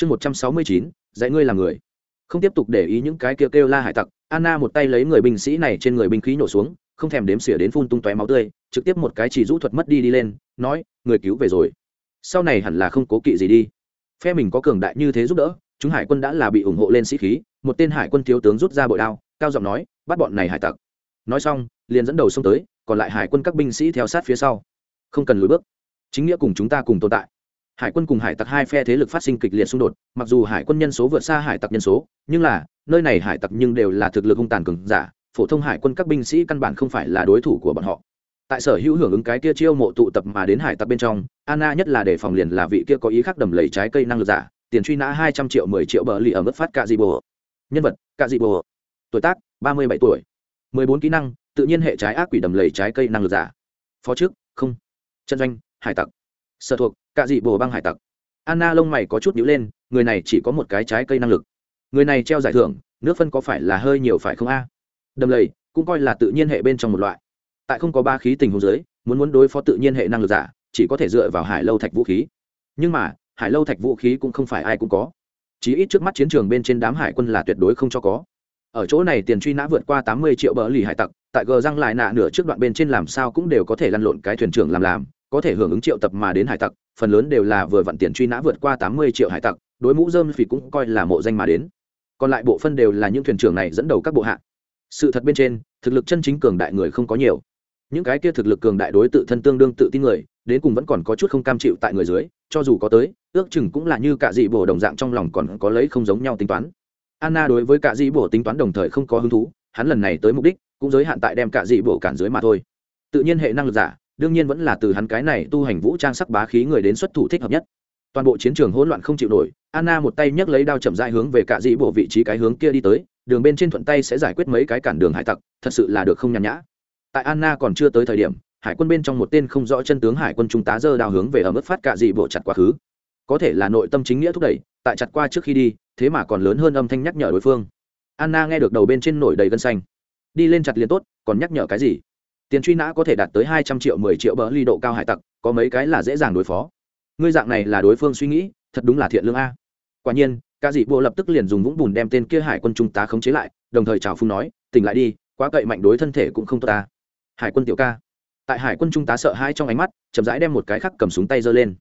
chương một trăm sáu mươi chín, dạy ngươi làm người. Không tiếp tục để ý những cái kêu kêu la hải tặc, anna một tay lấy người binh sĩ này trên người binh khí nổ xuống, không thèm đếm xỉa đến phun tung tóe máu tươi, trực tiếp một cái chỉ rũ thuật mất đi đi lên, nói, người cứu về rồi. Sau này hẳn là không cố kỵ gì đi. Phe mình có cường đại như thế giúp đỡ, chúng hải quân đã là bị ủng hộ lên sĩ khí, một tên hải quân thiếu tướng rút ra bội đao, cao giọng nói, bắt bọn này hải tặc. Nói xong, liền dẫn đầu xông tới, còn lại hải quân các binh sĩ theo sát phía sau. Không cần lùi bước. Chính nghĩa cùng chúng ta cùng tồn tại hải quân cùng hải tặc hai phe thế lực phát sinh kịch liệt xung đột, mặc dù hải quân nhân số vượt xa hải tặc nhân số, nhưng là, nơi này hải tặc nhưng đều là thực lực hung tàn cường giả, phổ thông hải quân các binh sĩ căn bản không phải là đối thủ của bọn họ. Tại sở hữu hưởng ứng cái kia chiêu mộ tụ tập mà đến hải tặc bên trong, anna nhất là để phòng liền là vị kia có ý khác đầm lầy trái cây năng lực giả, tiền truy nã hai trăm triệu mười triệu bờ lì ở mức phát cạ dị bồ nhân vật cạ dị bồ tuổi tác, ba mươi bảy tuổi. Mười bốn kỹ năng, tự nhiên hệ trái ác quỷ đầm lầy trái cây năng lực giả. Phó chức, không. Chân doanh, hải tặc. Sở thuộc cạ dị bồ băng hải tặc. Anna lông mày có chút nhíu lên người này chỉ có một cái trái cây năng lực. Người này treo giải thưởng nước phân có phải là hơi nhiều phải không a? Đầm lầy cũng coi là tự nhiên hệ bên trong một loại. Tại không có ba khí tình huống dưới, muốn muốn đối phó tự nhiên hệ năng lực giả chỉ có thể dựa vào hải lâu thạch vũ khí. Nhưng mà hải lâu thạch vũ khí cũng không phải ai cũng có. Chí ít trước mắt chiến trường bên trên đám hải quân là tuyệt đối không cho có. Ở chỗ này tiền truy nã vượt qua tám mươi triệu bờ lì hải tặc tại gờ răng lại nạ nửa trước đoạn bên trên làm sao cũng đều có thể lăn lộn cái thuyền trưởng làm làm có thể hưởng ứng triệu tập mà đến hải tặc, phần lớn đều là vừa vặn tiền truy nã vượt qua tám mươi triệu hải tặc, đối mũ dơm phì cũng coi là mộ danh mà đến. Còn lại bộ phân đều là những thuyền trưởng này dẫn đầu các bộ hạ. Sự thật bên trên, thực lực chân chính cường đại người không có nhiều. Những cái kia thực lực cường đại đối tự thân tương đương tự tin người, đến cùng vẫn còn có chút không cam chịu tại người dưới, cho dù có tới, ước chừng cũng là như cả dị bổ đồng dạng trong lòng còn có lấy không giống nhau tính toán. Anna đối với cả dị bổ tính toán đồng thời không có hứng thú, hắn lần này tới mục đích, cũng giới hạn tại đem cả dị bổ cản dưới mà thôi. Tự nhiên hệ năng lực giả đương nhiên vẫn là từ hắn cái này tu hành vũ trang sắc bá khí người đến xuất thủ thích hợp nhất. Toàn bộ chiến trường hỗn loạn không chịu nổi, anna một tay nhấc lấy đao chậm dại hướng về cả dị bộ vị trí cái hướng kia đi tới, đường bên trên thuận tay sẽ giải quyết mấy cái cản đường hải tặc, thật sự là được không nhàn nhã. Tại anna còn chưa tới thời điểm, hải quân bên trong một tên không rõ chân tướng hải quân trung tá dơ đao hướng về ở mức phát cả dị bộ chặt quá khứ. Có thể là nội tâm chính nghĩa thúc đẩy, tại chặt qua trước khi đi, thế mà còn lớn hơn âm thanh nhắc nhở đối phương. Anna nghe được đầu bên trên nổi đầy gân xanh. Đi lên chặt liền tốt, còn nhắc nhở cái gì? Tiền truy nã có thể đạt tới hai trăm triệu, mười triệu bờ ly độ cao hải tặc, có mấy cái là dễ dàng đối phó. Ngươi dạng này là đối phương suy nghĩ, thật đúng là thiện lương a. Quả nhiên, ca dị bộ lập tức liền dùng vũng bùn đem tên kia hải quân trung tá khống chế lại, đồng thời chào phung nói, tỉnh lại đi, quá cậy mạnh đối thân thể cũng không tốt ta. Hải quân tiểu ca. Tại hải quân trung tá sợ hai trong ánh mắt, chậm rãi đem một cái khắc cầm súng tay giơ lên.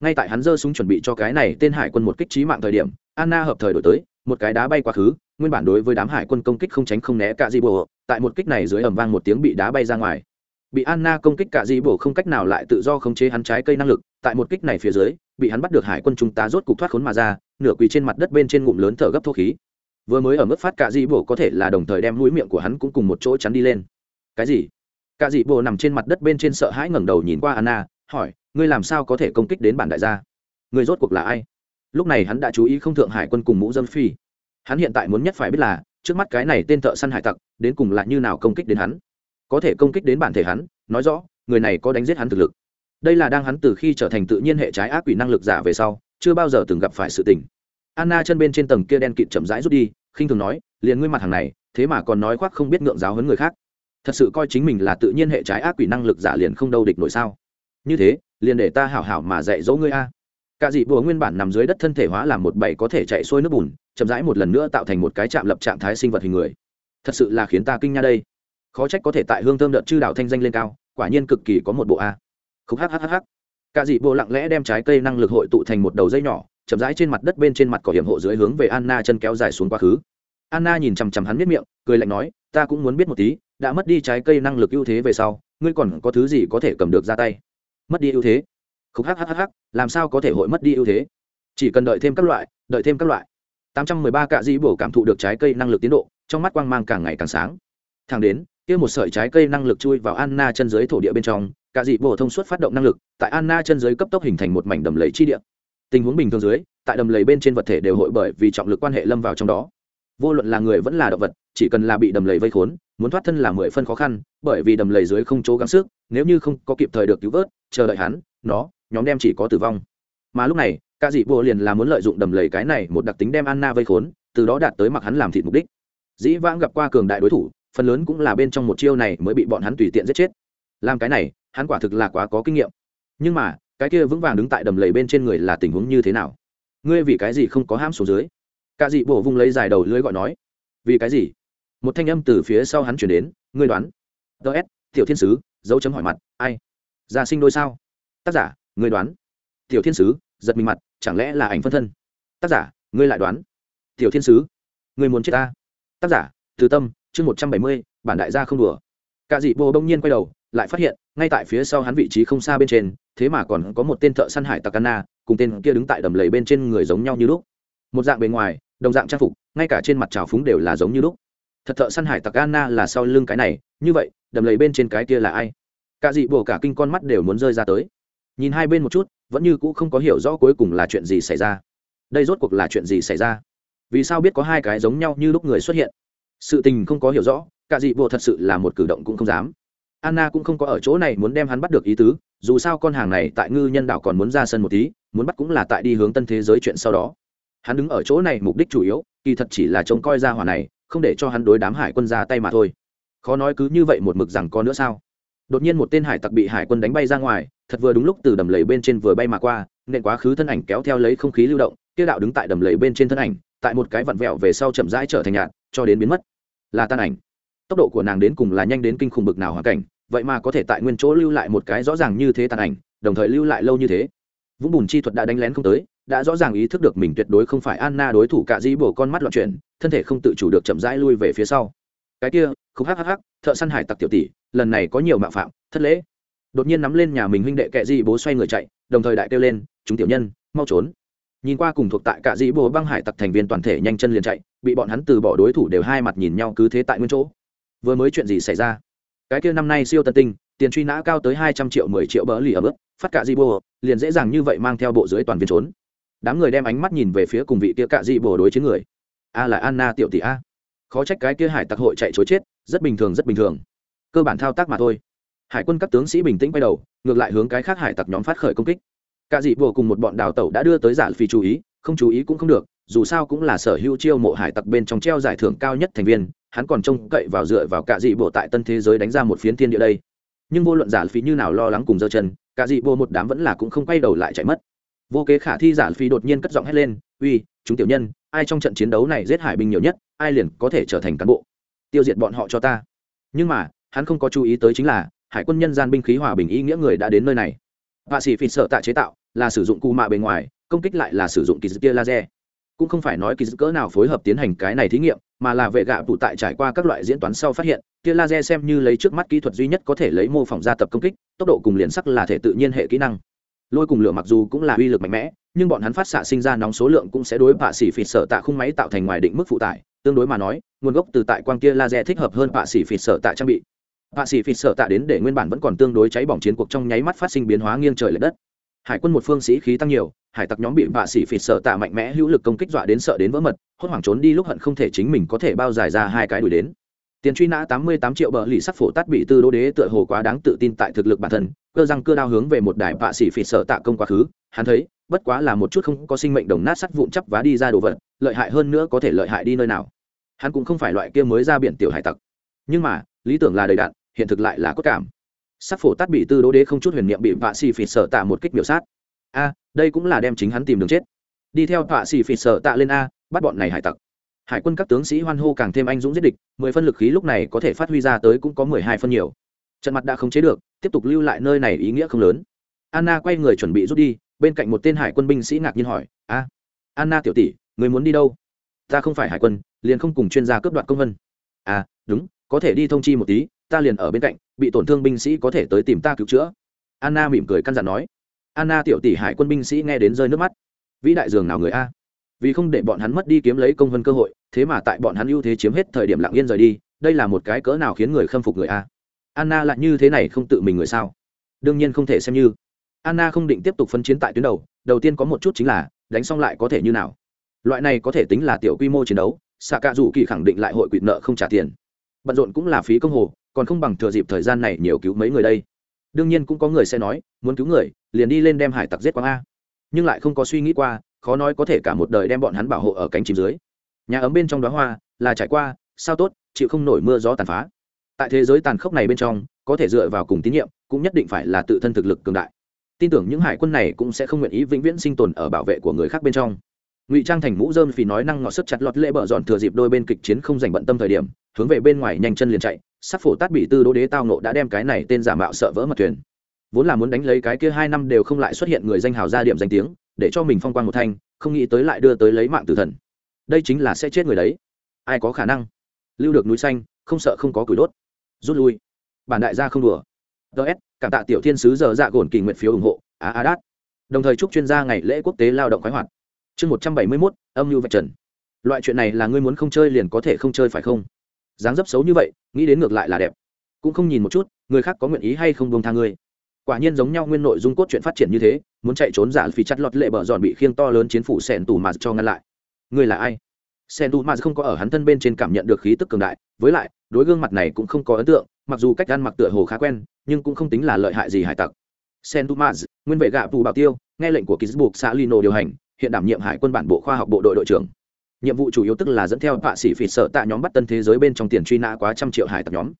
Ngay tại hắn giơ súng chuẩn bị cho cái này tên hải quân một kích trí mạng thời điểm, anna hợp thời đổi tới, một cái đá bay quá khứ, nguyên bản đối với đám hải quân công kích không tránh không né cả di bộ tại một kích này dưới ầm vang một tiếng bị đá bay ra ngoài. Bị anna công kích cả di bổ không cách nào lại tự do khống chế hắn trái cây năng lực, tại một kích này phía dưới, bị hắn bắt được hải quân chúng ta rốt cục thoát khốn mà ra, nửa quỳ trên mặt đất bên trên ngụm lớn thở gấp thô khí. Vừa mới ở mức phát cả di bổ có thể là đồng thời đem mũi miệng của hắn cũng cùng một chỗ chắn đi lên. Cái gì? Cả dị bộ nằm trên mặt đất bên trên sợ hãi ngẩng đầu nhìn qua anna, hỏi, ngươi làm sao có thể công kích đến bản đại gia? Ngươi rốt cuộc là ai? Lúc này hắn đã chú ý không thượng hải quân cùng mũ dâm phi. Hắn hiện tại muốn nhất phải biết là trước mắt cái này tên thợ săn hải tặc, đến cùng lại như nào công kích đến hắn? Có thể công kích đến bản thể hắn, nói rõ, người này có đánh giết hắn thực lực. Đây là đang hắn từ khi trở thành tự nhiên hệ trái ác quỷ năng lực giả về sau, chưa bao giờ từng gặp phải sự tình. Anna chân bên trên tầng kia đen kịt chậm rãi rút đi, khinh thường nói, liền ngươi mặt hàng này, thế mà còn nói khoác không biết ngượng giáo hấn người khác. Thật sự coi chính mình là tự nhiên hệ trái ác quỷ năng lực giả liền không đâu địch nổi sao? Như thế, liền để ta hảo hảo mà dạy dỗ ngươi a cả dị bùa nguyên bản nằm dưới đất thân thể hóa làm một bảy có thể chạy xuôi nước bùn, chậm rãi một lần nữa tạo thành một cái chạm lập trạng thái sinh vật hình người. Thật sự là khiến ta kinh nha đây. Khó trách có thể tại hương thơm đợt chư đạo thanh danh lên cao, quả nhiên cực kỳ có một bộ a. Khúc hhhh cả dị bùa lặng lẽ đem trái cây năng lực hội tụ thành một đầu dây nhỏ, chậm rãi trên mặt đất bên trên mặt cỏ hiểm hộ dưới hướng về anna chân kéo dài xuống quá khứ. Anna nhìn chằm chằm hắn biết miệng, cười lạnh nói, ta cũng muốn biết một tí, đã mất đi trái cây năng lực ưu thế về sau, ngươi còn có thứ gì có thể cầm được ra tay? Mất đi ưu thế? Khúc hhhh làm sao có thể hội mất đi ưu thế? Chỉ cần đợi thêm các loại, đợi thêm các loại. 813 cạ dĩ bổ cảm thụ được trái cây năng lực tiến độ, trong mắt quang mang càng ngày càng sáng. Thẳng đến, kia một sợi trái cây năng lực chui vào anna chân dưới thổ địa bên trong, cạ dĩ bổ thông suốt phát động năng lực, tại anna chân dưới cấp tốc hình thành một mảnh đầm lầy chi địa. Tình huống bình thường dưới, tại đầm lầy bên trên vật thể đều hội bởi vì trọng lực quan hệ lâm vào trong đó. Vô luận là người vẫn là động vật, chỉ cần là bị đầm lầy vây khốn, muốn thoát thân là mười phân khó khăn, bởi vì đầm lầy dưới không chỗ gắng sức, nếu như không có kịp thời được cứu vớt, chờ đợi hắn, nó nhóm đem chỉ có tử vong. Mà lúc này ca dị bộ liền là muốn lợi dụng đầm lầy cái này một đặc tính đem anna vây khốn, từ đó đạt tới mặc hắn làm thịt mục đích. Dĩ vãng gặp qua cường đại đối thủ, phần lớn cũng là bên trong một chiêu này mới bị bọn hắn tùy tiện giết chết. Làm cái này, hắn quả thực là quá có kinh nghiệm. Nhưng mà, cái kia vững vàng đứng tại đầm lầy bên trên người là tình huống như thế nào? Ngươi vì cái gì không có ham xuống dưới? Cả dị bổ vung lấy dài đầu lưới gọi nói. Vì cái gì? Một thanh âm từ phía sau hắn chuyển đến, ngươi đoán. Ts tiểu thiên sứ, dấu chấm hỏi mặt, ai? Gia sinh đôi sao? Tác giả ngươi đoán. Tiểu thiên sứ, giật mình mặt, chẳng lẽ là ảnh phân thân? Tác giả, ngươi lại đoán. Tiểu thiên sứ, ngươi muốn chết ta? Tác giả, từ tâm, chương một trăm bảy mươi, bản đại gia không đùa. Cả dị bồ đông nhiên quay đầu, lại phát hiện, ngay tại phía sau hắn vị trí không xa bên trên, thế mà còn có một tên thợ săn hải takana cùng tên kia đứng tại đầm lầy bên trên người giống nhau như lúc. Một dạng bề ngoài, đồng dạng trang phục, ngay cả trên mặt trào phúng đều là giống như lúc. Thật thợ săn hải takana là sau lưng cái này, như vậy, đầm lầy bên trên cái kia là ai? Cả dị bồ cả kinh con mắt đều muốn rơi ra tới nhìn hai bên một chút, vẫn như cũ không có hiểu rõ cuối cùng là chuyện gì xảy ra. Đây rốt cuộc là chuyện gì xảy ra? Vì sao biết có hai cái giống nhau như lúc người xuất hiện? Sự tình không có hiểu rõ, cả dị bộ thật sự là một cử động cũng không dám. Anna cũng không có ở chỗ này muốn đem hắn bắt được ý tứ, dù sao con hàng này tại ngư nhân đảo còn muốn ra sân một tí, muốn bắt cũng là tại đi hướng tân thế giới chuyện sau đó. Hắn đứng ở chỗ này mục đích chủ yếu, kỳ thật chỉ là trông coi ra hỏa này, không để cho hắn đối đám hải quân ra tay mà thôi. Khó nói cứ như vậy một mực rằng có nữa sao? Đột nhiên một tên hải tặc bị hải quân đánh bay ra ngoài thật vừa đúng lúc từ đầm lầy bên trên vừa bay mà qua nên quá khứ thân ảnh kéo theo lấy không khí lưu động tiêu đạo đứng tại đầm lầy bên trên thân ảnh, tại một cái vặn vẹo về sau chậm rãi trở thành nhạt, cho đến biến mất. Là tan ảnh. Tốc độ của nàng đến cùng là nhanh đến kinh khủng bực nào hoàn cảnh, vậy mà có thể tại nguyên chỗ lưu lại một cái rõ ràng như thế tàn ảnh, đồng thời lưu lại lâu như thế. Vũng bùn chi thuật đã đánh lén không tới, đã rõ ràng ý thức được mình tuyệt đối không phải anna đối thủ cả dĩ bổ con mắt loạn chuyển, thân thể không tự chủ được chậm rãi lui về phía sau. Cái kia không hắc hắc hắc, thợ săn hải tặc tiểu tỷ, lần này có nhiều mạo phạm, thất lễ đột nhiên nắm lên nhà mình huynh đệ kệ di bố xoay người chạy, đồng thời đại kêu lên, chúng tiểu nhân, mau trốn. Nhìn qua cùng thuộc tại cả dĩ bố băng hải tặc thành viên toàn thể nhanh chân liền chạy, bị bọn hắn từ bỏ đối thủ đều hai mặt nhìn nhau cứ thế tại nguyên chỗ. Vừa mới chuyện gì xảy ra? Cái kia năm nay siêu tân tinh, tiền truy nã cao tới hai trăm triệu mười triệu bỡ lì ở bước, phát cả di bố, liền dễ dàng như vậy mang theo bộ dưới toàn viên trốn. Đám người đem ánh mắt nhìn về phía cùng vị kia cạ di bồ đối chiến người. A là anna tiểu tỷ a. Khó trách cái kia hải tặc hội chạy chối chết, rất bình thường, rất bình thường. Cơ bản thao tác mà thôi hải quân các tướng sĩ bình tĩnh quay đầu, ngược lại hướng cái khác hải tặc nhóm phát khởi công kích. Cả dị bồ cùng một bọn đào tẩu đã đưa tới giả phi chú ý, không chú ý cũng không được, dù sao cũng là sở hữu chiêu mộ hải tặc bên trong treo giải thưởng cao nhất thành viên, hắn còn trông cậy vào dựa vào cả dị bộ tại tân thế giới đánh ra một phiến thiên địa đây. Nhưng vô luận giả phí như nào lo lắng cùng giơ chân, cả dị bộ một đám vẫn là cũng không quay đầu lại chạy mất. Vô kế khả thi giả phí đột nhiên cất giọng hét lên, uy, chúng tiểu nhân, ai trong trận chiến đấu này giết hải binh nhiều nhất, ai liền có thể trở thành cán bộ? Tiêu diệt bọn họ cho ta. Nhưng mà, hắn không có chú ý tới chính là hải quân nhân gian binh khí hòa bình ý nghĩa người đã đến nơi này. Vạ sĩ phỉ sợ tạ chế tạo là sử dụng cù mạ bề ngoài, công kích lại là sử dụng kỳ dư kia laser. Cũng không phải nói kỳ dư cỡ nào phối hợp tiến hành cái này thí nghiệm, mà là vệ gạ tụ tại trải qua các loại diễn toán sau phát hiện kia laser xem như lấy trước mắt kỹ thuật duy nhất có thể lấy mô phỏng ra tập công kích, tốc độ cùng liền sắc là thể tự nhiên hệ kỹ năng. Lôi cùng lửa mặc dù cũng là uy lực mạnh mẽ, nhưng bọn hắn phát xạ sinh ra nóng số lượng cũng sẽ đối bạ xỉ phỉ sợ tạ khung máy tạo thành ngoài định mức phụ tải, tương đối mà nói, nguồn gốc từ tại quang kia laser thích hợp hơn bạ xỉ phỉ sợ tạ trang bị vạ sĩ phỉ sợ tạ đến để nguyên bản vẫn còn tương đối cháy bỏng chiến cuộc trong nháy mắt phát sinh biến hóa nghiêng trời l ệ đất. Hải quân một phương sĩ khí tăng nhiều, hải tặc nhóm bị vạ sĩ phỉ sợ tạ mạnh mẽ hữu lực công kích dọa đến sợ đến vỡ mật, hốt hoảng trốn đi lúc hận không thể chính mình có thể bao dài ra hai cái đuổi đến. Tiền truy nã tám mươi tám triệu bờ lì sắc phổ tát bị tư đô đế tựa hồ quá đáng tự tin tại thực lực bản thân, cơ răng cơ đao hướng về một đài vạ sĩ phỉ sợ tạ công quá khứ, hắn thấy, bất quá là một chút không có sinh mệnh đồng nát sắt vụn chắp vá đi ra đồ vật, lợi hại hơn nữa có thể lợi hại đi nơi nào. Hắn cũng không phải loại kia mới ra biển tiểu hải tặc. Nhưng mà, lý tưởng là đầy đạn hiện thực lại là cốt cảm. Sắc phổ tát bị tư đô đế không chút huyền niệm bị vạ xì phì sợ tạ một kích biểu sát. A, đây cũng là đem chính hắn tìm đường chết. Đi theo vạ xì phì sợ tạ lên a, bắt bọn này hải tặc. Hải quân các tướng sĩ hoan hô càng thêm anh dũng giết địch, mười phân lực khí lúc này có thể phát huy ra tới cũng có mười hai phân nhiều. Trận mặt đã không chế được, tiếp tục lưu lại nơi này ý nghĩa không lớn. Anna quay người chuẩn bị rút đi, bên cạnh một tên hải quân binh sĩ ngạc nhiên hỏi, a, anna tiểu tỷ, người muốn đi đâu? Ta không phải hải quân, liền không cùng chuyên gia cướp đoạt công vân. À đúng, có thể đi thông chi một tí ta liền ở bên cạnh, bị tổn thương binh sĩ có thể tới tìm ta cứu chữa. Anna mỉm cười căn dặn nói. Anna tiểu tỷ hải quân binh sĩ nghe đến rơi nước mắt. Vĩ đại dường nào người a? Vì không để bọn hắn mất đi kiếm lấy công vân cơ hội, thế mà tại bọn hắn ưu thế chiếm hết thời điểm lặng yên rời đi, đây là một cái cỡ nào khiến người khâm phục người a? Anna lại như thế này không tự mình người sao? Đương nhiên không thể xem như. Anna không định tiếp tục phân chiến tại tuyến đầu đầu tiên có một chút chính là, đánh xong lại có thể như nào? Loại này có thể tính là tiểu quy mô chiến đấu xạ cạ dù kỳ khẳng định lại hội quỵt nợ không trả tiền. Bận rộn cũng là phí công hồ còn không bằng thừa dịp thời gian này nhiều cứu mấy người đây. Đương nhiên cũng có người sẽ nói, muốn cứu người, liền đi lên đem hải tặc giết quang a. Nhưng lại không có suy nghĩ qua, khó nói có thể cả một đời đem bọn hắn bảo hộ ở cánh chìm dưới. Nhà ấm bên trong đó hoa, là trải qua, sao tốt, chịu không nổi mưa gió tàn phá. Tại thế giới tàn khốc này bên trong, có thể dựa vào cùng tín nhiệm, cũng nhất định phải là tự thân thực lực cường đại. Tin tưởng những hải quân này cũng sẽ không nguyện ý vĩnh viễn sinh tồn ở bảo vệ của người khác bên trong ngụy trang thành mũ dơm phì nói năng ngọt sức chặt lọt lệ bờ dọn thừa dịp đôi bên kịch chiến không dành bận tâm thời điểm, hướng về bên ngoài nhanh chân liền chạy sắc phổ tát bị tư đô đế tao nộ đã đem cái này tên giả mạo sợ vỡ mật thuyền. Vốn là muốn đánh lấy cái kia hai năm đều không lại xuất hiện người danh hào gia điểm danh tiếng, để cho mình phong quan một thanh, không nghĩ tới lại đưa tới lấy mạng tử thần. Đây chính là sẽ chết người đấy. Ai có khả năng? Lưu được núi xanh, không sợ không có củi đốt. Rút lui. Bản đại gia không đùa. Ts cảm tạ tiểu thiên sứ giờ dạ gồn kỳ nguyện phiếu ủng hộ. Á á đát. Đồng thời chúc chuyên gia ngày lễ quốc tế lao động khoái hoạt chương một trăm bảy mươi mốt, âm mưu vạch trần. Loại chuyện này là ngươi muốn không chơi liền có thể không chơi phải không? Dáng dấp xấu như vậy, nghĩ đến ngược lại là đẹp. Cũng không nhìn một chút, người khác có nguyện ý hay không buông tha ngươi. Quả nhiên giống nhau nguyên nội dung cốt chuyện phát triển như thế, muốn chạy trốn giả phí chặt lọt lệ bờ giòn bị khiêng to lớn chiến phủ sẻn tù mà cho ngăn lại. Ngươi là ai? Sẻn tù mà không có ở hắn thân bên trên cảm nhận được khí tức cường đại, với lại, đối gương mặt này cũng không có ấn tượng, mặc dù cách ăn mặc tựa hồ khá quen, nhưng cũng không tính là lợi hại gì hải tặc. Sen mà nguyên vệ gạ tù bảo tiêu, nghe lệnh của kisburg xã lino điều hành hiện đảm nhiệm hải quân bản bộ khoa học bộ đội đội trưởng. Nhiệm vụ chủ yếu tức là dẫn theo tạ sĩ phỉ sợ tạ nhóm bắt tân thế giới bên trong tiền truy nã quá trăm triệu hải tặc nhóm.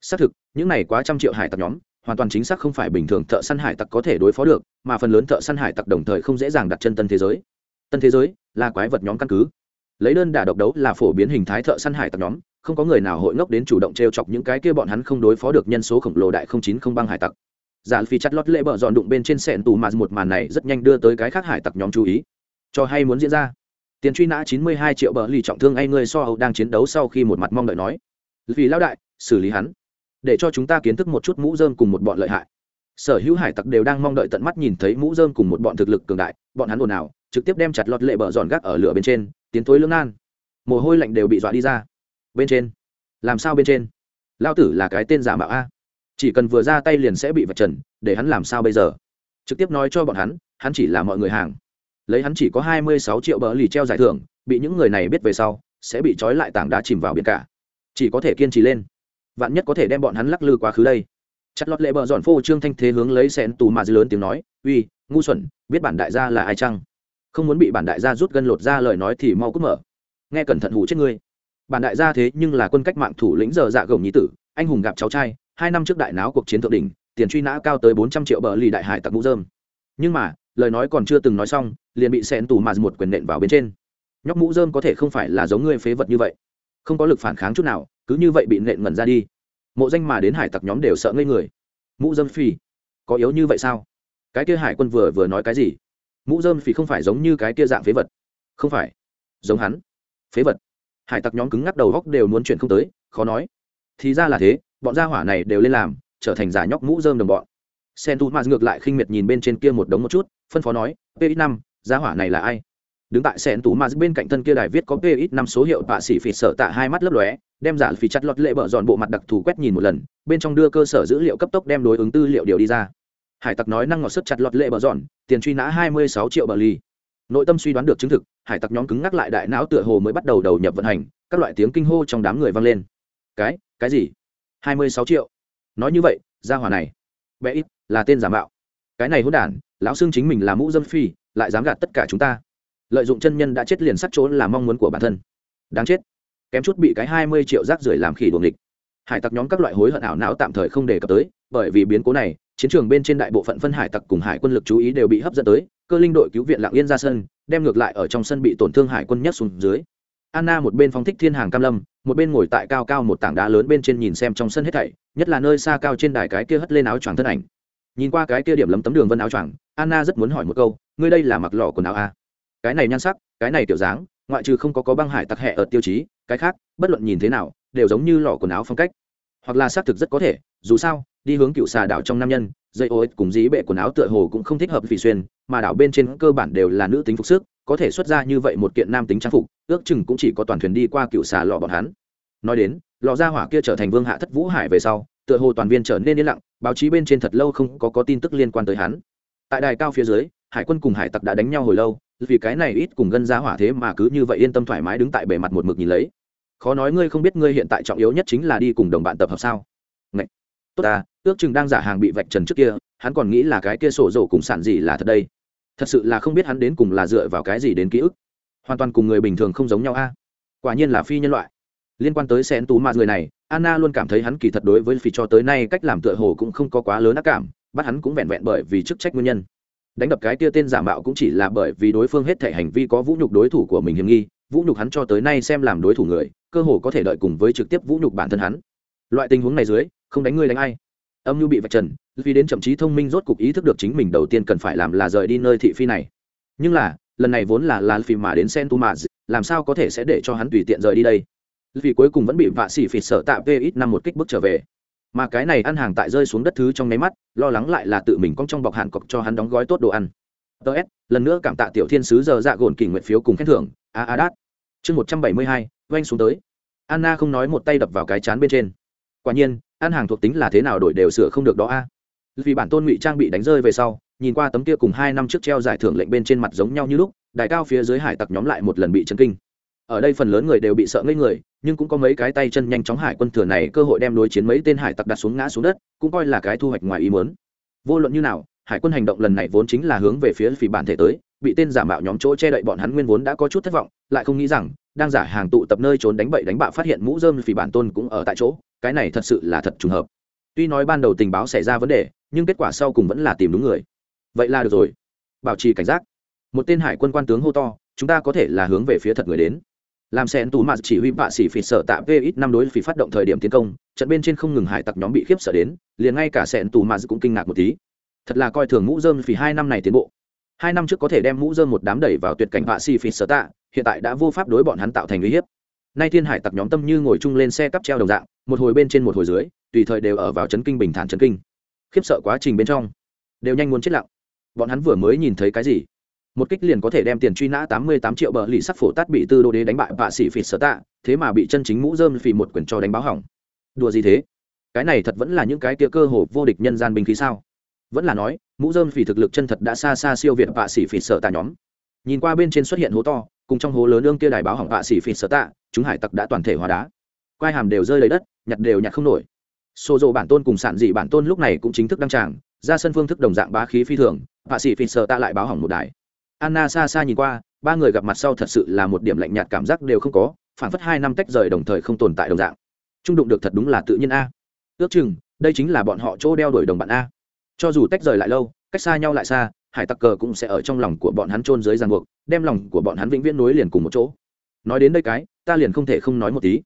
Xác thực, những này quá trăm triệu hải tặc nhóm, hoàn toàn chính xác không phải bình thường thợ săn hải tặc có thể đối phó được, mà phần lớn thợ săn hải tặc đồng thời không dễ dàng đặt chân tân thế giới. Tân thế giới là quái vật nhóm căn cứ. Lấy đơn đả độc đấu là phổ biến hình thái thợ săn hải tặc nhóm, không có người nào hội ngốc đến chủ động t r e o chọc những cái kia bọn hắn không đối phó được nhân số khổng lồ đại không chín không băng hải tặc. Giả phi chặt lót lễ bờ dọn đụng bên trên sẹn tù mà một màn này rất nhanh đưa tới cái khác hải tặc nhóm chú ý cho hay muốn diễn ra. Tiền truy nã chín mươi hai triệu bờ lì trọng thương anh người so âu đang chiến đấu sau khi một mặt mong đợi nói. Vì lão đại, xử lý hắn. Để cho chúng ta kiến thức một chút mũ dơm cùng một bọn lợi hại. Sở hữu hải tặc đều đang mong đợi tận mắt nhìn thấy mũ dơm cùng một bọn thực lực cường đại, bọn hắn ồn ào, trực tiếp đem chặt lọt lệ bờ giòn gác ở lửa bên trên, tiến thối lưỡng nan mồ hôi lạnh đều bị dọa đi ra. Bên trên. Làm sao bên trên? Lao tử là cái tên giả mạo a. Chỉ cần vừa ra tay liền sẽ bị vật trần, để hắn làm sao bây giờ? Trực tiếp nói cho bọn hắn hắn chỉ là mọi người hàng lấy hắn chỉ có hai mươi sáu triệu bờ lì treo giải thưởng, bị những người này biết về sau, sẽ bị trói lại tảng đá chìm vào biển cả. Chỉ có thể kiên trì lên. Vạn nhất có thể đem bọn hắn lắc lư quá khứ đây. Chặt lọt lệ bờ dọn phô trương thanh thế hướng lấy xén tù mà dư lớn tiếng nói, uy, ngu xuẩn, biết bản đại gia là ai chăng? Không muốn bị bản đại gia rút gân lột ra lời nói thì mau cút mở. Nghe cẩn thận hủ chết ngươi. Bản đại gia thế nhưng là quân cách mạng thủ lĩnh giờ dạ gồng nhí tử, anh hùng gặp cháu trai, hai năm trước đại náo cuộc chiến thượng đỉnh, tiền truy nã cao tới bốn trăm triệu bờ lì đại hải tặc mũ dơm. Nhưng mà lời nói còn chưa từng nói xong liền bị xen tù mà một quyền nện vào bên trên. Nhóc mũ dơm có thể không phải là giống ngươi phế vật như vậy. Không có lực phản kháng chút nào cứ như vậy bị nện ngẩn ra đi. Mộ danh mà đến hải tặc nhóm đều sợ ngây người. Mũ dơm phì, có yếu như vậy sao? Cái kia hải quân vừa vừa nói cái gì? Mũ dơm phì không phải giống như cái kia dạng phế vật. Không phải giống hắn. Phế vật. Hải tặc nhóm cứng ngắc đầu góc đều muốn chuyện không tới khó nói. Thì ra là thế bọn gia hỏa này đều lên làm trở thành giả nhóc mũ dơm đồng bọn. Sen tu maz ngược lại khinh miệt nhìn bên trên kia một đống một chút phân phó nói, p ít năm, gia hỏa này là ai? Đứng tại sen tú maz bên cạnh thân kia đài viết có p ít năm số hiệu tạ sĩ phỉ sợ tạ hai mắt lấp lóe, đem giả phỉ chặt lọt lệ bợ dọn bộ mặt đặc thù quét nhìn một lần, bên trong đưa cơ sở dữ liệu cấp tốc đem đối ứng tư liệu điều đi ra. Hải tặc nói năng ngọt sức chặt lọt lệ bợ dọn, tiền truy nã hai mươi sáu triệu bờ ly nội tâm suy đoán được chứng thực, hải tặc nhóm cứng ngắc lại đại não tựa hồ mới bắt đầu đầu nhập vận hành, các loại tiếng kinh hô trong đám người vang lên. Cái cái gì? Hai mươi sáu triệu? Nói như vậy ra hỏa này, bé ít, là tên giả mạo. Cái này hỗn đản lão xương chính mình là mũ dâm phi, lại dám gạt tất cả chúng ta. Lợi dụng chân nhân đã chết liền sắt trốn là mong muốn của bản thân. Đáng chết. Kém chút bị cái hai mươi triệu rác rưởi làm khỉ đuồng địch hải tặc nhóm các loại hối hận ảo não tạm thời không đề cập tới, bởi vì biến cố này, chiến trường bên trên đại bộ phận phân hải tặc cùng hải quân lực chú ý đều bị hấp dẫn tới, cơ linh đội cứu viện lạng yên ra sân, đem ngược lại ở trong sân bị tổn thương hải quân nhất xuống dưới. Anna một bên phóng thích thiên hàng cam lâm, một bên ngồi tại cao cao một tảng đá lớn bên trên nhìn xem trong sân hết thảy, nhất là nơi xa cao trên đài cái kia hất lên áo choàng thân ảnh nhìn qua cái kia điểm lấm tấm đường vân áo choàng, anna rất muốn hỏi một câu, ngươi đây là mặc lọ quần áo a cái này nhan sắc, cái này tiểu dáng, ngoại trừ không có có băng hải tặc hẹ ở tiêu chí, cái khác, bất luận nhìn thế nào, đều giống như lọ quần áo phong cách. Hoặc là xác thực rất có thể, dù sao, đi hướng cựu xà đảo trong nam nhân, dây ô cùng dí bệ quần áo tựa hồ cũng không thích hợp vì xuyên, mà đảo bên trên cơ bản đều là nữ tính phục sức, có thể xuất ra như vậy một kiện nam tính trang phục, ước chừng cũng chỉ có toàn thuyền đi qua cựu xà lọ bọn hắn. Nói đến lò ra hỏa kia trở thành vương hạ thất vũ hải về sau, tựa hồ toàn viên trở nên yên lặng báo chí bên trên thật lâu không có, có tin tức liên quan tới hắn. Tại đài cao phía dưới hải quân cùng hải tặc đã đánh nhau hồi lâu vì cái này ít cùng gân ra hỏa thế mà cứ như vậy yên tâm thoải mái đứng tại bề mặt một mực nhìn lấy. Khó nói ngươi không biết ngươi hiện tại trọng yếu nhất chính là đi cùng đồng bạn tập hợp sao? Ngậy! tốt ta ước chừng đang giả hàng bị vạch trần trước kia hắn còn nghĩ là cái kia sổ rổ cùng sản gì là thật đây. Thật sự là không biết hắn đến cùng là dựa vào cái gì đến ký ức. Hoàn toàn cùng người bình thường không giống nhau a. Quả nhiên là phi nhân loại liên quan tới sen tú mà người này, anna luôn cảm thấy hắn kỳ thật đối với phi cho tới nay cách làm tựa hồ cũng không có quá lớn ác cảm, bắt hắn cũng vẹn vẹn bởi vì chức trách nguyên nhân. Đánh đập cái kia tên giả mạo cũng chỉ là bởi vì đối phương hết thể hành vi có vũ nhục đối thủ của mình hiểm nghi, vũ nhục hắn cho tới nay xem làm đối thủ người, cơ hồ có thể đợi cùng với trực tiếp vũ nhục bản thân hắn. Loại tình huống này dưới, không đánh ngươi đánh ai. Âm nhu bị vạch trần, vì đến chậm chí thông minh rốt cục ý thức được chính mình đầu tiên cần phải làm là rời đi nơi thị phi này. Nhưng là, lần này vốn là lan phi mà đến sen tu mà làm sao có thể sẽ để cho hắn tùy tiện rời đi đây? Vì cuối cùng vẫn bị vạ xỉ phỉ sợ tạ p ít năm một kích bước trở về. Mà cái này ăn hàng tại rơi xuống đất thứ trong nháy mắt, lo lắng lại là tự mình cong trong bọc hạn cọc cho hắn đóng gói tốt đồ ăn. Ts lần nữa cảm tạ tiểu thiên sứ giờ dạ gồn kỷ nguyện phiếu cùng khen thưởng. A a đát. Chương một trăm bảy mươi hai, oanh xuống tới. Anna không nói một tay đập vào cái chán bên trên. Quả nhiên, ăn hàng thuộc tính là thế nào đổi đều sửa không được đó a. Vì bản tôn ngụy trang bị đánh rơi về sau, nhìn qua tấm kia cùng hai năm trước treo giải thưởng lệnh bên trên mặt giống nhau như lúc, đại cao phía dưới hải tặc nhóm lại một lần bị chấn kinh. Ở đây phần lớn người đều bị sợ ngây người nhưng cũng có mấy cái tay chân nhanh chóng hải quân thừa này cơ hội đem đối chiến mấy tên hải tặc đặt xuống ngã xuống đất, cũng coi là cái thu hoạch ngoài ý muốn. Vô luận như nào, hải quân hành động lần này vốn chính là hướng về phía phỉ bản thể tới, bị tên giả mạo nhóm chỗ che đậy bọn hắn nguyên vốn đã có chút thất vọng, lại không nghĩ rằng, đang giả hàng tụ tập nơi trốn đánh bậy đánh bạ phát hiện mũ dơm phỉ bản tôn cũng ở tại chỗ, cái này thật sự là thật trùng hợp. Tuy nói ban đầu tình báo xảy ra vấn đề, nhưng kết quả sau cùng vẫn là tìm đúng người. Vậy là được rồi. Bảo trì cảnh giác. Một tên hải quân quan tướng hô to, chúng ta có thể là hướng về phía thật người đến làm sen tù mạt chỉ huy bạ sĩ phỉ sợ tạ v ít năm đối phỉ phát động thời điểm tiến công, trận bên trên không ngừng hải tặc nhóm bị khiếp sợ đến, liền ngay cả sen tù mạt cũng kinh ngạc một tí. Thật là coi thường mũ dơm phỉ hai năm này tiến bộ. Hai năm trước có thể đem mũ dơm một đám đẩy vào tuyệt cảnh bạ sĩ phỉ sợ tạ, hiện tại đã vô pháp đối bọn hắn tạo thành uy hiếp. Nay thiên hải tặc nhóm tâm như ngồi chung lên xe cắp treo đồng dạng, một hồi bên trên một hồi dưới, tùy thời đều ở vào chấn kinh bình thản chấn kinh. Khiếp sợ quá trình bên trong, đều nhanh muốn chết lặng. Bọn hắn vừa mới nhìn thấy cái gì? Một kích liền có thể đem tiền truy nã tám mươi tám triệu bờ lì sắc phổ tát bị tư đô đế đánh bại vạ sĩ phỉ sở tạ, thế mà bị chân chính mũ dơm phỉ một quyền cho đánh báo hỏng. Đùa gì thế? Cái này thật vẫn là những cái tia cơ hồ vô địch nhân gian binh khí sao? Vẫn là nói, mũ dơm phỉ thực lực chân thật đã xa xa siêu việt vạ sĩ phỉ sở tạ nhóm. Nhìn qua bên trên xuất hiện hố to, cùng trong hố lớn ương kia đài báo hỏng vạ sĩ phỉ sở tạ, chúng hải tặc đã toàn thể hóa đá. Quai hàm đều rơi lấy đất, nhặt đều nhặt không nổi. Xô dộ bản tôn cùng sản dị bản tôn lúc này cũng chính thức đăng tràng, ra sân phương thức đồng dạng bá khí phi thường vạ sĩ phỉ sở tạ lại báo hỏng một đài anna xa xa nhìn qua, ba người gặp mặt sau thật sự là một điểm lạnh nhạt cảm giác đều không có, phản phất hai năm tách rời đồng thời không tồn tại đồng dạng. Trung đụng được thật đúng là tự nhiên a. Ước chừng, đây chính là bọn họ chỗ đeo đuổi đồng bạn a. Cho dù tách rời lại lâu, cách xa nhau lại xa, hải tặc cờ cũng sẽ ở trong lòng của bọn hắn trôn dưới ràng buộc, đem lòng của bọn hắn vĩnh viễn nối liền cùng một chỗ. Nói đến đây cái, ta liền không thể không nói một tí.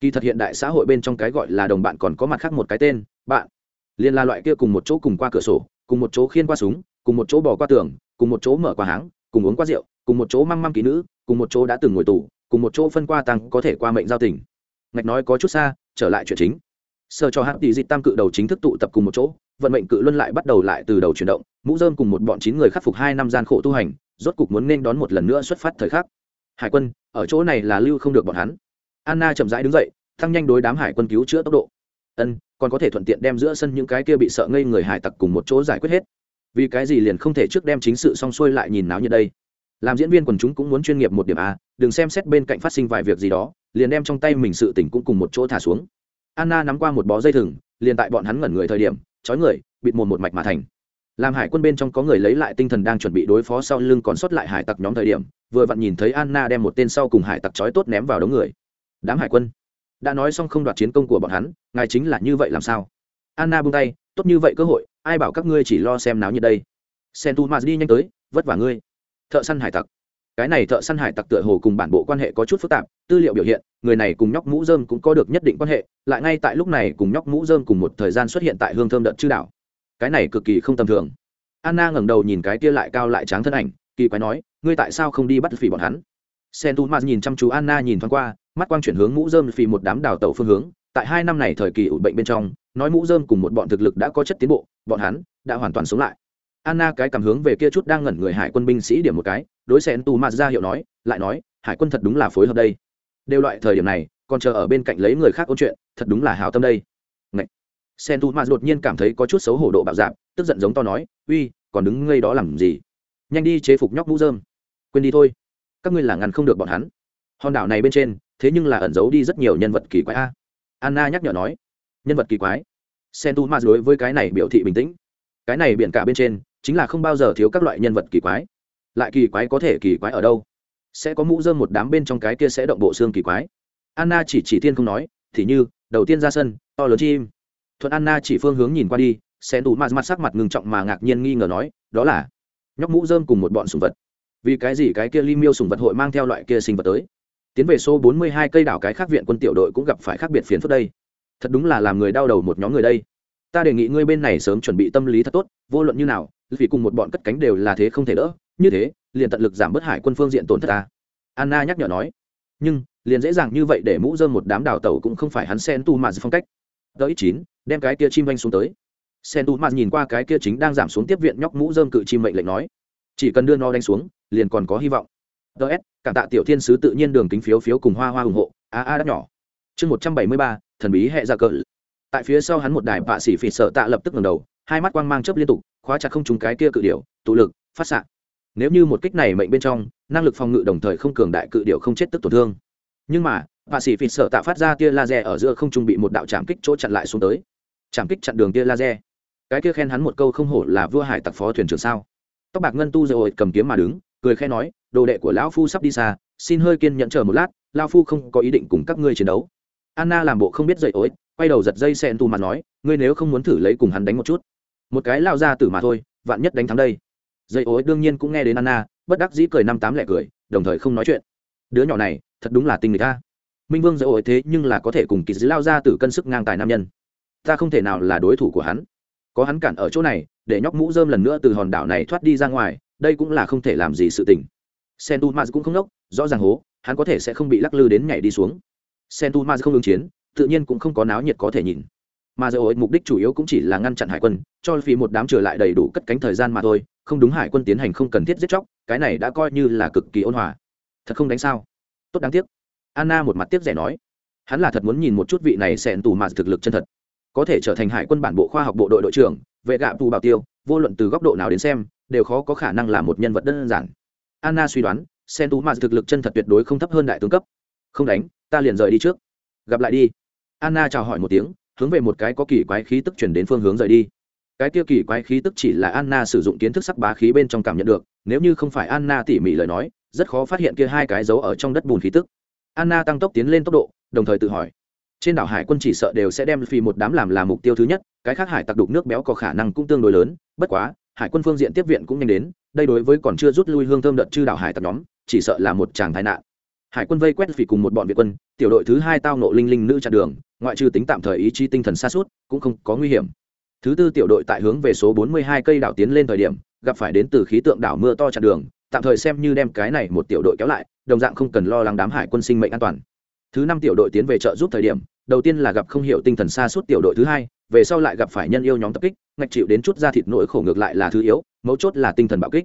Kỳ thật hiện đại xã hội bên trong cái gọi là đồng bạn còn có mặt khác một cái tên, bạn. Liền là loại kia cùng một chỗ cùng qua cửa sổ, cùng một chỗ khiên qua súng, cùng một chỗ bỏ qua tường cùng một chỗ mở qua háng, cùng uống qua rượu, cùng một chỗ măng măng ký nữ, cùng một chỗ đã từng ngồi tù, cùng một chỗ phân qua tăng có thể qua mệnh giao tình. Ngạch nói có chút xa, trở lại chuyện chính. Sơ cho hạng tỷ dịch tam cự đầu chính thức tụ tập cùng một chỗ, vận mệnh cự luân lại bắt đầu lại từ đầu chuyển động, mũ dơm cùng một bọn chín người khắc phục hai năm gian khổ tu hành, rốt cục muốn nên đón một lần nữa xuất phát thời khắc. Hải quân, ở chỗ này là lưu không được bọn hắn. Anna chậm rãi đứng dậy, tăng nhanh đối đám hải quân cứu chữa tốc độ. Ân, còn có thể thuận tiện đem giữa sân những cái kia bị sợ ngây người hải tặc cùng một chỗ giải quyết hết vì cái gì liền không thể trước đem chính sự xong xuôi lại nhìn náo như đây? Làm diễn viên quần chúng cũng muốn chuyên nghiệp một điểm a đừng xem xét bên cạnh phát sinh vài việc gì đó, liền đem trong tay mình sự tỉnh cũng cùng một chỗ thả xuống. Anna nắm qua một bó dây thừng, liền tại bọn hắn ngẩn người thời điểm trói người, bịt mồm một mạch mà thành. Làm hải quân bên trong có người lấy lại tinh thần đang chuẩn bị đối phó sau lưng còn sót lại hải tặc nhóm thời điểm, vừa vặn nhìn thấy anna đem một tên sau cùng hải tặc trói tốt ném vào đống người. Đám hải quân, đã nói xong không đoạt chiến công của bọn hắn, ngài chính là như vậy làm sao? Anna buông tay, tốt như vậy cơ hội ai bảo các ngươi chỉ lo xem náo như đây? Sen tu đi nhanh tới, vất vả ngươi. Thợ săn hải tặc. Cái này thợ săn hải tặc tựa hồ cùng bản bộ quan hệ có chút phức tạp, tư liệu biểu hiện, người này cùng nhóc mũ dơm cũng có được nhất định quan hệ, lại ngay tại lúc này cùng nhóc mũ dơm cùng một thời gian xuất hiện tại hương thơm đợt chư đảo. Cái này cực kỳ không tầm thường. Anna ngẩng đầu nhìn cái kia lại cao lại tráng thân ảnh, kỳ quái nói, ngươi tại sao không đi bắt phỉ bọn hắn? Sen tu nhìn chăm chú anna nhìn thoáng qua, mắt quang chuyển hướng mũ dơm phỉ một đám đào tàu phương hướng, tại hai năm này thời kỳ ủ bệnh bên trong nói mũ dơm cùng một bọn thực lực đã có chất tiến bộ, bọn hắn đã hoàn toàn sống lại. Anna cái cảm hướng về kia chút đang ngẩn người hải quân binh sĩ điểm một cái, đối xen tù mạt ra hiệu nói, lại nói, hải quân thật đúng là phối hợp đây. Đều loại thời điểm này, còn chờ ở bên cạnh lấy người khác ôn chuyện, thật đúng là hào tâm đây. Ngậy. sen tu mạt đột nhiên cảm thấy có chút xấu hổ độ bạo dạp tức giận giống to nói, uy, còn đứng ngây đó làm gì? Nhanh đi chế phục nhóc mũ dơm quên đi thôi. Các ngươi là ngăn không được bọn hắn. Hòn đảo này bên trên, thế nhưng là ẩn giấu đi rất nhiều nhân vật kỳ quái a. Anna nhắc nhở nói nhân vật kỳ quái. Sen tu ma đối với cái này biểu thị bình tĩnh. Cái này biển cả bên trên, chính là không bao giờ thiếu các loại nhân vật kỳ quái. Lại kỳ quái có thể kỳ quái ở đâu? Sẽ có mũ dơm một đám bên trong cái kia sẽ động bộ xương kỳ quái. Anna chỉ chỉ tiên không nói, thì như, đầu tiên ra sân, to lớn chim. Thuận anna chỉ phương hướng nhìn qua đi, sen tu ma mặt sắc mặt ngừng trọng mà ngạc nhiên nghi ngờ nói, đó là nhóc mũ dơm cùng một bọn sùng vật. Vì cái gì cái kia li miêu sùng vật hội mang theo loại kia sinh vật tới? Tiến về số bốn mươi hai cây đảo cái khác viện quân tiểu đội cũng gặp phải khác biệt phiền phức đây thật đúng là làm người đau đầu một nhóm người đây. Ta đề nghị ngươi bên này sớm chuẩn bị tâm lý thật tốt, vô luận như nào, vì cùng một bọn cất cánh đều là thế không thể đỡ, như thế, liền tận lực giảm bớt hải quân phương diện tổn thất ta. Anna nhắc nhở nói. Nhưng, liền dễ dàng như vậy để mũ dơm một đám đào tẩu cũng không phải hắn sen tu mà phong cách. Đỡ ít chín, đem cái kia chim vanh xuống tới. Sen tu mà nhìn qua cái kia chính đang giảm xuống tiếp viện nhóc mũ dơm cự chim mệnh lệnh nói. Chỉ cần đưa nó đánh xuống, liền còn có hy vọng. Ts cảm tạ tiểu thiên sứ tự nhiên đường kính phiếu phiếu cùng hoa hoa ủng hộ. A a đắt nhỏ chương một trăm bảy mươi ba, thần bí hệ ra cỡ tại phía sau hắn một đài bạ xỉ phỉ sợ tạ lập tức ngẩng đầu, hai mắt quang mang chớp liên tục, khóa chặt không trúng cái kia cự điểu, tụ lực, phát xạ. Nếu như một kích này mệnh bên trong, năng lực phòng ngự đồng thời không cường đại cự điểu không chết tức tổn thương. Nhưng mà bạ xỉ phỉ sợ tạ phát ra tia laser ở giữa không trung bị một đạo chạm kích chỗ chặn lại xuống tới. Chạm kích chặn đường tia laser. Cái kia khen hắn một câu không hổ là vua hải tặc phó thuyền trưởng sao. Tóc bạc ngân tu rồi cầm kiếm mà đứng, cười khe nói, đồ đệ của lão phu sắp đi xa, xin hơi kiên nhẫn chờ một lát, lão phu không có ý định cùng các ngươi chiến đấu anna làm bộ không biết dậy ối quay đầu giật dây sen tu mặt nói ngươi nếu không muốn thử lấy cùng hắn đánh một chút một cái lao ra tử mà thôi vạn nhất đánh thắng đây. Dây ối đương nhiên cũng nghe đến anna bất đắc dĩ cười năm tám lẻ cười đồng thời không nói chuyện. Đứa nhỏ này thật đúng là tinh người ta minh vương dây ối thế nhưng là có thể cùng kỳ dư lao ra tử cân sức ngang tài nam nhân. Ta không thể nào là đối thủ của hắn. Có hắn cản ở chỗ này để nhóc mũ dơm lần nữa từ hòn đảo này thoát đi ra ngoài đây cũng là không thể làm gì sự tình. Sentu maz cũng không nốc, rõ ràng hố hắn có thể sẽ không bị lắc lư đến nhảy đi xuống sentu maz không ứng chiến, tự nhiên cũng không có náo nhiệt có thể nhìn. Mà giờ ối mục đích chủ yếu cũng chỉ là ngăn chặn hải quân, cho vì một đám trở lại đầy đủ cất cánh thời gian mà thôi, không đúng hải quân tiến hành không cần thiết giết chóc, cái này đã coi như là cực kỳ ôn hòa. Thật không đánh sao? Tốt đáng tiếc. Anna một mặt tiếc rẻ nói. Hắn là thật muốn nhìn một chút vị này xẹn tù mà thực lực chân thật. Có thể trở thành hải quân bản bộ khoa học bộ đội đội trưởng, vệ gạ tù bảo tiêu, vô luận từ góc độ nào đến xem, đều khó có khả năng là một nhân vật đơn giản. Anna suy đoán, sen tú mạt thực lực chân thật tuyệt đối không thấp hơn đại tướng cấp. Không đánh ta liền rời đi trước. Gặp lại đi. Anna chào hỏi một tiếng, hướng về một cái có kỳ quái khí tức chuyển đến phương hướng rời đi. Cái kia kỳ quái khí tức chỉ là anna sử dụng kiến thức sắc bá khí bên trong cảm nhận được, nếu như không phải anna tỉ mỉ lời nói, rất khó phát hiện kia hai cái dấu ở trong đất bùn khí tức. Anna tăng tốc tiến lên tốc độ, đồng thời tự hỏi, trên đảo hải quân chỉ sợ đều sẽ đem phi một đám làm là mục tiêu thứ nhất, cái khác hải tặc đục nước béo có khả năng cũng tương đối lớn, bất quá, hải quân phương diện tiếp viện cũng nhanh đến, đây đối với còn chưa rút lui hương thơm đợt chư đảo hải tặc nhóm, chỉ sợ là một chàng tai nạn hải quân vây quét vì cùng một bọn việt quân, tiểu đội thứ hai tao nộ linh linh nữ chặn đường, ngoại trừ tính tạm thời ý chí tinh thần xa suốt, cũng không có nguy hiểm. Thứ tư tiểu đội tại hướng về số 42 cây đảo tiến lên thời điểm, gặp phải đến từ khí tượng đảo mưa to chặn đường, tạm thời xem như đem cái này một tiểu đội kéo lại, đồng dạng không cần lo lắng đám hải quân sinh mệnh an toàn. Thứ năm tiểu đội tiến về trợ giúp thời điểm, đầu tiên là gặp không hiểu tinh thần xa suốt tiểu đội thứ hai, về sau lại gặp phải nhân yêu nhóm tập kích, ngạch chịu đến chút ra thịt nỗi khổ ngược lại là thứ yếu, mấu chốt là tinh thần bạo kích.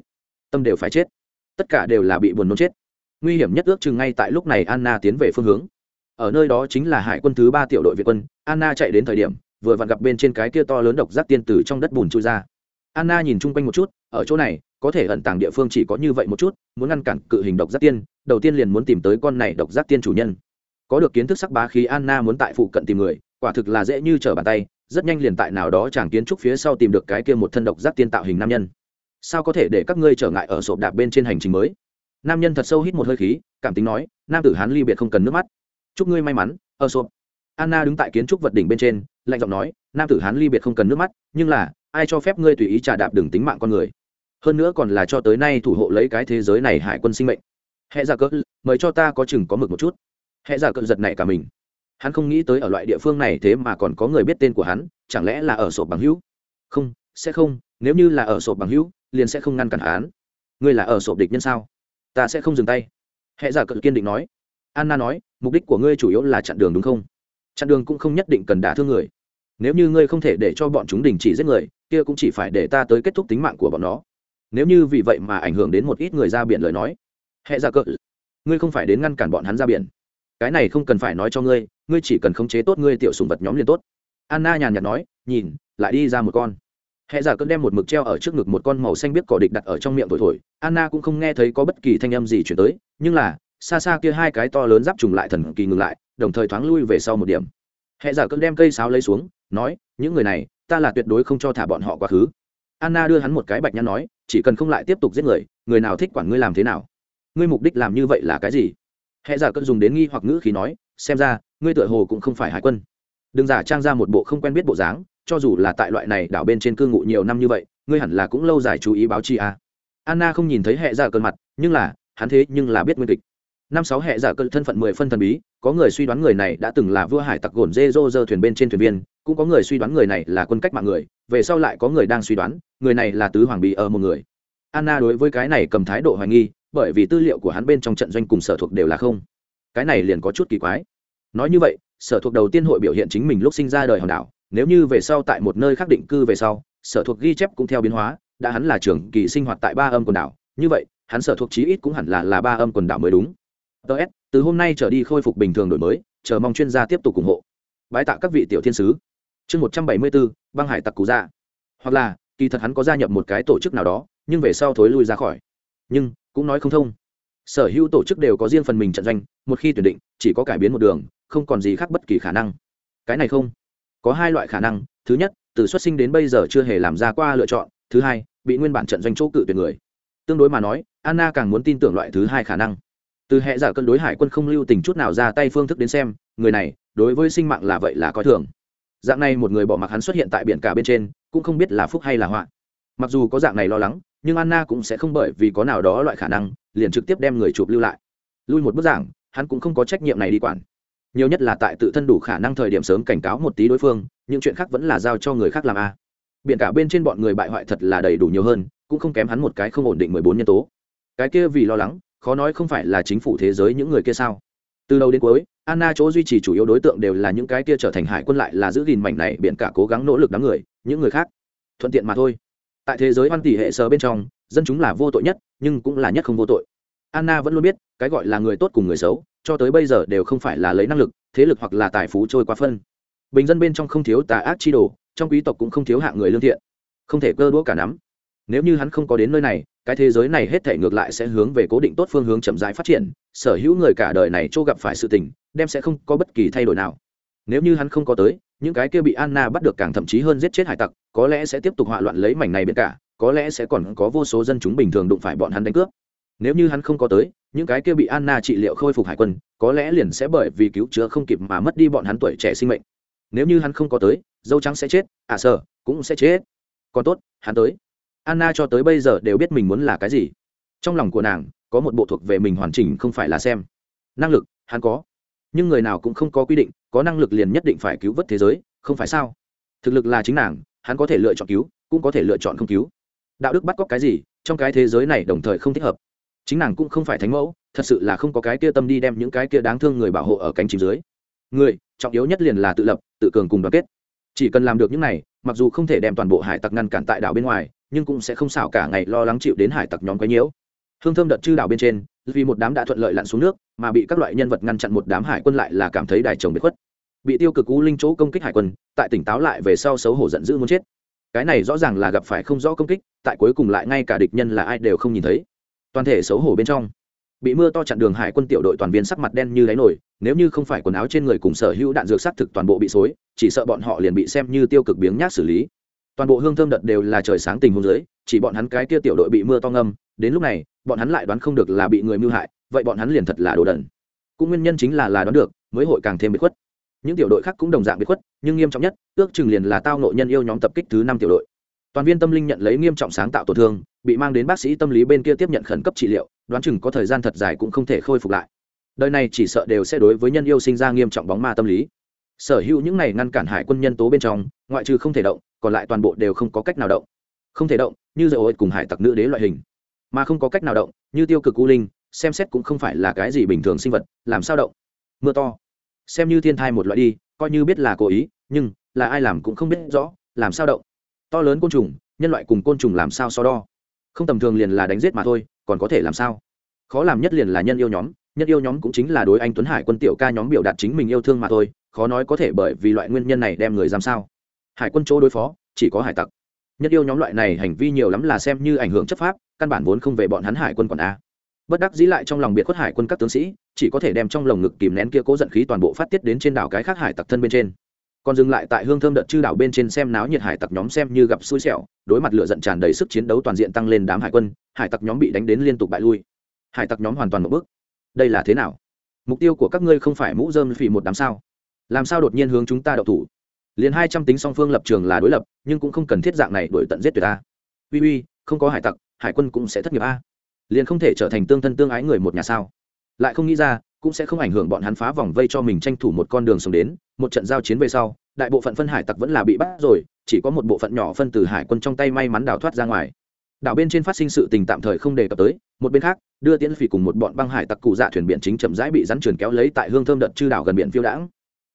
Tâm đều phải chết. Tất cả đều là bị buồn nôn chết nguy hiểm nhất ước chừng ngay tại lúc này anna tiến về phương hướng. Ở nơi đó chính là hải quân thứ ba tiểu đội việt quân. Anna chạy đến thời điểm, vừa vặn gặp bên trên cái kia to lớn độc giác tiên từ trong đất bùn trôi ra. Anna nhìn chung quanh một chút, ở chỗ này, có thể ẩn tàng địa phương chỉ có như vậy một chút, muốn ngăn cản cự hình độc giác tiên, đầu tiên liền muốn tìm tới con này độc giác tiên chủ nhân. Có được kiến thức sắc bá khí anna muốn tại phụ cận tìm người, quả thực là dễ như trở bàn tay, rất nhanh liền tại nào đó chàng kiến trúc phía sau tìm được cái kia một thân độc giác tiên tạo hình nam nhân. Sao có thể để các ngươi trở ngại ở sộp đạp bên trên hành trình mới? Nam nhân thật sâu hít một hơi khí, cảm tính nói, nam tử hán ly biệt không cần nước mắt. Chúc ngươi may mắn. Ở sộp. Anna đứng tại kiến trúc vật đỉnh bên trên, lạnh giọng nói, nam tử hán ly biệt không cần nước mắt, nhưng là, ai cho phép ngươi tùy ý trả đạp đường tính mạng con người? Hơn nữa còn là cho tới nay thủ hộ lấy cái thế giới này hải quân sinh mệnh. Hệ giả cỡ, mời cho ta có chừng có mực một chút. Hệ giả cỡ giật này cả mình. Hắn không nghĩ tới ở loại địa phương này thế mà còn có người biết tên của hắn, chẳng lẽ là ở sổ bằng hữu? Không, sẽ không, nếu như là ở sổ bằng hữu, liền sẽ không ngăn cản hắn. Ngươi là ở sổ địch nhân sao? Ta sẽ không dừng tay. Hệ giả cự kiên định nói. Anna nói mục đích của ngươi chủ yếu là chặn đường đúng không? Chặn đường cũng không nhất định cần đả thương người. Nếu như ngươi không thể để cho bọn chúng đình chỉ giết người kia cũng chỉ phải để ta tới kết thúc tính mạng của bọn nó. Nếu như vì vậy mà ảnh hưởng đến một ít người ra biển lời nói. Hệ giả cự, ngươi không phải đến ngăn cản bọn hắn ra biển. Cái này không cần phải nói cho ngươi ngươi chỉ cần khống chế tốt ngươi tiểu sùng vật nhóm liền tốt. Anna nhàn nhạt nói nhìn lại đi ra một con hệ giả cơn đem một mực treo ở trước ngực một con màu xanh biết cỏ địch đặt ở trong miệng thổi thổi. Anna cũng không nghe thấy có bất kỳ thanh âm gì chuyển tới, nhưng là, xa xa kia hai cái to lớn giáp trùng lại thần kỳ ngừng lại, đồng thời thoáng lui về sau một điểm. Hệ giả cơn đem cây sáo lấy xuống, nói, những người này, ta là tuyệt đối không cho thả bọn họ quá khứ. Anna đưa hắn một cái bạch nhăn nói, chỉ cần không lại tiếp tục giết người người nào thích quản ngươi làm thế nào? Ngươi mục đích làm như vậy là cái gì? Hệ giả cơn dùng đến nghi hoặc ngữ khí nói, xem ra, ngươi tựa hồ cũng không phải hải quân. Đừng giả trang ra một bộ không quen biết bộ dáng cho dù là tại loại này đảo bên trên cư ngụ nhiều năm như vậy, ngươi hẳn là cũng lâu dài chú ý báo chi à. anna không nhìn thấy hệ giả cơn mặt, nhưng là, hắn thế nhưng là biết nguyên kịch. Năm sáu hệ giả cơn thân phận mười phân thần bí, có người suy đoán người này đã từng là vua hải tặc gồn dê dô dơ thuyền bên trên thuyền viên, cũng có người suy đoán người này là quân cách mạng người, về sau lại có người đang suy đoán, người này là tứ hoàng bì ở một người. Anna đối với cái này cầm thái độ hoài nghi, bởi vì tư liệu của hắn bên trong trận doanh cùng sở thuộc đều là không. Cái này liền có chút kỳ quái. Nói như vậy, sở thuộc đầu tiên hội biểu hiện chính mình lúc sinh ra đời hòn đảo nếu như về sau tại một nơi khác định cư về sau, sở thuộc ghi chép cũng theo biến hóa, đã hắn là trưởng kỳ sinh hoạt tại ba âm quần đảo. Như vậy, hắn sở thuộc chí ít cũng hẳn là là ba âm quần đảo mới đúng. Ts từ hôm nay trở đi khôi phục bình thường đổi mới, chờ mong chuyên gia tiếp tục ủng hộ. Bái tạ các vị tiểu thiên sứ. Chương một trăm bảy mươi bốn băng hải tặc cú dạ. Hoặc là, kỳ thật hắn có gia nhập một cái tổ chức nào đó, nhưng về sau thối lui ra khỏi. Nhưng, cũng nói không thông. Sở hữu tổ chức đều có riêng phần mình trận doanh, một khi tuyển định, chỉ có cải biến một đường, không còn gì khác bất kỳ khả năng. Cái này không có hai loại khả năng. Thứ nhất, từ xuất sinh đến bây giờ chưa hề làm ra qua lựa chọn. Thứ hai, bị nguyên bản trận doanh chỗ cự tuyệt người. Tương đối mà nói, anna càng muốn tin tưởng loại thứ hai khả năng. Từ hệ giả cân đối hải quân không lưu tình chút nào ra tay phương thức đến xem, người này, đối với sinh mạng là vậy là coi thường. Dạng này một người bỏ mặc hắn xuất hiện tại biển cả bên trên, cũng không biết là phúc hay là họa. Mặc dù có dạng này lo lắng, nhưng anna cũng sẽ không bởi vì có nào đó loại khả năng, liền trực tiếp đem người chụp lưu lại. Lui một bức giảng hắn cũng không có trách nhiệm này đi quản nhiều nhất là tại tự thân đủ khả năng thời điểm sớm cảnh cáo một tí đối phương, những chuyện khác vẫn là giao cho người khác làm a. Biện cả bên trên bọn người bại hoại thật là đầy đủ nhiều hơn, cũng không kém hắn một cái không ổn định mười bốn nhân tố. Cái kia vì lo lắng, khó nói không phải là chính phủ thế giới những người kia sao. Từ đầu đến cuối, anna chỗ duy trì chủ yếu đối tượng đều là những cái kia trở thành hải quân lại là giữ gìn mảnh này biện cả cố gắng nỗ lực đám người, những người khác. Thuận tiện mà thôi. Tại thế giới văn tỷ hệ sơ bên trong, dân chúng là vô tội nhất, nhưng cũng là nhất không vô tội anna vẫn luôn biết, cái gọi là người tốt cùng người xấu, cho tới bây giờ đều không phải là lấy năng lực, thế lực hoặc là tài phú trôi qua phân. Bình dân bên trong không thiếu tà ác chi đồ, trong quý tộc cũng không thiếu hạng người lương thiện. Không thể cơ đũa cả nắm. Nếu như hắn không có đến nơi này, cái thế giới này hết thể ngược lại sẽ hướng về cố định tốt phương hướng chậm rãi phát triển, sở hữu người cả đời này chỗ gặp phải sự tình, đem sẽ không có bất kỳ thay đổi nào. Nếu như hắn không có tới, những cái kia bị anna bắt được càng thậm chí hơn giết chết hải tặc, có lẽ sẽ tiếp tục hỏa loạn lấy mảnh này biển cả, có lẽ sẽ còn có vô số dân chúng bình thường đụng phải bọn hắn đánh cướp nếu như hắn không có tới, những cái kia bị anna trị liệu khôi phục hải quân, có lẽ liền sẽ bởi vì cứu chữa không kịp mà mất đi bọn hắn tuổi trẻ sinh mệnh. Nếu như hắn không có tới, dâu trắng sẽ chết à sợ, cũng sẽ chết. Còn tốt, hắn tới. Anna cho tới bây giờ đều biết mình muốn là cái gì. Trong lòng của nàng, có một bộ thuộc về mình hoàn chỉnh không phải là xem. Năng lực, hắn có. Nhưng người nào cũng không có quy định, có năng lực liền nhất định phải cứu vớt thế giới, không phải sao? Thực lực là chính nàng, hắn có thể lựa chọn cứu, cũng có thể lựa chọn không cứu. Đạo đức bắt cóc cái gì, trong cái thế giới này đồng thời không thích hợp chính nàng cũng không phải thánh mẫu, thật sự là không có cái kia tâm đi đem những cái kia đáng thương người bảo hộ ở cánh chìm dưới. Người, trọng yếu nhất liền là tự lập, tự cường cùng đoàn kết. Chỉ cần làm được những này, mặc dù không thể đem toàn bộ hải tặc ngăn cản tại đảo bên ngoài, nhưng cũng sẽ không xảo cả ngày lo lắng chịu đến hải tặc nhóm quấy nhiễu. Hương thơm đợt chư đảo bên trên, vì một đám đã thuận lợi lặn xuống nước, mà bị các loại nhân vật ngăn chặn một đám hải quân lại là cảm thấy đài chồng bị khuất. Bị tiêu cực u linh chỗ công kích hải quân, tại tỉnh táo lại về sau xấu hổ giận dữ muốn chết. Cái này rõ ràng là gặp phải không rõ công kích, tại cuối cùng lại ngay cả địch nhân là ai đều không nhìn thấy toàn thể xấu hổ bên trong. Bị mưa to chặn đường hải quân tiểu đội toàn viên sắc mặt đen như đáy nổi, nếu như không phải quần áo trên người cùng sở hữu đạn dược s thực toàn bộ bị xối, chỉ sợ bọn họ liền bị xem như tiêu cực biếng nhác xử lý. Toàn bộ hương thơm đợt đều là trời sáng tình hôn dưới, chỉ bọn hắn cái kia tiểu đội bị mưa to ngâm, đến lúc này, bọn hắn lại đoán không được là bị người mưu hại, vậy bọn hắn liền thật là đồ đần. Cũng nguyên nhân chính là là đoán được, mới hội càng thêm bị khuất. Những tiểu đội khác cũng đồng dạng bị khuất, nhưng nghiêm trọng nhất, ước chừng liền là tao nội nhân yêu nhóm tập kích thứ năm tiểu đội. Toàn viên tâm linh nhận lấy nghiêm trọng sáng tạo tổn thương bị mang đến bác sĩ tâm lý bên kia tiếp nhận khẩn cấp trị liệu, đoán chừng có thời gian thật dài cũng không thể khôi phục lại. Đời này chỉ sợ đều sẽ đối với nhân yêu sinh ra nghiêm trọng bóng ma tâm lý. Sở hữu những này ngăn cản hải quân nhân tố bên trong, ngoại trừ không thể động, còn lại toàn bộ đều không có cách nào động. Không thể động, như dầu ổi cùng hải tặc nữ đế loại hình. Mà không có cách nào động, như tiêu cực u linh, xem xét cũng không phải là cái gì bình thường sinh vật, làm sao động? Mưa to. Xem như thiên thai một loại đi, coi như biết là cố ý, nhưng là ai làm cũng không biết rõ, làm sao động? To lớn côn trùng, nhân loại cùng côn trùng làm sao so đo? Không tầm thường liền là đánh giết mà thôi, còn có thể làm sao? Khó làm nhất liền là nhân yêu nhóm, nhân yêu nhóm cũng chính là đối anh tuấn hải quân tiểu ca nhóm biểu đạt chính mình yêu thương mà thôi, khó nói có thể bởi vì loại nguyên nhân này đem người giam sao? Hải quân chỗ đối phó, chỉ có hải tặc. Nhất yêu nhóm loại này hành vi nhiều lắm là xem như ảnh hưởng chấp pháp, căn bản vốn không về bọn hắn hải quân còn a. Bất đắc dĩ lại trong lòng biệt khuất hải quân các tướng sĩ, chỉ có thể đem trong lồng ngực kìm nén kia cố giận khí toàn bộ phát tiết đến trên đảo cái khác hải tặc thân bên trên còn dừng lại tại hương thơm đợt chư đảo bên trên xem náo nhiệt hải tặc nhóm xem như gặp xui xẻo, đối mặt lửa giận tràn đầy sức chiến đấu toàn diện tăng lên đám hải quân, hải tặc nhóm bị đánh đến liên tục bại lui. Hải tặc nhóm hoàn toàn một bước. Đây là thế nào? Mục tiêu của các ngươi không phải mũ dơm phì một đám sao? Làm sao đột nhiên hướng chúng ta đậu thủ? Liền hai trăm tính song phương lập trường là đối lập, nhưng cũng không cần thiết dạng này đổi tận giết tuyệt ta. Uy uy, không có hải tặc, hải quân cũng sẽ thất nghiệp a. Liền không thể trở thành tương thân tương ái người một nhà sao? Lại không nghĩ ra cũng sẽ không ảnh hưởng bọn hắn phá vòng vây cho mình tranh thủ một con đường sống đến, một trận giao chiến về sau, đại bộ phận phân hải tặc vẫn là bị bắt rồi, chỉ có một bộ phận nhỏ phân từ hải quân trong tay may mắn đào thoát ra ngoài. Đảo bên trên phát sinh sự tình tạm thời không đề cập tới, một bên khác, đưa tiễn phỉ cùng một bọn băng hải tặc cụ dạ thuyền biển chính chậm rãi bị rắn trườn kéo lấy tại hương thơm đợt chư đảo gần biển phiêu đãng.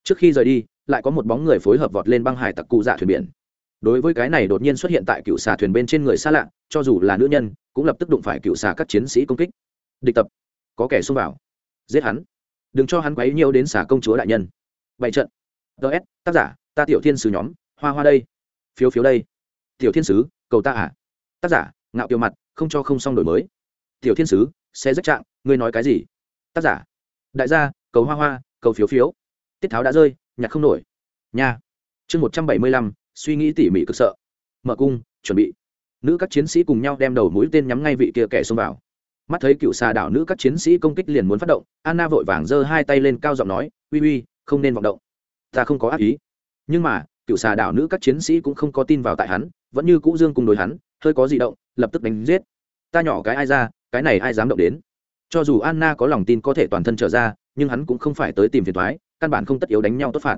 Trước khi rời đi, lại có một bóng người phối hợp vọt lên băng hải tặc cụ dạ thuyền biển. Đối với cái này đột nhiên xuất hiện tại cựu xà thuyền bên trên người xa lạ, cho dù là nữ nhân, cũng lập tức đụng phải cựu xà các chiến sĩ công kích. Địch tập. Có kẻ xông vào giết hắn. Đừng cho hắn quấy nhiều đến xả công chúa đại nhân. Bảy trận. Ts tác giả, ta tiểu thiên sứ nhóm, hoa hoa đây. Phiếu phiếu đây. Tiểu thiên sứ, cầu ta à. Tác giả, ngạo kiều mặt, không cho không xong đổi mới. Tiểu thiên sứ, xe rất trạng, ngươi nói cái gì? Tác giả, đại gia, cầu hoa hoa, cầu phiếu phiếu. Tiết tháo đã rơi nhặt không nổi. Nha. Chương một trăm bảy mươi lăm, suy nghĩ tỉ mỉ cực sợ. Mở cung, chuẩn bị. Nữ các chiến sĩ cùng nhau đem đầu mũi tên nhắm ngay vị kia kẻ xông vào mắt thấy cựu xà đảo nữ các chiến sĩ công kích liền muốn phát động, anna vội vàng giơ hai tay lên cao giọng nói, uy uy, không nên vọng động. Ta không có ác ý. Nhưng mà, cựu xà đảo nữ các chiến sĩ cũng không có tin vào tại hắn, vẫn như cũ dương cùng đối hắn, hơi có di động, lập tức đánh giết. Ta nhỏ cái ai ra, cái này ai dám động đến? Cho dù anna có lòng tin có thể toàn thân trở ra, nhưng hắn cũng không phải tới tìm phiền thoái căn bản không tất yếu đánh nhau tốt phạt.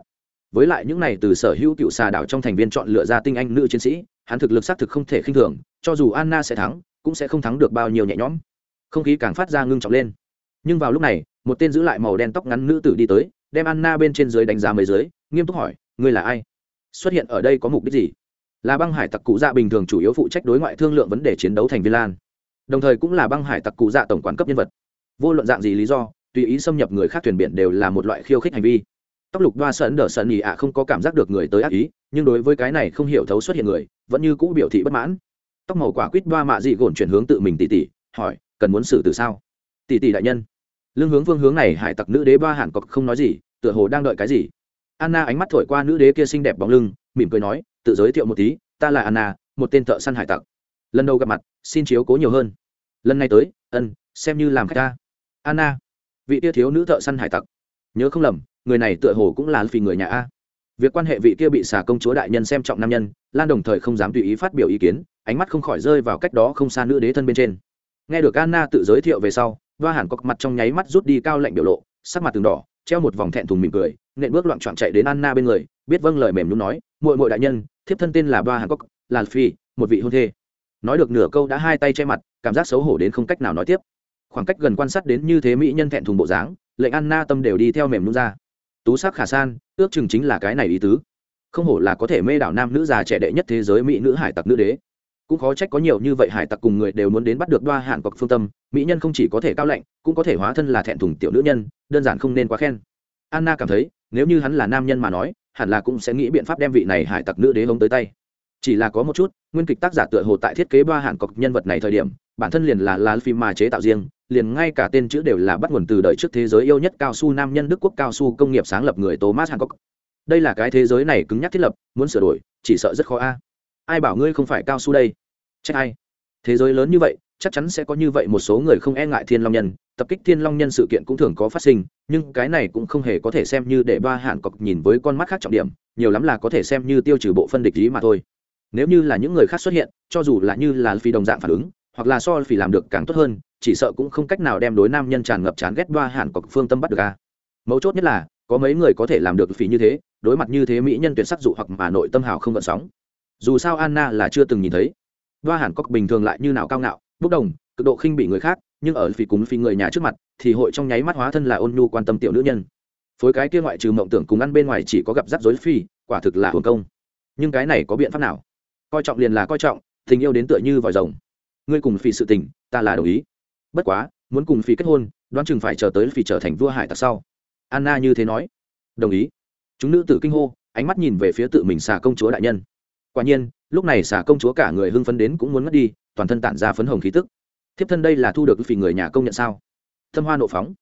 Với lại những này từ sở hữu cựu xà đảo trong thành viên chọn lựa ra tinh anh nữ chiến sĩ, hắn thực lực xác thực không thể khinh thường, cho dù anna sẽ thắng, cũng sẽ không thắng được bao nhiêu nhẹ nhõm không khí càng phát ra ngưng trọng lên. Nhưng vào lúc này, một tên giữ lại màu đen tóc ngắn nữ tử đi tới, đem anna bên trên dưới đánh giá mấy dưới, nghiêm túc hỏi, ngươi là ai? Xuất hiện ở đây có mục đích gì? Là băng hải tặc cụ dạ bình thường chủ yếu phụ trách đối ngoại thương lượng vấn đề chiến đấu thành viên lan. Đồng thời cũng là băng hải tặc cụ dạ tổng quản cấp nhân vật. Vô luận dạng gì lý do, tùy ý xâm nhập người khác thuyền biển đều là một loại khiêu khích hành vi. Tóc lục đoa sơn đờ sơn nhì ạ không có cảm giác được người tới ác ý, nhưng đối với cái này không hiểu thấu xuất hiện người, vẫn như cũ biểu thị bất mãn. Tóc màu quả quýt đoa mạ dị gồn chuyển hướng tự mình tỉ tỉ, hỏi cần muốn xử từ sao? Tỷ tỷ đại nhân. Lương hướng vương hướng này hải tặc nữ đế ba hàn cọc không nói gì, tựa hồ đang đợi cái gì. Anna ánh mắt thổi qua nữ đế kia xinh đẹp bóng lưng, mỉm cười nói, tự giới thiệu một tí, ta là anna, một tên thợ săn hải tặc. Lần đầu gặp mặt, xin chiếu cố nhiều hơn. Lần này tới, ân, xem như làm khách ta. Anna, vị kia thiếu nữ thợ săn hải tặc. Nhớ không lầm, người này tựa hồ cũng là vì người nhà a. Việc quan hệ vị kia bị xả công chúa đại nhân xem trọng nam nhân, lan đồng thời không dám tùy ý phát biểu ý kiến, ánh mắt không khỏi rơi vào cách đó không xa nữ đế thân bên trên nghe được anna tự giới thiệu về sau va hẳn có mặt trong nháy mắt rút đi cao lạnh biểu lộ, sắc mặt từng đỏ, treo một vòng thẹn thùng mỉm cười, nện bước loạn trọn chạy đến anna bên người, biết vâng lời mềm nhún nói, muội muội đại nhân, thiếp thân tên là ba hàn cốc, là phi, một vị hôn thê. Nói được nửa câu đã hai tay che mặt, cảm giác xấu hổ đến không cách nào nói tiếp. Khoảng cách gần quan sát đến như thế mỹ nhân thẹn thùng bộ dáng, lệnh anna tâm đều đi theo mềm nhún ra. Tú sắc khả san, ước chừng chính là cái này ý tứ. Không hổ là có thể mê đảo nam nữ già trẻ đệ nhất thế giới mỹ nữ hải tặc nữ đế cũng khó trách có nhiều như vậy hải tặc cùng người đều muốn đến bắt được đoa hạn cọc phương tâm, mỹ nhân không chỉ có thể cao lạnh, cũng có thể hóa thân là thẹn thùng tiểu nữ nhân, đơn giản không nên quá khen. Anna cảm thấy, nếu như hắn là nam nhân mà nói, hẳn là cũng sẽ nghĩ biện pháp đem vị này hải tặc nữ đế hống tới tay. Chỉ là có một chút, nguyên kịch tác giả tựa hồ tại thiết kế ba hạn cọc nhân vật này thời điểm, bản thân liền là lá phim mà chế tạo riêng, liền ngay cả tên chữ đều là bắt nguồn từ đời trước thế giới yêu nhất cao su nam nhân đức quốc cao su công nghiệp sáng lập người thomas hancock. Đây là cái thế giới này cứng nhắc thiết lập, muốn sửa đổi, chỉ sợ rất khó a ai bảo ngươi không phải cao su đây? Trách ai? Thế giới lớn như vậy, chắc chắn sẽ có như vậy một số người không e ngại thiên long nhân. Tập kích thiên long nhân sự kiện cũng thường có phát sinh, nhưng cái này cũng không hề có thể xem như để ba hạn cọc nhìn với con mắt khác trọng điểm, nhiều lắm là có thể xem như tiêu trừ bộ phân địch ý mà thôi. Nếu như là những người khác xuất hiện, cho dù là như là phi đồng dạng phản ứng, hoặc là so phi làm được càng tốt hơn, chỉ sợ cũng không cách nào đem đối nam nhân tràn ngập chán ghét ba hạn cọc phương tâm bắt được a. Mấu chốt nhất là, có mấy người có thể làm được phỉ như thế, đối mặt như thế mỹ nhân tuyệt sắc dụ hoặc mà nội tâm hào không gợn sóng dù sao anna là chưa từng nhìn thấy. Đoa hàn cốc bình thường lại như nào cao ngạo, bốc đồng, cực độ khinh bị người khác, nhưng ở phi cúng phi người nhà trước mặt, thì hội trong nháy mắt hóa thân là ôn nhu quan tâm tiểu nữ nhân. Phối cái kia ngoại trừ mộng tưởng cùng ăn bên ngoài chỉ có gặp rắc rối phi quả thực là hồn công. Nhưng cái này có biện pháp nào? Coi trọng liền là coi trọng, tình yêu đến tựa như vòi rồng. Ngươi cùng phi sự tình, ta là đồng ý. Bất quá, muốn cùng phi kết hôn, đoán chừng phải chờ tới phi trở thành vua hải tặc sau. Anna như thế nói. Đồng ý. Chúng nữ tử kinh hô, ánh mắt nhìn về phía tự mình xà công chúa đại nhân quả nhiên, lúc này xà công chúa cả người hưng phấn đến cũng muốn mất đi, toàn thân tản ra phấn hồng khí tức. Thiếp thân đây là thu được phì người nhà công nhận sao? Thâm hoa nộ phóng.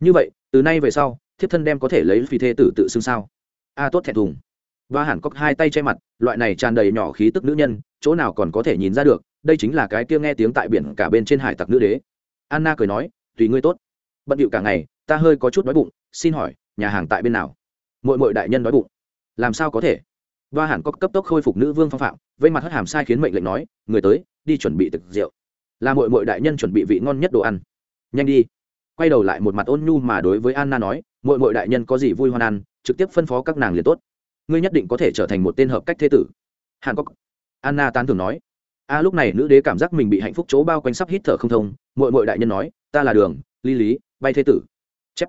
Như vậy, từ nay về sau, thiếp thân đem có thể lấy phi thê tử tự xưng sao? A tốt thẹn thùng. Và hẳn cóc hai tay che mặt, loại này tràn đầy nhỏ khí tức nữ nhân, chỗ nào còn có thể nhìn ra được, đây chính là cái kia nghe tiếng tại biển cả bên trên hải tặc nữ đế. Anna cười nói, tùy ngươi tốt. Bận điệu cả ngày, ta hơi có chút đói bụng, xin hỏi, nhà hàng tại bên nào? Mội mội đại nhân đói bụng. Làm sao có thể? Và Hàn Cốc cấp tốc khôi phục nữ vương phong phạm, vây mặt hất hàm sai khiến mệnh lệnh nói, người tới, đi chuẩn bị thực rượu. Là muội muội đại nhân chuẩn bị vị ngon nhất đồ ăn. Nhanh đi. Quay đầu lại một mặt ôn nhu mà đối với anna nói, muội muội đại nhân có gì vui hoan ăn, trực tiếp phân phó các nàng liền tốt. Ngươi nhất định có thể trở thành một tên hợp cách thế tử. Hàn cốc anna tán thưởng nói, a, lúc này nữ đế cảm giác mình bị hạnh phúc chỗ bao quanh sắp hít thở không thông, Muội muội đại nhân nói, ta là đường ly lý, bay thế tử. Chép.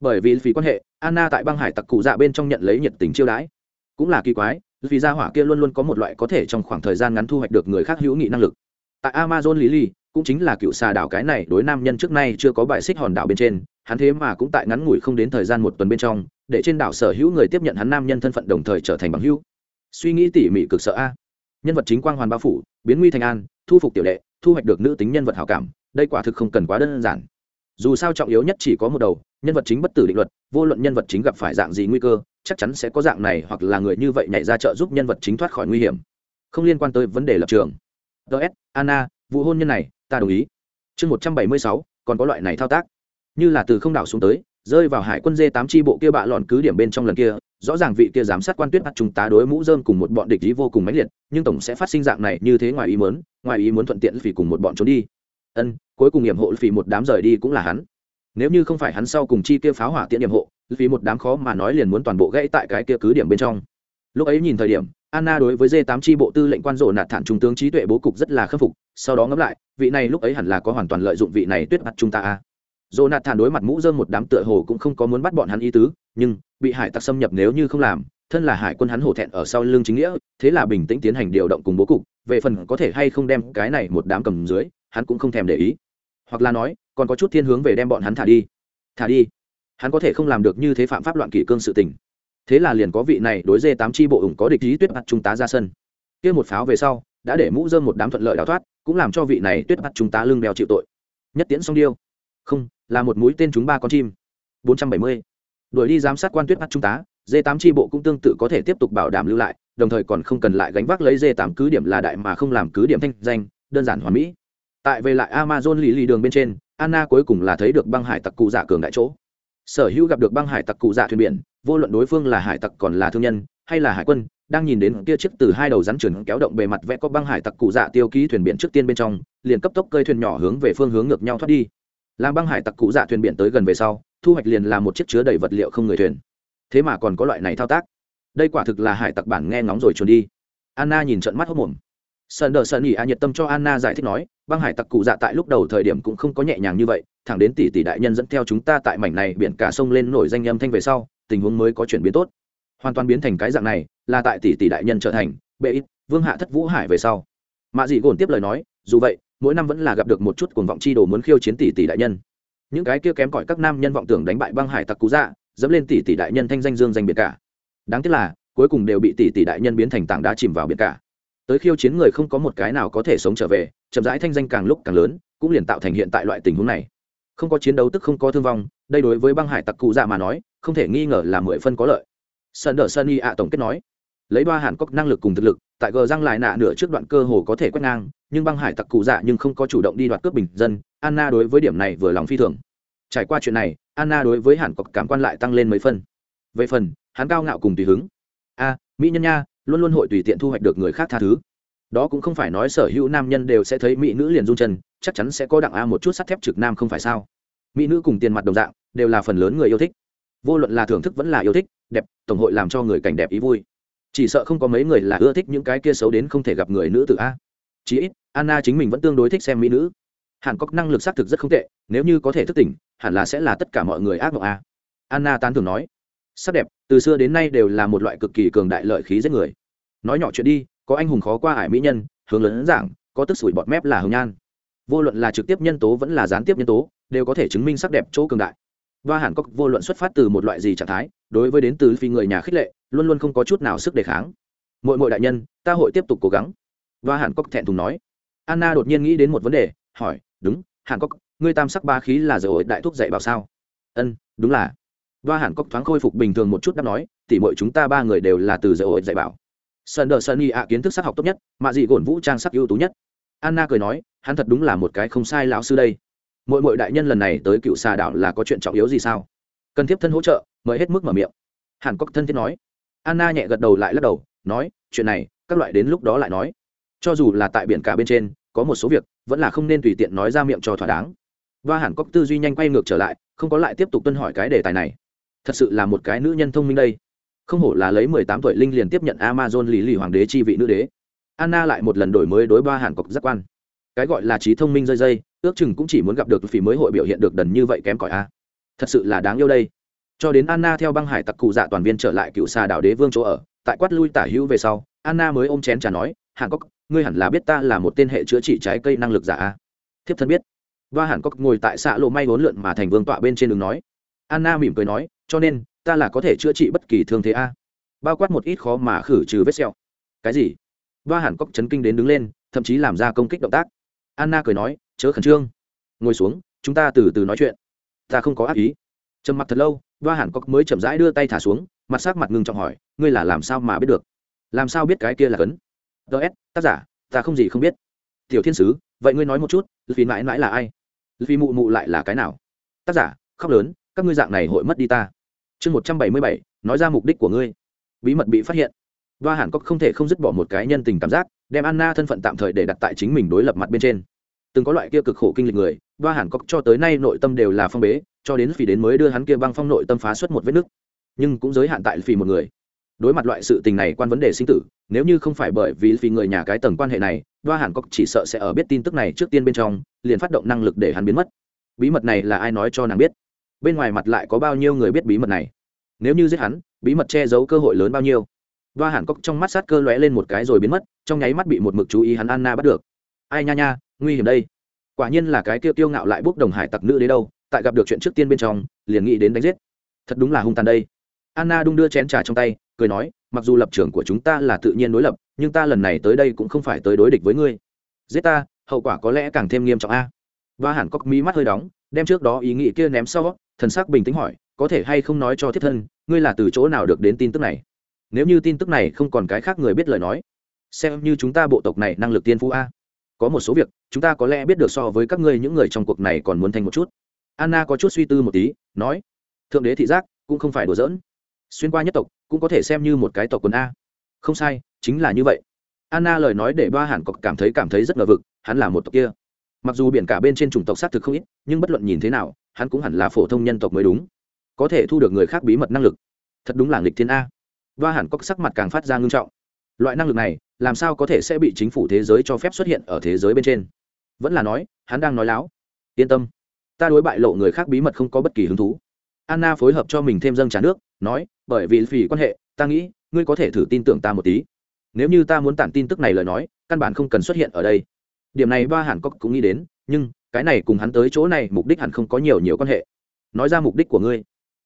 Bởi vì vì quan hệ, anna tại băng hải tặc cụ dạ bên trong nhận lấy nhiệt tình chiêu đãi cũng là kỳ quái vì gia hỏa kia luôn luôn có một loại có thể trong khoảng thời gian ngắn thu hoạch được người khác hữu nghị năng lực. Tại amazon lý ly cũng chính là cựu xà đảo cái này đối nam nhân trước nay chưa có bài xích hòn đảo bên trên hắn thế mà cũng tại ngắn ngủi không đến thời gian một tuần bên trong để trên đảo sở hữu người tiếp nhận hắn nam nhân thân phận đồng thời trở thành bằng hữu. Suy nghĩ tỉ mỉ cực sợ a. Nhân vật chính quang hoàn bao phủ biến nguy thành an thu phục tiểu lệ, thu hoạch được nữ tính nhân vật hảo cảm đây quả thực không cần quá đơn giản. Dù sao trọng yếu nhất chỉ có một đầu nhân vật chính bất tử định luật vô luận nhân vật chính gặp phải dạng gì nguy cơ chắc chắn sẽ có dạng này hoặc là người như vậy nhảy ra trợ giúp nhân vật chính thoát khỏi nguy hiểm. Không liên quan tới vấn đề lập trường. Ts anna, vụ hôn nhân này, ta đồng ý. Chương một trăm bảy mươi sáu, còn có loại này thao tác. Như là từ không đảo xuống tới, rơi vào hải quân dê tám tri bộ kia bạ lọn cứ điểm bên trong lần kia, rõ ràng vị kia giám sát quan tuyết bắt chúng ta đối mũ dơm cùng một bọn địch ý vô cùng mãnh liệt, nhưng tổng sẽ phát sinh dạng này như thế ngoài ý muốn, ngoài ý muốn thuận tiện vì cùng một bọn trốn đi. Ân, cuối cùng hiểm hộ vì một đám rời đi cũng là hắn. Nếu như không phải hắn sau cùng chi kia pháo hỏa tiện điểm hộ vì một đám khó mà nói liền muốn toàn bộ gãy tại cái kia cứ điểm bên trong. Lúc ấy nhìn thời điểm, anna đối với d 8 tri bộ tư lệnh quan rộ nạt thản trung tướng trí tuệ bố cục rất là khâm phục, sau đó ngẫm lại, vị này lúc ấy hẳn là có hoàn toàn lợi dụng vị này tuyết mặt chúng ta à. a Jonathan nạt thản đối mặt mũ dơm một đám tựa hồ cũng không có muốn bắt bọn hắn ý tứ, nhưng, bị hải tặc xâm nhập nếu như không làm, thân là hải quân hắn hổ thẹn ở sau lưng chính nghĩa, thế là bình tĩnh tiến hành điều động cùng bố cục, về phần có thể hay không đem cái này một đám cầm dưới, hắn cũng không thèm để ý. Hoặc là nói, còn có chút thiên hướng về đem bọn hắn thả đi. Thả đi hắn có thể không làm được như thế phạm pháp loạn kỷ cương sự tình. Thế là liền có vị này đối dê tám tri bộ ủng có địch ý tuyết bắt trung tá ra sân. Kia một pháo về sau, đã để mũ dơm một đám thuận lợi đào thoát, cũng làm cho vị này tuyết bắt trung tá lưng đeo chịu tội. Nhất tiễn song điêu. Không, là một mũi tên chúng ba con chim. Bốn trăm bảy mươi. Đuổi đi giám sát quan tuyết bắt trung tá, dê tám tri bộ cũng tương tự có thể tiếp tục bảo đảm lưu lại, đồng thời còn không cần lại gánh vác lấy dê tám cứ điểm là đại mà không làm cứ điểm thanh danh, đơn giản hoàn mỹ. Tại về lại amazon lì lì đường bên trên, anna cuối cùng là thấy được băng hải tặc cụ dạ cường đại chỗ sở hữu gặp được băng hải tặc cụ dạ thuyền biển, vô luận đối phương là hải tặc còn là thương nhân, hay là hải quân, đang nhìn đến kia chiếc từ hai đầu rắn chuyển kéo động bề mặt vẽ có băng hải tặc cụ dạ tiêu ký thuyền biển trước tiên bên trong, liền cấp tốc cơi thuyền nhỏ hướng về phương hướng ngược nhau thoát đi. Làm băng hải tặc cụ dạ thuyền biển tới gần về sau, thu hoạch liền là một chiếc chứa đầy vật liệu không người thuyền. Thế mà còn có loại này thao tác. Đây quả thực là hải tặc bản nghe ngóng rồi trốn đi. Anna nhìn trận mắt hốc mồm. Sơn đờ sơn ỉ a nhiệt tâm cho anna giải thích nói băng hải tặc cụ dạ tại lúc đầu thời điểm cũng không có nhẹ nhàng như vậy, thẳng đến tỷ tỷ đại nhân dẫn theo chúng ta tại mảnh này biển cả sông lên nổi danh âm thanh về sau, tình huống mới có chuyển biến tốt. Hoàn toàn biến thành cái dạng này, là tại tỷ tỷ đại nhân trở thành, bệ ít, vương hạ thất vũ hải về sau. Mạ dị gồn tiếp lời nói, dù vậy, mỗi năm vẫn là gặp được một chút cuồng vọng chi đồ muốn khiêu chiến tỷ tỷ đại nhân. Những cái kia kém cỏi các nam nhân vọng tưởng đánh bại băng hải tặc cú dạ dẫm lên tỷ tỷ đại nhân thanh danh dương danh biệt cả. Đáng tiếc là, cuối cùng đều bị tỷ tỷ đại nhân biến thành tảng đá chìm vào biệt cả tới khiêu chiến người không có một cái nào có thể sống trở về, chậm rãi thanh danh càng lúc càng lớn, cũng liền tạo thành hiện tại loại tình huống này. Không có chiến đấu tức không có thương vong, đây đối với băng hải tặc cụ dạ mà nói, không thể nghi ngờ là mười phân có lợi. Sơn đờ sơn y ạ tổng kết nói, lấy ba hàn cốc năng lực cùng thực lực, tại gờ răng lại nạ nửa trước đoạn cơ hồ có thể quét ngang, nhưng băng hải tặc cụ dạ nhưng không có chủ động đi đoạt cướp bình dân, anna đối với điểm này vừa lòng phi thường. Trải qua chuyện này, anna đối với hàn cốc cảm quan lại tăng lên mấy phân về phần, hắn cao ngạo cùng tùy hứng. A, mỹ nhân nha luôn luôn hội tùy tiện thu hoạch được người khác tha thứ. Đó cũng không phải nói sở hữu nam nhân đều sẽ thấy mỹ nữ liền run chân, chắc chắn sẽ có đặng a một chút sắt thép trực nam không phải sao? Mỹ nữ cùng tiền mặt đồng dạng, đều là phần lớn người yêu thích. Vô luận là thưởng thức vẫn là yêu thích, đẹp, tổng hội làm cho người cảnh đẹp ý vui. Chỉ sợ không có mấy người là ưa thích những cái kia xấu đến không thể gặp người nữ tự a. Chí ít, anna chính mình vẫn tương đối thích xem mỹ nữ. Hẳn có năng lực xác thực rất không tệ, nếu như có thể thức tỉnh, hẳn là sẽ là tất cả mọi người ác mộng a. Anna tán thường nói sắc đẹp, từ xưa đến nay đều là một loại cực kỳ cường đại lợi khí giết người. Nói nhỏ chuyện đi, có anh hùng khó qua ải mỹ nhân, hướng lớn giảng, có tức sủi bọt mép là hồng nhan. Vô luận là trực tiếp nhân tố vẫn là gián tiếp nhân tố, đều có thể chứng minh sắc đẹp chỗ cường đại. Và hẳn có vô luận xuất phát từ một loại gì trạng thái, đối với đến từ phi người nhà khích lệ, luôn luôn không có chút nào sức đề kháng. Mỗi mỗi đại nhân, ta hội tiếp tục cố gắng. Và hẳn có thẹn thùng nói. Anna đột nhiên nghĩ đến một vấn đề, hỏi, đúng, hẳn có, ngươi tam sắc ba khí là giờ ổi đại thuốc dạy bảo sao? Ân, đúng là đoa hàn cốc thoáng khôi phục bình thường một chút đáp nói tỉ mọi chúng ta ba người đều là từ giờ ổi dạy bảo. Sơn đờ sơn y ạ kiến thức sắc học tốt nhất, mạ dị gồn vũ trang sắc ưu tú nhất. Anna cười nói, hắn thật đúng là một cái không sai lão sư đây. Mỗi mỗi đại nhân lần này tới cựu xà đảo là có chuyện trọng yếu gì sao? Cần tiếp thân hỗ trợ mời hết mức mở miệng. Hàn cốc thân thiết nói. Anna nhẹ gật đầu lại lắc đầu, nói, chuyện này, các loại đến lúc đó lại nói. Cho dù là tại biển cả bên trên, có một số việc, vẫn là không nên tùy tiện nói ra miệng cho thỏa đáng. Và hẳn cốc tư duy nhanh quay ngược trở lại, không có lại tiếp tục tuân hỏi cái đề tài này thật sự là một cái nữ nhân thông minh đây. Không hổ là lấy mười tám tuổi linh liền tiếp nhận amazon lý lì hoàng đế chi vị nữ đế. Anna lại một lần đổi mới đối ba hàn cọc giác quan. Cái gọi là trí thông minh rơi dây, ước chừng cũng chỉ muốn gặp được phỉ mới hội biểu hiện được đần như vậy kém cỏi a. Thật sự là đáng yêu đây. Cho đến anna theo băng hải tặc cụ dạ toàn viên trở lại cựu xà đảo đế vương chỗ ở, tại quát lui tả hữu về sau, anna mới ôm chén trà nói, hàn cốc ngươi hẳn là biết ta là một tên hệ chữa trị trái cây năng lực giả a. Thiếp thân biết và hàn cốc ngồi tại xạ lộ may vốn lượn mà thành vương tọa bên trên đường nói anna mỉm cười nói, cho nên, ta là có thể chữa trị bất kỳ thương thế a. Bao quát một ít khó mà khử trừ vết sẹo. Cái gì? Ba hàn cốc chấn kinh đến đứng lên, thậm chí làm ra công kích động tác. Anna cười nói, chớ khẩn trương. Ngồi xuống, chúng ta từ từ nói chuyện. Ta không có ác ý. Trầm mặt thật lâu, ba hàn cốc mới chậm rãi đưa tay thả xuống, mặt sắc mặt ngưng trọng hỏi, ngươi là làm sao mà biết được? Làm sao biết cái kia là cấn? Ts tác giả, ta không gì không biết. Tiểu thiên sứ, vậy ngươi nói một chút vì mãi mãi là ai? Vì mụ mụ lại là cái nào? Tác giả, khóc lớn các ngươi dạng này hội mất đi ta. Chương một trăm bảy mươi bảy, nói ra mục đích của ngươi. Bí mật bị phát hiện. Đoa hàn cốc không thể không dứt bỏ một cái nhân tình cảm giác, đem anna thân phận tạm thời để đặt tại chính mình đối lập mặt bên trên. Từng có loại kia cực khổ kinh lịch người, đoa hàn cốc cho tới nay nội tâm đều là phong bế, cho đến phỉ đến mới đưa hắn kia băng phong nội tâm phá xuất một vết nứt. Nhưng cũng giới hạn tại phỉ một người. Đối mặt loại sự tình này quan vấn đề sinh tử, nếu như không phải bởi vì vì người nhà cái tầng quan hệ này, đoa hàn cốc chỉ sợ sẽ ở biết tin tức này trước tiên bên trong, liền phát động năng lực để hắn biến mất. Bí mật này là ai nói cho nàng biết? Bên ngoài mặt lại có bao nhiêu người biết bí mật này? Nếu như giết hắn, bí mật che giấu cơ hội lớn bao nhiêu? Đoa hẳn cốc trong mắt sát cơ lóe lên một cái rồi biến mất, trong nháy mắt bị một mực chú ý hắn anna bắt được. Ai nha nha, nguy hiểm đây. Quả nhiên là cái tiêu tiêu ngạo lại bốc đồng hải tặc nữ đấy đâu, tại gặp được chuyện trước tiên bên trong, liền nghĩ đến đánh giết. Thật đúng là hung tàn đây. Anna đung đưa chén trà trong tay, cười nói, mặc dù lập trường của chúng ta là tự nhiên đối lập, nhưng ta lần này tới đây cũng không phải tới đối địch với ngươi. Giết ta, hậu quả có lẽ càng thêm nghiêm trọng a. Và hẳn cóc mí mắt hơi đóng, đem trước đó ý nghĩ kia ném sau thần sắc bình tĩnh hỏi, có thể hay không nói cho thiết thân, ngươi là từ chỗ nào được đến tin tức này? Nếu như tin tức này không còn cái khác người biết lời nói, xem như chúng ta bộ tộc này năng lực tiên phú a. Có một số việc, chúng ta có lẽ biết được so với các ngươi những người trong cuộc này còn muốn thành một chút. Anna có chút suy tư một tí, nói, thượng đế thị giác, cũng không phải đùa giỡn. Xuyên qua nhất tộc, cũng có thể xem như một cái tộc quần a. Không sai, chính là như vậy. Anna lời nói để ba hàn cọc cảm thấy cảm thấy rất ngờ vực, hắn là một tộc kia. Mặc dù biển cả bên trên chủng tộc xác thực không ít, nhưng bất luận nhìn thế nào hắn cũng hẳn là phổ thông nhân tộc mới đúng. Có thể thu được người khác bí mật năng lực. Thật đúng là nghịch thiên a. Ba hẳn có sắc mặt càng phát ra ngưng trọng. Loại năng lực này, làm sao có thể sẽ bị chính phủ thế giới cho phép xuất hiện ở thế giới bên trên? Vẫn là nói, hắn đang nói láo. Yên tâm. Ta đối bại lộ người khác bí mật không có bất kỳ hứng thú. Anna phối hợp cho mình thêm dâng trà nước, nói, bởi vì vì quan hệ, ta nghĩ, ngươi có thể thử tin tưởng ta một tí. Nếu như ta muốn tản tin tức này lời nói, căn bản không cần xuất hiện ở đây. Điểm này ba hàn cốc cũng nghĩ đến, nhưng cái này cùng hắn tới chỗ này mục đích hẳn không có nhiều nhiều quan hệ. Nói ra mục đích của ngươi.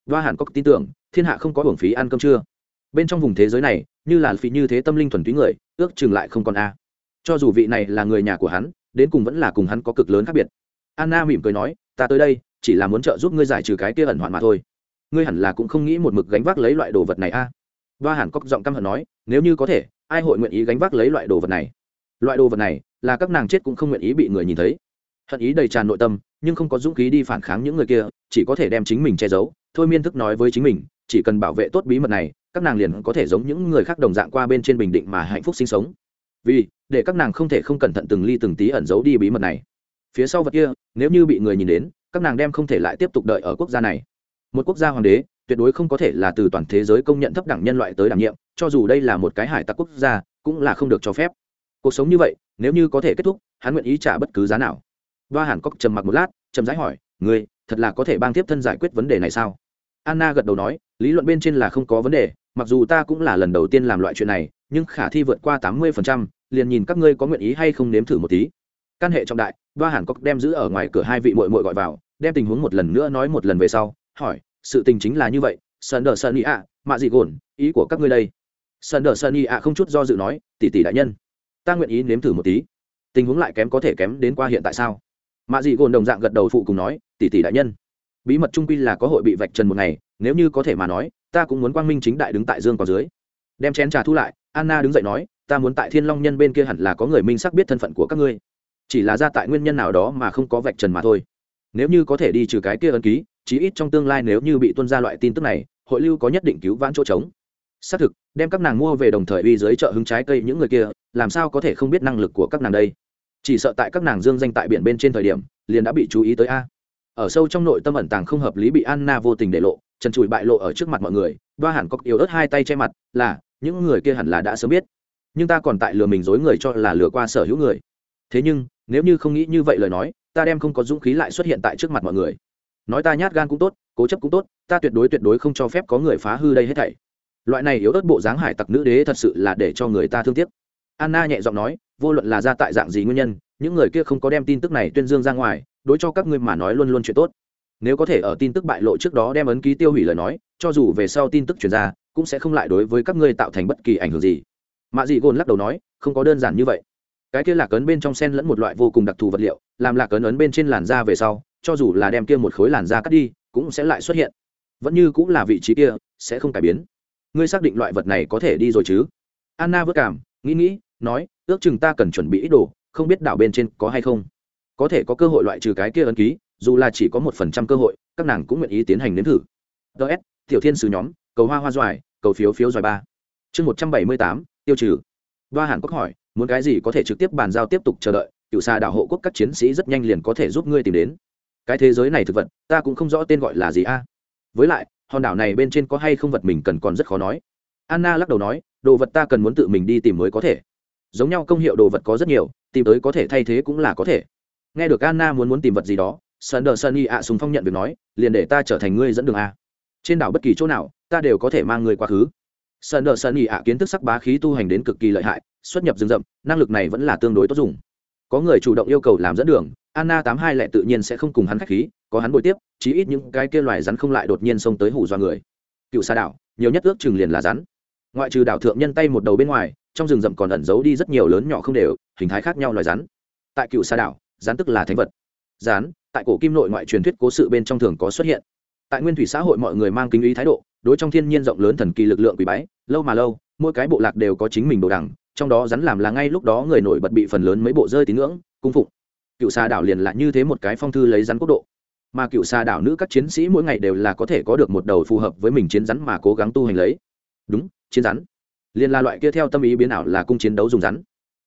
Và hẳn có tin tưởng, thiên hạ không có hưởng phí ăn cơm trưa. Bên trong vùng thế giới này, như là phí như thế tâm linh thuần túy người, ước chừng lại không còn a. Cho dù vị này là người nhà của hắn, đến cùng vẫn là cùng hắn có cực lớn khác biệt. Anna mỉm cười nói, ta tới đây, chỉ là muốn trợ giúp ngươi giải trừ cái kia ẩn hoạn mà thôi. Ngươi hẳn là cũng không nghĩ một mực gánh vác lấy loại đồ vật này a. À. và hẳn có giọng căm hận nói, nếu như có thể, ai hội nguyện ý gánh vác lấy loại đồ vật này? Loại đồ vật này, là các nàng chết cũng không nguyện ý bị người nhìn thấy hận ý đầy tràn nội tâm, nhưng không có dũng khí đi phản kháng những người kia, chỉ có thể đem chính mình che giấu. Thôi miên thức nói với chính mình, chỉ cần bảo vệ tốt bí mật này, các nàng liền có thể giống những người khác đồng dạng qua bên trên bình định mà hạnh phúc sinh sống. Vì, để các nàng không thể không cẩn thận từng ly từng tí ẩn giấu đi bí mật này. Phía sau vật kia, nếu như bị người nhìn đến, các nàng đem không thể lại tiếp tục đợi ở quốc gia này. Một quốc gia hoàng đế, tuyệt đối không có thể là từ toàn thế giới công nhận thấp đẳng nhân loại tới đảm nhiệm, cho dù đây là một cái hải tặc quốc gia, cũng là không được cho phép. Cuộc sống như vậy, nếu như có thể kết thúc, hắn nguyện ý trả bất cứ giá nào đoa hàn cốc trầm mặc một lát trầm rãi hỏi ngươi thật là có thể bang tiếp thân giải quyết vấn đề này sao? Anna gật đầu nói lý luận bên trên là không có vấn đề mặc dù ta cũng là lần đầu tiên làm loại chuyện này nhưng khả thi vượt qua tám mươi phần trăm, liền nhìn các ngươi có nguyện ý hay không nếm thử một tí. Căn hệ trọng đại đoa hàn cốc đem giữ ở ngoài cửa hai vị mội mội gọi vào đem tình huống một lần nữa nói một lần về sau hỏi sự tình chính là như vậy sơn đờ sơn ý ạ mạ dị gồn ý của các ngươi đây? Sơn đờ sơn ý ạ không chút do dự nói tỷ tỷ đại nhân ta nguyện ý nếm thử một tí. Tình huống lại kém có thể kém đến qua hiện tại sao? Mạ dị gồn đồng dạng gật đầu phụ cùng nói, tỷ tỷ đại nhân, bí mật trung quy là có hội bị vạch trần một ngày, nếu như có thể mà nói, ta cũng muốn quang minh chính đại đứng tại dương có dưới. Đem chén trà thu lại, anna đứng dậy nói, ta muốn tại thiên long nhân bên kia hẳn là có người minh xác biết thân phận của các ngươi. Chỉ là ra tại nguyên nhân nào đó mà không có vạch trần mà thôi. Nếu như có thể đi trừ cái kia ân ký, chí ít trong tương lai nếu như bị tuân ra loại tin tức này, hội lưu có nhất định cứu vãn chỗ trống. Xác thực, đem các nàng mua về đồng thời uy dưới chợ hứng trái cây những người kia, làm sao có thể không biết năng lực của các nàng đây? Chỉ sợ tại các nàng dương danh tại biển bên trên thời điểm, liền đã bị chú ý tới a. Ở sâu trong nội tâm ẩn tàng không hợp lý bị anna vô tình để lộ, trần trụi bại lộ ở trước mặt mọi người, đoa hẳn có yếu ớt hai tay che mặt, là, những người kia hẳn là đã sớm biết, nhưng ta còn tại lừa mình dối người cho là lừa qua sở hữu người. Thế nhưng, nếu như không nghĩ như vậy lời nói, ta đem không có dũng khí lại xuất hiện tại trước mặt mọi người. Nói ta nhát gan cũng tốt, cố chấp cũng tốt, ta tuyệt đối tuyệt đối không cho phép có người phá hư đây hết thảy. Loại này yếu ớt bộ dáng hải tặc nữ đế thật sự là để cho người ta thương tiếc anna nhẹ giọng nói, vô luận là ra tại dạng gì nguyên nhân, những người kia không có đem tin tức này tuyên dương ra ngoài, đối cho các ngươi mà nói luôn luôn chuyện tốt. Nếu có thể ở tin tức bại lộ trước đó đem ấn ký tiêu hủy lời nói, cho dù về sau tin tức truyền ra, cũng sẽ không lại đối với các ngươi tạo thành bất kỳ ảnh hưởng gì. Mạ dị gồn lắc đầu nói, không có đơn giản như vậy. Cái kia lạc ấn bên trong sen lẫn một loại vô cùng đặc thù vật liệu, làm lạc ấn ấn bên trên làn da về sau, cho dù là đem kia một khối làn da cắt đi, cũng sẽ lại xuất hiện. Vẫn như cũng là vị trí kia, sẽ không cải biến. Ngươi xác định loại vật này có thể đi rồi chứ? Anna vất cảm, nghĩ nghĩ nói, ước chừng ta cần chuẩn bị ít đồ, không biết đảo bên trên có hay không. Có thể có cơ hội loại trừ cái kia ấn ký, dù là chỉ có một phần trăm cơ hội, các nàng cũng nguyện ý tiến hành nếm thử. Ts tiểu thiên sứ nhóm, cầu hoa hoa doài, cầu phiếu phiếu doài ba. Chương một trăm bảy mươi tám, tiêu trừ. Đoa hàn quốc hỏi, muốn cái gì có thể trực tiếp bàn giao tiếp tục chờ đợi? Cựu xa đảo hộ quốc các chiến sĩ rất nhanh liền có thể giúp ngươi tìm đến. Cái thế giới này thực vật, ta cũng không rõ tên gọi là gì a. Với lại, hòn đảo này bên trên có hay không vật mình cần còn rất khó nói. Anna lắc đầu nói, đồ vật ta cần muốn tự mình đi tìm mới có thể giống nhau công hiệu đồ vật có rất nhiều, tìm tới có thể thay thế cũng là có thể. Nghe được anna muốn muốn tìm vật gì đó sơn đờ sơn y ạ sùng phong nhận việc nói, liền để ta trở thành ngươi dẫn đường a. Trên đảo bất kỳ chỗ nào, ta đều có thể mang người quá khứ. Sơn đờ sơn y ạ kiến thức sắc bá khí tu hành đến cực kỳ lợi hại, xuất nhập rừng rậm, năng lực này vẫn là tương đối tốt dùng. Có người chủ động yêu cầu làm dẫn đường, anna tám hai lẻ tự nhiên sẽ không cùng hắn khách khí, có hắn bồi tiếp, chí ít những cái kia loài rắn không lại đột nhiên xông tới hủ do người. Cựu xa đảo, nhiều nhất ước chừng liền là rắn. Ngoại trừ đảo thượng nhân tay một đầu bên ngoài trong rừng rậm còn ẩn giấu đi rất nhiều lớn nhỏ không đều, hình thái khác nhau loài rắn. Tại cựu xa đảo, rắn tức là thánh vật. Rắn, tại cổ kim nội ngoại truyền thuyết cố sự bên trong thường có xuất hiện. Tại nguyên thủy xã hội mọi người mang kính ý thái độ, đối trong thiên nhiên rộng lớn thần kỳ lực lượng quỷ bái, lâu mà lâu, mỗi cái bộ lạc đều có chính mình đồ đẳng trong đó rắn làm là ngay lúc đó người nổi bật bị phần lớn mấy bộ rơi tín ngưỡng, cung phụng. Cựu xa đảo liền là như thế một cái phong thư lấy rắn quốc độ. Mà cựu xa đảo nữ các chiến sĩ mỗi ngày đều là có thể có được một đầu phù hợp với mình chiến rắn mà cố gắng tu hành lấy. Đúng, chiến rắn liền là loại kia theo tâm ý biến ảo là cung chiến đấu dùng rắn.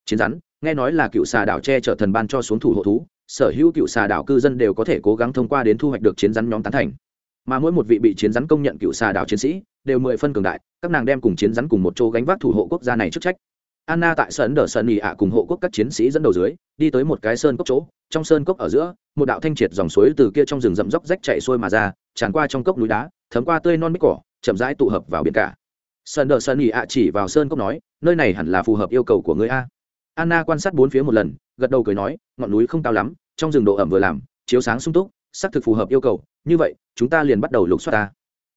Chiến rắn, nghe nói là cựu xà đảo che chở thần ban cho xuống thủ hộ thú, sở hữu cựu xà đảo cư dân đều có thể cố gắng thông qua đến thu hoạch được chiến rắn nhóm tán thành. Mà mỗi một vị bị chiến rắn công nhận cựu xà đảo chiến sĩ, đều mười phân cường đại, các nàng đem cùng chiến rắn cùng một chỗ gánh vác thủ hộ quốc gia này chức trách. Anna tại sơn đờ sơn ì ạ cùng hộ quốc các chiến sĩ dẫn đầu dưới, đi tới một cái sơn cốc chỗ, trong sơn cốc ở giữa, một đạo thanh triệt dòng suối từ kia trong rừng rậm róc rách chạy xuôi mà ra, tràn qua trong cốc núi đá, thấm qua tươi non mít cỏ, chậm rãi tụ hợp vào biển cả sơn đờ sơn ỉ ạ chỉ vào sơn cốc nói, nơi này hẳn là phù hợp yêu cầu của người a. Anna quan sát bốn phía một lần, gật đầu cười nói, ngọn núi không cao lắm, trong rừng độ ẩm vừa làm, chiếu sáng sung túc, xác thực phù hợp yêu cầu, như vậy, chúng ta liền bắt đầu lục soát ta.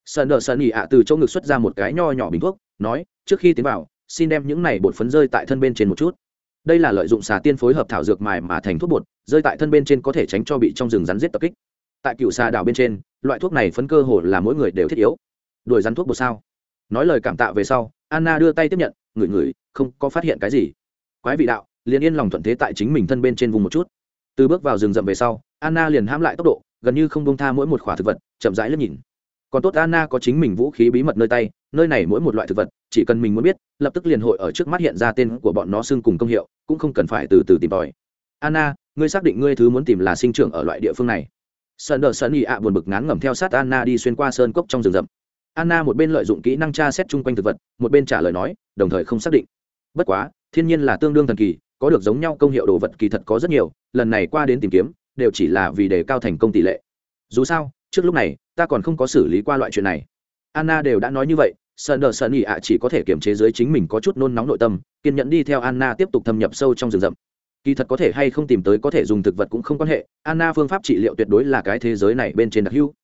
Sơn đờ sơn ỉ ạ từ chỗ ngực xuất ra một cái nho nhỏ bình thuốc, nói, trước khi tiến vào, xin đem những này bột phấn rơi tại thân bên trên một chút. Đây là lợi dụng xà tiên phối hợp thảo dược mài mà thành thuốc bột, rơi tại thân bên trên có thể tránh cho bị trong rừng rắn giết tập kích. Tại cựu xà đảo bên trên, loại thuốc này phấn cơ hồ là mỗi người đều thiết yếu. Đuổi rắn thuốc bột sao? Nói lời cảm tạ về sau, anna đưa tay tiếp nhận, ngửi ngửi, không có phát hiện cái gì. Quái vị đạo, liền yên lòng thuận thế tại chính mình thân bên trên vùng một chút. Từ bước vào rừng rậm về sau, anna liền hãm lại tốc độ, gần như không bông tha mỗi một khỏa thực vật, chậm rãi lướt nhìn. Còn tốt anna có chính mình vũ khí bí mật nơi tay, nơi này mỗi một loại thực vật, chỉ cần mình muốn biết, lập tức liền hội ở trước mắt hiện ra tên của bọn nó xưng cùng công hiệu, cũng không cần phải từ từ tìm tòi. Anna, ngươi xác định ngươi thứ muốn tìm là sinh trưởng ở loại địa phương này? Sơn đờ sơn y ạ buồn bực ngán ngẩm theo sát anna đi xuyên qua sơn cốc trong rừng rậm anna một bên lợi dụng kỹ năng tra xét chung quanh thực vật, một bên trả lời nói, đồng thời không xác định. Bất quá, thiên nhiên là tương đương thần kỳ, có được giống nhau công hiệu đồ vật kỳ thật có rất nhiều, lần này qua đến tìm kiếm, đều chỉ là vì đề cao thành công tỷ lệ. Dù sao, trước lúc này, ta còn không có xử lý qua loại chuyện này. Anna đều đã nói như vậy sơn đờ sơn ỉ ạ chỉ có thể kiềm chế dưới chính mình có chút nôn nóng nội tâm, kiên nhẫn đi theo anna tiếp tục thâm nhập sâu trong rừng rậm. Kỳ thật có thể hay không tìm tới có thể dùng thực vật cũng không quan hệ, anna phương pháp trị liệu tuyệt đối là cái thế giới này bên trên đặc hữu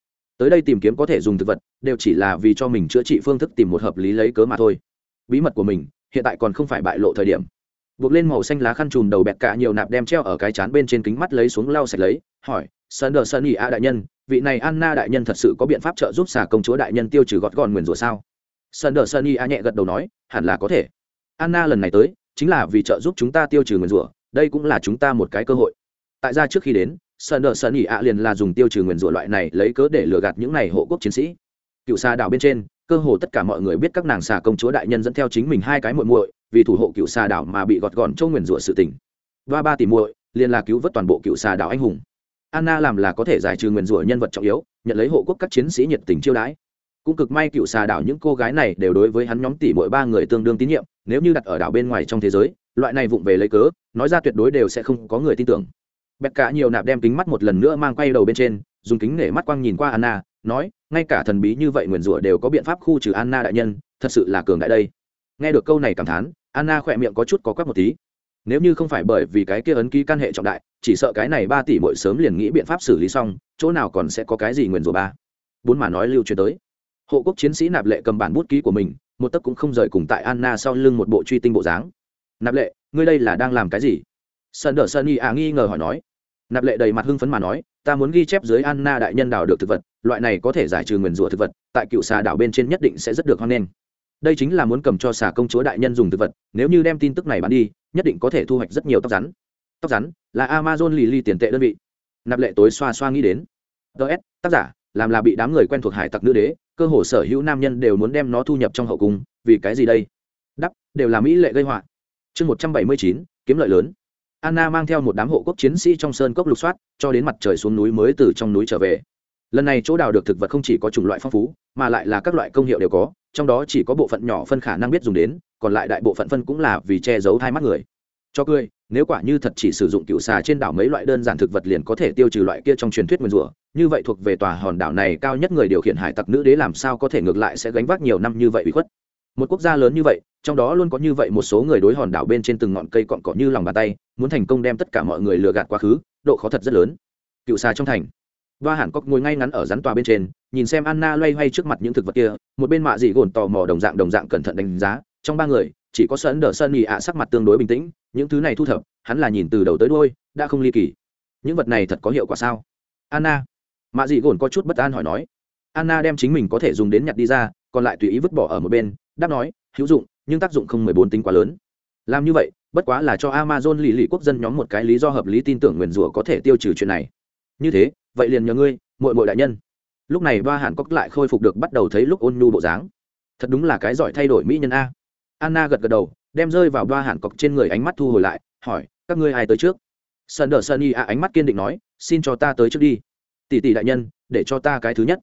tới đây tìm kiếm có thể dùng thực vật, đều chỉ là vì cho mình chữa trị phương thức tìm một hợp lý lấy cớ mà thôi. Bí mật của mình, hiện tại còn không phải bại lộ thời điểm. Buộc lên màu xanh lá khăn chùm đầu bẹt cả nhiều nạp đem treo ở cái chán bên trên kính mắt lấy xuống lau sạch lấy, hỏi sơn đờ sơn ỉ a đại nhân, vị này anna đại nhân thật sự có biện pháp trợ giúp xà công chúa đại nhân tiêu trừ gọt gòn nguyền rủa sao? Sơn đờ sơn ỉ a nhẹ gật đầu nói, hẳn là có thể. Anna lần này tới, chính là vì trợ giúp chúng ta tiêu trừ nguyền rủa, đây cũng là chúng ta một cái cơ hội. Tại ra trước khi đến sơn đờ sơn ỉ ạ liền là dùng tiêu trừ nguyền rủa loại này lấy cớ để lừa gạt những này hộ quốc chiến sĩ. Cựu xà đảo bên trên, cơ hồ tất cả mọi người biết các nàng xà công chúa đại nhân dẫn theo chính mình hai cái muội muội, vì thủ hộ cựu xà đảo mà bị gọt gọn châu nguyền rủa sự tình. Ba ba tỷ muội, liền là cứu vớt toàn bộ cựu xà đảo anh hùng. Anna làm là có thể giải trừ nguyền rủa nhân vật trọng yếu, nhận lấy hộ quốc các chiến sĩ nhiệt tình chiêu đãi. Cũng cực may cựu xà đảo những cô gái này đều đối với hắn nhóm tỷ mỗi ba người tương đương tín nhiệm, nếu như đặt ở đảo bên ngoài trong thế giới, loại này vụng về lấy cớ, nói ra tuyệt đối đều sẽ không có người tin tưởng bẹt cả nhiều nạp đem kính mắt một lần nữa mang quay đầu bên trên, dùng kính nể mắt quang nhìn qua anna, nói, ngay cả thần bí như vậy nguyền rủa đều có biện pháp khu trừ anna đại nhân, thật sự là cường đại đây. Nghe được câu này cảm thán, anna khỏe miệng có chút có quắc một tí. Nếu như không phải bởi vì cái kia ấn ký căn hệ trọng đại, chỉ sợ cái này ba tỷ mỗi sớm liền nghĩ biện pháp xử lý xong, chỗ nào còn sẽ có cái gì nguyền rủa ba. Bốn mà nói lưu truyền tới. Hộ quốc chiến sĩ nạp lệ cầm bản bút ký của mình, một tấc cũng không rời cùng tại anna sau lưng một bộ truy tinh bộ dáng. Nạp lệ, ngươi đây là đang làm cái gì? Sơn đờ sơn y à nghi ngờ hỏi nói nạp lệ đầy mặt hưng phấn mà nói, ta muốn ghi chép dưới anna đại nhân đào được thực vật, loại này có thể giải trừ nguyền rủa thực vật, tại cựu xà đảo bên trên nhất định sẽ rất được hoan nghênh. Đây chính là muốn cầm cho xà công chúa đại nhân dùng thực vật, nếu như đem tin tức này bán đi, nhất định có thể thu hoạch rất nhiều tóc rắn. Tóc rắn là amazon lì lì tiền tệ đơn vị. Nạp lệ tối xoa xoa nghĩ đến. Ts tác giả, làm là bị đám người quen thuộc hải tặc nữ đế, cơ hồ sở hữu nam nhân đều muốn đem nó thu nhập trong hậu cung, vì cái gì đây? Đắp, đều là mỹ lệ gây họa. Chương một trăm bảy mươi chín, kiếm lợi lớn anna mang theo một đám hộ quốc chiến sĩ trong sơn cốc lục soát, cho đến mặt trời xuống núi mới từ trong núi trở về. Lần này chỗ đào được thực vật không chỉ có chủng loại phong phú, mà lại là các loại công hiệu đều có, trong đó chỉ có bộ phận nhỏ phân khả năng biết dùng đến, còn lại đại bộ phận phân cũng là vì che giấu hai mắt người. Cho cười, nếu quả như thật chỉ sử dụng cựu xà trên đảo mấy loại đơn giản thực vật liền có thể tiêu trừ loại kia trong truyền thuyết nguyên rủa, như vậy thuộc về tòa hòn đảo này cao nhất người điều khiển hải tặc nữ đế làm sao có thể ngược lại sẽ gánh vác nhiều năm như vậy bị khuất một quốc gia lớn như vậy, trong đó luôn có như vậy một số người đối hòn đảo bên trên từng ngọn cây cọn cỏ như lòng bàn tay, muốn thành công đem tất cả mọi người lừa gạt quá khứ, độ khó thật rất lớn. Cựu xà trong thành. Và hẳn cóc ngồi ngay ngắn ở rắn tòa bên trên, nhìn xem anna loay hoay trước mặt những thực vật kia, một bên mạ dị gồn tò mò đồng dạng đồng dạng cẩn thận đánh giá, trong ba người, chỉ có sơn đờ sơn nhì ạ sắc mặt tương đối bình tĩnh, những thứ này thu thập, hắn là nhìn từ đầu tới đôi đã không ly kỳ. Những vật này thật có hiệu quả sao? Anna. Mạ dị gồn có chút bất an hỏi nói. Anna đem chính mình có thể dùng đến nhặt đi ra, còn lại tùy ý vứt bỏ ở một bên đáp nói, hữu dụng, nhưng tác dụng không mười bốn tính quá lớn. Làm như vậy, bất quá là cho amazon lì lì quốc dân nhóm một cái lý do hợp lý tin tưởng nguyền rủa có thể tiêu trừ chuyện này. Như thế, vậy liền nhờ ngươi, muội muội đại nhân. Lúc này ba hàn cốc lại khôi phục được bắt đầu thấy lúc ôn nhu bộ dáng. Thật đúng là cái giỏi thay đổi mỹ nhân a. Anna gật gật đầu, đem rơi vào ba hàn cốc trên người ánh mắt thu hồi lại, hỏi, các ngươi ai tới trước? Sơn đờ sơn y a ánh mắt kiên định nói, xin cho ta tới trước đi. Tỷ tỷ đại nhân, để cho ta cái thứ nhất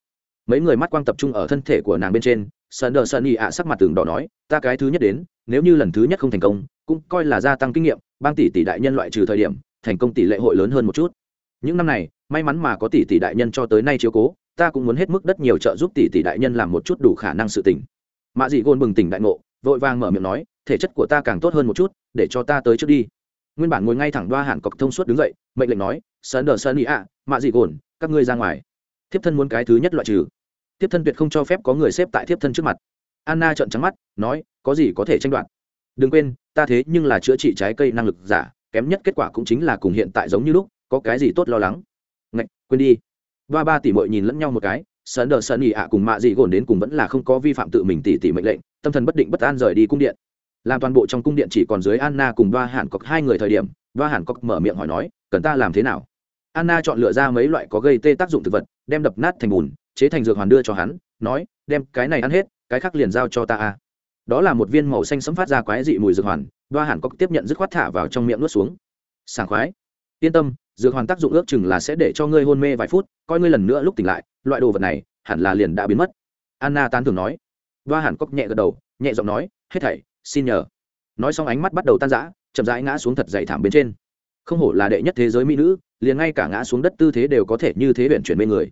mấy người mắt quang tập trung ở thân thể của nàng bên trên sơn đờ sơn y ạ sắc mặt tường đỏ nói, ta cái thứ nhất đến, nếu như lần thứ nhất không thành công, cũng coi là gia tăng kinh nghiệm, bang tỷ tỷ đại nhân loại trừ thời điểm, thành công tỷ lệ hội lớn hơn một chút. Những năm này, may mắn mà có tỷ tỷ đại nhân cho tới nay chiếu cố, ta cũng muốn hết mức đất nhiều trợ giúp tỷ tỷ đại nhân làm một chút đủ khả năng sự tỉnh mạ dị gôn bừng tỉnh đại ngộ, vội vàng mở miệng nói, thể chất của ta càng tốt hơn một chút, để cho ta tới trước đi. Nguyên bản ngồi ngay thẳng đoa hạn cọc thông suốt đứng dậy, mệnh lệnh nói sơn đờ sơn ý ạ mạ dị gồn các ngươi ra ngoài. Thiếp thân muốn cái thứ nhất loại trừ thiếp thân tuyệt không cho phép có người xếp tại thiếp thân trước mặt. Anna trợn trắng mắt, nói, có gì có thể tranh đoạt? Đừng quên, ta thế nhưng là chữa trị trái cây năng lực giả, kém nhất kết quả cũng chính là cùng hiện tại giống như lúc, có cái gì tốt lo lắng? Ngạch, quên đi. Ba ba tỷ mội nhìn lẫn nhau một cái sơn đờ sơn ỉ ạ cùng mạ dị gồn đến cùng vẫn là không có vi phạm tự mình tỷ tỷ mệnh lệnh, tâm thần bất định bất an rời đi cung điện. Làm toàn bộ trong cung điện chỉ còn dưới anna cùng ba hàn cọc hai người thời điểm, ba hàn cọc mở miệng hỏi nói, cần ta làm thế nào? Anna chọn lựa ra mấy loại có gây tê tác dụng thực vật, đem đập nát thành bùn chế thành dược hoàn đưa cho hắn, nói, đem cái này ăn hết, cái khác liền giao cho ta a. Đó là một viên màu xanh sấm phát ra quái dị mùi dược hoàn, đoa hàn có tiếp nhận dứt khoát thả vào trong miệng nuốt xuống. Sảng khoái. Yên tâm, dược hoàn tác dụng ước chừng là sẽ để cho ngươi hôn mê vài phút, coi ngươi lần nữa lúc tỉnh lại, loại đồ vật này hẳn là liền đã biến mất. Anna tán thường nói. Đoa hàn cốc nhẹ gật đầu, nhẹ giọng nói, hết thảy, xin nhờ. Nói xong ánh mắt bắt đầu tan rã, chậm rãi ngã xuống thật dày thảm bên trên. Không hổ là đệ nhất thế giới mỹ nữ, liền ngay cả ngã xuống đất tư thế đều có thể như thế huyện chuyển bên người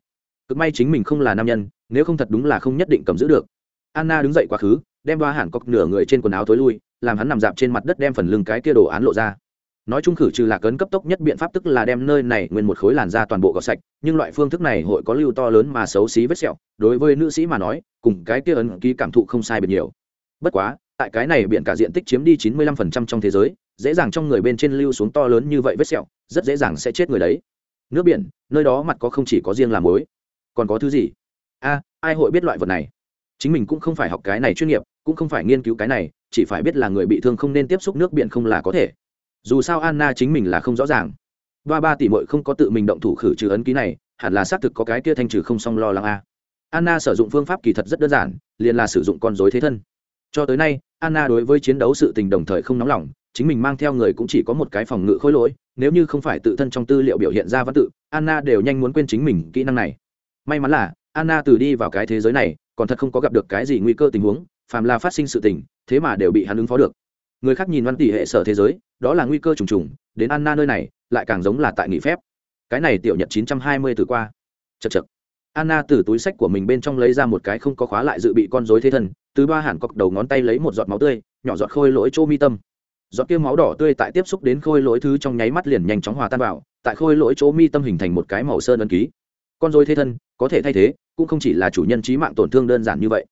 cực may chính mình không là nam nhân, nếu không thật đúng là không nhất định cầm giữ được. Anna đứng dậy quá khứ, đem ba hàn cọc nửa người trên quần áo tối lui, làm hắn nằm dạp trên mặt đất đem phần lưng cái kia đồ án lộ ra. Nói chung khử trừ lạc ấn cấp tốc nhất biện pháp tức là đem nơi này nguyên một khối làn da toàn bộ gọt sạch, nhưng loại phương thức này hội có lưu to lớn mà xấu xí vết sẹo, đối với nữ sĩ mà nói, cùng cái kia ấn ký cảm thụ không sai biệt nhiều. Bất quá, tại cái này biện cả diện tích chiếm đi chín mươi lăm phần trăm trong thế giới, dễ dàng trong người bên trên lưu xuống to lớn như vậy vết sẹo, rất dễ dàng sẽ chết người đấy. Nước biển, nơi đó mặt có không chỉ có riêng làm mối còn có thứ gì? A, ai hội biết loại vật này? Chính mình cũng không phải học cái này chuyên nghiệp, cũng không phải nghiên cứu cái này, chỉ phải biết là người bị thương không nên tiếp xúc nước biển không là có thể. Dù sao anna chính mình là không rõ ràng. Ba ba tỷ mội không có tự mình động thủ khử trừ ấn ký này, hẳn là xác thực có cái kia thanh trừ không xong lo lắng a. Anna sử dụng phương pháp kỳ thật rất đơn giản, liền là sử dụng con dối thế thân. Cho tới nay, anna đối với chiến đấu sự tình đồng thời không nóng lòng, chính mình mang theo người cũng chỉ có một cái phòng ngự khối lỗi, nếu như không phải tự thân trong tư liệu biểu hiện ra văn tự, anna đều nhanh muốn quên chính mình kỹ năng này may mắn là, anna từ đi vào cái thế giới này, còn thật không có gặp được cái gì nguy cơ tình huống, phàm là phát sinh sự tình, thế mà đều bị hắn ứng phó được. Người khác nhìn văn tỷ hệ sở thế giới, đó là nguy cơ trùng trùng, đến anna nơi này, lại càng giống là tại nghỉ phép. Cái này tiểu nhật 920 từ qua. Chật chật anna từ túi sách của mình bên trong lấy ra một cái không có khóa lại dự bị con rối thế thân từ ba hẳn cọc đầu ngón tay lấy một giọt máu tươi, nhỏ giọt khôi lỗi chỗ mi tâm. Giọt kia máu đỏ tươi tại tiếp xúc đến khôi lỗi thứ trong nháy mắt liền nhanh chóng hòa tan vào, tại khôi lỗi chỗ mi tâm hình thành một cái màu sơn ấn ký con rối thế thân, có thể thay thế, cũng không chỉ là chủ nhân trí mạng tổn thương đơn giản như vậy.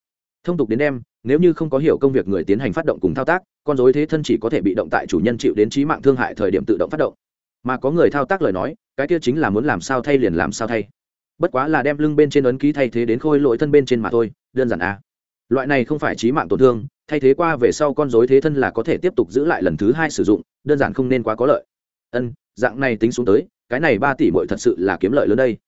Thông tục đến đem, nếu như không có hiểu công việc người tiến hành phát động cùng thao tác, con dối thế thân chỉ có thể bị động tại chủ nhân chịu đến trí mạng thương hại thời điểm tự động phát động. Mà có người thao tác lời nói, cái kia chính là muốn làm sao thay liền làm sao thay. Bất quá là đem lưng bên trên ấn ký thay thế đến khôi lỗi thân bên trên mà thôi, đơn giản à. loại này không phải trí mạng tổn thương, thay thế qua về sau con dối thế thân là có thể tiếp tục giữ lại lần thứ hai sử dụng, đơn giản không nên quá có lợi. Ân, dạng này tính xuống tới, cái này ba tỷ bội thật sự là kiếm lợi lớn đây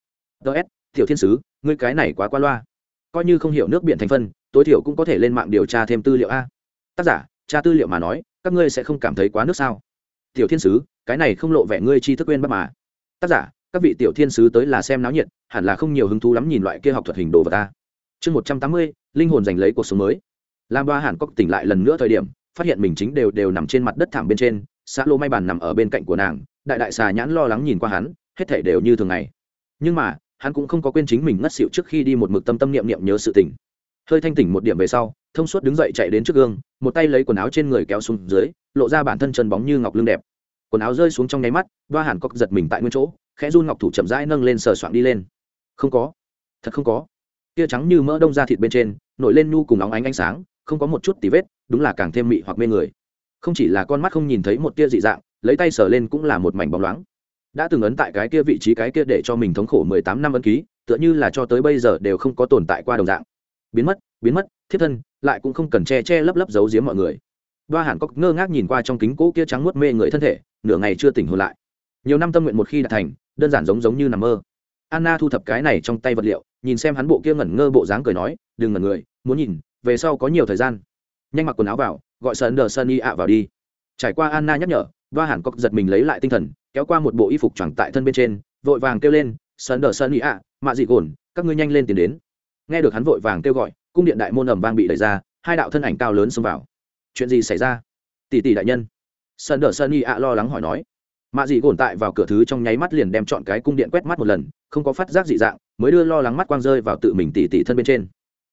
ts tiểu thiên sứ, ngươi cái này quá qua loa. Coi như không hiểu nước biển thành phân, tối thiểu cũng có thể lên mạng điều tra thêm tư liệu a. Tác giả, tra tư liệu mà nói, các ngươi sẽ không cảm thấy quá nước sao? Tiểu thiên sứ, cái này không lộ vẻ ngươi chi thức quên bắt mà. Tác giả, các vị tiểu thiên sứ tới là xem náo nhiệt, hẳn là không nhiều hứng thú lắm nhìn loại kia học thuật hình đồ vật ta chương một trăm tám mươi, linh hồn giành lấy cuộc sống mới. Lam ba hàn cốc tỉnh lại lần nữa thời điểm, phát hiện mình chính đều đều nằm trên mặt đất thảm bên trên, xã lô may bàn nằm ở bên cạnh của nàng, đại đại xà nhãn lo lắng nhìn qua hắn, hết thể đều như thường ngày. Nhưng mà hắn cũng không có quên chính mình ngất xịu trước khi đi một mực tâm tâm niệm niệm nhớ sự tình. Hơi thanh tỉnh một điểm về sau, thông suốt đứng dậy chạy đến trước gương, một tay lấy quần áo trên người kéo xuống dưới, lộ ra bản thân chân bóng như ngọc lưng đẹp. Quần áo rơi xuống trong nháy mắt, đoa hàn cốc giật mình tại nguyên chỗ, khẽ run ngọc thủ chậm rãi nâng lên sờ soạn đi lên. Không có. Thật không có. Tia trắng như mỡ đông ra thịt bên trên, nổi lên nhu cùng óng ánh ánh sáng, không có một chút tí vết, đúng là càng thêm mị hoặc mê người. Không chỉ là con mắt không nhìn thấy một tia dị dạng, lấy tay sờ lên cũng là một mảnh bóng loáng đã từng ấn tại cái kia vị trí cái kia để cho mình thống khổ mười tám năm ấn ký, tựa như là cho tới bây giờ đều không có tồn tại qua đồng dạng. Biến mất biến mất thiết thân, lại cũng không cần che che lấp lấp giấu giếm mọi người. Đoa hàn cóc ngơ ngác nhìn qua trong kính cỗ kia trắng muốt mê người thân thể, nửa ngày chưa tỉnh hồn lại. Nhiều năm tâm nguyện một khi đạt thành, đơn giản giống giống như nằm mơ. Anna thu thập cái này trong tay vật liệu, nhìn xem hắn bộ kia ngẩn ngơ bộ dáng cười nói, đừng ngẩn người, muốn nhìn, về sau có nhiều thời gian. Nhanh mặc quần áo vào, gọi sơn đờ sơn y ạ vào đi. Trải qua anna nhắc nhở, đoa hàn cóc giật mình lấy lại tinh thần kéo qua một bộ y phục choàng tại thân bên trên vội vàng kêu lên sơn đờ sơn ý ạ mạ dị gồn các ngươi nhanh lên tìm đến. Nghe được hắn vội vàng kêu gọi cung điện đại môn ầm vang bị đẩy ra hai đạo thân ảnh cao lớn xông vào. Chuyện gì xảy ra? Tỷ tỷ đại nhân. Sơn đờ sơn ý ạ lo lắng hỏi nói. Mạ dị gồn tại vào cửa thứ trong nháy mắt liền đem chọn cái cung điện quét mắt một lần không có phát giác dị dạng mới đưa lo lắng mắt quang rơi vào tự mình tỷ tỷ thân bên trên.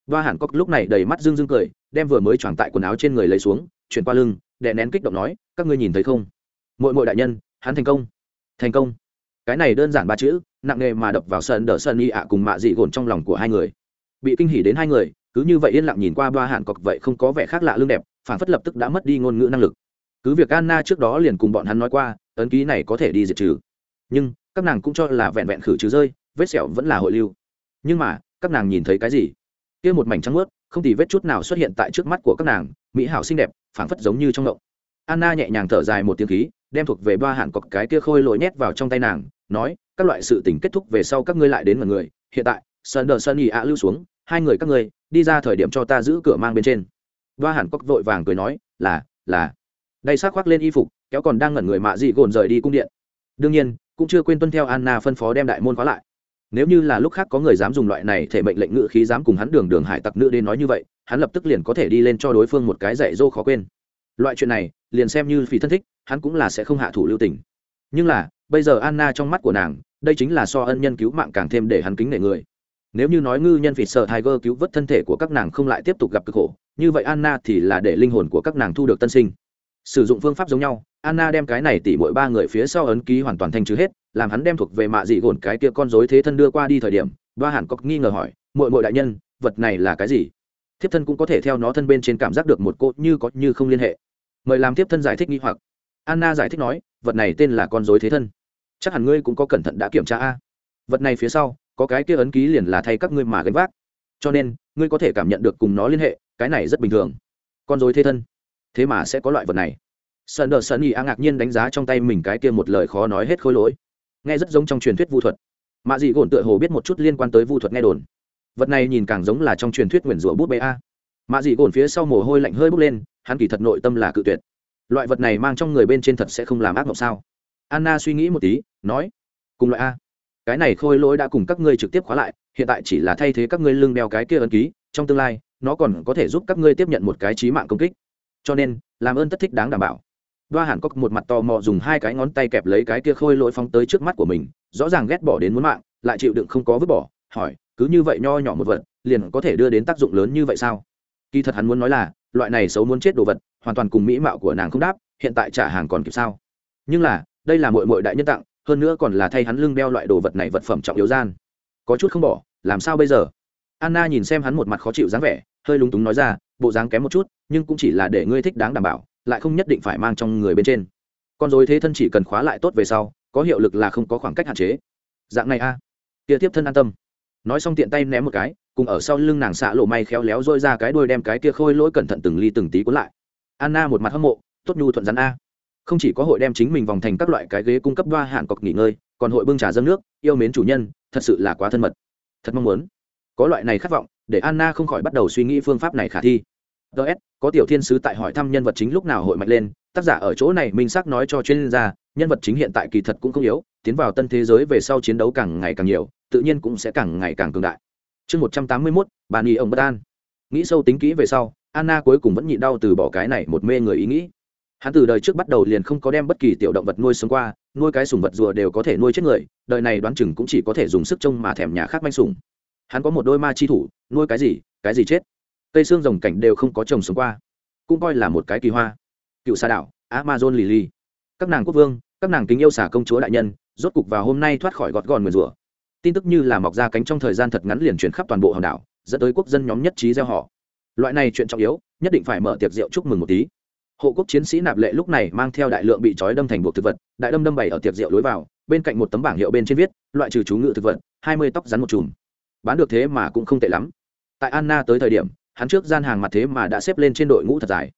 Và hẳn Cốc lúc này đầy mắt dương dương cười, đem vừa mới choàng tại quần áo trên người lấy xuống, chuyển qua lưng, đè nén kích động nói, các ngươi nhìn thấy không? mỗi mỗi đại nhân, hắn thành công. Thành công. Cái này đơn giản ba chữ, nặng nề mà đập vào sân đỡ sân y ạ cùng mạ dị gồn trong lòng của hai người. Bị kinh hỉ đến hai người, cứ như vậy yên lặng nhìn qua Đoa hạn cọc vậy không có vẻ khác lạ lương đẹp, phản phất lập tức đã mất đi ngôn ngữ năng lực. Cứ việc Anna trước đó liền cùng bọn hắn nói qua, ấn ký này có thể đi diệt trừ. Nhưng, các nàng cũng cho là vẹn vẹn khử trừ rơi, vết sẹo vẫn là hội lưu. Nhưng mà, các nàng nhìn thấy cái gì? kia một mảnh trắng ướt không thì vết chút nào xuất hiện tại trước mắt của các nàng mỹ hảo xinh đẹp phảng phất giống như trong ngộng anna nhẹ nhàng thở dài một tiếng khí đem thuộc về ba hạn cọc cái kia khôi lội nhét vào trong tay nàng, nói, các loại sự tình kết thúc về sau các ngươi lại đến mọi người, hiện tại sơn đờ sơn ỉ ạ lưu xuống, hai người các ngươi, đi ra thời điểm cho ta giữ cửa mang bên trên. Ba hạn cọc vội vàng cười nói, là là. Đây xác khoác lên y phục, kéo còn đang ngẩn người mạ dị gồn rời đi cung điện. Đương nhiên, cũng chưa quên tuân theo anna phân phó đem đại môn khóa lại. Nếu như là lúc khác có người dám dùng loại này thể mệnh lệnh ngự khí dám cùng hắn đường đường hải tặc nữ đến nói như vậy, hắn lập tức liền có thể đi lên cho đối phương một cái dạy dô khó quên. Loại chuyện này, liền xem như phí thân thích hắn cũng là sẽ không hạ thủ lưu tình. Nhưng là, bây giờ anna trong mắt của nàng, đây chính là so ân nhân cứu mạng càng thêm để hắn kính nể người. Nếu như nói ngư nhân vì sợ tiger cứu vớt thân thể của các nàng không lại tiếp tục gặp cực khổ, như vậy anna thì là để linh hồn của các nàng thu được tân sinh. Sử dụng phương pháp giống nhau, anna đem cái này tỉ mỗi ba người phía sau ấn ký hoàn toàn thanh trừ hết, làm hắn đem thuộc về mạ dị gồn cái kia con dối thế thân đưa qua đi thời điểm, ba hẳn cọc nghi ngờ hỏi mội mội đại nhân, vật này là cái gì? Thiếp thân cũng có thể theo nó thân bên trên cảm giác được một cốt như có như không liên hệ. Mời làm thiếp thân giải thích nghi hoặc anna giải thích nói, vật này tên là con dối thế thân. Chắc hẳn ngươi cũng có cẩn thận đã kiểm tra a. Vật này phía sau, có cái kia ấn ký liền là thay các ngươi mà gánh vác. Cho nên, ngươi có thể cảm nhận được cùng nó liên hệ, cái này rất bình thường. Con dối thế thân. Thế mà sẽ có loại vật này. Sơn đờ sơn y a ngạc nhiên đánh giá trong tay mình cái kia một lời khó nói hết khối lỗi. Nghe rất giống trong truyền thuyết vu thuật. Mạ dị gồn tựa hồ biết một chút liên quan tới vu thuật nghe đồn. Vật này nhìn càng giống là trong truyền thuyết nguyền rủa bút bê a. Mạ dị gồn phía sau mồ hôi lạnh hơi bốc lên, hắn kỳ thật nội tâm là cự tuyệt loại vật này mang trong người bên trên thật sẽ không làm ác mộng sao? Anna suy nghĩ một tí, nói, cùng loại a, cái này khôi lỗi đã cùng các ngươi trực tiếp khóa lại, hiện tại chỉ là thay thế các ngươi lưng đeo cái kia ấn ký, trong tương lai, nó còn có thể giúp các ngươi tiếp nhận một cái trí mạng công kích. Cho nên, làm ơn tất thích đáng đảm bảo. Đoa hẳn có một mặt tò mò dùng hai cái ngón tay kẹp lấy cái kia khôi lỗi phóng tới trước mắt của mình, rõ ràng ghét bỏ đến muốn mạng, lại chịu đựng không có vứt bỏ, hỏi, cứ như vậy nho nhỏ một vật, liền có thể đưa đến tác dụng lớn như vậy sao? Kỳ thật hắn muốn nói là, loại này xấu muốn chết đồ vật, hoàn toàn cùng mỹ mạo của nàng không đáp, hiện tại trả hàng còn kịp sao. Nhưng là, đây là mội mội đại nhân tặng, hơn nữa còn là thay hắn lưng đeo loại đồ vật này vật phẩm trọng yếu gian. Có chút không bỏ, làm sao bây giờ? Anna nhìn xem hắn một mặt khó chịu dáng vẻ, hơi lúng túng nói ra, bộ dáng kém một chút, nhưng cũng chỉ là để ngươi thích đáng đảm bảo, lại không nhất định phải mang trong người bên trên. Con dối thế thân chỉ cần khóa lại tốt về sau, có hiệu lực là không có khoảng cách hạn chế. Dạng này a. À. kia tiếp thân an tâm nói xong tiện tay ném một cái, cùng ở sau lưng nàng xạ lộ may khéo léo dôi ra cái đuôi đem cái kia khôi lỗi cẩn thận từng ly từng tí cuốn lại. Anna một mặt hâm mộ, tốt nhu thuận rắn a. Không chỉ có hội đem chính mình vòng thành các loại cái ghế cung cấp đoa hạn cọc nghỉ ngơi, còn hội bưng trà dâng nước, yêu mến chủ nhân, thật sự là quá thân mật. Thật mong muốn. Có loại này khát vọng, để anna không khỏi bắt đầu suy nghĩ phương pháp này khả thi. Ts có tiểu thiên sứ tại hỏi thăm nhân vật chính lúc nào hội mạnh lên, tác giả ở chỗ này minh xác nói cho chuyên gia nhân vật chính hiện tại kỳ thật cũng không yếu, tiến vào tân thế giới về sau chiến đấu càng ngày càng nhiều, tự nhiên cũng sẽ càng ngày càng cường đại. Chương một trăm tám mươi mốt, bà ông bất an. Nghĩ sâu tính kỹ về sau, anna cuối cùng vẫn nhịn đau từ bỏ cái này một mê người ý nghĩ. Hắn từ đời trước bắt đầu liền không có đem bất kỳ tiểu động vật nuôi sống qua, nuôi cái sùng vật rùa đều có thể nuôi chết người, đời này đoán chừng cũng chỉ có thể dùng sức trông mà thèm nhà khác manh sùng hắn có một đôi ma chi thủ, nuôi cái gì cái gì chết. Cây xương rồng cảnh đều không có trồng sống qua, cũng coi là một cái kỳ hoa. Cựu xa đảo, amazon lì lì các nàng quốc vương, các nàng kính yêu xả công chúa đại nhân, rốt cục vào hôm nay thoát khỏi gọt gòn nguyền rủa. Tin tức như là mọc ra cánh trong thời gian thật ngắn liền chuyển khắp toàn bộ hòn đảo, dẫn tới quốc dân nhóm nhất trí gieo họ. Loại này chuyện trọng yếu, nhất định phải mở tiệc rượu chúc mừng một tí. Hộ quốc chiến sĩ nạp lệ lúc này mang theo đại lượng bị trói đâm thành buộc thực vật, đại đâm đâm bày ở tiệc rượu lối vào, bên cạnh một tấm bảng hiệu bên trên viết, loại trừ chú ngự thực vật, hai mươi tóc rắn một chùm. Bán được thế mà cũng không tệ lắm. Tại anna tới thời điểm, hắn trước gian hàng mặt thế mà đã xếp lên trên đội ngũ thật dài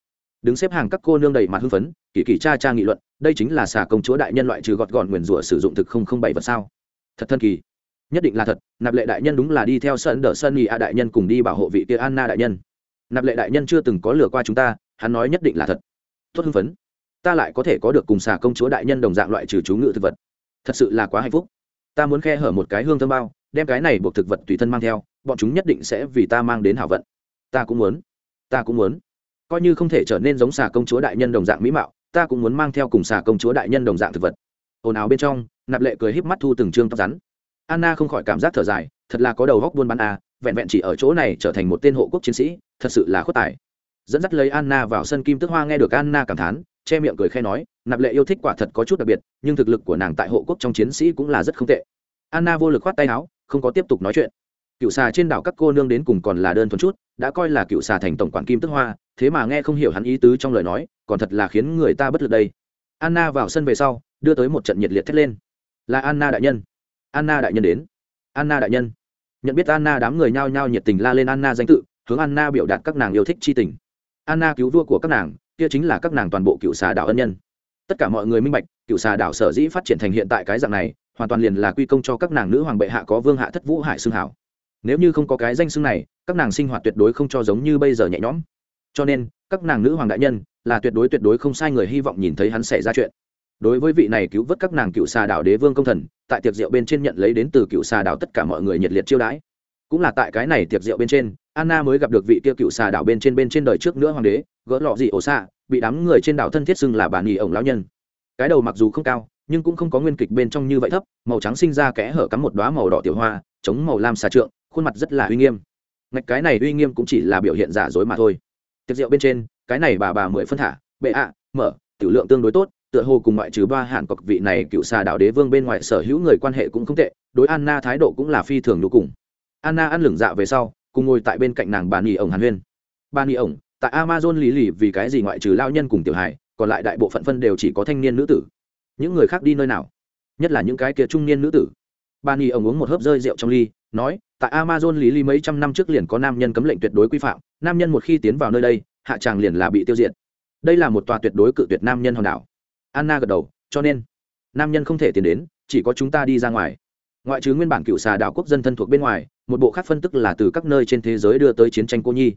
đứng xếp hàng các cô nương đầy mặt hưng phấn, kỳ kỳ cha cha nghị luận, đây chính là xà công chúa đại nhân loại trừ gọt gọn nguyền rủa sử dụng thực không không bảy vật sao? Thật thân kỳ. Nhất định là thật, nạp lệ đại nhân đúng là đi theo sân đỡ sân nghị a đại nhân cùng đi bảo hộ vị kia anna đại nhân. Nạp lệ đại nhân chưa từng có lừa qua chúng ta, hắn nói nhất định là thật. Tốt hưng phấn. Ta lại có thể có được cùng xà công chúa đại nhân đồng dạng loại trừ chú ngự thực vật. Thật sự là quá hạnh phúc. Ta muốn khe hở một cái hương thơm bao, đem cái này buộc thực vật tùy thân mang theo, bọn chúng nhất định sẽ vì ta mang đến hảo vận. Ta cũng muốn. Ta cũng muốn coi như không thể trở nên giống xà công chúa đại nhân đồng dạng mỹ mạo ta cũng muốn mang theo cùng xà công chúa đại nhân đồng dạng thực vật. Ồn ào bên trong nạp lệ cười híp mắt thu từng chương tóc rắn. Anna không khỏi cảm giác thở dài thật là có đầu góc buôn bán à, vẹn vẹn chỉ ở chỗ này trở thành một tên hộ quốc chiến sĩ thật sự là khuất tài. Dẫn dắt lấy anna vào sân kim tức hoa nghe được anna cảm thán che miệng cười khe nói nạp lệ yêu thích quả thật có chút đặc biệt nhưng thực lực của nàng tại hộ quốc trong chiến sĩ cũng là rất không tệ. Anna vô lực khoát tay áo không có tiếp tục nói chuyện. Cựu xà trên đảo các cô nương đến cùng còn là đơn thuần chút đã coi là cựu xà thành tổng quản kim tức hoa, thế mà nghe không hiểu hắn ý tứ trong lời nói, còn thật là khiến người ta bất lực đây. Anna vào sân về sau, đưa tới một trận nhiệt liệt thét lên. Là anna đại nhân. Anna đại nhân đến. Anna đại nhân. Nhận biết anna đám người nhao nhao nhiệt tình la lên anna danh tự, hướng anna biểu đạt các nàng yêu thích c h i tình. Anna cứu vua của các nàng, kia chính là các nàng toàn bộ cựu xà đảo ân nhân. Tất cả mọi người minh bạch, cựu xà đảo sở dĩ phát triển thành hiện tại cái dạng này, hoàn toàn liền là quy công cho các nàng nữ hoàng bệ hạ có vương hạ thất vũ hải xương hảo nếu như không có cái danh xưng này, các nàng sinh hoạt tuyệt đối không cho giống như bây giờ nhẹ nhõm. Cho nên, các nàng nữ hoàng đại nhân là tuyệt đối tuyệt đối không sai người hy vọng nhìn thấy hắn xảy ra chuyện. Đối với vị này cứu vớt các nàng cựu xà đảo đế vương công thần, tại tiệc rượu bên trên nhận lấy đến từ cựu xà đảo tất cả mọi người nhiệt liệt chiêu đãi. Cũng là tại cái này tiệc rượu bên trên, anna mới gặp được vị kia cựu xà đảo bên trên bên trên đời trước nữa hoàng đế, gỡ lọ gì ổ xạ, bị đám người trên đảo thân thiết xưng là bà nhì ổng lão nhân. Cái đầu mặc dù không cao, nhưng cũng không có nguyên kịch bên trong như vậy thấp, màu trắng sinh ra kẽ hở cắm một đoá màu đỏ tiểu hoa, chống màu lam xà trượng khuôn mặt rất là uy nghiêm. Ngạch cái này uy nghiêm cũng chỉ là biểu hiện giả dối mà thôi. Tiệc rượu bên trên, cái này bà bà mười phân thả, bệ ạ, mở, tiểu lượng tương đối tốt, tựa hồ cùng ngoại trừ ba hạn cọc vị này cựu xà đạo đế vương bên ngoài sở hữu người quan hệ cũng không tệ, đối anna thái độ cũng là phi thường đủ cùng. Anna ăn lửng dạ về sau, cùng ngồi tại bên cạnh nàng bà nỉ ổng hàn huyên. Bà nỉ ổng, tại amazon lý lì vì cái gì ngoại trừ lao nhân cùng tiểu hài, còn lại đại bộ phận phân đều chỉ có thanh niên nữ tử. Những người khác đi nơi nào? Nhất là những cái kia trung niên nữ tử. Bà nỉ ổng uống một hớp rơi rượu trong ly, nói tại amazon lý lý mấy trăm năm trước liền có nam nhân cấm lệnh tuyệt đối quy phạm, nam nhân một khi tiến vào nơi đây, hạ tràng liền là bị tiêu diệt. Đây là một tòa tuyệt đối cự tuyệt nam nhân hòn đảo. Anna gật đầu, cho nên, nam nhân không thể tiến đến, chỉ có chúng ta đi ra ngoài. Ngoại trừ nguyên bản cựu xà đảo quốc dân thân thuộc bên ngoài, một bộ khác phân tức là từ các nơi trên thế giới đưa tới chiến tranh cô nhi.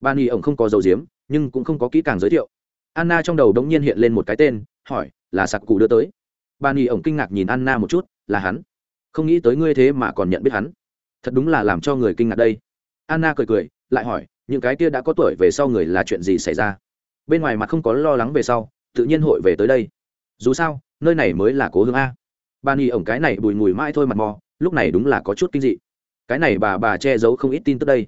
Ban y ổng không có dấu diếm, nhưng cũng không có kỹ càng giới thiệu. Anna trong đầu đống nhiên hiện lên một cái tên, hỏi, là sạc cụ đưa tới? Ban nỉ ổng kinh ngạc nhìn anna một chút, là hắn. Không nghĩ tới ngươi thế mà còn nhận biết hắn thật đúng là làm cho người kinh ngạc đây. Anna cười cười, lại hỏi, những cái kia đã có tuổi về sau người là chuyện gì xảy ra? Bên ngoài mặt không có lo lắng về sau, tự nhiên hội về tới đây. Dù sao, nơi này mới là cố hương a. Bà nhi ổng cái này bùi mùi mãi thôi mặt mò, lúc này đúng là có chút kinh dị. Cái này bà bà che giấu không ít tin tức đây.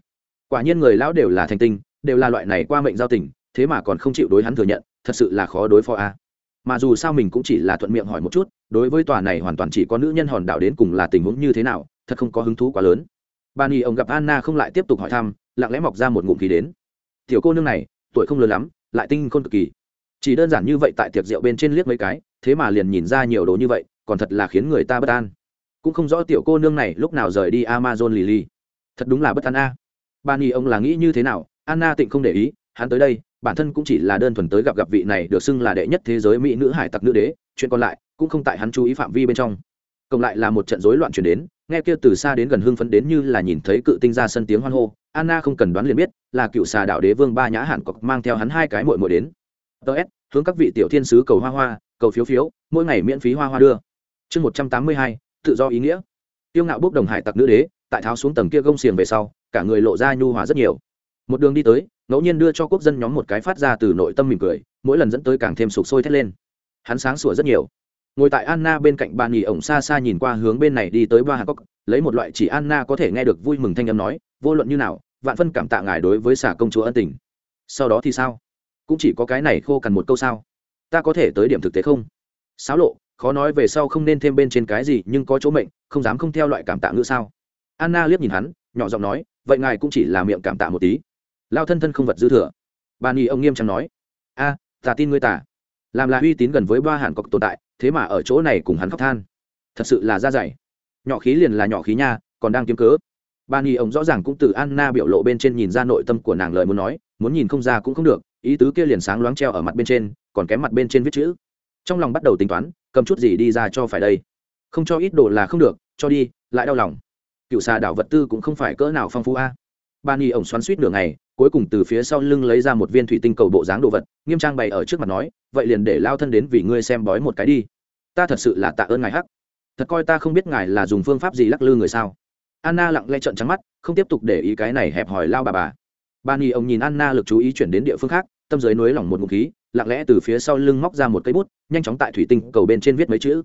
Quả nhiên người lão đều là thành tinh, đều là loại này qua mệnh giao tình, thế mà còn không chịu đối hắn thừa nhận, thật sự là khó đối phó a. Mà dù sao mình cũng chỉ là thuận miệng hỏi một chút, đối với tòa này hoàn toàn chỉ có nữ nhân hòn đảo đến cùng là tình huống như thế nào thật không có hứng thú quá lớn. Bà nhi ông gặp anna không lại tiếp tục hỏi thăm, lặng lẽ mọc ra một ngụm khí đến. Tiểu cô nương này, tuổi không lớn lắm, lại tinh khôn cực kỳ. Chỉ đơn giản như vậy tại tiệc rượu bên trên liếc mấy cái, thế mà liền nhìn ra nhiều đồ như vậy, còn thật là khiến người ta bất an. Cũng không rõ tiểu cô nương này lúc nào rời đi amazon lì lì thật đúng là bất an a. À. bà nhi ông là nghĩ như thế nào, anna tịnh không để ý, hắn tới đây, bản thân cũng chỉ là đơn thuần tới gặp gặp vị này được xưng là đệ nhất thế giới mỹ nữ hải tặc nữ đế, chuyện còn lại cũng không tại hắn chú ý phạm vi bên trong. Cộng lại là một trận rối loạn chuyển đến nghe kia từ xa đến gần hưng phấn đến như là nhìn thấy cự tinh ra sân tiếng hoan hô, anna không cần đoán liền biết là cựu xà đạo đế vương ba nhã hàn cọc mang theo hắn hai cái mội mội đến. Ts hướng các vị tiểu thiên sứ cầu hoa hoa, cầu phiếu phiếu, mỗi ngày miễn phí hoa hoa đưa. Chương một trăm tám mươi hai, tự do ý nghĩa. Tiêu ngạo bốc đồng hải tặc nữ đế, tại tháo xuống tầng kia gông xiềng về sau, cả người lộ ra nhu hòa rất nhiều. Một đường đi tới, ngẫu nhiên đưa cho quốc dân nhóm một cái phát ra từ nội tâm mỉm cười, mỗi lần dẫn tới càng thêm sụp sôi thét lên. Hắn sáng sủa rất nhiều ngồi tại anna bên cạnh bà nghỉ ổng xa xa nhìn qua hướng bên này đi tới ba hàn cốc, lấy một loại chỉ anna có thể nghe được vui mừng thanh âm nói, vô luận như nào, vạn phân cảm tạ ngài đối với xả công chúa ân tình. Sau đó thì sao? Cũng chỉ có cái này khô cằn một câu sao? Ta có thể tới điểm thực tế không? Xáo lộ, khó nói về sau không nên thêm bên trên cái gì, nhưng có chỗ mệnh, không dám không theo loại cảm tạ ngữ sao? Anna liếc nhìn hắn, nhỏ giọng nói, vậy ngài cũng chỉ là miệng cảm tạ một tí. Lao thân thân không vật dư thừa. Bà nhi ông nghiêm trọng nói, a, ta tin ngươi tả. Làm là uy tín gần với ba hàn cọc tồn tại thế mà ở chỗ này cùng hắn khóc than. Thật sự là da dày. Nhỏ khí liền là nhỏ khí nha, còn đang kiếm cớ. Bà nghi ông rõ ràng cũng từ anna biểu lộ bên trên nhìn ra nội tâm của nàng lời muốn nói, muốn nhìn không ra cũng không được, ý tứ kia liền sáng loáng treo ở mặt bên trên, còn kém mặt bên trên viết chữ. Trong lòng bắt đầu tính toán, cầm chút gì đi ra cho phải đây. Không cho ít đồ là không được, cho đi, lại đau lòng. Cựu xà đảo vật tư cũng không phải cỡ nào phong phú a ban y ổng xoắn suýt nửa ngày, cuối cùng từ phía sau lưng lấy ra một viên thủy tinh cầu bộ dáng đồ vật, nghiêm trang bày ở trước mặt nói, vậy liền để lao thân đến vì ngươi xem bói một cái đi. Ta thật sự là tạ ơn ngài hắc. Thật coi ta không biết ngài là dùng phương pháp gì lắc lư người sao. Anna lặng lẽ trợn trắng mắt, không tiếp tục để ý cái này hẹp hòi lao bà bà. Ban y ổng nhìn anna lực chú ý chuyển đến địa phương khác, tâm giới nối lỏng một ngụ khí, lặng lẽ từ phía sau lưng móc ra một cây bút, nhanh chóng tại thủy tinh cầu bên trên viết mấy chữ.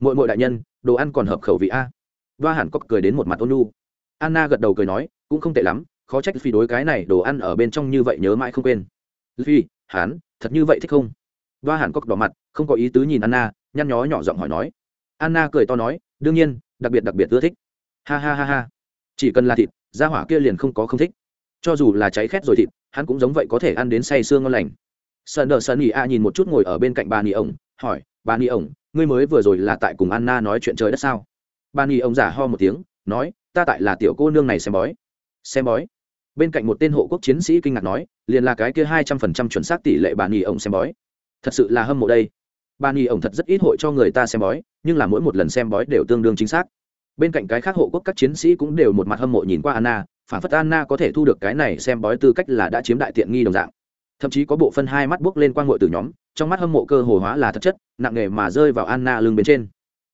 Mỗi mỗi đại nhân, đồ ăn còn hợp khẩu vị a. Và hẳn có cười đến một mặt ôn nu anna gật đầu cười nói, cũng không tệ lắm khó trách phi đối cái này đồ ăn ở bên trong như vậy nhớ mãi không quên. Phi hán thật như vậy thích không? Và hẳn cóc đỏ mặt, không có ý tứ nhìn anna, nhăn nhó nhỏ giọng hỏi nói. Anna cười to nói, đương nhiên, đặc biệt đặc biệt ưa thích. Ha ha ha ha. Chỉ cần là thịt da hỏa kia liền không có không thích. Cho dù là cháy khét rồi thịt, hắn cũng giống vậy có thể ăn đến say sương ngon lành. Sơn đờ sơn nghỉ a nhìn một chút ngồi ở bên cạnh bà nỉ ổng, hỏi, bà nỉ ổng, ngươi mới vừa rồi là tại cùng anna nói chuyện trời đất sao? Bà nỉ ổng giả ho một tiếng, nói, ta tại là tiểu cô nương này xem bói. Xem bói? Bên cạnh một tên hộ quốc chiến sĩ kinh ngạc nói, liền là cái kia hai trăm phần trăm chuẩn xác tỷ lệ bà nỉ ổng xem bói. Thật sự là hâm mộ đây. Bà nỉ ổng thật rất ít hội cho người ta xem bói, nhưng là mỗi một lần xem bói đều tương đương chính xác. Bên cạnh cái khác hộ quốc các chiến sĩ cũng đều một mặt hâm mộ nhìn qua anna, phản phất anna có thể thu được cái này xem bói tư cách là đã chiếm đại tiện nghi đồng dạng. Thậm chí có bộ phân hai mắt buốc lên quang ngội từ nhóm, trong mắt hâm mộ cơ hồ hóa là thật chất, nặng nề mà rơi vào anna lưng bên trên.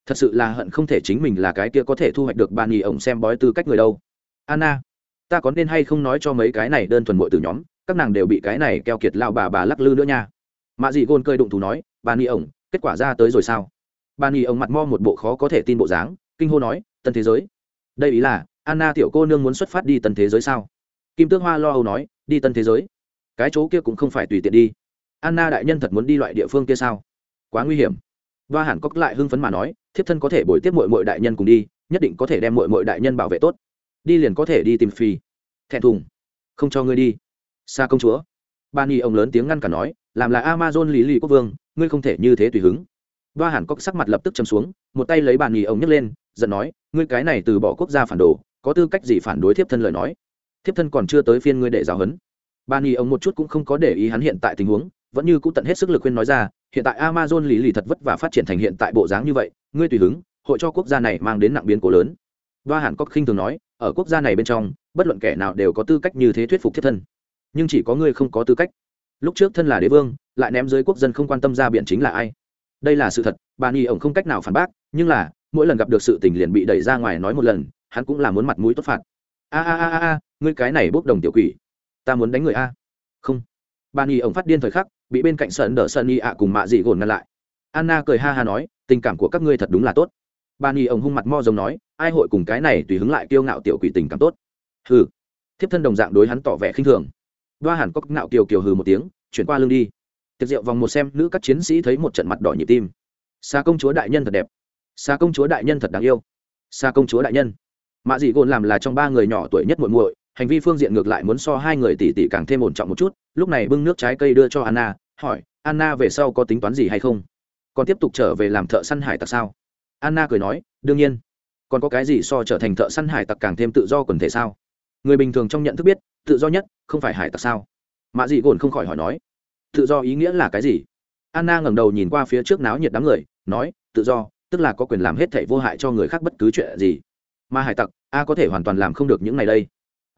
Thật sự là hận không thể chính mình là cái kia có thể thu hoạch được bàn nghỉ ổng xem bói tư cách người đâu. Anna ta có nên hay không nói cho mấy cái này đơn thuần mội từ nhóm, các nàng đều bị cái này keo kiệt lao bà bà lắc lư nữa nha. Mạ dị gôn cơi đụng thú nói, bà ni ổng, kết quả ra tới rồi sao? Bà ni ổng mặt mo một bộ khó có thể tin bộ dáng, kinh hô nói, tân thế giới. Đây ý là, anna tiểu cô nương muốn xuất phát đi tân thế giới sao? Kim tước hoa lo âu nói, đi tân thế giới. Cái chỗ kia cũng không phải tùy tiện đi. Anna đại nhân thật muốn đi loại địa phương kia sao? Quá nguy hiểm. Và hẳn cóc lại hưng phấn mà nói, thiếp thân có thể bồi tiếp mội mội đại nhân cùng đi, nhất định có thể đem mội mội đại nhân bảo vệ tốt đi liền có thể đi tìm phi. Thẹn thùng. Không cho ngươi đi. Xa công chúa. Ba ni ông lớn tiếng ngăn cả nói, làm là amazon lý lì quốc vương, ngươi không thể như thế tùy hứng. Ba hẳn cóc sắc mặt lập tức châm xuống, một tay lấy ba nhì ông nhấc lên, giận nói, ngươi cái này từ bỏ quốc gia phản đồ, có tư cách gì phản đối thiếp thân lời nói? Thiếp thân còn chưa tới phiên ngươi để giáo huấn. Bà ni ông một chút cũng không có để ý hắn hiện tại tình huống, vẫn như cũng tận hết sức lực khuyên nói ra, hiện tại amazon lý lì thật vất vả phát triển thành hiện tại bộ dáng như vậy, ngươi tùy hứng, hội cho quốc gia này mang đến nặng biến cố lớn và hàn cốc khinh thường nói, ở quốc gia này bên trong, bất luận kẻ nào đều có tư cách như thế thuyết phục thiết thân. Nhưng chỉ có ngươi không có tư cách. Lúc trước thân là đế vương, lại ném dưới quốc dân không quan tâm ra biện chính là ai. Đây là sự thật, bà nhi ổng không cách nào phản bác, nhưng là, mỗi lần gặp được sự tình liền bị đẩy ra ngoài nói một lần, hắn cũng là muốn mặt mũi tốt phạt. A a a a ngươi cái này bốc đồng tiểu quỷ. Ta muốn đánh người a. Không. Bà nhi ổng phát điên thời khắc, bị bên cạnh sợn đỡ sợn nhi ạ cùng mạ dị gồn ngăn lại. Anna cười ha ha nói, tình cảm của các ngươi thật đúng là tốt bà nhi ổng hung mặt mo giống nói, ai hội cùng cái này tùy hứng lại kiêu ngạo tiểu quỷ tình càng tốt? Hừ. Thiếp thân đồng dạng đối hắn tỏ vẻ khinh thường. Đoa hẳn có ngạo kiều kiều hừ một tiếng, chuyển qua lưng đi. Tiệc rượu vòng một xem, nữ các chiến sĩ thấy một trận mặt đỏ nhịp tim. Xa công chúa đại nhân thật đẹp. Xa công chúa đại nhân thật đáng yêu. Xa công chúa đại nhân. Mạ dị gồn làm là trong ba người nhỏ tuổi nhất muội muội, hành vi phương diện ngược lại muốn so hai người tỷ tỷ càng thêm ổn trọng một chút, lúc này bưng nước trái cây đưa cho anna, hỏi, anna về sau có tính toán gì hay không? Còn tiếp tục trở về làm thợ săn hải tặc sao? Anna cười nói, đương nhiên. Còn có cái gì so trở thành thợ săn hải tặc càng thêm tự do quần thể sao? Người bình thường trong nhận thức biết, tự do nhất không phải hải tặc sao? Mạ dị gồn không khỏi hỏi nói, tự do ý nghĩa là cái gì? Anna ngẩng đầu nhìn qua phía trước náo nhiệt đám người, nói, tự do, tức là có quyền làm hết thảy vô hại cho người khác bất cứ chuyện gì. Mà hải tặc, a có thể hoàn toàn làm không được những này đây.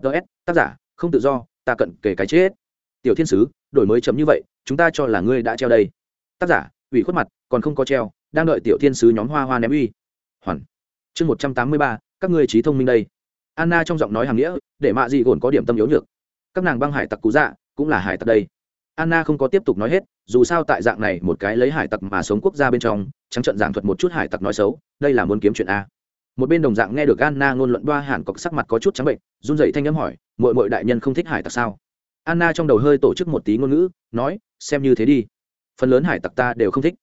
Ts tác giả, không tự do, ta cận kể cái chết. Tiểu thiên sứ, đổi mới chấm như vậy, chúng ta cho là ngươi đã treo đây. Tác giả, ủy khuất mặt, còn không có treo đang đợi tiểu thiên sứ nhóm hoa hoa ném uy. Hoàn. Chương một trăm tám mươi ba, các ngươi trí thông minh đây. Anna trong giọng nói hàng nghĩa, để mạ dị gồn có điểm tâm yếu nhược. Các nàng băng hải tặc cú dạ cũng là hải tặc đây. Anna không có tiếp tục nói hết, dù sao tại dạng này một cái lấy hải tặc mà sống quốc gia bên trong, trắng trận giảng thuật một chút hải tặc nói xấu, đây là muốn kiếm chuyện a. Một bên đồng dạng nghe được anna ngôn luận đoa hẳn có sắc mặt có chút trắng bệnh, run rẩy thanh âm hỏi mọi mọi đại nhân không thích hải tặc sao? Anna trong đầu hơi tổ chức một tí ngôn ngữ, nói, xem như thế đi. Phần lớn hải tặc ta đều không thích.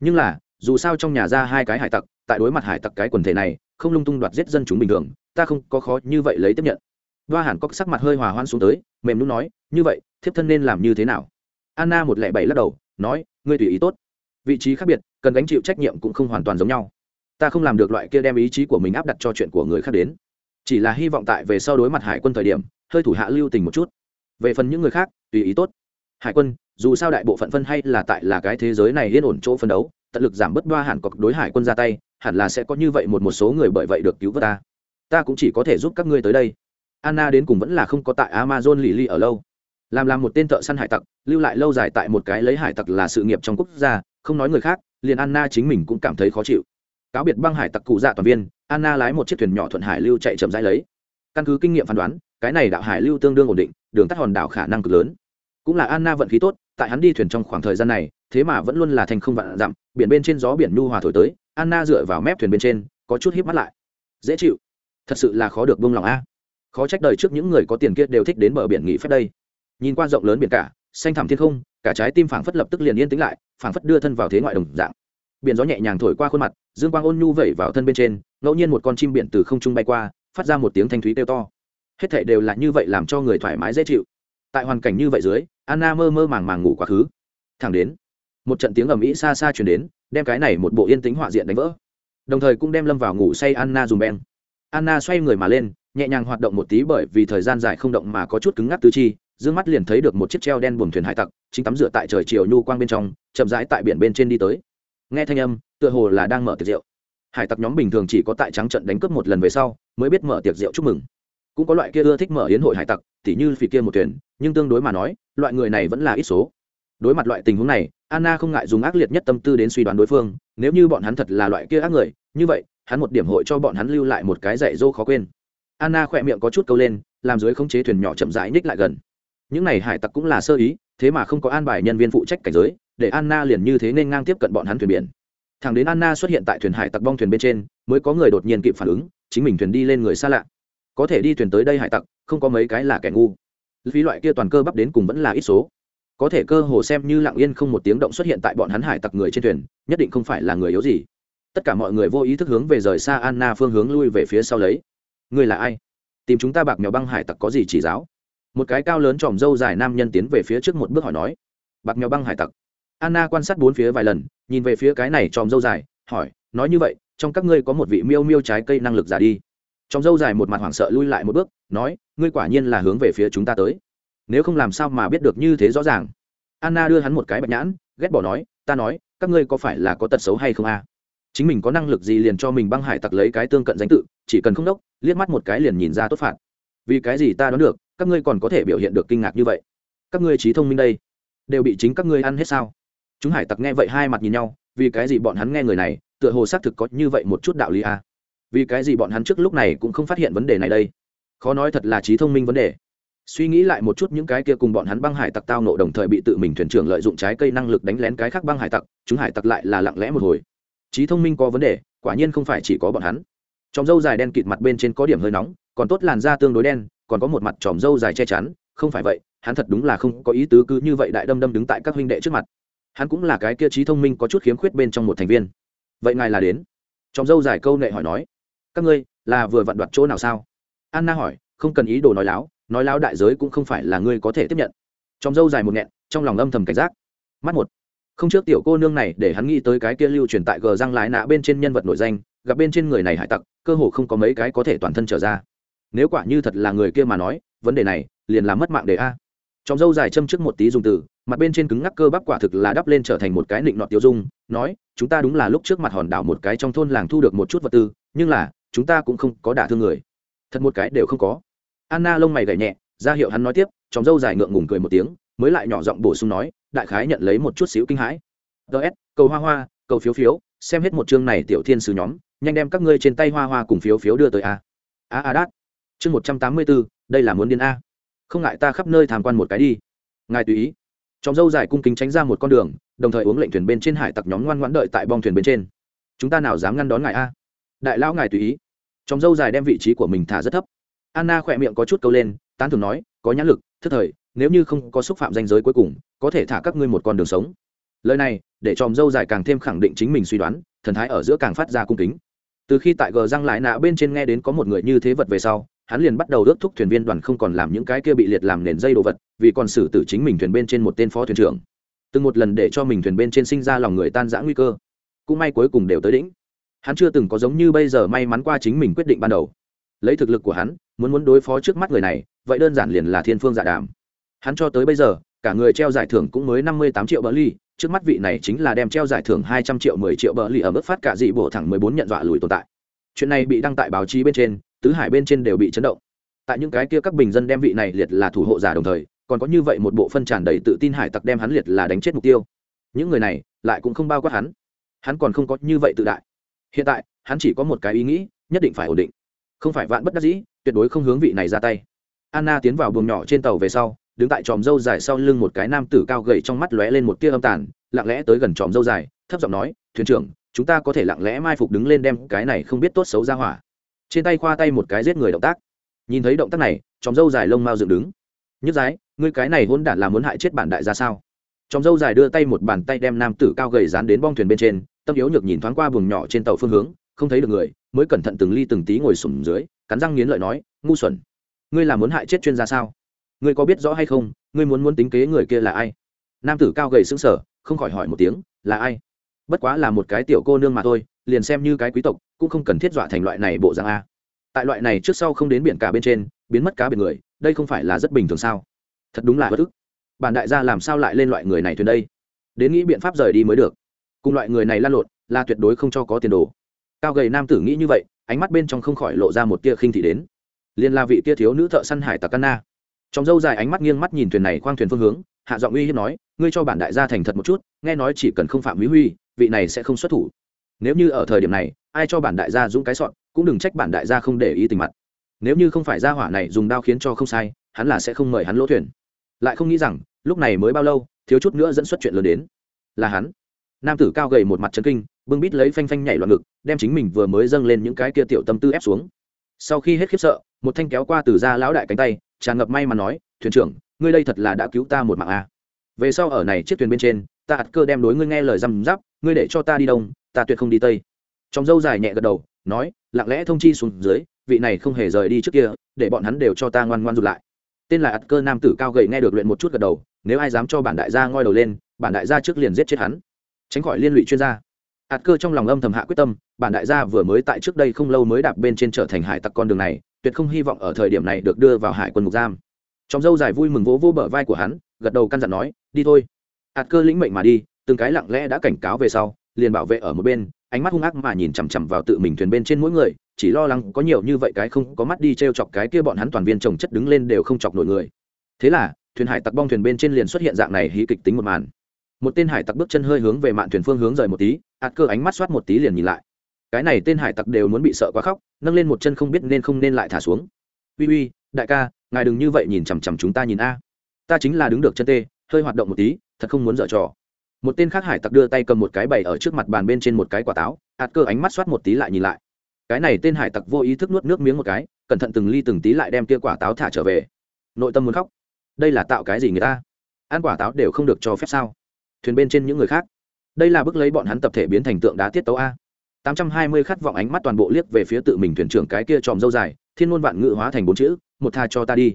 Nhưng là dù sao trong nhà ra hai cái hải tặc, tại đối mặt hải tặc cái quần thể này, không lung tung đoạt giết dân chúng bình thường, ta không có khó như vậy lấy tiếp nhận. Đoa hẳn có sắc mặt hơi hòa hoan xuống tới, mềm lúc nói, như vậy, thiếp thân nên làm như thế nào? Anna một lẻ bảy lắc đầu, nói, ngươi tùy ý tốt. Vị trí khác biệt, cần gánh chịu trách nhiệm cũng không hoàn toàn giống nhau. Ta không làm được loại kia đem ý chí của mình áp đặt cho chuyện của người khác đến. Chỉ là hy vọng tại về sau đối mặt hải quân thời điểm, hơi thủ hạ lưu tình một chút. Về phần những người khác, tùy ý tốt. Hải quân, dù sao đại bộ phận phân hay là tại là cái thế giới này yên ổn chỗ phân đấu tận lực giảm bớt đoa hẳn cọc đối hải quân ra tay, hẳn là sẽ có như vậy một một số người bởi vậy được cứu vớt ta. Ta cũng chỉ có thể giúp các ngươi tới đây. Anna đến cùng vẫn là không có tại amazon lì lì ở lâu. Làm làm một tên thợ săn hải tặc, lưu lại lâu dài tại một cái lấy hải tặc là sự nghiệp trong quốc gia, không nói người khác, liền anna chính mình cũng cảm thấy khó chịu. Cáo biệt băng hải tặc cụ dạ toàn viên, anna lái một chiếc thuyền nhỏ thuận hải lưu chạy chậm rãi lấy. Căn cứ kinh nghiệm phán đoán, cái này đạo hải lưu tương đương ổn định, đường tắt hòn đảo khả năng cực lớn. Cũng là anna vận khí tốt, tại hắn đi thuyền trong khoảng thời gian này thế mà vẫn luôn là thành không vạn dặm, biển bên trên gió biển nhu hòa thổi tới, anna dựa vào mép thuyền bên trên, có chút híp mắt lại. Dễ chịu. Thật sự là khó được buông lòng a. Khó trách đời trước những người có tiền kia đều thích đến bờ biển nghỉ phép đây. Nhìn qua rộng lớn biển cả, xanh thẳm thiên không, cả trái tim phảng phất lập tức liền yên tĩnh lại, phảng phất đưa thân vào thế ngoại đồng dạng. Biển gió nhẹ nhàng thổi qua khuôn mặt, dương quang ôn nhu vẩy vào thân bên trên, ngẫu nhiên một con chim biển từ không trung bay qua, phát ra một tiếng thanh thúy kêu to. Hết thảy đều là như vậy làm cho người thoải mái dễ chịu. Tại hoàn cảnh như vậy dưới, anna mơ mơ màng màng ngủ quá khứ. Thẳng đến một trận tiếng ầm ĩ xa xa chuyển đến, đem cái này một bộ yên tĩnh họa diện đánh vỡ. Đồng thời cũng đem lâm vào ngủ say anna dùm beng. Anna xoay người mà lên, nhẹ nhàng hoạt động một tí bởi vì thời gian dài không động mà có chút cứng ngắc tứ chi, dương mắt liền thấy được một chiếc treo đen buồm thuyền hải tặc, chính tắm rửa tại trời chiều nhu quang bên trong, chậm rãi tại biển bên trên đi tới. Nghe thanh âm, tựa hồ là đang mở tiệc rượu. Hải tặc nhóm bình thường chỉ có tại trắng trận đánh cướp một lần về sau, mới biết mở tiệc rượu chúc mừng. Cũng có loại kia ưa thích mở yến hội hải tặc, tỉ như phì kia một thuyền, nhưng tương đối mà nói, loại người này vẫn là ít số. Đối mặt loại tình huống này anna không ngại dùng ác liệt nhất tâm tư đến suy đoán đối phương, nếu như bọn hắn thật là loại kia ác người, như vậy, hắn một điểm hội cho bọn hắn lưu lại một cái dạy dỗ khó quên. Anna khỏe miệng có chút câu lên, làm dưới khống chế thuyền nhỏ chậm rãi ních lại gần. Những này hải tặc cũng là sơ ý, thế mà không có an bài nhân viên phụ trách cảnh giới, để anna liền như thế nên ngang tiếp cận bọn hắn thuyền biển. Thằng đến anna xuất hiện tại thuyền hải tặc bong thuyền bên trên, mới có người đột nhiên kịp phản ứng, chính mình thuyền đi lên người xa lạ. Có thể đi thuyền tới đây hải tặc, không có mấy cái là kẻ ngu. Phí loại kia toàn cơ bắp đến cùng vẫn là ít số có thể cơ hồ xem như lặng yên không một tiếng động xuất hiện tại bọn hắn hải tặc người trên thuyền, nhất định không phải là người yếu gì. Tất cả mọi người vô ý thức hướng về rời xa anna phương hướng lui về phía sau lấy. Người là ai? Tìm chúng ta bạc mèo băng hải tặc có gì chỉ giáo? Một cái cao lớn tròm râu dài nam nhân tiến về phía trước một bước hỏi nói. Bạc mèo băng hải tặc. Anna quan sát bốn phía vài lần, nhìn về phía cái này tròm râu dài, hỏi, nói như vậy, trong các ngươi có một vị miêu miêu trái cây năng lực giả đi. Tròm râu dài một mặt hoảng sợ lui lại một bước, nói, ngươi quả nhiên là hướng về phía chúng ta tới nếu không làm sao mà biết được như thế rõ ràng. Anna đưa hắn một cái bạch nhãn, ghét bỏ nói, ta nói, các ngươi có phải là có tật xấu hay không a? Chính mình có năng lực gì liền cho mình băng hải tặc lấy cái tương cận danh tự, chỉ cần không đốc, liếc mắt một cái liền nhìn ra tốt phạt. Vì cái gì ta đoán được, các ngươi còn có thể biểu hiện được kinh ngạc như vậy? Các ngươi trí thông minh đây, đều bị chính các ngươi ăn hết sao? Chúng hải tặc nghe vậy hai mặt nhìn nhau, vì cái gì bọn hắn nghe người này, tựa hồ xác thực có như vậy một chút đạo lý a? Vì cái gì bọn hắn trước lúc này cũng không phát hiện vấn đề này đây? Khó nói thật là trí thông minh vấn đề suy nghĩ lại một chút những cái kia cùng bọn hắn băng hải tặc tao nộ đồng thời bị tự mình thuyền trưởng lợi dụng trái cây năng lực đánh lén cái khác băng hải tặc, chúng hải tặc lại là lặng lẽ một hồi. Trí thông minh có vấn đề, quả nhiên không phải chỉ có bọn hắn. Tròm dâu dài đen kịt mặt bên trên có điểm hơi nóng, còn tốt làn da tương đối đen, còn có một mặt tròm dâu dài che chắn, không phải vậy, hắn thật đúng là không có ý tứ cứ như vậy đại đâm đâm đứng tại các huynh đệ trước mặt. Hắn cũng là cái kia trí thông minh có chút khiếm khuyết bên trong một thành viên. Vậy ngài là đến? Tròm dâu dài câu nệ hỏi nói. Các ngươi, là vừa vặn đoạt chỗ nào sao? Anna hỏi, không cần ý đồ nói láo nói láo đại giới cũng không phải là ngươi có thể tiếp nhận. Trong dâu dài một nghẹn, trong lòng âm thầm cảnh giác. Mắt một. Không trước tiểu cô nương này để hắn nghĩ tới cái kia lưu truyền tại gờ răng lái nạ bên trên nhân vật nổi danh, gặp bên trên người này hải tặc, cơ hồ không có mấy cái có thể toàn thân trở ra. Nếu quả như thật là người kia mà nói, vấn đề này liền làm mất mạng để a. Trong dâu dài châm trước một tí dùng từ, mặt bên trên cứng ngắc cơ bắp quả thực là đắp lên trở thành một cái nịnh nọt tiêu dung, nói, chúng ta đúng là lúc trước mặt hòn đảo một cái trong thôn làng thu được một chút vật tư, nhưng là, chúng ta cũng không có đả thương người. Thật một cái đều không có anna lông mày gảy nhẹ, ra hiệu hắn nói tiếp trong dâu dài ngượng ngùng cười một tiếng, mới lại nhỏ giọng bổ sung nói, đại khái nhận lấy một chút xíu kinh hãi. Ts cầu hoa hoa, cầu phiếu phiếu, xem hết một chương này tiểu thiên sứ nhóm, nhanh đem các ngươi trên tay hoa hoa cùng phiếu phiếu đưa tới a. A a đát. Chương một trăm tám mươi bốn, đây là muốn điên a. Không ngại ta khắp nơi tham quan một cái đi. Ngài tùy ý. Trong dâu dài cung kính tránh ra một con đường, đồng thời uống lệnh thuyền bên trên hải tặc nhóm ngoan ngoãn đợi tại bong thuyền bên trên. Chúng ta nào dám ngăn đón ngài a? Đại lão ngài tùy ý. Trong dâu dài đem vị trí của mình thả rất thấp anna khỏe miệng có chút câu lên, tán thường nói, có nhãn lực, thức thời, nếu như không có xúc phạm danh giới cuối cùng, có thể thả các ngươi một con đường sống. Lời này, để chòm dâu dài càng thêm khẳng định chính mình suy đoán, thần thái ở giữa càng phát ra cung kính. Từ khi tại gờ răng lại nạ bên trên nghe đến có một người như thế vật về sau, hắn liền bắt đầu ước thúc thuyền viên đoàn không còn làm những cái kia bị liệt làm nền dây đồ vật, vì còn xử tử chính mình thuyền bên trên một tên phó thuyền trưởng. Từng một lần để cho mình thuyền bên trên sinh ra lòng người tan giã nguy cơ, cũng may cuối cùng đều tới đỉnh. Hắn chưa từng có giống như bây giờ may mắn qua chính mình quyết định ban đầu lấy thực lực của hắn, muốn muốn đối phó trước mắt người này, vậy đơn giản liền là thiên phương dạ đàm. Hắn cho tới bây giờ, cả người treo giải thưởng cũng mới năm mươi tám triệu bờ ly trước mắt vị này chính là đem treo giải thưởng hai trăm triệu mười triệu bờ ly ở mức phát cả dị bộ thẳng mười bốn nhận dọa lùi tồn tại. Chuyện này bị đăng tại báo chí bên trên, tứ hải bên trên đều bị chấn động. Tại những cái kia các bình dân đem vị này liệt là thủ hộ giả đồng thời, còn có như vậy một bộ phân tràn đầy tự tin hải tặc đem hắn liệt là đánh chết mục tiêu. Những người này, lại cũng không bao quát hắn. Hắn còn không có như vậy tự đại. Hiện tại, hắn chỉ có một cái ý nghĩ, nhất định phải ổn định không phải vạn bất đắc dĩ, tuyệt đối không hướng vị này ra tay. Anna tiến vào buồng nhỏ trên tàu về sau, đứng tại tròm dâu dài sau lưng một cái nam tử cao gầy trong mắt lóe lên một tia âm tàn, lặng lẽ tới gần tròm dâu dài, thấp giọng nói, thuyền trưởng, chúng ta có thể lặng lẽ mai phục đứng lên đem cái này không biết tốt xấu ra hỏa. Trên tay khoa tay một cái giết người động tác. Nhìn thấy động tác này, tròm dâu dài lông mau dựng đứng. Nhức dái ngươi cái này hôn đản là muốn hại chết bản đại ra sao? Tròm dâu dài đưa tay một bàn tay đem nam tử cao gầy dán đến bong thuyền bên trên, tâm yếu nhược nhìn thoáng qua buồng nhỏ trên tàu phương hướng không thấy được người, mới cẩn thận từng ly từng tí ngồi sùng dưới, cắn răng nghiến lợi nói, ngu xuẩn, ngươi là muốn hại chết chuyên gia sao? Ngươi có biết rõ hay không, ngươi muốn muốn tính kế người kia là ai? Nam tử cao gầy sững sờ, không khỏi hỏi một tiếng, là ai? Bất quá là một cái tiểu cô nương mà thôi, liền xem như cái quý tộc, cũng không cần thiết dọa thành loại này bộ dạng a. Tại loại này trước sau không đến biển cả bên trên, biến mất cá biển người, đây không phải là rất bình thường sao? Thật đúng là bất ức. Bản đại gia làm sao lại lên loại người này thuyền đây? Đến nghĩ biện pháp rời đi mới được. Cùng loại người này lan lộn, là tuyệt đối không cho có tiền đồ cao gầy nam tử nghĩ như vậy, ánh mắt bên trong không khỏi lộ ra một tia khinh thị đến. Liên la vị tia thiếu nữ thợ săn hải tặc canna trong dâu dài ánh mắt nghiêng mắt nhìn thuyền này khoang thuyền phương hướng, hạ giọng uy hiếp nói, ngươi cho bản đại gia thành thật một chút, nghe nói chỉ cần không phạm mỹ huy, vị này sẽ không xuất thủ. Nếu như ở thời điểm này, ai cho bản đại gia dũng cái sọn, cũng đừng trách bản đại gia không để ý tình mặt. Nếu như không phải gia hỏa này dùng đao khiến cho không sai, hắn là sẽ không mời hắn lỗ thuyền. Lại không nghĩ rằng, lúc này mới bao lâu, thiếu chút nữa dẫn xuất chuyện lớn đến. Là hắn. Nam tử cao gầy một mặt chân kinh bưng bít lấy phanh phanh nhảy loạn ngực, đem chính mình vừa mới dâng lên những cái kia tiểu tâm tư ép xuống. Sau khi hết khiếp sợ, một thanh kéo qua từ ra lão đại cánh tay, tràn ngập may mà nói, thuyền trưởng, ngươi đây thật là đã cứu ta một mạng a à. về sau ở này chiếc thuyền bên trên, ta ắt cơ đem đối ngươi nghe lời răm giáp ngươi để cho ta đi đông, ta tuyệt không đi tây. Trong dâu dài nhẹ gật đầu, nói, lặng lẽ thông chi xuống dưới, vị này không hề rời đi trước kia, để bọn hắn đều cho ta ngoan ngoan rụt lại. Tên là ắt cơ nam tử cao gầy nghe được luyện một chút gật đầu, nếu ai dám cho bản đại gia ngoi đầu lên, bản đại gia trước liền giết chết hắn. Tránh khỏi liên lụy chuyên gia hạt cơ trong lòng âm thầm hạ quyết tâm, bản đại gia vừa mới tại trước đây không lâu mới đạp bên trên trở thành hải tặc con đường này, tuyệt không hy vọng ở thời điểm này được đưa vào hải quân mục giam. Trong dâu dài vui mừng vỗ vỗ bờ vai của hắn, gật đầu căn dặn nói, đi thôi. Hạt cơ lĩnh mệnh mà đi, từng cái lặng lẽ đã cảnh cáo về sau, liền bảo vệ ở một bên, ánh mắt hung ác mà nhìn chằm chằm vào tự mình thuyền bên trên mỗi người, chỉ lo lắng có nhiều như vậy cái không có mắt đi t r e o chọc cái kia bọn hắn toàn viên trồng chất đứng lên đều không chọc nổi người. Thế là, thuyền hải tặc bong thuyền bên trên liền xuất hiện dạng này hí kịch tính một màn một tên hải tặc bước chân hơi hướng về mạn thuyền phương hướng rời một tí, ạt cơ ánh mắt soát một tí liền nhìn lại. Cái này tên hải tặc đều muốn bị sợ quá khóc, nâng lên một chân không biết nên không nên lại thả xuống. Uy uy, đại ca, ngài đừng như vậy nhìn chằm chằm chúng ta nhìn a. Ta chính là đứng được chân tê, hơi hoạt động một tí, thật không muốn dở trò. Một tên khác hải tặc đưa tay cầm một cái bày ở trước mặt bàn bên trên một cái quả táo, ạt cơ ánh mắt soát một tí lại nhìn lại. Cái này tên hải tặc vô ý thức nuốt nước miếng một cái, cẩn thận từng ly từng tí lại đem kia quả táo thả trở về. Nội tâm muốn khóc. Đây là tạo cái gì người ta? Ăn quả táo đều không được cho phép sao? Thuyền bên trên những người khác. Đây là bức lấy bọn hắn tập thể biến thành tượng đá tiết tấu a. Tám trăm hai mươi khát vọng ánh mắt toàn bộ liếc về phía tự mình thuyền trưởng cái kia tròm dâu dài, thiên ngôn vạn ngự hóa thành bốn chữ, một tha cho ta đi.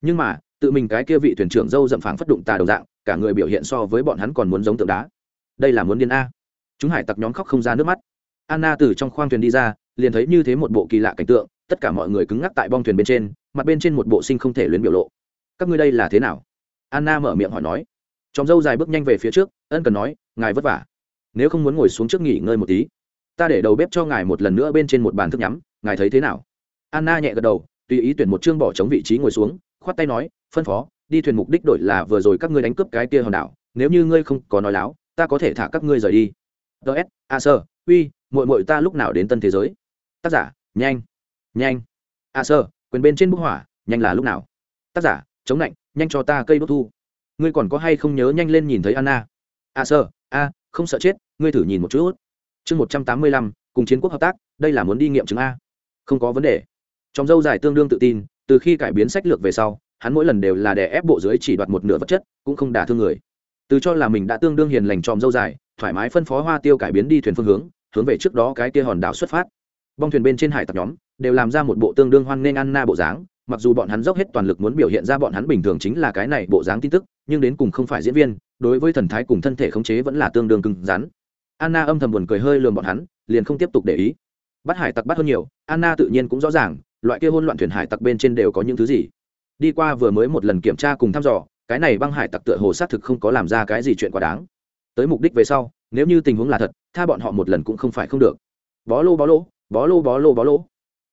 Nhưng mà, tự mình cái kia vị thuyền trưởng dâu dậm phảng phất đụng tà đồng dạng, cả người biểu hiện so với bọn hắn còn muốn giống tượng đá. Đây là muốn điên a. Chúng hải tặc nhóm khóc không ra nước mắt. Anna từ trong khoang thuyền đi ra, liền thấy như thế một bộ kỳ lạ cảnh tượng, tất cả mọi người cứng ngắc tại bong thuyền bên trên, mặt bên trên một bộ sinh không thể luyến biểu lộ. Các ngươi đây là thế nào? Anna mở miệng hỏi nói chòm dâu dài bước nhanh về phía trước, ân cần nói, ngài vất vả. Nếu không muốn ngồi xuống trước nghỉ ngơi một tí, ta để đầu bếp cho ngài một lần nữa bên trên một bàn thức nhắm, ngài thấy thế nào? Anna nhẹ gật đầu, tùy ý tuyển một chương bỏ chống vị trí ngồi xuống, khoát tay nói, phân phó, đi thuyền mục đích đổi là vừa rồi các ngươi đánh cướp cái kia hòn đảo, nếu như ngươi không có nói láo, ta có thể thả các ngươi rời đi. Ts a sơ, uy, muội muội ta lúc nào đến tân thế giới? Tác giả, nhanh nhanh. A sơ, quyền bên trên bức hỏa nhanh là lúc nào? Tác giả, chống lạnh, nhanh cho ta cây đốt thu ngươi còn có hay không nhớ nhanh lên nhìn thấy anna? À sơ a à, không sợ chết, ngươi thử nhìn một chút. Chương một trăm tám mươi lăm, cùng chiến quốc hợp tác, đây là muốn đi nghiệm chứng a. Không có vấn đề. Trong dâu dài tương đương tự tin, từ khi cải biến sách lược về sau, hắn mỗi lần đều là đè ép bộ dưới chỉ đoạt một nửa vật chất, cũng không đả thương người. Từ cho là mình đã tương đương hiền lành tròm dâu dài, thoải mái phân phó hoa tiêu cải biến đi thuyền phương hướng hướng về trước đó cái kia hòn đảo xuất phát. Bong thuyền bên trên hải tặc nhóm, đều làm ra một bộ tương đương hoan nghênh anna bộ dáng, mặc dù bọn hắn dốc hết toàn lực muốn biểu hiện ra bọn hắn bình thường chính là cái này bộ dáng tin tức nhưng đến cùng không phải diễn viên, đối với thần thái cùng thân thể khống chế vẫn là tương đương cứng rắn. Anna âm thầm buồn cười hơi lườm bọn hắn, liền không tiếp tục để ý. Bắt hải tặc bắt hơn nhiều, anna tự nhiên cũng rõ ràng, loại kia hôn loạn thuyền hải tặc bên trên đều có những thứ gì. Đi qua vừa mới một lần kiểm tra cùng thăm dò, cái này băng hải tặc tựa hồ xác thực không có làm ra cái gì chuyện quá đáng. Tới mục đích về sau, nếu như tình huống là thật, tha bọn họ một lần cũng không phải không được. Bó lô bó lô bó lô bó lô bó lô.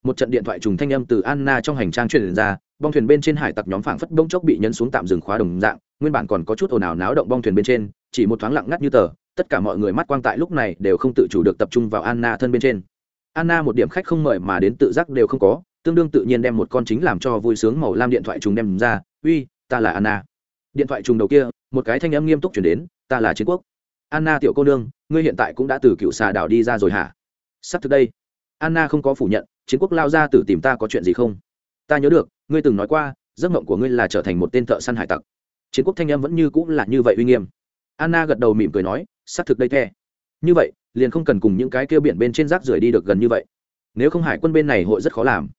Một trận điện thoại trùng thanh âm từ anna trong hành trang truyền ra bong thuyền bên trên hải tặc nhóm phảng phất bông chốc bị nhấn xuống tạm dừng khóa đồng dạng, nguyên bản còn có chút ồn ào náo động bong thuyền bên trên, chỉ một thoáng lặng ngắt như tờ, tất cả mọi người mắt quang tại lúc này đều không tự chủ được tập trung vào anna thân bên trên. Anna một điểm khách không mời mà đến tự giác đều không có, tương đương tự nhiên đem một con chính làm cho vui sướng màu lam điện thoại trùng đem ra, uy, ta là anna. Điện thoại trùng đầu kia, một cái thanh âm nghiêm túc chuyển đến, ta là chiến quốc. Anna tiểu cô nương, ngươi hiện tại cũng đã từ cựu xà đảo đi ra rồi hả? Sắp thực đây, anna không có phủ nhận, chiến quốc lao ra từ tìm ta có chuyện gì không? Ta nhớ được ngươi từng nói qua, giấc mộng của ngươi là trở thành một tên thợ săn hải tặc. Chiến quốc thanh âm vẫn như cũng là như vậy uy nghiêm. Anna gật đầu mỉm cười nói xác thực đây the. Như vậy, liền không cần cùng những cái kia biển bên trên rác rưởi đi được gần như vậy. Nếu không hải quân bên này hội rất khó làm.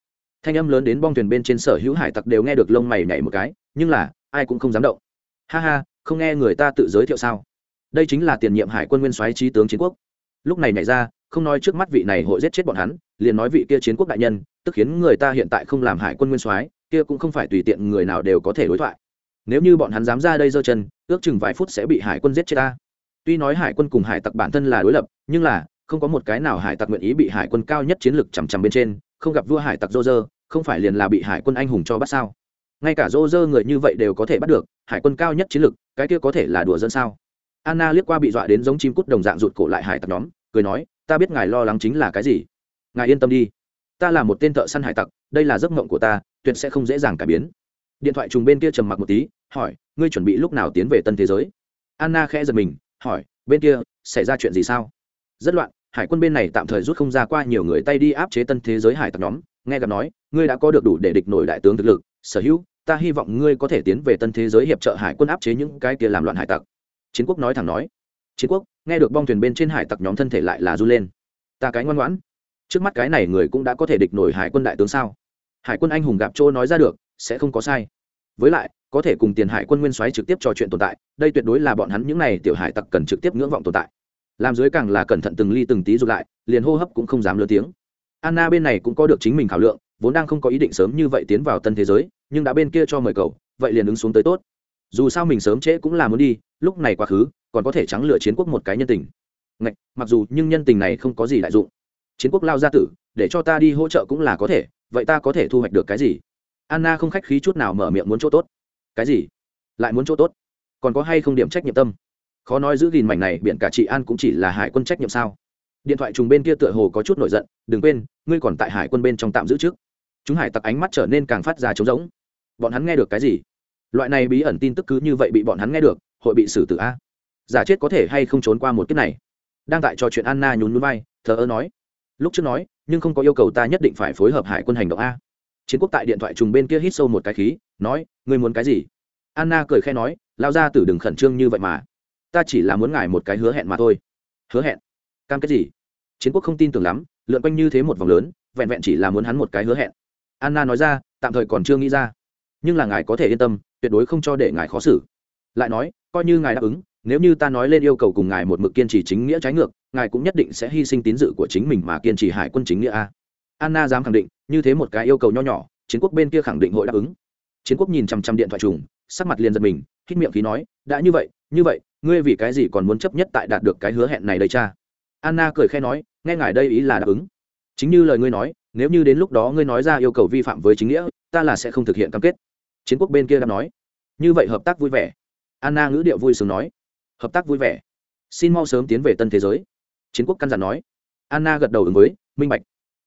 Thanh âm lớn đến bong thuyền bên trên sở hữu hải tặc đều nghe được lông mày nhảy một cái, nhưng là, ai cũng không dám động. Ha ha, không nghe người ta tự giới thiệu sao? Đây chính là tiền nhiệm hải quân nguyên soái trí tướng chiến quốc. Lúc này nhảy ra, không nói trước mắt vị này hội giết chết bọn hắn, liền nói vị kia chiến quốc đại nhân, tức khiến người ta hiện tại không làm hải quân nguyên soái kia cũng không phải tùy tiện người nào đều có thể đối thoại. Nếu như bọn hắn dám ra đây giơ chân, ước chừng vài phút sẽ bị hải quân giết chết ta. Tuy nói hải quân cùng hải tặc bản thân là đối lập, nhưng là, không có một cái nào hải tặc nguyện ý bị hải quân cao nhất chiến lược chằm chằm bên trên, không gặp vua hải tặc dô dơ không phải liền là bị hải quân anh hùng cho bắt sao? Ngay cả dô dơ người như vậy đều có thể bắt được, hải quân cao nhất chiến lược, cái kia có thể là đùa dân sao? Anna liếc qua bị dọa đến giống chim cút đồng dạng rụt cổ lại hải tặc nhóm, cười nói, ta biết ngài lo lắng chính là cái gì. Ngài yên tâm đi ta là một tên thợ săn hải tặc, đây là giấc mộng của ta, tuyệt sẽ không dễ dàng cải biến. Điện thoại trùng bên kia trầm mặc một tí, hỏi, ngươi chuẩn bị lúc nào tiến về tân thế giới? Anna khẽ giật mình, hỏi, bên kia, xảy ra chuyện gì sao? Rất loạn, hải quân bên này tạm thời rút không ra qua nhiều người tay đi áp chế tân thế giới hải tặc nhóm, nghe gặp nói, ngươi đã có được đủ để địch nổi đại tướng thực lực, sở hữu, ta hy vọng ngươi có thể tiến về tân thế giới hiệp trợ hải quân áp chế những cái kia làm loạn hải tặc. Chiến quốc nói thẳng nói. Chiến quốc, nghe được bong thuyền bên trên hải tặc nhóm thân thể lại là run lên. Ta cái ngoan ngoãn trước mắt cái này người cũng đã có thể địch nổi hải quân đại tướng sao? Hải quân anh hùng gặp chỗ nói ra được sẽ không có sai. Với lại có thể cùng tiền hải quân nguyên soái trực tiếp trò chuyện tồn tại đây tuyệt đối là bọn hắn những n à y tiểu hải tặc cần trực tiếp ngưỡng vọng tồn tại. Làm dưới càng là cẩn thận từng ly từng tí rụt lại liền hô hấp cũng không dám lớn tiếng. Anna bên này cũng có được chính mình khảo lượng vốn đang không có ý định sớm như vậy tiến vào tân thế giới nhưng đã bên kia cho mời cầu vậy liền ứng xuống tới tốt. Dù sao mình sớm trễ cũng là muốn đi lúc này quá khứ còn có thể trắng lựa chiến quốc một cái nhân tình. Ngạch, mặc dù nhưng nhân tình này không có gì đại dụng chiến quốc lao gia tử, để cho ta đi hỗ trợ cũng là có thể, vậy ta có thể thu hoạch được cái gì? Anna không khách khí chút nào mở miệng muốn chỗ tốt. Cái gì? Lại muốn chỗ tốt? Còn có hay không điểm trách nhiệm tâm? Khó nói giữ gìn mảnh này, biển cả chị an cũng chỉ là hải quân trách nhiệm sao? Điện thoại trùng bên kia tựa hồ có chút nổi giận, đừng quên, ngươi còn tại hải quân bên trong tạm giữ trước. Chúng hải tặc ánh mắt trở nên càng phát ra trống rỗng. Bọn hắn nghe được cái gì? Loại này bí ẩn tin tức cứ như vậy bị bọn hắn nghe được, hội bị xử tử a. Giả chết có thể hay không trốn qua một kiếp này? Đang tại trò chuyện anna nhún núi bay thờ ơ nói lúc trước nói, nhưng không có yêu cầu ta nhất định phải phối hợp hải quân hành động a. Chiến quốc tại điện thoại trùng bên kia hít sâu một cái khí, nói, ngươi muốn cái gì? Anna cười khe nói lao ra tử đừng khẩn trương như vậy mà. Ta chỉ là muốn ngài một cái hứa hẹn mà thôi. Hứa hẹn? Cam kết gì? Chiến quốc không tin tưởng lắm, lượn quanh như thế một vòng lớn, vẹn vẹn chỉ là muốn hắn một cái hứa hẹn. Anna nói ra, tạm thời còn chưa nghĩ ra. Nhưng là ngài có thể yên tâm, tuyệt đối không cho để ngài khó xử. Lại nói, coi như ngài đáp ứng nếu như ta nói lên yêu cầu cùng ngài một mực kiên trì chính nghĩa trái ngược, ngài cũng nhất định sẽ hy sinh tín dự của chính mình mà kiên trì hải quân chính nghĩa a. Anna dám khẳng định, như thế một cái yêu cầu nho nhỏ, chiến quốc bên kia khẳng định hội đáp ứng. Chiến quốc nhìn chằm chằm điện thoại trùng, sắc mặt liền giật mình, hít miệng khí nói, đã như vậy như vậy, ngươi vì cái gì còn muốn chấp nhất tại đạt được cái hứa hẹn này đây cha? Anna cười khe nói, nghe ngài đây ý là đáp ứng. Chính như lời ngươi nói, nếu như đến lúc đó ngươi nói ra yêu cầu vi phạm với chính nghĩa, ta là sẽ không thực hiện cam kết. Chiến quốc bên kia đã nói. Như vậy hợp tác vui vẻ. Anna ngữ điệu vui sướng nói hợp tác vui vẻ. Xin mau sớm tiến về tân thế giới. Chiến quốc căn dặn nói. Anna gật đầu ứng với, minh bạch.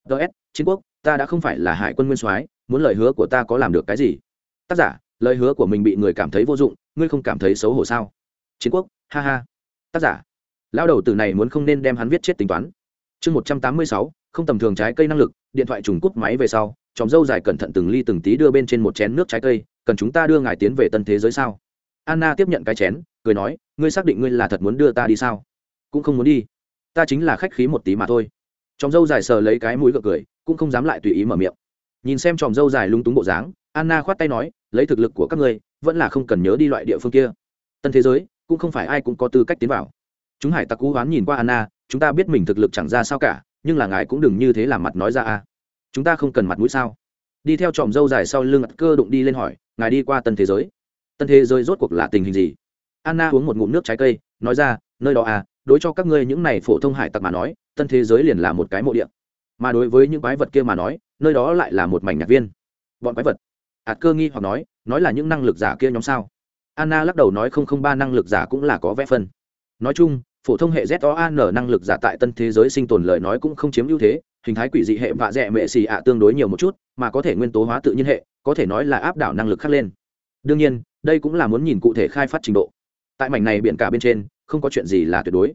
Ts chiến quốc, ta đã không phải là hải quân nguyên soái, muốn lời hứa của ta có làm được cái gì? Tác giả, lời hứa của mình bị người cảm thấy vô dụng, ngươi không cảm thấy xấu hổ sao? Chiến quốc, ha ha. Tác giả lao đầu từ này muốn không nên đem hắn viết chết tính toán. Chương một trăm tám mươi sáu, không tầm thường trái cây năng lực, điện thoại trùng cúp máy về sau, chòm dâu dài cẩn thận từng ly từng tí đưa bên trên một chén nước trái cây, cần chúng ta đưa ngài tiến về tân thế giới sao? Anna tiếp nhận cái chén cười nói, ngươi xác định ngươi là thật muốn đưa ta đi sao? Cũng không muốn đi. Ta chính là khách khí một tí mà thôi. Chòm dâu dài sờ lấy cái mũi gượng cười, cũng không dám lại tùy ý mở miệng. Nhìn xem chòm dâu dài lung túng bộ dáng, anna khoát tay nói, lấy thực lực của các ngươi, vẫn là không cần nhớ đi loại địa phương kia. Tân thế giới, cũng không phải ai cũng có tư cách tiến vào. Chúng hải tặc cú hoán nhìn qua anna, chúng ta biết mình thực lực chẳng ra sao cả, nhưng là ngài cũng đừng như thế làm mặt nói ra a. Chúng ta không cần mặt mũi sao? Đi theo chòm dâu dài sau lưng ặt cơ đụng đi lên hỏi, ngài đi qua tân thế giới? Tân thế giới rốt cuộc là tình hình gì? Anna uống một ngụm nước trái cây, nói ra, nơi đó à đối cho các ngươi những này phổ thông hải tặc mà nói, tân thế giới liền là một cái mộ địa. Mà đối với những quái vật kia mà nói, nơi đó lại là một mảnh nhạc viên. Bọn quái vật. Ạt cơ nghi hoặc nói nói là những năng lực giả kia nhóm sao? Anna lắc đầu nói, không không, ba năng lực giả cũng là có vẽ phân. Nói chung, phổ thông hệ z o an năng lực giả tại tân thế giới sinh tồn lời nói cũng không chiếm ưu thế, hình thái quỷ dị hệ vạ dẹ mệ xì ạ tương đối nhiều một chút, mà có thể nguyên tố hóa tự nhiên hệ, có thể nói là áp đảo năng lực khác lên. Đương nhiên, đây cũng là muốn nhìn cụ thể khai phát trình độ tại mảnh này biển cả bên trên, không có chuyện gì là tuyệt đối.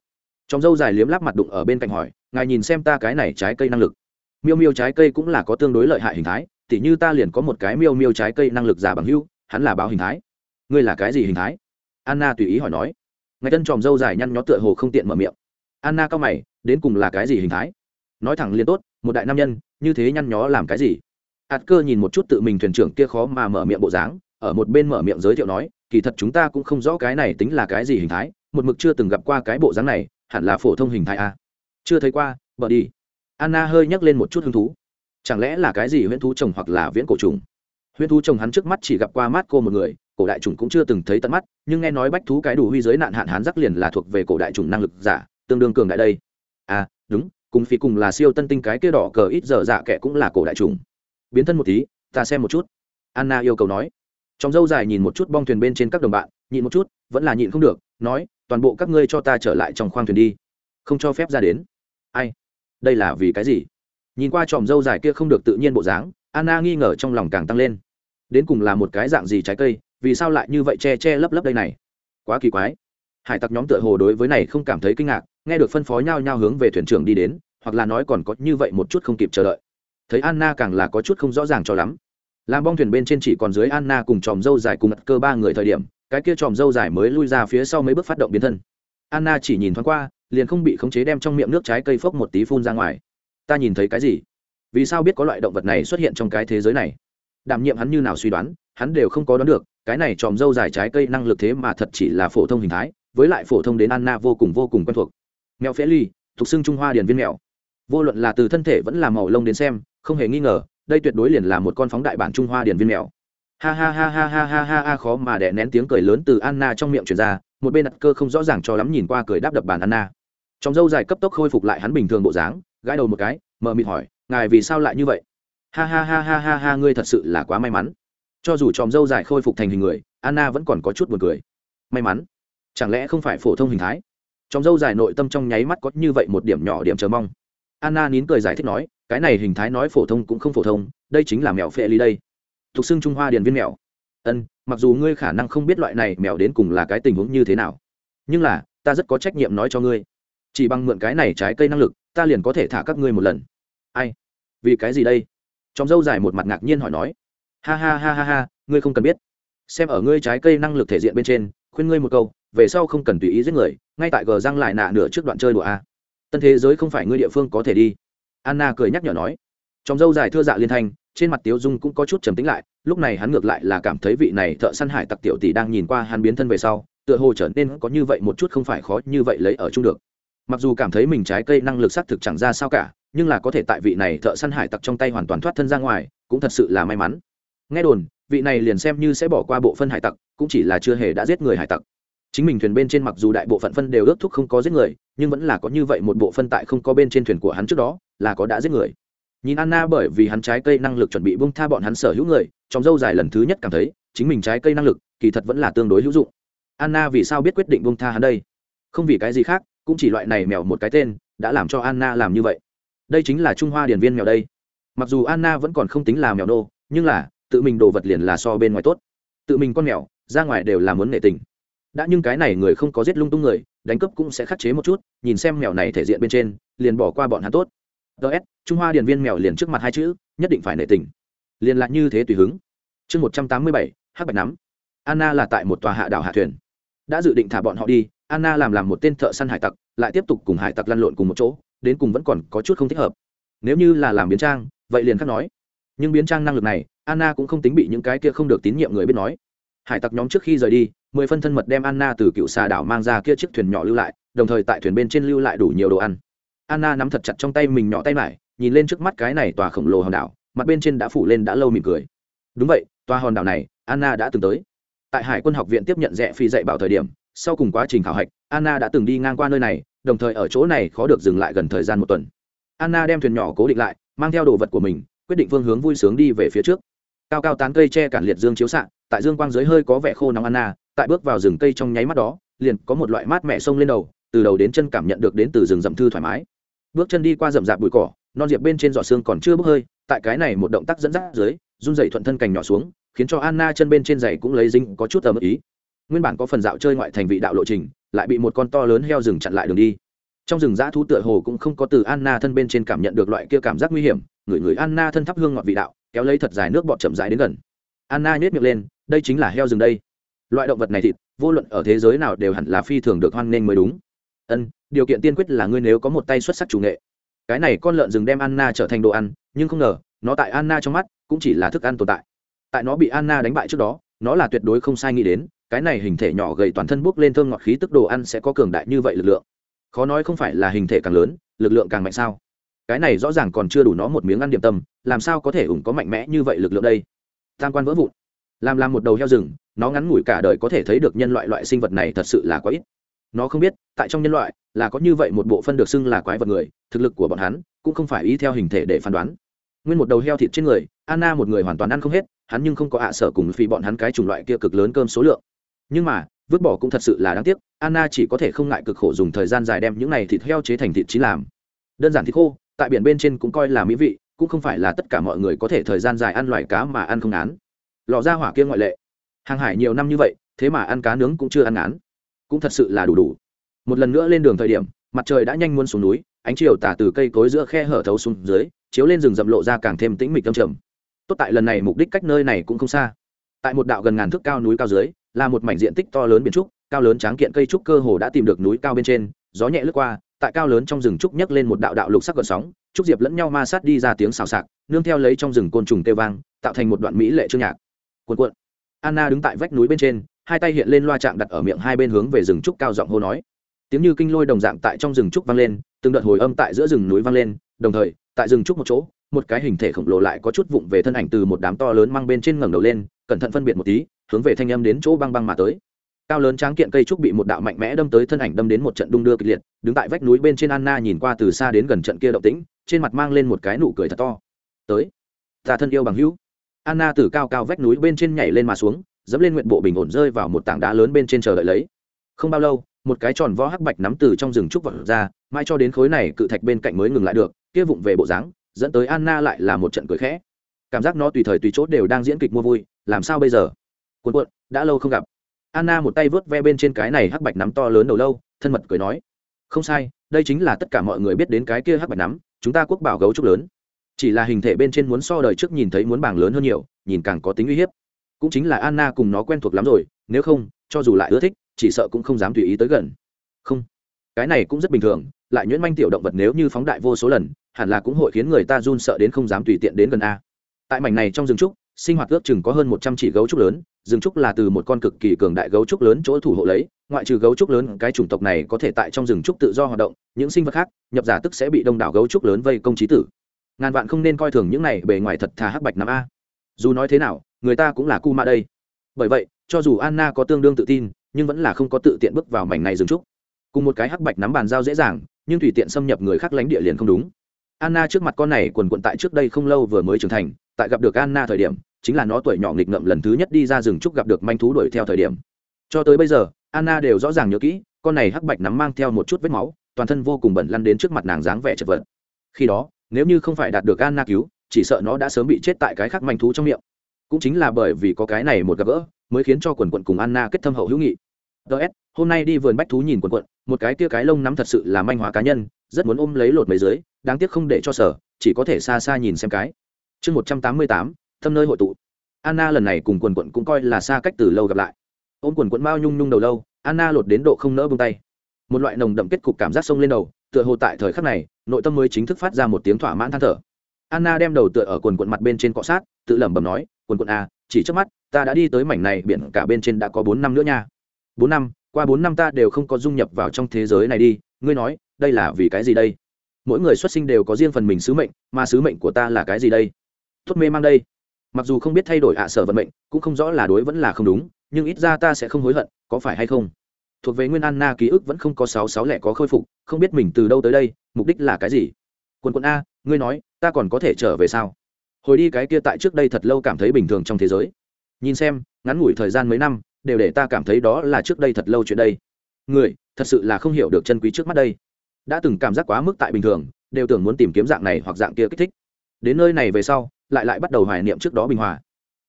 Trong dâu dài liếm láp mặt đụng ở bên cạnh hỏi, ngài nhìn xem ta cái này trái cây năng lực. Miêu miêu trái cây cũng là có tương đối lợi hại hình thái, tỉ như ta liền có một cái miêu miêu trái cây năng lực giả bằng hưu hắn là báo hình thái. Ngươi là cái gì hình thái? Anna tùy ý hỏi nói. Ngay tân tròm dâu dài nhăn nhó tựa hồ không tiện mở miệng. Anna cao mày, đến cùng là cái gì hình thái? Nói thẳng liền tốt, một đại nam nhân, như thế nhăn nhó làm cái gì? Ạt cơ nhìn một chút tự mình thuyền trưởng kia khó mà mở miệng bộ dáng, ở một bên mở miệng giới thiệu nói kỳ thật chúng ta cũng không rõ cái này tính là cái gì hình thái, một mực chưa từng gặp qua cái bộ dáng này, hẳn là phổ thông hình thái a. Chưa thấy qua, bờ đi. Anna hơi nhắc lên một chút hứng thú. Chẳng lẽ là cái gì huyễn thú trồng hoặc là viễn cổ trùng? Huyễn thú trồng hắn trước mắt chỉ gặp qua mát cô một người, cổ đại trùng cũng chưa từng thấy tận mắt, nhưng nghe nói bách thú cái đủ huy giới nạn hạn hán rắc liền là thuộc về cổ đại trùng năng lực giả, tương đương cường đại đây. À đúng, cùng phi cùng là siêu tân tinh cái kia đỏ cờ ít giờ dạ kệ cũng là cổ đại trùng. Biến thân một tí, ta xem một chút. Anna yêu cầu nói trong dâu dài nhìn một chút bong thuyền bên trên các đồng bạn, nhịn một chút, vẫn là nhịn không được, nói, toàn bộ các ngươi cho ta trở lại trong khoang thuyền đi. Không cho phép ra đến. Ai? Đây là vì cái gì? Nhìn qua tròm dâu dài kia không được tự nhiên bộ dáng, anna nghi ngờ trong lòng càng tăng lên. Đến cùng là một cái dạng gì trái cây, vì sao lại như vậy che che lấp lấp đây này? Quá kỳ quái. Hải tặc nhóm tựa hồ đối với này không cảm thấy kinh ngạc, nghe được phân phó nhau nhau hướng về thuyền trưởng đi đến, hoặc là nói còn có như vậy một chút không kịp chờ đợi. Thấy anna càng là có chút không rõ ràng cho lắm làm bong thuyền bên trên chỉ còn dưới anna cùng tròm dâu dài cùng mật cơ ba người thời điểm, cái kia tròm dâu dài mới lui ra phía sau mấy bước phát động biến thân. Anna chỉ nhìn thoáng qua, liền không bị khống chế đem trong miệng nước trái cây phốc một tí phun ra ngoài. Ta nhìn thấy cái gì? Vì sao biết có loại động vật này xuất hiện trong cái thế giới này? Đảm nhiệm hắn như nào suy đoán, hắn đều không có đoán được, cái này tròm dâu dài trái cây năng lực thế mà thật chỉ là phổ thông hình thái, với lại phổ thông đến anna vô cùng vô cùng quen thuộc. Mèo phế ly thuộc xưng trung hoa điền viên mèo. Vô luận là từ thân thể vẫn là màu lông đến xem, không hề nghi ngờ đây tuyệt đối liền là một con phóng đại bản trung hoa điền viên mèo. Ha ha ha ha ha ha ha ha, khó mà đè nén tiếng cười lớn từ anna trong miệng truyền ra, một bên đặt cơ không rõ ràng cho lắm nhìn qua cười đáp đập bàn anna. Trong dâu dài cấp tốc khôi phục lại hắn bình thường bộ dáng, gãi đầu một cái mờ mịt hỏi, ngài vì sao lại như vậy? Ha ha ha ha ha ha, ngươi thật sự là quá may mắn. Cho dù tròm dâu dài khôi phục thành hình người, anna vẫn còn có chút buồn cười. May mắn? Chẳng lẽ không phải phổ thông hình thái? Tròm dâu dài nội tâm trong nháy mắt có như vậy một điểm nhỏ điểm chờ mong anna nín cười giải thích nói, cái này hình thái nói phổ thông cũng không phổ thông, đây chính là mèo phệ ly đây. Thuộc xưng trung hoa điền viên mèo. Ân, mặc dù ngươi khả năng không biết loại này mèo đến cùng là cái tình huống như thế nào, nhưng là, ta rất có trách nhiệm nói cho ngươi. Chỉ bằng mượn cái này trái cây năng lực, ta liền có thể thả các ngươi một lần. Ai? Vì cái gì đây? Trong dâu dài một mặt ngạc nhiên hỏi nói. Ha ha ha ha ha, ngươi không cần biết. Xem ở ngươi trái cây năng lực thể diện bên trên, khuyên ngươi một câu, về sau không cần tùy ý giết người, ngay tại gờ răng lại nạ nửa trước đoạn chơi đùa a tân thế giới không phải ngươi địa phương có thể đi. Anna cười nhắc nhở nói. Trong dâu dài thưa dạ liên thanh, trên mặt tiếu dung cũng có chút trầm tính lại, lúc này hắn ngược lại là cảm thấy vị này thợ săn hải tặc tiểu tỷ đang nhìn qua hắn biến thân về sau, tựa hồ trở nên có như vậy một chút không phải khó như vậy lấy ở chung được. Mặc dù cảm thấy mình trái cây năng lực xác thực chẳng ra sao cả, nhưng là có thể tại vị này thợ săn hải tặc trong tay hoàn toàn thoát thân ra ngoài, cũng thật sự là may mắn. Nghe đồn, vị này liền xem như sẽ bỏ qua bộ phân hải tặc, cũng chỉ là chưa hề đã giết người hải tặc chính mình thuyền bên trên mặc dù đại bộ phận phân đều ước thúc không có giết người, nhưng vẫn là có như vậy một bộ phân tại không có bên trên thuyền của hắn trước đó, là có đã giết người. Nhìn anna bởi vì hắn trái cây năng lực chuẩn bị bung tha bọn hắn sở hữu người, trong dâu dài lần thứ nhất cảm thấy, chính mình trái cây năng lực, kỳ thật vẫn là tương đối hữu dụng. Anna vì sao biết quyết định bung tha hắn đây? Không vì cái gì khác, cũng chỉ loại này mèo một cái tên, đã làm cho anna làm như vậy. Đây chính là trung hoa điển viên mèo đây. Mặc dù anna vẫn còn không tính là mèo nô, nhưng là, tự mình đồ vật liền là so bên ngoài tốt. Tự mình con mèo, ra ngoài đều là muốn nghệ tình đã nhưng cái này người không có giết lung tung người, đánh cướp cũng sẽ khắc chế một chút, nhìn xem mèo này thể diện bên trên, liền bỏ qua bọn hắn tốt. Ts trung hoa điền viên mèo liền trước mặt hai chữ, nhất định phải nệ tình. Liền lại như thế tùy hứng. Chương một trăm tám mươi bảy, hắc bạch nắm. Anna là tại một tòa hạ đảo hạ thuyền. Đã dự định thả bọn họ đi, anna làm làm một tên thợ săn hải tặc, lại tiếp tục cùng hải tặc lăn lộn cùng một chỗ, đến cùng vẫn còn có chút không thích hợp. Nếu như là làm biến trang, vậy liền khắc nói. Nhưng biến trang năng lực này, anna cũng không tính bị những cái kia không được tín nhiệm người biết nói. Hải tặc nhóm trước khi rời đi mười phân thân mật đem anna từ cựu xà đảo mang ra kia chiếc thuyền nhỏ lưu lại, đồng thời tại thuyền bên trên lưu lại đủ nhiều đồ ăn. Anna nắm thật chặt trong tay mình nhỏ tay mải, nhìn lên trước mắt cái này tòa khổng lồ hòn đảo, mặt bên trên đã phủ lên đã lâu mỉm cười. Đúng vậy, tòa hòn đảo này, anna đã từng tới. Tại hải quân học viện tiếp nhận rẽ phi dạy bảo thời điểm, sau cùng quá trình khảo hạch, anna đã từng đi ngang qua nơi này, đồng thời ở chỗ này khó được dừng lại gần thời gian một tuần. Anna đem thuyền nhỏ cố định lại, mang theo đồ vật của mình, quyết định phương hướng vui sướng đi về phía trước. Cao cao tán cây che cản liệt dương chiếu xạ, tại dương quang dưới hơi có vẻ khô nóng anna tại bước vào rừng cây trong nháy mắt đó, liền có một loại mát mẻ sông lên đầu, từ đầu đến chân cảm nhận được đến từ rừng rậm thư thoải mái. Bước chân đi qua rậm rạp bụi cỏ, non diệp bên trên giỏ xương còn chưa bốc hơi, tại cái này một động tác dẫn dắt dưới, run dày thuận thân cành nhỏ xuống, khiến cho anna chân bên trên giày cũng lấy dinh có chút tầm ý. Nguyên bản có phần dạo chơi ngoại thành vị đạo lộ trình, lại bị một con to lớn heo rừng chặn lại đường đi. Trong rừng dã thú tựa hồ cũng không có từ anna thân bên trên cảm nhận được loại kia cảm giác nguy hiểm, người người anna thân thắp hương ngọt vị đạo, kéo lấy thật dài nước bọt chậm dài đến gần. Anna nhét miệng lên, đây chính là heo rừng đây loại động vật này thịt, vô luận ở thế giới nào đều hẳn là phi thường được hoan nghênh mới đúng. Ân, điều kiện tiên quyết là ngươi nếu có một tay xuất sắc chủ nghệ. Cái này con lợn rừng đem anna trở thành đồ ăn, nhưng không ngờ, nó tại anna trong mắt cũng chỉ là thức ăn tồn tại. Tại nó bị anna đánh bại trước đó, nó là tuyệt đối không sai nghĩ đến, cái này hình thể nhỏ gầy toàn thân bốc lên thơm ngọt khí tức đồ ăn sẽ có cường đại như vậy lực lượng. Khó nói không phải là hình thể càng lớn, lực lượng càng mạnh sao? Cái này rõ ràng còn chưa đủ nó một miếng ăn điểm tâm, làm sao có thể ủng có mạnh mẽ như vậy lực lượng đây? Tam quan vỡ vụn làm làm một đầu heo rừng, nó ngắn ngủi cả đời có thể thấy được nhân loại loại sinh vật này thật sự là quá ít. Nó không biết, tại trong nhân loại, là có như vậy một bộ phân được xưng là quái vật người, thực lực của bọn hắn cũng không phải ý theo hình thể để phán đoán. Nguyên một đầu heo thịt trên người, anna một người hoàn toàn ăn không hết, hắn nhưng không có ạ sở cùng vì bọn hắn cái chủng loại kia cực lớn cơm số lượng. Nhưng mà, vứt bỏ cũng thật sự là đáng tiếc, anna chỉ có thể không ngại cực khổ dùng thời gian dài đem những này thịt heo chế thành thịt chín làm. Đơn giản thịt khô, tại biển bên trên cũng coi là mỹ vị, cũng không phải là tất cả mọi người có thể thời gian dài ăn loại cá mà ăn không án lò ra hỏa kia ngoại lệ. Hàng hải nhiều năm như vậy, thế mà ăn cá nướng cũng chưa ăn án cũng thật sự là đủ đủ. Một lần nữa lên đường thời điểm, mặt trời đã nhanh muốn xuống núi, ánh chiều tả từ cây cối giữa khe hở thấu xuống dưới, chiếu lên rừng rậm lộ ra càng thêm tĩnh mịch tâm trầm. Tốt tại lần này mục đích cách nơi này cũng không xa. Tại một đạo gần ngàn thước cao núi cao dưới, là một mảnh diện tích to lớn biển trúc, cao lớn tráng kiện cây trúc cơ hồ đã tìm được núi cao bên trên, gió nhẹ lướt qua, tại cao lớn trong rừng trúc nhấc lên một đạo đạo lục sắc gợn sóng, trúc diệp lẫn nhau ma sát đi ra tiếng xào xạc, nương theo lấy trong rừng côn trùng kêu vang, tạo thành một đoạn mỹ lệ chương nhạc cuộn cuộn. Anna đứng tại vách núi bên trên, hai tay hiện lên loa trạng đặt ở miệng hai bên hướng về rừng trúc cao giọng hô nói. Tiếng như kinh lôi đồng dạng tại trong rừng trúc vang lên, từng đợt hồi âm tại giữa rừng núi vang lên, đồng thời, tại rừng trúc một chỗ, một cái hình thể khổng lồ lại có chút vụng về thân ảnh từ một đám to lớn mang bên trên ngẩng đầu lên, cẩn thận phân biệt một tí, hướng về thanh âm đến chỗ băng băng mà tới. Cao lớn tráng kiện cây trúc bị một đạo mạnh mẽ đâm tới thân ảnh đâm đến một trận đung đưa kịch liệt, đứng tại vách núi bên trên anna nhìn qua từ xa đến gần trận kia động tĩnh, trên mặt mang lên một cái nụ cười thật to. Tới, ta thân yêu bằng hữu anna từ cao cao vách núi bên trên nhảy lên mà xuống, dẫm lên nguyện bộ bình ổn rơi vào một tảng đá lớn bên trên chờ đợi lấy. Không bao lâu, một cái tròn vo hắc bạch nắm từ trong rừng trúc vật ra, mãi cho đến khối này cự thạch bên cạnh mới ngừng lại được, kia vụng về bộ dáng, dẫn tới anna lại là một trận cười khẽ. Cảm giác nó tùy thời tùy chốt đều đang diễn kịch mua vui, làm sao bây giờ? Cuộn cuộn, đã lâu không gặp. Anna một tay vớt ve bên trên cái này hắc bạch nắm to lớn đầu lâu, thân mật cười nói, không sai, đây chính là tất cả mọi người biết đến cái kia hắc bạch nắm, chúng ta quốc bảo gấu trúc lớn chỉ là hình thể bên trên muốn so đời trước nhìn thấy muốn bảng lớn hơn nhiều, nhìn càng có tính uy hiếp. Cũng chính là anna cùng nó quen thuộc lắm rồi, nếu không, cho dù lại ưa thích, chỉ sợ cũng không dám tùy ý tới gần. Không, cái này cũng rất bình thường, lại nhuyễn manh tiểu động vật nếu như phóng đại vô số lần, hẳn là cũng hội khiến người ta run sợ đến không dám tùy tiện đến gần a. Tại mảnh này trong rừng trúc, sinh hoạt ước chừng có hơn một trăm chỉ gấu trúc lớn, rừng trúc là từ một con cực kỳ cường đại gấu trúc lớn chỗ thủ hộ lấy, ngoại trừ gấu trúc lớn, cái chủng tộc này có thể tại trong rừng trúc tự do hoạt động, những sinh vật khác, nhập giả tức sẽ bị đông đảo gấu trúc lớn vây công trí tử ngàn vạn không nên coi thường những này bề ngoài thật thà hắc bạch nắm a. Dù nói thế nào, người ta cũng là cu ma đây. Bởi vậy, cho dù anna có tương đương tự tin, nhưng vẫn là không có tự tiện bước vào mảnh này dừng trúc. Cùng một cái hắc bạch nắm bàn giao dễ dàng, nhưng tùy tiện xâm nhập người khác lánh địa liền không đúng. Anna trước mặt con này quần quận tại trước đây không lâu vừa mới trưởng thành, tại gặp được anna thời điểm, chính là nó tuổi nhỏ nghịch ngợm lần thứ nhất đi ra rừng trúc gặp được manh thú đuổi theo thời điểm. Cho tới bây giờ, anna đều rõ ràng nhớ kỹ, con này hắc bạch nắm mang theo một chút vết máu, toàn thân vô cùng bẩn lăn đến trước mặt nàng dáng vẻ chật vật. Khi đó nếu như không phải đạt được anna cứu, chỉ sợ nó đã sớm bị chết tại cái khác manh thú trong miệng. Cũng chính là bởi vì có cái này một gặp gỡ, mới khiến cho quần quận cùng anna kết thâm hậu hữu nghị. Ts hôm nay đi vườn bách thú nhìn quần quận, một cái tia cái lông nắm thật sự là manh hóa cá nhân, rất muốn ôm lấy lột mấy dưới, đáng tiếc không để cho sở, chỉ có thể xa xa nhìn xem cái. Chương một trăm tám mươi tám, thâm nơi hội tụ. Anna lần này cùng quần quận cũng coi là xa cách từ lâu gặp lại. Ôm quần quận mao nhung nhung đầu lâu, anna lột đến độ không nỡ bông tay. Một loại nồng đậm kết cục cảm giác sông lên đầu, tựa hồ tại thời khắc này nội tâm mới chính thức phát ra một tiếng thỏa mãn than thở. Anna đem đầu tựa ở quần quận mặt bên trên cọ sát tự lẩm bẩm nói quần quận a à, chỉ trước mắt ta đã đi tới mảnh này biển cả bên trên đã có bốn năm nữa nha. Bốn năm? Qua bốn năm ta đều không có dung nhập vào trong thế giới này đi ngươi nói đây là vì cái gì đây? Mỗi người xuất sinh đều có riêng phần mình sứ mệnh mà sứ mệnh của ta là cái gì đây? Thốt mê mang đây. Mặc dù không biết thay đổi ạ sở vận mệnh cũng không rõ là đối vẫn là không đúng nhưng ít ra ta sẽ không hối hận có phải hay không? Thuộc về nguyên anna ký ức vẫn không có sáu sáu lẻ có khôi phục, không biết mình từ đâu tới đây, mục đích là cái gì? Quân quân a, ngươi nói, ta còn có thể trở về sao? Hồi đi cái kia tại trước đây thật lâu cảm thấy bình thường trong thế giới. Nhìn xem, ngắn ngủi thời gian mấy năm, đều để ta cảm thấy đó là trước đây thật lâu chuyện đây. Người, thật sự là không hiểu được chân quý trước mắt đây. Đã từng cảm giác quá mức tại bình thường, đều tưởng muốn tìm kiếm dạng này hoặc dạng kia kích thích. Đến nơi này về sau, lại lại bắt đầu hoài niệm trước đó bình hòa.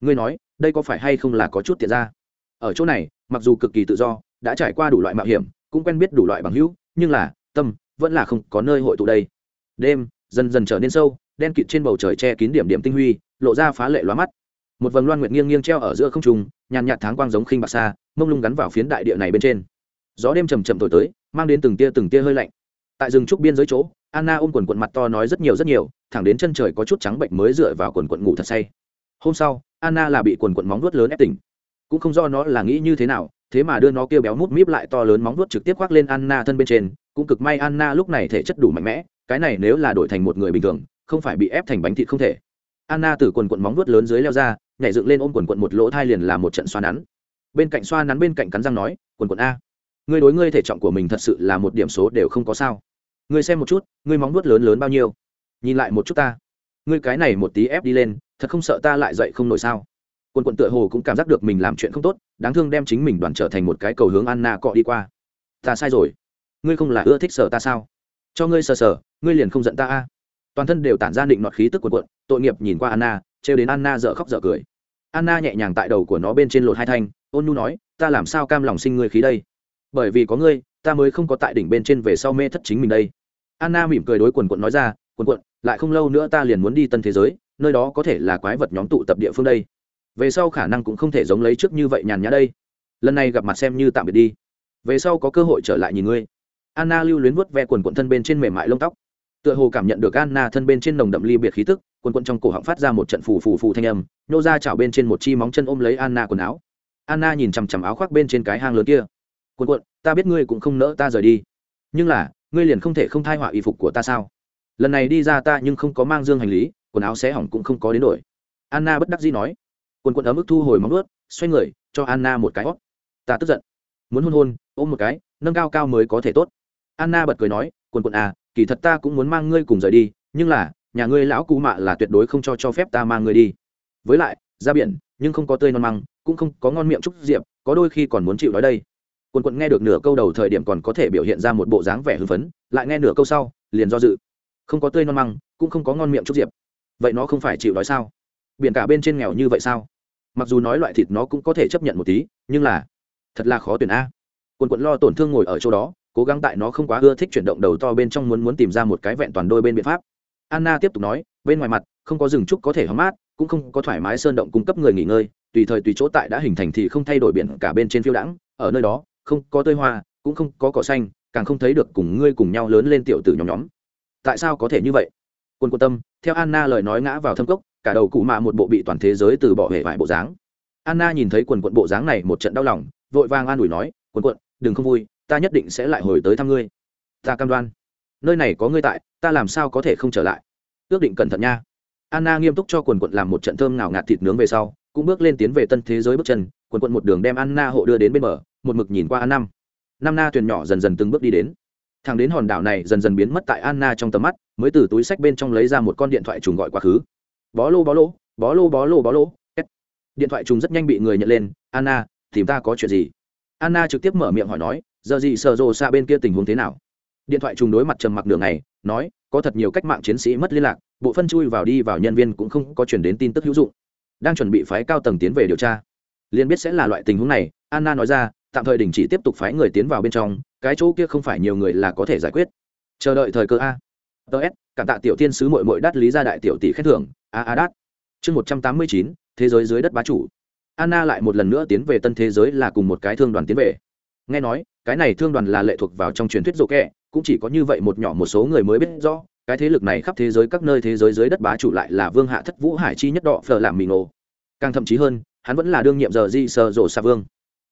Ngươi nói, đây có phải hay không là có chút tiện ra? Ở chỗ này, mặc dù cực kỳ tự do đã trải qua đủ loại mạo hiểm, cũng quen biết đủ loại bằng hữu, nhưng là, tâm, vẫn là không có nơi hội tụ đây. Đêm, dần dần trở nên sâu, đen kịt trên bầu trời che kín điểm điểm tinh huy, lộ ra phá lệ lóa mắt. Một vầng loan nguyệt nghiêng nghiêng treo ở giữa không trung, nhàn nhạt tháng quang giống khinh bạc xa, mông lung gắn vào phiến đại địa này bên trên. Gió đêm chầm chậm thổi tới, mang đến từng tia từng tia hơi lạnh. Tại rừng trúc biên giới chỗ, anna ôm quần quần mặt to nói rất nhiều rất nhiều, thẳng đến chân trời có chút trắng bệnh mới dựa vào quần quần ngủ thật say. Hôm sau, anna là bị quần quần móng vuốt lớn ép tỉnh. Cũng không do nó là nghĩ như thế nào thế mà đưa nó kêu béo mút míp lại to lớn móng vuốt trực tiếp khoác lên anna thân bên trên, cũng cực may anna lúc này thể chất đủ mạnh mẽ, cái này nếu là đổi thành một người bình thường, không phải bị ép thành bánh thịt không thể. Anna từ quần quần móng vuốt lớn dưới leo ra, nhảy dựng lên ôm quần quần một lỗ thai liền là một trận xoa nắn. Bên cạnh xoa nắn bên cạnh cắn răng nói, quần quần a, ngươi đối ngươi thể trọng của mình thật sự là một điểm số đều không có sao. Ngươi xem một chút, ngươi móng vuốt lớn lớn bao nhiêu? Nhìn lại một chút ta. Ngươi cái này một tí ép đi lên, thật không sợ ta lại dậy không nổi sao? Quần quần tựa hồ cũng cảm giác được mình làm chuyện không tốt, đáng thương đem chính mình đoàn trở thành một cái cầu hướng anna cọ đi qua. Ta sai rồi. Ngươi không là ưa thích sở ta sao? Cho ngươi sờ sờ, ngươi liền không giận ta a. Toàn thân đều tản ra định nọt khí tức quần quận, tội nghiệp nhìn qua anna, trêu đến anna dở khóc dở cười. Anna nhẹ nhàng tại đầu của nó bên trên lột hai thanh, ôn nhu nói, ta làm sao cam lòng sinh ngươi khí đây? Bởi vì có ngươi, ta mới không có tại đỉnh bên trên về sau mê thất chính mình đây. Anna mỉm cười đối quần quận nói ra, quần quận, lại không lâu nữa ta liền muốn đi tân thế giới, nơi đó có thể là quái vật nhóm tụ tập địa phương đây về sau khả năng cũng không thể giống lấy trước như vậy nhàn nhã đây. Lần này gặp mặt xem như tạm biệt đi. Về sau có cơ hội trở lại nhìn ngươi. Anna lưu luyến vuốt ve quần quận thân bên trên mềm mại lông tóc. Tựa hồ cảm nhận được anna thân bên trên nồng đậm ly biệt khí tức, quần quận trong cổ họng phát ra một trận phù phù phù thanh âm nhô ra chảo bên trên một chi móng chân ôm lấy anna quần áo. Anna nhìn chằm chằm áo khoác bên trên cái hang lớn kia. Quần quận, ta biết ngươi cũng không nỡ ta rời đi. Nhưng là, ngươi liền không thể không thai họa y phục của ta sao? Lần này đi ra ta nhưng không có mang dương hành lý, quần áo xé hỏng cũng không có đến đổi. Anna bất đắc dĩ nói quần quần ấm ức thu hồi móng ướt xoay người, cho anna một cái hót ta tức giận. Muốn hôn hôn, ôm một cái, nâng cao cao mới có thể tốt. Anna bật cười nói, quần quần à kỳ thật ta cũng muốn mang ngươi cùng rời đi, nhưng là, nhà ngươi lão cụ mạ là tuyệt đối không cho cho phép ta mang ngươi đi. Với lại, ra biển, nhưng không có tươi non măng, cũng không có ngon miệng trúc diệp, có đôi khi còn muốn chịu đói đây. Quần quận nghe được nửa câu đầu thời điểm còn có thể biểu hiện ra một bộ dáng vẻ hưng phấn, lại nghe nửa câu sau, liền do dự. Không có tươi non măng, cũng không có ngon miệng chút diệp. Vậy nó không phải chịu đói sao? Biển cả bên trên nghèo như vậy sao? Mặc dù nói loại thịt nó cũng có thể chấp nhận một tí, nhưng là thật là khó tuyển a. Quần quận lo tổn thương ngồi ở chỗ đó, cố gắng tại nó không quá ưa thích chuyển động đầu to bên trong muốn muốn tìm ra một cái vẹn toàn đôi bên biện pháp. Anna tiếp tục nói, bên ngoài mặt, không có rừng trúc có thể hóng mát, cũng không có thoải mái sơn động cung cấp người nghỉ ngơi, tùy thời tùy chỗ tại đã hình thành thì không thay đổi biển cả bên trên phiêu đãng, ở nơi đó, không có tơi hoa, cũng không có cỏ xanh, càng không thấy được cùng ngươi cùng nhau lớn lên tiểu tử nhóm nhóm. Tại sao có thể như vậy? Quân quân tâm, theo anna lời nói ngã vào thâm cốc cả đầu cụ mạ một bộ bị toàn thế giới từ bỏ hệ vải bộ dáng. Anna nhìn thấy quần quận bộ dáng này một trận đau lòng, vội vàng an ủi nói, quần quận, đừng không vui, ta nhất định sẽ lại hồi tới thăm ngươi. Ta cam đoan, nơi này có ngươi tại, ta làm sao có thể không trở lại? Ước định cẩn thận nha. Anna nghiêm túc cho quần quận làm một trận thơm ngào ngạt thịt nướng về sau, cũng bước lên tiến về tân thế giới bước chân, quần quận một đường đem anna hộ đưa đến bên bờ, một mực nhìn qua an năm năm na thuyền nhỏ dần dần từng bước đi đến. Thằng đến hòn đảo này dần dần biến mất tại anna trong tầm mắt, mới từ túi sách bên trong lấy ra một con điện thoại trùng gọi quá khứ bó lô bó lô bó lô bó lô bó lô. Điện thoại trùng rất nhanh bị người nhận lên. Anna, tìm ta có chuyện gì? Anna trực tiếp mở miệng hỏi nói, giờ gì sợ rồ xa bên kia tình huống thế nào? Điện thoại trùng đối mặt trầm mặc đường này nói, có thật nhiều cách mạng chiến sĩ mất liên lạc, bộ phân chui vào đi vào nhân viên cũng không có chuyển đến tin tức hữu dụng. Đang chuẩn bị phái cao tầng tiến về điều tra. Liền biết sẽ là loại tình huống này, anna nói ra, tạm thời đình chỉ tiếp tục phái người tiến vào bên trong, cái chỗ kia không phải nhiều người là có thể giải quyết. Chờ đợi thời cơ a ts cảm tạ tiểu thiên sứ mội mội đắt lý gia đại tiểu tỷ khen thưởng. A a, đắt. Chương một trăm tám mươi chín, thế giới dưới đất bá chủ. Anna lại một lần nữa tiến về tân thế giới là cùng một cái thương đoàn tiến về. Nghe nói, cái này thương đoàn là lệ thuộc vào trong truyền thuyết rộ kẹ cũng chỉ có như vậy một nhỏ một số người mới biết rõ, cái thế lực này khắp thế giới các nơi thế giới dưới đất bá chủ lại là vương hạ thất vũ hải chi nhất đọ phờ làm mì ngộ. Càng thậm chí hơn, hắn vẫn là đương nhiệm giờ di sờ rổ xa vương.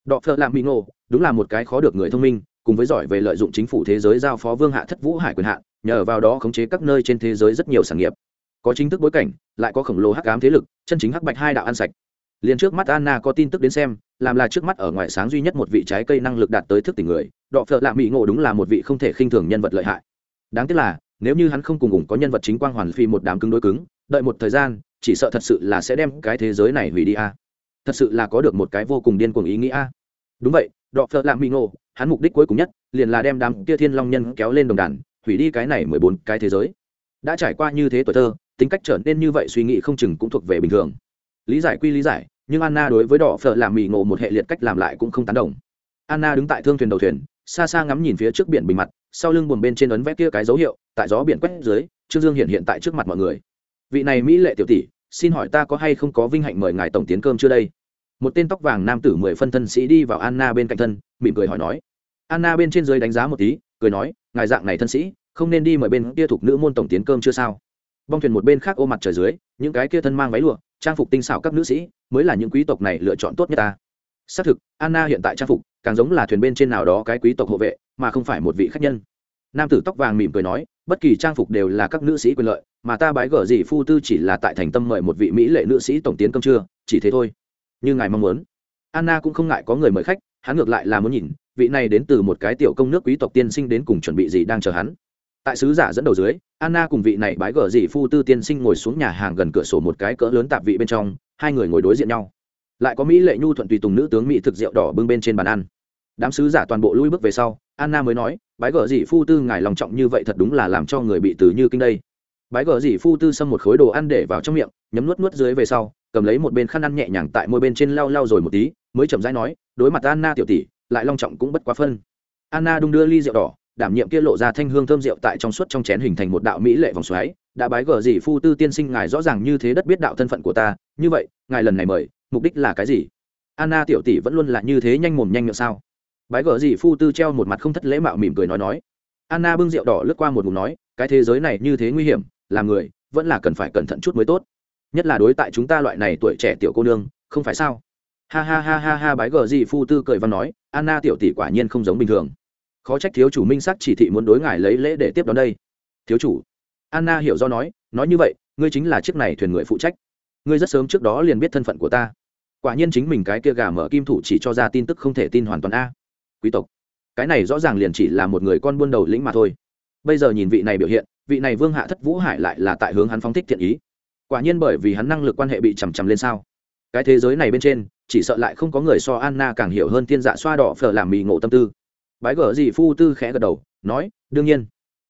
Đọ phờ làm mì ngộ, đúng là một cái khó được người thông minh, cùng với giỏi về lợi dụng chính phủ thế giới giao phó vương hạ thất vũ hải quyền hạn nhờ vào đó khống chế các nơi trên thế giới rất nhiều sản nghiệp. Có chính thức bối cảnh, lại có khổng lồ hắc ám thế lực, chân chính hắc bạch hai đạo ăn sạch. Liền trước mắt anna có tin tức đến xem, làm là trước mắt ở ngoài sáng duy nhất một vị trái cây năng lực đạt tới thức tỉnh người, đọ phợ lạ mỹ ngộ đúng là một vị không thể khinh thường nhân vật lợi hại. Đáng tiếc là, nếu như hắn không cùng cùng có nhân vật chính quang hoàn phi một đám cứng đối cứng, đợi một thời gian, chỉ sợ thật sự là sẽ đem cái thế giới này hủy đi a. Thật sự là có được một cái vô cùng điên cuồng ý nghĩa đúng vậy, đọ phợ lạm mỹ ngộ, hắn mục đích cuối cùng nhất, liền là đem đám kia thiên long nhân kéo lên đồng đàn hủy đi cái này mười bốn cái thế giới. Đã trải qua như thế tuổi thơ, tính cách trở nên như vậy suy nghĩ không chừng cũng thuộc về bình thường. Lý giải quy lý giải, nhưng anna đối với đỏ phở làm mì ngộ một hệ liệt cách làm lại cũng không tán đồng. Anna đứng tại thương thuyền đầu thuyền, xa xa ngắm nhìn phía trước biển bình mặt, sau lưng buồn bên trên ấn vẽ kia cái dấu hiệu, tại gió biển quét dưới, trương dương hiện hiện tại trước mặt mọi người. Vị này mỹ lệ tiểu tỷ, xin hỏi ta có hay không có vinh hạnh mời ngài tổng tiến cơm chưa đây? Một tên tóc vàng nam tử mười phân thân sĩ đi vào anna bên cạnh thân, mỉm cười hỏi nói. Anna bên trên dưới đánh giá một tí cười nói ngài dạng này thân sĩ không nên đi mời bên kia thuộc nữ môn tổng tiến cơm chưa sao? Bong thuyền một bên khác ô mặt trời dưới những cái kia thân mang váy lụa trang phục tinh xảo các nữ sĩ mới là những quý tộc này lựa chọn tốt nhất ta. Xác thực anna hiện tại trang phục càng giống là thuyền bên trên nào đó cái quý tộc hộ vệ mà không phải một vị khách nhân. Nam tử tóc vàng mỉm cười nói bất kỳ trang phục đều là các nữ sĩ quyền lợi mà ta bái gở gì phu tư chỉ là tại thành tâm mời một vị mỹ lệ nữ sĩ tổng tiến cơm chưa, chỉ thế thôi. Như ngài mong muốn. Anna cũng không ngại có người mời khách hắn ngược lại là muốn nhìn vị này đến từ một cái tiểu công nước quý tộc tiên sinh đến cùng chuẩn bị gì đang chờ hắn. Tại sứ giả dẫn đầu dưới, anna cùng vị này bái gở dị phu tư tiên sinh ngồi xuống nhà hàng gần cửa sổ một cái cỡ lớn tạp vị bên trong, hai người ngồi đối diện nhau. Lại có mỹ lệ nhu thuận tùy tùng nữ tướng mỹ thực rượu đỏ bưng bên trên bàn ăn. Đám sứ giả toàn bộ lui bước về sau, anna mới nói, bái gở dị phu tư, ngài lòng trọng như vậy thật đúng là làm cho người bị từ như kinh đây. Bái gở dị phu tư xâm một khối đồ ăn để vào trong miệng, nhấm nuốt nuốt dưới về sau, cầm lấy một bên khăn ăn nhẹ nhàng tại môi bên trên lau lau rồi một tí, mới chậm rãi nói, đối mặt anna tiểu tỷ lại long trọng cũng bất quá phân. Anna đung đưa ly rượu đỏ, đảm nhiệm kia lộ ra thanh hương thơm rượu tại trong suốt trong chén hình thành một đạo mỹ lệ vòng xoáy, đã bái gở gì phu tư tiên sinh ngài rõ ràng như thế đất biết đạo thân phận của ta, như vậy, ngài lần này mời, mục đích là cái gì? Anna tiểu tỷ vẫn luôn là như thế nhanh mồm nhanh miệng sao? Bái gở gì phu tư treo một mặt không thất lễ mạo mỉm cười nói nói. Anna bưng rượu đỏ lướt qua một ngụm nói, cái thế giới này như thế nguy hiểm, làm người, vẫn là cần phải cẩn thận chút mới tốt. Nhất là đối tại chúng ta loại này tuổi trẻ tiểu cô nương, không phải sao? Ha ha ha ha ha bái gờ gì phu tư cười văn nói, anna tiểu tỷ quả nhiên không giống bình thường. Khó trách thiếu chủ minh sắc chỉ thị muốn đối ngài lấy lễ để tiếp đón đây. Thiếu chủ. Anna hiểu do nói nói như vậy, ngươi chính là chiếc này thuyền người phụ trách. Ngươi rất sớm trước đó liền biết thân phận của ta. Quả nhiên chính mình cái kia gà mở kim thủ chỉ cho ra tin tức không thể tin hoàn toàn a. Quý tộc. Cái này rõ ràng liền chỉ là một người con buôn đầu lĩnh mà thôi. Bây giờ nhìn vị này biểu hiện, vị này vương hạ thất vũ hải lại là tại hướng hắn phóng thích thiện ý. Quả nhiên bởi vì hắn năng lực quan hệ bị chằm chằm lên sao. Cái thế giới này bên trên chỉ sợ lại không có người so anna càng hiểu hơn tiên dạ xoa đỏ phở làm mì ngộ tâm tư. Bái gở gì phu tư khẽ gật đầu, nói, đương nhiên.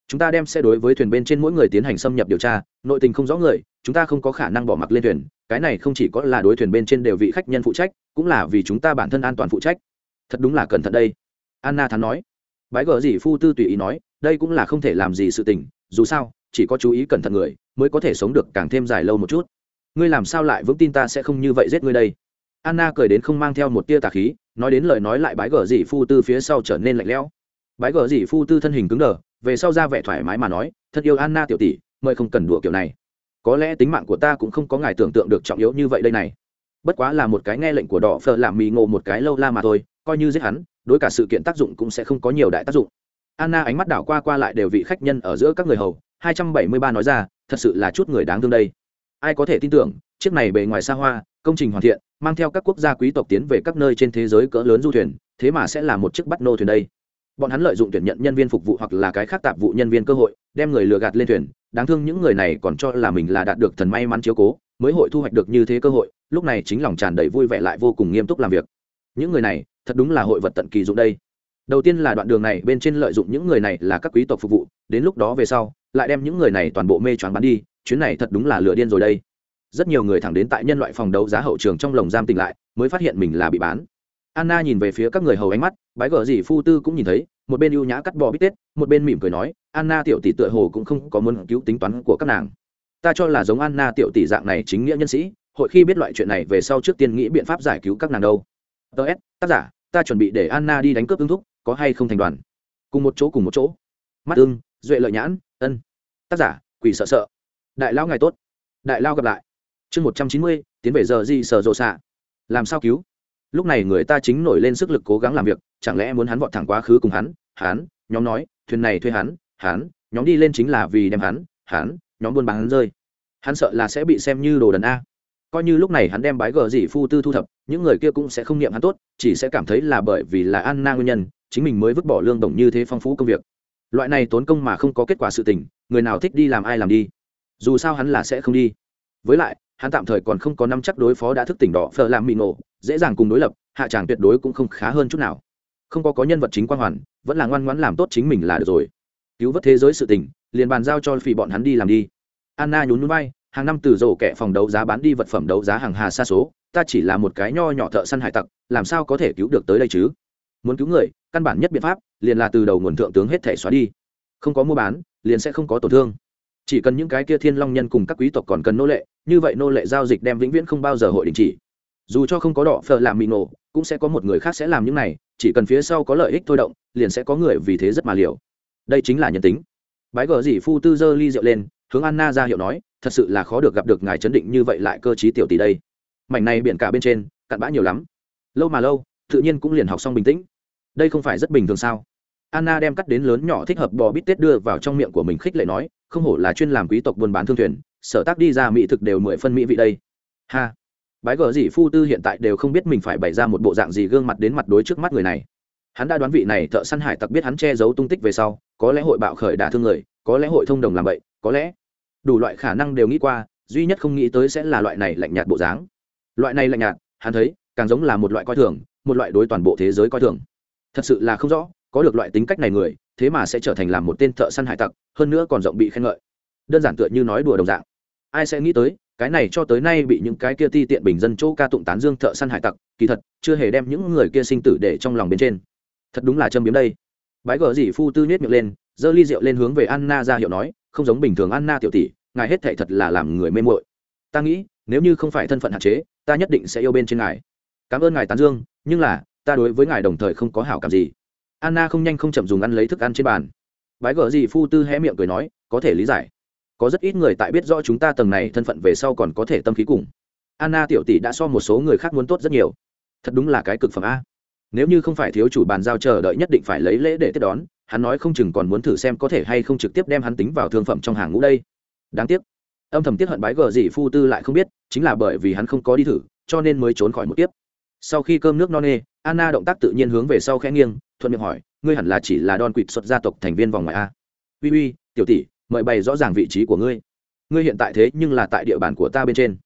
Chúng ta đem xe đối với thuyền bên trên mỗi người tiến hành xâm nhập điều tra, nội tình không rõ người, chúng ta không có khả năng bỏ mặc lên thuyền, cái này không chỉ có là đối thuyền bên trên đều vị khách nhân phụ trách, cũng là vì chúng ta bản thân an toàn phụ trách. Thật đúng là cẩn thận đây. Anna thắn nói. Bái gở gì phu tư tùy ý nói, đây cũng là không thể làm gì sự tình, dù sao, chỉ có chú ý cẩn thận người, mới có thể sống được càng thêm dài lâu một chút. Ngươi làm sao lại vững tin ta sẽ không như vậy giết ngươi đây? Anna cười đến không mang theo một tia tà khí, nói đến lời nói lại bái gở dị phu tư phía sau trở nên lạnh lẽo. Bái gở dị phu tư thân hình cứng đờ, về sau ra vẻ thoải mái mà nói, thật yêu anna tiểu tỷ, mời không cần đùa kiểu này. Có lẽ tính mạng của ta cũng không có ngài tưởng tượng được trọng yếu như vậy đây này. Bất quá là một cái nghe lệnh của đỏ phở làm mì ngộ một cái lâu la mà thôi, coi như giết hắn, đối cả sự kiện tác dụng cũng sẽ không có nhiều đại tác dụng. Anna ánh mắt đảo qua qua lại đều vị khách nhân ở giữa các người hầu 273 nói ra, thật sự là chút người đáng thương đây. Ai có thể tin tưởng, chiếc này bề ngoài xa hoa công trình hoàn thiện, mang theo các quốc gia quý tộc tiến về các nơi trên thế giới cỡ lớn du thuyền, thế mà sẽ là một chiếc bắt nô thuyền đây. Bọn hắn lợi dụng tuyển nhận nhân viên phục vụ hoặc là cái khác tạp vụ nhân viên cơ hội, đem người lừa gạt lên thuyền. Đáng thương những người này còn cho là mình là đạt được thần may mắn chiếu cố, mới hội thu hoạch được như thế cơ hội, lúc này chính lòng tràn đầy vui vẻ lại vô cùng nghiêm túc làm việc. Những người này, thật đúng là hội vật tận kỳ dụng đây. Đầu tiên là đoạn đường này, bên trên lợi dụng những người này là các quý tộc phục vụ, đến lúc đó về sau, lại đem những người này toàn bộ mê choáng bán đi, chuyến này thật đúng là lừa điên rồi đây rất nhiều người thẳng đến tại nhân loại phòng đấu giá hậu trường trong lồng giam tỉnh lại, mới phát hiện mình là bị bán. Anna nhìn về phía các người hầu ánh mắt, bái gờ gì phu tư cũng nhìn thấy, một bên ưu nhã cắt bò bít tết, một bên mỉm cười nói, anna tiểu tỷ tựa hồ cũng không có muốn cứu tính toán của các nàng. Ta cho là giống anna tiểu tỷ dạng này chính nghĩa nhân sĩ, hội khi biết loại chuyện này về sau trước tiên nghĩ biện pháp giải cứu các nàng đâu. Ts tác giả, ta chuẩn bị để anna đi đánh cướp ứng thúc, có hay không thành đoàn? Cùng một chỗ, cùng một chỗ. Mắt ưng, duệ lợi nhãn, ân. Tác giả, quỷ sợ sợ. Đại lao ngày tốt. Đại lao gặp lại chương một trăm chín mươi, tiến về giờ di sờ rộ xạ. Làm sao cứu? Lúc này người ta chính nổi lên sức lực cố gắng làm việc, chẳng lẽ muốn hắn vọt thẳng quá khứ cùng hắn hắn, nhóm nói, thuyền này thuê hắn hắn, nhóm đi lên chính là vì đem hắn hắn, nhóm buôn bán hắn rơi. Hắn sợ là sẽ bị xem như đồ đần a. Coi như lúc này hắn đem bái gờ dị phu tư thu thập, những người kia cũng sẽ không niệm hắn tốt, chỉ sẽ cảm thấy là bởi vì là an na nguyên nhân, chính mình mới vứt bỏ lương đồng như thế phong phú công việc. Loại này tốn công mà không có kết quả sự tình, người nào thích đi làm ai làm đi. Dù sao hắn là sẽ không đi. Với lại hắn tạm thời còn không có năm chắc đối phó đã thức tỉnh đỏ phở làm mị nổ dễ dàng cùng đối lập, hạ tràng tuyệt đối cũng không khá hơn chút nào. Không có có nhân vật chính quan hoàn, vẫn là ngoan ngoãn làm tốt chính mình là được rồi. Cứu vớt thế giới sự tình, liền bàn giao cho phì bọn hắn đi làm đi. Anna nhún núi bay hàng năm từ rổ kẻ phòng đấu giá bán đi vật phẩm đấu giá hàng hà xa số, ta chỉ là một cái nho nhỏ thợ săn hải tặc, làm sao có thể cứu được tới đây chứ? Muốn cứu người, căn bản nhất biện pháp, liền là từ đầu nguồn thượng tướng hết thể xóa đi. Không có mua bán, liền sẽ không có tổn thương chỉ cần những cái kia thiên long nhân cùng các quý tộc còn cần nô lệ, như vậy nô lệ giao dịch đem vĩnh viễn không bao giờ hội đình chỉ. Dù cho không có đỏ phở làm mì nổ, cũng sẽ có một người khác sẽ làm những này, chỉ cần phía sau có lợi ích thôi động, liền sẽ có người vì thế rất mà liều. Đây chính là nhân tính. Bái gờ dì phu tư dơ ly rượu lên, hướng anna ra hiệu nói, thật sự là khó được gặp được ngài chấn định như vậy lại cơ chí tiểu tỷ đây. Mảnh này biển cả bên trên, cặn bã nhiều lắm. Lâu mà lâu, tự nhiên cũng liền học xong bình tĩnh. Đây không phải rất bình thường sao? Anna đem cắt đến lớn nhỏ thích hợp bò bít tết đưa vào trong miệng của mình khích lệ nói, không hổ là chuyên làm quý tộc buôn bán thương thuyền, sở tác đi ra mỹ thực đều mười phân mỹ vị đây. Ha. Bái gờ gì phu tư hiện tại đều không biết mình phải bày ra một bộ dạng gì gương mặt đến mặt đối trước mắt người này. Hắn đã đoán vị này thợ săn hải tặc biết hắn che giấu tung tích về sau, có lẽ hội bạo khởi đả thương người, có lẽ hội thông đồng làm vậy, có lẽ đủ loại khả năng đều nghĩ qua, duy nhất không nghĩ tới sẽ là loại này lạnh nhạt bộ dáng. Loại này lạnh nhạt, hắn thấy, càng giống là một loại coi thường, một loại đối toàn bộ thế giới coi thường. Thật sự là không rõ có được loại tính cách này người, thế mà sẽ trở thành làm một tên thợ săn hải tặc, hơn nữa còn rộng bị khen ngợi. Đơn giản tựa như nói đùa đồng dạng. Ai sẽ nghĩ tới, cái này cho tới nay bị những cái kia ti tiện bình dân chỗ ca tụng tán dương thợ săn hải tặc, kỳ thật, chưa hề đem những người kia sinh tử để trong lòng bên trên. Thật đúng là châm biếm đây. Bái gờ dì phu tư nhét miệng lên, giơ ly rượu lên hướng về anna ra hiệu nói, không giống bình thường anna tiểu tỷ, ngài hết thệ thật là làm người mê mội ta nghĩ, nếu như không phải thân phận hạn chế, ta nhất định sẽ yêu bên trên ngài. Cảm ơn ngài tán dương, nhưng là, ta đối với ngài đồng thời không có hảo cảm gì anna không nhanh không chậm dùng ăn lấy thức ăn trên bàn. Bái gờ gì phu tư hé miệng cười nói, có thể lý giải. Có rất ít người tại biết rõ chúng ta tầng này thân phận về sau còn có thể tâm khí cùng. Anna tiểu tỷ đã so một số người khác muốn tốt rất nhiều. Thật đúng là cái cực phẩm a. Nếu như không phải thiếu chủ bàn giao chờ đợi nhất định phải lấy lễ để tiếp đón, hắn nói không chừng còn muốn thử xem có thể hay không trực tiếp đem hắn tính vào thương phẩm trong hàng ngũ đây. Đáng tiếc. Âm thầm tiếc hận bái gờ gì phu tư lại không biết, chính là bởi vì hắn không có đi thử, cho nên mới trốn khỏi một tiếp sau khi cơm nước no nê, anna động tác tự nhiên hướng về sau khẽ nghiêng thuận miệng hỏi, ngươi hẳn là chỉ là đòn quỵt xuất gia tộc thành viên vòng ngoài a. Uy uy, tiểu tỷ, mời bày rõ ràng vị trí của ngươi. Ngươi hiện tại thế nhưng là tại địa bàn của ta bên trên.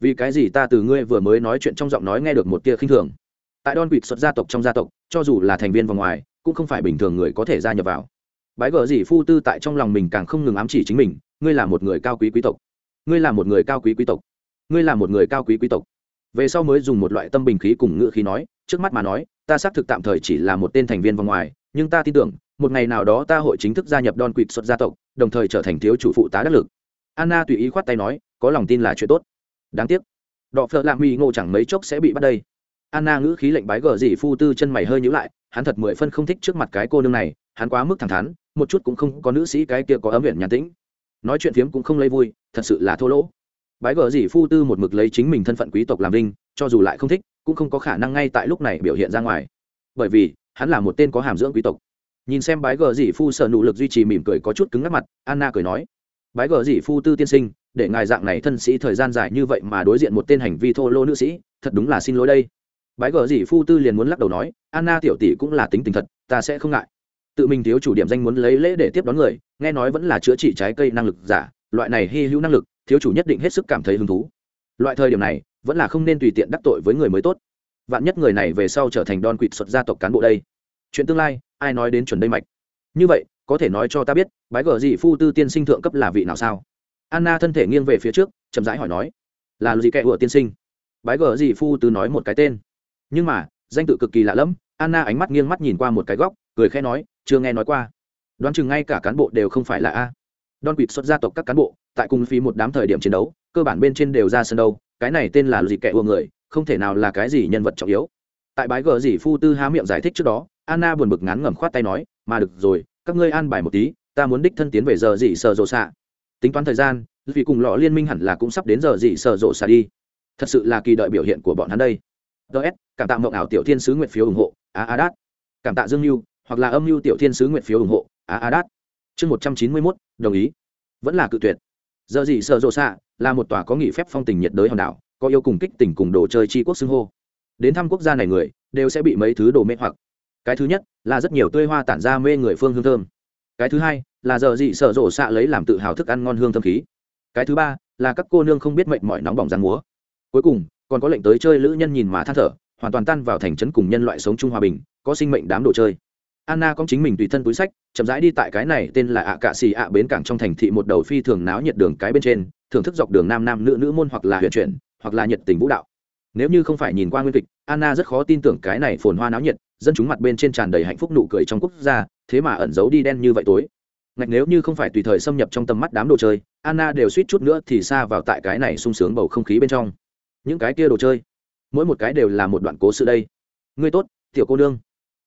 Vì cái gì ta từ ngươi vừa mới nói chuyện trong giọng nói nghe được một tia khinh thường? Tại don quỵt xuất gia tộc trong gia tộc, cho dù là thành viên vòng ngoài, cũng không phải bình thường người có thể gia nhập vào. Bái gờ gì phu tư tại trong lòng mình càng không ngừng ám chỉ chính mình, ngươi là một người cao quý quý tộc. Ngươi là một người cao quý quý tộc. Ngươi là một người cao quý quý tộc. Về sau mới dùng một loại tâm bình khí cùng ngựa khí nói, trước mắt mà nói ta xác thực tạm thời chỉ là một tên thành viên vòng ngoài, nhưng ta tin tưởng, một ngày nào đó ta hội chính thức gia nhập đòn quỵt xuất gia tộc, đồng thời trở thành thiếu chủ phụ tá đắc lực. Anna tùy ý khoát tay nói, có lòng tin là chuyện tốt. Đáng tiếc. Đọ phợ lạ mỹ ngộ chẳng mấy chốc sẽ bị bắt đây. Anna ngữ khí lệnh bái gờ dì phu tư chân mày hơi nhữ lại, hắn thật mười phân không thích trước mặt cái cô nương này, hắn quá mức thẳng thắn, một chút cũng không có nữ sĩ cái kia có ấm viện nhàn tĩnh. Nói chuyện phiếm cũng không lấy vui, thật sự là thô lỗ. Bái gờ dì phu tư một mực lấy chính mình thân phận quý tộc làm linh cho dù lại không thích cũng không có khả năng ngay tại lúc này biểu hiện ra ngoài. Bởi vì, hắn là một tên có hàm dưỡng quý tộc. Nhìn xem bái gờ dị phu sợ nỗ lực duy trì mỉm cười có chút cứng ngắc mặt, anna cười nói, bái gờ dị phu tư tiên sinh, để ngài dạng này thân sĩ thời gian dài như vậy mà đối diện một tên hành vi thô lô nữ sĩ, thật đúng là xin lỗi đây. Bái gờ dị phu tư liền muốn lắc đầu nói, anna tiểu tỷ cũng là tính tình thật, ta sẽ không ngại. Tự mình thiếu chủ điểm danh muốn lấy lễ để tiếp đón người, nghe nói vẫn là chữa trị trái cây năng lực giả, loại này hy hữu năng lực, thiếu chủ nhất định hết sức cảm thấy hứng thú. Loại thời điểm này vẫn là không nên tùy tiện đắc tội với người mới tốt. Vạn nhất người này về sau trở thành đòn quỵt xuất gia tộc cán bộ đây. Chuyện tương lai, ai nói đến chuẩn đây mạch? Như vậy, có thể nói cho ta biết, bái gờ gì phu tư tiên sinh thượng cấp là vị nào sao? Anna thân thể nghiêng về phía trước, chậm rãi hỏi nói, là gì kẻ ủa tiên sinh? Bái gờ gì phu tư nói một cái tên. Nhưng mà, danh tự cực kỳ lạ lẫm, anna ánh mắt nghiêng mắt nhìn qua một cái góc, cười khẽ nói, chưa nghe nói qua. Đoán chừng ngay cả cán bộ đều không phải là a. Don quỵt xuất gia tộc các cán bộ, tại cùng phí một đám thời điểm chiến đấu, cơ bản bên trên đều ra sân đâu cái này tên là gì kẻ ủa người, không thể nào là cái gì nhân vật trọng yếu. Tại bái gờ dì phu tư há miệng giải thích trước đó, anna buồn bực ngán ngẩm khoát tay nói, mà được rồi, các ngươi an bài một tí, ta muốn đích thân tiến về giờ dì sợ rộ xạ. Tính toán thời gian, vì cùng lọ liên minh hẳn là cũng sắp đến giờ dì sợ rộ xạ đi. Thật sự là kỳ đợi biểu hiện của bọn hắn đây. Ts cảm tạ mộng ảo tiểu thiên sứ nguyện phiếu ủng hộ a a đát. Cảm tạ dương mưu, hoặc là âm mưu tiểu thiên sứ nguyện phiếu ủng hộ a a đát. Chương một trăm chín mươi mốt, đồng ý. Vẫn là cự tuyệt giờ gì sợ rộ xạ, là một tòa có nghỉ phép phong tình nhiệt đới hòn đảo, có yêu cùng kích tình cùng đồ chơi tri quốc xưng hô. Đến thăm quốc gia này người, đều sẽ bị mấy thứ đồ mê hoặc. Cái thứ nhất, là rất nhiều tươi hoa tản ra mê người phương hương thơm. Cái thứ hai, là giờ dị sợ rộ xạ lấy làm tự hào thức ăn ngon hương thơm khí. Cái thứ ba, là các cô nương không biết mệnh mọi nóng bỏng rắn múa. Cuối cùng, còn có lệnh tới chơi lữ nhân nhìn mà than thở, hoàn toàn tan vào thành trấn cùng nhân loại sống chung hòa bình, có sinh mệnh đám đồ chơi anna có chính mình tùy thân túi sách, chậm rãi đi tại cái này tên là ạ cạ xì ạ bến cảng trong thành thị một đầu phi thường náo nhiệt đường cái bên trên, thưởng thức dọc đường nam nam nữ nữ môn hoặc là huyền chuyển, hoặc là nhiệt tình vũ đạo. Nếu như không phải nhìn qua nguyên kịch, anna rất khó tin tưởng cái này phồn hoa náo nhiệt, dân chúng mặt bên trên tràn đầy hạnh phúc nụ cười trong quốc gia, thế mà ẩn giấu đi đen như vậy tối. Ngạch nếu như không phải tùy thời xâm nhập trong tầm mắt đám đồ chơi, anna đều suýt chút nữa thì xa vào tại cái này sung sướng bầu không khí bên trong. Những cái kia đồ chơi, mỗi một cái đều là một đoạn cố sự đây. Ngươi tốt, tiểu cô nương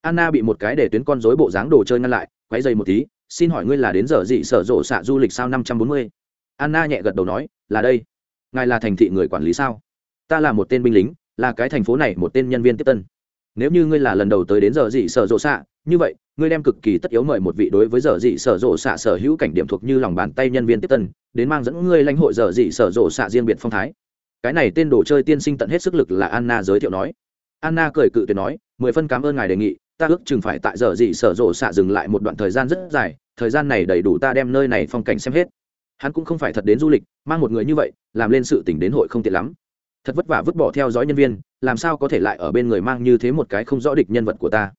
anna bị một cái để tuyến con rối bộ dáng đồ chơi ngăn lại, quấy dày một tí, xin hỏi ngươi là đến giờ gì, sở rộ xạ du lịch sao năm trăm bốn mươi? Anna nhẹ gật đầu nói, là đây. Ngài là thành thị người quản lý sao? Ta là một tên binh lính, là cái thành phố này một tên nhân viên tiếp tân. Nếu như ngươi là lần đầu tới đến giờ dị sở rộ xạ, như vậy, ngươi đem cực kỳ tất yếu mời một vị đối với giờ dị sở rộ xạ sở hữu cảnh điểm thuộc như lòng bàn tay nhân viên tiếp tân, đến mang dẫn ngươi lãnh hội giờ dị sở rộ xạ riêng biệt phong thái. Cái này tên đồ chơi tiên sinh tận hết sức lực là anna giới thiệu nói. Anna cười cự tuyệt nói, mười phân cảm ơn ngài đề nghị ta ước chừng phải tại giờ gì sở rộ xạ dừng lại một đoạn thời gian rất dài, thời gian này đầy đủ ta đem nơi này phong cảnh xem hết. Hắn cũng không phải thật đến du lịch, mang một người như vậy, làm lên sự tỉnh đến hội không tiện lắm. Thật vất vả vứt bỏ theo dõi nhân viên, làm sao có thể lại ở bên người mang như thế một cái không rõ địch nhân vật của ta?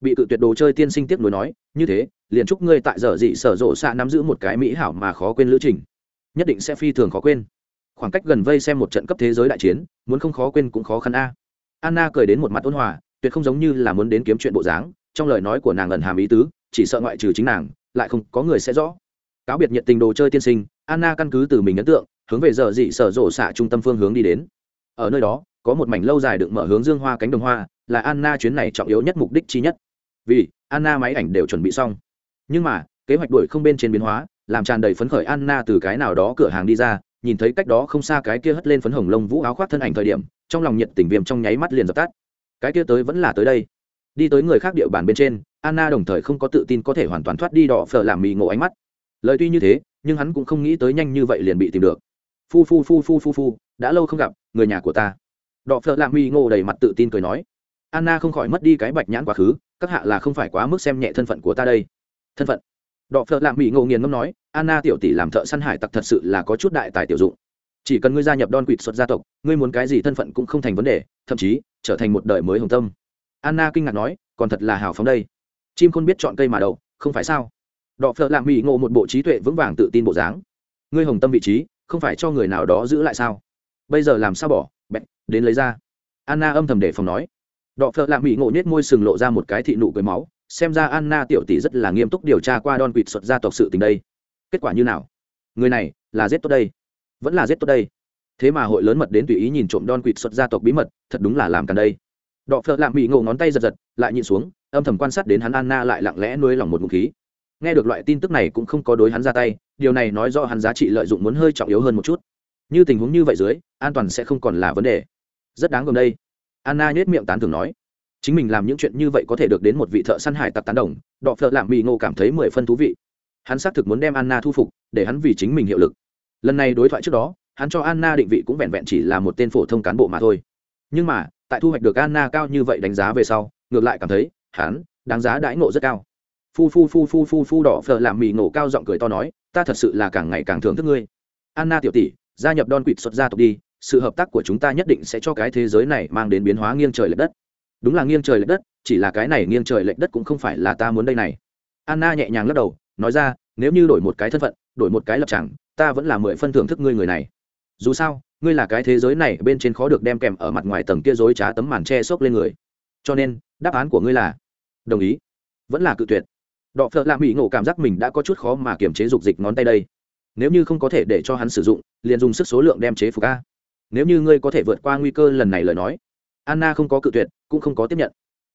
Bị cự tuyệt đồ chơi tiên sinh tiếp nối nói, như thế, liền chúc ngươi tại giờ dị sở rộ xạ nắm giữ một cái mỹ hảo mà khó quên lữ trình. Nhất định sẽ phi thường khó quên. Khoảng cách gần vây xem một trận cấp thế giới đại chiến, muốn không khó quên cũng khó khăn a. Anna cười đến một mặt ôn hòa tuyệt không giống như là muốn đến kiếm chuyện bộ dáng, trong lời nói của nàng ẩn hàm ý tứ, chỉ sợ ngoại trừ chính nàng, lại không có người sẽ rõ. Cáo biệt nhiệt tình đồ chơi tiên sinh, anna căn cứ từ mình ấn tượng, hướng về giờ dị sở rộ xạ trung tâm phương hướng đi đến. Ở nơi đó, có một mảnh lâu dài đựng mở hướng dương hoa cánh đồng hoa, là anna chuyến này trọng yếu nhất mục đích chi nhất. Vì, anna máy ảnh đều chuẩn bị xong. Nhưng mà, kế hoạch đuổi không bên trên biến hóa, làm tràn đầy phấn khởi anna từ cái nào đó cửa hàng đi ra, nhìn thấy cách đó không xa cái kia hất lên phấn hồng lông vũ áo khoác thân ảnh thời điểm, trong lòng nhiệt tình viêm trong nháy mắt liền dập tắt cái kia tới vẫn là tới đây. Đi tới người khác địa bàn bên trên, anna đồng thời không có tự tin có thể hoàn toàn thoát đi đỏ phở làm mì ngộ ánh mắt. Lời tuy như thế, nhưng hắn cũng không nghĩ tới nhanh như vậy liền bị tìm được. Phu phu phu phu phu phu, đã lâu không gặp, người nhà của ta. Đọ phợ lạ mi ngộ đầy mặt tự tin cười nói. Anna không khỏi mất đi cái bạch nhãn quá khứ, các hạ là không phải quá mức xem nhẹ thân phận của ta đây. Thân phận. Đọ phợ lạ mi ngộ nghiền ngâm nói, anna tiểu tỷ làm thợ săn hải tặc thật sự là có chút đại tài tiểu dụng. Chỉ cần ngươi gia nhập đon quỵt xuất gia tộc, ngươi muốn cái gì thân phận cũng không thành vấn đề, thậm chí trở thành một đời mới hồng tâm. Anna kinh ngạc nói, còn thật là hào phóng đây. Chim khôn biết chọn cây mà đậu, không phải sao? Đọ phợ lạ mỹ ngộ một bộ trí tuệ vững vàng tự tin bộ dáng. Ngươi hồng tâm vị trí, không phải cho người nào đó giữ lại sao? Bây giờ làm sao bỏ, bẹt, đến lấy ra. Anna âm thầm để phòng nói. Đọ phợ lạ mỹ ngộ nhét môi sừng lộ ra một cái thị nụ cười máu, xem ra anna tiểu tỷ rất là nghiêm túc điều tra qua đòn quỵt xuất gia tộc sự tình đây. Kết quả như nào? Người này là giết tốt đây. Vẫn là giết tốt đây thế mà hội lớn mật đến tùy ý nhìn trộm đon quỵt xuất gia tộc bí mật, thật đúng là làm cả đây. Đọ phợ lạm mỹ ngộ ngón tay giật giật, lại nhìn xuống, âm thầm quan sát đến hắn anna lại lặng lẽ nuôi lòng một ngụm khí. Nghe được loại tin tức này cũng không có đối hắn ra tay, điều này nói do hắn giá trị lợi dụng muốn hơi trọng yếu hơn một chút. Như tình huống như vậy dưới, an toàn sẽ không còn là vấn đề. Rất đáng gồm đây. Anna nhếch miệng tán thường nói, chính mình làm những chuyện như vậy có thể được đến một vị thợ săn hải tặc tán đồng. Đọ phợ lạm mỹ ngộ cảm thấy mười phân thú vị. Hắn xác thực muốn đem anna thu phục, để hắn vì chính mình hiệu lực. Lần này đối thoại trước đó hắn cho anna định vị cũng vẹn vẹn chỉ là một tên phổ thông cán bộ mà thôi. Nhưng mà tại thu hoạch được anna cao như vậy đánh giá về sau ngược lại cảm thấy hắn đáng giá đãi ngộ rất cao. Phu phu phu phu phu phu đỏ phở làm mì ngộ cao giọng cười to nói ta thật sự là càng ngày càng thưởng thức ngươi. Anna tiểu tỷ gia nhập Don quỵt xuất gia tộc đi sự hợp tác của chúng ta nhất định sẽ cho cái thế giới này mang đến biến hóa nghiêng trời lệch đất. Đúng là nghiêng trời lệch đất chỉ là cái này nghiêng trời lệch đất cũng không phải là ta muốn đây này. Anna nhẹ nhàng lắc đầu nói ra nếu như đổi một cái thân phận đổi một cái lập trường, ta vẫn là mười phân thưởng thức ngươi người này dù sao, ngươi là cái thế giới này bên trên khó được đem kèm ở mặt ngoài tầng kia dối trá tấm màn che xốc lên người. Cho nên, đáp án của ngươi là, đồng ý. Vẫn là cự tuyệt. Đọ phợ lạ mỹ ngộ cảm giác mình đã có chút khó mà kiềm chế dục dịch ngón tay đây. Nếu như không có thể để cho hắn sử dụng, liền dùng sức số lượng đem chế phục a. Nếu như ngươi có thể vượt qua nguy cơ lần này lời nói, anna không có cự tuyệt, cũng không có tiếp nhận.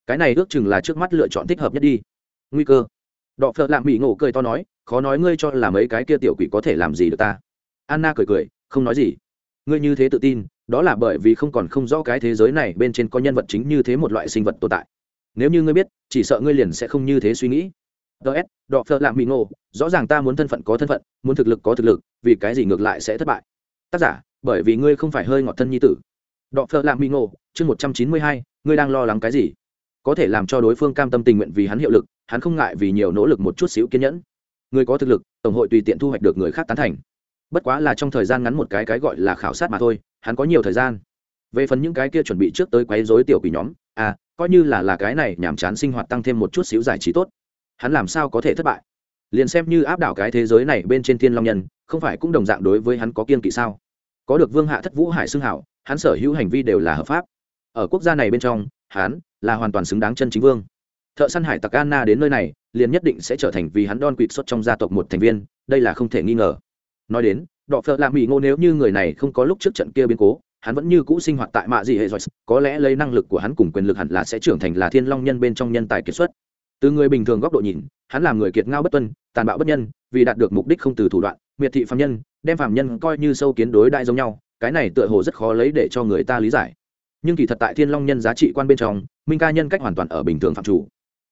Cái này ước chừng là trước mắt lựa chọn thích hợp nhất đi. Nguy cơ. Đọ phợ lạ mỹ ngộ cười to nói, khó nói ngươi cho là mấy cái kia tiểu quỷ có thể làm gì được ta. Anna cười cười không nói gì. Ngươi như thế tự tin, đó là bởi vì không còn không rõ cái thế giới này bên trên có nhân vật chính như thế một loại sinh vật tồn tại. Nếu như ngươi biết, chỉ sợ ngươi liền sẽ không như thế suy nghĩ. Ts đọ phơ lạm bị ngộ rõ ràng ta muốn thân phận có thân phận, muốn thực lực có thực lực, vì cái gì ngược lại sẽ thất bại? Tác giả, bởi vì ngươi không phải hơi ngọt thân nhi tử. Đọ phơ lạm bị ngộ chương một trăm chín mươi hai, ngươi đang lo lắng cái gì? Có thể làm cho đối phương cam tâm tình nguyện vì hắn hiệu lực, hắn không ngại vì nhiều nỗ lực một chút xíu kiên nhẫn. Người có thực lực, tổng hội tùy tiện thu hoạch được người khác tán thành bất quá là trong thời gian ngắn một cái cái gọi là khảo sát mà thôi, hắn có nhiều thời gian. Về phần những cái kia chuẩn bị trước tới quấy rối tiểu quỷ nhóm à coi như là là cái này nhàm chán sinh hoạt tăng thêm một chút xíu giải trí tốt, hắn làm sao có thể thất bại? Liền xem như áp đảo cái thế giới này bên trên thiên long nhân, không phải cũng đồng dạng đối với hắn có kiên kỵ sao? Có được vương hạ thất vũ hải xưng hảo, hắn sở hữu hành vi đều là hợp pháp. Ở quốc gia này bên trong, hắn là hoàn toàn xứng đáng chân chính vương. Thợ săn hải tặc anna đến nơi này, liền nhất định sẽ trở thành vì hắn đon quỵt xuất trong gia tộc một thành viên, đây là không thể nghi ngờ nói đến đọ phợ lạ mỹ ngô nếu như người này không có lúc trước trận kia biến cố, hắn vẫn như cũ sinh hoạt tại mạ dị hệ giỏi có lẽ lấy năng lực của hắn cùng quyền lực hẳn là sẽ trưởng thành là thiên long nhân bên trong nhân tài kiệt xuất. Từ người bình thường góc độ nhìn, hắn làm người kiệt ngao bất tuân, tàn bạo bất nhân, vì đạt được mục đích không từ thủ đoạn, miệt thị phạm nhân, đem phạm nhân coi như sâu kiến đối đại giống nhau, cái này tựa hồ rất khó lấy để cho người ta lý giải. Nhưng kỳ thật tại thiên long nhân giá trị quan bên trong, minh ca nhân cách hoàn toàn ở bình thường phạm chủ.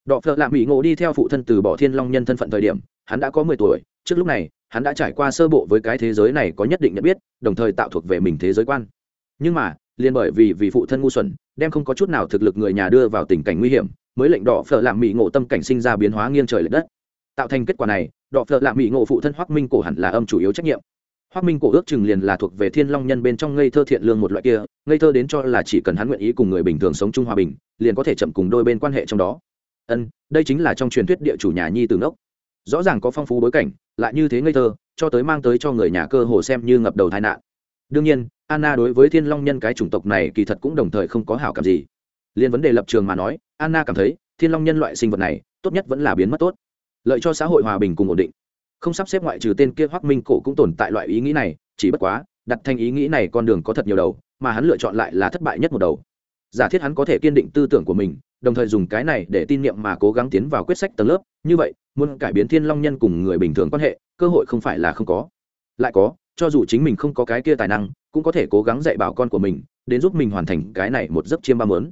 Đọ phợ lạ mỹ ngộ đi theo phụ thân từ bỏ thiên long nhân thân phận thời điểm, hắn đã có mười tuổi, trước lúc này hắn đã trải qua sơ bộ với cái thế giới này có nhất định nhận biết, đồng thời tạo thuộc về mình thế giới quan. Nhưng mà, liền bởi vì vì phụ thân ngu xuẩn, đem không có chút nào thực lực người nhà đưa vào tình cảnh nguy hiểm, mới lệnh đỏ phở lạm mỹ ngộ tâm cảnh sinh ra biến hóa nghiêng trời l ệ đất. Tạo thành kết quả này đỏ phở lạ mỹ ngộ phụ thân hoác minh cổ hẳn là âm chủ yếu trách nhiệm. Hoác minh cổ ước chừng liền là thuộc về thiên long nhân bên trong ngây thơ thiện lương một loại kia, ngây thơ đến cho là chỉ cần hắn nguyện ý cùng người bình thường sống chung hòa bình, liền có thể chậm cùng đôi bên quan hệ trong đó. Ân, đây chính là trong truyền thuyết địa chủ nhà nhi từ ngốc rõ ràng có phong phú bối cảnh, lại như thế ngây thơ, cho tới mang tới cho người nhà cơ hồ xem như ngập đầu tai nạn. Đương nhiên, anna đối với thiên long nhân cái chủng tộc này kỳ thật cũng đồng thời không có hảo cảm gì. Liên vấn đề lập trường mà nói, anna cảm thấy, thiên long nhân loại sinh vật này, tốt nhất vẫn là biến mất tốt. Lợi cho xã hội hòa bình cùng ổn định. Không sắp xếp ngoại trừ tên kia hoắc minh cổ cũng tồn tại loại ý nghĩ này, chỉ bất quá, đặt thành ý nghĩ này con đường có thật nhiều đầu, mà hắn lựa chọn lại là thất bại nhất một đầu. Giả thiết hắn có thể kiên định tư tưởng của mình đồng thời dùng cái này để tin niệm mà cố gắng tiến vào quyết sách tầng lớp. Như vậy, muốn cải biến thiên long nhân cùng người bình thường quan hệ, cơ hội không phải là không có. Lại có, cho dù chính mình không có cái kia tài năng, cũng có thể cố gắng dạy bảo con của mình, đến giúp mình hoàn thành cái này một giấc chiêm ba mớn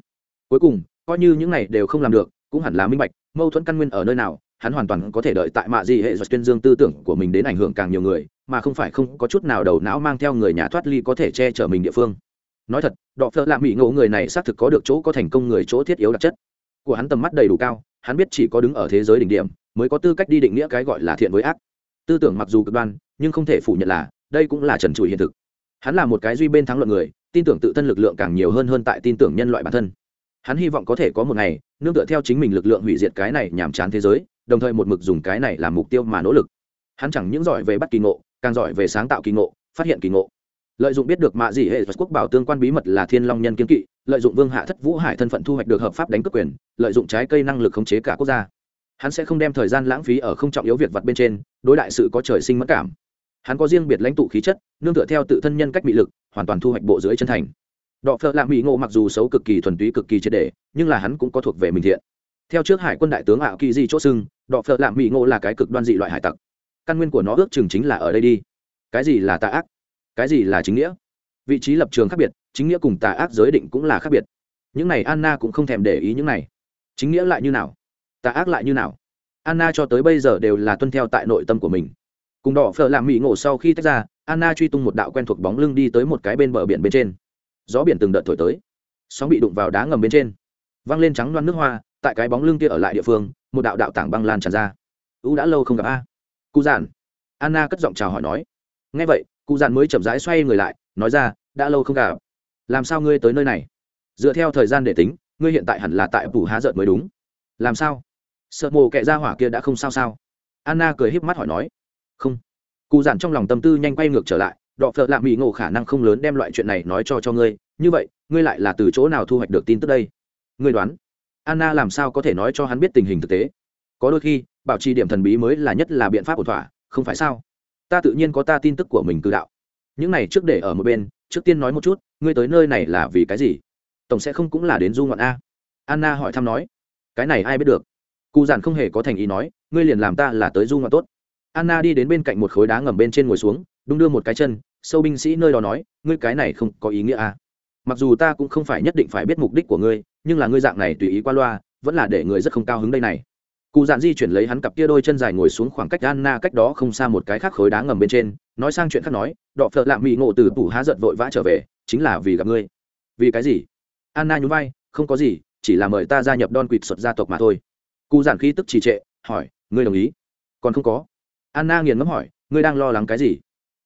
cuối cùng, coi như những này đều không làm được, cũng hẳn là minh bạch, mâu thuẫn căn nguyên ở nơi nào, hắn hoàn toàn có thể đợi tại mạ gì hệ do tuyên dương tư tưởng của mình đến ảnh hưởng càng nhiều người, mà không phải không có chút nào đầu não mang theo người nhà thoát ly có thể che chở mình địa phương nói thật, đọ phợ lạ mỹ ngộ người này xác thực có được chỗ có thành công người chỗ thiết yếu đặc chất. Của hắn tầm mắt đầy đủ cao, hắn biết chỉ có đứng ở thế giới đỉnh điểm, mới có tư cách đi định nghĩa cái gọi là thiện với ác. Tư tưởng mặc dù cực đoan, nhưng không thể phủ nhận là, đây cũng là trần trụi hiện thực. Hắn là một cái duy bên thắng luận người, tin tưởng tự thân lực lượng càng nhiều hơn hơn tại tin tưởng nhân loại bản thân. Hắn hy vọng có thể có một ngày, nương tựa theo chính mình lực lượng hủy diệt cái này nhàm chán thế giới, đồng thời một mực dùng cái này làm mục tiêu mà nỗ lực. Hắn chẳng những giỏi về bắt kỳ ngộ, càng giỏi về sáng tạo kỳ ngộ, phát hiện kỳ ngộ lợi dụng biết được mạ dị hệ quốc bảo tương quan bí mật là thiên long nhân kiến kỵ, lợi dụng vương hạ thất vũ hải thân phận thu hoạch được hợp pháp đánh cướp quyền, lợi dụng trái cây năng lực khống chế cả quốc gia. Hắn sẽ không đem thời gian lãng phí ở không trọng yếu việc vặt bên trên, đối đại sự có trời sinh mất cảm. Hắn có riêng biệt lãnh tụ khí chất, nương tựa theo tự thân nhân cách bị lực, hoàn toàn thu hoạch bộ dưới chân thành. Đọ phợ lạ mỹ ngộ mặc dù xấu cực kỳ thuần túy cực kỳ triệt đề nhưng là hắn cũng có thuộc về mình thiện. Theo trước hải quân đại tướng ảo kỳ di chỗ xưng, đọ phợ lạ mỹ ngộ là cái cực đoan dị loại hải tặc. Căn nguyên của nó ước chừng chính là ở đây đi. Cái gì là tà ác? Cái gì là chính nghĩa? Vị trí lập trường khác biệt, chính nghĩa cùng tà ác giới định cũng là khác biệt. Những này anna cũng không thèm để ý những này. Chính nghĩa lại như nào? Tà ác lại như nào? Anna cho tới bây giờ đều là tuân theo tại nội tâm của mình. Cùng đỏ phở làm mỹ ngộ sau khi tách ra, anna truy tung một đạo quen thuộc bóng lưng đi tới một cái bên bờ biển bên trên. Gió biển từng đợt thổi tới. Sóng bị đụng vào đá ngầm bên trên. Văng lên trắng loan nước hoa, tại cái bóng lưng kia ở lại địa phương, một đạo đạo tảng băng lan tràn ra. U đã lâu không gặp a. Cụ giản. Anna cất giọng chào hỏi nói ngay vậy, cụ dạn mới chậm rãi xoay người lại, nói ra, đã lâu không gặp. Làm sao ngươi tới nơi này? Dựa theo thời gian để tính, ngươi hiện tại hẳn là tại phủ há giận mới đúng. Làm sao? Sợ mồ kệ ra hỏa kia đã không sao sao. Anna cười híp mắt hỏi nói. Không. Cụ dạn trong lòng tâm tư nhanh quay ngược trở lại, đọ phợ lạ mỹ ngộ khả năng không lớn đem loại chuyện này nói cho cho ngươi. Như vậy, ngươi lại là từ chỗ nào thu hoạch được tin tức đây? Ngươi đoán. Anna làm sao có thể nói cho hắn biết tình hình thực tế? Có đôi khi, bảo trì điểm thần bí mới là nhất là biện pháp ổn thỏa, không phải sao? Ta tự nhiên có ta tin tức của mình cư đạo. Những này trước để ở một bên, trước tiên nói một chút, ngươi tới nơi này là vì cái gì? Tổng sẽ không cũng là đến du ngoạn a. Anna hỏi thăm nói, cái này ai biết được? Cụ giản không hề có thành ý nói, ngươi liền làm ta là tới du ngoạn tốt. Anna đi đến bên cạnh một khối đá ngầm bên trên ngồi xuống, đung đưa một cái chân, sâu binh sĩ nơi đó nói, ngươi cái này không có ý nghĩa à. mặc dù ta cũng không phải nhất định phải biết mục đích của ngươi, nhưng là ngươi dạng này tùy ý qua loa, vẫn là để người rất không cao hứng đây này cụ dạn di chuyển lấy hắn cặp kia đôi chân dài ngồi xuống khoảng cách anna cách đó không xa một cái khác khối đá ngầm bên trên, nói sang chuyện khác nói, đọ phợ lạ mỹ ngộ từ tủ há giận vội vã trở về, chính là vì gặp ngươi. Vì cái gì? Anna nhún vai, không có gì, chỉ là mời ta gia nhập đon quỵt xuất gia tộc mà thôi. Cụ giản khí tức trì trệ, hỏi, ngươi đồng ý? Còn không có. Anna nghiền ngẫm hỏi, ngươi đang lo lắng cái gì?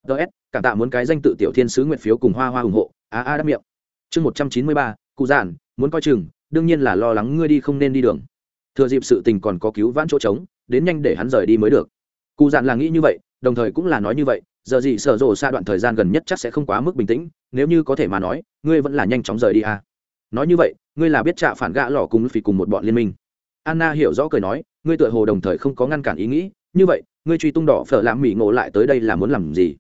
Ts cảm tạ muốn cái danh tự tiểu thiên sứ nguyện phiếu cùng hoa hoa ủng hộ. A a đáp miệng. Chương một trăm chín mươi ba, cụ giản, muốn coi chừng, đương nhiên là lo lắng ngươi đi không nên đi đường thừa dịp sự tình còn có cứu vãn chỗ trống, đến nhanh để hắn rời đi mới được. Cụ Dạn là nghĩ như vậy, đồng thời cũng là nói như vậy, giờ gì sở rộ xa đoạn thời gian gần nhất chắc sẽ không quá mức bình tĩnh, nếu như có thể mà nói, ngươi vẫn là nhanh chóng rời đi à. nói như vậy, ngươi là biết trạ phản gạ lò cùng phì cùng một bọn liên minh. Anna hiểu rõ cười nói, ngươi tựa hồ đồng thời không có ngăn cản ý nghĩ, như vậy, ngươi truy tung đỏ phở làm mỹ ngộ lại tới đây là muốn làm gì?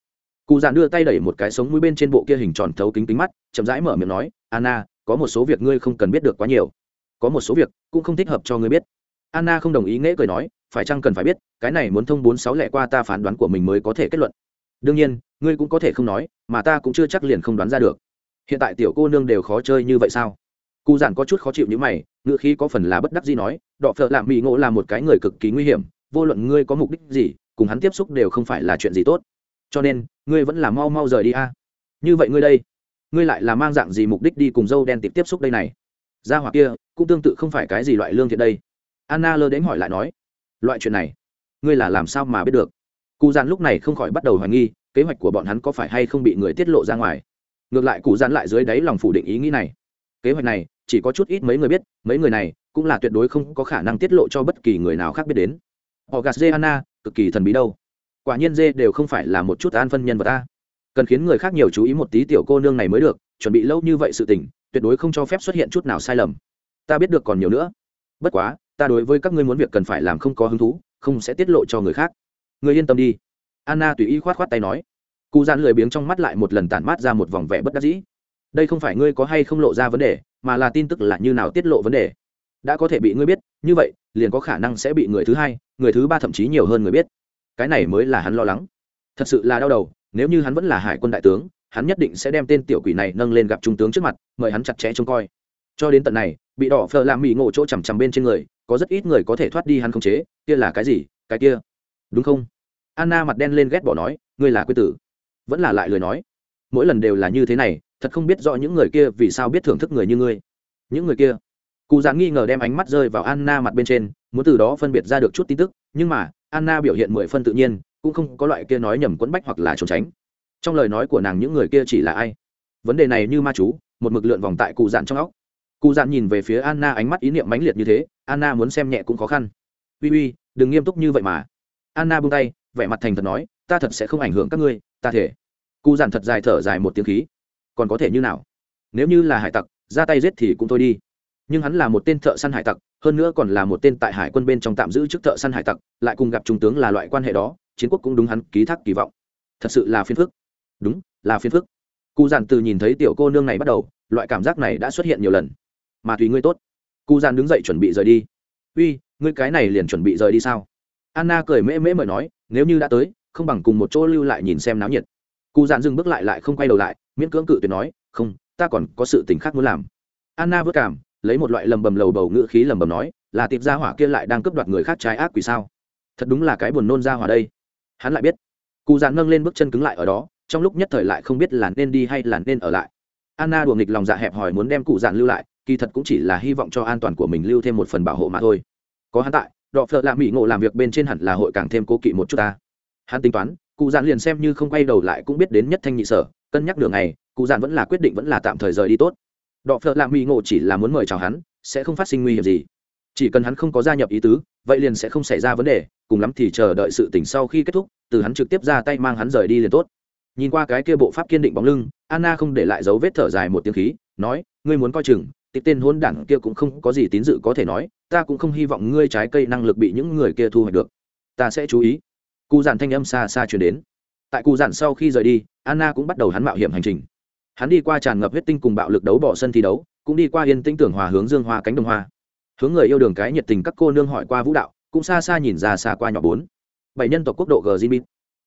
Cụ giản đưa tay đẩy một cái sống mũi bên trên bộ kia hình tròn thấu kính kính mắt, chậm rãi mở miệng nói, anna, có một số việc ngươi không cần biết được quá nhiều có một số việc cũng không thích hợp cho ngươi biết. Anna không đồng ý nghễ cười nói, phải chăng cần phải biết, cái này muốn thông bốn sáu lẻ qua ta phán đoán của mình mới có thể kết luận. Đương nhiên, ngươi cũng có thể không nói, mà ta cũng chưa chắc liền không đoán ra được. Hiện tại tiểu cô nương đều khó chơi như vậy sao? Cụ giản có chút khó chịu như mày ngựa khí có phần là bất đắc gì nói, đọ phợ lạ mỹ ngộ là một cái người cực kỳ nguy hiểm, vô luận ngươi có mục đích gì, cùng hắn tiếp xúc đều không phải là chuyện gì tốt. Cho nên, ngươi vẫn là mau mau rời đi a. Như vậy ngươi đây, ngươi lại là mang dạng gì mục đích đi cùng dâu đen tiệp tiếp xúc đây này? Gia hỏa kia cũng tương tự không phải cái gì loại lương thiện đây. Anna lơ đến hỏi lại nói, loại chuyện này, ngươi là làm sao mà biết được? Cụ giản lúc này không khỏi bắt đầu hoài nghi, kế hoạch của bọn hắn có phải hay không bị người tiết lộ ra ngoài. Ngược lại cụ giản lại dưới đáy lòng phủ định ý nghĩ này. Kế hoạch này, chỉ có chút ít mấy người biết, mấy người này cũng là tuyệt đối không có khả năng tiết lộ cho bất kỳ người nào khác biết đến. Họ gạt dê anna, cực kỳ thần bí đâu. Quả nhiên dê đều không phải là một chút an phân nhân vật ta. Cần khiến người khác nhiều chú ý một tí tiểu cô nương này mới được, chuẩn bị lâu như vậy sự tình tuyệt đối không cho phép xuất hiện chút nào sai lầm. Ta biết được còn nhiều nữa. Bất quá, ta đối với các ngươi muốn việc cần phải làm không có hứng thú, không sẽ tiết lộ cho người khác. Người yên tâm đi. Anna tùy ý khoát khoát tay nói. Cụ gian lười biếng trong mắt lại một lần tản mát ra một vòng vẻ bất đắc dĩ. Đây không phải ngươi có hay không lộ ra vấn đề, mà là tin tức là như nào tiết lộ vấn đề. Đã có thể bị ngươi biết, như vậy, liền có khả năng sẽ bị người thứ hai, người thứ ba thậm chí nhiều hơn người biết. Cái này mới là hắn lo lắng. Thật sự là đau đầu, nếu như hắn vẫn là hải quân đại tướng hắn nhất định sẽ đem tên tiểu quỷ này nâng lên gặp trung tướng trước mặt, mời hắn chặt chẽ trông coi. Cho đến tận này, bị đỏ phờ làm mỹ ngộ chỗ chằm chằm bên trên người, có rất ít người có thể thoát đi hắn không chế, kia là cái gì, cái kia? Đúng không? Anna mặt đen lên ghét bỏ nói, ngươi là quê tử. Vẫn là lại lời nói. Mỗi lần đều là như thế này, thật không biết rõ những người kia vì sao biết thưởng thức người như ngươi. Những người kia. Cụ già nghi ngờ đem ánh mắt rơi vào anna mặt bên trên, muốn từ đó phân biệt ra được chút tin tức, nhưng mà, anna biểu hiện mười phân tự nhiên, cũng không có loại kia nói nhầm quẫn bách hoặc là trốn tránh trong lời nói của nàng những người kia chỉ là ai? Vấn đề này như ma chú, một mực lượn vòng tại cụ dạn trong óc. Cụ dạn nhìn về phía anna, ánh mắt ý niệm mãnh liệt như thế, anna muốn xem nhẹ cũng khó khăn. Uy uy, đừng nghiêm túc như vậy mà. Anna buông tay, vẻ mặt thành thật nói, ta thật sẽ không ảnh hưởng các ngươi, ta thể. Cụ dạn thật dài thở dài một tiếng khí. Còn có thể như nào? Nếu như là hải tặc, ra tay giết thì cũng thôi đi. Nhưng hắn là một tên thợ săn hải tặc, hơn nữa còn là một tên tại hải quân bên trong tạm giữ chức thợ săn hải tặc, lại cùng gặp trung tướng là loại quan hệ đó, chiến quốc cũng đúng hắn ký thác kỳ vọng. Thật sự là phiền phức đúng, là phiền phức. Cụ giản từ nhìn thấy tiểu cô nương này bắt đầu, loại cảm giác này đã xuất hiện nhiều lần. Mà tùy ngươi tốt. Cụ giản đứng dậy chuẩn bị rời đi. Uy, ngươi cái này liền chuẩn bị rời đi sao? Anna cười mễ mễ mời nói, nếu như đã tới, không bằng cùng một chỗ lưu lại nhìn xem náo nhiệt. Cụ giản dừng bước lại lại không quay đầu lại, miễn cưỡng cự tuyệt nói, không, ta còn có sự tình khác muốn làm. Anna vất cảm, lấy một loại lầm bầm lầu bầu ngữ khí lầm bầm nói, là tiệp gia hỏa kia lại đang cướp đoạt người khác trái ác quỷ sao? Thật đúng là cái buồn nôn ra hỏa đây. Hắn lại biết. Cụ giản nâng lên bước chân cứng lại ở đó trong lúc nhất thời lại không biết là nên đi hay là nên ở lại. Anna đùa nghịch lòng dạ hẹp hòi muốn đem cụ Dạn lưu lại, kỳ thật cũng chỉ là hy vọng cho an toàn của mình lưu thêm một phần bảo hộ mà thôi. Có hắn tại, đọ phợ lạ mỹ ngộ làm việc bên trên hẳn là hội càng thêm cố kỵ một chút ta. Hắn tính toán, cụ Dạn liền xem như không quay đầu lại cũng biết đến nhất thanh nhị sở, cân nhắc đường này cụ Dạn vẫn là quyết định vẫn là tạm thời rời đi tốt. Đọ phợ lạ mỹ ngộ chỉ là muốn mời chào hắn, sẽ không phát sinh nguy hiểm gì. Chỉ cần hắn không có gia nhập ý tứ, vậy liền sẽ không xảy ra vấn đề, cùng lắm thì chờ đợi sự tỉnh sau khi kết thúc, từ hắn trực tiếp ra tay mang hắn rời đi liền tốt nhìn qua cái kia bộ pháp kiên định bóng lưng anna không để lại dấu vết thở dài một tiếng khí nói ngươi muốn coi chừng tịch tên hôn đảng kia cũng không có gì tín dự có thể nói ta cũng không hy vọng ngươi trái cây năng lực bị những người kia thu hoạch được ta sẽ chú ý cụ giản thanh âm xa xa chuyển đến tại cụ giản sau khi rời đi anna cũng bắt đầu hắn mạo hiểm hành trình hắn đi qua tràn ngập huyết tinh cùng bạo lực đấu bỏ sân thi đấu cũng đi qua yên tĩnh tưởng hòa hướng dương hoa cánh đồng hoa hướng người yêu đường cái nhiệt tình các cô nương hỏi qua vũ đạo cũng xa xa nhìn ra xa qua nhỏ bốn bảy nhân tộc quốc độ gờ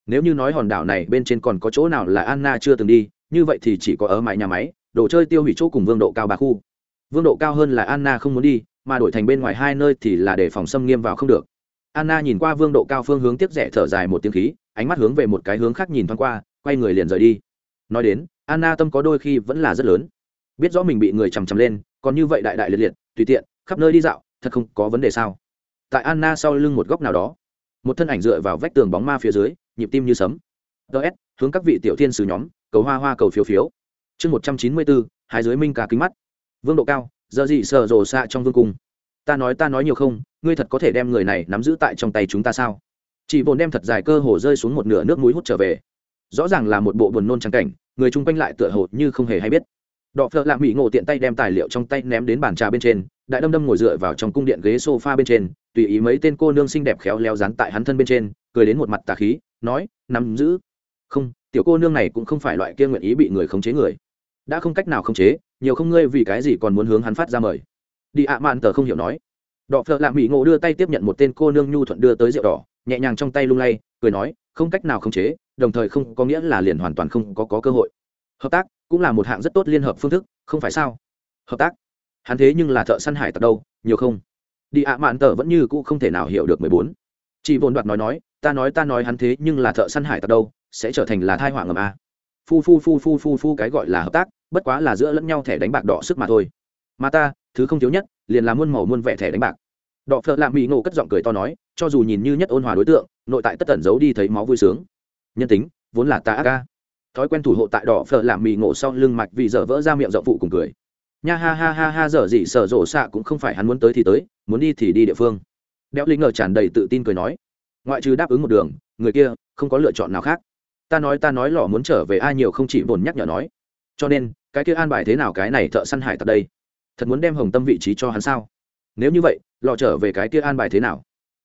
nếu như nói hòn đảo này bên trên còn có chỗ nào là anna chưa từng đi, như vậy thì chỉ có ở mãi nhà máy, đồ chơi tiêu hủy chỗ cùng vương độ cao ba khu. Vương độ cao hơn là anna không muốn đi, mà đổi thành bên ngoài hai nơi thì là để phòng xâm nghiêm vào không được. Anna nhìn qua vương độ cao phương hướng tiếp rẻ thở dài một tiếng khí, ánh mắt hướng về một cái hướng khác nhìn thoáng qua, quay người liền rời đi. Nói đến, anna tâm có đôi khi vẫn là rất lớn. Biết rõ mình bị người chằm chằm lên, còn như vậy đại đại liệt liệt, tùy tiện, khắp nơi đi dạo, thật không có vấn đề sao? Tại anna sau lưng một góc nào đó, một thân ảnh dựa vào vách tường bóng ma phía dưới nhịp tim như sấm. Ts hướng các vị tiểu thiên sứ nhóm, cầu hoa hoa, cầu phiếu phiếu. Chương một trăm chín mươi bốn hai dưới minh cả kính mắt. Vương độ cao, giờ gì sợ rồ xạ trong vương cung. Ta nói ta nói nhiều không, ngươi thật có thể đem người này nắm giữ tại trong tay chúng ta sao? Chỉ bồn đem thật dài cơ hồ rơi xuống một nửa nước mũi hút trở về. Rõ ràng là một bộ buồn nôn trắng cảnh, người chung quanh lại tựa hồ như không hề hay biết. Đọ phợ lạ mỹ ngộ tiện tay đem tài liệu trong tay ném đến bàn trà bên trên, đại đâm đâm ngồi dựa vào trong cung điện ghế sofa bên trên, tùy ý mấy tên cô nương xinh đẹp khéo léo dán tại hắn thân bên trên, cười đến một mặt tà khí nói nắm giữ. Không tiểu cô nương này cũng không phải loại kia nguyện ý bị người khống chế người. Đã không cách nào khống chế nhiều không ngươi vì cái gì còn muốn hướng hắn phát ra mời. Đi ạ mạn tờ không hiểu nói. Đọ phợ lạ mỹ ngộ đưa tay tiếp nhận một tên cô nương nhu thuận đưa tới rượu đỏ nhẹ nhàng trong tay lung lay cười nói không cách nào khống chế đồng thời không có nghĩa là liền hoàn toàn không có, có cơ hội. Hợp tác cũng là một hạng rất tốt liên hợp phương thức không phải sao? Hợp tác? Hắn thế nhưng là thợ săn hải tặc đâu nhiều không? Đi ạ mạn tờ vẫn như cũ không thể nào hiểu được mười bốn chị vồn đoạt nói nói, ta nói ta nói hắn thế nhưng là thợ săn hải tặc đâu, sẽ trở thành là thai họa ngầm a phu phu phu phu phu phu cái gọi là hợp tác, bất quá là giữa lẫn nhau thẻ đánh bạc đỏ sức mà thôi. Mà ta, thứ không thiếu nhất, liền là muôn màu muôn vẻ thẻ đánh bạc. Đọ phợ lạ mỹ ngộ cất giọng cười to nói, cho dù nhìn như nhất ôn hòa đối tượng, nội tại tất tẩn giấu đi thấy máu vui sướng. Nhân tính, vốn là ta ác ca. Thói quen thủ hộ tại đỏ phở làm mì ngộ sau lưng mạch vì dở vỡ ra miệng rộng phụ cùng cười. Nha ha ha ha ha dở gì sở rộ xạ cũng không phải hắn muốn tới thì tới, muốn đi thì đi địa phương đeo linh ngờ tràn đầy tự tin cười nói, ngoại trừ đáp ứng một đường, người kia không có lựa chọn nào khác. Ta nói ta nói lò muốn trở về ai nhiều không chỉ bồn nhắc nhở nói. Cho nên, cái kia an bài thế nào cái này thợ săn hải tặc đây? Thật muốn đem hồng tâm vị trí cho hắn sao? Nếu như vậy lò trở về cái kia an bài thế nào?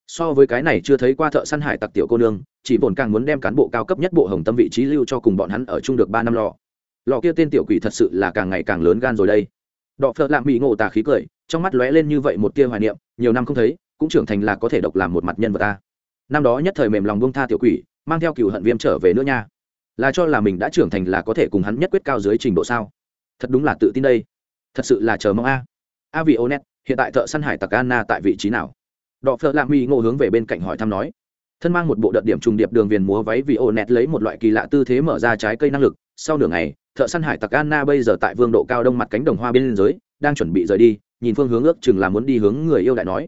So với cái này chưa thấy qua thợ săn hải tặc tiểu cô nương, chỉ bổn càng muốn đem cán bộ cao cấp nhất bộ hồng tâm vị trí lưu cho cùng bọn hắn ở chung được ba năm lò lò kia tên tiểu quỷ thật sự là càng ngày càng lớn gan rồi đây. Đọ phợ lạm bị ngộ tà khí cười, trong mắt lóe lên như vậy một tia hoài niệm, nhiều năm không thấy cũng trưởng thành là có thể độc làm một mặt nhân vật ta. Năm đó nhất thời mềm lòng bông tha tiểu quỷ, mang theo cựu hận viêm trở về nữa nha. Là cho là mình đã trưởng thành là có thể cùng hắn nhất quyết cao dưới trình độ sao? Thật đúng là tự tin đây. Thật sự là chờ mong a. A vị ô nét hiện tại thợ săn hải tặc anna tại vị trí nào? Đọ phợ lạ mỹ ngộ hướng về bên cạnh hỏi thăm nói. Thân mang một bộ đợt điểm trùng điệp đường viền múa váy vì ô nét lấy một loại kỳ lạ tư thế mở ra trái cây năng lực. Sau nửa ngày, thợ săn hải tặc anna bây giờ tại vương độ cao đông mặt cánh đồng hoa bên liên giới đang chuẩn bị rời đi, nhìn phương hướng ước chừng là muốn đi hướng người yêu đại nói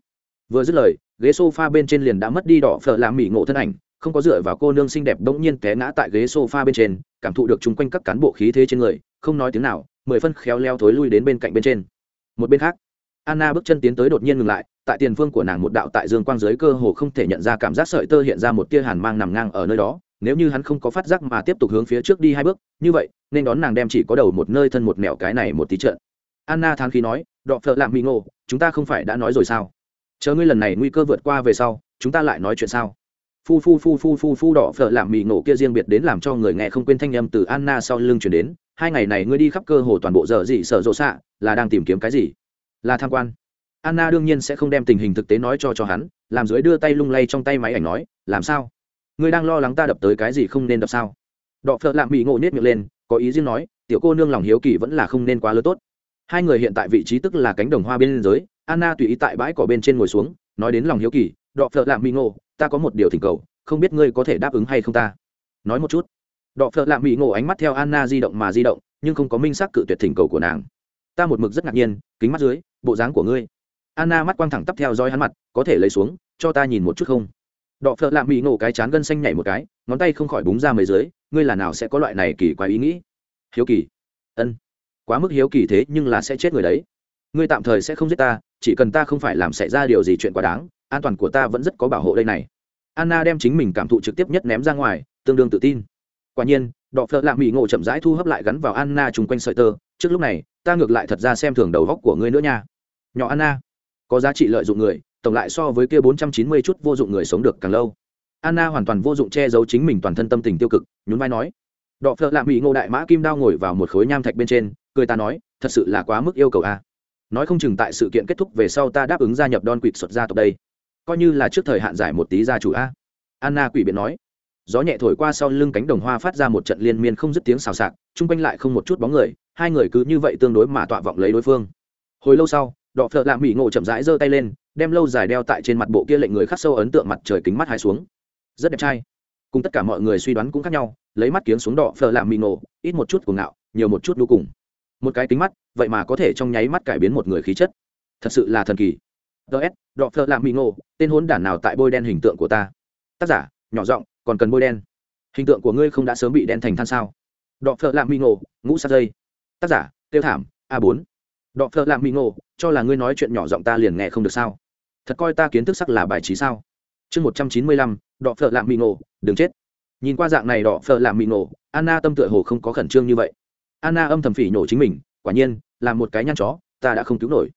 vừa dứt lời, ghế sofa bên trên liền đã mất đi đỏ phở làm mỹ ngộ thân ảnh, không có dựa vào cô nương xinh đẹp bỗng nhiên té ngã tại ghế sofa bên trên, cảm thụ được chung quanh các cán bộ khí thế trên người, không nói tiếng nào, mười phân khéo leo thối lui đến bên cạnh bên trên. Một bên khác, anna bước chân tiến tới đột nhiên ngừng lại, tại tiền phương của nàng một đạo tại dương quang dưới cơ hồ không thể nhận ra cảm giác sợi tơ hiện ra một tia hàn mang nằm ngang ở nơi đó, nếu như hắn không có phát giác mà tiếp tục hướng phía trước đi hai bước, như vậy, nên đón nàng đem chỉ có đầu một nơi thân một mẹo cái này một tí trận anna thán khí nói đọ phợ lạm mỹ ngộ, chúng ta không phải đã nói rồi sao? Chờ ngươi lần này nguy cơ vượt qua về sau, chúng ta lại nói chuyện sao? Phu phu phu phu phu phu đỏ phở làm mì nổ kia riêng biệt đến làm cho người nghe không quên thanh âm từ anna sau lưng chuyển đến, hai ngày này ngươi đi khắp cơ hồ toàn bộ giờ gì sở rộ xạ, là đang tìm kiếm cái gì? Là tham quan. Anna đương nhiên sẽ không đem tình hình thực tế nói cho cho hắn, làm dưới đưa tay lung lay trong tay máy ảnh nói, làm sao? Ngươi đang lo lắng ta đập tới cái gì không nên đập sao? Đọ phợ lạm bị ngộ nết miệng lên, có ý riêng nói, tiểu cô nương lòng hiếu kỳ vẫn là không nên quá lớn tốt. Hai người hiện tại vị trí tức là cánh đồng hoa bên dưới anna tùy ý tại bãi cỏ bên trên ngồi xuống, nói đến lòng hiếu kỳ, đọ phợ lạm bị ngộ, ta có một điều thỉnh cầu, không biết ngươi có thể đáp ứng hay không ta? Nói một chút. Đọ phợ lạm bị ngộ ánh mắt theo anna di động mà di động, nhưng không có minh xác cự tuyệt thỉnh cầu của nàng. Ta một mực rất ngạc nhiên, kính mắt dưới, bộ dáng của ngươi. Anna mắt quang thẳng tắp theo dõi hắn mặt, có thể lấy xuống, cho ta nhìn một chút không? Đọ phợ lạm bị ngộ cái chán gân xanh nhảy một cái, ngón tay không khỏi búng ra mấy dưới, ngươi là nào sẽ có loại này kỳ quái ý nghĩ? Hiếu kỳ. Ân, quá mức hiếu kỳ thế nhưng là sẽ chết người đấy. Ngươi tạm thời sẽ không giết ta chỉ cần ta không phải làm xảy ra điều gì chuyện quá đáng, an toàn của ta vẫn rất có bảo hộ đây này. Anna đem chính mình cảm thụ trực tiếp nhất ném ra ngoài, tương đương tự tin. Quả nhiên, đọ phợ lạ mỹ ngộ chậm rãi thu hấp lại gắn vào anna chung quanh sợi tơ. Trước lúc này, ta ngược lại thật ra xem thường đầu góc của ngươi nữa nha. Nhỏ anna, có giá trị lợi dụng người, tổng lại so với kia bốn trăm chín mươi chút vô dụng người sống được càng lâu. Anna hoàn toàn vô dụng che giấu chính mình toàn thân tâm tình tiêu cực, nhún vai nói. Đọ phợ lạ mỹ ngộ đại mã kim đao ngồi vào một khối nham thạch bên trên, cười ta nói, thật sự là quá mức yêu cầu a nói không chừng tại sự kiện kết thúc về sau ta đáp ứng gia nhập Don quỵt xuất gia tộc đây. Coi như là trước thời hạn giải một tí gia chủ a. Anna quỷ biện nói. Gió nhẹ thổi qua sau lưng cánh đồng hoa phát ra một trận liên miên không dứt tiếng xào xạc, chung quanh lại không một chút bóng người, hai người cứ như vậy tương đối mà tọa vọng lấy đối phương. Hồi lâu sau, đọ phợ lạ mỹ ngộ chậm rãi giơ tay lên, đem lâu dài đeo tại trên mặt bộ kia lệnh người khắc sâu ấn tượng mặt trời kính mắt hai xuống. Rất đẹp trai. Cùng tất cả mọi người suy đoán cũng khác nhau, lấy mắt kiếng xuống đọ phợ lạ mỹ ngộ, ít một chút cuồng ngạo, nhiều một chút đu cùng một cái kính mắt, vậy mà có thể trong nháy mắt cải biến một người khí chất. Thật sự là thần kỳ. Ts đọ phợ lạ mỹ ngộ tên hốn đản nào tại bôi đen hình tượng của ta? Tác giả, nhỏ giọng, còn cần bôi đen. Hình tượng của ngươi không đã sớm bị đen thành than sao? Đọ phợ lạ mỹ ngộ ngũ sát dây. Tác giả, tiêu thảm, a bốn. Đọ phợ lạ mỹ ngộ cho là ngươi nói chuyện nhỏ giọng ta liền nghe không được sao? Thật coi ta kiến thức sắc là bài trí sao? Chương một trăm chín mươi lăm, đọ phở lạ mỹ ngộ đừng chết. Nhìn qua dạng này đọ phở lạ mỹ ngộ anna tâm tựa hồ không có khẩn trương như vậy anna âm thầm phỉ nhổ chính mình, quả nhiên, là một cái nhăn chó, ta đã không cứu nổi.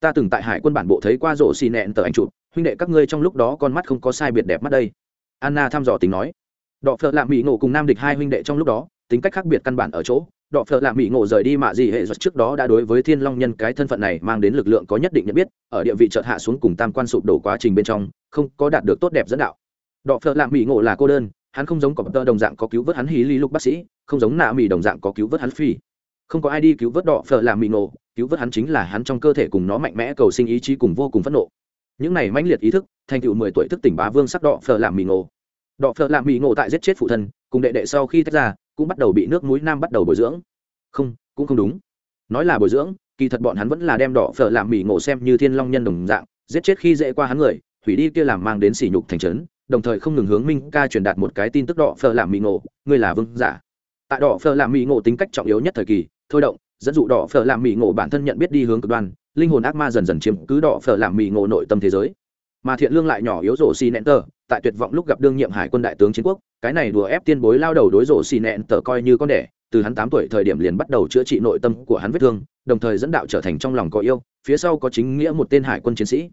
Ta từng tại hải quân bản bộ thấy qua rổ xì nẹn tờ anh chụp, huynh đệ các ngươi trong lúc đó con mắt không có sai biệt đẹp mắt đây. Anna thăm dò tính nói. Đọ phợ lạ mỹ ngộ cùng nam địch hai huynh đệ trong lúc đó, tính cách khác biệt căn bản ở chỗ, đọ phợ lạ mỹ ngộ rời đi mạ gì hệ giật trước đó đã đối với thiên long nhân cái thân phận này mang đến lực lượng có nhất định nhận biết, ở địa vị chợt hạ xuống cùng tam quan sụp đổ quá trình bên trong, không có đạt được tốt đẹp dẫn đạo. Đọ phợ lạ mỹ ngộ là cô đơn hắn không giống cọp tơ đồng dạng có cứu vớt hắn hí lý lục bác sĩ, không giống nạ mì đồng dạng có cứu vớt hắn phi. Không có ai đi cứu vớt đỏ phở làm mì nổ, cứu vớt hắn chính là hắn trong cơ thể cùng nó mạnh mẽ cầu sinh ý chí cùng vô cùng phẫn nộ. Những này mãnh liệt ý thức, thành tựu mười tuổi thức tỉnh bá vương sắc đỏ phở làm mì nổ. Đỏ phở làm mì nổ tại giết chết phụ thân, cùng đệ đệ sau khi tách ra, cũng bắt đầu bị nước núi nam bắt đầu bồi dưỡng. Không, cũng không đúng. Nói là bồi dưỡng, kỳ thật bọn hắn vẫn là đem đỏ phở làm mì ngộ xem như thiên long nhân đồng dạng, giết chết khi dễ qua hắn người, hủy đi kia làm mang đến sỉ nhục thành trấn đồng thời không ngừng hướng minh ca truyền đạt một cái tin tức đỏ phở làm mỹ ngộ, ngươi là vương giả. Tại đỏ phở làm mỹ ngộ tính cách trọng yếu nhất thời kỳ, thôi động, dẫn dụ đỏ phở làm mỹ ngộ bản thân nhận biết đi hướng cực đoan, linh hồn ác ma dần dần chiếm cứ đỏ phở làm mỹ ngộ nội tâm thế giới. Mà thiện lương lại nhỏ yếu rổ xì nẹn tờ, tại tuyệt vọng lúc gặp đương nhiệm hải quân đại tướng chiến quốc, cái này đùa ép tiên bối lao đầu đối rổ xì nẹn tờ coi như con đẻ, từ hắn tám tuổi thời điểm liền bắt đầu chữa trị nội tâm của hắn vết thương, đồng thời dẫn đạo trở thành trong lòng có yêu, phía sau có chính nghĩa một tên hải quân chiến sĩ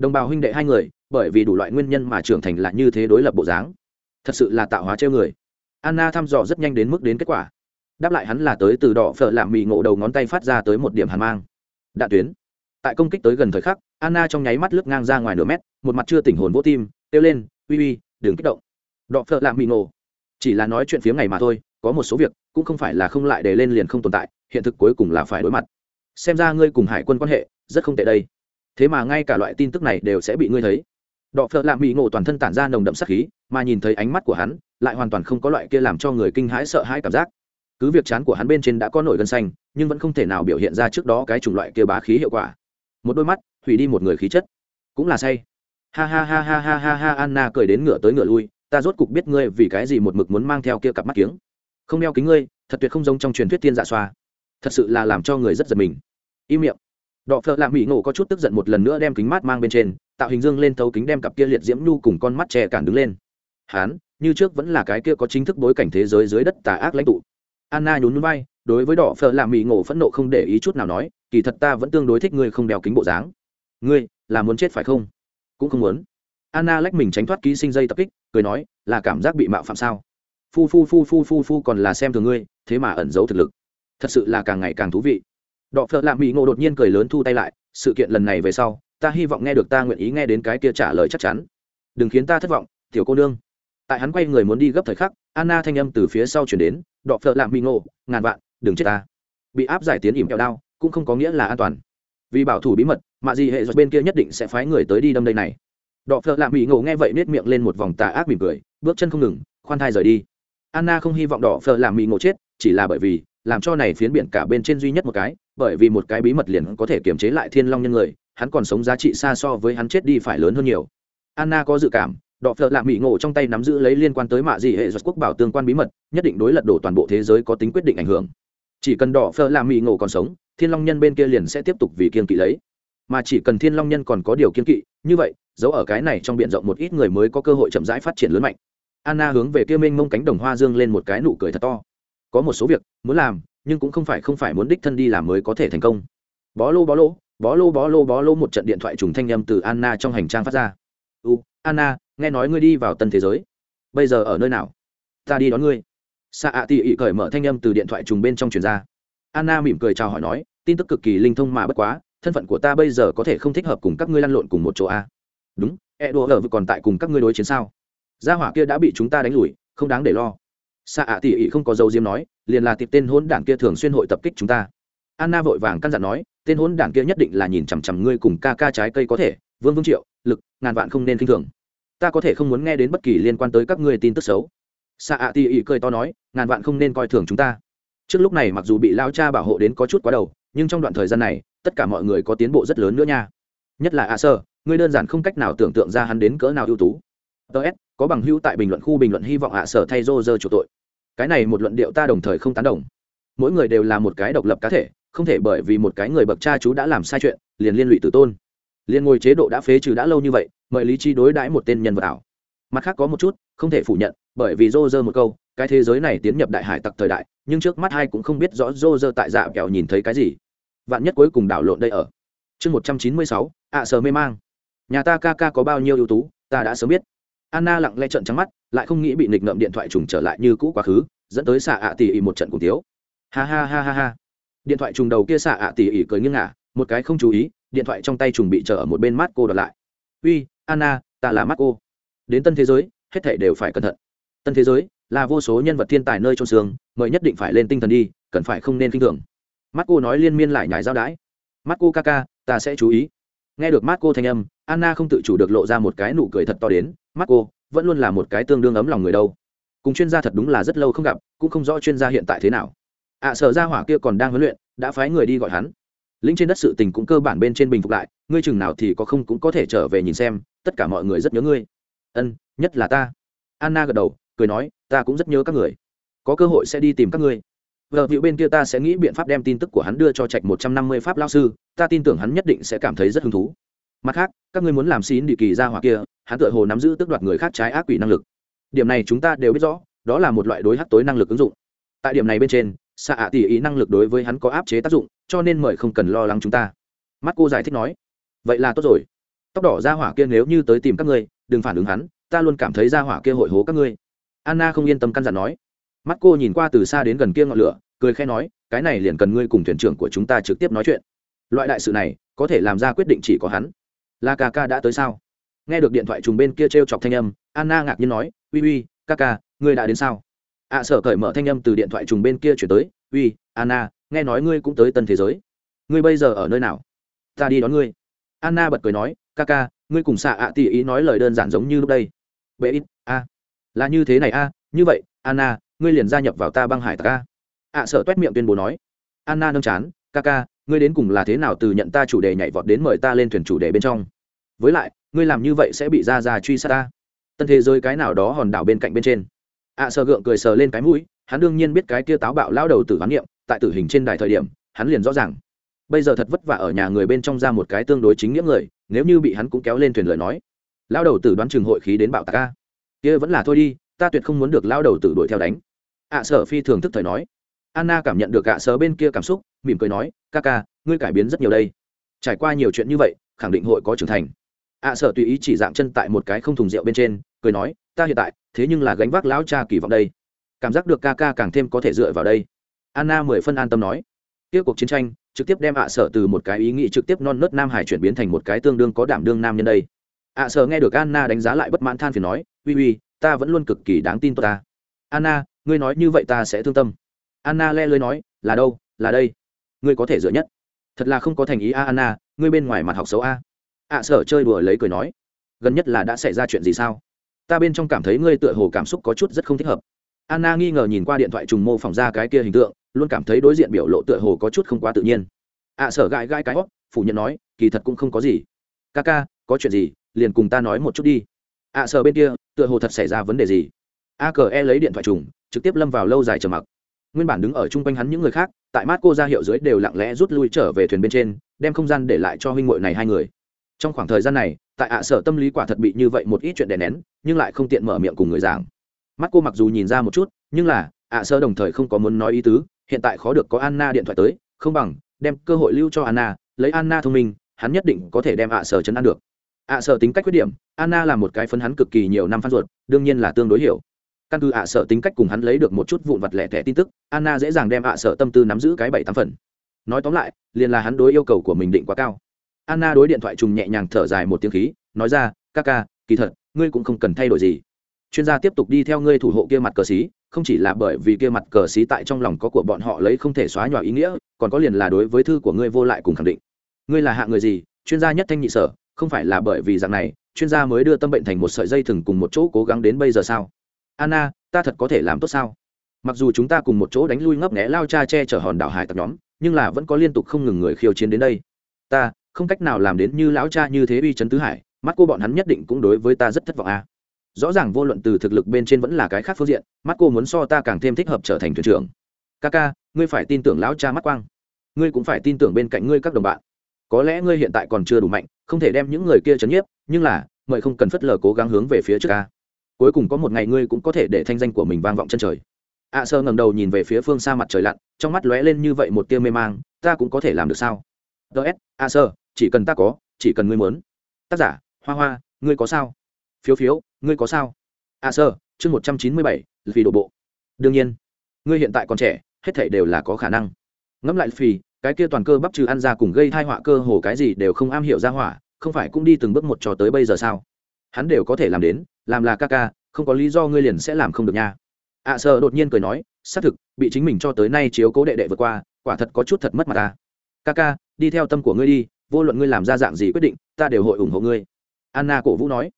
đồng bào huynh đệ hai người, bởi vì đủ loại nguyên nhân mà trưởng thành là như thế đối lập bộ dáng. Thật sự là tạo hóa treo người. Anna thăm dò rất nhanh đến mức đến kết quả. Đáp lại hắn là tới từ đỏ phở làm mì ngộ đầu ngón tay phát ra tới một điểm hàn mang. Đạn tuyến. Tại công kích tới gần thời khắc, anna trong nháy mắt lướt ngang ra ngoài nửa mét, một mặt chưa tỉnh hồn vô tim, kêu lên, uy uy, đừng kích động. Đọ phở làm mì ngộ. Chỉ là nói chuyện phía ngày mà thôi, có một số việc cũng không phải là không lại để lên liền không tồn tại, hiện thực cuối cùng là phải đối mặt. Xem ra ngươi cùng hải quân quan hệ rất không tệ đây thế mà ngay cả loại tin tức này đều sẽ bị ngươi thấy. Đọ phợ lạ mỹ ngộ toàn thân tản ra nồng đậm sắc khí, mà nhìn thấy ánh mắt của hắn, lại hoàn toàn không có loại kia làm cho người kinh hãi sợ hãi cảm giác. Cứ việc chán của hắn bên trên đã có nổi gân xanh, nhưng vẫn không thể nào biểu hiện ra trước đó cái chủng loại kia bá khí hiệu quả. Một đôi mắt, hủy đi một người khí chất. Cũng là say. Ha ha ha ha ha ha ha, anna cười đến ngửa tới ngửa lui, ta rốt cục biết ngươi vì cái gì một mực muốn mang theo kia cặp mắt kiếng. Không đeo kính ngươi, thật tuyệt không giống trong truyền thuyết tiên dạ xoa. Thật sự là làm cho người rất giật mình. Im miệng đọ phợ lạ mỹ ngộ có chút tức giận một lần nữa đem kính mát mang bên trên, tạo hình dương lên thấu kính đem cặp kia liệt diễm nhu cùng con mắt che cản đứng lên. Hán, như trước vẫn là cái kia có chính thức bối cảnh thế giới dưới đất tà ác lãnh tụ. Anna nhún núi vai, đối với đỏ phở làm mỹ ngộ phẫn nộ không để ý chút nào nói, kỳ thật ta vẫn tương đối thích ngươi không đeo kính bộ dáng. Ngươi, là muốn chết phải không? Cũng không muốn. Anna lách mình tránh thoát ký sinh dây tập kích, cười nói, là cảm giác bị mạo phạm sao? Phu phu phu phu phu phu còn là xem thường ngươi, thế mà ẩn giấu thực lực. Thật sự là càng ngày càng thú vị đọ phợ lạ mỹ ngộ đột nhiên cười lớn thu tay lại, sự kiện lần này về sau, ta hy vọng nghe được ta nguyện ý nghe đến cái kia trả lời chắc chắn. Đừng khiến ta thất vọng, tiểu cô nương. Tại hắn quay người muốn đi gấp thời khắc, anna thanh âm từ phía sau chuyển đến, đọ phợ lạ mỹ ngộ, ngàn vạn, đừng chết ta. Bị áp giải tiến ỉm kẹo đao, cũng không có nghĩa là an toàn. Vì bảo thủ bí mật mạ gì hệ giật bên kia nhất định sẽ phái người tới đi đâm đây này. Đọ phợ lạ mỹ ngộ nghe vậy nết miệng lên một vòng tà ác mỉm cười, bước chân không ngừng, khoan thai rời đi. Anna không hy vọng đỏ phở làm mỹ ngộ chết, chỉ là bởi vì làm cho này phiến biển cả bên trên duy nhất một cái, bởi vì một cái bí mật liền có thể kiềm chế lại thiên long nhân người, hắn còn sống giá trị xa so với hắn chết đi phải lớn hơn nhiều. Anna có dự cảm, đọ phật làm mỹ ngộ trong tay nắm giữ lấy liên quan tới mạ gì hệ giật quốc bảo tương quan bí mật, nhất định đối lật đổ toàn bộ thế giới có tính quyết định ảnh hưởng. Chỉ cần đỏ phật làm mỹ ngộ còn sống, thiên long nhân bên kia liền sẽ tiếp tục vì kiên kỵ lấy. Mà chỉ cần thiên long nhân còn có điều kiên kỵ, như vậy giấu ở cái này trong b i ể n rộng một ít người mới có cơ hội chậm rãi phát triển lớn mạnh. Anna hướng về kia mênh mông cánh đồng hoa dương lên một cái nụ cười thật to có một số việc muốn làm, nhưng cũng không phải không phải muốn đích thân đi làm mới có thể thành công. Bó lô bó lô bó lô bó lô bó lô một trận điện thoại trùng thanh â m từ anna trong hành trang phát ra. U, anna, nghe nói ngươi đi vào tân thế giới. Bây giờ ở nơi nào? Ta đi đón ngươi. Xạ ạ tỉ ỉ cởi mở thanh â m từ điện thoại trùng bên trong truyền ra. Anna mỉm cười chào hỏi nói, tin tức cực kỳ linh thông mà bất quá, thân phận của ta bây giờ có thể không thích hợp cùng các ngươi lăn lộn cùng một chỗ a đúng e đùa ở còn tại cùng các ngươi đối chiến sao? Gia hỏa kia đã bị chúng ta đánh lùi, không đáng để lo xạ ạ tỉ ỉ không có dấu diếm nói, liền là tiệp tên hôn đảng kia thường xuyên hội tập kích chúng ta. Anna vội vàng căn dặn nói, tên hôn đảng kia nhất định là nhìn chằm chằm ngươi cùng ca ca trái cây có thể, vương vương triệu, lực, ngàn vạn không nên k i n h thường. Ta có thể không muốn nghe đến bất kỳ liên quan tới các ngươi tin tức xấu. Xạ ạ tỉ ỉ cười to nói, ngàn vạn không nên coi thường chúng ta. Trước lúc này mặc dù bị lao cha bảo hộ đến có chút quá đầu, nhưng trong đoạn thời gian này, tất cả mọi người có tiến bộ rất lớn nữa nha. Nhất là a sơ, ngươi đơn giản không cách nào tưởng tượng ra hắn đến cỡ nào ưu tú ts có bằng hữu tại bình luận khu bình luận hy vọng hạ sở thay rô rơ chủ tội. Cái này một luận điệu ta đồng thời không tán đồng. Mỗi người đều là một cái độc lập cá thể, không thể bởi vì một cái người bậc cha chú đã làm sai chuyện, liền liên lụy tử tôn. Liên ngồi chế độ đã phế trừ đã lâu như vậy, mời lý trí đối đãi một tên nhân vật ảo. Mặt khác có một chút, không thể phủ nhận, bởi vì rô rơ một câu, cái thế giới này tiến nhập đại hải tặc thời đại, nhưng trước mắt hai cũng không biết rõ rô rơ tại dạ kẹo nhìn thấy cái gì. Vạn nhất cuối cùng đảo lộn đây ở. Chương một trăm chín mươi sáu, ạ sờ mê mang. Nhà ta ca ca có bao nhiêu ưu tú, ta đã sớm biết anna lặng lẽ trợn trắng mắt, lại không nghĩ bị nghịch ngợm điện thoại trùng trở lại như cũ quá khứ, dẫn tới xạ ạ tỉ ỉ một trận cùng tiếu. Ha ha ha ha ha. Điện thoại trùng đầu kia xạ ạ tỉ ỉ cười nghiêng ngả, một cái không chú ý, điện thoại trong tay trùng bị trở ở một bên mắt cô đột lại. Uy, anna, ta là mắt cô. Đến tân thế giới, hết thảy đều phải cẩn thận. Tân thế giới là vô số nhân vật thiên tài nơi trôn xương, mời nhất định phải lên tinh thần đi, cần phải không nên kinh thường. Mắt cô nói liên miên lại nhải giao đái mắt cô ca ca, ta sẽ chú ý. Nghe được mắt cô thanh âm, anna không tự chủ được lộ ra một cái nụ cười thật to đến Marco vẫn luôn là một cái tương đương ấm lòng người đâu. Cùng chuyên gia thật đúng là rất lâu không gặp cũng không rõ chuyên gia hiện tại thế nào. Ạ à, sở ra hỏa kia còn đang huấn luyện đã phái người đi gọi hắn. Lĩnh trên đất sự tình cũng cơ bản bên trên bình phục lại ngươi chừng nào thì có không cũng có thể trở về nhìn xem tất cả mọi người rất nhớ ngươi. Ân nhất là ta. Anna gật đầu cười nói ta cũng rất nhớ các người. Có cơ hội sẽ đi tìm các ngươi. Vợ hữu bên kia ta sẽ nghĩ biện pháp đem tin tức của hắn đưa cho trạch một trăm năm mươi pháp lao sư ta tin tưởng hắn nhất định sẽ cảm thấy rất hứng thú mặt khác, các ngươi muốn làm xín địa kỳ ra hỏa kia, hắn tựa hồ nắm giữ tước đoạt người khác trái ác quỷ năng lực. Điểm này chúng ta đều biết rõ, đó là một loại đối hắc tối năng lực ứng dụng. Tại điểm này bên trên xạ ạ tỉ ý năng lực đối với hắn có áp chế tác dụng, cho nên mời không cần lo lắng chúng ta. Mắt cô giải thích nói, vậy là tốt rồi. Tóc đỏ ra hỏa kia nếu như tới tìm các ngươi, đừng phản ứng hắn, ta luôn cảm thấy ra hỏa kia hội hố các ngươi. Anna không yên tâm căn dặn nói. Mắt cô nhìn qua từ xa đến gần kia ngọn lửa, cười khẽ nói, cái này liền cần ngươi cùng thuyền trưởng của chúng ta trực tiếp nói chuyện. Loại đại sự này, có thể làm ra quyết định chỉ có hắn. Là ca ca đã tới sao? Nghe được điện thoại trùng bên kia t r e o chọc thanh âm anna ngạc nhiên nói uy uy ca ca ngươi đã đến sao? Ạ à, sở cởi mở thanh âm từ điện thoại trùng bên kia chuyển tới uy anna nghe nói ngươi cũng tới tân thế giới. Ngươi bây giờ ở nơi nào? Ta đi đón ngươi. Anna bật cười nói ca ca ngươi cùng xạ ạ à tỉ ý nói lời đơn giản giống như lúc đây. Bệ ít a. Là như thế này a như vậy anna ngươi liền gia nhập vào ta băng hải ta ca ạ sợ t miệng tuyên bố nói. Anna nâng chán ca ca ngươi đến cùng là thế nào từ nhận ta chủ đề nhảy vọt đến mời ta lên thuyền chủ đề bên trong? Với lại ngươi làm như vậy sẽ bị ra ra truy sát ta. Tân thế giới cái nào đó hòn đảo bên cạnh bên trên. Ạ à, sờ gượng cười sờ lên cái mũi hắn đương nhiên biết cái kia táo bạo lao đầu tử hoán niệm tại tử hình trên đài thời điểm hắn liền rõ ràng. Bây giờ thật vất vả ở nhà người bên trong ra một cái tương đối chính nghĩa người nếu như bị hắn cũng kéo lên thuyền lời nói. Lao đầu tử đoán trường hội khí đến bạo tạc ca kia vẫn là thôi đi ta tuyệt không muốn được lao đầu tử đuổi theo đánh. Ạ à, sở phi thường thức thời nói anna cảm nhận được ạ sở bên kia cảm xúc, mỉm cười nói, ca ca, ngươi cải biến rất nhiều đây. Trải qua nhiều chuyện như vậy, khẳng định hội có trưởng thành. Ạ sở tùy ý chỉ dạng chân tại một cái không thùng rượu bên trên, cười nói, ta hiện tại, thế nhưng là gánh vác lão cha kỳ vọng đây. Cảm giác được ca ca càng thêm có thể dựa vào đây. Anna mười phân an tâm nói. Tiếp cuộc chiến tranh, trực tiếp đem ạ sở từ một cái ý nghĩ trực tiếp non nớt nam hải chuyển biến thành một cái tương đương có đảm đương nam nhân đây. Ạ sở nghe được anna đánh giá lại bất mãn than phiền nói, uy uy, ta vẫn luôn cực kỳ đáng tin tôi ta. Anna, ngươi nói như vậy ta sẽ thương tâm anna le lưới nói, là đâu? Là đây. Ngươi có thể dựa nhất. Thật là không có thành ý a, anna, ngươi bên ngoài mặt học xấu a. Ạ sở chơi đùa lấy cười nói, gần nhất là đã xảy ra chuyện gì sao? Ta bên trong cảm thấy ngươi tựa hồ cảm xúc có chút rất không thích hợp. Anna nghi ngờ nhìn qua điện thoại trùng mô phỏng ra cái kia hình tượng, luôn cảm thấy đối diện biểu lộ tựa hồ có chút không quá tự nhiên. Ạ sở gãi gãi cái hót phủ nhận nói, kỳ thật cũng không có gì. Ca ca, có chuyện gì? Liền cùng ta nói một chút đi. Ạ sở bên kia, tựa hồ thật xảy ra vấn đề gì. A cờ e lấy điện thoại trùng, trực tiếp lâm vào lâu dài trầm mặc nguyên bản đứng ở chung quanh hắn những người khác, tại mát cô ra hiệu dưới đều lặng lẽ rút lui trở về thuyền bên trên, đem không gian để lại cho huynh muội này hai người. Trong khoảng thời gian này, tại ạ sở tâm lý quả thật bị như vậy một ít chuyện đè nén, nhưng lại không tiện mở miệng cùng người giảng. Mắt cô mặc dù nhìn ra một chút, nhưng là, ạ sơ đồng thời không có muốn nói ý tứ, hiện tại khó được có anna điện thoại tới, không bằng, đem cơ hội lưu cho anna, lấy anna thông minh, hắn nhất định có thể đem ạ sở chấn an được. ạ sở tính cách khuyết điểm, anna là một cái phấn hắn cực kỳ nhiều năm phán ruột, đương nhiên là tương đối hiểu căn cứ ạ sở tính cách cùng hắn lấy được một chút vụn vặt lẻ tẻ tin tức, anna dễ dàng đem ạ sở tâm tư nắm giữ cái bảy tám phần. Nói tóm lại, liền là hắn đối yêu cầu của mình định quá cao. Anna đối điện thoại trùng nhẹ nhàng thở dài một tiếng khí, nói ra, ca ca, kỳ thật, ngươi cũng không cần thay đổi gì. Chuyên gia tiếp tục đi theo ngươi thủ hộ kia mặt cờ xí, không chỉ là bởi vì kia mặt cờ xí tại trong lòng có của bọn họ lấy không thể xóa nhòa ý nghĩa, còn có liền là đối với thư của ngươi vô lại cùng khẳng định. Ngươi là hạ người gì? Chuyên gia nhất thanh nhị sở, không phải là bởi vì dạng này, chuyên gia mới đưa tâm bệnh thành một sợi dây thừng cùng một chỗ cố gắng đến bây giờ sao? Anna, ta thật có thể làm tốt sao? Mặc dù chúng ta cùng một chỗ đánh lui ngấp nghẽ lao cha che chở hòn đảo hải tập nhóm, nhưng là vẫn có liên tục không ngừng người khiêu chiến đến đây. Ta, không cách nào làm đến như lão cha như thế uy chấn tứ hải, mắt cô bọn hắn nhất định cũng đối với ta rất thất vọng a à. rõ ràng vô luận từ thực lực bên trên vẫn là cái khác phương diện, mắt cô muốn so ta càng thêm thích hợp trở thành thuyền trưởng. Ca ca ngươi phải tin tưởng lão cha mắt quang. Ngươi cũng phải tin tưởng bên cạnh ngươi các đồng bạn. Có lẽ ngươi hiện tại còn chưa đủ mạnh, không thể đem những người kia chấn nhiếp, nhưng là, mời không cần phất lờ cố gắng hướng về phía trước ca cuối cùng có một ngày ngươi cũng có thể để thanh danh của mình vang vọng chân trời. Ạ sơ ngầm đầu nhìn về phía phương xa mặt trời lặn, trong mắt lóe lên như vậy một tia mê mang, ta cũng có thể làm được sao? Ts ạ sơ, chỉ cần ta có, chỉ cần ngươi muốn. Tác giả, hoa hoa, ngươi có sao? Phiếu phiếu, ngươi có sao? Ạ sơ, chương một trăm chín mươi bảy vì đổ bộ. Đương nhiên, ngươi hiện tại còn trẻ, hết thảy đều là có khả năng. Ngẫm lại phì, cái kia toàn cơ bắp trừ ăn ra cùng gây thai họa cơ hồ cái gì đều không am hiểu ra hỏa, không phải cũng đi từng bước một cho tới bây giờ sao? Hắn đều có thể làm đến làm là ca ca không có lý do ngươi liền sẽ làm không được nha. Ạ à, sợ đột nhiên cười nói xác thực bị chính mình cho tới nay chiếu cố đệ đệ vượt qua quả thật có chút thật mất mặt ta. Ca ca đi theo tâm của ngươi đi vô luận ngươi làm ra dạng gì quyết định ta đều hội ủng hộ ngươi. Anna cổ vũ nói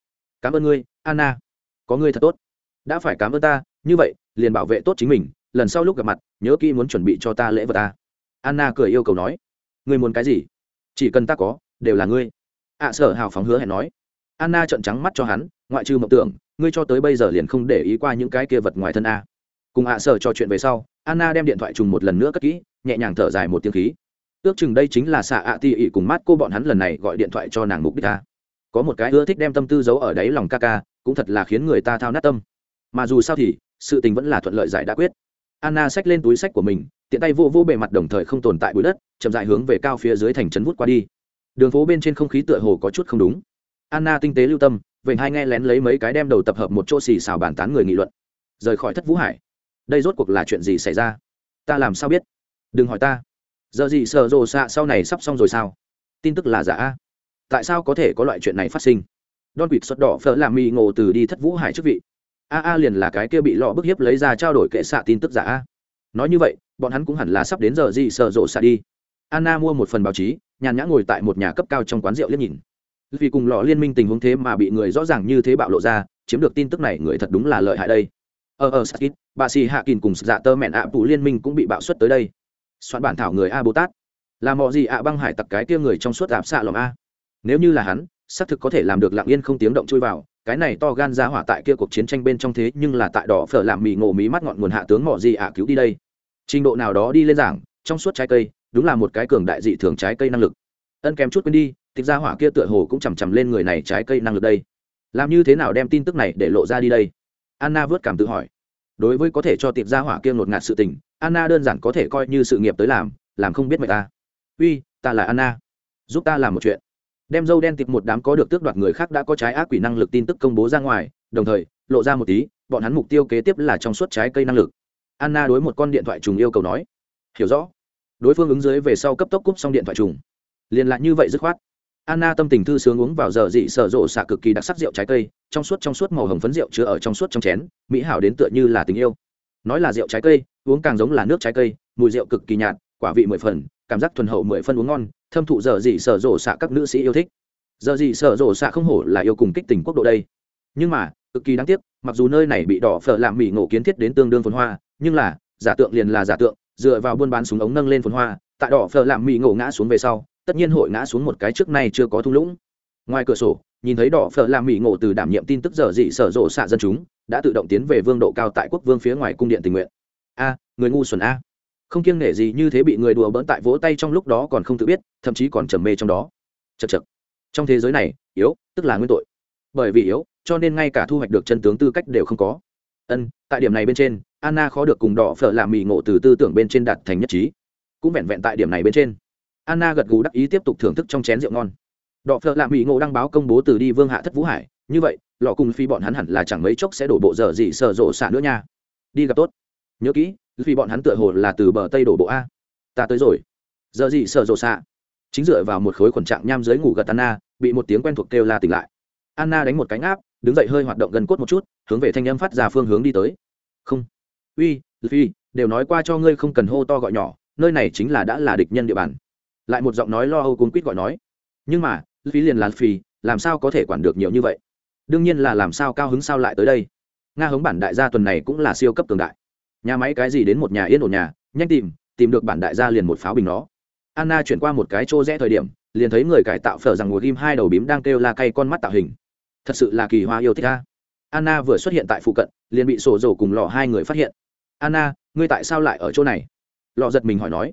cảm ơn ngươi anna có ngươi thật tốt. Đã phải cảm ơn ta như vậy liền bảo vệ tốt chính mình lần sau lúc gặp mặt nhớ kỹ muốn chuẩn bị cho ta lễ vật ta. Anna cười yêu cầu nói ngươi muốn cái gì? Chỉ cần ta có đều là ngươi. Ạ à, sở hào phóng hứa hẹn nói. Anna trợn trắng mắt cho hắn ngoại trừ mộng tưởng, ngươi cho tới bây giờ liền không để ý qua những cái kia vật ngoài thân a. Cùng ạ à sở trò chuyện về sau, anna đem điện thoại trùng một lần nữa cất kỹ, nhẹ nhàng thở dài một tiếng khí. Ước chừng đây chính là xạ ạ ti ỉ cùng mát cô bọn hắn lần này gọi điện thoại cho nàng mục đích ta có một cái ưa thích đem tâm tư giấu ở đáy lòng ca ca, cũng thật là khiến người ta thao nát tâm. Mà dù sao thì, sự tình vẫn là thuận lợi giải đã quyết. Anna xách lên túi sách của mình, tiện tay vô vô bề mặt đồng thời không tồn tại bụi đất, chậm dại hướng về cao phía dưới thành trấn vút qua đi. Đường phố bên trên không khí tựa hồ có chút không đúng. Anna tinh tế lưu tâm vậy hai nghe lén lấy mấy cái đem đầu tập hợp một chỗ xì xào bàn tán người nghị luận. Rời khỏi thất vũ hải. Đây rốt cuộc là chuyện gì xảy ra? Ta làm sao biết? Đừng hỏi ta. Giờ gì sợ rồ xạ sau này sắp xong rồi sao? Tin tức là giả. A tại sao có thể có loại chuyện này phát sinh? Don quỵt xuất đỏ phở làm mì ngộ từ đi thất vũ hải chức vị. A a liền là cái kia bị lọ bức hiếp lấy ra trao đổi kệ xạ tin tức giả. A nói như vậy, bọn hắn cũng hẳn là sắp đến giờ gì sợ rộ xạ đi. Anna mua một phần báo chí, nhàn nhã ngồi tại một nhà cấp cao trong quán rượu liếc nhìn vì cùng lọ liên minh tình huống thế mà bị người rõ ràng như thế bạo lộ ra, chiếm được tin tức này người thật đúng là lợi hại đây. Ờ, ờ, ở ở sakit bà xì hạ kín cùng dạ tơ mẹn ạ phụ liên minh cũng bị bạo xuất tới đây. Soạn bản thảo người a bồ tát. Là mọi gì ạ băng hải tặc cái kia người trong suốt ạp xạ lòng a. Nếu như là hắn, xác thực có thể làm được lặng yên không tiếng động chui vào, cái này to gan ra hỏa tại kia cuộc chiến tranh bên trong thế nhưng là tại đỏ phở làm mì ngộ mí mắt ngọn nguồn hạ tướng mỏ gì ạ cứu đi đây. Trình độ nào đó đi lên giảng, trong suốt trái cây, đúng là một cái cường đại dị thường trái cây năng lực. Ân kèm chút quên đi tịch ra hỏa kia tựa hồ cũng chằm chằm lên người này trái cây năng lực đây. Làm như thế nào đem tin tức này để lộ ra đi đây? Anna vớt cảm tự hỏi. Đối với có thể cho tiệp ra hỏa kia ngột ngạt sự tình, anna đơn giản có thể coi như sự nghiệp tới làm làm không biết mày ta. Uy, ta là anna. Giúp ta làm một chuyện. Đem dâu đen tịp một đám có được tước đoạt người khác đã có trái ác quỷ năng lực tin tức công bố ra ngoài, đồng thời, lộ ra một tí, bọn hắn mục tiêu kế tiếp là trong suốt trái cây năng lực. Anna đối một con điện thoại trùng yêu cầu nói. Hiểu rõ. Đối phương ứng dưới về sau cấp tốc cúp xong điện thoại trùng. Liền lại như vậy dứt khoát anna tâm tình thư sướng uống vào giờ dị sở rộ xạ cực kỳ đặc sắc rượu trái cây, trong suốt trong suốt màu hồng phấn rượu chứa ở trong suốt trong chén, mỹ hảo đến tựa như là tình yêu. Nói là rượu trái cây, uống càng giống là nước trái cây, mùi rượu cực kỳ nhạt, quả vị mười phần, cảm giác thuần hậu mười phân uống ngon, thâm thụ giờ dị sở rộ xạ các nữ sĩ yêu thích. Giờ dị sở rộ xạ không hổ là yêu cùng kích tình quốc độ đây. Nhưng mà, cực kỳ đáng tiếc, mặc dù nơi này bị đỏ phở làm mỹ ngộ kiến thiết đến tương đương phồn hoa, nhưng là, giả tượng liền là giả tượng, dựa vào buôn bán súng ống nâng lên phồn hoa, tại đỏ phở làm mỹ ngộ ngã xuống về sau tất nhiên hội ngã xuống một cái trước nay chưa có thung lũng. Ngoài cửa sổ, nhìn thấy đỏ phở làm mỹ ngộ từ đảm nhiệm tin tức dở dị sở rộ xạ dân chúng, đã tự động tiến về vương độ cao tại quốc vương phía ngoài cung điện tình nguyện. A, người ngu xuẩn a. Không kiêng nể gì như thế bị người đùa bỡn tại vỗ tay trong lúc đó còn không tự biết, thậm chí còn trầm mê trong đó. Chật chật trong thế giới này, yếu, tức là nguyên tội. Bởi vì yếu, cho nên ngay cả thu hoạch được chân tướng tư cách đều không có. Ân, tại điểm này bên trên, anna khó được cùng đỏ phở làm mỹ ngộ từ tư tưởng bên trên đạt thành nhất trí. Cũng vẹn vẹn tại điểm này bên trên anna gật gù đắc ý tiếp tục thưởng thức trong chén rượu ngon. Đọ phở làm mỹ ngộ đăng báo công bố từ đi vương hạ thất vũ hải. Như vậy, lọ cùng phi bọn hắn hẳn là chẳng mấy chốc sẽ đổ bộ dở gì sợ rộ xạ nữa nha. Đi gặp tốt. Nhớ kỹ vì bọn hắn tựa hồ là từ bờ tây đổ bộ a. Ta tới rồi. Giờ gì sợ rộ xạ. Chính dựa vào một khối quần trạng nham dưới ngủ gật anna, bị một tiếng quen thuộc kêu la tỉnh lại. Anna đánh một cánh áp, đứng dậy hơi hoạt động gần cốt một chút, hướng về thanh âm phát ra phương hướng đi tới. Không. Uy, phi, đều nói qua cho ngươi không cần hô to gọi nhỏ, nơi này chính là đã là địch nhân địa bàn lại một giọng nói lo âu cuốn quýt gọi nói, nhưng mà, phí liền là phì làm sao có thể quản được nhiều như vậy? Đương nhiên là làm sao cao hứng sao lại tới đây? Nga hống bản đại gia tuần này cũng là siêu cấp tường đại. Nhà máy cái gì đến một nhà yên ổn nhà, nhanh tìm tìm được bản đại gia liền một pháo bình nó. Anna chuyển qua một cái chỗ rẽ thời điểm, liền thấy người cải tạo phở rằng ngồi ghim hai đầu bím đang kêu la cay con mắt tạo hình. Thật sự là kỳ hoa yêu thích a. Anna vừa xuất hiện tại phụ cận, liền bị sổ dầu cùng lò hai người phát hiện. Anna, ngươi tại sao lại ở chỗ này? Lò giật mình hỏi nói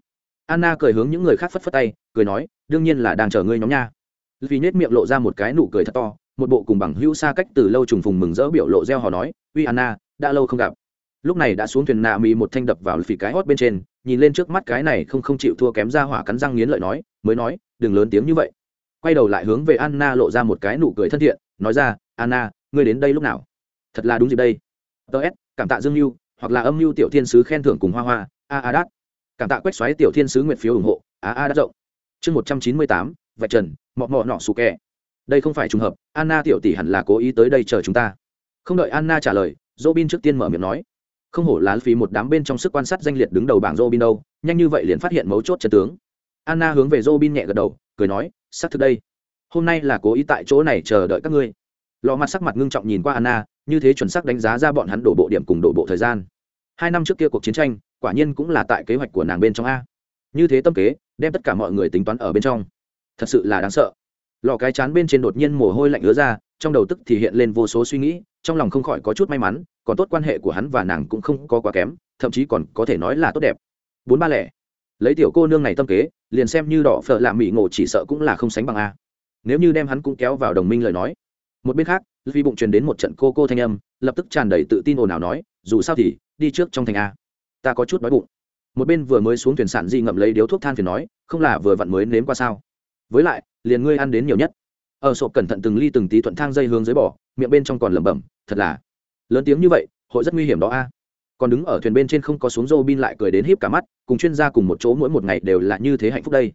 anna cười hướng những người khác phất phất tay, cười nói, đương nhiên là đang chờ ngươi nhóm nha. Vì nết miệng lộ ra một cái nụ cười thật to, một bộ cùng bằng hữu xa cách từ lâu trùng phùng mừng rỡ biểu lộ reo hò nói, uy anna, đã lâu không gặp. Lúc này đã xuống thuyền nạ mì một thanh đập vào phì cái hót bên trên, nhìn lên trước mắt cái này không không chịu thua kém ra hỏa cắn răng nghiến lợi nói, mới nói, đừng lớn tiếng như vậy. Quay đầu lại hướng về anna lộ ra một cái nụ cười thân thiện, nói ra, anna, ngươi đến đây lúc nào? Thật là đúng dịp đây. Ts cảm tạ dương mưu hoặc là âm mưu tiểu thiên sứ khen thưởng cùng hoa hoa. A a đát cảm tạ quét xoáy tiểu thiên sứ nguyện phiếu ủng hộ a a đã rộng. Chương một trăm chín mươi tám, vạch trần, mọ mọ nọ xù kẹ. Đây không phải trùng hợp, anna tiểu tỷ hẳn là cố ý tới đây chờ chúng ta. Không đợi anna trả lời, robin trước tiên mở miệng nói. Không hổ là phí một đám bên trong sức quan sát danh liệt đứng đầu bảng robin đâu, nhanh như vậy liền phát hiện mấu chốt chân tướng. Anna hướng về robin nhẹ gật đầu, cười nói, xác thực đây. Hôm nay là cố ý tại chỗ này chờ đợi các ngươi. Lò mặt sắc mặt ngưng trọng nhìn qua anna, như thế chuẩn xác đánh giá ra bọn hắn đổ bộ điểm cùng đổ bộ thời gian. Hai năm trước kia cuộc chiến tranh quả nhiên cũng là tại kế hoạch của nàng bên trong a. Như thế tâm kế, đem tất cả mọi người tính toán ở bên trong. Thật sự là đáng sợ. Lò cái chán bên trên đột nhiên mồ hôi lạnh ứa ra, trong đầu tức thì hiện lên vô số suy nghĩ, trong lòng không khỏi có chút may mắn, còn tốt quan hệ của hắn và nàng cũng không có quá kém, thậm chí còn có thể nói là tốt đẹp. Bốn ba lẻ. Lấy tiểu cô nương này tâm kế, liền xem như đỏ phở làm mỹ ngộ chỉ sợ cũng là không sánh bằng a. Nếu như đem hắn cũng kéo vào đồng minh lời nói. Một bên khác vì bụng truyền đến một trận cô cô thanh âm, lập tức tràn đầy tự tin ồn ào nói, dù sao thì, đi trước trong thành a ta có chút đói bụng. Một bên vừa mới xuống thuyền sản di ngậm lấy điếu thuốc than phiền nói, không là vừa vặn mới nếm qua sao? Với lại, liền ngươi ăn đến nhiều nhất. Ở sộp cẩn thận từng ly từng tí thuận thang dây hướng dưới bỏ miệng bên trong còn lẩm bẩm, thật là lớn tiếng như vậy, hội rất nguy hiểm đó a. Còn đứng ở thuyền bên trên không có xuống dô bin lại cười đến híp cả mắt, cùng chuyên gia cùng một chỗ mỗi một ngày đều là như thế hạnh phúc đây.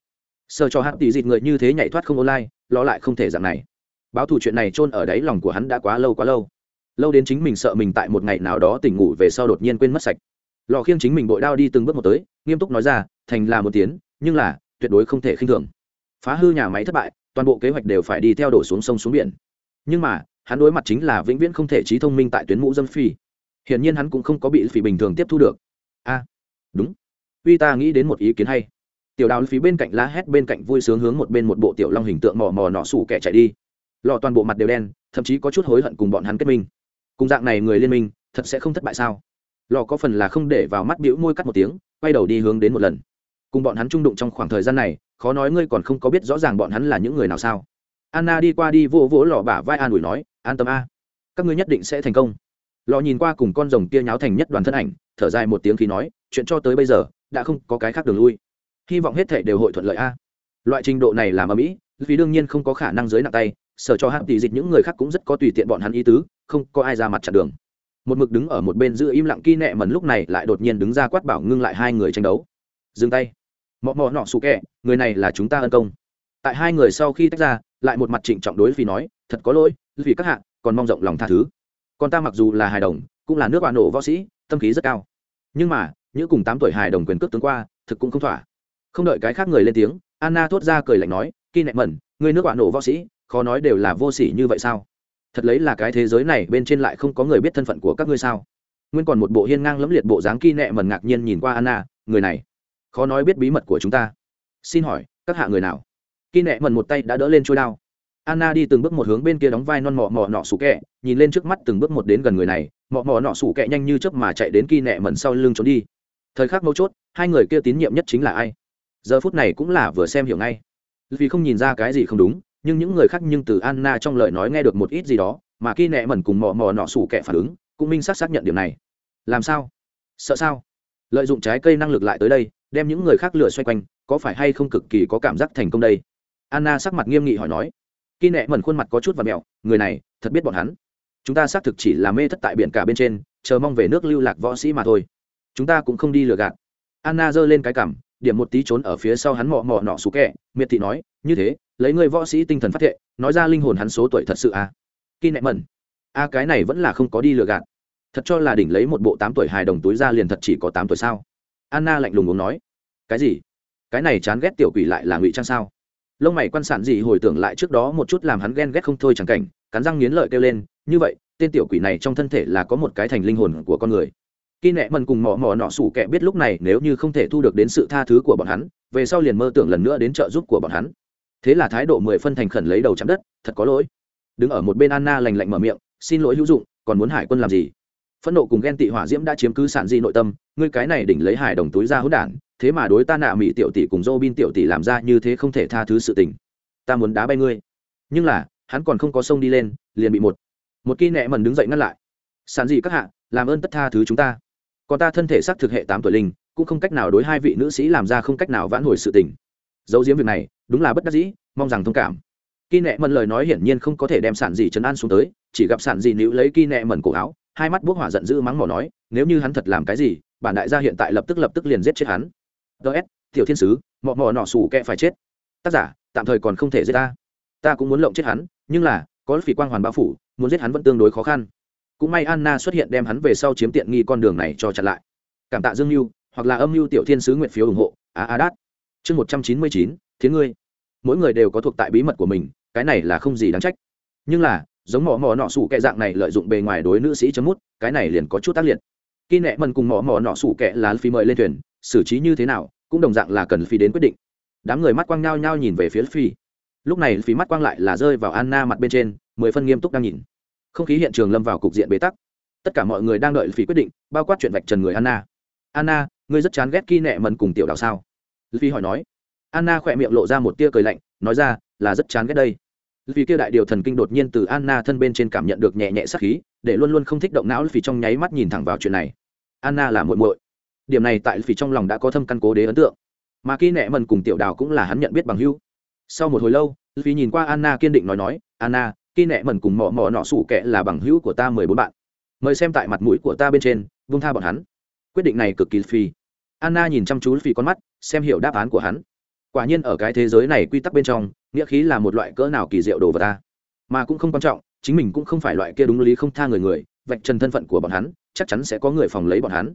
Sơ cho hạng tỷ dịt người như thế nhảy thoát không online, lo lại không thể dạng này. Báo thù chuyện này chôn ở đáy lòng của hắn đã quá lâu quá lâu. Lâu đến chính mình sợ mình tại một ngày nào đó tỉnh ngủ về sau đột nhiên quên mất sạch lò khiêng chính mình bội đao đi từng bước một tới, nghiêm túc nói ra, thành là một tiếng nhưng là tuyệt đối không thể khinh thường. Phá hư nhà máy thất bại, toàn bộ kế hoạch đều phải đi theo đổ xuống sông xuống biển. Nhưng mà, hắn đối mặt chính là vĩnh viễn không thể trí thông minh tại tuyến mũ dâm phi. Hiển nhiên hắn cũng không có bị phỉ bình thường tiếp thu được. A, đúng. Uy ta nghĩ đến một ý kiến hay. Tiểu đào phí bên cạnh lá hét bên cạnh vui sướng hướng một bên một bộ tiểu long hình tượng mò mò nọ sủ kẻ chạy đi. Lọ toàn bộ mặt đều đen, thậm chí có chút hối hận cùng bọn hắn kết minh. Cùng dạng này người liên minh, thật sẽ không thất bại sao? Lò có phần là không để vào mắt bĩu môi cắt một tiếng, quay đầu đi hướng đến một lần. Cùng bọn hắn trung đụng trong khoảng thời gian này, khó nói ngươi còn không có biết rõ ràng bọn hắn là những người nào sao. Anna đi qua đi vỗ vỗ lò bả vai an ủi nói, an tâm a, các ngươi nhất định sẽ thành công. Lò nhìn qua cùng con rồng kia nháo thành nhất đoàn thân ảnh, thở dài một tiếng khi nói, chuyện cho tới bây giờ, đã không có cái khác đường lui. Hy vọng hết thể đều hội thuận lợi a. Loại trình độ này làm ở mỹ vì đương nhiên không có khả năng dưới nặng tay, sở cho hạng tỷ dịch những người khác cũng rất có tùy tiện bọn hắn ý tứ, không có ai ra mặt chặn đường một mực đứng ở một bên giữ im lặng kỳ nẹ mần lúc này lại đột nhiên đứng ra quát bảo ngưng lại hai người tranh đấu. Dừng tay. Mọ mọ nọ sụ kẹ, người này là chúng ta ân công. Tại hai người sau khi tách ra, lại một mặt trịnh trọng đối vì nói, thật có lỗi vì các hạng còn mong rộng lòng tha thứ. Còn ta mặc dù là hài đồng, cũng là nước bà nổ võ sĩ, tâm khí rất cao. Nhưng mà, những cùng tám tuổi hài đồng quyền cước tướng qua, thực cũng không thỏa. Không đợi cái khác người lên tiếng, anna thốt ra cười lạnh nói kỳ nẹ mẩn người nước bà nổ võ sĩ, khó nói đều là vô sỉ như vậy sao? Thật lấy là cái thế giới này bên trên lại không có người biết thân phận của các ngươi sao? Nguyên còn một bộ hiên ngang lẫm liệt bộ dáng kỳ nẹ mẩn ngạc nhiên nhìn qua anna, người này, khó nói biết bí mật của chúng ta. Xin hỏi, các hạ người nào? Kỳ nẹ mẩn một tay đã đỡ lên trôi đao. Anna đi từng bước một hướng bên kia đóng vai non mò mò nọ sủ kẹ, nhìn lên trước mắt từng bước một đến gần người này mò mò nọ sủ kẹ nhanh như chớp mà chạy đến kỳ nẹ mẩn sau lưng trốn đi. Thời khắc mấu chốt, hai người kia tín nhiệm nhất chính là ai? Giờ phút này cũng là vừa xem hiểu ngay. Vì không nhìn ra cái gì không đúng nhưng những người khác nhưng từ anna trong lời nói nghe được một ít gì đó, mà khi nẹ mẩn cùng mò mò nọ sủ kẻ phản ứng, cũng minh xác xác nhận điểm này. Làm sao? Sợ sao? Lợi dụng trái cây năng lực lại tới đây, đem những người khác lừa xoay quanh, có phải hay không cực kỳ có cảm giác thành công đây? Anna sắc mặt nghiêm nghị hỏi nói. Khi nẹ mẩn khuôn mặt có chút và mẹo, người này, thật biết bọn hắn. Chúng ta xác thực chỉ là mê thất tại biển cả bên trên, chờ mong về nước lưu lạc võ sĩ mà thôi. Chúng ta cũng không đi lừa gạt. Anna giơ lên cái cảm điểm một tí trốn ở phía sau hắn mọ mọ nọ xú kẹ miệt thị nói, như thế lấy người võ sĩ tinh thần phát thệ, nói ra linh hồn hắn số tuổi thật sự à? Kỳ nẹ mẩn. A cái này vẫn là không có đi lừa gạt. Thật cho là đỉnh lấy một bộ tám tuổi hài đồng túi ra liền thật chỉ có tám tuổi sao? Anna lạnh lùng uống nói. Cái gì? Cái này chán ghét tiểu quỷ lại là ngụy trang sao? Lông mày quan sản gì hồi tưởng lại trước đó một chút làm hắn ghen ghét không thôi chẳng cảnh, cắn răng nghiến lợi kêu lên, như vậy, tên tiểu quỷ này trong thân thể là có một cái thành linh hồn của con người. Khi nẹ mần cùng mò mò nọ sủ kẹ biết lúc này nếu như không thể thu được đến sự tha thứ của bọn hắn, về sau liền mơ tưởng lần nữa đến trợ giúp của bọn hắn thế là thái độ mười phân thành khẩn lấy đầu chạm đất, thật có lỗi. Đứng ở một bên anna lành lạnh mở miệng, xin lỗi hữu dụng, còn muốn hải quân làm gì? Phẫn nộ cùng ghen tị hỏa diễm đã chiếm cứ sản di nội tâm, ngươi cái này đỉnh lấy hải đồng túi ra hỗn đản, thế mà đối ta nạ mỹ tiểu tỷ cùng dô bin tiểu tỷ làm ra như thế không thể tha thứ sự tình. Ta muốn đá bay ngươi. Nhưng là, hắn còn không có sông đi lên, liền bị một một kỳ nẹ mần đứng dậy ngăn lại. Sản dị các hạ, làm ơn tất tha thứ chúng ta. Còn ta thân thể xác thực hệ tám tuổi linh, cũng không cách nào đối hai vị nữ sĩ làm ra không cách nào vãn hồi sự tình. Dấu diếm việc này đúng là bất đắc dĩ, mong rằng thông cảm. Kỳ nẹ mần lời nói hiển nhiên không có thể đem sản gì trấn an xuống tới, chỉ gặp sản gì níu lấy kỳ nẹ mần cổ áo, hai mắt bốc hỏa giận dữ mắng mỏ nói, nếu như hắn thật làm cái gì, bản đại gia hiện tại lập tức lập tức liền giết chết hắn. Ts tiểu thiên sứ, mọ mọ nọ sủ kẹ phải chết. Tác giả, tạm thời còn không thể giết ta. Ta cũng muốn lộng chết hắn, nhưng là, có phỉ quang hoàn bao phủ, muốn giết hắn vẫn tương đối khó khăn. Cũng may anna xuất hiện đem hắn về sau chiếm tiện nghi con đường này cho chặn lại. Cảm tạ dương mưu hoặc là âm mưu tiểu thiên sứ nguyện phiếu ủng hộ. Á á đát. Chương một trăm chín mươi chín thiến ngươi, mỗi người đều có thuộc tại bí mật của mình, cái này là không gì đáng trách. Nhưng là, giống mỏ mỏ nọ sủ kẹ dạng này lợi dụng bề ngoài đối nữ sĩ chấm mút, cái này liền có chút tác liệt. Khi nẹ mần cùng mỏ mỏ nọ sủ kẹ là phi mời lên thuyền, xử trí như thế nào, cũng đồng dạng là cần phi đến quyết định. Đám người mắt quang nhao nhao nhìn về phía phi. Lúc này phi mắt quang lại là rơi vào anna mặt bên trên, mười phân nghiêm túc đang nhìn. Không khí hiện trường lâm vào cục diện bế tắc. Tất cả mọi người đang đợi phi quyết định, bao quát chuyện vạch trần người anna. Anna, ngươi rất chán ghét khi nẹ mần cùng tiểu đào sao? Phi hỏi nói anna khỏe miệng lộ ra một tia cười lạnh, nói ra, là rất chán ghét đây. Vì kia đại điều thần kinh đột nhiên từ anna thân bên trên cảm nhận được nhẹ nhẹ sắc khí, để luôn luôn không thích động não vì trong nháy mắt nhìn thẳng vào chuyện này. Anna là muội muội. Điểm này tại vì trong lòng đã có thâm căn cố đế ấn tượng. Mà khi nẹ mần cùng tiểu đào cũng là hắn nhận biết bằng hưu sau một hồi lâu vì nhìn qua anna kiên định nói nói, anna khi nẹ mần cùng mỏ mỏ nọ sủ kệ là bằng hữu của ta mười bốn bạn. Mời xem tại mặt mũi của ta bên trên vung tha bọn hắn. Quyết định này cực kỳ phi anna nhìn chăm chú phi con mắt, xem hiểu đáp án của hắn quả nhiên ở cái thế giới này quy tắc bên trong, nghĩa khí là một loại cỡ nào kỳ diệu đồ vật ta. Mà cũng không quan trọng, chính mình cũng không phải loại kia đúng lý không tha người người, vạch trần thân phận của bọn hắn, chắc chắn sẽ có người phòng lấy bọn hắn.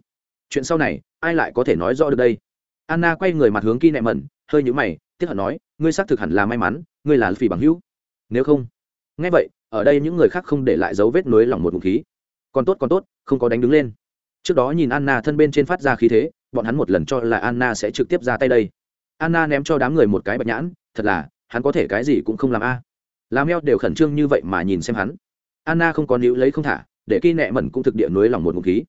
Chuyện sau này, ai lại có thể nói rõ được đây? Anna quay người mặt hướng kỳ nẹ mẩn, hơi nhũ mày, tiếc hận nói, ngươi xác thực hẳn là may mắn, ngươi là phỉ bằng hữu. Nếu không? Ngay vậy, ở đây những người khác không để lại dấu vết nối lỏng một vũ khí. Còn tốt còn tốt, không có đánh đứng lên. Trước đó nhìn anna thân bên trên phát ra khí thế, bọn hắn một lần cho là anna sẽ trực tiếp ra tay đây anna ném cho đám người một cái bạch nhãn, thật là, hắn có thể cái gì cũng không làm a. Làm eo đều khẩn trương như vậy mà nhìn xem hắn. Anna không có níu lấy không thả, để kỳ nẹ mẩn cũng thực địa nối lòng một ngụ khí.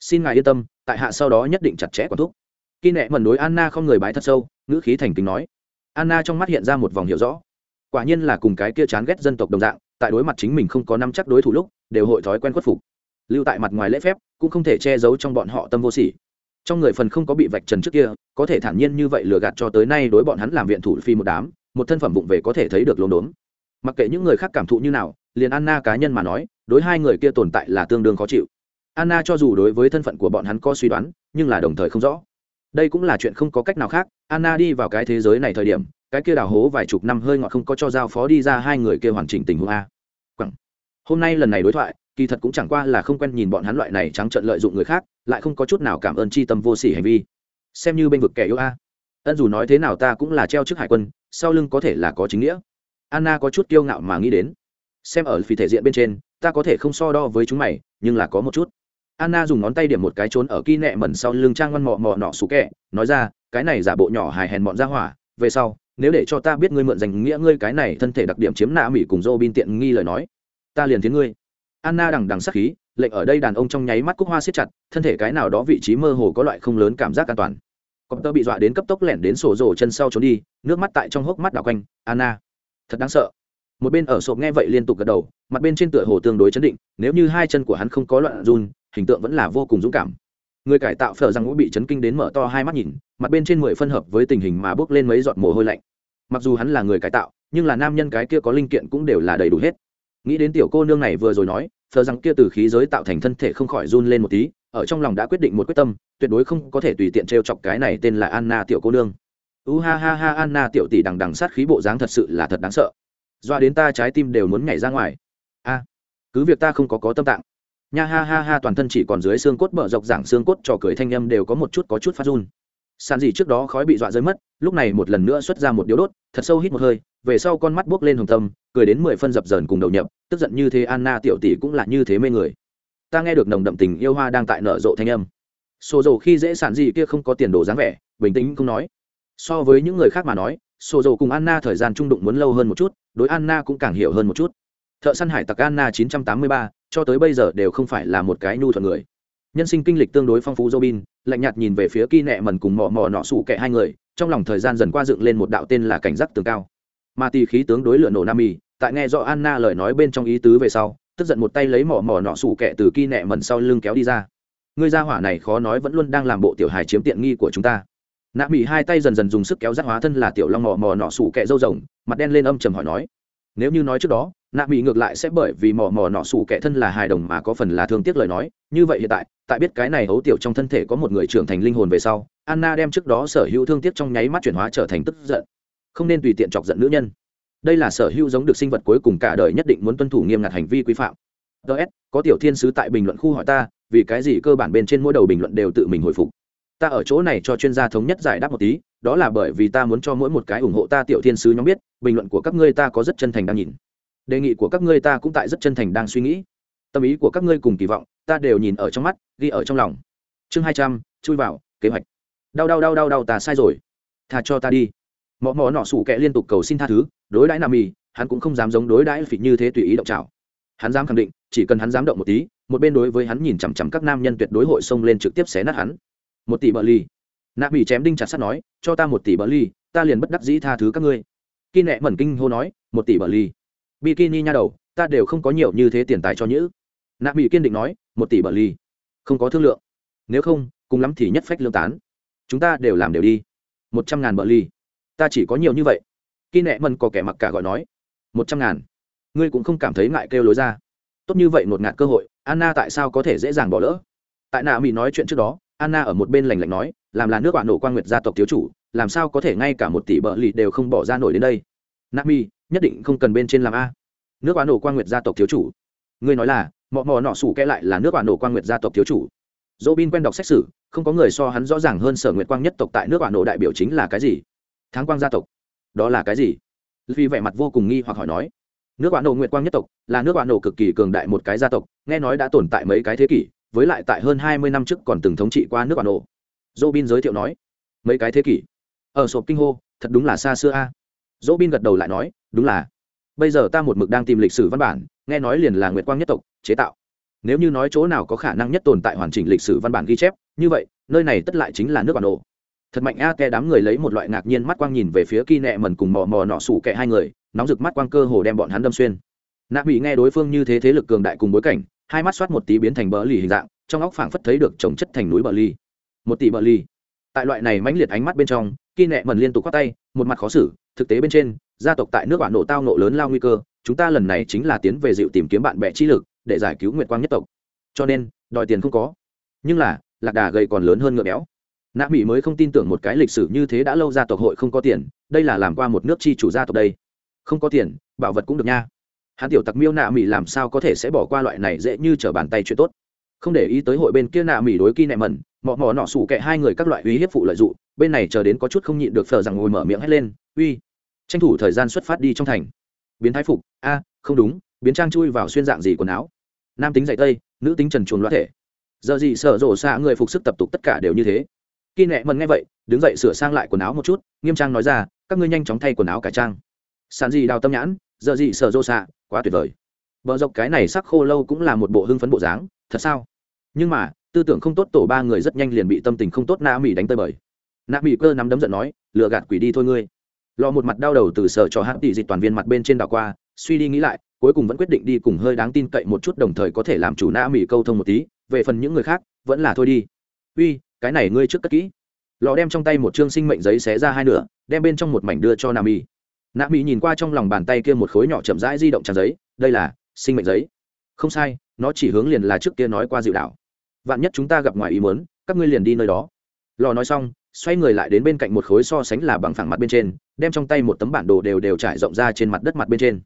Xin ngài yên tâm, tại hạ sau đó nhất định chặt chẽ quản thúc. Kỳ nẹ mẩn đối anna không người bái thật sâu, ngữ khí thành kính nói. Anna trong mắt hiện ra một vòng hiểu rõ. Quả nhiên là cùng cái kia chán ghét dân tộc đồng dạng, tại đối mặt chính mình không có năm chắc đối thủ lúc, đều hội thói quen khuất phục. Lưu tại mặt ngoài lễ phép, cũng không thể che giấu trong bọn họ tâm vô sỉ. Trong người phần không có bị vạch trần trước kia có thể thản nhiên như vậy lừa gạt cho tới nay đối bọn hắn làm viện thủ phi một đám, một thân phẩm vụng về có thể thấy được lốm đốm. Mặc kệ những người khác cảm thụ như nào, liền anna cá nhân mà nói, đối hai người kia tồn tại là tương đương khó chịu. Anna cho dù đối với thân phận của bọn hắn có suy đoán, nhưng là đồng thời không rõ. Đây cũng là chuyện không có cách nào khác, anna đi vào cái thế giới này thời điểm, cái kia đào hố vài chục năm hơi ngọt không có cho giao phó đi ra hai người kia hoàn chỉnh tình huống a. Quảng. hôm nay lần này đối thoại, kỳ thật cũng chẳng qua là không quen nhìn bọn hắn loại này trắng trợn lợi dụng người khác, lại không có chút nào cảm ơn chi tâm vô sỉ hành vi xem như bên vực kẻ yêu a. Ân dù nói thế nào ta cũng là treo trước hải quân, sau lưng có thể là có chính nghĩa. Anna có chút kiêu ngạo mà nghĩ đến. Xem ở phi thể diện bên trên, ta có thể không so đo với chúng mày, nhưng là có một chút. Anna dùng ngón tay điểm một cái trốn ở ky nẹ mẩn sau lưng trang ngoan mò mò nọ sủ kẹ, nói ra, cái này giả bộ nhỏ hài hèn bọn ra hỏa, về sau, nếu để cho ta biết ngươi mượn danh nghĩa ngươi cái này thân thể đặc điểm chiếm nạ mỹ cùng dô bin tiện nghi lời nói, ta liền thiến ngươi. Anna đằng đằng sắc khí, lệnh ở đây đàn ông trong nháy mắt cúc hoa siết chặt, thân thể cái nào đó vị trí mơ hồ có loại không lớn cảm giác an toàn cọp tơ bị dọa đến cấp tốc lẻn đến sổ rổ chân sau trốn đi, nước mắt tại trong hốc mắt đảo quanh. Anna, thật đáng sợ. Một bên ở sộp nghe vậy liên tục gật đầu, mặt bên trên tựa hồ tương đối chấn định, nếu như hai chân của hắn không có loạn run, hình tượng vẫn là vô cùng dũng cảm. Người cải tạo phở rằng mũi bị chấn kinh đến mở to hai mắt nhìn, mặt bên trên mười phân hợp với tình hình mà bước lên mấy giọt mồ hôi lạnh. Mặc dù hắn là người cải tạo, nhưng là nam nhân cái kia có linh kiện cũng đều là đầy đủ hết. Nghĩ đến tiểu cô nương này vừa rồi nói, phở rằng kia từ khí giới tạo thành thân thể không khỏi run lên một tí ở trong lòng đã quyết định một quyết tâm, tuyệt đối không có thể tùy tiện t chọc cái này tên là anna tiểu cô nương. U ha ha ha, anna tiểu tỷ đằng đằng sát khí bộ dáng thật sự là thật đáng sợ. Doa đến ta trái tim đều muốn nhảy ra ngoài. A, cứ việc ta không có có tâm tạng. Nha ha ha ha, toàn thân chỉ còn dưới xương cốt bở dọc giảng xương cốt, trò cười thanh âm đều có một chút có chút phát run. Sàn gì trước đó khói bị dọa rơi mất, lúc này một lần nữa xuất ra một điếu đốt, thật sâu hít một hơi, về sau con mắt buốc lên hồng tâm, cười đến mười phân dập dờn cùng đầu nhập, tức giận như thế anna tiểu tỷ cũng là như thế mê người ta nghe được nồng đậm tình yêu hoa đang tại nở rộ thanh âm. Xô dầu khi dễ sản gì kia không có tiền đồ dáng vẻ bình tĩnh không nói. So với những người khác mà nói xô dầu cùng anna thời gian trung đụng muốn lâu hơn một chút đối anna cũng càng hiểu hơn một chút. Thợ săn hải tặc anna 983, cho tới bây giờ đều không phải là một cái nhu thuận người. Nhân sinh kinh lịch tương đối phong phú robin lạnh nhạt nhìn về phía kỳ nẹ mần cùng mò mò nọ sủ kệ hai người trong lòng thời gian dần qua dựng lên một đạo tên là cảnh giác tường cao. Mà tì khí tướng đối lựa nổ nam y tại nghe do anna lời nói bên trong ý tứ về sau tức giận một tay lấy mỏ mỏ nọ sủ kẹ từ kỳ nẹ mần sau lưng kéo đi ra. Người gia hỏa này khó nói vẫn luôn đang làm bộ tiểu hài chiếm tiện nghi của chúng ta. Nạ mỹ hai tay dần dần dùng sức kéo rác hóa thân là tiểu long mò mò nọ sủ kẹ râu rồng, mặt đen lên âm trầm hỏi nói. Nếu như nói trước đó, nạ mỹ ngược lại sẽ bởi vì mò mò nọ sủ kẹ thân là hài đồng mà có phần là thương tiếc lời nói. Như vậy hiện tại tại biết cái này hấu tiểu trong thân thể có một người trưởng thành linh hồn về sau, anna đem trước đó sở hữu thương tiếc trong nháy mắt chuyển hóa trở thành tức giận. Không nên tùy tiện chọc giận nữ nhân đây là sở hữu giống được sinh vật cuối cùng cả đời nhất định muốn tuân thủ nghiêm ngặt hành vi quy phạm. Ts có tiểu thiên sứ tại bình luận khu hỏi ta, vì cái gì cơ bản bên trên mỗi đầu bình luận đều tự mình hồi phục? Ta ở chỗ này cho chuyên gia thống nhất giải đáp một tí, đó là bởi vì ta muốn cho mỗi một cái ủng hộ ta tiểu thiên sứ nhóm biết, bình luận của các ngươi ta có rất chân thành đang nhìn. Đề nghị của các ngươi ta cũng tại rất chân thành đang suy nghĩ. Tâm ý của các ngươi cùng kỳ vọng, ta đều nhìn ở trong mắt, ghi ở trong lòng. Chương hai trăm, chui vào, kế hoạch. Đau đau đau đau đau, ta sai rồi. Tha cho ta đi mọ mọ nọ sủ kẹ liên tục cầu xin tha thứ, đối đãi nam mì hắn cũng không dám giống đối đãi phỉ như thế tùy ý động trào hắn dám khẳng định, chỉ cần hắn dám động một tí, một bên đối với hắn nhìn chằm chằm các nam nhân tuyệt đối hội xông lên trực tiếp xé nát hắn. Một tỷ bờ ly nạp bị chém đinh chặt sắt nói, cho ta một tỷ bờ ly ta liền bất đắc dĩ tha thứ các ngươi. Khi nẹ mẩn kinh hô nói, một tỷ bờ ly bikini nha đầu, ta đều không có nhiều như thế tiền tài cho nhữ. Nạp bị kiên định nói, một tỷ bờ ly không có thương lượng. Nếu không, cùng lắm thì nhất phách lương tán. Chúng ta đều làm đều đi. Một trăm ngàn bờ ly ta chỉ có nhiều như vậy. Khi nẹ mần có kẻ mặc cả gọi nói, một trăm ngàn. Ngươi cũng không cảm thấy ngại kêu lối ra. Tốt như vậy ngột ngạt cơ hội, anna tại sao có thể dễ dàng bỏ lỡ? Tại nạ mỹ nói chuyện trước đó, anna ở một bên lành lạnh nói, làm là nước bạn nổ quan nguyệt gia tộc thiếu chủ, làm sao có thể ngay cả một tỷ bợ lì đều không bỏ ra nổi đến đây? Nạ mỹ nhất định không cần bên trên làm a. Nước bạn nổ quan nguyệt gia tộc thiếu chủ. Ngươi nói là, mọ mò nọ sủ kẽ lại là nước bạn nổ quan nguyệt gia tộc thiếu chủ. Dỗ bin quen đọc xét xử không có người so hắn rõ ràng hơn sở nguyệt quang nhất tộc tại nước bạn nổ đại biểu chính là cái gì? Tháng quang gia tộc. Đó là cái gì? Vì vẻ mặt vô cùng nghi hoặc hỏi nói. Nước bạn nổ nguyệt quang nhất tộc, là nước bạn nổ cực kỳ cường đại một cái gia tộc, nghe nói đã tồn tại mấy cái thế kỷ, với lại tại hơn hai mươi năm trước còn từng thống trị qua nước bạn nổ dỗ bin giới thiệu nói. Mấy cái thế kỷ? Ở sộp kinh hô, thật đúng là xa xưa a. Dỗ bin gật đầu lại nói, đúng là. Bây giờ ta một mực đang tìm lịch sử văn bản, nghe nói liền là nguyệt quang nhất tộc, chế tạo. Nếu như nói chỗ nào có khả năng nhất tồn tại hoàn chỉnh lịch sử văn bản ghi chép, như vậy, nơi này tất lại chính là nước bản đồ thật mạnh a ke đám người lấy một loại ngạc nhiên mắt quang nhìn về phía kỳ nẹ mần cùng mò mò nọ sủ kẹ hai người, nóng rực mắt quang cơ hồ đem bọn hắn đâm xuyên. Nạ bị nghe đối phương như thế thế lực cường đại cùng bối cảnh, hai mắt soát một tí biến thành bờ lì hình dạng, trong óc phảng phất thấy được trồng chất thành núi bờ ly một tỷ bờ ly tại loại này mãnh liệt ánh mắt bên trong kỳ nẹ mần liên tục khoác tay, một mặt khó xử, thực tế bên trên, gia tộc tại nước bạn nổ tao nộ lớn lao nguy cơ, chúng ta lần này chính là tiến về dịu tìm kiếm bạn bè trí lực, để giải cứu nguyệt quang nhất tộc. Cho nên, đòi tiền không có. Nhưng là, lạc đà gầy còn lớn hơn ngựa béo nạ mỹ mới không tin tưởng một cái lịch sử như thế đã lâu gia tộc hội không có tiền, đây là làm qua một nước chi chủ gia tộc đây. Không có tiền, bảo vật cũng được nha. Hắn tiểu tặc miêu nạ mỹ làm sao có thể sẽ bỏ qua loại này dễ như trở bàn tay chuyện tốt? Không để ý tới hội bên kia nạ mỹ đối kỳ nẹ mẩn, mọ mọ nọ sủ kệ hai người các loại uy hiếp phụ lợi dụng bên này chờ đến có chút không nhịn được phờ rằng ngồi mở miệng hét lên, uy! Tranh thủ thời gian xuất phát đi trong thành. Biến thái phục, a, không đúng, biến trang chui vào xuyên dạng gì quần áo? Nam tính dạy tây, nữ tính trần chuồn loa thể. Giờ gì sợ rổ xạ người phục sức tập tục tất cả đều như thế khi nẹ mần nghe vậy, đứng dậy sửa sang lại quần áo một chút, nghiêm trang nói ra, các ngươi nhanh chóng thay quần áo cải trang. Sàn gì đào tâm nhãn, giờ gì sợ rô xạ, quá tuyệt vời. Vợ dọc cái này sắc khô lâu cũng là một bộ hưng phấn bộ dáng, thật sao? Nhưng mà, tư tưởng không tốt tổ ba người rất nhanh liền bị tâm tình không tốt na mỹ đánh tơi bời. Na mỹ cơ nắm đấm giận nói, lừa gạt quỷ đi thôi ngươi. Lò một mặt đau đầu từ sở cho hãng tỷ dịch toàn viên mặt bên trên đảo qua, suy đi nghĩ lại, cuối cùng vẫn quyết định đi cùng hơi đáng tin cậy một chút đồng thời có thể làm chủ na mỹ câu thông một tí, về phần những người khác, vẫn là thôi đi. Uy cái này ngươi trước cất kỹ. Lò đem trong tay một chương sinh mệnh giấy xé ra hai nửa, đem bên trong một mảnh đưa cho nam y nam y nhìn qua trong lòng bàn tay kia một khối nhỏ chậm rãi di động trang giấy, đây là sinh mệnh giấy. Không sai, nó chỉ hướng liền là trước kia nói qua dịu đảo vạn nhất chúng ta gặp ngoài ý muốn, các ngươi liền đi nơi đó. Lò nói xong, xoay người lại đến bên cạnh một khối so sánh là bằng phẳng mặt bên trên, đem trong tay một tấm bản đồ đều đều trải rộng ra trên mặt đất mặt bên trên.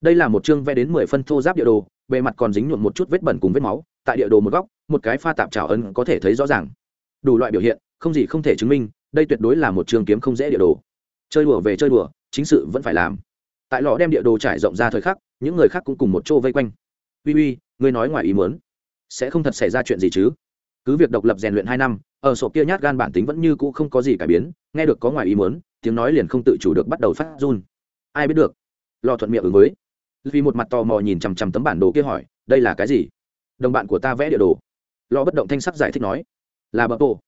Đây là một chương vẽ đến mười phân thô giáp địa đồ, bề mặt còn dính nhuộm một chút vết bẩn cùng vết máu, tại địa đồ một góc, một cái pha tạp trào ấn có thể thấy rõ ràng đủ loại biểu hiện, không gì không thể chứng minh, đây tuyệt đối là một trường kiếm không dễ địa đồ. Chơi đùa về chơi đùa, chính sự vẫn phải làm. Tại lò đem địa đồ trải rộng ra thời khắc, những người khác cũng cùng một chỗ vây quanh. Uy uy, ngươi nói ngoài ý muốn, sẽ không thật xảy ra chuyện gì chứ? Cứ việc độc lập rèn luyện hai năm, ở sổ kia nhát gan bản tính vẫn như cũ không có gì cải biến, nghe được có ngoài ý muốn, tiếng nói liền không tự chủ được bắt đầu phát run. Ai biết được? Lò thuận miệng ứng với. Vì một mặt tò mò nhìn chằm chằm tấm bản đồ kia hỏi, đây là cái gì? Đồng bạn của ta vẽ địa đồ. Lò bất động thanh sắc giải thích nói là bờ bộ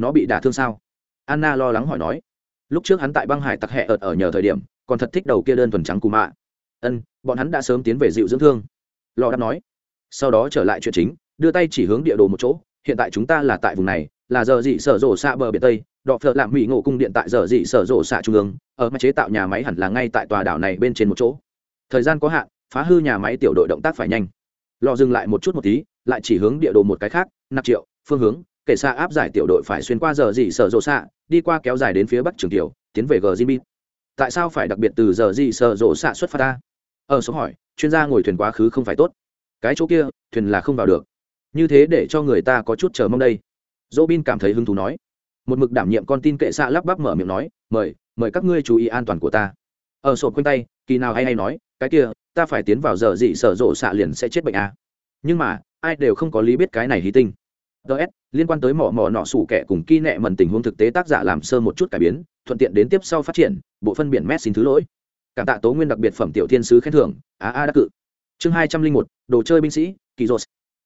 nó bị đả thương sao? Anna lo lắng hỏi nói. Lúc trước hắn tại băng hải tặc hẹ ợt ở nhờ thời điểm, còn thật thích đầu kia đơn thuần trắng cù mạ. Ân, bọn hắn đã sớm tiến về dịu dưỡng thương. Lò đáp nói. Sau đó trở lại chuyện chính, đưa tay chỉ hướng địa đồ một chỗ. Hiện tại chúng ta là tại vùng này, là giờ dị sở rổ xạ bờ biển tây, đọ phợ lạm mỹ ngộ cung điện tại giờ dị sở rổ xạ trung ương. Ở mặt chế tạo nhà máy hẳn là ngay tại tòa đảo này bên trên một chỗ. Thời gian có hạn, phá hư nhà máy tiểu đội động tác phải nhanh. Lò dừng lại một chút một tí, lại chỉ hướng địa đồ một cái khác năm triệu, phương hướng kể xa áp giải tiểu đội phải xuyên qua giờ dị sở rộ xạ đi qua kéo dài đến phía bắc trường tiểu, tiến về gzb tại sao phải đặc biệt từ giờ dị sở rộ xạ xuất phát ta ở ờ, số hỏi, chuyên gia ngồi thuyền quá khứ không phải tốt. Cái chỗ kia, thuyền là không vào được. Như thế để cho người ta có chút chờ mong đây. Dỗ bin cảm thấy hứng thú nói. Một mực đảm nhiệm con tin kệ xạ lắp bắp mở miệng nói, mời mời các ngươi chú ý an toàn của ta. Ờ, ở sổ quanh tay, kỳ nào hay hay nói, cái kia, ta phải tiến vào giờ dị sở rộ xạ liền sẽ chết bệnh à. nhưng mà, ai đều không có lý biết cái này hy tinh ts liên quan tới mỏ mỏ nọ sủ kẻ cùng ky nẹ mần tình huống thực tế tác giả làm sơ một chút cải biến, thuận tiện đến tiếp sau phát triển, bộ phân biển mét xin thứ lỗi. Cảm tạ tố nguyên đặc biệt phẩm tiểu thiên sứ khen thưởng á a đắc cự. Chương hai trăm linh một, đồ chơi binh sĩ, kỳ dô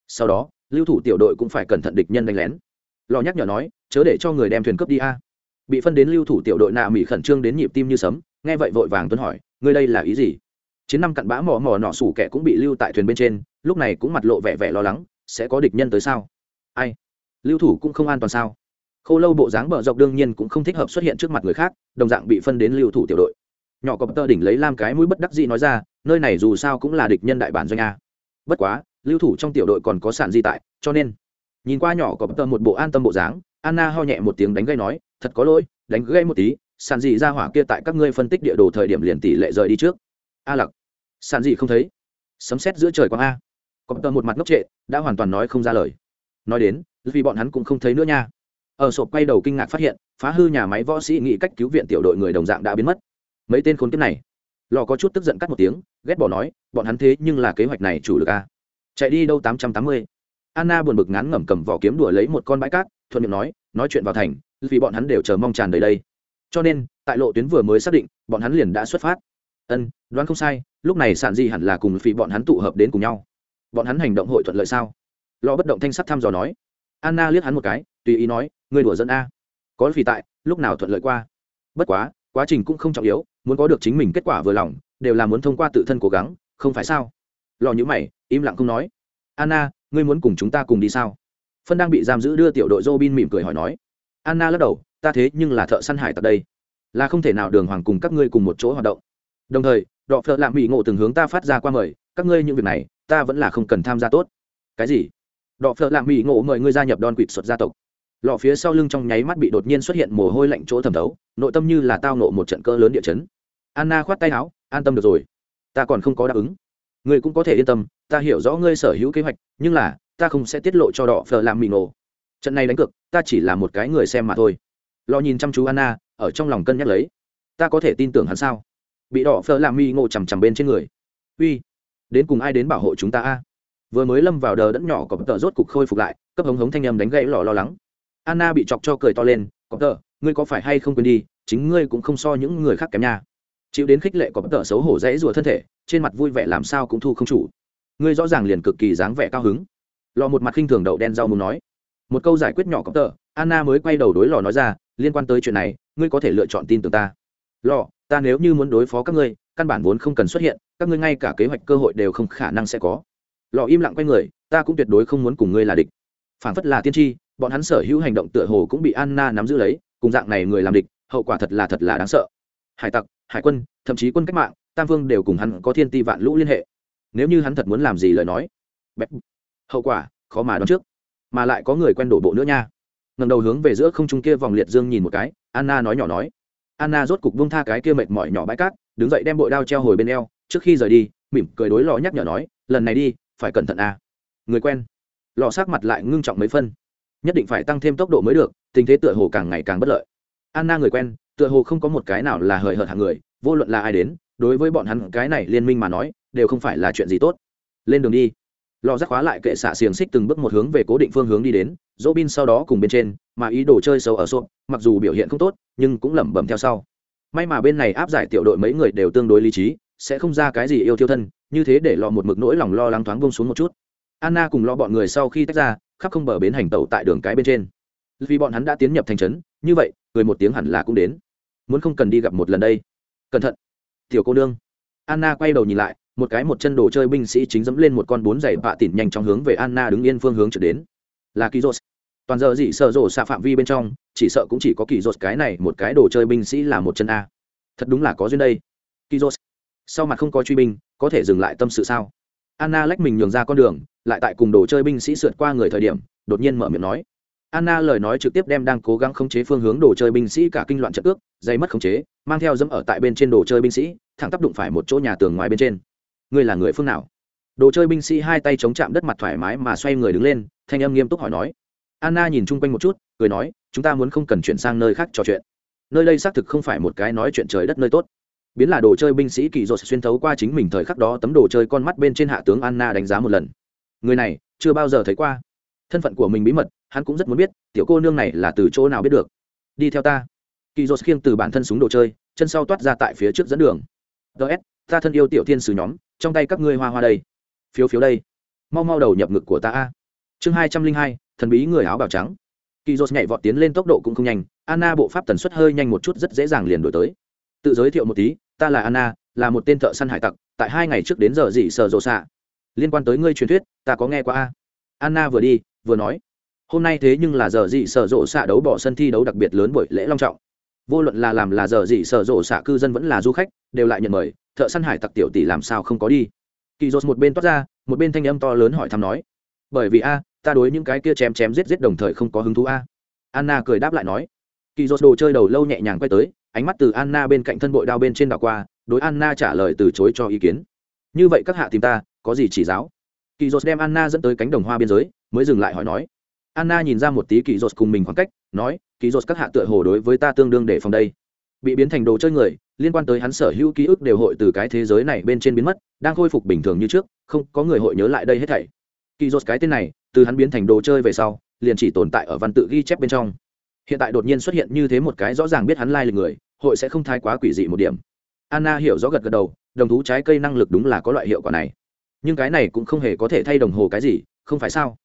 sau đó, lưu thủ tiểu đội cũng phải cẩn thận địch nhân đánh lén. Lò nhắc nhở nói, chớ để cho người đem thuyền cướp đi a. Bị phân đến lưu thủ tiểu đội nạ mỹ khẩn trương đến nhịp tim như sấm, nghe vậy vội vàng tuân hỏi, ngươi đây là ý gì? Chiến năm cặn bã mò mò nọ sủ kẻ cũng bị lưu tại thuyền bên trên, lúc này cũng mặt lộ vẻ vẻ lo lắng, sẽ có địch nhân tới sao? Ai? Lưu thủ cũng không an toàn sao? Khâu lâu bộ dáng bờ dọc đương nhiên cũng không thích hợp xuất hiện trước mặt người khác, đồng dạng bị phân đến lưu thủ tiểu đội. Nhỏ Cọp tơ đỉnh lấy lam cái mũi bất đắc dĩ nói ra, nơi này dù sao cũng là địch nhân đại bản doanh a. Bất quá, lưu thủ trong tiểu đội còn có sản di tại, cho nên, nhìn qua nhỏ Cọp tơ một bộ an tâm bộ dáng, anna ho nhẹ một tiếng đánh gây nói, thật có lỗi, đánh gây một tí, sản dị ra hỏa kia tại các ngươi phân tích địa đồ thời điểm liền tỷ lệ rời đi trước. A lặc, sản dị không thấy. Sấm xét giữa trời quang a. Cọp tơ một mặt ngốc trệ, đã hoàn toàn nói không ra lời nói đến, vì bọn hắn cũng không thấy nữa nha. Ở sộp quay đầu kinh ngạc phát hiện, phá hư nhà máy võ sĩ nghĩ cách cứu viện tiểu đội người đồng dạng đã biến mất. Mấy tên khốn kiếp này, lò có chút tức giận cắt một tiếng, ghét bỏ nói, bọn hắn thế nhưng là kế hoạch này chủ lực a. Chạy đi đâu tám trăm tám mươi? Anna buồn bực ngắn ngẩm cầm vỏ kiếm đuổi lấy một con bãi cát, thuận miệng nói nói chuyện vào thành, vì bọn hắn đều chờ mong tràn đầy đây. Cho nên, tại lộ tuyến vừa mới xác định, bọn hắn liền đã xuất phát. Ân, đoán không sai, lúc này sản di hẳn là cùng phi bọn hắn tụ hợp đến cùng nhau. Bọn hắn hành động hội thuận lợi sao? Lò bất động thanh sắc thăm dò nói. Anna liếc hắn một cái, tùy ý nói người đùa dẫn a. Có phì tại, lúc nào thuận lợi qua? Bất quá quá trình cũng không trọng yếu, muốn có được chính mình kết quả vừa lòng, đều là muốn thông qua tự thân cố gắng, không phải sao? Lò nhữ mày, im lặng không nói. Anna, ngươi muốn cùng chúng ta cùng đi sao? Phân đang bị giam giữ đưa tiểu đội robin mỉm cười hỏi nói. Anna lắc đầu, ta thế nhưng là thợ săn hải tặc đây. Là không thể nào đường hoàng cùng các ngươi cùng một chỗ hoạt động. Đồng thời, đọ phợ lạm bị ngộ từng hướng ta phát ra qua mời, các ngươi những việc này, ta vẫn là không cần tham gia tốt. Cái gì? Đọ phở làm mỹ ngộ mời ngươi gia nhập đòn quỵt xuất gia tộc. Lọ phía sau lưng trong nháy mắt bị đột nhiên xuất hiện mồ hôi lạnh chỗ thẩm thấu, nội tâm như là tao nộ một trận cơ lớn địa chấn. Anna khoát tay áo, an tâm được rồi, ta còn không có đáp ứng. Ngươi cũng có thể yên tâm, ta hiểu rõ ngươi sở hữu kế hoạch, nhưng là, ta không sẽ tiết lộ cho đỏ phở làm mì nổ trận này đánh cược, ta chỉ là một cái người xem mà thôi. Lo nhìn chăm chú anna, ở trong lòng cân nhắc lấy. Ta có thể tin tưởng hắn sao? Bị đỏ phở làm mì ngộ chằm chằm bên trên người. Uy, đến cùng ai đến bảo hộ chúng ta a? Vừa mới lâm vào đờ đẫn nhỏ có tờ rốt cục khôi phục lại, cấp hống hống thanh âm đánh gãy lò lo lắng. Anna bị chọc cho cười to lên có tờ, ngươi có phải hay không quên đi, chính ngươi cũng không so những người khác kém nha. Chịu đến khích lệ có tờ xấu hổ dãy rùa thân thể, trên mặt vui vẻ làm sao cũng thu không chủ. Ngươi rõ ràng liền cực kỳ dáng vẻ cao hứng. Lò một mặt khinh thường đậu đen rau muốn nói. Một câu giải quyết nhỏ có tờ, anna mới quay đầu đối lò nói ra, liên quan tới chuyện này, ngươi có thể lựa chọn tin tưởng ta. Lò, ta nếu như muốn đối phó các ngươi, căn bản vốn không cần xuất hiện, các ngươi ngay cả kế hoạch cơ hội đều không khả năng sẽ có lò im lặng quay người, ta cũng tuyệt đối không muốn cùng ngươi là địch. Phản phất là tiên tri, bọn hắn sở hữu hành động tựa hồ cũng bị anna nắm giữ lấy, cùng dạng này người làm địch, hậu quả thật là thật là đáng sợ. Hải tặc, hải quân, thậm chí quân cách mạng, tam vương đều cùng hắn có thiên ti vạn lũ liên hệ. Nếu như hắn thật muốn làm gì lời nói, bẹp. Hậu quả, khó mà đoán trước. Mà lại có người quen đổ bộ nữa nha. Ngầm đầu hướng về giữa không trung kia vòng liệt dương nhìn một cái, anna nói nhỏ nói. Anna rốt cục bông tha cái kia mệt mỏi nhỏ bãi cát, đứng dậy đem bội đao treo hồi bên eo, trước khi rời đi, mỉm cười đối lò nhắc nhở nói, lần này đi phải cẩn thận à. người quen. Lò sát mặt lại ngưng trọng mấy phân. Nhất định phải tăng thêm tốc độ mới được, tình thế tựa hồ càng ngày càng bất lợi. Anna người quen, tựa hồ không có một cái nào là hời hợt hàng người, vô luận là ai đến, đối với bọn hắn cái này liên minh mà nói, đều không phải là chuyện gì tốt. Lên đường đi. Lò rắc khóa lại kệ xạ xiềng xích từng bước một hướng về cố định phương hướng đi đến dỗ bin sau đó cùng bên trên, mà ý đồ chơi sâu ở sộp mặc dù biểu hiện không tốt, nhưng cũng lẩm bẩm theo sau. May mà bên này áp giải tiểu đội mấy người đều tương đối lý trí, sẽ không ra cái gì yêu thiêu thân như thế để lò một mực nỗi lòng lo lắng thoáng bông xuống một chút. Anna cùng lo bọn người sau khi tách ra, khắp không bờ bến hành tàu tại đường cái bên trên. Vì bọn hắn đã tiến nhập thành trấn, như vậy người một tiếng hẳn là cũng đến. Muốn không cần đi gặp một lần đây. Cẩn thận, tiểu cô nương. Anna quay đầu nhìn lại, một cái một chân đồ chơi binh sĩ chính dẫm lên một con bốn giày bạ tỉn nhanh trong hướng về anna đứng yên phương hướng trở đến. Là kỳ dốt toàn giờ dị sợ rộ xạ phạm vi bên trong, chỉ sợ cũng chỉ có kỳ dốt cái này một cái đồ chơi binh sĩ là một chân a. Thật đúng là có duyên đây. Kỳ dốt sau mặt không có truy binh, có thể dừng lại tâm sự sao? Anna lách mình nhường ra con đường, lại tại cùng đồ chơi binh sĩ sượt qua người thời điểm, đột nhiên mở miệng nói. Anna lời nói trực tiếp đem đang cố gắng khống chế phương hướng đồ chơi binh sĩ cả kinh loạn trận ước, dây mất khống chế, mang theo dẫm ở tại bên trên đồ chơi binh sĩ, thẳng tác đụng phải một chỗ nhà tường ngoài bên trên. Ngươi là người phương nào? Đồ chơi binh sĩ hai tay chống chạm đất mặt thoải mái mà xoay người đứng lên, thanh âm nghiêm túc hỏi nói. Anna nhìn chung quanh một chút, cười nói, chúng ta muốn không cần chuyển sang nơi khác trò chuyện. Nơi đây xác thực không phải một cái nói chuyện trời đất nơi tốt biến là đồ chơi binh sĩ kỳ dột xuyên thấu qua chính mình thời khắc đó tấm đồ chơi con mắt bên trên hạ tướng anna đánh giá một lần. Người này, chưa bao giờ thấy qua. Thân phận của mình bí mật, hắn cũng rất muốn biết, tiểu cô nương này là từ chỗ nào biết được. Đi theo ta. Kỳ dột khiêng từ bản thân súng đồ chơi, chân sau toát ra tại phía trước dẫn đường. Ts ta thân yêu tiểu thiên sứ nhóm, trong tay các ngươi hoa hoa đây. Phiếu phiếu đây. Mau mau đầu nhập ngực của ta a. Chương hai trăm linh hai, thần bí người áo bào trắng. Kỳ dột nhảy vọt tiến lên tốc độ cũng không nhanh, anna bộ pháp tần suất hơi nhanh một chút rất dễ dàng liền đổi tới. Tự giới thiệu một tí ta là anna, là một tên thợ săn hải tặc, tại hai ngày trước đến giờ dị sở rộ xạ. Liên quan tới ngươi truyền thuyết, ta có nghe qua a. Anna vừa đi, vừa nói, hôm nay thế nhưng là giờ dị sở rộ xạ đấu bỏ sân thi đấu đặc biệt lớn buổi lễ long trọng. Vô luận là làm là giờ dị sở rộ xạ cư dân vẫn là du khách, đều lại nhận mời, thợ săn hải tặc tiểu tỷ làm sao không có đi? Kỳ dốt một bên toát ra, một bên thanh âm to lớn hỏi thăm nói, bởi vì a, ta đối những cái kia chém chém giết giết đồng thời không có hứng thú a. Anna cười đáp lại nói kỳ dốt đồ chơi đầu lâu nhẹ nhàng quay tới ánh mắt từ anna bên cạnh thân bội đao bên trên đảo qua, đối anna trả lời từ chối cho ý kiến. Như vậy các hạ tìm ta, có gì chỉ giáo? Kỳ dột đem anna dẫn tới cánh đồng hoa biên giới, mới dừng lại hỏi nói. Anna nhìn ra một tí kỳ dột cùng mình khoảng cách, nói kỳ dột các hạ tựa hồ đối với ta tương đương để phòng đây. Bị biến thành đồ chơi người, liên quan tới hắn sở hữu ký ức đều hội từ cái thế giới này bên trên biến mất, đang khôi phục bình thường như trước, không, có người hội nhớ lại đây hết thảy. Kỳ dột cái tên này, từ hắn biến thành đồ chơi về sau, liền chỉ tồn tại ở văn tự ghi chép bên trong. Hiện tại đột nhiên xuất hiện như thế một cái rõ ràng biết hắn lai lịch người hội sẽ không thái quá quỷ dị một điểm. Anna hiểu rõ gật gật đầu, đồng thú trái cây năng lực đúng là có loại hiệu quả này. Nhưng cái này cũng không hề có thể thay đồng hồ cái gì, không phải sao?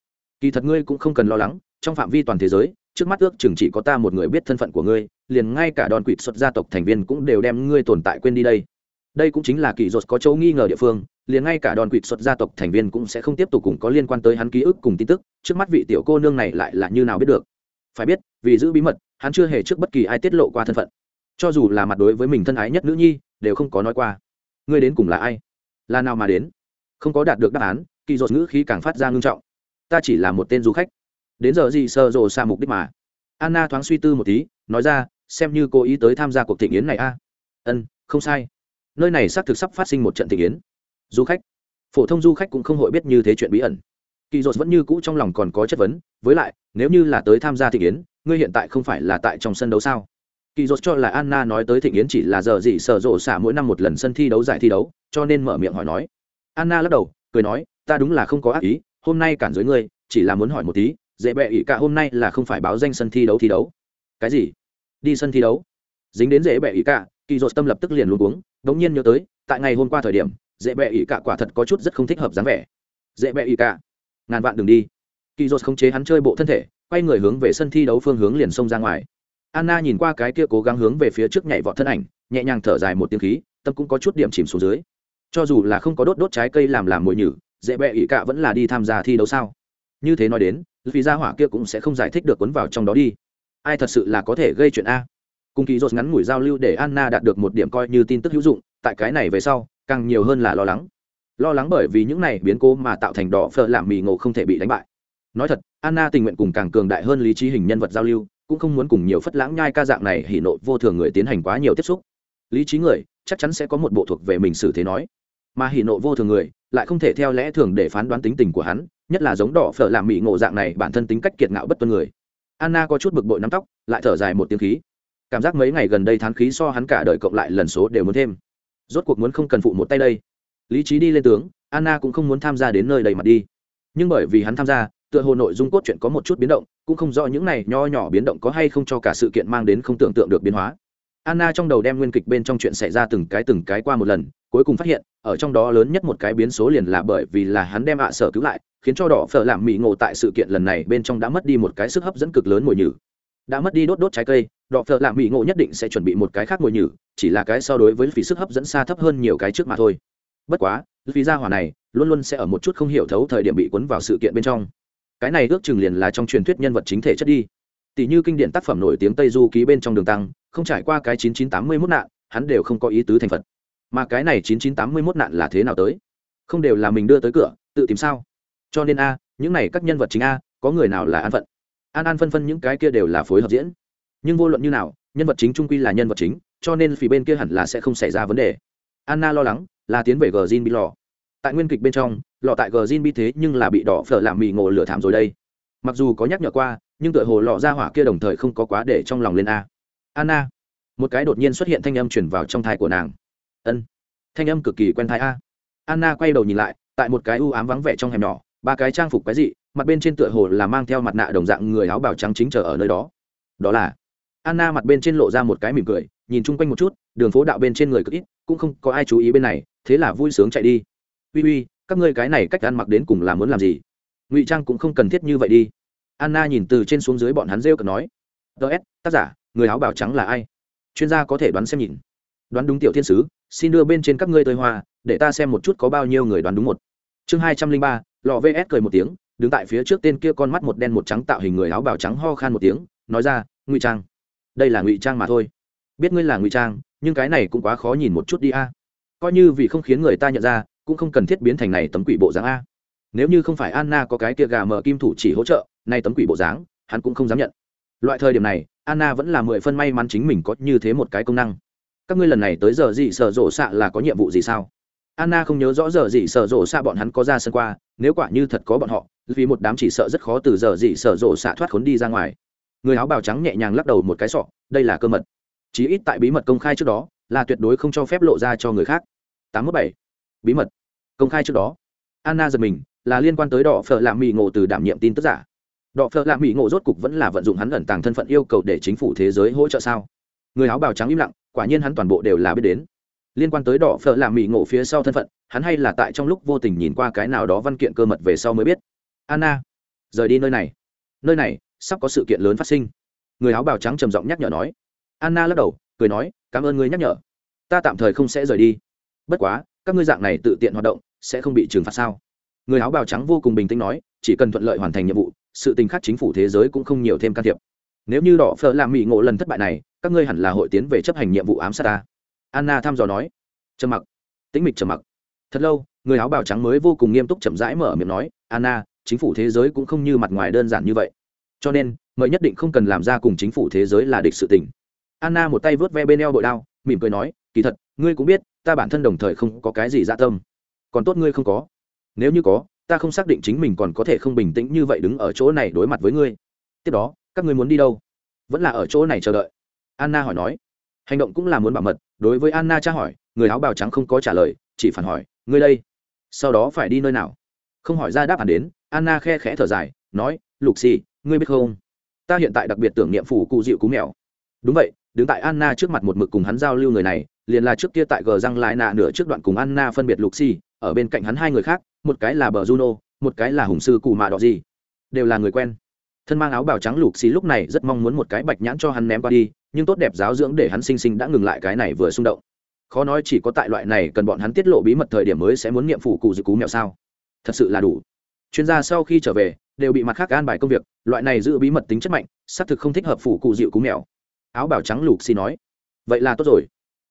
Kỳ thật ngươi cũng không cần lo lắng, trong phạm vi toàn thế giới, trước mắt ước chừng chỉ có ta một người biết thân phận của ngươi, liền ngay cả đòn quỷ xuất gia tộc thành viên cũng đều đem ngươi tồn tại quên đi đây. Đây cũng chính là kỳ dột có chỗ nghi ngờ địa phương, liền ngay cả đòn quỵt xuất gia tộc thành viên cũng sẽ không tiếp tục cùng có liên quan tới hắn ký ức cùng tin tức, trước mắt vị tiểu cô nương này lại là như nào biết được? Phải biết, vì giữ bí mật, hắn chưa hề trước bất kỳ ai tiết lộ qua thân phận cho dù là mặt đối với mình thân ái nhất nữ nhi, đều không có nói qua. Ngươi đến cùng là ai? Là nào mà đến? Không có đạt được đáp án, kỳ dột ngữ khí càng phát ra ngưng trọng. Ta chỉ là một tên du khách. Đến giờ gì sơ rồ xa mục đích mà? Anna thoáng suy tư một tí, nói ra, xem như cố ý tới tham gia cuộc thị yến này a. Ân, không sai. Nơi này xác thực sắp phát sinh một trận thị yến. Du khách. Phổ thông du khách cũng không hội biết như thế chuyện bí ẩn. Kỳ dột vẫn như cũ trong lòng còn có chất vấn, với lại, nếu như là tới tham gia thị yến, ngươi hiện tại không phải là tại trong sân đấu sao? Kỳ dốt cho là anna nói tới thịnh yến chỉ là giờ gì sở rộ xả mỗi năm một lần sân thi đấu giải thi đấu, cho nên mở miệng hỏi nói. Anna lắc đầu, cười nói, ta đúng là không có ác ý, hôm nay cản dưới ngươi, chỉ là muốn hỏi một tí, dễ bệ ỷ cả hôm nay là không phải báo danh sân thi đấu thi đấu. Cái gì? Đi sân thi đấu? Dính đến dễ bệ ỷ cả kỳ dốt tâm lập tức liền luôn uống đống nhiên nhớ tới, tại ngày hôm qua thời điểm, dễ bệ ỷ cả quả thật có chút rất không thích hợp dáng vẻ. Dễ bệ ỷ cả, ngàn vạn đừng đi. Kỳ dốt không chế hắn chơi bộ thân thể, quay người hướng về sân thi đấu phương hướng liền xông ra ngoài anna nhìn qua cái kia cố gắng hướng về phía trước nhảy vọt thân ảnh, nhẹ nhàng thở dài một tiếng khí, tâm cũng có chút điểm chìm xuống dưới. Cho dù là không có đốt đốt trái cây làm làm mồi nhử, dễ bẹ ỷ cả vẫn là đi tham gia thi đấu sao? Như thế nói đến, vì gia hỏa kia cũng sẽ không giải thích được cuốn vào trong đó đi. Ai thật sự là có thể gây chuyện a? Cùng kỳ dột ngắn ngủi giao lưu để anna đạt được một điểm coi như tin tức hữu dụng, tại cái này về sau, càng nhiều hơn là lo lắng. Lo lắng bởi vì những này biến cố mà tạo thành đỏ phở làm mì ngộ không thể bị đánh bại. Nói thật, anna tình nguyện cùng càng cường đại hơn lý trí hình nhân vật giao lưu cũng không muốn cùng nhiều phất lãng nhai ca dạng này hỉ nộ vô thường người tiến hành quá nhiều tiếp xúc. Lý trí người, chắc chắn sẽ có một bộ thuộc về mình xử thế nói. Mà hỉ nộ vô thường người, lại không thể theo lẽ thường để phán đoán tính tình của hắn, nhất là giống đỏ phở làm mỹ ngộ dạng này bản thân tính cách kiệt ngạo bất tuân người. Anna có chút bực bội nắm tóc, lại thở dài một tiếng khí. Cảm giác mấy ngày gần đây thán khí so hắn cả đời cộng lại lần số đều muốn thêm. Rốt cuộc muốn không cần phụ một tay đây. Lý trí đi lên tướng, anna cũng không muốn tham gia đến nơi đầy mặt đi. Nhưng bởi vì hắn tham gia tựa hồ nội dung cốt truyện có một chút biến động, cũng không rõ những này nho nhỏ biến động có hay không cho cả sự kiện mang đến không tưởng tượng được biến hóa. Anna trong đầu đem nguyên kịch bên trong chuyện xảy ra từng cái từng cái qua một lần, cuối cùng phát hiện, ở trong đó lớn nhất một cái biến số liền là bởi vì là hắn đem ạ sở cứu lại, khiến cho đỏ phở làm mỹ ngộ tại sự kiện lần này bên trong đã mất đi một cái sức hấp dẫn cực lớn mùi nhử. Đã mất đi đốt đốt trái cây, đỏ phở làm mỹ ngộ nhất định sẽ chuẩn bị một cái khác mùi nhử, chỉ là cái so đối với phí sức hấp dẫn xa thấp hơn nhiều cái trước mà thôi. Bất quá vì gia hỏa này luôn luôn sẽ ở một chút không hiểu thấu thời điểm bị cuốn vào sự kiện bên trong cái này ước chừng liền là trong truyền thuyết nhân vật chính thể chất đi. Tỷ như kinh điển tác phẩm nổi tiếng tây du ký bên trong đường tăng, không trải qua cái chín chín tám mươi mốt nạn, hắn đều không có ý tứ thành phật. Mà cái này chín chín tám mươi mốt nạn là thế nào tới? Không đều là mình đưa tới cửa, tự tìm sao? Cho nên a, những này các nhân vật chính a, có người nào là an phận? An an phân phân những cái kia đều là phối hợp diễn. Nhưng vô luận như nào, nhân vật chính trung quy là nhân vật chính, cho nên phì bên kia hẳn là sẽ không xảy ra vấn đề. Anna lo lắng, là tiến về gờ zin bị lò tại nguyên kịch bên trong, lọ tại gờ zin bi thế nhưng là bị đỏ phở làm mì ngộ lửa thảm rồi đây. Mặc dù có nhắc nhở qua, nhưng tựa hồ lọ ra hỏa kia đồng thời không có quá để trong lòng lên a. Anna. Một cái đột nhiên xuất hiện thanh âm chuyển vào trong thai của nàng. Ân. Thanh âm cực kỳ quen thai a. Anna quay đầu nhìn lại, tại một cái u ám vắng vẻ trong hẻm nhỏ, ba cái trang phục cái gì mặt bên trên tựa hồ là mang theo mặt nạ đồng dạng người áo bào trắng chính chờ ở nơi đó. Đó là anna mặt bên trên lộ ra một cái mỉm cười, nhìn chung quanh một chút, đường phố đạo bên trên người cực ít, cũng không có ai chú ý bên này, thế là vui sướng chạy đi uy uy, các ngươi cái này cách ăn mặc đến cùng là muốn làm gì? Ngụy trang cũng không cần thiết như vậy đi. Anna nhìn từ trên xuống dưới bọn hắn rêu cực nói ts tác giả, người áo bào trắng là ai? Chuyên gia có thể đoán xem nhìn. Đoán đúng tiểu thiên sứ, xin đưa bên trên các ngươi tơi hoa, để ta xem một chút có bao nhiêu người đoán đúng một. Chương hai trăm linh ba lò vs cười một tiếng, đứng tại phía trước tên kia con mắt một đen một trắng tạo hình người áo bào trắng ho khan một tiếng, nói ra, ngụy trang, đây là ngụy trang mà thôi. Biết ngươi là ngụy trang, nhưng cái này cũng quá khó nhìn một chút đi a. Coi như vì không khiến người ta nhận ra cũng không cần thiết biến thành này tấm quỷ bộ dáng a. Nếu như không phải anna có cái kia gà mờ kim thủ chỉ hỗ trợ nay tấm quỷ bộ dáng, hắn cũng không dám nhận. Loại thời điểm này, anna vẫn là mười phân may mắn chính mình có như thế một cái công năng. Các ngươi lần này tới giờ gì sở rộ xạ là có nhiệm vụ gì sao? Anna không nhớ rõ giờ gì sở rộ xạ bọn hắn có ra sân qua, nếu quả như thật có bọn họ, vì một đám chỉ sợ rất khó từ giờ gì sở rộ xạ thoát khốn đi ra ngoài. Người áo bào trắng nhẹ nhàng lắc đầu một cái sọ, đây là cơ mật. Chí ít tại bí mật công khai trước đó, là tuyệt đối không cho phép lộ ra cho người khác. Tám mươi bảy. Bí mật công khai trước đó. Anna giật mình, là liên quan tới đỏ phở làm mỹ ngộ từ đảm nhiệm tin tức giả. Đỏ phở làm mỹ ngộ rốt cục vẫn là vận dụng hắn ẩn tàng thân phận yêu cầu để chính phủ thế giới hỗ trợ sao? Người áo bào trắng im lặng, quả nhiên hắn toàn bộ đều là biết đến. Liên quan tới đỏ phở làm mỹ ngộ phía sau thân phận, hắn hay là tại trong lúc vô tình nhìn qua cái nào đó văn kiện cơ mật về sau mới biết. Anna, rời đi nơi này. Nơi này, sắp có sự kiện lớn phát sinh. Người áo bào trắng trầm giọng nhắc nhở nói. Anna lắc đầu, cười nói, cảm ơn ngươi nhắc nhở. Ta tạm thời không sẽ rời đi. Bất quá, các ngươi dạng này tự tiện hoạt động sẽ không bị trừng phạt sao? Người áo bào trắng vô cùng bình tĩnh nói, chỉ cần thuận lợi hoàn thành nhiệm vụ, sự tình khác chính phủ thế giới cũng không nhiều thêm can thiệp. Nếu như đỏ phở làm mỹ ngộ lần thất bại này, các ngươi hẳn là hội tiến về chấp hành nhiệm vụ ám sát ta. Anna thăm dò nói. Trầm mặc. Tĩnh mịch trầm mặc. Thật lâu, người áo bào trắng mới vô cùng nghiêm túc chậm rãi mở miệng nói, anna, chính phủ thế giới cũng không như mặt ngoài đơn giản như vậy. Cho nên, mời nhất định không cần làm ra cùng chính phủ thế giới là địch sự tình. Anna một tay vớt ve bên eo bội đao, mỉm cười nói, kỳ thật, ngươi cũng biết, ta bản thân đồng thời không có cái gì dạ tâm còn tốt ngươi không có. Nếu như có, ta không xác định chính mình còn có thể không bình tĩnh như vậy đứng ở chỗ này đối mặt với ngươi. Tiếp đó, các ngươi muốn đi đâu? Vẫn là ở chỗ này chờ đợi. Anna hỏi nói. Hành động cũng là muốn bảo mật, đối với anna tra hỏi, người áo bào trắng không có trả lời, chỉ phản hỏi, ngươi đây, sau đó phải đi nơi nào? Không hỏi ra đáp án đến, anna khe khẽ thở dài, nói, lục xì ngươi biết không? Ta hiện tại đặc biệt tưởng niệm phủ cụ dịu cú mèo. Đúng vậy, đứng tại anna trước mặt một mực cùng hắn giao lưu người này, liền là trước kia tại gờ răng lại nạ nửa trước đoạn cùng anna phân biệt lục xì ở bên cạnh hắn hai người khác, một cái là bờ juno, một cái là hùng sư cụ mạ đỏ gì đều là người quen. Thân mang áo bào trắng lục xì lúc này rất mong muốn một cái bạch nhãn cho hắn ném qua đi, nhưng tốt đẹp giáo dưỡng để hắn sinh sinh đã ngừng lại cái này vừa xung động. Khó nói chỉ có tại loại này cần bọn hắn tiết lộ bí mật thời điểm mới sẽ muốn nghiệm phủ cụ dự cú mèo sao. Thật sự là đủ. Chuyên gia sau khi trở về, đều bị mặt khác an bài công việc, loại này giữ bí mật tính chất mạnh, xác thực không thích hợp phủ cụ dịu cú mèo áo bào trắng lục xì nói. Vậy là tốt rồi.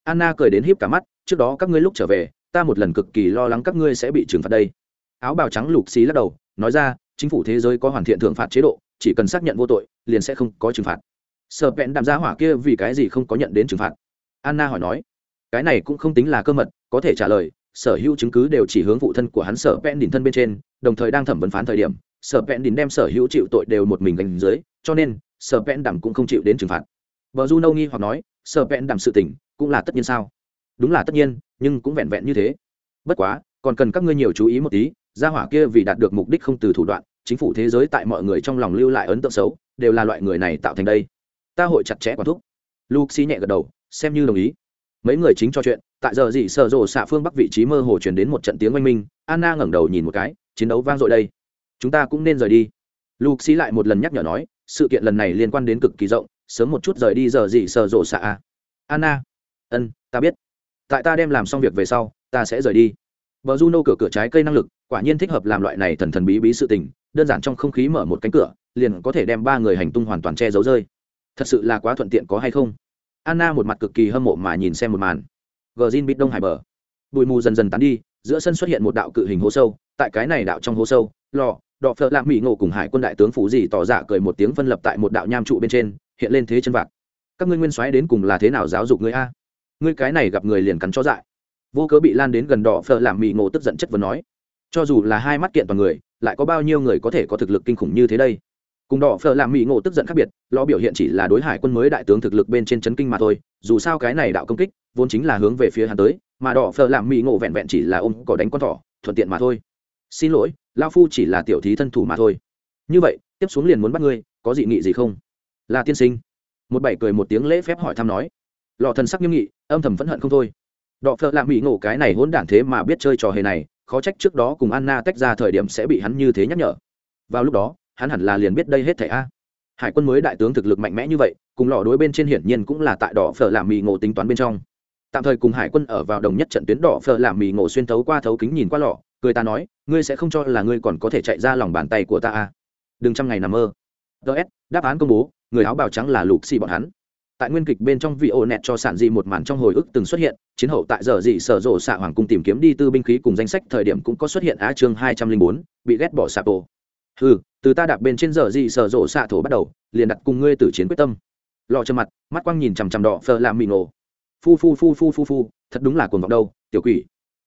Anna cười đến híp cả mắt, trước đó các ngươi lúc trở về ta một lần cực kỳ lo lắng các ngươi sẽ bị trừng phạt đây. Áo bào trắng lục xì lắc đầu, nói ra, chính phủ thế giới có hoàn thiện thưởng phạt chế độ, chỉ cần xác nhận vô tội, liền sẽ không có trừng phạt. Sợ vẹn đạm ra hỏa kia vì cái gì không có nhận đến trừng phạt? Anna hỏi nói, cái này cũng không tính là cơ mật, có thể trả lời, sở hữu chứng cứ đều chỉ hướng phụ thân của hắn sở vẹn đỉnh thân bên trên, đồng thời đang thẩm vấn phán thời điểm, sở vẹn đỉnh đem sở hữu chịu tội đều một mình gánh dưới, cho nên, sở vẹn đạm cũng không chịu đến trừng phạt. Vợ du nâu nghi hoặc nói, sở vẹn đạm sự tỉnh cũng là tất nhiên sao? Đúng là tất nhiên, nhưng cũng vẹn vẹn như thế. Bất quá, còn cần các ngươi nhiều chú ý một tí, gia hỏa kia vì đạt được mục đích không từ thủ đoạn, chính phủ thế giới tại mọi người trong lòng lưu lại ấn tượng xấu, đều là loại người này tạo thành đây. Ta hội chặt chẽ quản thúc. Luxi nhẹ gật đầu, xem như đồng ý. Mấy người chính cho chuyện, tại giờ dị sợ rộ xạ phương bắc vị trí mơ hồ chuyển đến một trận tiếng oanh minh, anna ngẩng đầu nhìn một cái, chiến đấu vang dội đây. Chúng ta cũng nên rời đi. Luxi lại một lần nhắc nhở nói, sự kiện lần này liên quan đến cực kỳ rộng, sớm một chút rời đi giờ dị sợ rộ xạ anna. Ân, ta biết tại ta đem làm xong việc về sau, ta sẽ rời đi. Vợ juno cửa cửa trái cây năng lực, quả nhiên thích hợp làm loại này thần thần bí bí sự tình, đơn giản trong không khí mở một cánh cửa, liền có thể đem ba người hành tung hoàn toàn che giấu rơi. Thật sự là quá thuận tiện có hay không? Anna một mặt cực kỳ hâm mộ mà nhìn xem một màn. Gờ zin bít đông hải bờ. Bụi mù dần dần tán đi, giữa sân xuất hiện một đạo cự hình hố sâu, tại cái này đạo trong hố sâu, lò, đọ phợ lạ mỹ ngộ cùng hải quân đại tướng phủ dì tỏ dạ cười một tiếng phân lập tại một đạo nham trụ bên trên, hiện lên thế chân vạc. Các ngươi nguyên soái đến cùng là thế nào giáo dục ngươi a? Ngươi cái này gặp người liền cắn cho dại. Vô cớ bị lan đến gần đỏ phở làm mì ngộ tức giận chất vấn nói. Cho dù là hai mắt kiện toàn người, lại có bao nhiêu người có thể có thực lực kinh khủng như thế đây? Cùng đỏ phở làm mì ngộ tức giận khác biệt lo biểu hiện chỉ là đối hải quân mới đại tướng thực lực bên trên chấn kinh mà thôi, dù sao cái này đạo công kích, vốn chính là hướng về phía hắn tới, mà đỏ phở làm mì ngộ vẹn vẹn chỉ là ôm cỏ đánh con thỏ, thuận tiện mà thôi. Xin lỗi lao phu chỉ là tiểu thí thân thủ mà thôi. Như vậy, tiếp xuống liền muốn bắt ngươi, có dị nghị gì không? Là tiên sinh. Một bảy cười một tiếng lễ phép hỏi thăm nói lọ thần sắc nghiêm nghị, âm thầm phẫn hận không thôi. Đọ phợ lạ mỹ ngộ cái này hỗn đản thế mà biết chơi trò hề này, khó trách trước đó cùng anna tách ra thời điểm sẽ bị hắn như thế nhắc nhở. Vào lúc đó, hắn hẳn là liền biết đây hết thảy a. Hải quân mới đại tướng thực lực mạnh mẽ như vậy, cùng lọ đối bên trên hiển nhiên cũng là tại đỏ phở làm mì ngộ tính toán bên trong. Tạm thời cùng hải quân ở vào đồng nhất trận tuyến đỏ phở làm mì ngộ xuyên thấu qua thấu kính nhìn qua lọ cười ta nói, ngươi sẽ không cho là ngươi còn có thể chạy ra lòng bàn tay của ta a. Đừng trăm ngày nằm mơ. Ts đáp án công bố, người áo bào trắng là lục xì bọn hắn tại nguyên kịch bên trong vị ô nẹt cho sản dị một màn trong hồi ức từng xuất hiện, chiến hậu tại giờ dị sở rộ xạ hoàng cung tìm kiếm đi tư binh khí cùng danh sách thời điểm cũng có xuất hiện á chương hai trăm linh bốn, bị ghét bỏ xạ tổ. Ừ từ ta đạp bên trên giờ dị sở rộ xạ thổ bắt đầu, liền đặt cùng ngươi tử chiến quyết tâm. Lọ trơ mặt, mắt quang nhìn chằm chằm đỏ phờ làm mị ngộ. Phu phu phu phu phu phu, thật đúng là cuồng vọng đâu, tiểu quỷ.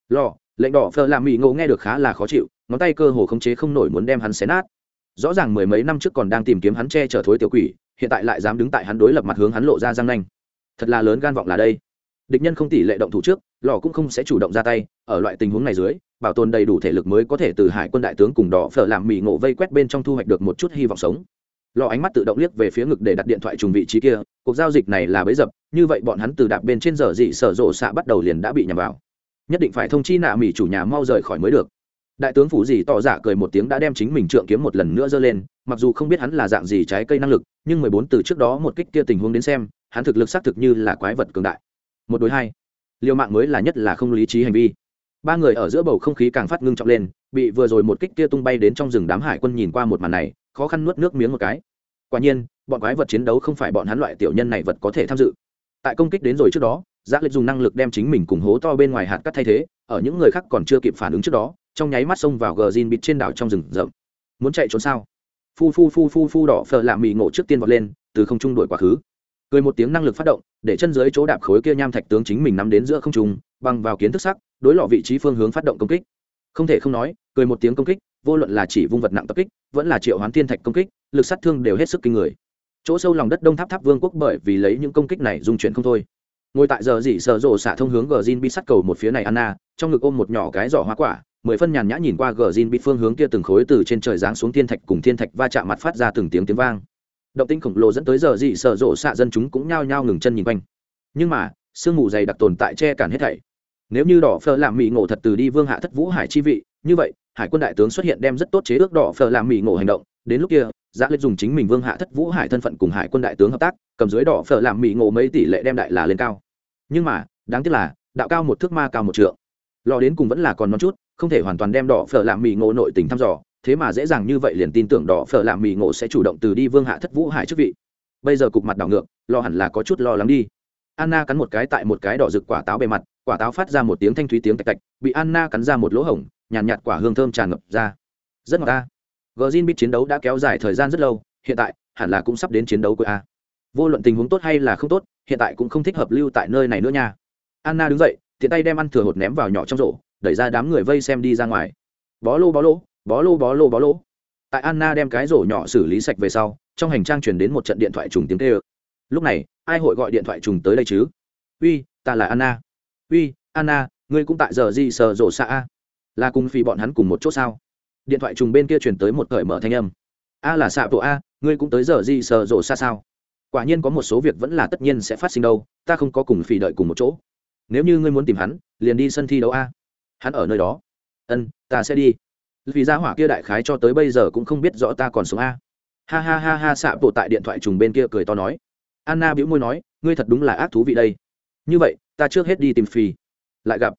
Lọ, lệnh đỏ phờ làm mị ngộ nghe được khá là khó chịu, ngón tay cơ hồ khống chế không nổi muốn đem hắn xé nát rõ ràng mười mấy năm trước còn đang tìm kiếm hắn che chở thối tiểu quỷ, hiện tại lại dám đứng tại hắn đối lập mặt hướng hắn lộ ra răng nanh. Thật là lớn gan vọng là đây. Địch nhân không tỷ lệ động thủ trước, lò cũng không sẽ chủ động ra tay, ở loại tình huống này dưới, bảo tồn đầy đủ thể lực mới có thể từ hải quân đại tướng cùng đỏ phở làm mỹ ngộ vây quét bên trong thu hoạch được một chút hy vọng sống. Lò ánh mắt tự động liếc về phía ngực để đặt điện thoại trùng vị trí kia, cuộc giao dịch này là bấy dập, như vậy bọn hắn từ đạp bên trên giờ dị sở rộ xạ bắt đầu liền đã bị nhầm vào. Nhất định phải thông chi nạ mỹ chủ nhà mau rời khỏi mới được đại tướng phủ dì tỏ giả cười một tiếng đã đem chính mình trượng kiếm một lần nữa giơ lên, mặc dù không biết hắn là dạng gì trái cây năng lực, nhưng mười bốn từ trước đó một kích kia tình huống đến xem, hắn thực lực xác thực như là quái vật cường đại. Một đối hai, liều mạng mới là nhất là không lý trí hành vi. Ba người ở giữa bầu không khí càng phát ngưng trọng lên, bị vừa rồi một kích kia tung bay đến trong rừng đám hải quân nhìn qua một màn này, khó khăn nuốt nước miếng một cái. Quả nhiên, bọn quái vật chiến đấu không phải bọn hắn loại tiểu nhân này vật có thể tham dự. Tại công kích đến rồi trước đó giác lịch dùng năng lực đem chính mình cùng hố to bên ngoài hạt cắt thay thế, ở những người khác còn chưa kịp phản ứng trước đó trong nháy mắt xông vào gờ zin bịt trên đảo trong rừng rậm. Muốn chạy trốn sao? Phu phu phu phu phu đỏ phờ lạ mì ngộ trước tiên vọt lên, từ không trung đổi quá khứ. Cười một tiếng năng lực phát động, để chân dưới chỗ đạp khối kia nham thạch tướng chính mình nắm đến giữa không trung, băng vào kiến thức sắc, đối lọ vị trí phương hướng phát động công kích. Không thể không nói, cười một tiếng công kích, vô luận là chỉ vung vật nặng tập kích, vẫn là triệu hoán thiên thạch công kích, lực sát thương đều hết sức kinh người. Chỗ sâu lòng đất đông tháp tháp vương quốc bởi vì lấy những công kích này dung chuyển không thôi. Ngồi tại giờ dị sợ rộ xả thông hướng gờ zin bị sắt cầu một phía này anna trong ngực ôm một nhỏ cái giỏ hoa quả, mười phân nhàn nhã nhìn qua gờ zin bị phương hướng kia từng khối từ trên trời giáng xuống thiên thạch cùng thiên thạch va chạm mặt phát ra từng tiếng tiếng vang. Động tinh khổng lồ dẫn tới giờ dị sợ rộ xạ dân chúng cũng nhao nhao ngừng chân nhìn quanh. Nhưng mà, sương mù dày đặc tồn tại che cản hết thảy. Nếu như đỏ phờ làm mỹ ngộ thật từ đi vương hạ thất vũ hải chi vị, như vậy, hải quân đại tướng xuất hiện đem rất tốt chế ước đỏ phờ làm mỹ ngộ hành động. Đến lúc kia giá lịch dùng chính mình vương hạ thất vũ hải thân phận cùng hải quân đại tướng hợp tác, cầm dưới đỏ phở làm mỹ ngộ mấy tỷ lệ đem đại là lên cao. Nhưng mà, đáng tiếc là, đạo cao một thước ma cao một trượng lò đến cùng vẫn là còn non chút không thể hoàn toàn đem đỏ phở làm mì ngộ nội tình thăm dò thế mà dễ dàng như vậy liền tin tưởng đỏ phở làm mì ngộ sẽ chủ động từ đi vương hạ thất vũ hải chức vị. Bây giờ cục mặt đảo ngược lo hẳn là có chút lo lắng đi. Anna cắn một cái tại một cái đỏ rực quả táo bề mặt quả táo phát ra một tiếng thanh thúy tiếng tạch tạch bị anna cắn ra một lỗ hổng nhàn nhạt, nhạt quả hương thơm tràn ngập ra. Rất ngọt ta. Gờ zin bít chiến đấu đã kéo dài thời gian rất lâu hiện tại hẳn là cũng sắp đến chiến đấu của a. Vô luận tình huống tốt hay là không tốt hiện tại cũng không thích hợp lưu tại nơi này nữa nha. Anna đứng dậy tiện tay đem ăn thừa hột ném vào nhỏ trong rổ, đẩy ra đám người vây xem đi ra ngoài. Bó lô bó lô bó lô bó lô bó lô. Tại anna đem cái rổ nhỏ xử lý sạch về sau, trong hành trang chuyển đến một trận điện thoại trùng tiếng tê ơ lúc này, ai hội gọi điện thoại trùng tới đây chứ? Uy, ta là anna. Uy, anna, ngươi cũng tại giờ gì sờ rổ xa a? Là cùng phi bọn hắn cùng một chỗ sao? Điện thoại trùng bên kia truyền tới một cởi mở thanh âm. A là xạ bộ a, ngươi cũng tới giờ gì sờ rổ xa sao? Quả nhiên có một số việc vẫn là tất nhiên sẽ phát sinh đâu, ta không có cùng phi đợi cùng một chỗ nếu như ngươi muốn tìm hắn, liền đi sân thi đấu a. Hắn ở nơi đó. Ân, ta sẽ đi. Vì gia hỏa kia đại khái cho tới bây giờ cũng không biết rõ ta còn sống a. Ha ha ha ha, xạ bộ tại điện thoại trùng bên kia cười to nói. Anna bĩu môi nói, ngươi thật đúng là ác thú vị đây. Như vậy, ta trước hết đi tìm phi. Lại gặp.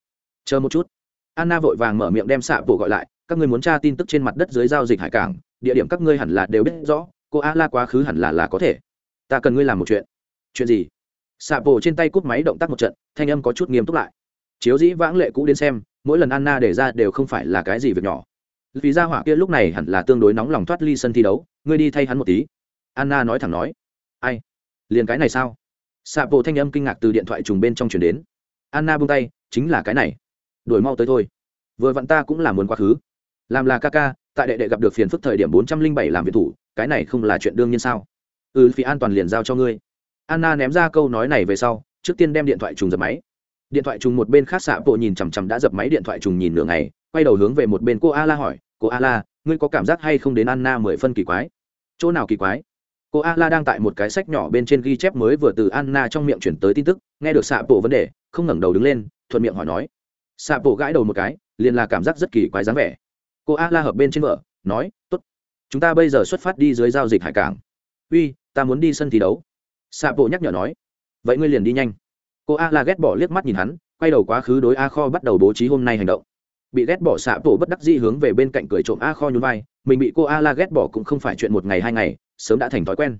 Chờ một chút. Anna vội vàng mở miệng đem xạ bộ gọi lại, các ngươi muốn tra tin tức trên mặt đất dưới giao dịch hải cảng, địa điểm các ngươi hẳn là đều biết rõ, cô a la quá khứ hẳn là là có thể. Ta cần ngươi làm một chuyện. Chuyện gì? Xạ bộ trên tay cút máy động tác một trận, thanh âm có chút nghiêm túc lại. Chiếu dĩ vãng lệ cũ đến xem, mỗi lần anna để ra đều không phải là cái gì việc nhỏ. Vì ra hỏa kia lúc này hẳn là tương đối nóng lòng thoát ly sân thi đấu, ngươi đi thay hắn một tí. Anna nói thẳng nói. Ai? Liền cái này sao? Xạ bộ thanh âm kinh ngạc từ điện thoại trùng bên trong chuyển đến. Anna buông tay, chính là cái này. Đổi mau tới thôi. Vừa vặn ta cũng là muốn quá khứ. Làm là ca ca, tại đệ đệ gặp được phiền phức thời điểm bốn trăm linh bảy làm việc thủ, cái này không là chuyện đương nhiên sao? Ừ phi an toàn liền giao cho ngươi anna ném ra câu nói này về sau, trước tiên đem điện thoại trùng dập máy. Điện thoại trùng một bên khác xạ bộ nhìn chằm chằm đã dập máy điện thoại trùng nhìn nửa ngày, quay đầu hướng về một bên cô a la hỏi, cô a la ngươi có cảm giác hay không đến anna mười phân kỳ quái? Chỗ nào kỳ quái? Cô a la đang tại một cái sách nhỏ bên trên ghi chép mới vừa từ anna trong miệng chuyển tới tin tức, nghe được xạ bộ vấn đề, không ngẩng đầu đứng lên, thuận miệng hỏi nói. Xạ bộ gãi đầu một cái, liền là cảm giác rất kỳ quái dáng vẻ. Cô a la hợp bên trên vợ, nói t ố t chúng ta bây giờ xuất phát đi dưới giao dịch hải cảng. Uy, ta muốn đi sân thi đấu xạ bộ nhắc nhở nói, vậy ngươi liền đi nhanh. Cô a la ghét bỏ liếc mắt nhìn hắn, quay đầu quá khứ đối a kho bắt đầu bố trí hôm nay hành động. Bị ghét bỏ xạ bộ bất đắc dĩ hướng về bên cạnh cười trộm a kho nhún vai, mình bị cô a la ghét bỏ cũng không phải chuyện một ngày hai ngày, sớm đã thành thói quen.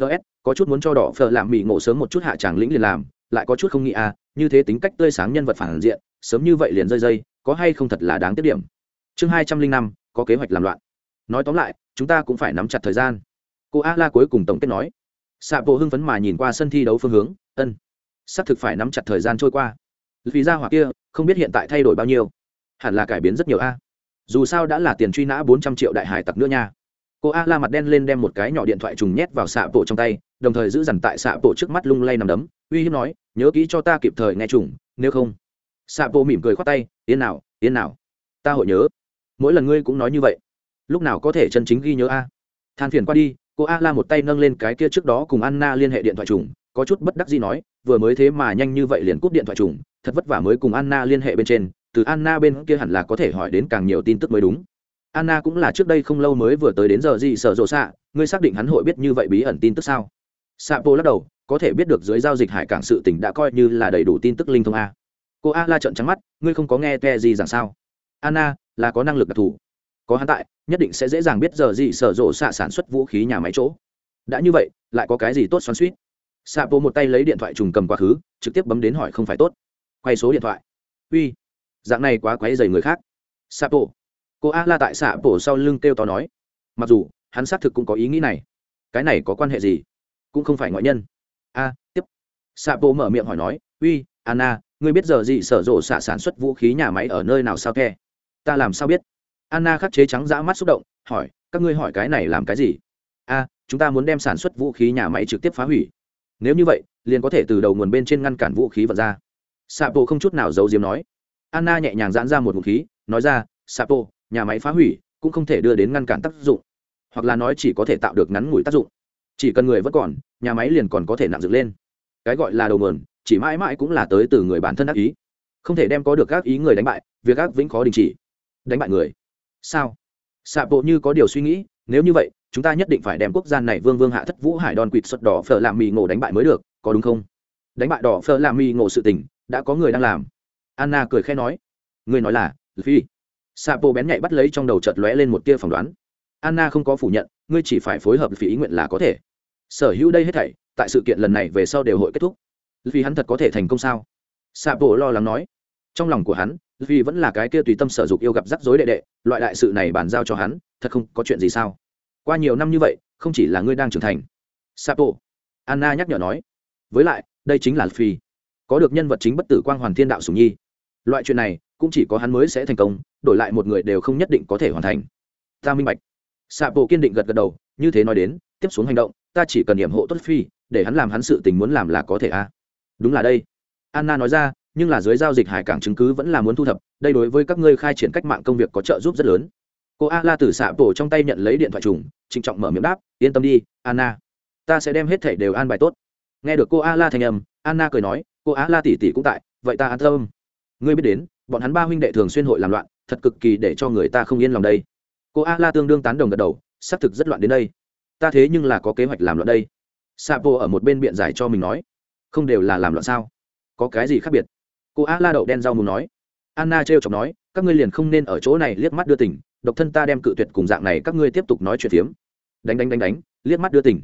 Ts có chút muốn cho đỏ phở làm mỹ ngộ sớm một chút hạ tràng lĩnh liền làm, lại có chút không nghĩ a, như thế tính cách tươi sáng nhân vật phản diện, sớm như vậy liền rơi dây, có hay không thật là đáng tiết điểm. Chương hai trăm linh năm, có kế hoạch làm loạn. Nói tóm lại, chúng ta cũng phải nắm chặt thời gian. Cô a la cuối cùng tổng kết nói xạ bộ hưng phấn mà nhìn qua sân thi đấu phương hướng, ân xác thực phải nắm chặt thời gian trôi qua. Vì ra hỏa kia, không biết hiện tại thay đổi bao nhiêu. Hẳn là cải biến rất nhiều a. Dù sao đã là tiền truy nã bốn trăm triệu đại hải tặc nữa nha. Cô a la mặt đen lên đem một cái nhỏ điện thoại trùng nhét vào xạ bộ trong tay, đồng thời giữ dằn tại xạ bộ trước mắt lung lay nằm đấm, uy hiếp nói, nhớ kỹ cho ta kịp thời nghe trùng nếu không. Xạ bộ mỉm cười khoát tay, yên nào yên nào. Ta hội nhớ. Mỗi lần ngươi cũng nói như vậy. Lúc nào có thể chân chính ghi nhớ a? Than phiền qua đi cô a la một tay nâng lên cái kia trước đó cùng anna liên hệ điện thoại trùng, có chút bất đắc gì nói, vừa mới thế mà nhanh như vậy liền cúp điện thoại trùng, thật vất vả mới cùng anna liên hệ bên trên, từ anna bên kia hẳn là có thể hỏi đến càng nhiều tin tức mới đúng. Anna cũng là trước đây không lâu mới vừa tới đến giờ gì sợ rộ xạ, ngươi xác định hắn hội biết như vậy bí ẩn tin tức sao? Sapo lắc đầu, có thể biết được dưới giao dịch hải cảng sự tỉnh đã coi như là đầy đủ tin tức linh thông a. Cô a la trợn trắng mắt, ngươi không có nghe te gì rằng sao? Anna, là có năng lực đặc thù. Có hắn tại nhất định sẽ dễ dàng biết giờ gì sở rộ xạ sản xuất vũ khí nhà máy chỗ. Đã như vậy, lại có cái gì tốt xoắn suýt sapo một tay lấy điện thoại trùng cầm quá khứ, trực tiếp bấm đến hỏi không phải tốt. Quay số điện thoại. Uy, dạng này quá quấy dày người khác. Sapo. Cô a la tại xạ bổ sau lưng kêu to nói. Mặc dù, hắn xác thực cũng có ý nghĩ này. Cái này có quan hệ gì? Cũng không phải ngoại nhân. A, tiếp. Xạ bổ mở miệng hỏi nói. Uy, anna, ngươi biết giờ gì sở rộ xạ sản xuất vũ khí nhà máy ở nơi nào sao khe ta làm sao biết? Anna khắc chế trắng dã mắt xúc động, hỏi, các ngươi hỏi cái này làm cái gì? A, chúng ta muốn đem sản xuất vũ khí nhà máy trực tiếp phá hủy. Nếu như vậy, liền có thể từ đầu nguồn bên trên ngăn cản vũ khí vật ra. Sapo không chút nào giấu diếm nói. Anna nhẹ nhàng giãn ra một vũ khí, nói ra, sapo, nhà máy phá hủy cũng không thể đưa đến ngăn cản tác dụng, hoặc là nói chỉ có thể tạo được ngắn ngủi tác dụng. Chỉ cần người vẫn còn, nhà máy liền còn có thể nặng dựng lên. Cái gọi là đầu mườn chỉ mãi mãi cũng là tới từ người bản thân ác ý. Không thể đem có được các ý người đánh bại, việc ác vĩnh khó đình chỉ. Đánh bại người sao xạ bộ như có điều suy nghĩ nếu như vậy chúng ta nhất định phải đem quốc gia này vương vương hạ thất vũ hải đòn quỵt xuất đỏ phở làm mì ngộ đánh bại mới được có đúng không đánh bại đỏ phở làm mì ngộ sự tình đã có người đang làm anna cười khẽ nói người nói là phi Sapo bén nhạy bắt lấy trong đầu chợt lóe lên một tia phỏng đoán. Anna không có phủ nhận, ngươi chỉ phải phối hợp phi ý nguyện là có thể. Sở hữu đây hết thảy, tại sự kiện lần này về sau đều hội kết thúc. Vì hắn thật có thể thành công sao? Sapo lo lắng nói. Trong lòng của hắn, vì vẫn là cái kia tùy tâm sở dục yêu gặp rắc rối đệ đệ, loại đại sự này bàn giao cho hắn, thật không có chuyện gì sao? Qua nhiều năm như vậy, không chỉ là ngươi đang trưởng thành. Sapo. Anna nhắc nhở nói. Với lại, đây chính là Phi. Có được nhân vật chính bất tử quang hoàn thiên đạo sủng nhi. Loại chuyện này, cũng chỉ có hắn mới sẽ thành công đổi lại một người đều không nhất định có thể hoàn thành ta minh bạch sapo bộ kiên định gật gật đầu như thế nói đến tiếp xuống hành động ta chỉ cần hiểm hộ tốt phi để hắn làm hắn sự tình muốn làm là có thể a à. đúng là đây anna nói ra nhưng là dưới giao dịch hải cảng chứng cứ vẫn là muốn thu thập, đây đối với các ngươi khai triển cách mạng công việc có trợ giúp rất lớn. Cô a la từ xạ bộ trong tay nhận lấy điện thoại trùng, trịnh trọng mở miệng đáp, yên tâm đi, anna. Ta sẽ đem hết thảy đều an bài tốt. Nghe được cô a la thành âm, anna cười nói, cô a la tỷ tỷ cũng tại, vậy ta an tâm. Ngươi biết đến, bọn hắn ba huynh đệ thường xuyên hội làm loạn, thật cực kỳ để cho người ta không yên lòng đây. Cô a la tương đương tán đồng gật đầu, xác thực rất loạn đến đây. Ta thế nhưng là có kế hoạch làm loạn đây. Sapo ở một bên biện giải cho mình nói, không đều là làm loạn sao? Có cái gì khác biệt? Cô a la đậu đen rau mù nói anna t r e o chọc nói các ngươi liền không nên ở chỗ này liếc mắt đưa tỉnh độc thân ta đem cự tuyệt cùng dạng này các ngươi tiếp tục nói chuyện phiếm đánh đánh đánh đánh liếc mắt đưa tỉnh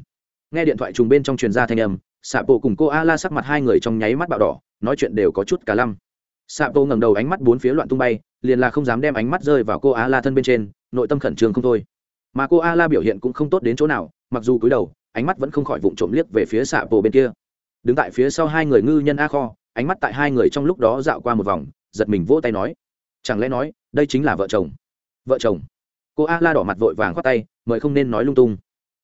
nghe điện thoại trùng bên trong truyền ra thanh âm xạ bộ cùng cô a la sắc mặt hai người trong nháy mắt bạo đỏ nói chuyện đều có chút cả lăm xạ bộ ngẩng đầu ánh mắt bốn phía loạn tung bay, liền là không dám đem ánh mắt rơi vào cô A La thân bên trên, nội tâm khẩn trương không thôi. Mà cô A La biểu hiện cũng không tốt đến chỗ nào, mặc dù cúi đầu, ánh mắt vẫn không khỏi vụng trộm liếc về phía xạ bộ bên kia. Đứng tại phía sau hai người ngư nhân A Kho, ánh mắt tại hai người trong lúc đó dạo qua một vòng, giật mình vỗ tay nói: "Chẳng lẽ nói, đây chính là vợ chồng?" "Vợ chồng?" Cô A La đỏ mặt vội vàng khoát tay, mời không nên nói lung tung.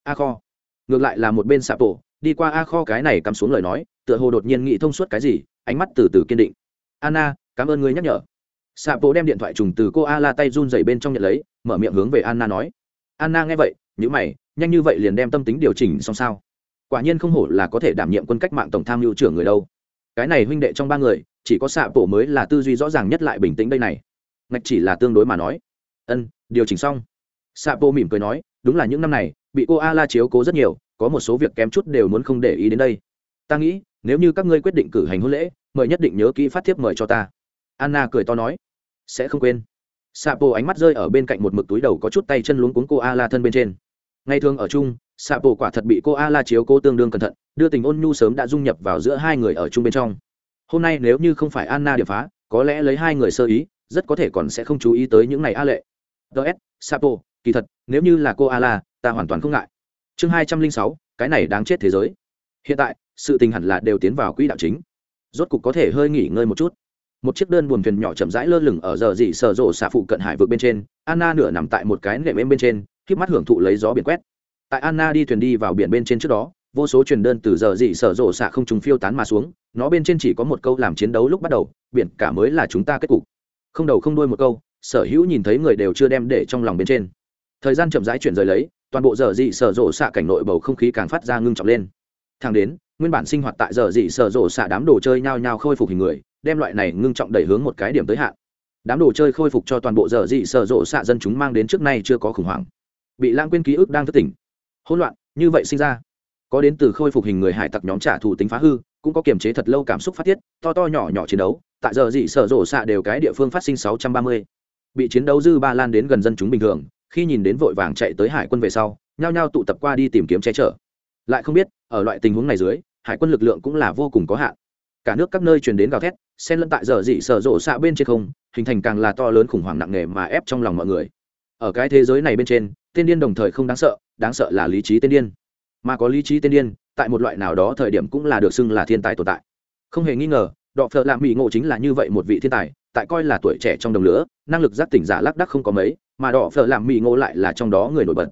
A Kho. Ngược lại là một bên Sạ tổ đi qua A Kho cái này cắm xuống lời nói, tựa hồ đột nhiên nghĩ thông suốt cái gì, ánh mắt từ từ kiên định anna cảm ơn ngươi nhắc nhở xạ tổ đem điện thoại trùng từ cô a la tay run dày bên trong nhận lấy mở miệng hướng về anna nói anna nghe vậy nhữ mày nhanh như vậy liền đem tâm tính điều chỉnh xong sao quả nhiên không hổ là có thể đảm nhiệm quân cách mạng tổng tham mưu trưởng người đâu cái này huynh đệ trong ba người, chỉ có xạ bộ mới là tư duy rõ ràng nhất lại bình tĩnh đây này. Ngạch chỉ là tương đối mà nói. Ân, điều chỉnh xong. Xạ bộ mỉm cười nói, đúng là những năm này, bị cô a la chiếu cố rất nhiều, có một số việc kém chút đều muốn không để ý đến đây. Ta nghĩ, nếu như các ngươi quyết định cử hành hôn lễ, mời nhất định nhớ kỹ phát thiếp mời cho ta. Anna cười to nói, sẽ không quên. Sapo ánh mắt rơi ở bên cạnh một mực túi đầu có chút tay chân luống cuống cô a la thân bên trên. Ngày thường ở chung sapo quả thật bị cô a la chiếu cô tương đương cẩn thận, đưa tình ôn nhu sớm đã dung nhập vào giữa hai người ở chung bên trong. Hôm nay nếu như không phải anna điệp phá, có lẽ lấy hai người sơ ý, rất có thể còn sẽ không chú ý tới những này a lệ. Ts sapo, kỳ thật, nếu như là cô a la, ta hoàn toàn không ngại. Chương hai trăm linh sáu, cái này đáng chết thế giới. Hiện tại, sự tình hẳn là đều tiến vào quỹ đạo chính. Rốt cục có thể hơi nghỉ ngơi một chút. Một chiếc đơn buồn thuyền nhỏ chậm rãi lơ lửng ở giờ dị sở rộ xạ phụ cận hải vượt bên trên. Anna nửa nằm tại một cái nệm êm bên trên khi mắt hưởng thụ lấy gió biển quét tại anna đi thuyền đi vào biển bên trên trước đó, vô số truyền đơn từ giờ dị sở rộ xạ không trùng phiêu tán mà xuống, nó bên trên chỉ có một câu làm chiến đấu lúc bắt đầu, biển cả mới là chúng ta kết cục. Không đầu không đuôi một câu, sở hữu nhìn thấy người đều chưa đem để trong lòng bên trên. Thời gian chậm rãi chuyển rời lấy, toàn bộ giờ dị sở rộ xạ cảnh nội bầu không khí càng phát ra ngưng trọng lên. Thang đến, nguyên bản sinh hoạt tại giờ dị sở rộ xạ đám đồ chơi nhao nhao khôi phục hình người, đem loại này ngưng trọng đẩy hướng một cái điểm tới hạn. Đám đồ chơi khôi phục cho toàn bộ giờ dị sở rộ xạ dân chúng mang đến trước nay chưa có khủng hoảng. Bị lãng quên ký ức đang thất tỉnh hỗn loạn, như vậy sinh ra. Có đến từ khôi phục hình người hải tặc nhóm trả thù tính phá hư, cũng có kiềm chế thật lâu cảm xúc phát tiết, to to nhỏ nhỏ chiến đấu, tại giờ dị sở rộ xạ đều cái địa phương phát sinh 630. bị chiến đấu dư ba lan đến gần dân chúng bình thường, khi nhìn đến vội vàng chạy tới hải quân về sau, nhao nhao tụ tập qua đi tìm kiếm che chở. Lại không biết, ở loại tình huống này dưới, hải quân lực lượng cũng là vô cùng có hạn. Cả nước các nơi truyền đến gào thét, xen lẫn tại giờ dị sở rộ xạ bên trên không, hình thành càng là to lớn khủng hoảng nặng nề mà ép trong lòng mọi người. Ở cái thế giới này bên trên tên điên đồng thời không đáng sợ đáng sợ là lý trí tên điên. Mà có lý trí tên điên, tại một loại nào đó thời điểm cũng là được xưng là thiên tài tồn tại. Không hề nghi ngờ, đọ phợ lạ mỹ ngộ chính là như vậy một vị thiên tài, tại coi là tuổi trẻ trong đồng lửa, năng lực giác tỉnh giả lác đắc không có mấy, mà đọ phợ lạ mỹ ngộ lại là trong đó người nổi bật.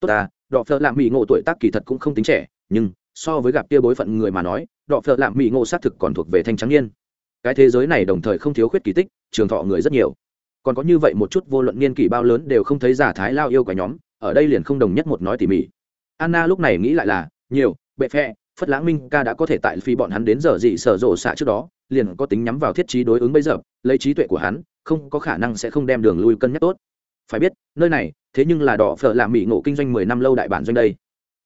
Tốt ta, đọ phợ lạ mỹ ngộ tuổi tác kỳ thật cũng không tính trẻ, nhưng, so với gặp kia bối phận người mà nói, đọ phợ lạ mỹ ngộ xác thực còn thuộc về thanh trắng niên. Cái thế giới này đồng thời không thiếu khuyết kỳ tích, trường thọ người rất nhiều. Còn có như vậy một chút vô luận niên kỷ bao lớn đều không thấy giả thái lao yêu cả nhóm ở đây liền không đồng nhất một nói tỉ mỉ. Anna lúc này nghĩ lại là nhiều bệ phệ, phất lãng minh ca đã có thể tại phi bọn hắn đến giờ gì sở rộ xạ trước đó liền có tính nhắm vào thiết trí đối ứng bây giờ lấy trí tuệ của hắn không có khả năng sẽ không đem đường lui cân nhắc tốt. Phải biết nơi này thế nhưng là đỏ phở làm mỹ ngộ kinh doanh mười năm lâu đại bản doanh đây.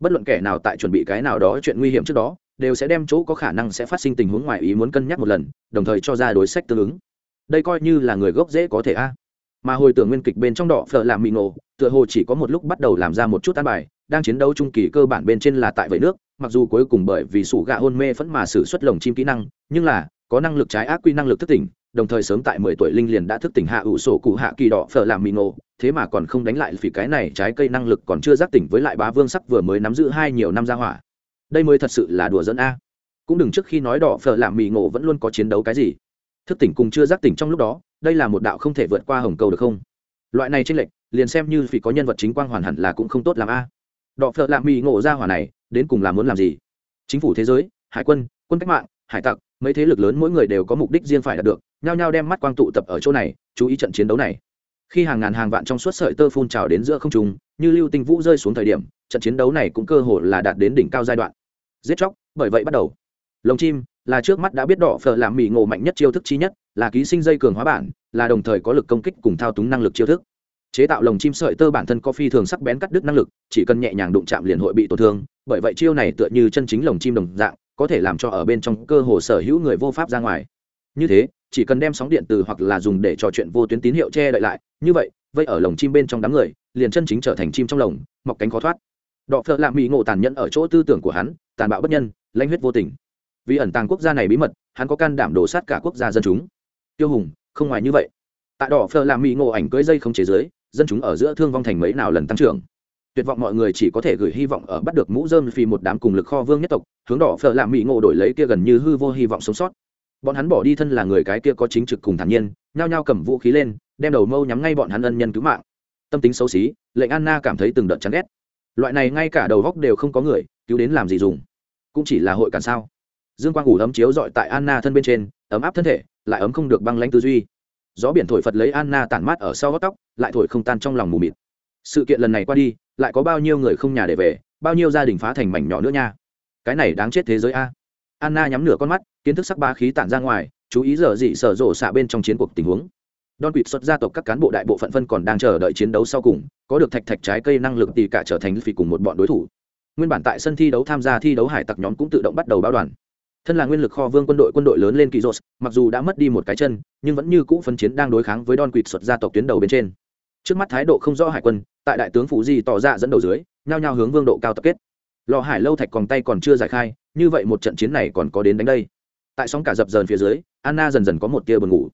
Bất luận kẻ nào tại chuẩn bị cái nào đó chuyện nguy hiểm trước đó đều sẽ đem chỗ có khả năng sẽ phát sinh tình huống ngoài ý muốn cân nhắc một lần đồng thời cho ra đối sách tương ứng. Đây coi như là người gốc dễ có thể a mà hồi tưởng nguyên kịch bên trong đỏ phở làm mì nổ, tựa hồ chỉ có một lúc bắt đầu làm ra một chút an bài đang chiến đấu trung kỳ cơ bản bên trên là tại vẩy nước mặc dù cuối cùng bởi vì sủ gạ hôn mê phẫn mà xử suất lồng chim kỹ năng nhưng là có năng lực trái ác quy năng lực thức tỉnh đồng thời sớm tại mười tuổi linh liền đã thức tỉnh hạ ủ sổ cụ hạ kỳ đỏ phở làm mì nổ thế mà còn không đánh lại vì cái này trái cây năng lực còn chưa giác tỉnh với lại bá vương sắc vừa mới nắm giữ hai nhiều năm ra hỏa. Đây mới thật sự là đùa dẫn a. Cũng đừng trước khi nói đỏ phở làm mì ngộ vẫn luôn có chiến đấu cái gì thức tỉnh cùng chưa giác tỉnh trong lúc đó, đây là một đạo không thể vượt qua hồng cầu được không? Loại này tranh lệch, liền xem như vì có nhân vật chính quang hoàn hẳn là cũng không tốt làm a. Đỏ phợ lạ mì ngộ ra hỏa này, đến cùng là muốn làm gì? Chính phủ thế giới, hải quân quân cách mạng, hải tặc, mấy thế lực lớn mỗi người đều có mục đích riêng phải đạt được, nhao nhao đem mắt quang tụ tập ở chỗ này, chú ý trận chiến đấu này. Khi hàng ngàn hàng vạn trong suốt sợi tơ phun trào đến giữa không trung, như lưu tinh vũ rơi xuống thời điểm, trận chiến đấu này cũng cơ hồ là đạt đến đỉnh cao giai đoạn. Giết chóc, bởi vậy bắt đầu. Lồng chim là trước mắt đã biết đỏ phở làm mỹ ngộ mạnh nhất chiêu thức chi nhất, là ký sinh dây cường hóa bản, là đồng thời có lực công kích cùng thao túng năng lực chiêu thức. Chế tạo lồng chim sợi tơ bản thân có phi thường sắc bén cắt đứt năng lực, chỉ cần nhẹ nhàng đụng chạm liền hội bị tổn thương, bởi vậy chiêu này tựa như chân chính lồng chim đồng dạng, có thể làm cho ở bên trong cơ hồ sở hữu người vô pháp ra ngoài. Như thế, chỉ cần đem sóng điện từ hoặc là dùng để trò chuyện vô tuyến tín hiệu che đậy lại, như vậy, vây ở lồng chim bên trong đám người, liền chân chính trở thành chim trong lồng, mọc cánh khó thoát. Đọ phợ lạ mỹ ngộ tàn nhẫn ở chỗ tư tưởng của hắn, tàn bạo bất nhân lãnh huyết vô tình vì ẩn tàng quốc gia này bí mật, hắn có can đảm đổ sát cả quốc gia dân chúng. Tiêu hùng, không ngoài như vậy. Tại đỏ phờ làm mỹ ngộ ảnh cưới dây không chế giới dân chúng ở giữa thương vong thành mấy nào lần tăng trưởng. Tuyệt vọng mọi người chỉ có thể gửi hy vọng ở bắt được mũ dơm vì một đám cùng lực kho vương nhất tộc, hướng đỏ phở làm mỹ ngộ đổi lấy kia gần như hư vô hy vọng sống sót. Bọn hắn bỏ đi thân là người cái kia có chính trực cùng thản nhiên, nhao nhao cầm vũ khí lên, đem đầu mâu nhắm ngay bọn hắn ân nhân cứu mạng. Tâm tính xấu xí, lệnh anna cảm thấy từng đợt chán ghét. Loại này ngay cả đầu góc đều không có người, cứu đến làm gì dùng? Cũng chỉ là hội cản sao? Dương quang ủ ấm chiếu dọi tại anna thân bên trên ấm áp thân thể lại ấm không được băng lãnh tư duy. Gió biển thổi phật lấy anna tản mát ở sau gót tóc lại thổi không tan trong lòng mù mịt. Sự kiện lần này qua đi lại có bao nhiêu người không nhà để về bao nhiêu gia đình phá thành mảnh nhỏ nữa nha. Cái này đáng chết thế giới a. Anna nhắm nửa con mắt kiến thức sắc ba khí tản ra ngoài chú ý giờ dị sở rộ xạ bên trong chiến cuộc tình huống. Don quỵt xuất gia tộc các cán bộ đại bộ phận phân còn đang chờ đợi chiến đấu sau cùng, có được thạch thạch trái cây năng lực tỷ cả trở thành phi cùng một bọn đối thủ. Nguyên bản tại sân thi đấu tham gia thi đấu hải tặc nhóm cũng tự động bắt đầu báo đoàn. Thân là nguyên lực kho vương quân đội quân đội lớn lên kỳ dốt mặc dù đã mất đi một cái chân, nhưng vẫn như cũ phân chiến đang đối kháng với Don quỵt xuất gia tộc tuyến đầu bên trên. Trước mắt thái độ không rõ hải quân, tại đại tướng phủ di tỏ ra dẫn đầu dưới, nhao nhao hướng vương độ cao tập kết. Lò hải lâu thạch còn tay còn chưa giải khai, như vậy một trận chiến này còn có đến đánh đây. Tại sóng cả dập dờn phía dưới, Anna dần dần có một tia buồn ngủ.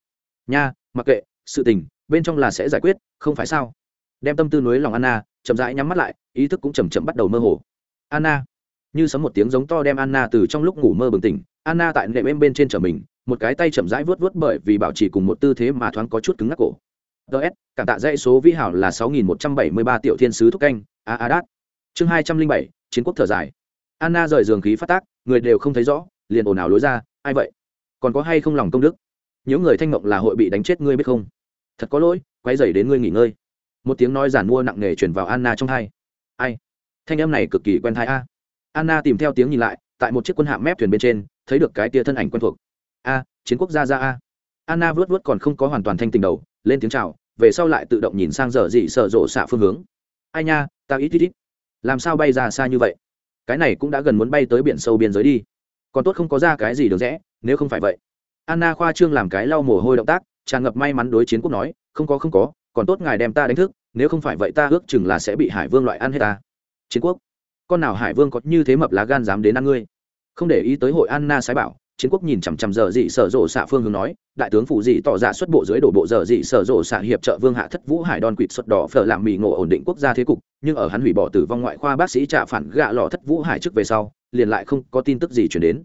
Nha, mặc kệ, sự tình bên trong là sẽ giải quyết không phải sao đem tâm tư núi lòng anna chậm rãi nhắm mắt lại ý thức cũng chầm chậm bắt đầu mơ hồ anna như sấm một tiếng giống to đem anna từ trong lúc ngủ mơ bừng tỉnh. Anna tại nệm êm bên trên trở mình, một cái tay chậm rãi vớt vớt bởi vì bảo trì cùng một tư thế mà thoáng có chút cứng ngắc cổ. Ts cảm tạ dãy số vĩ hảo là sáu nghìn một trăm bảy mươi ba tiểu thiên sứ thúc canh, a a đát. Chương hai trăm linh bảy, chiến quốc thở dài. Anna rời giường khí phát tác, người đều không thấy rõ, liền ồn ào lối ra, ai vậy? Còn có hay không lòng công đức? Những người thanh mộng là hội bị đánh chết ngươi biết không? Thật có lỗi, quay dày đến ngươi nghỉ ngơi. Một tiếng nói giản mua nặng nề chuyển vào anna trong hai. Ai? Thanh em này cực kỳ quen thai a anna tìm theo tiếng nhìn lại, tại một chiếc quân hạm mép thuyền bên trên, thấy được cái tia thân ảnh quen thuộc. A, chiến quốc gia ra a. Anna vớt vớt còn không có hoàn toàn thanh tình đầu, lên tiếng chào, về sau lại tự động nhìn sang giờ dị sợ rộ xạ phương hướng. Ai nha tao ít ít ít. Làm sao bay ra xa như vậy? Cái này cũng đã gần muốn bay tới biển sâu biên giới đi. Còn tốt không có ra cái gì được rẽ, nếu không phải vậy. Anna khoa trương làm cái lau mồ hôi động tác, tràn ngập may mắn đối chiến quốc nói, không có không có, còn tốt ngài đem ta đánh thức, nếu không phải vậy ta ước chừng là sẽ bị hải vương loại ăn hết ta. Chiến quốc con nào hải vương có như thế mập lá gan dám đến ăn ngươi? Không để ý tới hội anna sái bảo, chiến quốc nhìn chằm chằm giờ dị sở rộ xạ phương hướng nói, đại tướng phụ dị tỏ ra xuất bộ dưới đổ bộ giờ dị sở rộ xạ hiệp trợ vương hạ thất vũ hải đòn quỵt xuất đỏ phở làm mì ngộ ổn định quốc gia thế cục, nhưng ở hắn hủy bỏ tử vong ngoại khoa bác sĩ trả phản gạ lò thất vũ hải trước về sau, liền lại không có tin tức gì chuyển đến.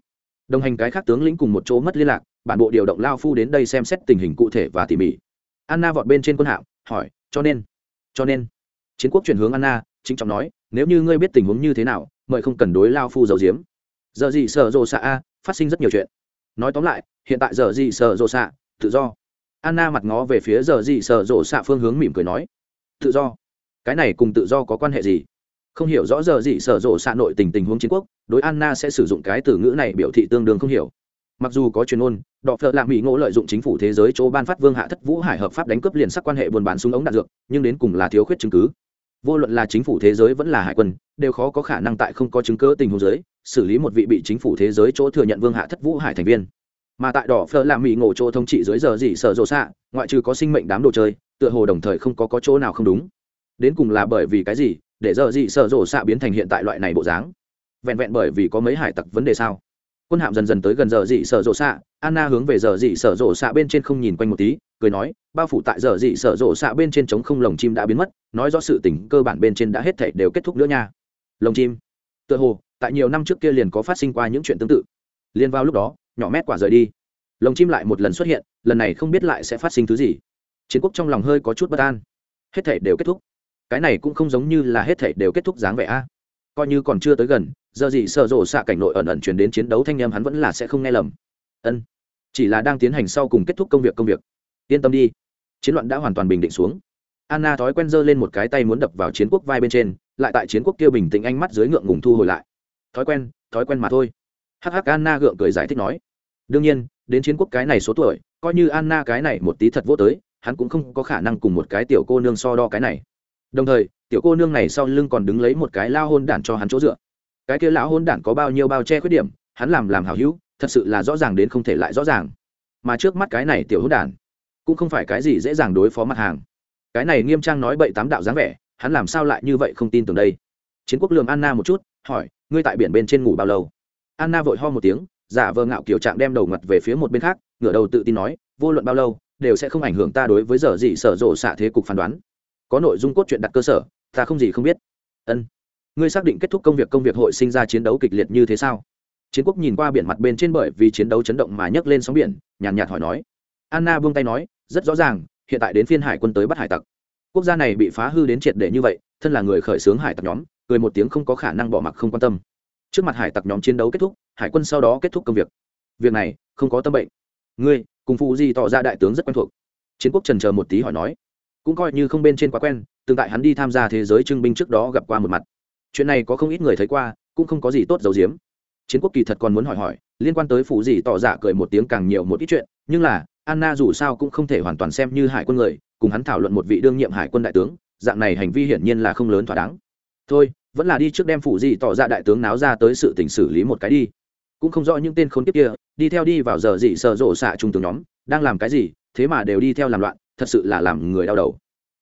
Đồng hành cái khác tướng lĩnh cùng một chỗ mất liên lạc, bản bộ điều động lao phu đến đây xem xét tình hình cụ thể và tỉ mỉ. Anna vọt bên trên quân hạm, hỏi, cho nên cho nên? Chiến quốc chuyển hướng anna, chính trọng nói nếu như ngươi biết tình huống như thế nào, mời không cần đối lao phu dầu diếm giờ gì sợ rộ xạ a, phát sinh rất nhiều chuyện. Nói tóm lại, hiện tại giờ gì sợ rộ xạ, tự do. Anna mặt ngó về phía giờ gì sợ rộ xạ phương hướng mỉm cười nói, tự do. Cái này cùng tự do có quan hệ gì? Không hiểu rõ giờ gì sở rộ xạ nội tình tình huống chiến quốc, đối anna sẽ sử dụng cái từ ngữ này biểu thị tương đương không hiểu. Mặc dù có chuyên môn đọ phợ lạ mỹ ngộ lợi dụng chính phủ thế giới chỗ ban phát vương hạ thất vũ hải hợp pháp đánh cướp liền sắc quan hệ buôn bán súng ống đạn dược, nhưng đến cùng là thiếu khuyết chứng cứ vô luận là chính phủ thế giới vẫn là hải quân đều khó có khả năng tại không có chứng cứ tình huống giới xử lý một vị bị chính phủ thế giới chỗ thừa nhận vương hạ thất vũ hải thành viên. Mà tại đỏ phở làm mỹ ngộ chỗ thông trị dưới giờ gì sợ rộ xạ ngoại trừ có sinh mệnh đám đồ chơi tựa hồ đồng thời không có, có chỗ nào không đúng. Đến cùng là bởi vì cái gì để giờ gì sợ rộ xạ biến thành hiện tại loại này bộ dáng? Vẹn vẹn bởi vì có mấy hải tặc vấn đề sao? Quân hạm dần dần tới gần giờ dị sở rộ xạ anna hướng về giờ dị sở rộ xạ bên trên không nhìn quanh một tí cười nói, bao phủ tại giờ dị sở rộ xạ bên trên trống không, lồng chim đã biến mất, nói rõ sự tình cơ bản bên trên đã hết thể đều kết thúc nữa nha. Lồng chim. Tựa hồ, tại nhiều năm trước kia liền có phát sinh qua những chuyện tương tự. Liên vào lúc đó, nhỏ mét quả rời đi. Lồng chim lại một lần xuất hiện, lần này không biết lại sẽ phát sinh thứ gì. Chiến quốc trong lòng hơi có chút bất an. Hết thể đều kết thúc. Cái này cũng không giống như là hết thể đều kết thúc dáng vẻ a. Coi như còn chưa tới gần, giờ gì sợ rộ xạ cảnh nội ẩn ẩn chuyển đến chiến đấu thanh em hắn vẫn là sẽ không nghe lầm. Ân. Chỉ là đang tiến hành sau cùng kết thúc công việc công việc yên tâm đi. Chiến loạn đã hoàn toàn bình định xuống. Anna thói quen giơ lên một cái tay muốn đập vào chiến quốc vai bên trên, lại tại chiến quốc kia bình tĩnh ánh mắt dưới ngượng ngùng thu hồi lại. Thói quen thói quen mà thôi. Hắc hắc, anna gượng cười giải thích nói. Đương nhiên, đến chiến quốc cái này số tuổi, coi như anna cái này một tí thật vô tới, hắn cũng không có khả năng cùng một cái tiểu cô nương so đo cái này. Đồng thời, tiểu cô nương này sau lưng còn đứng lấy một cái lao hôn đản cho hắn chỗ dựa. Cái kia lão hôn đản có bao nhiêu bao che khuyết điểm, hắn làm làm hảo hữu, thật sự là rõ ràng đến không thể lại rõ ràng. Mà trước mắt cái này tiểu hôn đản cũng không phải cái gì dễ dàng đối phó mặt hàng. Cái này nghiêm trang nói bậy tám đạo dáng vẻ, hắn làm sao lại như vậy không tin tưởng đây? Chiến quốc lường anna một chút, hỏi, ngươi tại biển bên trên ngủ bao lâu? Anna vội ho một tiếng, giả vờ ngạo kiểu trạng đem đầu ngặt về phía một bên khác, ngửa đầu tự tin nói, vô luận bao lâu, đều sẽ không ảnh hưởng ta đối với giờ gì sở rộ xạ thế cục phán đoán. Có nội dung cốt truyện đặt cơ sở, ta không gì không biết. Ân, ngươi xác định kết thúc công việc công việc hội sinh ra chiến đấu kịch liệt như thế sao? Chiến quốc nhìn qua biển mặt bên trên bởi vì chiến đấu chấn động mà nhấc lên sóng biển, nhàn nhạt hỏi nói. Anna buông tay nói rất rõ ràng, hiện tại đến phiên hải quân tới bắt hải tặc. Quốc gia này bị phá hư đến triệt để như vậy, thân là người khởi xướng hải tặc nhóm, cười một tiếng không có khả năng bỏ mặc không quan tâm. Trước mặt hải tặc nhóm chiến đấu kết thúc, hải quân sau đó kết thúc công việc. Việc này, không có tâm bệnh. Ngươi, cùng phụ di tỏ ra đại tướng rất quen thuộc. Chiến quốc trần chờ một tí hỏi nói. Cũng coi như không bên trên quá quen, tương tại hắn đi tham gia thế giới trưng binh trước đó gặp qua một mặt. Chuyện này có không ít người thấy qua, cũng không có gì tốt giấu giếm. Chiến quốc kỳ thật còn muốn hỏi hỏi, liên quan tới phụ gì tỏ ra cười một tiếng càng nhiều một ít chuyện, nhưng là anna dù sao cũng không thể hoàn toàn xem như hải quân người, cùng hắn thảo luận một vị đương nhiệm hải quân đại tướng, dạng này hành vi hiển nhiên là không lớn thỏa đáng. Thôi, vẫn là đi trước đem phụ gì tỏ ra đại tướng náo ra tới sự tình xử lý một cái đi. Cũng không rõ những tên khốn kiếp kia, đi theo đi vào giờ gì sợ rộ xạ trung tướng nhóm, đang làm cái gì, thế mà đều đi theo làm loạn, thật sự là làm người đau đầu.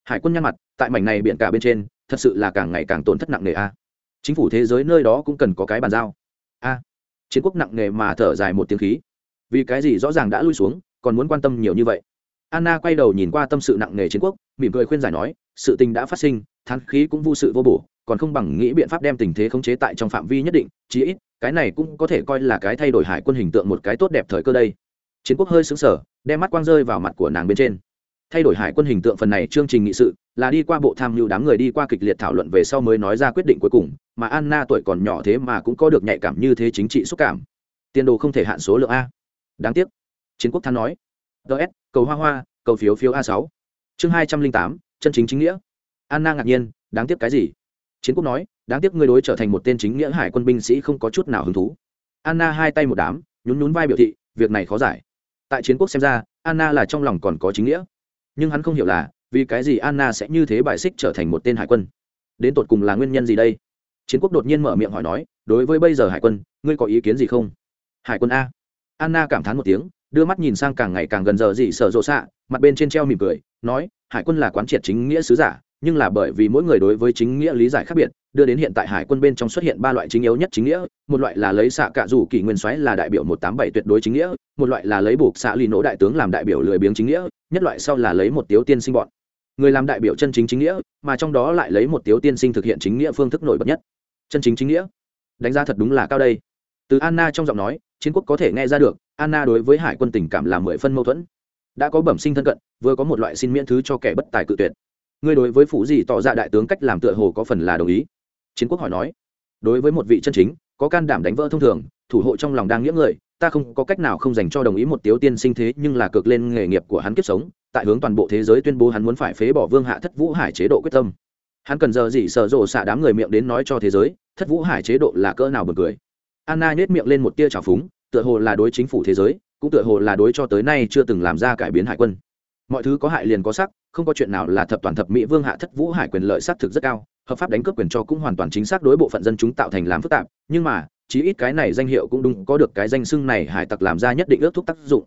Hải quân nhăn mặt, tại mảnh này biển cả bên trên, thật sự là càng ngày càng tổn thất nặng nề a. Chính phủ thế giới nơi đó cũng cần có cái bàn giao. A. Chiến quốc nặng nề mà thở dài một tiếng khí. Vì cái gì rõ ràng đã lui xuống còn muốn quan tâm nhiều như vậy. Anna quay đầu nhìn qua tâm sự nặng nề chiến quốc, mỉm cười khuyên giải nói, sự tình đã phát sinh, thán khí cũng vô sự vô bổ, còn không bằng nghĩ biện pháp đem tình thế khống chế tại trong phạm vi nhất định, chí ít, cái này cũng có thể coi là cái thay đổi hải quân hình tượng một cái tốt đẹp thời cơ đây. Chiến quốc hơi xứng sở đem mắt quang rơi vào mặt của nàng bên trên. Thay đổi hải quân hình tượng phần này chương trình nghị sự, là đi qua bộ tham mưu đám người đi qua kịch liệt thảo luận về sau mới nói ra quyết định cuối cùng, mà anna tuổi còn nhỏ thế mà cũng có được nhạy cảm như thế chính trị xúc cảm. Tiền đồ không thể hạn số lượng a. Đáng tiếc chiến quốc than nói. Ts cầu hoa hoa, cầu phiếu phiếu a sáu. Chương hai trăm linh tám, chân chính chính nghĩa. Anna ngạc nhiên, đáng tiếc cái gì? Chiến quốc nói, đáng tiếc ngươi đối trở thành một tên chính nghĩa hải quân binh sĩ không có chút nào hứng thú. Anna hai tay một đám, nhún nhún vai biểu thị, việc này khó giải. Tại chiến quốc xem ra, anna là trong lòng còn có chính nghĩa. Nhưng hắn không hiểu là, vì cái gì anna sẽ như thế bài xích trở thành một tên hải quân? Đến tột cùng là nguyên nhân gì đây? Chiến quốc đột nhiên mở miệng hỏi nói, đối với bây giờ hải quân, ngươi có ý kiến gì không? Hải quân a. Anna cảm thán một tiếng đưa mắt nhìn sang càng ngày càng gần giờ gì sở rộ xạ, mặt bên trên treo mỉm cười, nói, hải quân là quán triệt chính nghĩa sứ giả, nhưng là bởi vì mỗi người đối với chính nghĩa lý giải khác biệt, đưa đến hiện tại hải quân bên trong xuất hiện ba loại chính yếu nhất chính nghĩa, một loại là lấy xạ cạ rủ kỷ nguyên xoáy là đại biểu một tám bảy tuyệt đối chính nghĩa, một loại là lấy buộc xạ lì nỗ đại tướng làm đại biểu lười biếng chính nghĩa, nhất loại sau là lấy một tiếu tiên sinh bọn. Người làm đại biểu chân chính chính nghĩa, mà trong đó lại lấy một tiếu tiên sinh thực hiện chính nghĩa phương thức nổi bật nhất. Chân chính chính nghĩa. Đánh giá thật đúng là cao đây. Từ anna trong giọng nói chiến quốc có thể nghe ra được, anna đối với hải quân tình cảm là mười phân mâu thuẫn. Đã có bẩm sinh thân cận, vừa có một loại xin miễn thứ cho kẻ bất tài cự tuyệt. Ngươi đối với phụ gì tỏ ra đại tướng cách làm tựa hồ có phần là đồng ý. Chiến quốc hỏi nói, đối với một vị chân chính, có can đảm đánh vỡ thông thường, thủ hộ trong lòng đang nghĩa người, ta không có cách nào không dành cho đồng ý một tiếu tiên sinh thế nhưng là cực lên nghề nghiệp của hắn kiếp sống, tại hướng toàn bộ thế giới tuyên bố hắn muốn phải phế bỏ vương hạ thất vũ hải chế độ quyết tâm. Hắn cần giờ gì sợ rộ xạ đám người miệng đến nói cho thế giới, thất vũ hải chế độ là cỡ nào bật cười anna nhét miệng lên một tia trào phúng, tựa hồ là đối chính phủ thế giới, cũng tựa hồ là đối cho tới nay chưa từng làm ra cải biến hải quân. Mọi thứ có hại liền có sắc, không có chuyện nào là thập toàn thập mỹ vương hạ thất vũ hải quyền lợi xác thực rất cao, hợp pháp đánh cướp quyền cho cũng hoàn toàn chính xác đối bộ phận dân chúng tạo thành làm phức tạp, nhưng mà, chí ít cái này danh hiệu cũng đúng, có được cái danh xưng này hải tặc làm ra nhất định ước thúc tác dụng.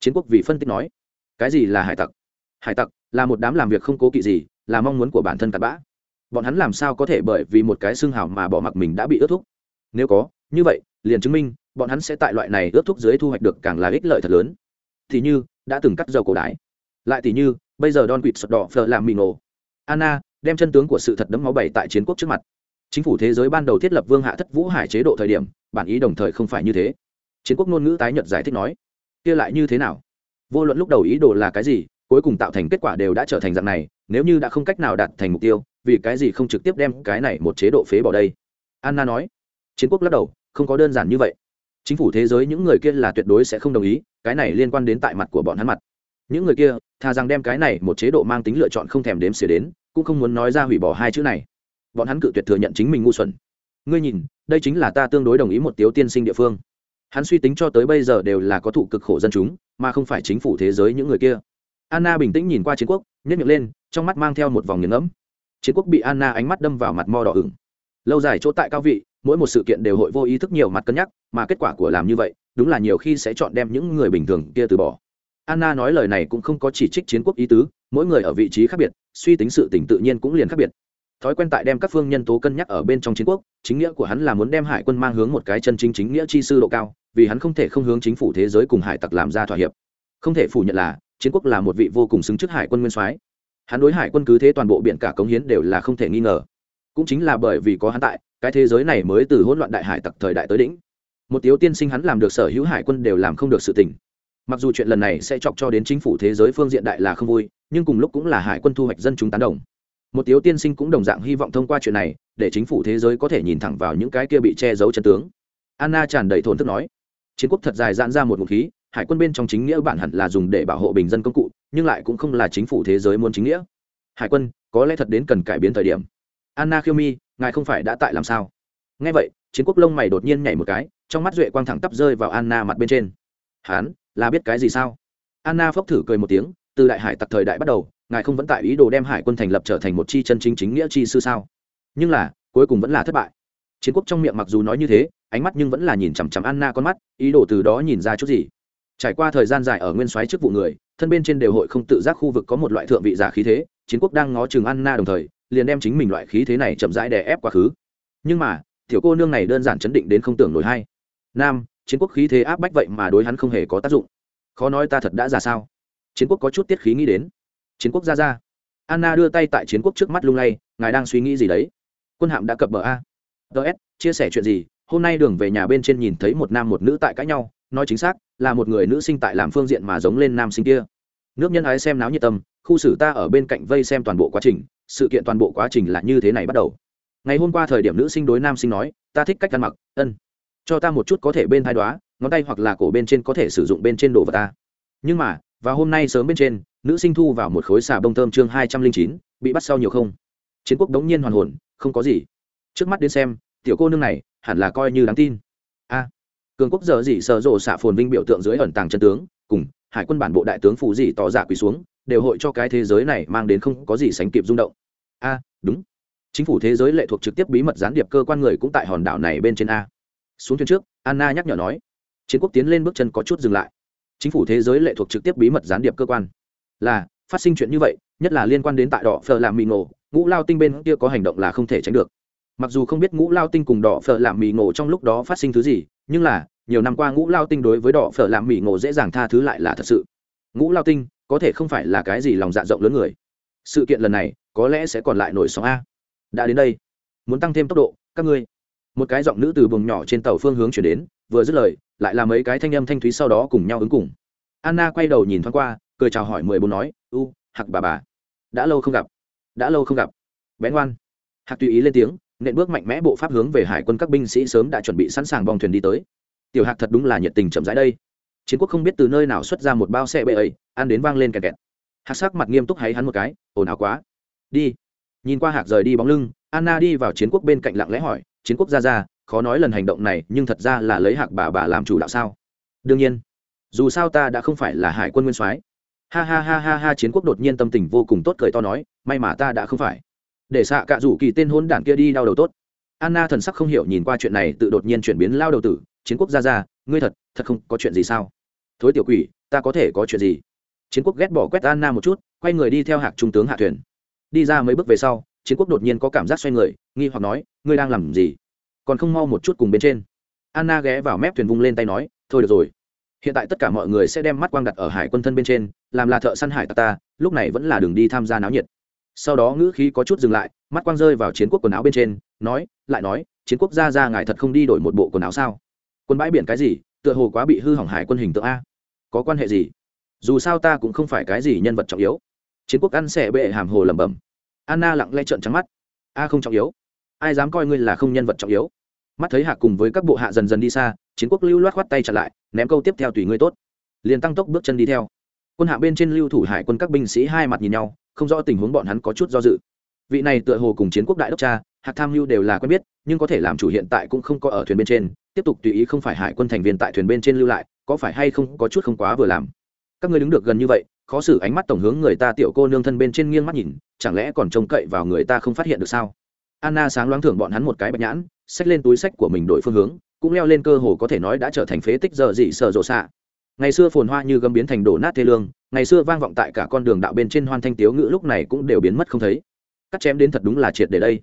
Chiến quốc vì phân tích nói, cái gì là hải tặc? Hải tặc là một đám làm việc không cố kỵ gì, là mong muốn của bản thân cặn bã. Bọn hắn làm sao có thể bởi vì một cái xưng hào mà bỏ mặc mình đã bị ước thúc? Nếu có như vậy, liền chứng minh, bọn hắn sẽ tại loại này ước thúc dưới thu hoạch được càng là ích lợi thật lớn. Thì như, đã từng cắt dầu cổ đái lại thì như, bây giờ don quỵt sọt đỏ phờ làm mì nổ anna, đem chân tướng của sự thật đấm máu bày tại chiến quốc trước mặt. Chính phủ thế giới ban đầu thiết lập vương hạ thất vũ hải chế độ thời điểm, bản ý đồng thời không phải như thế. Chiến quốc ngôn ngữ tái nhật giải thích nói, kia lại như thế nào? Vô luận lúc đầu ý đồ là cái gì, cuối cùng tạo thành kết quả đều đã trở thành dạng này, nếu như đã không cách nào đạt thành mục tiêu, vì cái gì không trực tiếp đem cái này một chế độ phế bỏ đây? Anna nói. Chiến quốc lắc đầu không có đơn giản như vậy. Chính phủ thế giới những người kia là tuyệt đối sẽ không đồng ý, cái này liên quan đến tại mặt của bọn hắn mặt. Những người kia, thà rằng đem cái này một chế độ mang tính lựa chọn không thèm đếm xỉa đến, cũng không muốn nói ra hủy bỏ hai chữ này. Bọn hắn cự tuyệt thừa nhận chính mình ngu xuẩn. Ngươi nhìn, đây chính là ta tương đối đồng ý một tiếu tiên sinh địa phương. Hắn suy tính cho tới bây giờ đều là có thụ cực khổ dân chúng, mà không phải chính phủ thế giới những người kia. Anna bình tĩnh nhìn qua chiến quốc nhét miệng lên, trong mắt mang theo một vòng nghiền ngẫm. Chiến quốc bị anna ánh mắt đâm vào mặt mo đỏ ửng. Lâu dài chỗ tại cao vị mỗi một sự kiện đều hội vô ý thức nhiều mặt cân nhắc, mà kết quả của làm như vậy, đúng là nhiều khi sẽ chọn đem những người bình thường kia từ bỏ. Anna nói lời này cũng không có chỉ trích chiến quốc ý tứ, mỗi người ở vị trí khác biệt, suy tính sự tỉnh tự nhiên cũng liền khác biệt. Thói quen tại đem các phương nhân tố cân nhắc ở bên trong chiến quốc, chính nghĩa của hắn là muốn đem hải quân mang hướng một cái chân chính chính nghĩa chi sư độ cao, vì hắn không thể không hướng chính phủ thế giới cùng hải tặc làm ra thỏa hiệp. Không thể phủ nhận là, chiến quốc là một vị vô cùng xứng trước hải quân nguyên soái. Hắn đối hải quân cứ thế toàn bộ biển cả cống hiến đều là không thể nghi ngờ. Cũng chính là bởi vì có hắn tại cái thế giới này mới từ hỗn loạn đại hải tặc thời đại tới đỉnh. Một tiếu tiên sinh hắn làm được sở hữu hải quân đều làm không được sự tình. Mặc dù chuyện lần này sẽ chọc cho đến chính phủ thế giới phương diện đại là không vui, nhưng cùng lúc cũng là hải quân thu hoạch dân chúng tán đồng. Một tiếu tiên sinh cũng đồng dạng hy vọng thông qua chuyện này, để chính phủ thế giới có thể nhìn thẳng vào những cái kia bị che giấu chân tướng. Anna tràn đầy thổn thức nói, chiến quốc thật dài giãn ra một ngụ khí, hải quân bên trong chính nghĩa bản hẳn là dùng để bảo hộ bình dân công cụ, nhưng lại cũng không là chính phủ thế giới muốn chính nghĩa. Hải quân, có lẽ thật đến cần cải biến thời điểm. Anna khiêu mi ngài không phải đã tại làm sao? Nghe vậy, chiến quốc lông mày đột nhiên nhảy một cái, trong mắt duệ quang thẳng tắp rơi vào anna mặt bên trên. Hán, là biết cái gì sao? Anna phốc thử cười một tiếng, từ đại hải tặc thời đại bắt đầu, ngài không vẫn tại ý đồ đem hải quân thành lập trở thành một chi chân chính chính nghĩa chi sư sao? Nhưng là, cuối cùng vẫn là thất bại. Chiến quốc trong miệng mặc dù nói như thế, ánh mắt nhưng vẫn là nhìn chằm chằm anna con mắt, ý đồ từ đó nhìn ra chút gì. Trải qua thời gian dài ở nguyên soái trước vụ người, thân bên trên đều hội không tự giác khu vực có một loại thượng vị giả khí thế, chiến quốc đang ngó chừng anna đồng thời liền đem chính mình loại khí thế này chậm rãi đè ép quá khứ. Nhưng mà, tiểu cô nương này đơn giản chấn định đến không tưởng nổi hay. Nam, chiến quốc khí thế áp bách vậy mà đối hắn không hề có tác dụng. Khó nói ta thật đã ra sao? Chiến quốc có chút tiết khí nghĩ đến. Chiến quốc ra ra. Anna đưa tay tại chiến quốc trước mắt lung lay, ngài đang suy nghĩ gì đấy? Quân hạm đã cập bờ a. Ts chia sẻ chuyện gì? Hôm nay đường về nhà bên trên nhìn thấy một nam một nữ tại cãi nhau. Nói chính xác, là một người nữ sinh tại làm phương diện mà giống lên nam sinh kia. Nước nhân ái xem náo nhiệt tâm, khu xử ta ở bên cạnh vây xem toàn bộ quá trình sự kiện toàn bộ quá trình là như thế này bắt đầu. Ngày hôm qua thời điểm nữ sinh đối nam sinh nói, ta thích cách ăn mặc, ân, cho ta một chút có thể bên thai đoá ngón tay hoặc là cổ bên trên có thể sử dụng bên trên đồ vật ta. Nhưng mà và hôm nay sớm bên trên, nữ sinh thu vào một khối xà bông thơm chương hai trăm linh chín, bị bắt sau nhiều không? Chiến quốc đống nhiên hoàn hồn, không có gì. Trước mắt đến xem, tiểu cô nương này hẳn là coi như đáng tin. A, cường quốc giờ dị sợ rộ xạ phồn vinh biểu tượng dưới ẩn tàng chân tướng, cùng hải quân bản bộ đại tướng phụ dị tỏ dạ quỳ xuống đều hội cho cái thế giới này mang đến không có gì sánh kịp rung động. A, đúng. Chính phủ thế giới lệ thuộc trực tiếp bí mật gián điệp cơ quan người cũng tại hòn đảo này bên trên a. Xuống thuyền trước, anna nhắc nhở nói. Chiến quốc tiến lên bước chân có chút dừng lại. Chính phủ thế giới lệ thuộc trực tiếp bí mật gián điệp cơ quan. Là, phát sinh chuyện như vậy, nhất là liên quan đến tại đỏ phờ làm mì ngộ, ngũ lao tinh bên kia có hành động là không thể tránh được. Mặc dù không biết ngũ lao tinh cùng đỏ phở làm mì ngộ trong lúc đó phát sinh thứ gì, nhưng là, nhiều năm qua ngũ lao tinh đối với đỏ phở làm mì ngộ dễ dàng tha thứ lại là thật sự. Ngũ lao tinh có thể không phải là cái gì lòng dạ rộng lớn người. Sự kiện lần này, có lẽ sẽ còn lại nổi sóng a. Đã đến đây, muốn tăng thêm tốc độ, các ngươi. Một cái giọng nữ từ buồng nhỏ trên tàu phương hướng chuyển đến, vừa dứt lời, lại là mấy cái thanh âm thanh thúy sau đó cùng nhau ứng cùng. Anna quay đầu nhìn thoáng qua, cười chào hỏi mười bốn nói, u, hạc bà bà, đã lâu không gặp, đã lâu không gặp. Bén ngoan. Hạc tùy ý lên tiếng, nện bước mạnh mẽ bộ pháp hướng về hải quân các binh sĩ sớm đã chuẩn bị sẵn sàng bong thuyền đi tới. Tiểu hạc thật đúng là nhiệt tình chậm rãi đây chiến quốc không biết từ nơi nào xuất ra một bao xe bệ ấy, ăn đến vang lên kẹt kẹt. Hạc sắc mặt nghiêm túc hay hắn một cái, ồn ào quá. Đi. Nhìn qua hạc rời đi bóng lưng, anna đi vào chiến quốc bên cạnh lặng lẽ hỏi, chiến quốc ra ra, khó nói lần hành động này, nhưng thật ra là lấy hạc bà bà làm chủ đạo sao? Đương nhiên. Dù sao ta đã không phải là hải quân nguyên soái. Ha ha ha ha ha, chiến quốc đột nhiên tâm tình vô cùng tốt cười to nói, may mà ta đã không phải. Để xạ cạ rủ kỳ tên hôn đản kia đi đau đầu tốt. Anna thần sắc không hiểu nhìn qua chuyện này, tự đột nhiên chuyển biến lao đầu tử chiến quốc ra ra ngươi thật thật không có chuyện gì sao? Thối tiểu quỷ, ta có thể có chuyện gì? Chiến quốc ghét bỏ quét anna một chút, quay người đi theo hạc trung tướng hạ thuyền. Đi ra mấy bước về sau, chiến quốc đột nhiên có cảm giác xoay người, nghi hoặc nói, ngươi đang làm gì? Còn không mau một chút cùng bên trên. Anna ghé vào mép thuyền vung lên tay nói, thôi được rồi. Hiện tại tất cả mọi người sẽ đem mắt quang đặt ở hải quân thân bên trên, làm là thợ săn hải ta ta, lúc này vẫn là đường đi tham gia náo nhiệt. Sau đó ngữ khí có chút dừng lại, mắt quang rơi vào chiến quốc quần áo bên trên, nói, lại nói, chiến quốc ra ra ngài thật không đi đổi một bộ quần áo sao? Quân bãi biển cái gì, tựa hồ quá bị hư hỏng hải quân hình tượng a. Có quan hệ gì? Dù sao ta cũng không phải cái gì nhân vật trọng yếu. Chiến quốc ăn xẻ bệ hàm hồ lẩm bẩm. Anna lặng lẽ trợn trắng mắt. A không trọng yếu. Ai dám coi ngươi là không nhân vật trọng yếu? Mắt thấy hạ cùng với các bộ hạ dần dần đi xa, chiến quốc lưu loát khoát tay chặn lại, ném câu tiếp theo tùy ngươi tốt. Liền tăng tốc bước chân đi theo. Quân hạ bên trên lưu thủ hải quân các binh sĩ hai mặt nhìn nhau, không rõ tình huống bọn hắn có chút do dự. Vị này tựa hồ cùng chiến quốc đại đốc cha, Hạc tham mưu đều là quen biết, nhưng có thể làm chủ hiện tại cũng không có ở thuyền bên trên tiếp tục tùy ý không phải hải quân thành viên tại thuyền bên trên lưu lại, có phải hay không có chút không quá vừa làm? Các người đứng được gần như vậy, khó xử ánh mắt tổng hướng người ta tiểu cô nương thân bên trên nghiêng mắt nhìn, chẳng lẽ còn trông cậy vào người ta không phát hiện được sao? Anna sáng loáng thưởng bọn hắn một cái bạch nhãn, xách lên túi sách của mình đổi phương hướng, cũng leo lên cơ hồ có thể nói đã trở thành phế tích giờ dị sợ rộ xạ. Ngày xưa phồn hoa như gấm biến thành đổ nát thê lương, ngày xưa vang vọng tại cả con đường đạo bên trên hoan thanh tiếu ngữ lúc này cũng đều biến mất không thấy. Cắt chém đến thật đúng là triệt để đây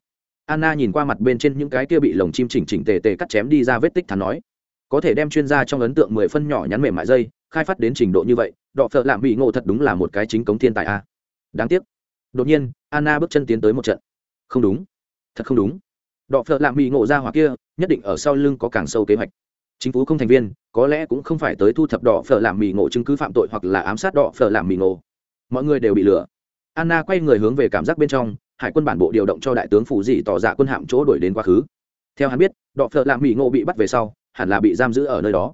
anna nhìn qua mặt bên trên những cái kia bị lồng chim chỉnh chỉnh tề tề cắt chém đi ra vết tích thắn nói. Có thể đem chuyên gia trong ấn tượng mười phân nhỏ nhắn mềm mại dây, khai phát đến trình độ như vậy, đọ phợ lạm bị ngộ thật đúng là một cái chính cống thiên tài a. Đáng tiếc. Đột nhiên, anna bước chân tiến tới một trận. Không đúng. Thật không đúng. Đọ phợ lạm bị ngộ ra hoặc kia, nhất định ở sau lưng có càng sâu kế hoạch. Chính phủ không thành viên, có lẽ cũng không phải tới thu thập đỏ phở làm mì ngộ chứng cứ phạm tội hoặc là ám sát đỏ phở làm mì ngộ. Mọi người đều bị lừa. Anna quay người hướng về cảm giác bên trong hải quân bản bộ điều động cho đại tướng phủ dị tỏ dạ quân hạm chỗ đổi đến quá khứ. Theo hắn biết đọ phợ làm mì ngộ bị bắt về sau, hẳn là bị giam giữ ở nơi đó.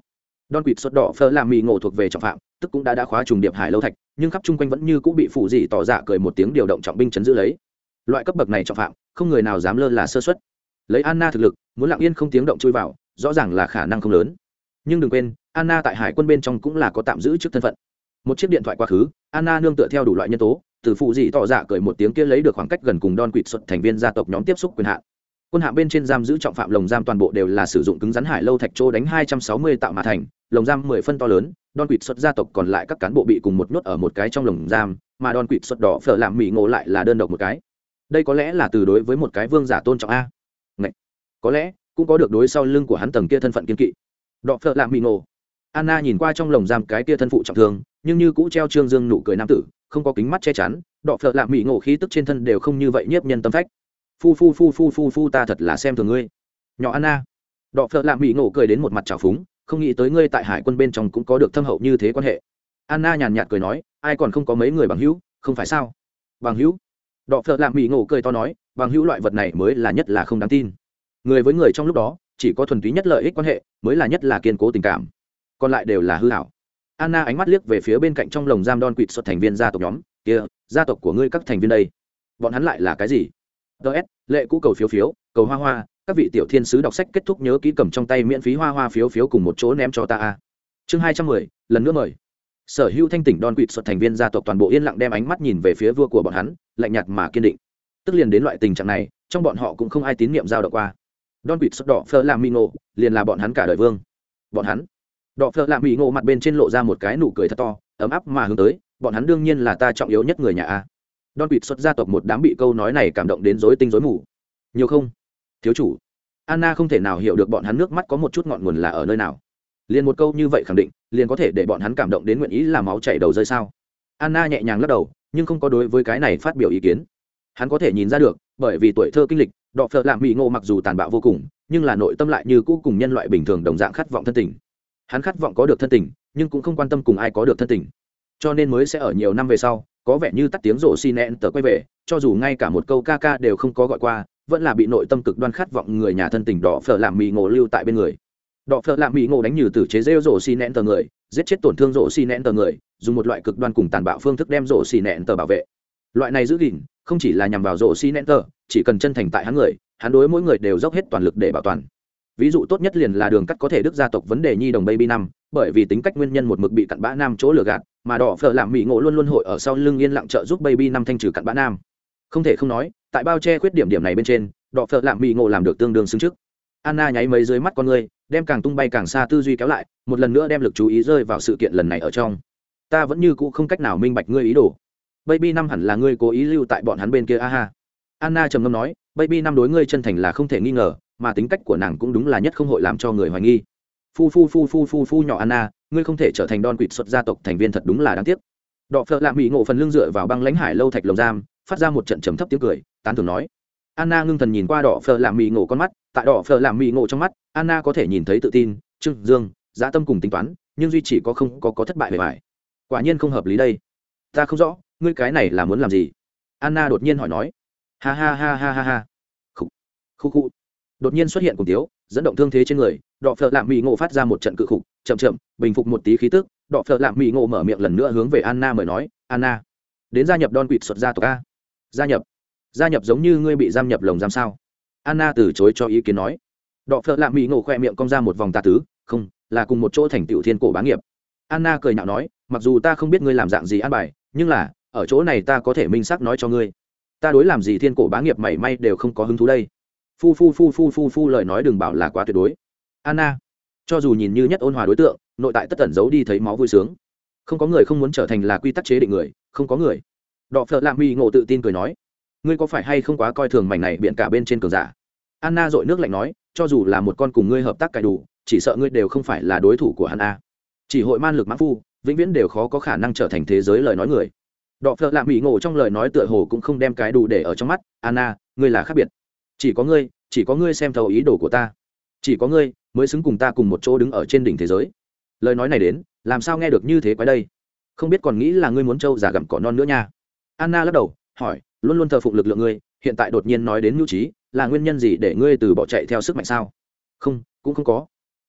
Đòn quỵt xuất đỏ phơ làm mì ngộ thuộc về trọng phạm, tức cũng đã đã khóa trùng điệp hải lâu thạch, nhưng khắp chung quanh vẫn như cũng bị phủ dị tỏ dạ cười một tiếng điều động trọng binh chấn giữ lấy. Loại cấp bậc này trọng phạm, không người nào dám lơ là sơ xuất lấy anna thực lực, muốn lặng yên không tiếng động chui vào, rõ ràng là khả năng không lớn. Nhưng đừng quên, anna tại hải quân bên trong cũng là có tạm giữ trước thân phận. Một chiếc điện thoại quá khứ, anna nương tựa theo đủ loại nhân tố từ phụ dị tỏ dạ cởi một tiếng kia lấy được khoảng cách gần cùng đòn quỵt xuất thành viên gia tộc nhóm tiếp xúc quyền hạn. Quân hạng bên trên giam giữ trọng phạm lồng giam toàn bộ đều là sử dụng cứng rắn hải lâu thạch trô đánh hai trăm sáu mươi tạo mà thành, lồng giam mười phân to lớn đòn quỵt xuất gia tộc còn lại các cán bộ bị cùng một nhốt ở một cái trong lồng giam, mà đòn quỵt xuất đỏ phở làm mỹ ngộ lại là đơn độc một cái. Đây có lẽ là từ đối với một cái vương giả tôn trọng a. Ngậy. có lẽ cũng có được đối sau lưng của hắn tầng kia thân phận kiên kỵ. Đỏ phở lạm mỹ nổ anna nhìn qua trong lồng giam cái kia thân phụ trọng thương, nhưng như cũ treo trương dương nụ cười nam tử không có kính mắt che chắn, đọ phợ lạ mỹ ngộ khí tức trên thân đều không như vậy nhiếp nhân tâm phách. Phu phu phu phu phu phu, ta thật là xem thường ngươi. Nhỏ anna, đọ phợ lạ mỹ ngộ cười đến một mặt trào phúng, không nghĩ tới ngươi tại hải quân bên trong cũng có được thâm hậu như thế quan hệ. Anna nhàn nhạt cười nói, ai còn không có mấy người bằng hữu, không phải sao? Bằng hữu? Đọ phợ lạ mỹ ngộ cười to nói, bằng hữu loại vật này mới là nhất là không đáng tin. Người với người trong lúc đó, chỉ có thuần túy nhất lợi ích quan hệ, mới là nhất là kiên cố tình cảm. Còn lại đều là hư hảo anna ánh mắt liếc về phía bên cạnh trong lồng giam don quỵt xuất thành viên gia tộc nhóm. Kia, gia tộc của ngươi các thành viên đây, bọn hắn lại là cái gì? Ts lệ cũ cầu phiếu phiếu, cầu hoa hoa, các vị tiểu thiên sứ đọc sách kết thúc nhớ ký cầm trong tay miễn phí hoa hoa phiếu phiếu cùng một chỗ ném cho ta a. Chương hai trăm mười, lần nữa mời. Sở hữu thanh tỉnh Don quỵt xuất thành viên gia tộc toàn bộ yên lặng đem ánh mắt nhìn về phía vua của bọn hắn, lạnh nhạt mà kiên định. Tức liền đến loại tình trạng này, trong bọn họ cũng không ai tín nhiệm giao động qua. Don quỵt xuất đỏ phơ làm mỹ liền là bọn hắn cả đời vương. Bọn hắn đọ phợ làm mỹ ngộ mặt bên trên lộ ra một cái nụ cười thật to, ấm áp mà hướng tới, bọn hắn đương nhiên là ta trọng yếu nhất người nhà a. Don quỵt xuất gia tộc một đám bị câu nói này cảm động đến rối tinh rối mù. Nhiều không? Thiếu chủ. Anna không thể nào hiểu được bọn hắn nước mắt có một chút ngọn nguồn là ở nơi nào. Liền một câu như vậy khẳng định, liền có thể để bọn hắn cảm động đến nguyện ý làm máu chảy đầu rơi sao? Anna nhẹ nhàng lắc đầu, nhưng không có đối với cái này phát biểu ý kiến. Hắn có thể nhìn ra được, bởi vì tuổi thơ kinh lịch, đọ phợ lạ mỹ ngộ mặc dù tàn bạo vô cùng, nhưng là nội tâm lại như cũ cùng nhân loại bình thường đồng dạng khát vọng thân tình hắn khát vọng có được thân tình, nhưng cũng không quan tâm cùng ai có được thân tình. Cho nên mới sẽ ở nhiều năm về sau, có vẻ như tắt tiếng rổ xi nẹn tờ quay về, cho dù ngay cả một câu ca ca đều không có gọi qua, vẫn là bị nội tâm cực đoan khát vọng người nhà thân tình đỏ phở làm mì ngộ lưu tại bên người. Đỏ phở làm mì ngộ đánh nhừ tử chế rêu rổ xi nẹn tờ người, giết chết tổn thương rổ xi nẹn tờ người, dùng một loại cực đoan cùng tàn bạo phương thức đem rổ xi nẹn tờ bảo vệ. Loại này giữ gìn, không chỉ là nhằm vào rổ xi nẹn tờ, chỉ cần chân thành tại hắn người, hắn đối mỗi người đều dốc hết toàn lực để bảo toàn ví dụ tốt nhất liền là đường cắt có thể đức gia tộc vấn đề nhi đồng baby năm, bởi vì tính cách nguyên nhân một mực bị cặn bã nam chỗ lừa gạt, mà đỏ phở làm mỹ ngộ luôn luôn hội ở sau lưng yên lặng trợ giúp baby năm thanh trừ cặn bã nam. Không thể không nói, tại bao che khuyết điểm điểm này bên trên, đỏ phở làm mỹ ngộ làm được tương đương xứng trước. Anna nháy mấy dưới mắt con người, đem càng tung bay càng xa tư duy kéo lại, một lần nữa đem lực chú ý rơi vào sự kiện lần này ở trong. Ta vẫn như cũ không cách nào minh bạch ngươi ý đồ. Baby năm hẳn là ngươi cố ý lưu tại bọn hắn bên kia a ha anna trầm ngâm nói, baby năm đối ngươi chân thành là không thể nghi ngờ mà tính cách của nàng cũng đúng là nhất không hội làm cho người hoài nghi. Phu phu phu phu phu phu nhỏ anna ngươi không thể trở thành đòn quỵt xuất gia tộc thành viên thật đúng là đáng tiếc. Đọ phợ lạ mỹ ngộ phần lưng dựa vào băng lãnh hải lâu thạch lồng giam phát ra một trận trầm thấp tiếng cười tán thường nói. Anna ngưng thần nhìn qua đỏ phở làm mì ngộ con mắt tại đỏ phở làm mì ngộ trong mắt anna có thể nhìn thấy tự tin trương dương dã tâm cùng tính toán nhưng duy chỉ có không có, có thất bại bề bài quả nhiên không hợp lý đây. Ta không rõ ngươi cái này là muốn làm gì? Anna đột nhiên hỏi nói. Ha ha ha ha ha ha. Khúc khu khu đột nhiên xuất hiện cùng tiếu, dẫn động thương thế trên người, đọ phợ lạm mỹ ngộ phát ra một trận cự khục chậm chậm, bình phục một tí khí tức, đọ phợ lạm mỹ ngộ mở miệng lần nữa hướng về anna mời nói, anna, đến gia nhập don quỵt xuất gia tộc a. Gia nhập? Gia nhập giống như ngươi bị giam nhập lồng giam sao? Anna từ chối cho ý kiến nói. Đọ phợ lạm mỹ ngộ khoe miệng cong ra một vòng tà tứ, không, là cùng một chỗ thành tựu thiên cổ bá nghiệp. Anna cười nhạo nói, mặc dù ta không biết ngươi làm dạng gì an bài, nhưng là, ở chỗ này ta có thể minh xác nói cho ngươi. Ta đối làm gì thiên cổ bá nghiệp mảy may đều không có hứng thú đây phu phu phu phu phu phu lời nói đừng bảo là quá tuyệt đối. Anna, cho dù nhìn như nhất ôn hòa đối tượng, nội tại tất tẩn giấu đi thấy máu vui sướng. Không có người không muốn trở thành là quy tắc chế định người, không có người. Đọ phợ lạ mỹ ngộ tự tin cười nói, ngươi có phải hay không quá coi thường mảnh này biện cả bên trên cường giả? Anna dội nước lạnh nói, cho dù là một con cùng ngươi hợp tác cài đủ, chỉ sợ ngươi đều không phải là đối thủ của hắn a. Chỉ hội man lực mãn phu, vĩnh viễn đều khó có khả năng trở thành thế giới lời nói người. Đọ phợ lạ mỹ ngộ trong lời nói tựa hồ cũng không đem cái đủ để ở trong mắt. Anna, ngươi là khác biệt chỉ có ngươi, chỉ có ngươi xem thấu ý đồ của ta. Chỉ có ngươi mới xứng cùng ta cùng một chỗ đứng ở trên đỉnh thế giới. Lời nói này đến, làm sao nghe được như thế quái đây? Không biết còn nghĩ là ngươi muốn trâu giả gặm cỏ non nữa nha. Anna lắc đầu, hỏi, luôn luôn thờ phụng lực lượng ngươi, hiện tại đột nhiên nói đến mưu trí, là nguyên nhân gì để ngươi từ bỏ chạy theo sức mạnh sao? Không, cũng không có.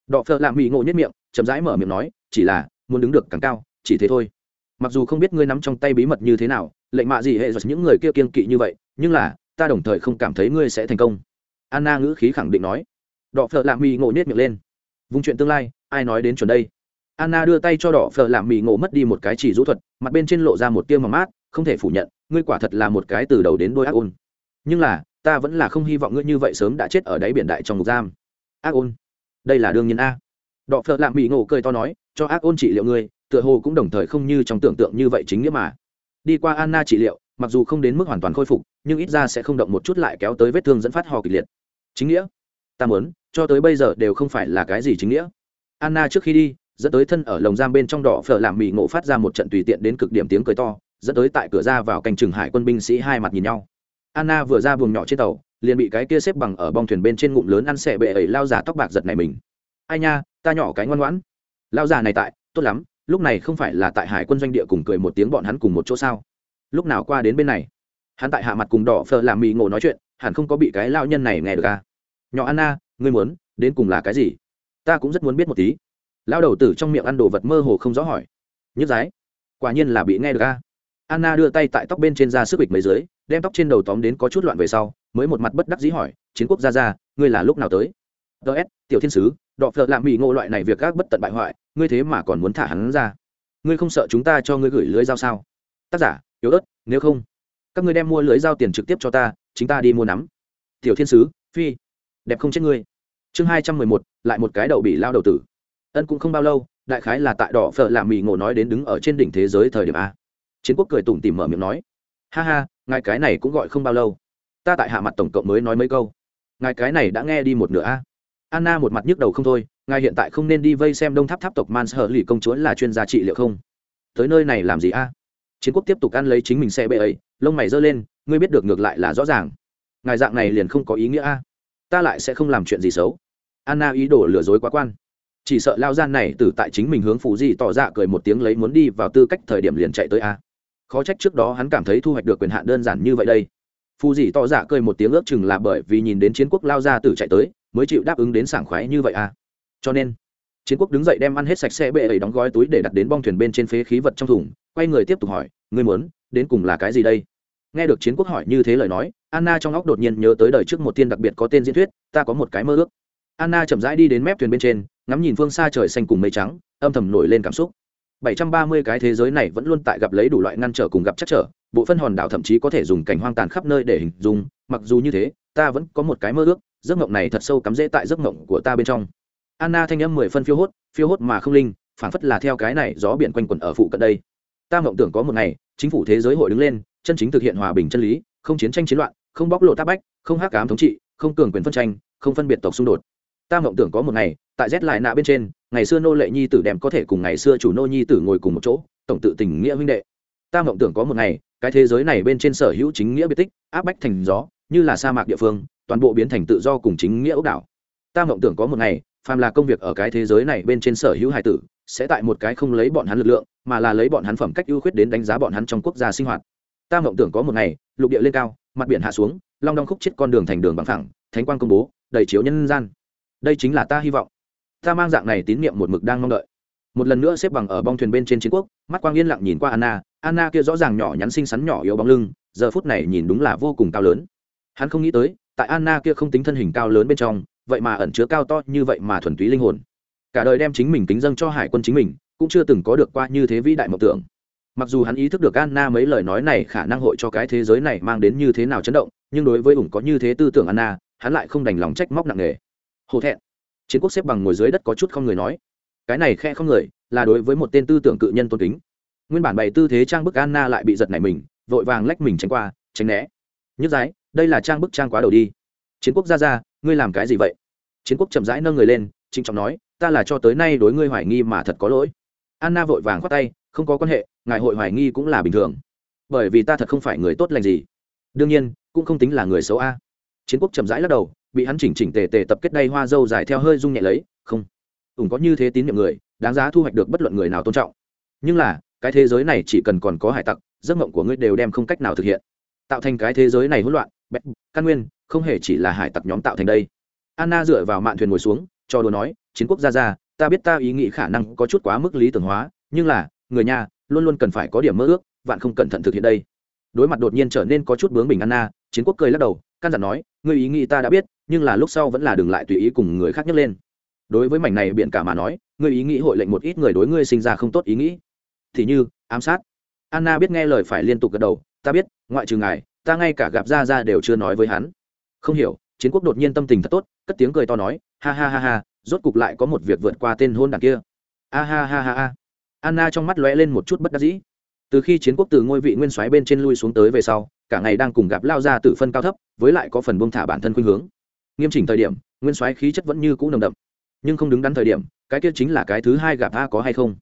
Đọ phợ lạ mỹ ngộ nhất miệng, chậm rãi mở miệng nói, chỉ là, muốn đứng được càng cao, chỉ thế thôi. Mặc dù không biết ngươi nắm trong tay bí mật như thế nào, lệnh mạ gì hệ giật những người kia kiên kỵ như vậy, nhưng là ta đồng thời không cảm thấy ngươi sẽ thành công. Anna ngữ khí khẳng định nói. Đọ Phở lạ mỹ ngộ nhất miệng lên. Vùng chuyện tương lai, ai nói đến chuẩn đây? Anna đưa tay cho đỏ phở lạ mì ngộ mất đi một cái chỉ rũ thuật, mặt bên trên lộ ra một tiêu màu mát, không thể phủ nhận, ngươi quả thật là một cái từ đầu đến đôi ác ôn. Nhưng là, ta vẫn là không hy vọng ngươi như vậy sớm đã chết ở đáy biển đại trong ngục giam. Ác ôn. Đây là đương nhiên a. Đọ phợ lạm mỹ ngộ cười to nói, cho ác ôn trị liệu ngươi, tựa hồ cũng đồng thời không như trong tưởng tượng như vậy chính nghĩa mà. Đi qua anna trị liệu mặc dù không đến mức hoàn toàn khôi phục, nhưng ít ra sẽ không động một chút lại kéo tới vết thương dẫn phát ho kịch liệt. Chính nghĩa. Ta muốn, cho tới bây giờ đều không phải là cái gì chính nghĩa. Anna trước khi đi, dẫn tới thân ở lồng giam bên trong đỏ phở làm mì ngộ phát ra một trận tùy tiện đến cực điểm tiếng cười to, dẫn tới tại cửa ra vào canh chừng hải quân binh sĩ hai mặt nhìn nhau. Anna vừa ra buồng nhỏ trên tàu, liền bị cái kia xếp bằng ở bong thuyền bên trên ngụm lớn ăn xẻ bệ ấy lao giả tóc bạc giật này mình. Ai nha, ta nhỏ cái ngoan ngoãn. Lao giả này tại, tốt lắm, lúc này không phải là tại hải quân doanh địa cùng cười một tiếng bọn hắn cùng một chỗ sao? Lúc nào qua đến bên này? Hắn tại hạ mặt cùng đỏ phờ làm mì ngộ nói chuyện, hẳn không có bị cái lao nhân này nghe được à? Nhỏ anna, ngươi muốn đến cùng là cái gì? Ta cũng rất muốn biết một tí. Lao đầu tử trong miệng ăn đồ vật mơ hồ không rõ hỏi. Nhức giái, quả nhiên là bị nghe được à? anna đưa tay tại tóc bên trên da sức bịch mấy dưới, đem tóc trên đầu tóm đến có chút loạn về sau, mới một mặt bất đắc dĩ hỏi, chiến quốc gia gia, ngươi là lúc nào tới? Ts tiểu thiên sứ đọ phợ làm bị ngộ loại này việc các bất tận bại hoại, ngươi thế mà còn muốn thả hắn ra. Ngươi không sợ chúng ta cho ngươi gửi lưới dao sao? Tác giả yếu ớt, nếu không, các ngươi đem mua lưới giao tiền trực tiếp cho ta, chính ta đi mua nắm. Tiểu thiên sứ, phi, đẹp không chết ngươi. Chương hai trăm mười một, lại một cái đậu bị lao đầu tử. Ân cũng không bao lâu, đại khái là tại đỏ phở làm mì ngộ nói đến đứng ở trên đỉnh thế giới thời điểm a. Chiến quốc cười tủm tỉm mở miệng nói, ha ha, ngài cái này cũng gọi không bao lâu. Ta tại hạ mặt tổng cộng mới nói mấy câu. Ngài cái này đã nghe đi một nửa a. Anna một mặt nhức đầu không thôi, ngài hiện tại không nên đi vây xem đông tháp tháp tộc man sợ lì công chúa là chuyên gia trị liệu không? Tới nơi này làm gì a? Chiến quốc tiếp tục ăn lấy chính mình xe bệ ấy, lông mày giơ lên, ngươi biết được ngược lại là rõ ràng. Ngài dạng này liền không có ý nghĩa a. Ta lại sẽ không làm chuyện gì xấu. Anna ý đồ lừa dối quá quan. Chỉ sợ lao gian này từ tại chính mình hướng phụ di tỏ ra cười một tiếng lấy muốn đi vào tư cách thời điểm liền chạy tới a. Khó trách trước đó hắn cảm thấy thu hoạch được quyền hạn đơn giản như vậy đây. Phù dì tỏ dạ cười một tiếng ước chừng là bởi vì nhìn đến chiến quốc lao ra từ chạy tới, mới chịu đáp ứng đến sảng khoái như vậy à cho nên, chiến quốc đứng dậy đem ăn hết sạch sẽ bệ ấy đóng gói túi để đặt đến bong thuyền bên trên phế khí vật trong thùng quay người tiếp tục hỏi, ngươi muốn đến cùng là cái gì đây? Nghe được chiến quốc hỏi như thế lời nói, anna trong óc đột nhiên nhớ tới đời trước một tiên đặc biệt có tên diễn thuyết, ta có một cái mơ ước. Anna chậm rãi đi đến mép thuyền bên trên, ngắm nhìn phương xa trời xanh cùng mây trắng, âm thầm nổi lên cảm xúc. 730 cái thế giới này vẫn luôn tại gặp lấy đủ loại ngăn trở cùng gặp chắc trở, bộ phân hòn đảo thậm chí có thể dùng cảnh hoang tàn khắp nơi để hình dung, mặc dù như thế, ta vẫn có một cái mơ ước, giấc mộng này thật sâu cắm rễ tại giấc mộng của ta bên trong. Anna thanh âm mười phân phiêu hốt phiêu hốt mà không linh phản phất là theo cái này gió biển quanh quẩn ở phụ cận đây ta mộng tưởng có một ngày, chính phủ thế giới hội đứng lên, chân chính thực hiện hòa bình chân lý, không chiến tranh chiến loạn, không bóc lột tác bách, không hắc cám thống trị, không cường quyền phân tranh, không phân biệt tộc xung đột. Ta mộng tưởng có một ngày, tại rét lại nạ bên trên, ngày xưa nô lệ nhi tử đem có thể cùng ngày xưa chủ nô nhi tử ngồi cùng một chỗ, tổng tự tình nghĩa huynh đệ. Ta mộng tưởng có một ngày, cái thế giới này bên trên sở hữu chính nghĩa biệt tích, áp bách thành gió, như là sa mạc địa phương, toàn bộ biến thành tự do cùng chính nghĩa ốc đảo. Ta mộng tưởng có một ngày phàm là công việc ở cái thế giới này bên trên sở hữu hải tử, sẽ tại một cái không lấy bọn hắn lực lượng, mà là lấy bọn hắn phẩm cách ưu khuyết đến đánh giá bọn hắn trong quốc gia sinh hoạt. Ta mộng tưởng có một ngày, lục địa lên cao, mặt biển hạ xuống, long đong khúc chết con đường thành đường bằng thẳng thánh quang công bố, đầy chiếu nhân gian. Đây chính là ta hy vọng. Ta mang dạng này tín nhiệm một mực đang mong đợi. Một lần nữa xếp bằng ở bong thuyền bên trên chiến quốc, mắt quang yên lặng nhìn qua anna anna kia rõ ràng nhỏ nhắn xinh xắn nhỏ yếu bóng lưng, giờ phút này nhìn đúng là vô cùng cao lớn. Hắn không nghĩ tới, tại anna kia không tính thân hình cao lớn bên trong vậy mà ẩn chứa cao to như vậy mà thuần túy linh hồn. Cả đời đem chính mình kính dâng cho hải quân chính mình, cũng chưa từng có được qua như thế vĩ đại mộng tưởng. Mặc dù hắn ý thức được anna mấy lời nói này khả năng hội cho cái thế giới này mang đến như thế nào chấn động, nhưng đối với ủng có như thế tư tưởng anna, hắn lại không đành lòng trách móc nặng nề. Hổ thẹn. Chiến quốc xếp bằng ngồi dưới đất có chút không người nói. Cái này khe không người, là đối với một tên tư tưởng cự nhân tôn kính. Nguyên bản bày tư thế trang bức anna lại bị giật nảy mình, vội vàng lách mình tránh qua, tránh né. Nhức dái, đây là trang bức trang quá đầu đi. Chiến quốc ra ra ngươi làm cái gì vậy? Chiến quốc chậm rãi nâng người lên, trịnh trọng nói, ta là cho tới nay đối ngươi hoài nghi mà thật có lỗi. Anna vội vàng khoát tay, không có quan hệ, ngài hội hoài nghi cũng là bình thường. Bởi vì ta thật không phải người tốt lành gì. Đương nhiên, cũng không tính là người xấu a. Chiến quốc chậm rãi lắc đầu, bị hắn chỉnh chỉnh tề tề tập kết đay hoa dâu dài theo hơi rung nhẹ lấy, không. Ủng có như thế tín nhiệm người, đáng giá thu hoạch được bất luận người nào tôn trọng. Nhưng là, cái thế giới này chỉ cần còn có hải tặc, giấc mộng của ngươi đều đem không cách nào thực hiện. Tạo thành cái thế giới này hỗn loạn bét căn nguyên không hề chỉ là hải tặc nhóm tạo thành đây. Anna dựa vào mạn thuyền ngồi xuống, cho đùa nói, chiến quốc gia ra ta biết ta ý nghĩ khả năng có chút quá mức lý tưởng hóa, nhưng là, người nhà, luôn luôn cần phải có điểm mơ ước, vạn không cẩn thận thực hiện đây. Đối mặt đột nhiên trở nên có chút bướng bình anna, chiến quốc cười lắc đầu, căn dặn nói người ý nghĩ ta đã biết, nhưng là lúc sau vẫn là đừng lại tùy ý cùng người khác nhấc lên. Đối với mảnh này biện cả mà nói người ý nghĩ hội lệnh một ít người đối ngươi sinh ra không tốt ý nghĩ. Thì như, ám sát. Anna biết nghe lời phải liên tục gật đầu, ta biết, ngoại trừ ngài, ta ngay cả gặp ra ra đều chưa nói với hắn không hiểu, chiến quốc đột nhiên tâm tình thật tốt, cất tiếng cười to nói, ha ha ha ha, rốt cục lại có một việc vượt qua tên hôn đảng kia. A ha ha ha ha. Anna trong mắt lóe lên một chút bất đắc dĩ. Từ khi chiến quốc từ ngôi vị nguyên soái bên trên lui xuống tới về sau, cả ngày đang cùng gặp lao ra từ phân cao thấp, với lại có phần buông thả bản thân khuynh hướng. Nghiêm chỉnh thời điểm, nguyên soái khí chất vẫn như cũ nồng đậm. Nhưng không đứng đắn thời điểm, cái kia chính là cái thứ hai gặp a có hay không?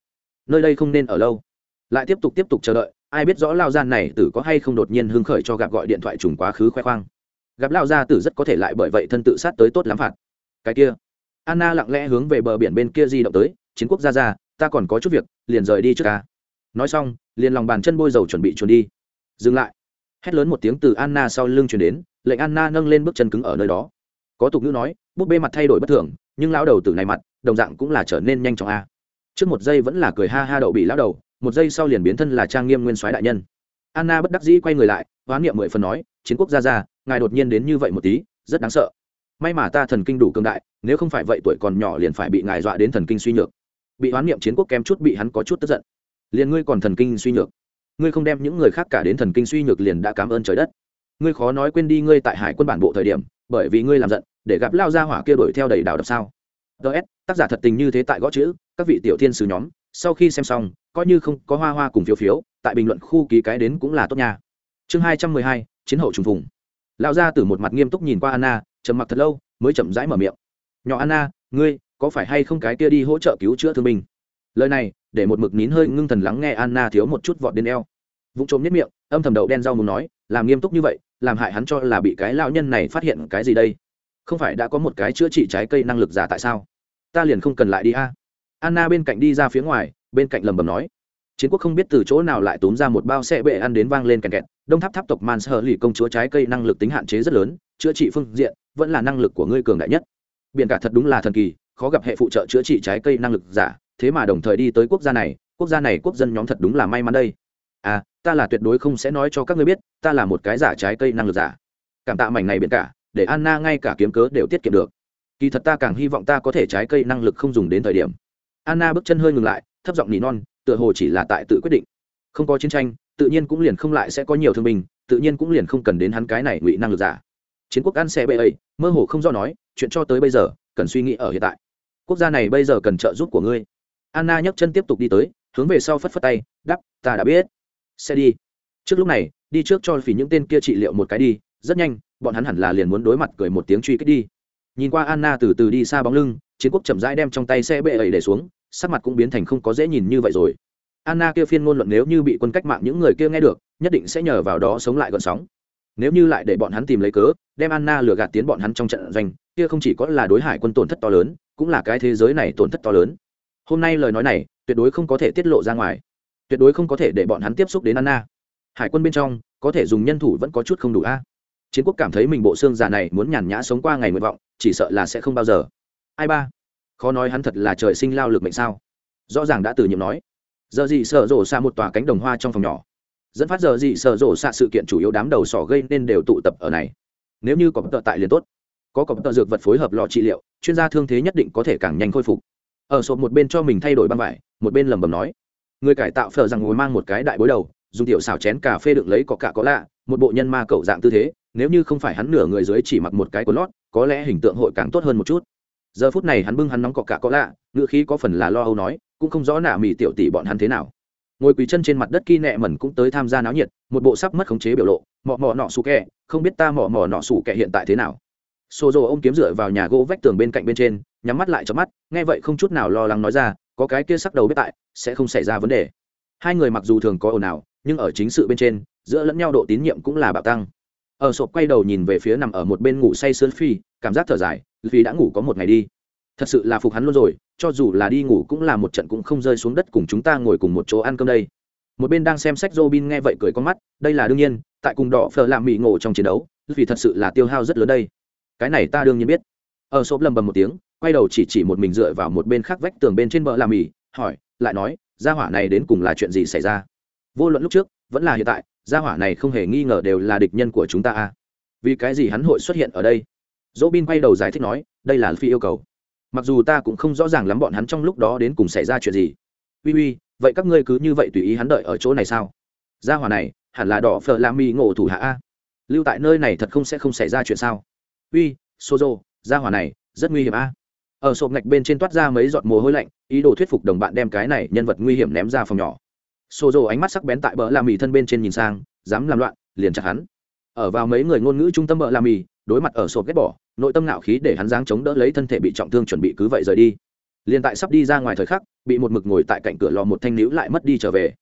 Nơi đây không nên ở lâu. Lại tiếp tục tiếp tục chờ đợi, ai biết rõ lao gian này tử có hay không đột nhiên hưng khởi cho gặp gọi điện thoại trùng quá khứ khoe khoang gặp lao gia tử rất có thể lại bởi vậy thân tự sát tới tốt lắm phạt. Cái kia, anna lặng lẽ hướng về bờ biển bên kia di động tới, chiến quốc gia ra ta còn có chút việc, liền rời đi trước ca nói xong, liền lòng bàn chân bôi dầu chuẩn bị chuồn đi. Dừng lại. Hét lớn một tiếng từ anna sau lưng chuyển đến, lệnh anna nâng lên bước chân cứng ở nơi đó. Có tục ngữ nói, búp bê mặt thay đổi bất thường, nhưng lão đầu từ này mặt, đồng dạng cũng là trở nên nhanh chóng a. Trước một giây vẫn là cười ha ha đậu bị lão đầu, một giây sau liền biến thân là trang nghiêm nguyên soái đại nhân. Anna bất đắc dĩ quay người lại, hoán niệm mười phần nói, chiến quốc gia gia ngài đột nhiên đến như vậy một tí, rất đáng sợ. May mà ta thần kinh đủ cường đại, nếu không phải vậy tuổi còn nhỏ liền phải bị ngài dọa đến thần kinh suy nhược. Bị hoán niệm chiến quốc kém chút bị hắn có chút tức giận. Liền ngươi còn thần kinh suy nhược. Ngươi không đem những người khác cả đến thần kinh suy nhược liền đã cảm ơn trời đất. Ngươi khó nói quên đi ngươi tại hải quân bản bộ thời điểm, bởi vì ngươi làm giận, để gặp lao ra hỏa kia đuổi theo đầy đảo đập sao. Ts tác giả thật tình như thế tại gõ chữ, các vị tiểu thiên sứ nhóm, sau khi xem xong, coi như không có hoa hoa cùng phiếu phiếu, tại bình luận khu ký cái đến cũng là tốt nha. Chương hai trăm mười hai, chiến hậu trùng phùng lão gia từ một mặt nghiêm túc nhìn qua anna, trầm mặc thật lâu, mới chậm rãi mở miệng. Nhỏ anna, ngươi có phải hay không cái kia đi hỗ trợ cứu chữa thương binh? Lời này, để một mực nín hơi ngưng thần lắng nghe anna thiếu một chút vọt đến eo. Vụ trộm nhất miệng, âm thầm đậu đen rau muốn nói, làm nghiêm túc như vậy, làm hại hắn cho là bị cái lão nhân này phát hiện cái gì đây? Không phải đã có một cái chữa trị trái cây năng lực giả tại sao? Ta liền không cần lại đi a. Anna bên cạnh đi ra phía ngoài, bên cạnh lầm bầm nói chiến quốc không biết từ chỗ nào lại túm ra một bao xe bệ ăn đến vang lên kẹt kẹt, đông tháp tháp tộc man sơ lì công chúa trái cây năng lực tính hạn chế rất lớn, chữa trị phương diện vẫn là năng lực của ngươi cường đại nhất. Biển cả thật đúng là thần kỳ, khó gặp hệ phụ trợ chữa trị trái cây năng lực giả, thế mà đồng thời đi tới quốc gia này, quốc gia này quốc dân nhóm thật đúng là may mắn đây. À ta là tuyệt đối không sẽ nói cho các ngươi biết, ta là một cái giả trái cây năng lực giả. Cảm tạ mảnh này biển cả, để anna ngay cả kiếm cớ đều tiết kiệm được. Kỳ thật ta càng hy vọng ta có thể trái cây năng lực không dùng đến thời điểm. Anna bước chân hơi ngừng lại, thấp giọng nỉ non tựa hồ chỉ là tại tự quyết định. Không có chiến tranh, tự nhiên cũng liền không lại sẽ có nhiều thương binh, tự nhiên cũng liền không cần đến hắn cái này ngụy năng lực giả. Chiến quốc ăn xe bê ấy, mơ hồ không do nói, chuyện cho tới bây giờ, cần suy nghĩ ở hiện tại. Quốc gia này bây giờ cần trợ giúp của ngươi. Anna nhấc chân tiếp tục đi tới, hướng về sau phất phất tay đắp ta đã biết. Sẽ đi. Trước lúc này, đi trước cho phỉ những tên kia trị liệu một cái đi, rất nhanh, bọn hắn hẳn là liền muốn đối mặt cười một tiếng truy kích đi. Nhìn qua anna từ từ đi xa bóng lưng, chiến quốc chậm rãi đem trong tay xe bệ ấy để xuống sắc mặt cũng biến thành không có dễ nhìn như vậy rồi. Anna kia phiên ngôn luận nếu như bị quân cách mạng những người kia nghe được, nhất định sẽ nhờ vào đó sống lại gọn sóng. Nếu như lại để bọn hắn tìm lấy cớ, đem anna lừa gạt tiến bọn hắn trong trận doanh, kia không chỉ có là đối hải quân tổn thất to lớn, cũng là cái thế giới này tổn thất to lớn. Hôm nay lời nói này, tuyệt đối không có thể tiết lộ ra ngoài. Tuyệt đối không có thể để bọn hắn tiếp xúc đến anna. Hải quân bên trong, có thể dùng nhân thủ vẫn có chút không đủ a. Chiến quốc cảm thấy mình bộ xương già này muốn nhàn nhã sống qua ngày nguyện vọng, chỉ sợ là sẽ không bao giờ. Ai ba? Khó nói hắn thật là trời sinh lao lực mệnh sao? Rõ ràng đã từ nhiệm nói. Giờ gì sợ rổ xa một tòa cánh đồng hoa trong phòng nhỏ. Dẫn phát giờ gì sợ rổ xa sự kiện chủ yếu đám đầu sỏ gây nên đều tụ tập ở này. Nếu như có tợ tại liền tốt. Có cọp tợ dược vật phối hợp lọ trị liệu, chuyên gia thương thế nhất định có thể càng nhanh khôi phục. Ở sộp một bên cho mình thay đổi băng vải, một bên lẩm bẩm nói. Người cải tạo phở rằng ngồi mang một cái đại bối đầu, dùng tiểu xào chén cà phê đựng lấy có cả có lạ, một bộ nhân ma cậu dạng tư thế, nếu như không phải hắn nửa người dưới chỉ mặc một cái quần lót, có lẽ hình tượng hội càng tốt hơn một chút giờ phút này hắn bưng hắn nóng cọ cả có lạ ngựa khí có phần là lo âu nói, cũng không rõ nạ mỹ tiểu tỷ bọn hắn thế nào. Ngồi quỳ chân trên mặt đất kỳ nẹ mẩn cũng tới tham gia náo nhiệt, một bộ sắp mất khống chế biểu lộ, mọ mọ nọ xù kẹ, không biết ta mọ mọ nọ xù kẹ hiện tại thế nào. Xô rồ ông kiếm dựa vào nhà gỗ vách tường bên cạnh bên trên, nhắm mắt lại cho mắt, nghe vậy không chút nào lo lắng nói ra, có cái kia sắc đầu biết tại, sẽ không xảy ra vấn đề. Hai người mặc dù thường có ồn ào, nhưng ở chính sự bên trên, giữa lẫn nhau độ tín nhiệm cũng là bạo tăng. Ở sộp quay đầu nhìn về phía nằm ở một bên ngủ say sơn phi, cảm giác thở dài vì đã ngủ có một ngày đi. Thật sự là phục hắn luôn rồi, cho dù là đi ngủ cũng là một trận cũng không rơi xuống đất cùng chúng ta ngồi cùng một chỗ ăn cơm đây. Một bên đang xem sách robin nghe vậy cười con mắt, đây là đương nhiên, tại cùng đỏ phờ làm mỹ ngộ trong chiến đấu vì thật sự là tiêu hao rất lớn đây. Cái này ta đương nhiên biết. Ở sộp lầm bầm một tiếng, quay đầu chỉ chỉ một mình dựa vào một bên khác vách tường bên trên bờ làm mì hỏi, lại nói, gia hỏa này đến cùng là chuyện gì xảy ra? Vô luận lúc trước, vẫn là hiện tại, gia hỏa này không hề nghi ngờ đều là địch nhân của chúng ta à? Vì cái gì hắn hội xuất hiện ở đây? Dỗ bin quay đầu giải thích nói, đây là phi yêu cầu. Mặc dù ta cũng không rõ ràng lắm bọn hắn trong lúc đó đến cùng xảy ra chuyện gì. Uy uy, vậy các ngươi cứ như vậy tùy ý hắn đợi ở chỗ này sao? Gia hỏa này, hẳn là đỏ phở la mi ngộ thủ hạ a. Lưu tại nơi này thật không sẽ không xảy ra chuyện sao? Uy, sozo, gia hỏa này, rất nguy hiểm a. Ở sộp ngạch bên trên toát ra mấy giọt mồ hôi lạnh, ý đồ thuyết phục đồng bạn đem cái này nhân vật nguy hiểm ném ra phòng nhỏ. Sozo ánh mắt sắc bén tại bờ la mì thân bên trên nhìn sang, dám làm loạn, liền chặt hắn. Ở vào mấy người ngôn ngữ trung tâm bờ la mì, đối mặt ở sộp ghét bỏ nội tâm ngạo khí để hắn dáng chống đỡ lấy thân thể bị trọng thương chuẩn bị cứ vậy rời đi. Liền tại sắp đi ra ngoài thời khắc, bị một mực ngồi tại cạnh cửa lò một thanh níu lại mất đi trở về.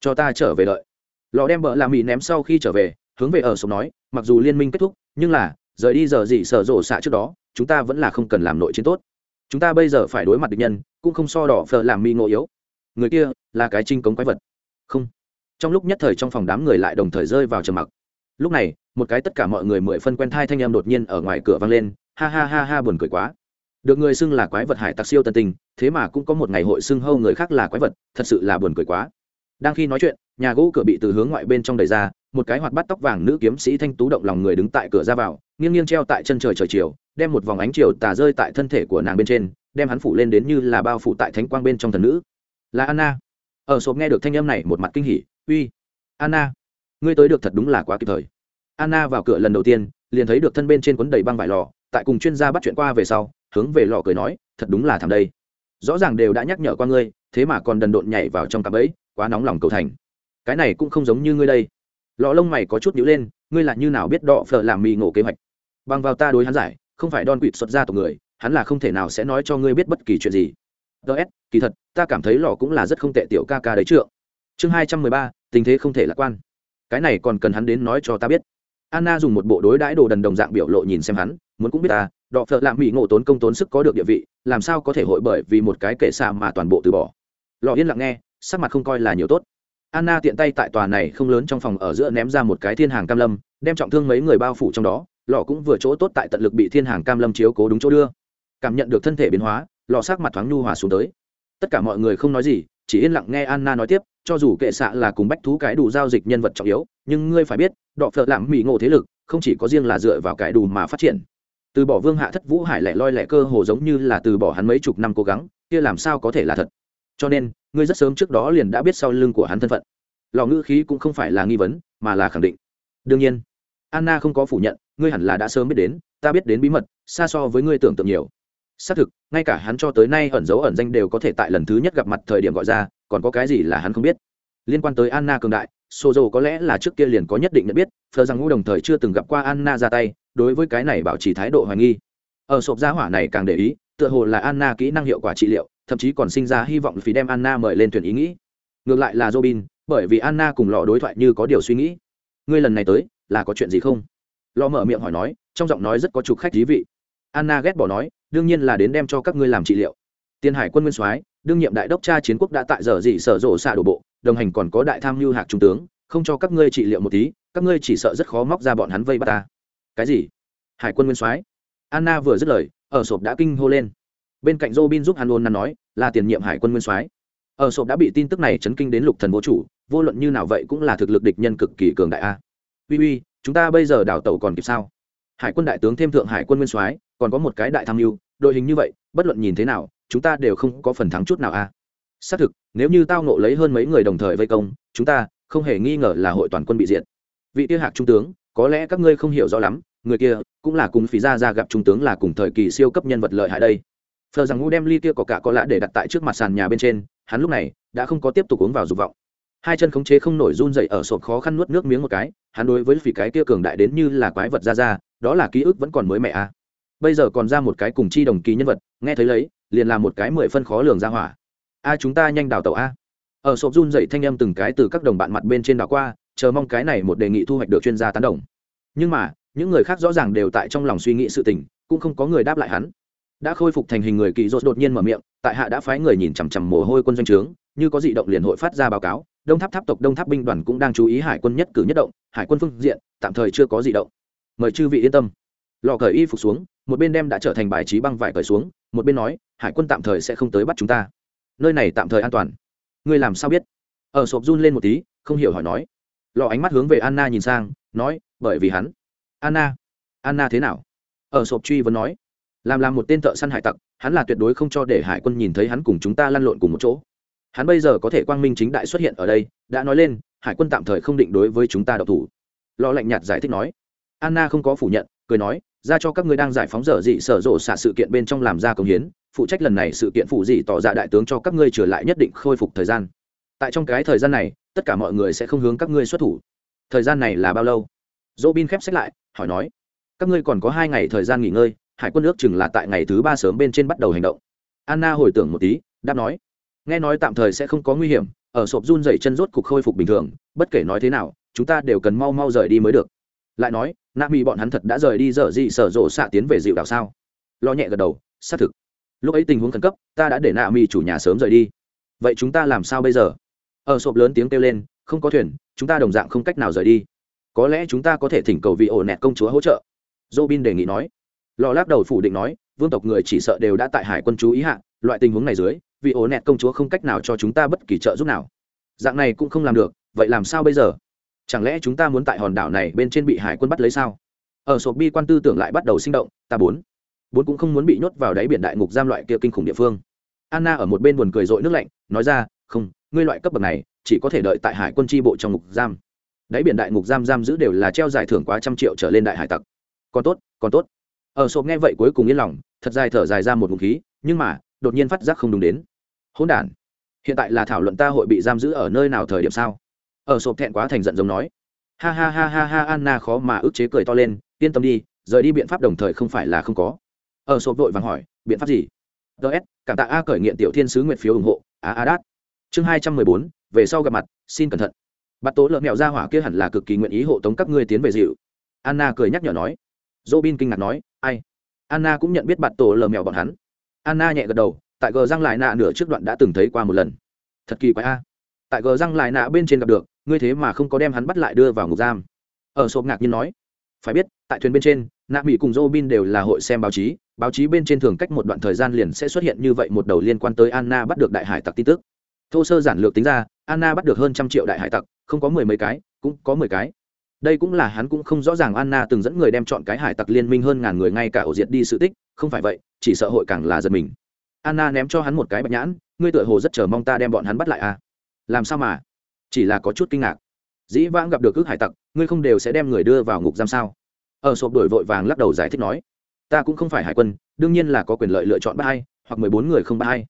Cho ta trở về đợi. Lò đem bợ làm mì ném sau khi trở về, hướng về ở sống nói, mặc dù liên minh kết thúc, nhưng là, rời đi giờ gì sở rộ xạ trước đó, chúng ta vẫn là không cần làm nội chiến tốt. Chúng ta bây giờ phải đối mặt địch nhân, cũng không so đỏ phờ làm mi ngộ yếu. Người kia là cái trinh cống quái vật. Không. Trong lúc nhất thời trong phòng đám người lại đồng thời rơi vào trầm mặc. Lúc này một cái tất cả mọi người mười phân quen thai thanh em đột nhiên ở ngoài cửa vang lên, ha ha ha ha buồn cười quá. Được người xưng là quái vật hải tặc siêu tân tình thế mà cũng có một ngày hội xưng hâu người khác là quái vật, thật sự là buồn cười quá. Đang khi nói chuyện, nhà gỗ cửa bị từ hướng ngoại bên trong đầy ra, một cái hoạt bắt tóc vàng nữ kiếm sĩ thanh tú động lòng người đứng tại cửa ra vào, nghiêng nghiêng treo tại chân trời trời chiều, đem một vòng ánh chiều tà rơi tại thân thể của nàng bên trên, đem hắn phủ lên đến như là bao phủ tại thánh quang bên trong thần nữ. Là anna. Ở sộp nghe được thanh âm này, một mặt kinh hỉ. Uy, anna, ngươi tới được thật đúng là quá kịp thời anna vào cửa lần đầu tiên, liền thấy được thân bên trên quấn đầy băng vải lò, tại cùng chuyên gia bắt chuyện qua về sau, hướng về lò cười nói, thật đúng là thằng đây. Rõ ràng đều đã nhắc nhở qua ngươi, thế mà còn đần độn nhảy vào trong cặp ấy, quá nóng lòng cầu thành. Cái này cũng không giống như ngươi đây. Lọ lông mày có chút nhíu lên, ngươi là như nào biết đọ phở làm mì ngộ kế hoạch? Bằng vào ta đối hắn giải, không phải đòn quỵt xuất ra tộc người, hắn là không thể nào sẽ nói cho ngươi biết bất kỳ chuyện gì. Ts kỳ thật, ta cảm thấy lò cũng là rất không tệ tiểu ca ca đấy trượng. Chương hai trăm mười ba, tình thế không thể lạc quan. Cái này còn cần hắn đến nói cho ta biết anna dùng một bộ đối đãi đồ đần đồng dạng biểu lộ nhìn xem hắn, muốn cũng biết ta đọ phợ lạm mỹ ngộ tốn công tốn sức có được địa vị, làm sao có thể hội bởi vì một cái kệ xạ mà toàn bộ từ bỏ. Lò yên lặng nghe, sắc mặt không coi là nhiều tốt. Anna tiện tay tại tòa này không lớn trong phòng ở giữa ném ra một cái thiên hàng cam lâm, đem trọng thương mấy người bao phủ trong đó lò cũng vừa chỗ tốt tại tận lực bị thiên hàng cam lâm chiếu cố đúng chỗ đưa. Cảm nhận được thân thể biến hóa lò sắc mặt thoáng nhu hòa xuống tới. Tất cả mọi người không nói gì, chỉ yên lặng nghe anna nói tiếp cho dù kệ xạ là cùng bách thú cái đủ giao dịch nhân vật trọng yếu, nhưng ngươi phải biết, đọ phợ làm mỹ ngộ thế lực không chỉ có riêng là dựa vào cái đủ mà phát triển. Từ bỏ vương hạ thất vũ hải lẻ loi lẻ cơ hồ giống như là từ bỏ hắn mấy chục năm cố gắng, kia làm sao có thể là thật? Cho nên, ngươi rất sớm trước đó liền đã biết sau lưng của hắn thân phận. Lò ngữ khí cũng không phải là nghi vấn, mà là khẳng định. Đương nhiên, anna không có phủ nhận, ngươi hẳn là đã sớm biết đến, ta biết đến bí mật, xa so với ngươi tưởng tượng nhiều. Xác thực, ngay cả hắn cho tới nay ẩn dấu ẩn danh đều có thể tại lần thứ nhất gặp mặt thời điểm gọi ra còn có cái gì là hắn không biết liên quan tới anna cường đại Sozo có lẽ là trước kia liền có nhất định nhận biết, Phờ rằng ngũ đồng thời chưa từng gặp qua Anna ra tay, đối với cái này bảo trì thái độ hoài nghi. Ở sộp gia hỏa này càng để ý, tựa hồ là Anna kỹ năng hiệu quả trị liệu, thậm chí còn sinh ra hy vọng phí đem Anna mời lên thuyền ý nghĩ. Ngược lại là Robin, bởi vì Anna cùng lọ đối thoại như có điều suy nghĩ. Ngươi lần này tới, là có chuyện gì không? lò mở miệng hỏi nói, trong giọng nói rất có chục khách thí vị. Anna ghét bỏ nói, đương nhiên là đến đem cho các ngươi làm trị liệu. Tiên Hải quân Nguyên Soái, đương nhiệm đại đốc cha chiến quốc đã tại giờ dị sở rộ xạ đổ bộ, đồng hành còn có đại tham lưu hạc trung tướng không cho các ngươi trị liệu một tí các ngươi chỉ sợ rất khó móc ra bọn hắn vây bắt ta. Cái gì? Hải quân nguyên soái. Anna vừa dứt lời ở sộp đã kinh hô lên. Bên cạnh robin giúp hắn ôn năn nói là tiền nhiệm hải quân nguyên soái. Ở sộp đã bị tin tức này chấn kinh đến lục thần vô chủ vô luận như nào vậy cũng là thực lực địch nhân cực kỳ cường đại a. Uy uy chúng ta bây giờ đào tàu còn kịp sao? Hải quân đại tướng thêm thượng hải quân nguyên soái còn có một cái đại tham mưu đội hình như vậy bất luận nhìn thế nào chúng ta đều không có phần thắng chút nào a xác thực, nếu như tao nộ lấy hơn mấy người đồng thời vây công, chúng ta không hề nghi ngờ là hội toàn quân bị diệt. Vị tiêu hạc trung tướng, có lẽ các ngươi không hiểu rõ lắm, người kia cũng là cùng phí ra ra gặp trung tướng là cùng thời kỳ siêu cấp nhân vật lợi hại đây. Phờ rằng ngu đem ly kia có cả có lạ để đặt tại trước mặt sàn nhà bên trên, hắn lúc này đã không có tiếp tục uống vào dục vọng. Hai chân khống chế không nổi run dậy ở sộp khó khăn nuốt nước miếng một cái, hắn đối với phỉ cái kia cường đại đến như là quái vật ra ra đó là ký ức vẫn còn mới mẹ à bây giờ còn ra một cái cùng chi đồng kỳ nhân vật, nghe thấy lấy, liền là một cái mười phân khó lường ra hỏa. A, chúng ta nhanh đào tàu a. Ở sộp run dậy thanh âm từng cái từ các đồng bạn mặt bên trên đảo qua, chờ mong cái này một đề nghị thu hoạch được chuyên gia tán đồng. Nhưng mà, những người khác rõ ràng đều tại trong lòng suy nghĩ sự tình, cũng không có người đáp lại hắn. Đã khôi phục thành hình người kỳ rốt đột nhiên mở miệng, tại hạ đã phái người nhìn chằm chằm mồ hôi quân doanh trướng, như có dị động liền hội phát ra báo cáo, đông tháp tháp tộc, đông tháp binh đoàn cũng đang chú ý hải quân nhất cử nhất động, hải quân phương diện, tạm thời chưa có dị động. Mời chư vị yên tâm lò cởi y phục xuống, một bên đem đã trở thành bài trí băng vải cởi xuống, một bên nói, hải quân tạm thời sẽ không tới bắt chúng ta. Nơi này tạm thời an toàn. Ngươi làm sao biết? Ở sộp run lên một tí, không hiểu hỏi nói. Lò ánh mắt hướng về anna nhìn sang, nói, bởi vì hắn. Anna anna thế nào? Ở sộp truy vấn nói. Làm làm một tên thợ săn hải tặc, hắn là tuyệt đối không cho để hải quân nhìn thấy hắn cùng chúng ta lăn lộn cùng một chỗ. Hắn bây giờ có thể quang minh chính đại xuất hiện ở đây, đã nói lên, hải quân tạm thời không định đối với chúng ta độc thủ. Lo lạnh nhạt giải thích nói. Anna không có phủ nhận cười nói, ra cho các ngươi đang giải phóng dở dị sở rộ xả sự kiện bên trong làm ra công hiến, phụ trách lần này sự kiện phụ dị tỏ ra đại tướng cho các ngươi trở lại nhất định khôi phục thời gian. Tại trong cái thời gian này, tất cả mọi người sẽ không hướng các ngươi xuất thủ. Thời gian này là bao lâu? Dỗ bin khép sách lại, hỏi nói, các ngươi còn có hai ngày thời gian nghỉ ngơi, hải quân ước chừng là tại ngày thứ ba sớm bên trên bắt đầu hành động. Anna hồi tưởng một tí, đáp nói, nghe nói tạm thời sẽ không có nguy hiểm, ở sộp run dày chân rốt cục khôi phục bình thường, bất kể nói thế nào, chúng ta đều cần mau mau rời đi mới được lại nói, nạ mỹ bọn hắn thật đã rời đi dở dị sở rộ xạ tiến về dịu đảo sao? Lo nhẹ gật đầu, xác thực. Lúc ấy tình huống khẩn cấp, ta đã để nạ mỹ chủ nhà sớm rời đi. Vậy chúng ta làm sao bây giờ? Ở sộp lớn tiếng kêu lên, không có thuyền, chúng ta đồng dạng không cách nào rời đi. Có lẽ chúng ta có thể thỉnh cầu vị ổ nẹt công chúa hỗ trợ. Dô bin đề nghị nói. Lò lắc đầu phủ định nói, vương tộc người chỉ sợ đều đã tại hải quân chú ý hạ, loại tình huống này dưới, vị ổ nẹt công chúa không cách nào cho chúng ta bất kỳ trợ giúp nào. Dạng này cũng không làm được, vậy làm sao bây giờ? Chẳng lẽ chúng ta muốn tại hòn đảo này bên trên bị hải quân bắt lấy sao? Ở sộp bi quan tư tưởng lại bắt đầu sinh động, ta bốn. Bốn cũng không muốn bị nhốt vào đáy biển đại ngục giam loại kia kinh khủng địa phương. Anna ở một bên buồn cười rội nước lạnh, nói ra, không, ngươi loại cấp bậc này, chỉ có thể đợi tại hải quân tri bộ trong ngục giam. Đáy biển đại ngục giam giam giữ đều là treo giải thưởng quá trăm triệu trở lên đại hải tặc. Còn tốt còn tốt. Ở sộp nghe vậy cuối cùng yên lòng, thật dài thở dài ra một ngụm khí, nhưng mà, đột nhiên phát giác không đúng đến. Hỗn đản, hiện tại là thảo luận ta hội bị giam giữ ở nơi nào thời điểm sao? Ở sộp thẹn quá thành giận giống nói ha ha ha ha ha anna khó mà ức chế cười to lên yên tâm đi rời đi biện pháp đồng thời không phải là không có ở sộp vội vàng hỏi biện pháp gì ts cảm tạ a cởi nghiện tiểu thiên sứ nguyệt phiếu ủng hộ a a đát chương hai trăm mười bốn về sau gặp mặt xin cẩn thận bắt tố lợn mẹo ra hỏa kia hẳn là cực kỳ nguyện ý hộ tống các ngươi tiến về dịu anna cười nhắc nhở nói Robin kinh ngạc nói, "Ai?" Anna cũng nhận biết bạt tổ lờ mèo bọn hắn. Anna nhẹ gật đầu, tại gờ răng lại nạ nửa trước đoạn đã từng thấy qua một lần. Thật kỳ quái a. Tại gờ răng lại nạ bên trên gặp được, ngươi thế mà không có đem hắn bắt lại đưa vào ngục giam. Ở sộp ngạc nhiên nói, "Phải biết, tại thuyền bên trên, nạ mỹ cùng Robin đều là hội xem báo chí, báo chí bên trên thường cách một đoạn thời gian liền sẽ xuất hiện như vậy một đầu liên quan tới Anna bắt được đại hải tặc tin tức. Thô sơ giản lược tính ra, Anna bắt được hơn trăm triệu đại hải tặc, không có mười mấy cái, cũng có mười cái đây cũng là hắn cũng không rõ ràng anna từng dẫn người đem chọn cái hải tặc liên minh hơn ngàn người ngay cả ổ diệt đi sự tích không phải vậy chỉ sợ hội càng là giật mình anna ném cho hắn một cái bạch nhãn ngươi tựa hồ rất chờ mong ta đem bọn hắn bắt lại à làm sao mà? Chỉ là có chút kinh ngạc. Dĩ vãng gặp được ước hải tặc, ngươi không đều sẽ đem người đưa vào ngục giam sao? Ở sộp đổi vội vàng lắc đầu giải thích nói, ta cũng không phải hải quân, đương nhiên là có quyền lợi lựa chọn bắt hai hoặc mười bốn người không bắt hai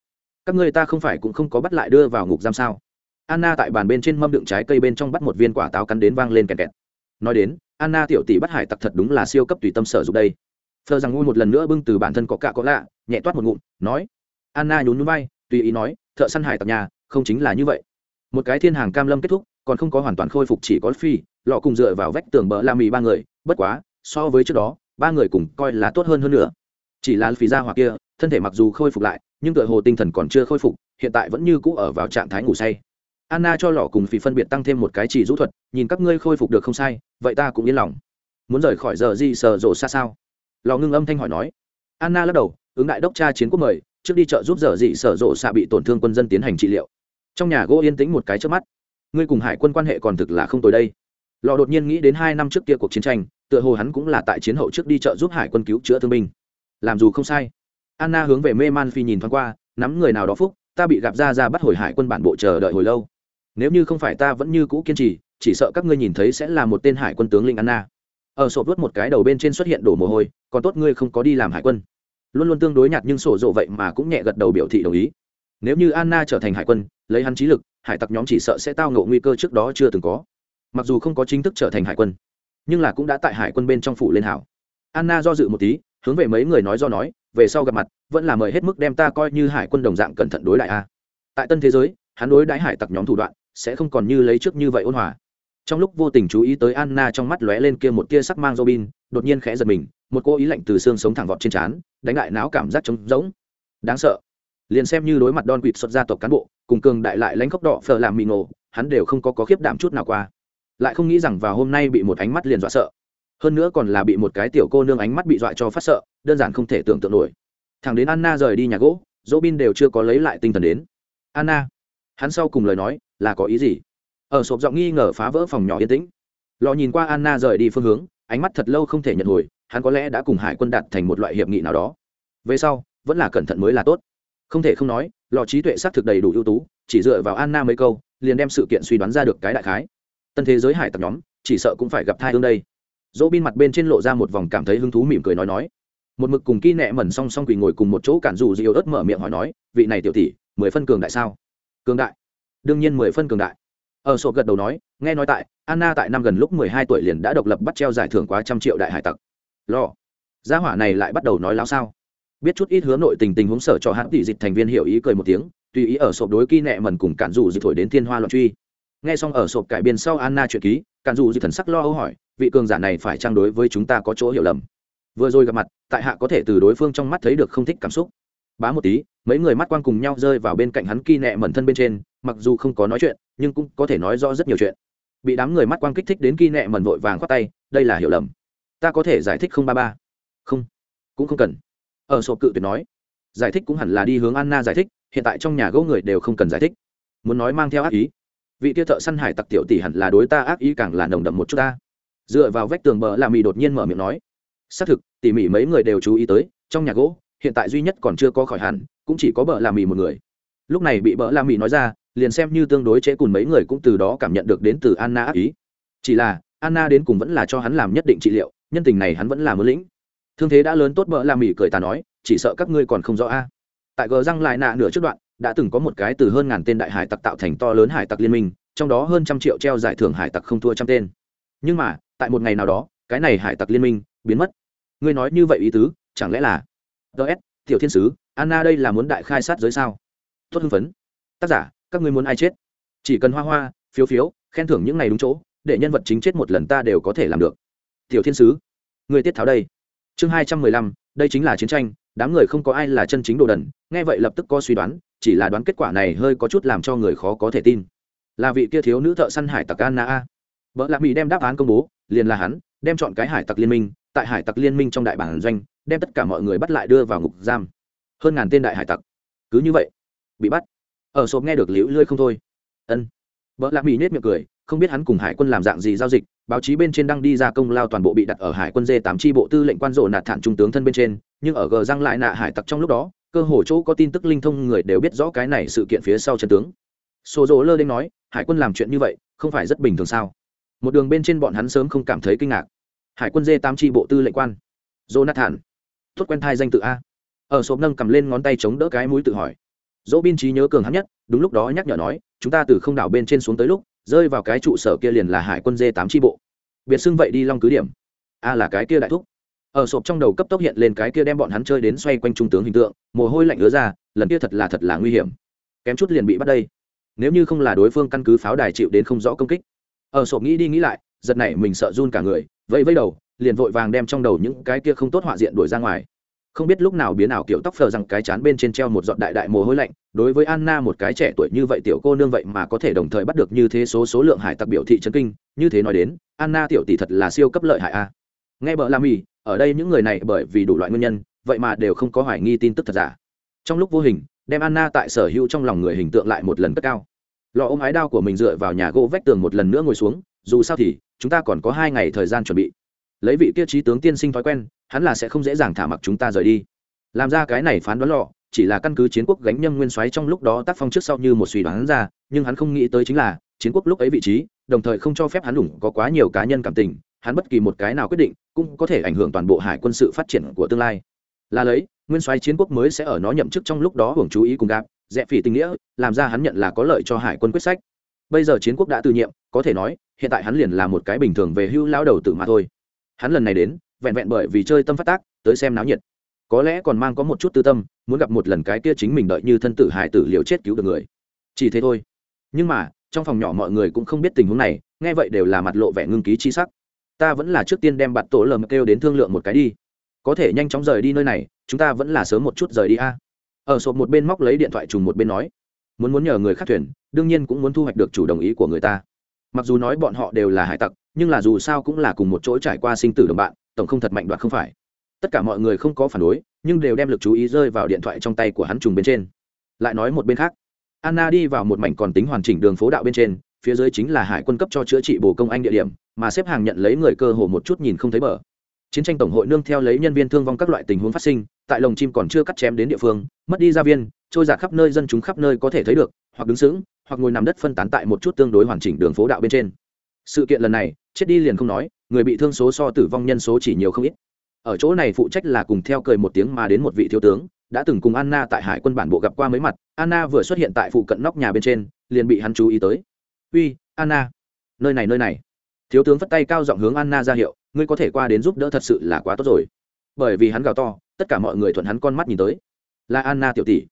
các ngươi ta không phải cũng không có bắt lại đưa vào ngục giam sao? Anna tại bàn bên trên mâm đựng trái cây bên trong bắt một viên quả táo cắn đến vang lên kẹt kẹt. Nói đến, anna tiểu tỷ bắt hải tặc thật đúng là siêu cấp tùy tâm sở dụng đây. Phờ rằng ngôi một lần nữa bưng từ bản thân có cạ có lạ, nhẹ toát một ngụm, nói, anna nhún nhún bay, tùy ý nói, thợ săn hải tặc nhà, không chính là như vậy một cái thiên hàng cam lâm kết thúc, còn không có hoàn toàn khôi phục, chỉ có phi, lọ cùng dựa vào vách tường bờ la mì ba người, bất quá, so với trước đó, ba người cùng coi là tốt hơn hơn nữa. Chỉ là phí ra hoặc kia, thân thể mặc dù khôi phục lại, nhưng tựa hồ tinh thần còn chưa khôi phục, hiện tại vẫn như cũ ở vào trạng thái ngủ say. Anna cho lọ cùng phi phân biệt tăng thêm một cái chỉ rũ thuật, nhìn các ngươi khôi phục được không sai, vậy ta cũng yên lòng. Muốn rời khỏi giờ gì sờ rộ xa sao? Lò ngưng âm thanh hỏi nói. Anna lắc đầu, ứng đại đốc cha chiến quốc mời, trước đi chợ giúp giờ dị sở rộ xạ bị tổn thương quân dân tiến hành trị liệu trong nhà gỗ yên tĩnh một cái trước mắt. Ngươi cùng hải quân quan hệ còn thực là không tồi đây. Lò đột nhiên nghĩ đến hai năm trước kia cuộc chiến tranh, tựa hồ hắn cũng là tại chiến hậu trước đi chợ giúp hải quân cứu chữa thương binh. Làm dù không sai. Anna hướng về mê man phi nhìn thoáng qua, nắm người nào đó phúc, ta bị gặp ra ra bắt hồi hải quân bản bộ chờ đợi hồi lâu. Nếu như không phải ta vẫn như cũ kiên trì, chỉ sợ các ngươi nhìn thấy sẽ là một tên hải quân tướng linh anna. Ở sổ vớt một cái đầu bên trên xuất hiện đổ mồ hôi, còn tốt ngươi không có đi làm hải quân. Luôn luôn tương đối nhạt nhưng sổ rộ vậy mà cũng nhẹ gật đầu biểu thị đồng ý nếu như anna trở thành hải quân, lấy hắn trí lực, hải tặc nhóm chỉ sợ sẽ tao ngộ nguy cơ trước đó chưa từng có. Mặc dù không có chính thức trở thành hải quân, nhưng là cũng đã tại hải quân bên trong phủ lên hảo. Anna do dự một tí, hướng về mấy người nói do nói, về sau gặp mặt, vẫn là mời hết mức đem ta coi như hải quân đồng dạng cẩn thận đối đại a. Tại tân thế giới, hắn đối đãi hải tặc nhóm thủ đoạn, sẽ không còn như lấy trước như vậy ôn hòa. Trong lúc vô tình chú ý tới anna trong mắt lóe lên kia một tia sắc mang robin, đột nhiên khẽ giật mình, một cô ý lạnh từ xương sống thẳng vọt trên trán, đánh lại não cảm giác trống rỗng. Đáng sợ liền xem như đối mặt don quỵt xuất gia tộc cán bộ, cùng cường đại lại lãnh khốc đỏ phở làm mì nổ hắn đều không có có khiếp đảm chút nào qua. Lại không nghĩ rằng vào hôm nay bị một ánh mắt liền dọa sợ. Hơn nữa còn là bị một cái tiểu cô nương ánh mắt bị dọa cho phát sợ, đơn giản không thể tưởng tượng nổi. Thằng đến anna rời đi nhà gỗ, robin đều chưa có lấy lại tinh thần đến. Anna, hắn sau cùng lời nói, là có ý gì? Ở sộp giọng nghi ngờ phá vỡ phòng nhỏ yên tĩnh. Lò nhìn qua anna rời đi phương hướng, ánh mắt thật lâu không thể nhận hồi, hắn có lẽ đã cùng hải quân đạt thành một loại hiệp nghị nào đó. Về sau, vẫn là cẩn thận mới là tốt không thể không nói, lò trí tuệ xác thực đầy đủ ưu tú, chỉ dựa vào anna mấy câu, liền đem sự kiện suy đoán ra được cái đại khái. Tân thế giới hải tặc nhóm, chỉ sợ cũng phải gặp thai hương đây. Dỗ bin mặt bên trên lộ ra một vòng cảm thấy hứng thú mỉm cười nói nói. Một mực cùng kỳ nẹ mẩn song song quỳ ngồi cùng một chỗ cản dù diêu ớt mở miệng hỏi nói, vị này tiểu tỷ, mười phân cường đại sao? Cường đại. Đương nhiên mười phân cường đại. Ở sổ gật đầu nói, nghe nói tại, anna tại năm gần lúc mười hai tuổi liền đã độc lập bắt treo giải thưởng quá trăm triệu đại hải tặc. Lo gia hỏa này lại bắt đầu nói láo sao? Biết chút ít hứa nội tình tình huống sở cho hãng tỷ dịch thành viên hiểu ý cười một tiếng, tùy ý ở sộp đối kỳ nẹ mần cùng cản dù dịch thổi đến thiên hoa loạn truy. Nghe xong ở sộp cải biên sau anna chuyện ký, cản dù dịch thần sắc lo âu hỏi, vị cường giả này phải trang đối với chúng ta có chỗ hiểu lầm? Vừa rồi gặp mặt, tại hạ có thể từ đối phương trong mắt thấy được không thích cảm xúc. Bá một tí, mấy người mắt quang cùng nhau rơi vào bên cạnh hắn kỳ nẹ mẩn thân bên trên, mặc dù không có nói chuyện, nhưng cũng có thể nói rõ rất nhiều chuyện. Bị đám người mắt quang kích thích đến kỳ nẹ mẩn vội vàng khoát tay, đây là hiểu lầm. Ta có thể giải thích không ba ba? Không. Cũng không cần ở sộp cự tuyệt nói, giải thích cũng hẳn là đi hướng anna giải thích, hiện tại trong nhà gỗ người đều không cần giải thích. Muốn nói mang theo ác ý, vị kia thợ săn hải tặc tiểu tỷ hẳn là đối ta ác ý càng là nồng đậm một chút ta. Dựa vào vách tường bờ là mì đột nhiên mở miệng nói, xác thực, tỉ mỉ mấy người đều chú ý tới, trong nhà gỗ, hiện tại duy nhất còn chưa có khỏi hẳn, cũng chỉ có bờ là mì một người. Lúc này bị bờ là mì nói ra, liền xem như tương đối trễ cùng mấy người cũng từ đó cảm nhận được đến từ anna ác ý. Chỉ là, anna đến cùng vẫn là cho hắn làm nhất định trị liệu, nhân tình này hắn vẫn là mơ lĩnh thương thế đã lớn tốt bỡ làm mỉ cười ta nói, chỉ sợ các ngươi còn không rõ a. Tại gờ răng lại nạ nửa trước đoạn, đã từng có một cái từ hơn ngàn tên đại hải tặc tạo thành to lớn hải tặc liên minh, trong đó hơn trăm triệu treo giải thưởng hải tặc không thua trăm tên. Nhưng mà, tại một ngày nào đó, cái này hải tặc liên minh biến mất. Ngươi nói như vậy ý tứ, chẳng lẽ là ts tiểu thiên sứ, anna đây là muốn đại khai sát giới sao? Tốt hưng phấn. Tác giả, các ngươi muốn ai chết? Chỉ cần hoa hoa, phiếu phiếu, khen thưởng những ngày đúng chỗ, để nhân vật chính chết một lần ta đều có thể làm được. Tiểu thiên sứ, người tiết tháo đây chương hai trăm mười lăm, đây chính là chiến tranh, đám người không có ai là chân chính đồ đần, nghe vậy lập tức có suy đoán, chỉ là đoán kết quả này hơi có chút làm cho người khó có thể tin. Là vị kia thiếu nữ thợ săn hải tặc anna. A vợ lạc mỹ đem đáp án công bố, liền là hắn, đem chọn cái hải tặc liên minh, tại hải tặc liên minh trong đại bản doanh, đem tất cả mọi người bắt lại đưa vào ngục giam. Hơn ngàn tên đại hải tặc. Cứ như vậy, bị bắt. Ở sộp nghe được liễu lươi không thôi. Ân. Vợ lạc mỹ nết miệng cười không biết hắn cùng hải quân làm dạng gì giao dịch, báo chí bên trên đăng đi ra công lao toàn bộ bị đặt ở hải quân d tám tri bộ tư lệnh quan rộ nạt thản trung tướng thân bên trên, nhưng ở gờ răng lại nạ hải tặc trong lúc đó, cơ hồ chỗ có tin tức linh thông người đều biết rõ cái này sự kiện phía sau chân tướng. Sổ dỗ lơ đ nói, hải quân làm chuyện như vậy, không phải rất bình thường sao? Một đường bên trên bọn hắn sớm không cảm thấy kinh ngạc. Hải quân D8 tri bộ tư lệnh quan jonathan thốt quen thai danh tự a. Ở sộp nâng cầm lên ngón tay chống đỡ cái mũi tự hỏi. Dỗ biên trí nhớ cường hắn nhất, đúng lúc đó nhắc nhở nói, chúng ta từ không đảo bên trên xuống tới lúc rơi vào cái trụ sở kia liền là hải quân dê tám tri bộ. Biệt xưng vậy đi long cứ điểm. A là cái kia đại thúc. Ở sộp trong đầu cấp tốc hiện lên cái kia đem bọn hắn chơi đến xoay quanh trung tướng hình tượng, mồ hôi lạnh ứa ra, lần kia thật là thật là nguy hiểm. Kém chút liền bị bắt đây. Nếu như không là đối phương căn cứ pháo đài chịu đến không rõ công kích. Ở sộp nghĩ đi nghĩ lại, giật này mình sợ run cả người, vẫy vẫy đầu, liền vội vàng đem trong đầu những cái kia không tốt họa diện đuổi ra ngoài không biết lúc nào biến ảo kiểu tóc phờ rằng cái chán bên trên treo một giọt đại đại mồ hôi lạnh, đối với anna một cái trẻ tuổi như vậy tiểu cô nương vậy mà có thể đồng thời bắt được như thế số số lượng hải tặc biểu thị chấn kinh, như thế nói đến, anna tiểu tỷ thật là siêu cấp lợi hại a. Nghe bợ la mì, ở đây những người này bởi vì đủ loại nguyên nhân, vậy mà đều không có hoài nghi tin tức thật giả. Trong lúc vô hình, đem anna tại sở hữu trong lòng người hình tượng lại một lần cất cao. Lọ ôm ái đao của mình dựa vào nhà gỗ vách tường một lần nữa ngồi xuống, dù sao thì, chúng ta còn có hai ngày thời gian chuẩn bị lấy vị kia trí tướng tiên sinh thói quen, hắn là sẽ không dễ dàng thả mặc chúng ta rời đi. Làm ra cái này phán đoán lọ, chỉ là căn cứ chiến quốc gánh nhâm nguyên soái trong lúc đó tác phong trước sau như một suy đoán ra, nhưng hắn không nghĩ tới chính là, chiến quốc lúc ấy vị trí, đồng thời không cho phép hắn đủng có quá nhiều cá nhân cảm tình, hắn bất kỳ một cái nào quyết định, cũng có thể ảnh hưởng toàn bộ hải quân sự phát triển của tương lai. Là lấy, nguyên soái chiến quốc mới sẽ ở nó nhậm chức trong lúc đó hưởng chú ý cùng gạp dẹp phỉ tình nghĩa, làm ra hắn nhận là có lợi cho hải quân quyết sách. Bây giờ chiến quốc đã từ nhiệm, có thể nói, hiện tại hắn liền là một cái bình thường về hưu lao đầu tự mà thôi hắn lần này đến, vẹn vẹn bởi vì chơi tâm phát tác, tới xem náo nhiệt. Có lẽ còn mang có một chút tư tâm, muốn gặp một lần cái kia chính mình đợi như thân tử hải tử liều chết cứu được người. Chỉ thế thôi. Nhưng mà, trong phòng nhỏ mọi người cũng không biết tình huống này, nghe vậy đều là mặt lộ vẻ ngưng ký chi sắc. Ta vẫn là trước tiên đem bạn tổ lầm kêu đến thương lượng một cái đi. Có thể nhanh chóng rời đi nơi này, chúng ta vẫn là sớm một chút rời đi a. Ở sộp một bên móc lấy điện thoại trùng một bên nói. Muốn muốn nhờ người khác thuyền, đương nhiên cũng muốn thu hoạch được chủ đồng ý của người ta. Mặc dù nói bọn họ đều là hải tặc nhưng là dù sao cũng là cùng một chỗ trải qua sinh tử đồng bạn, tổng không thật mạnh đoạt không phải. Tất cả mọi người không có phản đối, nhưng đều đem lực chú ý rơi vào điện thoại trong tay của hắn trùng bên trên. Lại nói một bên khác, anna đi vào một mảnh còn tính hoàn chỉnh đường phố đạo bên trên, phía dưới chính là hải quân cấp cho chữa trị bồ công anh địa điểm, mà xếp hàng nhận lấy người cơ hồ một chút nhìn không thấy bờ. Chiến tranh tổng hội nương theo lấy nhân viên thương vong các loại tình huống phát sinh, tại lồng chim còn chưa cắt chém đến địa phương, mất đi gia viên, trôi giạt khắp nơi dân chúng khắp nơi có thể thấy được, hoặc đứng sững, hoặc ngồi nằm đất phân tán tại một chút tương đối hoàn chỉnh đường phố đạo bên trên sự kiện lần này, chết đi liền không nói, người bị thương số so tử vong nhân số chỉ nhiều không ít. Ở chỗ này phụ trách là cùng theo cười một tiếng mà đến một vị thiếu tướng, đã từng cùng anna tại hải quân bản bộ gặp qua mấy mặt, anna vừa xuất hiện tại phụ cận nóc nhà bên trên, liền bị hắn chú ý tới. Uy, anna, nơi này nơi này. Thiếu tướng phất tay cao giọng hướng anna ra hiệu, ngươi có thể qua đến giúp đỡ thật sự là quá tốt rồi. Bởi vì hắn gào to, tất cả mọi người thuận hắn con mắt nhìn tới. Là anna tiểu tỷ.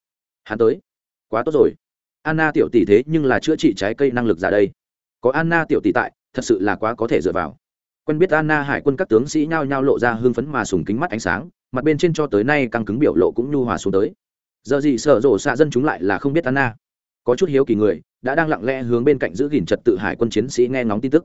Hắn tới. Quá tốt rồi. Anna tiểu tỷ thế nhưng là chữa trị trái cây năng lực ra đây. Có anna tiểu tỷ tại thật sự là quá có thể dựa vào. Quen biết anna hải quân các tướng sĩ nhao nhao lộ ra hưng phấn mà sùng kính mắt ánh sáng, mặt bên trên cho tới nay căng cứng biểu lộ cũng nhu hòa xuống tới. Giờ gì sợ rộ xạ dân chúng lại là không biết anna. Có chút hiếu kỳ người, đã đang lặng lẽ hướng bên cạnh giữ gìn trật tự hải quân chiến sĩ nghe ngóng tin tức.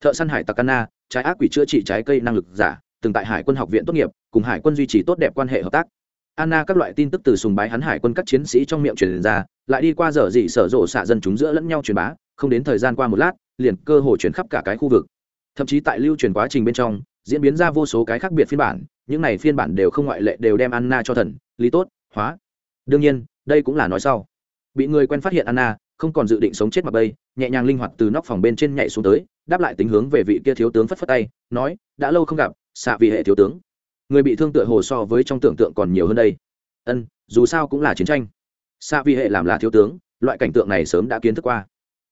Thợ săn hải tặc anna, trái ác quỷ chữa trị trái cây năng lực giả, từng tại hải quân học viện tốt nghiệp, cùng hải quân duy trì tốt đẹp quan hệ hợp tác. Anna các loại tin tức từ sùng bái hắn hải quân các chiến sĩ trong miệng truyền ra, lại đi qua giờ gì sở rộ xạ dân chúng giữa lẫn nhau truyền bá, không đến thời gian qua một lát liền cơ hồ chuyển khắp cả cái khu vực. Thậm chí tại lưu truyền quá trình bên trong, diễn biến ra vô số cái khác biệt phiên bản, những này phiên bản đều không ngoại lệ đều đem anna cho thần, lý tốt, hóa. Đương nhiên, đây cũng là nói sau. Bị người quen phát hiện anna, không còn dự định sống chết mặc bây, nhẹ nhàng linh hoạt từ nóc phòng bên trên nhảy xuống tới, đáp lại tính hướng về vị kia thiếu tướng phất phất tay, nói, đã lâu không gặp, xạ vì hệ thiếu tướng. Người bị thương tựa hồ so với trong tưởng tượng còn nhiều hơn đây. Ân, dù sao cũng là chiến tranh. Xạ vì hệ làm là thiếu tướng, loại cảnh tượng này sớm đã kiến thức qua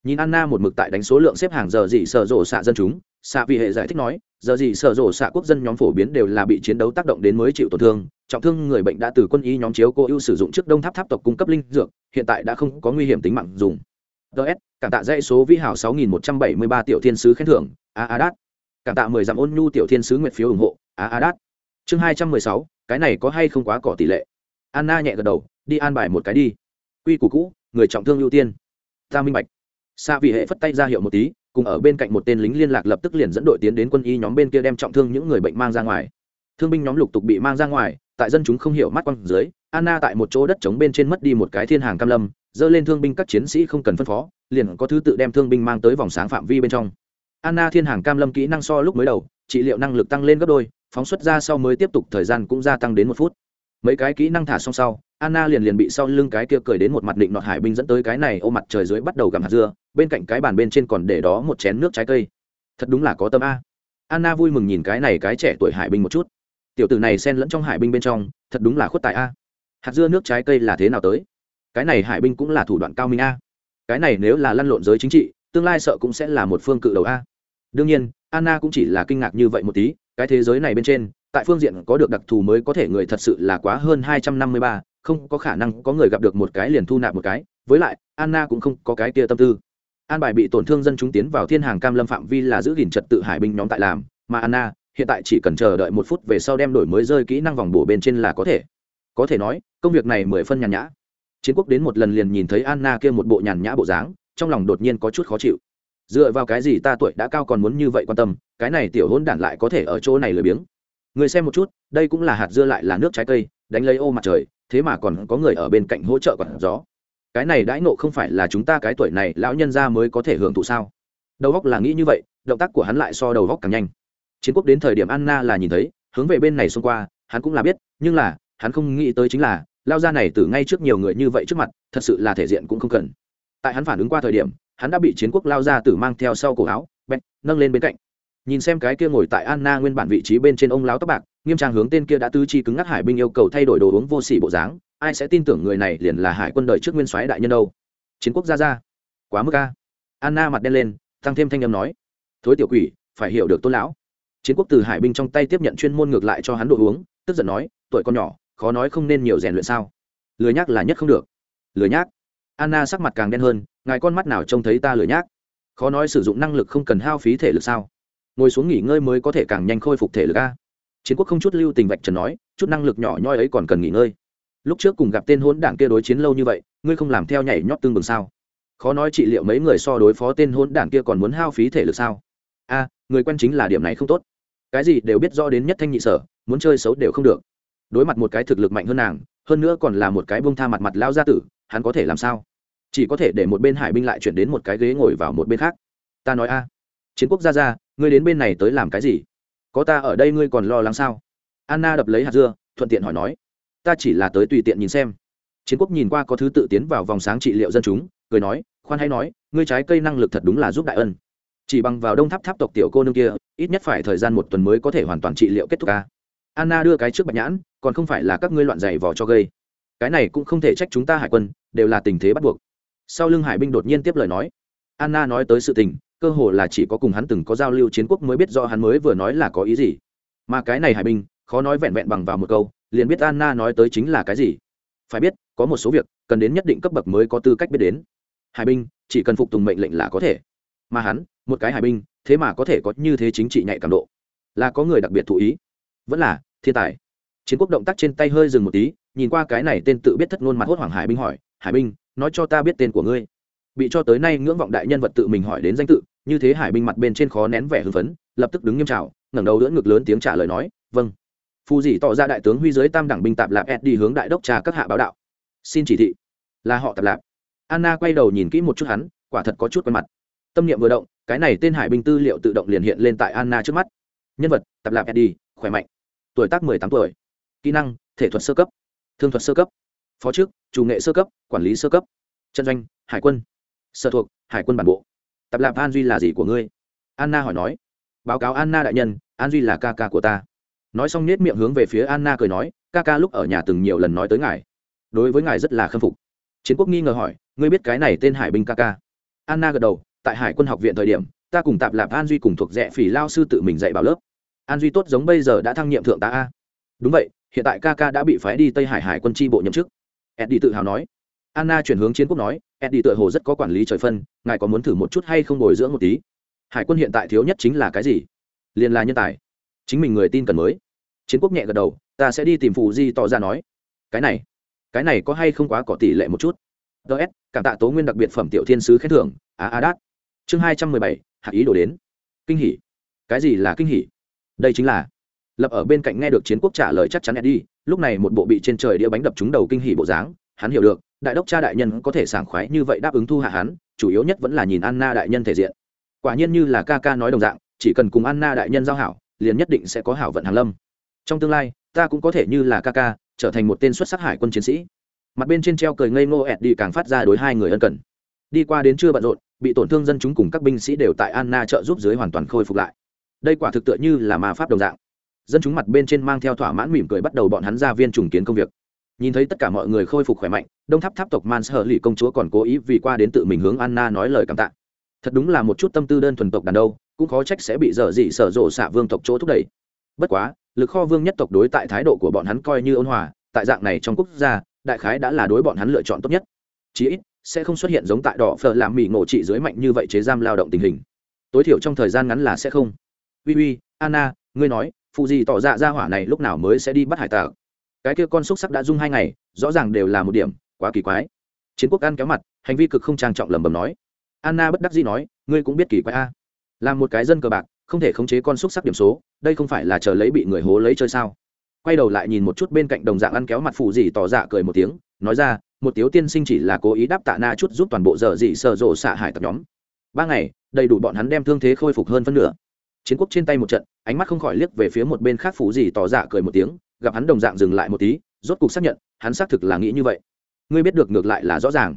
nhìn anna một mực tại đánh số lượng xếp hàng giờ gì sợ rộ xạ dân chúng xạ vì hệ giải thích nói, giờ gì sợ rộ xạ quốc dân nhóm phổ biến đều là bị chiến đấu tác động đến mới chịu tổn thương, trọng thương người bệnh đã từ quân y nhóm chiếu cô ưu sử dụng trước đông tháp tháp tộc cung cấp linh dược, hiện tại đã không có nguy hiểm tính mạng dùng. Ts cảm tạ dãy số vi hảo sáu nghìn một trăm bảy mươi ba tiểu thiên sứ khen thưởng, a a đát. Cảm tạ mười dặm ôn nhu tiểu thiên sứ nguyện phiếu ủng hộ, a a đát. Chương hai trăm mười sáu, cái này có hay không quá cỏ tỷ lệ? Anna nhẹ gật đầu, đi an bài một cái đi. Quy củ cũ, người trọng thương ưu tiên. Ta minh bạch xa vị hệ phất tay ra hiệu một tí, cùng ở bên cạnh một tên lính liên lạc lập tức liền dẫn đội tiến đến quân y nhóm bên kia đem trọng thương những người bệnh mang ra ngoài. Thương binh nhóm lục tục bị mang ra ngoài, tại dân chúng không hiểu mắt quăng dưới, anna tại một chỗ đất trống bên trên mất đi một cái thiên hàng cam lâm, dơ lên thương binh các chiến sĩ không cần phân phó, liền có thứ tự đem thương binh mang tới vòng sáng phạm vi bên trong. Anna thiên hàng cam lâm kỹ năng so lúc mới đầu, trị liệu năng lực tăng lên gấp đôi, phóng xuất ra sau mới tiếp tục thời gian cũng gia tăng đến một phút. Mấy cái kỹ năng thả xong sau anna liền liền bị sau lưng cái kia cười đến một mặt định nọt hải binh dẫn tới cái này, ô mặt trời dưới bắt đầu gặm hạt dưa, bên cạnh cái bàn bên trên còn để đó một chén nước trái cây. Thật đúng là có tâm a. Anna vui mừng nhìn cái này cái trẻ tuổi hải binh một chút. Tiểu tử này xen lẫn trong hải binh bên trong, thật đúng là khuất tài a. Hạt dưa nước trái cây là thế nào tới? Cái này hải binh cũng là thủ đoạn cao minh a. Cái này nếu là lăn lộn giới chính trị, tương lai sợ cũng sẽ là một phương cự đầu a. Đương nhiên, anna cũng chỉ là kinh ngạc như vậy một tí. Cái thế giới này bên trên, tại phương diện có được đặc thù mới có thể người thật sự là quá hơn hai trăm năm mươi ba không có khả năng có người gặp được một cái liền thu nạp một cái, với lại, anna cũng không có cái kia tâm tư. An bài bị tổn thương dân chúng tiến vào thiên hàng cam lâm phạm vi là giữ gìn trật tự hải binh nhóm tại làm, mà anna, hiện tại chỉ cần chờ đợi một phút về sau đem đổi mới rơi kỹ năng vòng bổ bên trên là có thể. Có thể nói, công việc này mười phân nhàn nhã. Chiến quốc đến một lần liền nhìn thấy anna kia một bộ nhàn nhã bộ dáng, trong lòng đột nhiên có chút khó chịu. Dựa vào cái gì ta tuổi đã cao còn muốn như vậy quan tâm, cái này tiểu hôn đản lại có thể ở chỗ này lười biếng. Người xem một chút, đây cũng là hạt dưa lại là nước trái cây, đánh lấy ô mặt trời thế mà còn có người ở bên cạnh hỗ trợ còn gió. Cái này đãi nộ không phải là chúng ta cái tuổi này lão nhân ra mới có thể hưởng thụ sao? Đầu góc là nghĩ như vậy, động tác của hắn lại so đầu góc càng nhanh. Chiến quốc đến thời điểm anna là nhìn thấy, hướng về bên này xông qua, hắn cũng là biết, nhưng là, hắn không nghĩ tới chính là lao ra này từ ngay trước nhiều người như vậy trước mặt, thật sự là thể diện cũng không cần. Tại hắn phản ứng qua thời điểm, hắn đã bị chiến quốc lao ra tử mang theo sau cổ áo, bẹt, nâng lên bên cạnh. Nhìn xem cái kia ngồi tại anna nguyên bản vị trí bên trên ông lão tóc bạc nghiêm trang hướng tên kia đã tứ chi cứng ngắc hải binh yêu cầu thay đổi đồ uống vô sỉ bộ dáng, ai sẽ tin tưởng người này liền là hải quân đời trước nguyên soái đại nhân đâu? Chiến quốc gia ra quá mức ca anna mặt đen lên, tăng thêm thanh âm nói, thối tiểu quỷ, phải hiểu được tôn lão. Chiến quốc từ hải binh trong tay tiếp nhận chuyên môn ngược lại cho hắn đồ uống, tức giận nói, tuổi con nhỏ, khó nói không nên nhiều rèn luyện sao? Lười nhác là nhất không được. Lười nhác? Anna sắc mặt càng đen hơn, ngài con mắt nào trông thấy ta lười nhác? Khó nói sử dụng năng lực không cần hao phí thể lực sao? Ngồi xuống nghỉ ngơi mới có thể càng nhanh khôi phục thể lực a chiến quốc không chút lưu tình vạch trần nói, chút năng lực nhỏ nhoi ấy còn cần nghỉ ngơi. Lúc trước cùng gặp tên hôn đảng kia đối chiến lâu như vậy, ngươi không làm theo nhảy nhót tương bừng sao? Khó nói trị liệu mấy người so đối phó tên hôn đảng kia còn muốn hao phí thể lực sao? A, người quen chính là điểm này không tốt. Cái gì đều biết rõ đến nhất thanh nhị sở, muốn chơi xấu đều không được. Đối mặt một cái thực lực mạnh hơn nàng, hơn nữa còn là một cái bông tha mặt mặt lao gia tử, hắn có thể làm sao? Chỉ có thể để một bên hải binh lại chuyển đến một cái ghế ngồi vào một bên khác. Ta nói a, chiến quốc gia ra ngươi đến bên này tới làm cái gì? Có ta ở đây ngươi còn lo lắng sao? Anna đập lấy hạt dưa, thuận tiện hỏi nói. Ta chỉ là tới tùy tiện nhìn xem. Chiến quốc nhìn qua có thứ tự tiến vào vòng sáng trị liệu dân chúng, cười nói, khoan hay nói, ngươi trái cây năng lực thật đúng là giúp đại ân. Chỉ bằng vào đông tháp tháp tộc tiểu cô nương kia, ít nhất phải thời gian một tuần mới có thể hoàn toàn trị liệu kết thúc ca. Anna đưa cái trước bạch nhãn, còn không phải là các ngươi loạn giày vò cho gây. Cái này cũng không thể trách chúng ta hải quân, đều là tình thế bắt buộc. Sau lưng hải binh đột nhiên tiếp lời nói. Anna nói tới sự tình cơ hồ là chỉ có cùng hắn từng có giao lưu chiến quốc mới biết do hắn mới vừa nói là có ý gì. Mà cái này hải binh, khó nói vẹn vẹn bằng vào một câu, liền biết anna nói tới chính là cái gì. Phải biết, có một số việc, cần đến nhất định cấp bậc mới có tư cách biết đến. Hải binh, chỉ cần phục tùng mệnh lệnh là có thể. Mà hắn, một cái hải binh, thế mà có thể có như thế chính trị nhạy cảm độ. Là có người đặc biệt thụ ý. Vẫn là, thiên tài. Chiến quốc động tác trên tay hơi dừng một tí, nhìn qua cái này tên tự biết thất ngôn mặt hốt hoảng hải binh hỏi, hải binh, nói cho ta biết tên của ngươi. Bị cho tới nay ngưỡng vọng đại nhân vật tự mình hỏi đến danh tự như thế hải binh mặt bên trên khó nén vẻ hưng phấn, lập tức đứng nghiêm trào, ngẩng đầu đỡ ngực lớn tiếng trả lời nói vâng. Phù dỉ tỏ ra đại tướng huy giới tam đẳng binh tạp lạp ed đi hướng đại đốc trà các hạ báo đạo. Xin chỉ thị. Là họ tạp lạp. Anna quay đầu nhìn kỹ một chút hắn, quả thật có chút quen mặt. Tâm niệm vừa động, cái này tên hải binh tư liệu tự động liền hiện lên tại anna trước mắt. Nhân vật, tạp lạp eddie, khỏe mạnh. Tuổi tác mười tám tuổi. Kỹ năng, thể thuật sơ cấp. Thương thuật sơ cấp. Phó chức, chủ nghệ sơ cấp, quản lý sơ cấp. Trận doanh, hải quân. Sở thuộc, hải quân bản bộ tập lạp an duy là gì của ngươi? Anna hỏi nói. Báo cáo anna đại nhân, an duy là ca ca của ta. Nói xong nết miệng hướng về phía anna cười nói, ca ca lúc ở nhà từng nhiều lần nói tới ngài. Đối với ngài rất là khâm phục. Chiến quốc nghi ngờ hỏi, ngươi biết cái này tên hải binh ca ca? Anna gật đầu, tại hải quân học viện thời điểm, ta cùng tạp lạp an duy cùng thuộc rẽ phỉ lao sư tự mình dạy bảo lớp. An duy tốt giống bây giờ đã thăng nhiệm thượng tá a. Đúng vậy, hiện tại ca ca đã bị phái đi tây hải hải quân tri bộ nhậm chức. Eddie tự hào nói. Anna chuyển hướng chiến quốc nói eddie tựa hồ rất có quản lý trời phân, ngài có muốn thử một chút hay không bồi dưỡng một tí? Hải quân hiện tại thiếu nhất chính là cái gì? Liền là nhân tài. Chính mình người tin cần mới. Chiến quốc nhẹ gật đầu, ta sẽ đi tìm phụ di tỏ ra nói. Cái này cái này có hay không quá có tỷ lệ một chút? Ts cảm tạ tố nguyên đặc biệt phẩm tiểu thiên sứ khen thưởng á a đát. Chương hai trăm mười bảy hạt ý đổ đến. Kinh hỉ. Cái gì là kinh hỉ? Đây chính là, lập ở bên cạnh nghe được chiến quốc trả lời chắc chắn đi lúc này một bộ bị trên trời đĩa bánh đập trúng đầu kinh hỉ bộ dáng hắn hiểu được, đại đốc cha đại nhân có thể sảng khoái như vậy đáp ứng thu hạ hắn, chủ yếu nhất vẫn là nhìn anna đại nhân thể diện. Quả nhiên như là ca ca nói đồng dạng, chỉ cần cùng anna đại nhân giao hảo, liền nhất định sẽ có hảo vận hàn lâm. Trong tương lai, ta cũng có thể như là ca ca, trở thành một tên xuất sắc hải quân chiến sĩ. Mặt bên trên treo cười ngây ngô ẹt đi càng phát ra đối hai người ân cần. Đi qua đến chưa bận rộn, bị tổn thương dân chúng cùng các binh sĩ đều tại anna trợ giúp dưới hoàn toàn khôi phục lại. Đây quả thực tựa như là ma pháp đồng dạng. Dân chúng mặt bên trên mang theo thỏa mãn mỉm cười bắt đầu bọn hắn ra viên trùng kiến công việc nhìn thấy tất cả mọi người khôi phục khỏe mạnh, đông tháp tháp tộc man sở lì công chúa còn cố ý vì qua đến tự mình hướng anna nói lời cảm tạ. Thật đúng là một chút tâm tư đơn thuần tộc đàn đâu, cũng khó trách sẽ bị dở dị sở rộ xạ vương tộc chỗ thúc đẩy. Bất quá, lực kho vương nhất tộc đối tại thái độ của bọn hắn coi như ôn hòa, tại dạng này trong quốc gia, đại khái đã là đối bọn hắn lựa chọn tốt nhất. Chí ít, sẽ không xuất hiện giống tại đỏ phở làm mỹ ngộ trị dưới mạnh như vậy chế giam lao động tình hình. Tối thiểu trong thời gian ngắn là sẽ không. Uy uy, anna, ngươi nói phụ gì tỏ ra ra hỏa này lúc nào mới sẽ đi bắt hải tặc? Cái kia con xúc sắc đã dung hai ngày, rõ ràng đều là một điểm, quá kỳ quái. Chiến quốc ăn kéo mặt, hành vi cực không trang trọng lẩm bẩm nói. Anna bất đắc dĩ nói, ngươi cũng biết kỳ quái a. Là một cái dân cờ bạc, không thể khống chế con xúc sắc điểm số, đây không phải là chờ lấy bị người hố lấy chơi sao? Quay đầu lại nhìn một chút bên cạnh đồng dạng ăn kéo mặt phụ gì tỏ dạ cười một tiếng, nói ra, một tiếu tiên sinh chỉ là cố ý đáp tạ na chút giúp toàn bộ giờ dị sợ rộ xạ hải tập nhóm. Ba ngày, đầy đủ bọn hắn đem thương thế khôi phục hơn phân nửa. Chiến quốc trên tay một trận, ánh mắt không khỏi liếc về phía một bên khác phụ gì tỏ dạ cười một tiếng gặp hắn đồng dạng dừng lại một tí, rốt cục xác nhận, hắn xác thực là nghĩ như vậy. Ngươi biết được ngược lại là rõ ràng.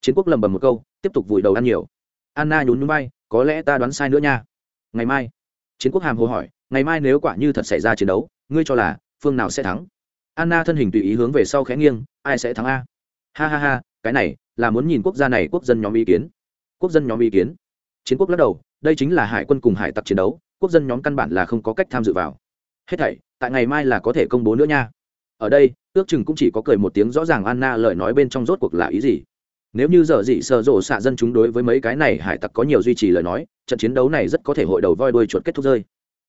Chiến quốc lầm bầm một câu, tiếp tục vùi đầu ăn nhiều. Anna nhún nhún bay có lẽ ta đoán sai nữa nha. Ngày mai. Chiến quốc hàm hồ hỏi, ngày mai nếu quả như thật xảy ra chiến đấu, ngươi cho là, phương nào sẽ thắng? Anna thân hình tùy ý hướng về sau khẽ nghiêng, ai sẽ thắng a? Ha ha ha, cái này, là muốn nhìn quốc gia này quốc dân nhóm ý kiến. Quốc dân nhóm ý kiến. Chiến quốc lắc đầu, đây chính là hải quân cùng hải tặc chiến đấu, quốc dân nhóm căn bản là không có cách tham dự vào. Hết thảy tại ngày mai là có thể công bố nữa nha. Ở đây, ước chừng cũng chỉ có cười một tiếng rõ ràng anna lời nói bên trong rốt cuộc là ý gì. Nếu như giờ dị sợ rộ xạ dân chúng đối với mấy cái này hải tặc có nhiều duy trì lời nói, trận chiến đấu này rất có thể hội đầu voi đuôi chuột kết thúc rơi.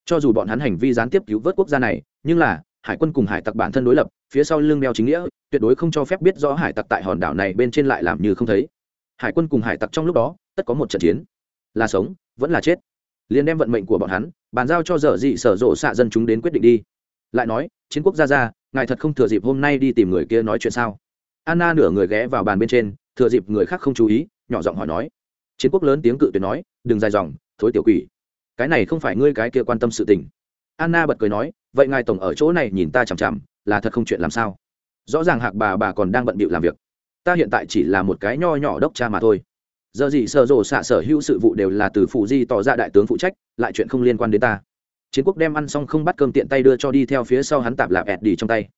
Cho dù bọn hắn hành vi gián tiếp cứu vớt quốc gia này, nhưng là, hải quân cùng hải tặc bản thân đối lập, phía sau lưng đeo chính nghĩa, tuyệt đối không cho phép biết rõ hải tặc tại hòn đảo này bên trên lại làm như không thấy. Hải quân cùng hải tặc trong lúc đó, tất có một trận chiến. Là sống, vẫn là chết. Liền đem vận mệnh của bọn hắn, bàn giao cho dở dị sở rộ xạ dân chúng đến quyết định đi lại nói, chiến quốc gia ra ngài thật không thừa dịp hôm nay đi tìm người kia nói chuyện sao? Anna nửa người ghé vào bàn bên trên, thừa dịp người khác không chú ý, nhỏ giọng hỏi nói. Chiến quốc lớn tiếng cự tuyệt nói, đừng dài dòng, thối tiểu quỷ. Cái này không phải ngươi cái kia quan tâm sự tình. Anna bật cười nói, vậy ngài tổng ở chỗ này nhìn ta chằm chằm, là thật không chuyện làm sao? Rõ ràng hạc bà bà còn đang bận bịu làm việc. Ta hiện tại chỉ là một cái nho nhỏ đốc cha mà thôi. Giờ gì sợ rồ xạ sở hữu sự vụ đều là từ phụ di tỏ ra đại tướng phụ trách, lại chuyện không liên quan đến ta chiến quốc đem ăn xong không bắt cơm tiện tay đưa cho đi theo phía sau hắn tạp lạp ẹt đi trong tay.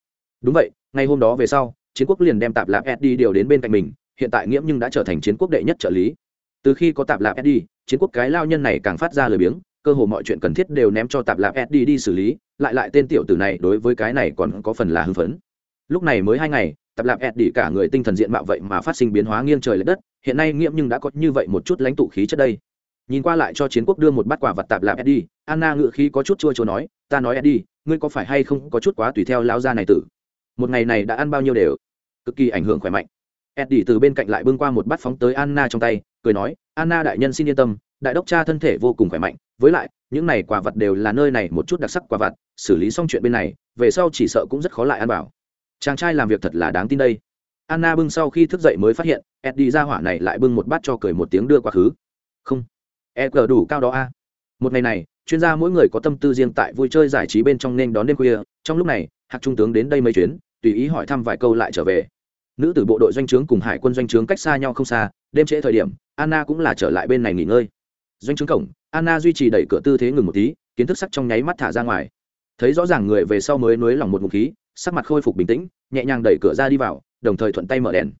Đúng vậy ngay hôm đó về sau, chiến quốc liền đem tạp lạp ẹt đi điều đến bên cạnh mình, hiện tại nghiễm nhưng đã trở thành chiến quốc đệ nhất trợ lý. Từ khi có tạp lạp ẹt đi, chiến quốc cái lao nhân này càng phát ra lời biếng, cơ hồ mọi chuyện cần thiết đều ném cho tạp lạp ẹt đi đi xử lý, lại lại tên tiểu tử này đối với cái này còn có phần là hưng phấn. Lúc này mới hai ngày, tạp lạp ẹt đi cả người tinh thần diện mạo vậy mà phát sinh biến hóa nghiêng trời l ệ đất, hiện nay nghiễm nhưng đã có như vậy một chút lãnh tụ khí chất đây nhìn qua lại cho chiến quốc đưa một bát quả vật tạp lạp eddie, anna ngự khí có chút chua chua nói, ta nói eddie, ngươi có phải hay không có chút quá tùy theo lão gia này tử? Một ngày này đã ăn bao nhiêu đều? Cực kỳ ảnh hưởng khỏe mạnh. Eddie từ bên cạnh lại bưng qua một bát phóng tới anna trong tay, cười nói, anna đại nhân xin yên tâm, đại đốc cha thân thể vô cùng khỏe mạnh, với lại, những này quả vật đều là nơi này một chút đặc sắc quả vật, xử lý xong chuyện bên này, về sau chỉ sợ cũng rất khó lại ăn bảo chàng trai làm việc thật là đáng tin đây. Anna bưng sau khi thức dậy mới phát hiện, eddie ra hỏa này lại bưng một bát cho cười một tiếng đưa quá khứ. Không e g đủ cao đó a. Một ngày này, chuyên gia mỗi người có tâm tư riêng tại vui chơi giải trí bên trong nên đón đêm khuya. Trong lúc này, hạc trung tướng đến đây mấy chuyến, tùy ý hỏi thăm vài câu lại trở về. Nữ tử bộ đội doanh trướng cùng hải quân doanh trướng cách xa nhau không xa, đêm trễ thời điểm, anna cũng là trở lại bên này nghỉ ngơi. Doanh trướng cổng, anna duy trì đẩy cửa tư thế ngừng một tí, kiến thức sắc trong nháy mắt thả ra ngoài. Thấy rõ ràng người về sau mới nới lỏng một ngụm khí, sắc mặt khôi phục bình tĩnh, nhẹ nhàng đẩy cửa ra đi vào, đồng thời thuận tay mở đèn.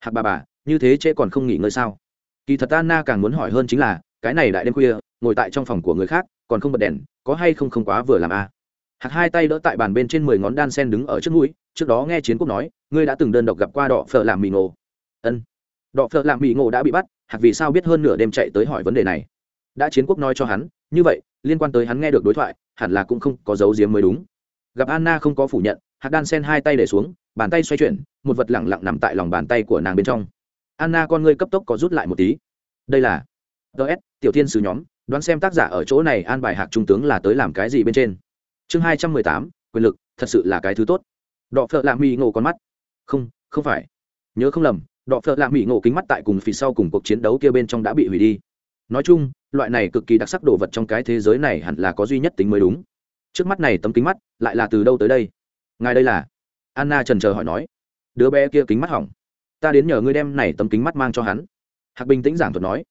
Hạc bà bà, như thế trễ còn không nghỉ ngơi sao? Kỳ thật anna càng muốn hỏi hơn chính là cái này đại đêm khuya, ngồi tại trong phòng của người khác, còn không bật đèn, có hay không không quá vừa làm a à? hạc hai tay đỡ tại bàn bên trên mười ngón đan sen đứng ở trước mũi, trước đó nghe chiến quốc nói, ngươi đã từng đơn độc gặp qua đọ phở làm mì ngộ. Ân. Đọ phở làm mì ngộ đã bị bắt, hạc vì sao biết hơn nửa đêm chạy tới hỏi vấn đề này? Đã chiến quốc nói cho hắn, như vậy, liên quan tới hắn nghe được đối thoại, hẳn là cũng không có dấu diếm mới đúng. Gặp anna không có phủ nhận, hạc đan sen hai tay để xuống, bàn tay xoay chuyển, một vật lẳng lặng nằm tại lòng bàn tay của nàng bên trong. Anna con ngươi cấp tốc có rút lại một tí. Đây là ts tiểu thiên sứ nhóm, đoán xem tác giả ở chỗ này an bài hạc trung tướng là tới làm cái gì bên trên. Chương hai trăm mười tám, quyền lực, thật sự là cái thứ tốt. Đọ phợ lạ mỹ ngộ con mắt. Không không phải. Nhớ không lầm, đọ phợ lạ mỹ ngộ kính mắt tại cùng phía sau cùng cuộc chiến đấu kia bên trong đã bị hủy đi. Nói chung, loại này cực kỳ đặc sắc đồ vật trong cái thế giới này hẳn là có duy nhất tính mới đúng. Trước mắt này tấm kính mắt, lại là từ đâu tới đây? Ngài đây là? Anna trần chờ hỏi nói. Đứa bé kia kính mắt hỏng. Ta đến nhờ ngươi đem này tấm kính mắt mang cho hắn. Hạc bình tĩnh giảng thuật nói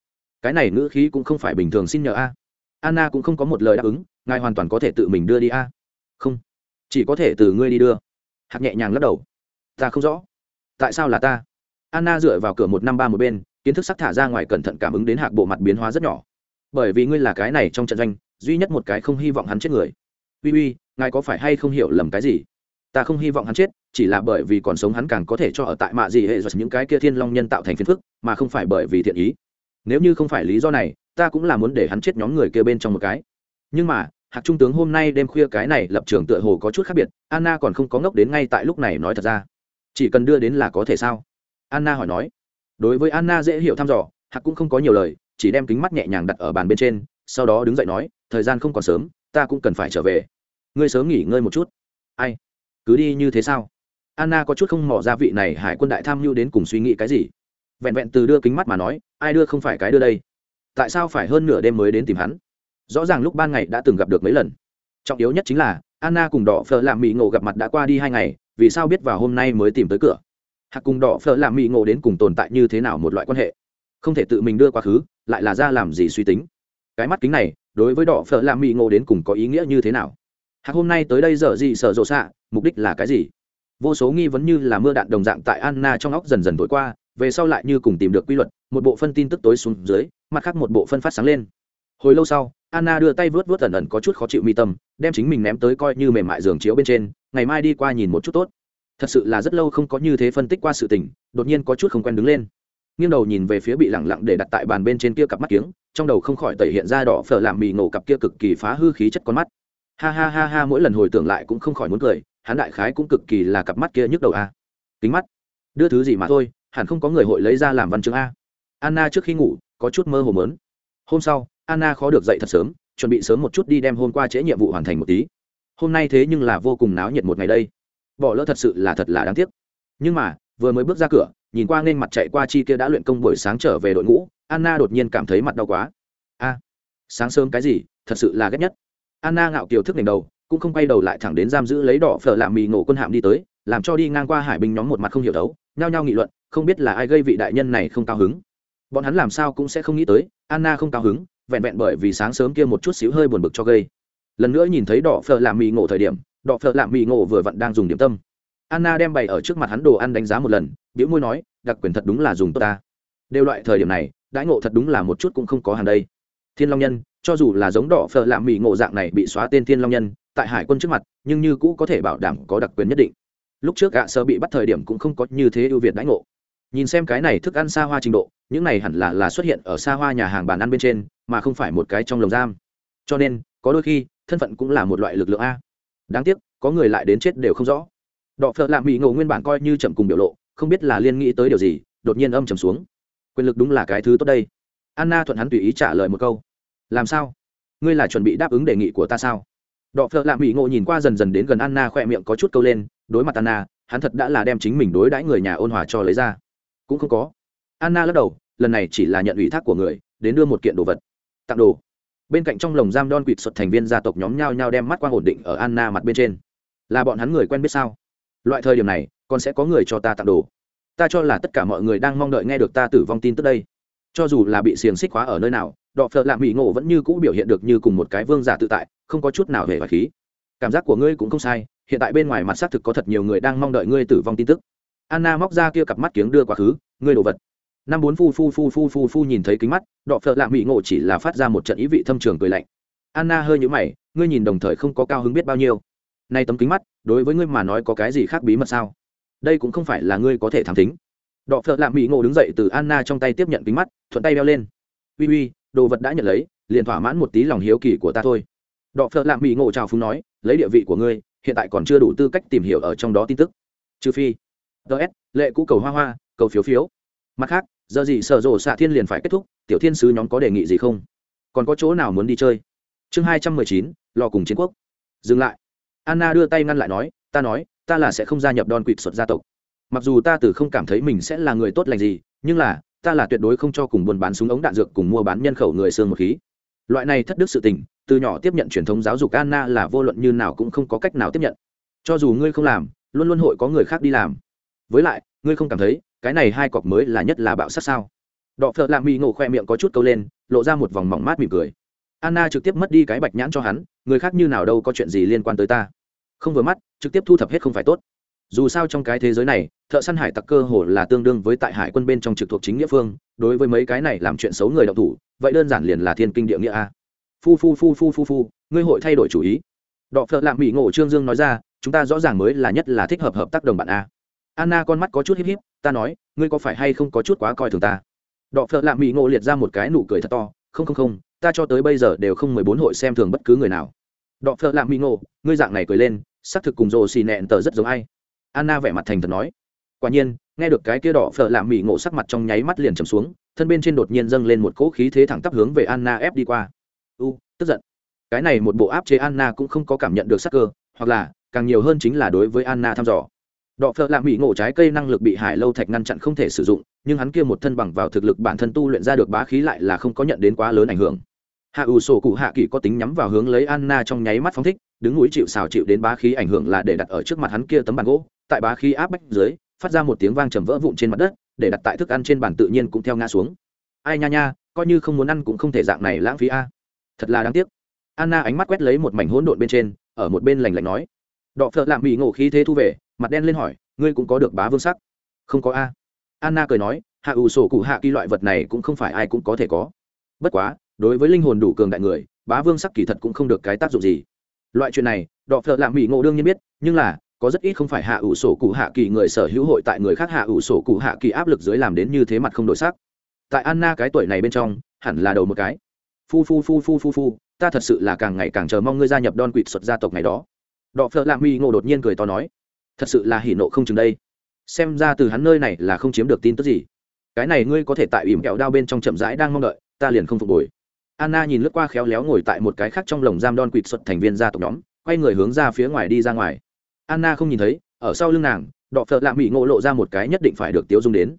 cái này ngữ khí cũng không phải bình thường xin nhờ a. Anna cũng không có một lời đáp ứng, ngài hoàn toàn có thể tự mình đưa đi a. Không. Chỉ có thể từ ngươi đi đưa. Hạc nhẹ nhàng lắc đầu. Ta không rõ. Tại sao là ta? Anna dựa vào cửa một năm ba một bên, kiến thức sắc thả ra ngoài cẩn thận cảm ứng đến hạc bộ mặt biến hóa rất nhỏ. Bởi vì ngươi là cái này trong trận doanh, duy nhất một cái không hy vọng hắn chết người. Uy uy, ngài có phải hay không hiểu lầm cái gì? Ta không hy vọng hắn chết, chỉ là bởi vì còn sống hắn càng có thể cho ở tại mạ gì hệ giật những cái kia thiên long nhân tạo thành phiền phức, mà không phải bởi vì thiện ý nếu như không phải lý do này, ta cũng là muốn để hắn chết nhóm người kia bên trong một cái. Nhưng mà, hạc trung tướng hôm nay đêm khuya cái này lập trường tựa hồ có chút khác biệt, anna còn không có ngốc đến ngay tại lúc này nói thật ra. Chỉ cần đưa đến là có thể sao? Anna hỏi nói. Đối với anna dễ hiểu thăm dò, hạc cũng không có nhiều lời, chỉ đem kính mắt nhẹ nhàng đặt ở bàn bên trên, sau đó đứng dậy nói, thời gian không còn sớm, ta cũng cần phải trở về. Ngươi sớm nghỉ ngơi một chút. Ai? Cứ đi như thế sao? Anna có chút không mỏ ra vị này hải quân đại tham mưu đến cùng suy nghĩ cái gì vẹn vẹn từ đưa kính mắt mà nói, ai đưa không phải cái đưa đây? Tại sao phải hơn nửa đêm mới đến tìm hắn? Rõ ràng lúc ban ngày đã từng gặp được mấy lần. Trọng yếu nhất chính là, anna cùng đỏ phở làm mỹ ngộ gặp mặt đã qua đi hai ngày, vì sao biết vào hôm nay mới tìm tới cửa? Hạc cùng đỏ phở làm mỹ ngộ đến cùng tồn tại như thế nào một loại quan hệ? Không thể tự mình đưa quá khứ, lại là ra làm gì suy tính? Cái mắt kính này, đối với đỏ phở làm mỹ ngộ đến cùng có ý nghĩa như thế nào? Hạc hôm nay tới đây dở gì sợ rộ xạ, mục đích là cái gì? Vô số nghi vấn như là mưa đạn đồng dạng tại anna trong óc dần dần tối qua về sau lại như cùng tìm được quy luật, một bộ phân tin tức tối xuống dưới, mặt khác một bộ phân phát sáng lên. Hồi lâu sau, anna đưa tay vớt vớt ẩn ẩn có chút khó chịu mi tâm, đem chính mình ném tới coi như mềm mại giường chiếu bên trên, ngày mai đi qua nhìn một chút tốt. Thật sự là rất lâu không có như thế phân tích qua sự tình, đột nhiên có chút không quen đứng lên. Nghiêng đầu nhìn về phía bị lẳng lặng để đặt tại bàn bên trên kia cặp mắt kiếng, trong đầu không khỏi tẩy hiện ra đỏ phở làm mì ngộ cặp kia cực kỳ phá hư khí chất con mắt. Ha ha ha ha, mỗi lần hồi tưởng lại cũng không khỏi muốn cười, hắn đại khái cũng cực kỳ là cặp mắt kia nhức đầu a. Kính mắt. Đưa thứ gì mà thôi hẳn không có người hội lấy ra làm văn chương a. Anna trước khi ngủ, có chút mơ hồ mớn. Hôm sau, anna khó được dậy thật sớm, chuẩn bị sớm một chút đi đem hôm qua trễ nhiệm vụ hoàn thành một tí. Hôm nay thế nhưng là vô cùng náo nhiệt một ngày đây. Bỏ lỡ thật sự là thật là đáng tiếc. Nhưng mà, vừa mới bước ra cửa, nhìn qua nên mặt chạy qua chi kia đã luyện công buổi sáng trở về đội ngũ, anna đột nhiên cảm thấy mặt đau quá. A, sáng sớm cái gì, thật sự là ghét nhất. Anna ngạo kiều thức đỉnh đầu, cũng không quay đầu lại thẳng đến giam giữ lấy đỏ phở làm mì ngộ quân hạm đi tới, làm cho đi ngang qua hải binh nhóm một mặt không hiểu đấu nhao nhao nghị luận, không biết là ai gây vị đại nhân này không cao hứng. Bọn hắn làm sao cũng sẽ không nghĩ tới, anna không cao hứng, vẹn vẹn bởi vì sáng sớm kia một chút xíu hơi buồn bực cho gây. Lần nữa nhìn thấy đỏ phở làm mì ngộ thời điểm, đỏ phở làm mì ngộ vừa vặn đang dùng điểm tâm. Anna đem bày ở trước mặt hắn đồ ăn đánh giá một lần biểu môi nói, đặc quyền thật đúng là dùng tốt ta. Đều loại thời điểm này, đãi ngộ thật đúng là một chút cũng không có hàng đây. Thiên long nhân, cho dù là giống đỏ phở làm mì ngộ dạng này bị xóa tên thiên long nhân, tại hải quân trước mặt, nhưng như cũ có thể bảo đảm có đặc quyền nhất định lúc trước gạ sơ bị bắt thời điểm cũng không có như thế ưu việt đãi ngộ. Nhìn xem cái này thức ăn xa hoa trình độ, những này hẳn là là xuất hiện ở xa hoa nhà hàng bàn ăn bên trên, mà không phải một cái trong lồng giam. Cho nên, có đôi khi, thân phận cũng là một loại lực lượng a. Đáng tiếc, có người lại đến chết đều không rõ. Đọ phợ lạ mỹ ngộ nguyên bản coi như chậm cùng biểu lộ, không biết là liên nghĩ tới điều gì, đột nhiên âm trầm xuống. Quyền lực đúng là cái thứ tốt đây. Anna thuận hắn tùy ý trả lời một câu. Làm sao? Ngươi là chuẩn bị đáp ứng đề nghị của ta sao? Đọ phợ lạ mỹ ngộ nhìn qua dần dần đến gần anna khỏe miệng có chút câu lên, đối mặt anna, hắn thật đã là đem chính mình đối đãi người nhà ôn hòa cho lấy ra. Cũng không có. Anna lắc đầu, lần này chỉ là nhận ủy thác của người, đến đưa một kiện đồ vật. Tặng đồ. Bên cạnh trong lồng giam don quỵt xuất thành viên gia tộc nhóm nhau nhau đem mắt quang ổn định ở anna mặt bên trên. Là bọn hắn người quen biết sao? Loại thời điểm này, còn sẽ có người cho ta tặng đồ. Ta cho là tất cả mọi người đang mong đợi nghe được ta tử vong tin tức đây. Cho dù là bị xiềng xích khóa ở nơi nào, đọ phợ lạ mỹ ngộ vẫn như cũ biểu hiện được như cùng một cái vương giả tự tại không có chút nào hề và khí. Cảm giác của ngươi cũng không sai, hiện tại bên ngoài mặt xác thực có thật nhiều người đang mong đợi ngươi tử vong tin tức. Anna móc ra kia cặp mắt kiếng đưa quá khứ, ngươi đồ vật. Năm bốn phu phu phu phu phu phu nhìn thấy kính mắt, đọ phợ lạ mỹ ngộ chỉ là phát ra một trận ý vị thâm trường cười lạnh. Anna hơi nhũ mày, ngươi nhìn đồng thời không có cao hứng biết bao nhiêu. Nay tấm kính mắt, đối với ngươi mà nói có cái gì khác bí mật sao? Đây cũng không phải là ngươi có thể thám tính đọ phợ lạ mỹ ngộ đứng dậy từ anna trong tay tiếp nhận kính mắt, thuận tay đeo lên. Uy uy, đồ vật đã nhận lấy, liền thỏa mãn một tí lòng hiếu kỳ của ta thôi đọ phợ lạ mỹ ngộ trào phúng nói, lấy địa vị của ngươi, hiện tại còn chưa đủ tư cách tìm hiểu ở trong đó tin tức. Trừ phi ts lệ cũ cầu hoa hoa, cầu phiếu phiếu. Mặt khác, giờ gì sở rộ xạ thiên liền phải kết thúc, tiểu thiên sứ nhóm có đề nghị gì không? Còn có chỗ nào muốn đi chơi? Chương hai trăm mười chín, lò cùng chiến quốc. Dừng lại. Anna đưa tay ngăn lại nói, ta nói, ta là sẽ không gia nhập đòn quỵt xuất gia tộc. Mặc dù ta từ không cảm thấy mình sẽ là người tốt lành gì, nhưng là, ta là tuyệt đối không cho cùng buôn bán súng ống đạn dược cùng mua bán nhân khẩu người xương một khí. Loại này thất đức sự tình từ nhỏ tiếp nhận truyền thống giáo dục anna là vô luận như nào cũng không có cách nào tiếp nhận. Cho dù ngươi không làm, luôn luôn hội có người khác đi làm. Với lại, ngươi không cảm thấy, cái này hai cọc mới là nhất là bạo sát sao? Đọ phợ lạ mỹ ngộ khoe miệng có chút câu lên, lộ ra một vòng mỏng mát mỉm cười. Anna trực tiếp mất đi cái bạch nhãn cho hắn, người khác như nào đâu có chuyện gì liên quan tới ta. Không vừa mắt, trực tiếp thu thập hết không phải tốt. Dù sao trong cái thế giới này, thợ săn hải tặc cơ hồ là tương đương với tại hải quân bên trong trực thuộc chính nghĩa phương, đối với mấy cái này làm chuyện xấu người đọc thủ, vậy đơn giản liền là thiên kinh địa nghĩa a phu phu phu phu phu phu, ngươi hội thay đổi chủ ý. Đọ phợ lạm mỹ ngộ trương dương nói ra, chúng ta rõ ràng mới là nhất là thích hợp hợp tác đồng bạn a. Anna con mắt có chút híp híp, ta nói, ngươi có phải hay không có chút quá coi thường ta? Đọ phợ lạm mỹ ngộ liệt ra một cái nụ cười thật to, không không không, ta cho tới bây giờ đều không mười bốn hội xem thường bất cứ người nào. Đọ phợ lạm mỹ ngộ, ngươi dạng này cười lên, xác thực cùng rồ xì nẹn tờ rất giống ai. Anna vẻ mặt thành thật nói. Quả nhiên, nghe được cái kia đỏ phở lạ mỹ ngộ sắc mặt trong nháy mắt liền trầm xuống, thân bên trên đột nhiên dâng lên một cỗ khí thế thẳng tắp hướng về anna ép đi qua tức giận. Cái này một bộ áp chế anna cũng không có cảm nhận được sắc cơ, hoặc là, càng nhiều hơn chính là đối với anna thăm dò. Đọ phợ làm mỹ ngộ trái cây năng lực bị hải lâu thạch ngăn chặn không thể sử dụng, nhưng hắn kia một thân bằng vào thực lực bản thân tu luyện ra được bá khí lại là không có nhận đến quá lớn ảnh hưởng. Hạ ủ sổ cụ hạ kỳ có tính nhắm vào hướng lấy anna trong nháy mắt phóng thích, đứng núi chịu xào chịu đến bá khí ảnh hưởng là để đặt ở trước mặt hắn kia tấm bàn gỗ, tại bá khí áp bách dưới, phát ra một tiếng vang trầm vỡ vụn trên mặt đất, để đặt tại thức ăn trên bàn tự nhiên cũng theo ngã xuống. Ai nha nha, coi như không muốn ăn cũng không thể dạng này lãng phí a thật là đáng tiếc. Anna ánh mắt quét lấy một mảnh hỗn độn bên trên, ở một bên lành lạnh nói. Đọ phợ lạm bị ngộ khí thế thu về, mặt đen lên hỏi, ngươi cũng có được bá vương sắc? Không có a. Anna cười nói, hạ ủ sổ cụ hạ kỳ loại vật này cũng không phải ai cũng có thể có. Bất quá, đối với linh hồn đủ cường đại người, bá vương sắc kỳ thật cũng không được cái tác dụng gì. Loại chuyện này, đọ phợ lạm mỹ ngộ đương nhiên biết, nhưng là, có rất ít không phải hạ ủ sổ cụ hạ kỳ người sở hữu hội tại người khác hạ ủ sổ cụ hạ kỳ áp lực dưới làm đến như thế mặt không đổi sắc. Tại anna cái tuổi này bên trong, hẳn là đầu một cái phu phu phu phu phu phu, ta thật sự là càng ngày càng chờ mong ngươi gia nhập đon quỵt xuất gia tộc ngày đó. Đọ phợ lạ mi ngộ đột nhiên cười to nói, thật sự là hỉ nộ không chừng đây. Xem ra từ hắn nơi này là không chiếm được tin tức gì. Cái này ngươi có thể tại ỉm kẹo đao bên trong chậm rãi đang mong đợi, ta liền không phục hồi. Anna nhìn lướt qua khéo léo ngồi tại một cái khác trong lồng giam đon quỵt xuất thành viên gia tộc nhóm, quay người hướng ra phía ngoài đi ra ngoài. Anna không nhìn thấy, ở sau lưng nàng, đọ phợ lạ mỹ ngộ lộ ra một cái nhất định phải được tiêu dung đến.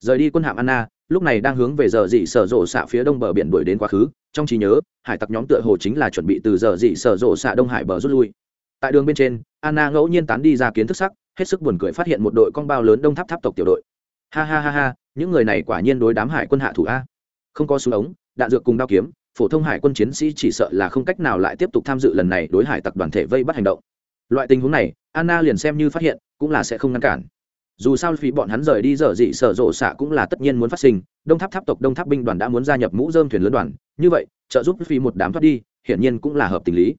Rời đi quân hạm anna lúc này đang hướng về giờ dị sở rộ xạ phía đông bờ biển đuổi đến quá khứ, trong trí nhớ, hải tặc nhóm tựa hồ chính là chuẩn bị từ giờ dị sở rộ xạ đông hải bờ rút lui. Tại đường bên trên, anna ngẫu nhiên tán đi ra kiến thức sắc, hết sức buồn cười phát hiện một đội con bao lớn đông tháp tháp tộc tiểu đội. Ha ha ha ha, những người này quả nhiên đối đám hải quân hạ thủ a. Không có súng ống, đạn dược cùng đao kiếm, phổ thông hải quân chiến sĩ chỉ sợ là không cách nào lại tiếp tục tham dự lần này đối hải tặc đoàn thể vây bắt hành động. Loại tình huống này, anna liền xem như phát hiện, cũng là sẽ không ngăn cản dù sao phí bọn hắn rời đi dở dị sở rộ xạ cũng là tất nhiên muốn phát sinh, đông tháp tháp tộc, đông tháp binh đoàn đã muốn gia nhập mũ dơm thuyền lớn đoàn, như vậy, trợ giúp phí một đám thoát đi, hiển nhiên cũng là hợp tình lý.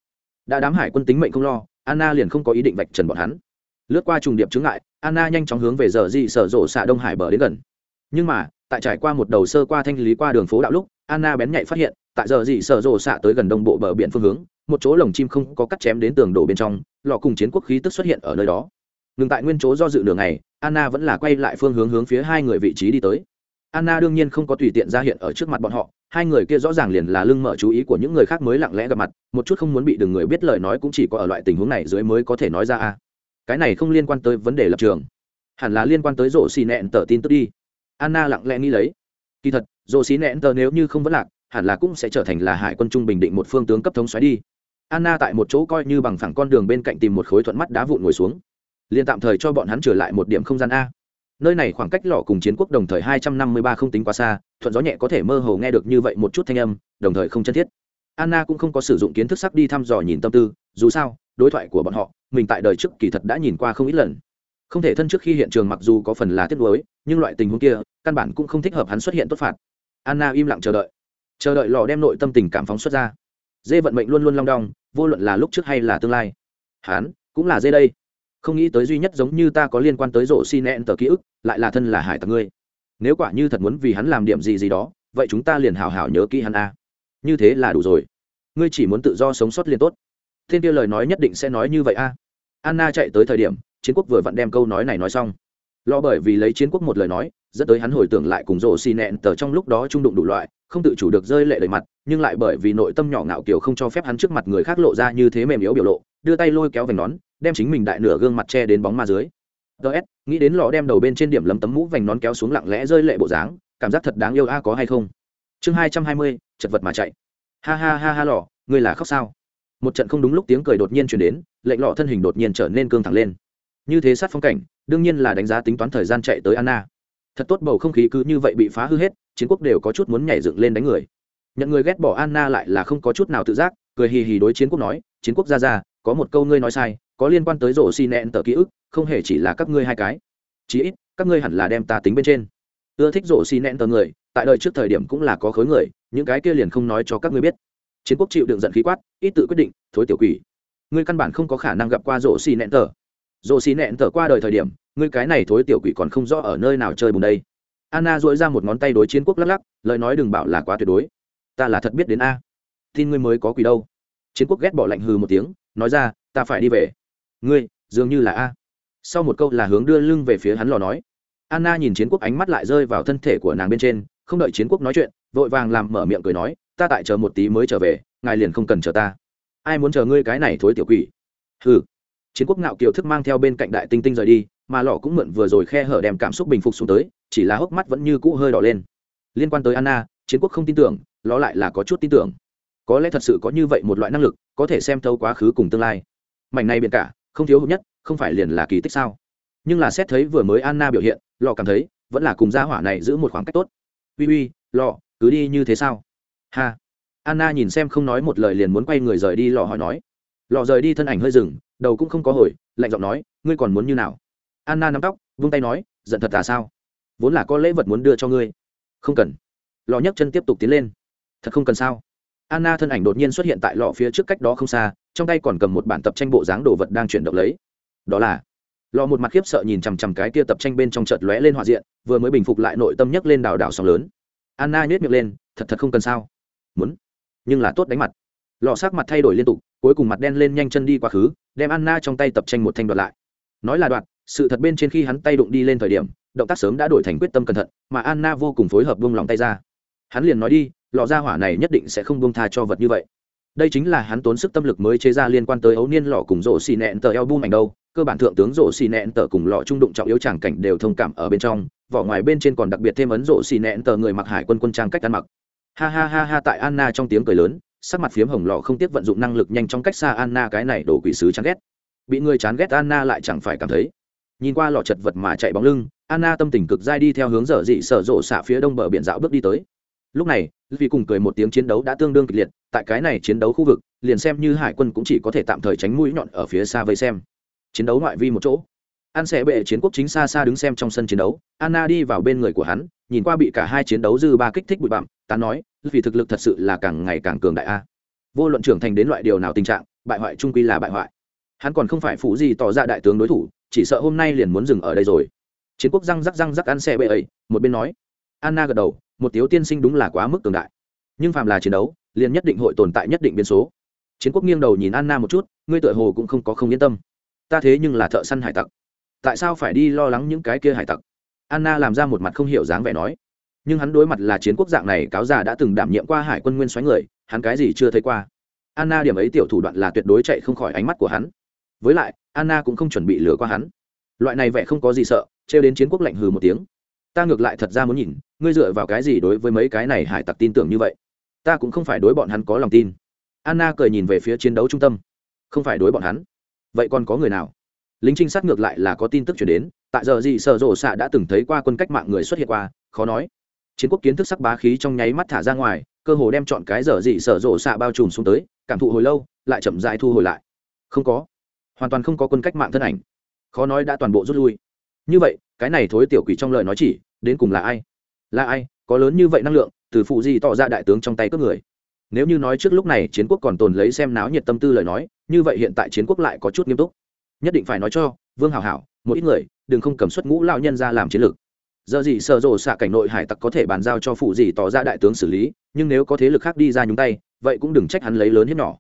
Đã đám hải quân tính mệnh không lo, anna liền không có ý định vạch trần bọn hắn. Lướt qua trùng điệp chứng ngại, anna nhanh chóng hướng về dở dị sở rộ xạ đông hải bờ đến gần. Nhưng mà, tại trải qua một đầu sơ qua thanh lý qua đường phố đạo lúc, anna bén nhạy phát hiện, tại giờ dị sở rộ xạ tới gần đông bộ bờ biển phương hướng, một chỗ lồng chim không có cắt chém đến tường đổ bên trong, lò cùng chiến quốc khí tức xuất hiện ở nơi đó. Ngừng tại nguyên chỗ do dự đường này anna vẫn là quay lại phương hướng hướng phía hai người vị trí đi tới. Anna đương nhiên không có tùy tiện ra hiện ở trước mặt bọn họ, hai người kia rõ ràng liền là lưng mở chú ý của những người khác mới lặng lẽ gặp mặt, một chút không muốn bị đừng người biết lời nói cũng chỉ có ở loại tình huống này dưới mới có thể nói ra a cái này không liên quan tới vấn đề lập trường. Hẳn là liên quan tới rổ xì nẹn tờ tin tức đi. Anna lặng lẽ nghĩ lấy. Kỳ thật, rổ xì nẹn tờ nếu như không vấn lạc, hẳn là cũng sẽ trở thành là hải quân trung bình định một phương tướng cấp thống xoáy đi. Anna tại một chỗ coi như bằng phẳng con đường bên cạnh tìm một khối thuận mắt đá vụn ngồi xuống liền tạm thời cho bọn hắn trở lại một điểm không gian a. Nơi này khoảng cách lò cùng chiến quốc đồng thời hai trăm năm mươi ba không tính quá xa, thuận gió nhẹ có thể mơ hồ nghe được như vậy một chút thanh âm, đồng thời không chân thiết. Anna cũng không có sử dụng kiến thức sắc đi thăm dò nhìn tâm tư, dù sao, đối thoại của bọn họ, mình tại đời trước kỳ thật đã nhìn qua không ít lần. Không thể thân trước khi hiện trường mặc dù có phần là tiếc nuối, nhưng loại tình huống kia, căn bản cũng không thích hợp hắn xuất hiện tốt phạt. Anna im lặng chờ đợi. Chờ đợi lò đem nội tâm tình cảm phóng xuất ra. Dê vận mệnh luôn luôn long đong, vô luận là lúc trước hay là tương lai. Hắn, cũng là dê đây không nghĩ tới duy nhất giống như ta có liên quan tới rổ xi nẹn tờ ký ức, lại là thân là hải tặc ngươi. Nếu quả như thật muốn vì hắn làm điểm gì gì đó, vậy chúng ta liền hào hào nhớ kỹ hắn a. Như thế là đủ rồi. Ngươi chỉ muốn tự do sống sót liền tốt. Thiên kia lời nói nhất định sẽ nói như vậy a. Anna chạy tới thời điểm, chiến quốc vừa vặn đem câu nói này nói xong. Lo bởi vì lấy chiến quốc một lời nói, dẫn tới hắn hồi tưởng lại cùng rổ xì nẹn tờ trong lúc đó trung đụng đủ loại, không tự chủ được rơi lệ đầy mặt, nhưng lại bởi vì nội tâm nhỏ ngạo kiều không cho phép hắn trước mặt người khác lộ ra như thế mềm yếu biểu lộ, đưa tay lôi kéo vành nón đem chính mình đại nửa gương mặt che đến bóng ma dưới. Ts nghĩ đến lò đem đầu bên trên điểm lấm tấm mũ vành nón kéo xuống lặng lẽ rơi lệ bộ dáng, cảm giác thật đáng yêu a, có hay không? Chương hai trăm hai mươi, chật vật mà chạy. Ha ha ha ha lò, ngươi là khóc sao? Một trận không đúng lúc tiếng cười đột nhiên chuyển đến, lệnh lọ thân hình đột nhiên trở nên cương thẳng lên. Như thế sát phong cảnh, đương nhiên là đánh giá tính toán thời gian chạy tới anna. Thật tốt bầu không khí cứ như vậy bị phá hư hết, chiến quốc đều có chút muốn nhảy dựng lên đánh người. Nhận người ghét bỏ anna lại là không có chút nào tự giác, cười hì hì đối chiến quốc nói, chiến quốc ra ra có một câu ngươi nói sai có liên quan tới rổ xi nẹn tờ ký ức, không hề chỉ là các ngươi hai cái. Chí ít, các ngươi hẳn là đem ta tính bên trên. Ưa thích rổ xi nẹn tờ người, tại đời trước thời điểm cũng là có khối người, những cái kia liền không nói cho các ngươi biết. Chiến quốc chịu đựng giận khí quát, ít tự quyết định, thối tiểu quỷ. Ngươi căn bản không có khả năng gặp qua rổ xi nẹn tờ. Rổ xi nẹn tờ qua đời thời điểm, ngươi cái này thối tiểu quỷ còn không rõ ở nơi nào chơi bùn đây. Anna dội ra một ngón tay đối chiến quốc lắc lắc, lời nói đừng bảo là quá tuyệt đối. Ta là thật biết đến a. Tin ngươi mới có quỷ đâu. Chiến quốc ghét bỏ lạnh hừ một tiếng, nói ra, ta phải đi về ngươi, dường như là a. Sau một câu là hướng đưa lưng về phía hắn lò nói. Anna nhìn chiến quốc ánh mắt lại rơi vào thân thể của nàng bên trên, không đợi chiến quốc nói chuyện, vội vàng làm mở miệng cười nói, ta tại chờ một tí mới trở về, ngài liền không cần chờ ta. Ai muốn chờ ngươi cái này thối tiểu quỷ? Hừ. Chiến quốc ngạo kiều thức mang theo bên cạnh đại tinh tinh rời đi, mà lọ cũng mượn vừa rồi khe hở đem cảm xúc bình phục xuống tới, chỉ là hốc mắt vẫn như cũ hơi đỏ lên. Liên quan tới anna, chiến quốc không tin tưởng lọ lại là có chút tin tưởng. Có lẽ thật sự có như vậy một loại năng lực, có thể xem thấu quá khứ cùng tương lai. Mảnh này biển cả không thiếu hụt nhất, không phải liền là kỳ tích sao? Nhưng là xét thấy vừa mới anna biểu hiện, lọ cảm thấy, vẫn là cùng gia hỏa này giữ một khoảng cách tốt. Uy uy, lọ, cứ đi như thế sao? Ha. Anna nhìn xem không nói một lời liền muốn quay người rời đi, lọ hỏi nói. Lọ rời đi thân ảnh hơi rừng đầu cũng không có hồi, lạnh giọng nói, ngươi còn muốn như nào? Anna nắm tóc, vung tay nói, giận thật là sao? Vốn là có lễ vật muốn đưa cho ngươi. Không cần. Lọ nhấc chân tiếp tục tiến lên. Thật không cần sao? Anna thân ảnh đột nhiên xuất hiện tại lọ phía trước cách đó không xa trong tay còn cầm một bản tập tranh bộ dáng đồ vật đang chuyển động lấy. Đó là lọ một mặt khiếp sợ nhìn chằm chằm cái kia tập tranh bên trong chợt lóe lên họa diện, vừa mới bình phục lại nội tâm nhấc lên đảo đảo sóng lớn. Anna nhét miệng lên, thật thật không cần sao? Muốn, nhưng là tốt đánh mặt. Lọ sắc mặt thay đổi liên tục, cuối cùng mặt đen lên nhanh chân đi quá khứ, đem anna trong tay tập tranh một thanh đoạt lại. Nói là đoạt, sự thật bên trên khi hắn tay đụng đi lên thời điểm, động tác sớm đã đổi thành quyết tâm cẩn thận, mà anna vô cùng phối hợp buông lòng tay ra. Hắn liền nói đi lọ ra hỏa này nhất định sẽ không buông tha cho vật như vậy đây chính là hắn tốn sức tâm lực mới chế ra liên quan tới ấu niên lọ cùng rổ xì nẹn tờ eo bung ảnh đâu. Cơ bản thượng tướng rổ xì nẹn tờ cùng lọ trung đụng trọng yếu tràng cảnh đều thông cảm ở bên trong, vỏ ngoài bên trên còn đặc biệt thêm ấn rổ xì nẹn tờ người mặc hải quân quân trang cách ăn mặc. Ha ha ha ha, tại anna trong tiếng cười lớn, sắc mặt phiếm hồng lọ không tiếc vận dụng năng lực nhanh trong cách xa anna cái này đổ quỷ sứ chán ghét. Bị người chán ghét anna lại chẳng phải cảm thấy. Nhìn qua lọ chật vật mà chạy bóng lưng, anna tâm tình cực dai đi theo hướng dở dị sở rộ xạ phía đông bờ biển dạo bước đi tới. Lúc này vì cùng cười một tiếng chiến đấu đã tương đương kịch liệt, tại cái này chiến đấu khu vực, liền xem như hải quân cũng chỉ có thể tạm thời tránh mũi nhọn ở phía xa vây xem. Chiến đấu ngoại vi một chỗ. An sẽ bệ chiến quốc chính xa xa đứng xem trong sân chiến đấu, anna đi vào bên người của hắn, nhìn qua bị cả hai chiến đấu dư ba kích thích bụi bặm, ta nói, vì thực lực thật sự là càng ngày càng cường đại a. Vô luận trưởng thành đến loại điều nào tình trạng, bại hoại trung quy là bại hoại. Hắn còn không phải phụ gì tỏ ra đại tướng đối thủ, chỉ sợ hôm nay liền muốn dừng ở đây rồi. Chiến quốc răng rắc răng rắc ăn xe bệ ấy, một bên nói. Anna gật đầu một tiếu tiên sinh đúng là quá mức cường đại. Nhưng phàm là chiến đấu, liền nhất định hội tồn tại nhất định biến số. Chiến quốc nghiêng đầu nhìn anna một chút, ngươi tựa hồ cũng không có không yên tâm. Ta thế nhưng là thợ săn hải tặc. Tại sao phải đi lo lắng những cái kia hải tặc? Anna làm ra một mặt không hiểu dáng vẻ nói. Nhưng hắn đối mặt là chiến quốc dạng này, cáo già đã từng đảm nhiệm qua hải quân nguyên xoáy người, hắn cái gì chưa thấy qua. Anna điểm ấy tiểu thủ đoạn là tuyệt đối chạy không khỏi ánh mắt của hắn. Với lại, anna cũng không chuẩn bị lừa qua hắn. Loại này vẻ không có gì sợ, trêu đến chiến quốc lạnh hừ một tiếng. Ta ngược lại thật ra muốn nhìn ngươi dựa vào cái gì đối với mấy cái này hải tặc tin tưởng như vậy? Ta cũng không phải đối bọn hắn có lòng tin. Anna cười nhìn về phía chiến đấu trung tâm. Không phải đối bọn hắn. Vậy còn có người nào? Lính trinh sát ngược lại là có tin tức chuyển đến. Tại giờ gì sở rộ xạ đã từng thấy qua quân cách mạng người xuất hiện qua, khó nói. Chiến quốc kiến thức sắc bá khí trong nháy mắt thả ra ngoài, cơ hồ đem chọn cái giờ gì sở rộ xạ bao trùm xuống tới, cảm thụ hồi lâu, lại chậm dại thu hồi lại. Không có. Hoàn toàn không có quân cách mạng thân ảnh. Khó nói đã toàn bộ rút lui. Như vậy, cái này thối tiểu quỷ trong lời nói chỉ, đến cùng là ai? Là ai, có lớn như vậy năng lượng, từ phụ gì tỏ ra đại tướng trong tay cướp người. Nếu như nói trước lúc này chiến quốc còn tồn lấy xem náo nhiệt tâm tư lời nói, như vậy hiện tại chiến quốc lại có chút nghiêm túc. Nhất định phải nói cho, vương hảo hảo, một ít người, đừng không cầm xuất ngũ lao nhân ra làm chiến lược. Giờ gì sợ rộ xạ cảnh nội hải tặc có thể bàn giao cho phụ gì tỏ ra đại tướng xử lý, nhưng nếu có thế lực khác đi ra nhúng tay, vậy cũng đừng trách hắn lấy lớn hiếp nhỏ.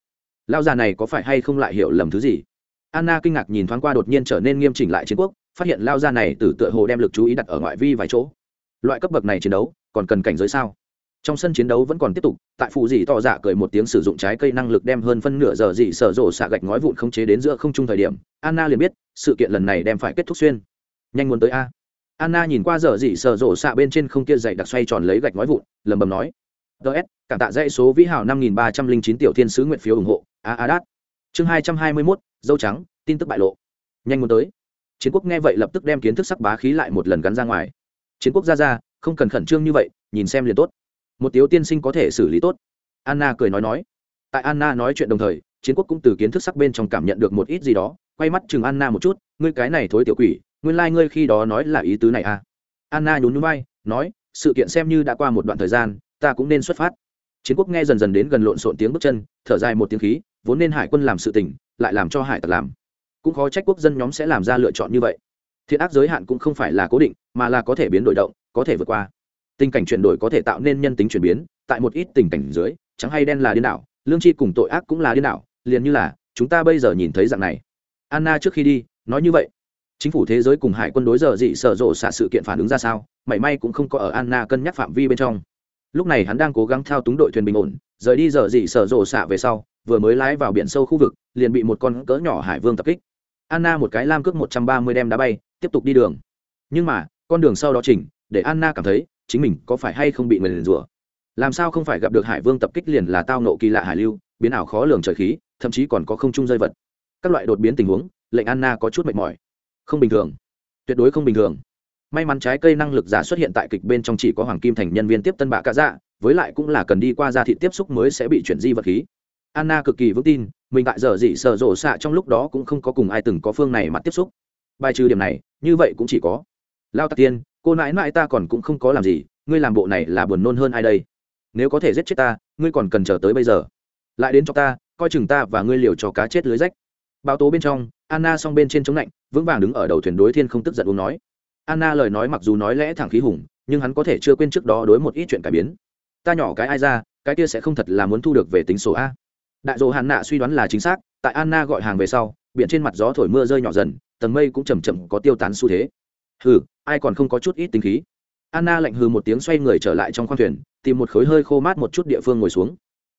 Lao già này có phải hay không lại hiểu lầm thứ gì? Anna kinh ngạc nhìn thoáng qua đột nhiên trở nên nghiêm chỉnh lại chiến quốc, phát hiện lao già này từ tựa hồ đem lực chú ý đặt ở ngoại vi vài chỗ loại cấp bậc này chiến đấu còn cần cảnh giới sao? Trong sân chiến đấu vẫn còn tiếp tục, tại phụ dì tỏ dạ cười một tiếng sử dụng trái cây năng lực đem hơn phân nửa giờ dị sở rộ xạ gạch ngói vụn không chế đến giữa không trung thời điểm, anna liền biết, sự kiện lần này đem phải kết thúc xuyên. Nhanh muốn tới a. Anna nhìn qua giờ dị sở rộ xạ bên trên không kia dày đặc xoay tròn lấy gạch ngói vụn lầm bầm nói ts cảm tạ dãy số vĩ hảo năm nghìn ba trăm linh chín tiểu thiên sứ nguyện phiếu ủng hộ, a a, đát. Chương hai trăm hai mươi mốt, dâu trắng, tin tức bại lộ. Nhanh muốn tới. Chiến quốc nghe vậy lập tức đem kiến thức sắc bá khí lại một lần gắn ra ngoài chiến quốc ra ra không cần khẩn trương như vậy, nhìn xem liền tốt. Một tiếu tiên sinh có thể xử lý tốt. Anna cười nói nói. Tại anna nói chuyện đồng thời, chiến quốc cũng từ kiến thức sắc bên trong cảm nhận được một ít gì đó, quay mắt chừng anna một chút, ngươi cái này thối tiểu quỷ, nguyên lai、like、ngươi khi đó nói là ý tứ này à? Anna nhún núi bay nói, sự kiện xem như đã qua một đoạn thời gian, ta cũng nên xuất phát. Chiến quốc nghe dần dần đến gần lộn xộn tiếng bước chân, thở dài một tiếng khí, vốn nên hải quân làm sự tỉnh lại làm cho hải tặc làm. Cũng khó trách quốc dân nhóm sẽ làm ra lựa chọn như vậy thiện ác giới hạn cũng không phải là cố định, mà là có thể biến đổi động, có thể vượt qua. Tình cảnh chuyển đổi có thể tạo nên nhân tính chuyển biến, tại một ít tình cảnh dưới trắng hay đen là điên đảo, lương tri cùng tội ác cũng là điên đảo, liền như là, chúng ta bây giờ nhìn thấy dạng này. Anna trước khi đi, nói như vậy. Chính phủ thế giới cùng hải quân đối giờ dị sở rộ xả sự kiện phản ứng ra sao, mảy may cũng không có ở anna cân nhắc phạm vi bên trong. Lúc này hắn đang cố gắng thao túng đội thuyền bình ổn, rời đi giờ dị sở rộ xả về sau, vừa mới lái vào biển sâu khu vực, liền bị một con cỡ nhỏ hải vương tập kích anna một cái lam cước một trăm ba mươi đem đá bay, tiếp tục đi đường. Nhưng mà, con đường sau đó chỉnh, để anna cảm thấy, chính mình có phải hay không bị người lừa rủa? Làm sao không phải gặp được hải vương tập kích liền là tao nộ kỳ lạ hải lưu, biến ảo khó lường trời khí, thậm chí còn có không trung rơi vật. Các loại đột biến tình huống, lệnh anna có chút mệt mỏi. Không bình thường. Tuyệt đối không bình thường. May mắn trái cây năng lực giả xuất hiện tại kịch bên trong chỉ có hoàng kim thành nhân viên tiếp tân bạ cả dạ với lại cũng là cần đi qua gia thị tiếp xúc mới sẽ bị chuyển di vật khí. Anna cực kỳ vững tin mình tại giờ dị sợ rộ xạ trong lúc đó cũng không có cùng ai từng có phương này mặt tiếp xúc. Bài trừ điểm này, như vậy cũng chỉ có. Lao tạc tiên, cô nãi nãi ta còn cũng không có làm gì, ngươi làm bộ này là buồn nôn hơn ai đây? Nếu có thể giết chết ta, ngươi còn cần chờ tới bây giờ. Lại đến cho ta, coi chừng ta và ngươi liều cho cá chết lưới rách. Báo tố bên trong, anna s o n g bên trên chống lạnh, vững vàng đứng ở đầu thuyền đối thiên không tức giận uống nói. Anna lời nói mặc dù nói lẽ thẳng khí hùng, nhưng hắn có thể chưa quên trước đó đối một ít chuyện cải biến. Ta nhỏ cái ai ra, cái kia sẽ không thật là muốn thu được về tính số a đại dỗ hàn nạ suy đoán là chính xác, tại anna gọi hàng về sau, biển trên mặt gió thổi mưa rơi nhỏ dần, tầng mây cũng chầm chậm có tiêu tán xu thế. Hừ, ai còn không có chút ít tính khí? Anna lạnh hừ một tiếng xoay người trở lại trong khoang thuyền, tìm một khối hơi khô mát một chút địa phương ngồi xuống.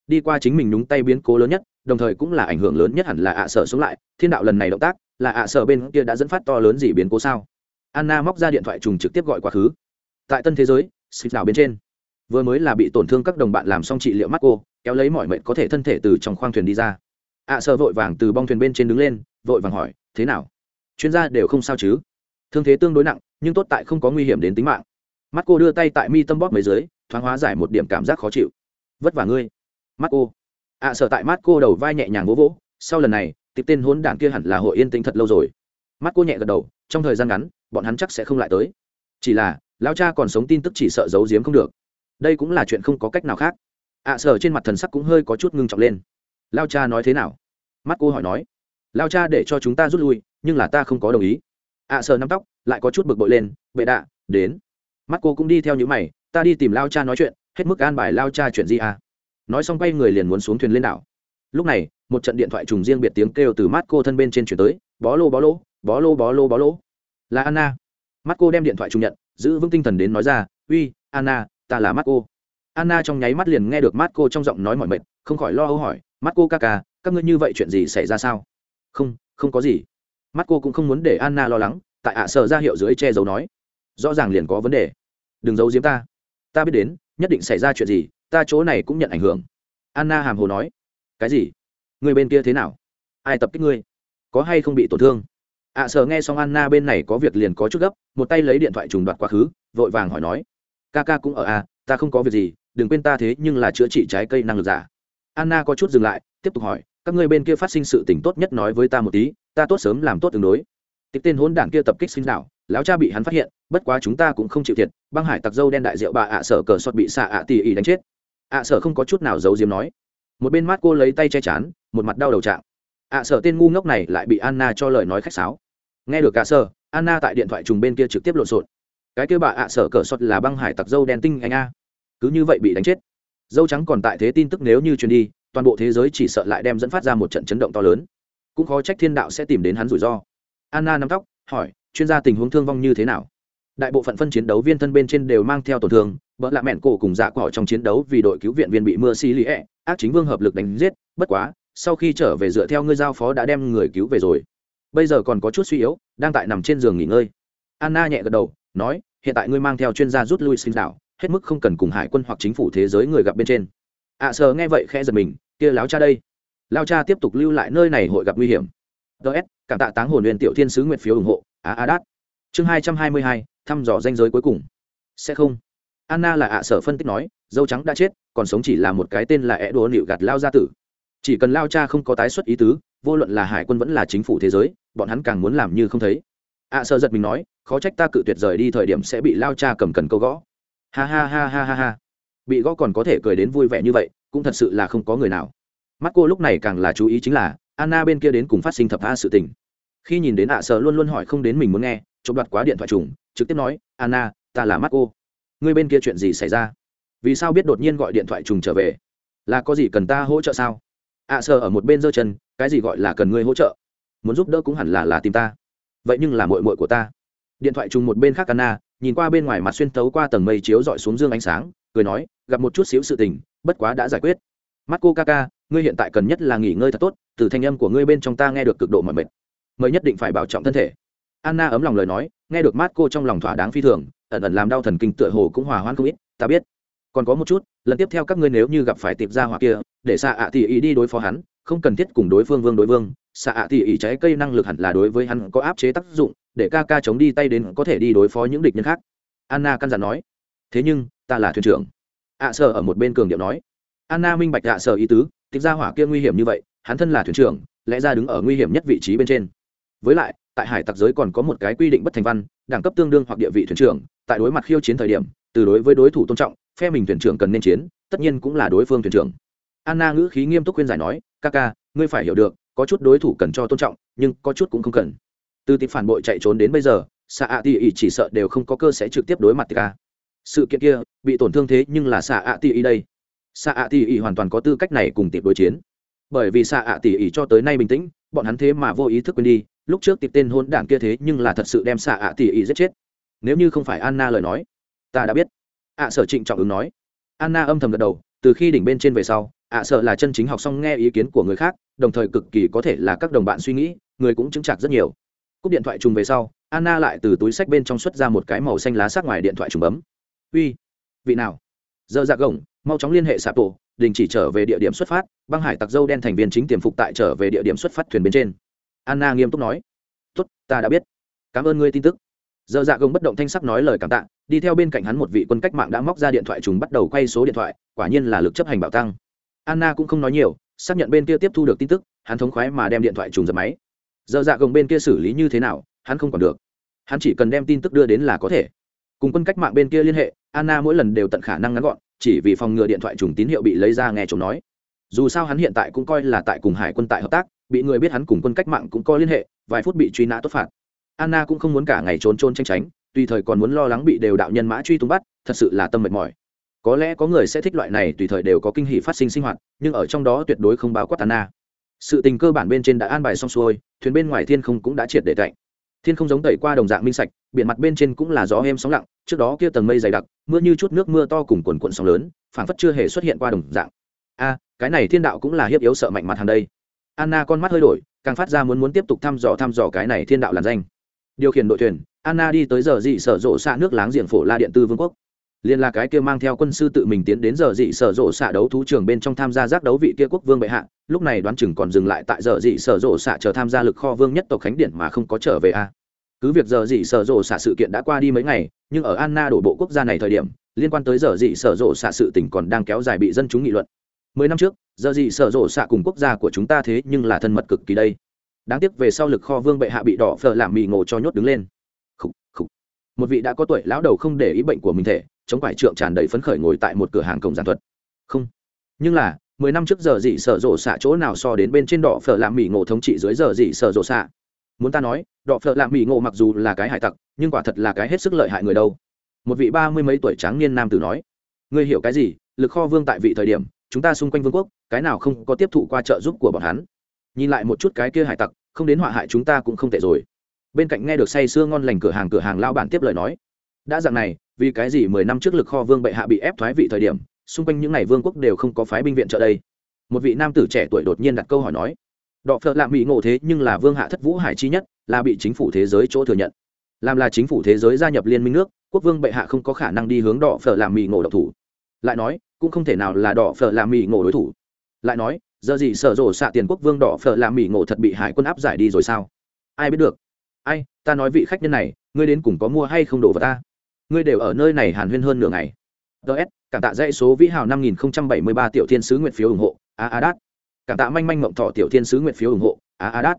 Đi qua chính mình nhúng tay biến cố lớn nhất, đồng thời cũng là ảnh hưởng lớn nhất hẳn là ạ à sở xuống lại. Thiên đạo lần này động tác, là ạ à sở bên kia đã dẫn phát to lớn gì biến cố sao? Anna móc ra điện thoại trùng trực tiếp gọi quá khứ. Tại tân thế giới xịt nào bên trên. Vừa mới là bị tổn thương các đồng bạn làm xong trị liệu mắt cô kéo lấy mọi mệnh có thể thân thể từ trong khoang thuyền đi ra. Ạ à vội vàng từ bong thuyền bên trên đứng lên vội vàng hỏi thế nào? Chuyên gia đều không sao chứ? Thương thế tương đối nặng nhưng tốt tại không có nguy hiểm đến tính mạng. Mắt cô đưa tay tại mi tâm bóp mấy dưới thoáng hóa giải một điểm cảm giác khó chịu. Vất vả ngươi. Mắt cô. Ạ à, sợ tại mắt cô đầu vai nhẹ nhàng vỗ vỗ sau lần này tịp tên hốn đảng kia hẳn là hội yên tĩnh thật lâu rồi. Mắt cô nhẹ gật đầu trong thời gian ngắn bọn hắn chắc sẽ không lại tới. Chỉ là lao cha còn sống tin tức chỉ sợ giấu giếm không được. Đây cũng là chuyện không có cách nào khác ạ à, sở trên mặt thần sắc cũng hơi có chút ngưng trọng lên. Lao cha nói thế nào? Mắt cô hỏi nói. Lao cha để cho chúng ta rút lui nhưng là ta không có đồng ý. ạ à, sở nắm tóc lại có chút bực bội lên. Bệ đạ đến. Mắt cô cũng đi theo những mày ta đi tìm lao cha nói chuyện hết mức an bài lao cha chuyện gì à? Nói xong quay người liền muốn xuống thuyền lên đảo. Lúc này một trận điện thoại trùng riêng biệt tiếng kêu từ mắt cô thân bên trên chuyển tới bó lô bó lô bó lô bó lô bó lô. Là anna. Mắt cô đem điện thoại trùng nhận giữ vững tinh thần đến nói ra uy anna ta là mắt cô anna trong nháy mắt liền nghe được mắt cô trong giọng nói mọi mệt không khỏi lo âu hỏi mắt cô ca ca các ngươi như vậy chuyện gì xảy ra sao? Không không có gì. Mắt cô cũng không muốn để anna lo lắng tại ạ sở ra hiệu dưới che giấu nói rõ ràng liền có vấn đề. Đừng giấu giếm ta. Ta biết đến nhất định xảy ra chuyện gì ta chỗ này cũng nhận ảnh hưởng. Anna hàm hồ nói cái gì? Người bên kia thế nào? Ai tập kích ngươi? Có hay không bị tổn thương? ạ à, nghe xong anna bên này có việc liền có chút gấp một tay lấy điện thoại trùng đoạt quá khứ vội vàng hỏi nói ca ca cũng ở à, ta không có việc gì, đừng quên ta thế nhưng là chữa trị trái cây năng lực giả. Anna có chút dừng lại, tiếp tục hỏi, các ngươi bên kia phát sinh sự tình tốt nhất nói với ta một tí, ta tốt sớm làm tốt tương đối. Tiếp tên hôn đảng kia tập kích sinh đạo lão cha bị hắn phát hiện, bất quá chúng ta cũng không chịu thiệt, băng hải tặc dâu đen đại rượu bà ạ sở cờ sọt bị xạ ạ tỉ ỉ đánh chết. Ạ sở không có chút nào giấu diếm nói. Một bên mắt cô lấy tay che chắn một mặt đau đầu trạng. Ạ sở tên ngu ngốc này lại bị anna cho lời nói khách sáo. Nghe được cả sở, anna tại điện thoại trùng bên kia trực tiếp lộn xộn cái kia bà ạ sở cờ sọt là băng hải tặc dâu đen tinh anh a. Cứ như vậy bị đánh chết. Dâu trắng còn tại thế tin tức nếu như truyền đi, toàn bộ thế giới chỉ sợ lại đem dẫn phát ra một trận chấn động to lớn. Cũng khó trách thiên đạo sẽ tìm đến hắn rủi ro. Anna nắm tóc, hỏi, chuyên gia tình huống thương vong như thế nào? Đại bộ phận phân chiến đấu viên thân bên trên đều mang theo tổn thương vợ lạ mẹn cổ cùng dạ cỏ trong chiến đấu vì đội cứu viện viên bị mưa xi lý ẹ, ác chính vương hợp lực đánh giết, bất quá, sau khi trở về dựa theo ngươi giao phó đã đem người cứu về rồi. Bây giờ còn có chút suy yếu, đang tại nằm trên giường nghỉ ngơi. Anna nhẹ gật đầu, nói hiện tại ngươi mang theo chuyên gia rút lui sinh đảo hết mức không cần cùng hải quân hoặc chính phủ thế giới người gặp bên trên. Ạ à, sờ nghe vậy khẽ giật mình kia láo cha đây. Lao cha tiếp tục lưu lại nơi này hội gặp nguy hiểm. Ts cảm tạ táng hồn huyền tiểu thiên sứ nguyệt phiếu ủng hộ á á đát. Chương hai trăm hai mươi hai thăm dò danh giới cuối cùng. Sẽ không. Anna là ạ sở phân tích nói dâu trắng đã chết còn sống chỉ là một cái tên là é đồ nịu gạt lao gia tử. Chỉ cần lao cha không có tái xuất ý tứ vô luận là hải quân vẫn là chính phủ thế giới bọn hắn càng muốn làm như không thấy ạ sợ giật mình nói, khó trách ta cự tuyệt rời đi thời điểm sẽ bị lao cha cầm cần câu gõ. Ha ha ha ha ha ha. Bị gõ còn có thể cười đến vui vẻ như vậy, cũng thật sự là không có người nào. Mắt cô lúc này càng là chú ý chính là, anna bên kia đến cùng phát sinh thập tha sự tình. Khi nhìn đến ạ sợ luôn luôn hỏi không đến mình muốn nghe, chụp đoạt quá điện thoại trùng, trực tiếp nói, anna, ta là mắt cô. Ngươi bên kia chuyện gì xảy ra? Vì sao biết đột nhiên gọi điện thoại trùng trở về? Là có gì cần ta hỗ trợ sao? ạ sợ ở một bên giơ chân, cái gì gọi là cần ngươi hỗ trợ? Muốn giúp đỡ cũng hẳn là là tìm ta vậy nhưng là mội mội của ta. Điện thoại trùng một bên khác anna, nhìn qua bên ngoài mặt xuyên tấu qua tầng mây chiếu dọi xuống dương ánh sáng, cười nói, gặp một chút xíu sự tình, bất quá đã giải quyết. Mắt cô ca ca, ngươi hiện tại cần nhất là nghỉ ngơi thật tốt, từ thanh âm của ngươi bên trong ta nghe được cực độ mọi mệt. Mới nhất định phải bảo trọng thân thể. Anna ấm lòng lời nói, nghe được Marco cô trong lòng thỏa đáng phi thường, ẩn ẩn làm đau thần kinh tựa hồ cũng hòa hoãn không ít, ta biết. Còn có một chút, lần tiếp theo các ngươi nếu như gặp phải tiệp ra hoặc kia, để xa ạ thì ý đi đối phó hắn, không cần thiết cùng đối phương vương đối vương xạ ạ tỉ ỉ trái cây năng lực hẳn là đối với hắn có áp chế tác dụng, để ca ca chống đi tay đến có thể đi đối phó những địch nhân khác. Anna căn dặn nói. Thế nhưng, ta là thuyền trưởng. Ạ sở ở một bên cường điệu nói. Anna minh bạch ạ sở ý tứ tịch ra hỏa kia nguy hiểm như vậy, hắn thân là thuyền trưởng, lẽ ra đứng ở nguy hiểm nhất vị trí bên trên. Với lại, tại hải tặc giới còn có một cái quy định bất thành văn, đẳng cấp tương đương hoặc địa vị thuyền trưởng, tại đối mặt khiêu chiến thời điểm, từ đối với đối thủ tôn trọng, phe mình thuyền trưởng cần nên chiến, tất nhiên cũng là đối phương thuyền trưởng. Anna ngữ khí nghiêm túc khuyên giải nói, ca ca, ngươi phải hiểu được có chút đối thủ cần cho tôn trọng, nhưng có chút cũng không cần. Từ tịp phản bội chạy trốn đến bây giờ xạ ạ tỉ ỉ chỉ sợ đều không có cơ sẽ trực tiếp đối mặt ca sự kiện kia bị tổn thương thế nhưng là xạ ạ tỉ ỉ đây. Xạ ạ tỉ ỉ hoàn toàn có tư cách này cùng tịp đối chiến. Bởi vì xạ ạ tỉ ỉ cho tới nay bình tĩnh, bọn hắn thế mà vô ý thức quên đi, lúc trước tịp tên hôn đảng kia thế nhưng là thật sự đem xạ ạ tỉ ỉ giết chết. Nếu như không phải anna lời nói, ta đã biết. Ạ sở trịnh trọng ứng nói. Anna âm thầm gật đầu từ khi đỉnh bên trên về sau, ạ sợ là chân chính học xong nghe ý kiến của người khác, đồng thời cực kỳ có thể là các đồng bạn suy nghĩ, người cũng chứng chặt rất nhiều. Cúp điện thoại trùng về sau, anna lại từ túi sách bên trong xuất ra một cái màu xanh lá sát ngoài điện thoại trùng bấm. Uy, vị nào? Giờ dạc gồng, mau chóng liên hệ sạp tổ, đình chỉ trở về địa điểm xuất phát, băng hải tặc dâu đen thành viên chính tiềm phục tại trở về địa điểm xuất phát thuyền bên trên. Anna nghiêm túc nói. Tốt, ta đã biết. Cảm ơn ngươi tin tức giờ dạ gồng bất động thanh sắc nói lời cảm tạ, đi theo bên cạnh hắn một vị quân cách mạng đã móc ra điện thoại chúng bắt đầu quay số điện thoại, quả nhiên là lực chấp hành bảo tăng. Anna cũng không nói nhiều, xác nhận bên kia tiếp thu được tin tức, hắn thống khoái mà đem điện thoại trùng giật máy. Giờ dạ gồng bên kia xử lý như thế nào, hắn không còn được. Hắn chỉ cần đem tin tức đưa đến là có thể. Cùng quân cách mạng bên kia liên hệ, anna mỗi lần đều tận khả năng ngắn gọn, chỉ vì phòng ngừa điện thoại trùng tín hiệu bị lấy ra nghe chồng nói. Dù sao hắn hiện tại cũng coi là tại cùng hải quân tại hợp tác, bị người biết hắn cùng quân cách mạng cũng có liên hệ, vài phút bị truy nã tốt phạt anna cũng không muốn cả ngày trốn trôn tranh tránh, tùy thời còn muốn lo lắng bị đều đạo nhân mã truy tung bắt, thật sự là tâm mệt mỏi. Có lẽ có người sẽ thích loại này tùy thời đều có kinh hỷ phát sinh sinh hoạt, nhưng ở trong đó tuyệt đối không bao quát anna. Sự tình cơ bản bên trên đã an bài xong xuôi, thuyền bên ngoài thiên không cũng đã triệt để tạnh. Thiên không giống tẩy qua đồng dạng minh sạch, biển mặt bên trên cũng là gió êm sóng lặng, trước đó kia tầng mây dày đặc, mưa như chút nước mưa to cùng quần quận sóng lớn, phảng phất chưa hề xuất hiện qua đồng dạng. A, cái này thiên đạo cũng là hiếp yếu sợ mạnh mặt hàng đây. Anna con mắt hơi đổi, càng phát ra muốn muốn tiếp tục thăm dò thăm dò cái này thiên đạo làn danh điều khiển đội thuyền, anna đi tới giờ dị sở rộ xạ nước láng giềng phổ la điện tư vương quốc. Liên là cái kia mang theo quân sư tự mình tiến đến giờ dị sở rộ xạ đấu thú trường bên trong tham gia giác đấu vị kia quốc vương bệ hạ, lúc này đoán chừng còn dừng lại tại giờ dị sở rộ xạ chờ tham gia lực kho vương nhất tộc khánh điện mà không có trở về a. Cứ việc giờ dị sở rộ xạ sự kiện đã qua đi mấy ngày, nhưng ở anna đổ bộ quốc gia này thời điểm, liên quan tới giờ dị sở rộ xạ sự tỉnh còn đang kéo dài bị dân chúng nghị luận. Mười năm trước, giờ dị sở rộ xạ cùng quốc gia của chúng ta thế nhưng là thân mật cực kỳ đây đáng tiếc về sau lực kho vương bệ hạ bị đỏ phở làm mì ngộ cho nhốt đứng lên. Khủ, khủ. một vị đã có tuổi lão đầu không để ý bệnh của mình thể chống phải trượng tràn đầy phấn khởi ngồi tại một cửa hàng cổng giản thuật. Không. Nhưng là mười năm trước giờ dị sở rộ xạ chỗ nào so đến bên trên đỏ phở làm mì ngộ thống trị dưới giờ dị sở rộ xạ? Muốn ta nói đỏ phở làm mì ngộ mặc dù là cái hải tặc nhưng quả thật là cái hết sức lợi hại người đâu. Một vị ba mươi mấy tuổi tráng niên nam tử nói ngươi hiểu cái gì? Lực kho vương tại vị thời điểm chúng ta xung quanh vương quốc cái nào không có tiếp thụ qua trợ giúp của bọn hắn? Nhìn lại một chút cái kia hải tặc không đến họa hại chúng ta cũng không tệ rồi. Bên cạnh nghe được say sưa ngon lành cửa hàng cửa hàng lao bản tiếp lời nói, đã dạng này, vì cái gì mười năm trước lực kho vương bệ hạ bị ép thoái vị thời điểm, xung quanh những ngày vương quốc đều không có phái binh viện trợ đây? Một vị nam tử trẻ tuổi đột nhiên đặt câu hỏi nói, đọ phợ lạ mỹ ngộ thế nhưng là vương hạ thất vũ hải chi nhất, là bị chính phủ thế giới chỗ thừa nhận. Làm là chính phủ thế giới gia nhập liên minh nước, quốc vương bệ hạ không có khả năng đi hướng đỏ phở làm mì ngộ độc thủ. Lại nói, cũng không thể nào là đỏ phở làm mì ngộ đối thủ. Lại nói giờ gì sở rộ xạ tiền quốc vương đỏ phở làm mỹ ngộ thật bị hải quân áp giải đi rồi sao? Ai biết được? Ai, ta nói vị khách nhân này, ngươi đến cùng có mua hay không đổ vào ta? Ngươi đều ở nơi này hàn huyên hơn nửa ngày. Ts cảm tạ dãy số vĩ hào năm nghìn không trăm bảy mươi ba tiểu thiên sứ nguyện phiếu ủng hộ, a a đát. Cảm tạ manh manh mộng thọ tiểu thiên sứ nguyện phiếu ủng hộ, a a đát.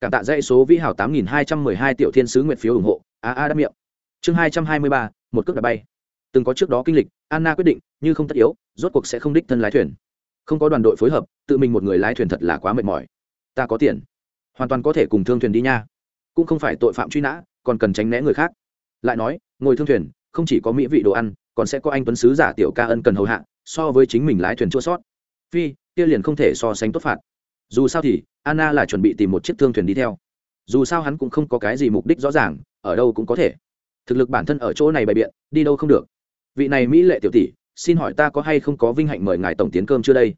Cảm tạ dãy số vĩ hào tám nghìn hai trăm mười hai tiểu thiên sứ nguyện phiếu ủng hộ, a a đát miệng. Chương hai trăm hai mươi ba, một cước đã bay. Từng có trước đó kinh lịch, anna quyết định, như không tất yếu, rốt cuộc sẽ không đích thân lái thuyền không có đoàn đội phối hợp, tự mình một người lái thuyền thật là quá mệt mỏi. Ta có tiền, hoàn toàn có thể cùng thương thuyền đi nha. Cũng không phải tội phạm truy nã, còn cần tránh né người khác. Lại nói, ngồi thương thuyền, không chỉ có mỹ vị đồ ăn, còn sẽ có anh tuấn sứ giả tiểu ca ân cần hầu hạ, so với chính mình lái thuyền chua sót. Phi, kia liền không thể so sánh tốt phạt. Dù sao thì, anna là chuẩn bị tìm một chiếc thương thuyền đi theo. Dù sao hắn cũng không có cái gì mục đích rõ ràng, ở đâu cũng có thể. Thực lực bản thân ở chỗ này bày biện, đi đâu không được. Vị này mỹ lệ tiểu tỷ xin hỏi ta có hay không có vinh hạnh mời ngài tổng tiến cơm chưa đây?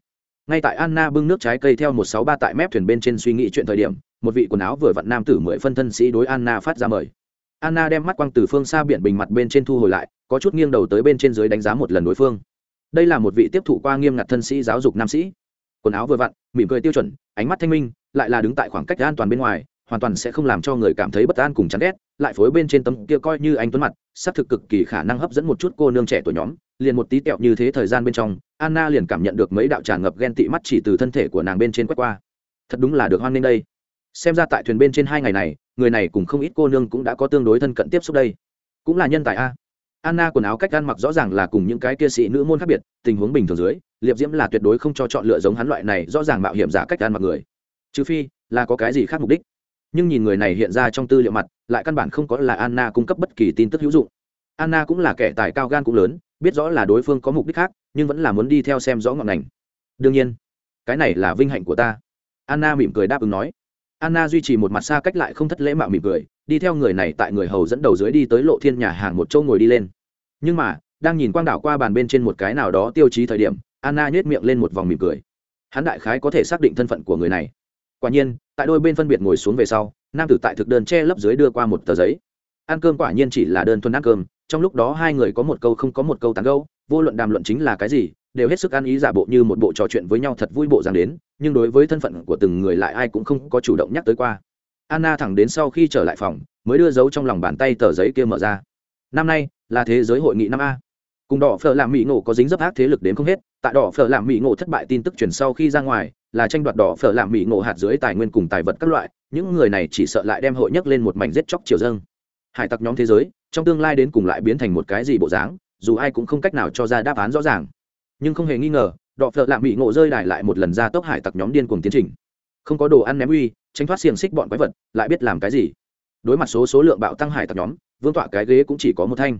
Ngay tại anna bưng nước trái cây theo một sáu ba tại mép thuyền bên trên suy nghĩ chuyện thời điểm, một vị quần áo vừa vặn nam tử mười phân thân sĩ đối anna phát ra mời. Anna đem mắt quang từ phương xa biển bình mặt bên trên thu hồi lại, có chút nghiêng đầu tới bên trên dưới đánh giá một lần đối phương. Đây là một vị tiếp thụ qua nghiêm ngặt thân sĩ giáo dục nam sĩ. Quần áo vừa vặn, mỉm cười tiêu chuẩn, ánh mắt thanh minh, lại là đứng tại khoảng cách an toàn bên ngoài hoàn toàn sẽ không làm cho người cảm thấy bất an cùng chán ghét, lại phối bên trên tấm kia coi như anh tuấn mặt, xác thực cực kỳ khả năng hấp dẫn một chút cô nương trẻ tuổi nhóm, liền một tí tẹo như thế thời gian bên trong, anna liền cảm nhận được mấy đạo tràn ngập ghen tị mắt chỉ từ thân thể của nàng bên trên quét qua. Thật đúng là được hoan nghênh đây. Xem ra tại thuyền bên trên hai ngày này, người này cùng không ít cô nương cũng đã có tương đối thân cận tiếp xúc đây. Cũng là nhân tài a. Anna quần áo cách ăn mặc rõ ràng là cùng những cái kia sĩ nữ môn khác biệt, tình huống bình thường dưới, liệp diễm là tuyệt đối không cho chọn lựa giống hắn loại này rõ ràng mạo hiểm giả cách ăn mặc người. Trừ phi, là có cái gì khác mục đích nhưng nhìn người này hiện ra trong tư liệu mặt, lại căn bản không có là anna cung cấp bất kỳ tin tức hữu dụng. Anna cũng là kẻ tài cao gan cũng lớn, biết rõ là đối phương có mục đích khác, nhưng vẫn là muốn đi theo xem rõ ngọn ngành. Đương nhiên, cái này là vinh hạnh của ta. Anna mỉm cười đáp ứng nói. Anna duy trì một mặt xa cách lại không thất lễ mạo mỉm cười, đi theo người này tại người hầu dẫn đầu dưới đi tới lộ thiên nhà hàng một châu ngồi đi lên. Nhưng mà, đang nhìn quang đảo qua bàn bên trên một cái nào đó tiêu chí thời điểm, anna nhếch miệng lên một vòng mỉm cười. Hắn đại khái có thể xác định thân phận của người này. Quả nhiên tại đôi bên phân biệt ngồi xuống về sau, nam tử tại thực đơn che lấp dưới đưa qua một tờ giấy. Ăn cơm quả nhiên chỉ là đơn thuần ăn cơm, trong lúc đó hai người có một câu không có một câu tán gâu vô luận đàm luận chính là cái gì, đều hết sức ăn ý giả bộ như một bộ trò chuyện với nhau thật vui bộ dáng đến, nhưng đối với thân phận của từng người lại ai cũng không có chủ động nhắc tới qua. Anna thẳng đến sau khi trở lại phòng, mới đưa dấu trong lòng bàn tay tờ giấy kia mở ra. Năm nay, là thế giới hội nghị năm a. Cùng đỏ phở làm mỹ ngộ có dính dấp ác thế lực đến không hết, tại đỏ phở làm mỹ ngộ thất bại tin tức truyền sau khi ra ngoài là tranh đoạt đỏ phở làm mỹ ngộ hạt dưới tài nguyên cùng tài vật các loại, những người này chỉ sợ lại đem hội nhấc lên một mảnh giết chóc triều dâng. Hải tặc nhóm thế giới, trong tương lai đến cùng lại biến thành một cái gì bộ dáng, dù ai cũng không cách nào cho ra đáp án rõ ràng. Nhưng không hề nghi ngờ, đỏ phở làm mỹ ngộ rơi đài lại một lần ra tốc hải tặc nhóm điên cùng tiến trình. Không có đồ ăn ném uy, tránh thoát xiềng xích bọn quái vật, lại biết làm cái gì. Đối mặt số số lượng bạo tăng hải tặc nhóm, vương tọa cái ghế cũng chỉ có một thanh.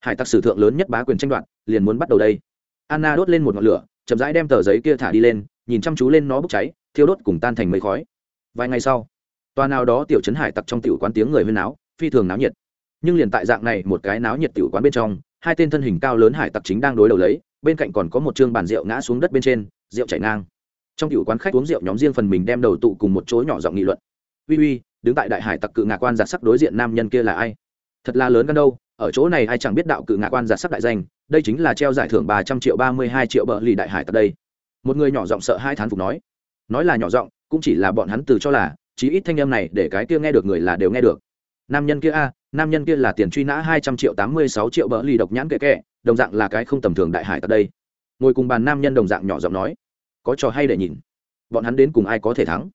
Hải tặc sử thượng lớn nhất bá quyền tranh đoạt, liền muốn bắt đầu đây. Anna đốt lên một ngọn lửa, chậm rãi đem tờ giấy kia thả đi lên nhìn chăm chú lên nó bốc cháy, thiêu đốt cùng tan thành mấy khói. Vài ngày sau, tòa nào đó tiểu trấn hải tặc trong tiểu quán tiếng người huyên náo, phi thường náo nhiệt. Nhưng liền tại dạng này một cái náo nhiệt tiểu quán bên trong, hai tên thân hình cao lớn hải tặc chính đang đối đầu lấy, bên cạnh còn có một chương bàn rượu ngã xuống đất bên trên, rượu chảy ngang. Trong tiểu quán khách uống rượu nhóm riêng phần mình đem đầu tụ cùng một chỗ nhỏ giọng nghị luận. Uy uy, đứng tại đại hải tặc cự ngạc quan giặt sắc đối diện nam nhân kia là ai? Thật là lớn gan đâu, ở chỗ này ai chẳng biết đạo cự ngạc quan giặt sắc đại danh, đây chính là treo giải thưởng ba trăm triệu ba mươi hai triệu bờ lì đại hải tặc đây một người nhỏ giọng sợ hai thán phục nói nói là nhỏ giọng, cũng chỉ là bọn hắn từ cho là, chí ít thanh âm này để cái kia nghe được người là đều nghe được. Nam nhân kia a, nam nhân kia là tiền truy nã hai trăm triệu tám mươi sáu triệu bỡ lì độc nhãn kệ kệ, đồng dạng là cái không tầm thường đại hải tại đây. Ngồi cùng bàn nam nhân đồng dạng nhỏ giọng nói, có trò hay để nhìn, bọn hắn đến cùng ai có thể thắng?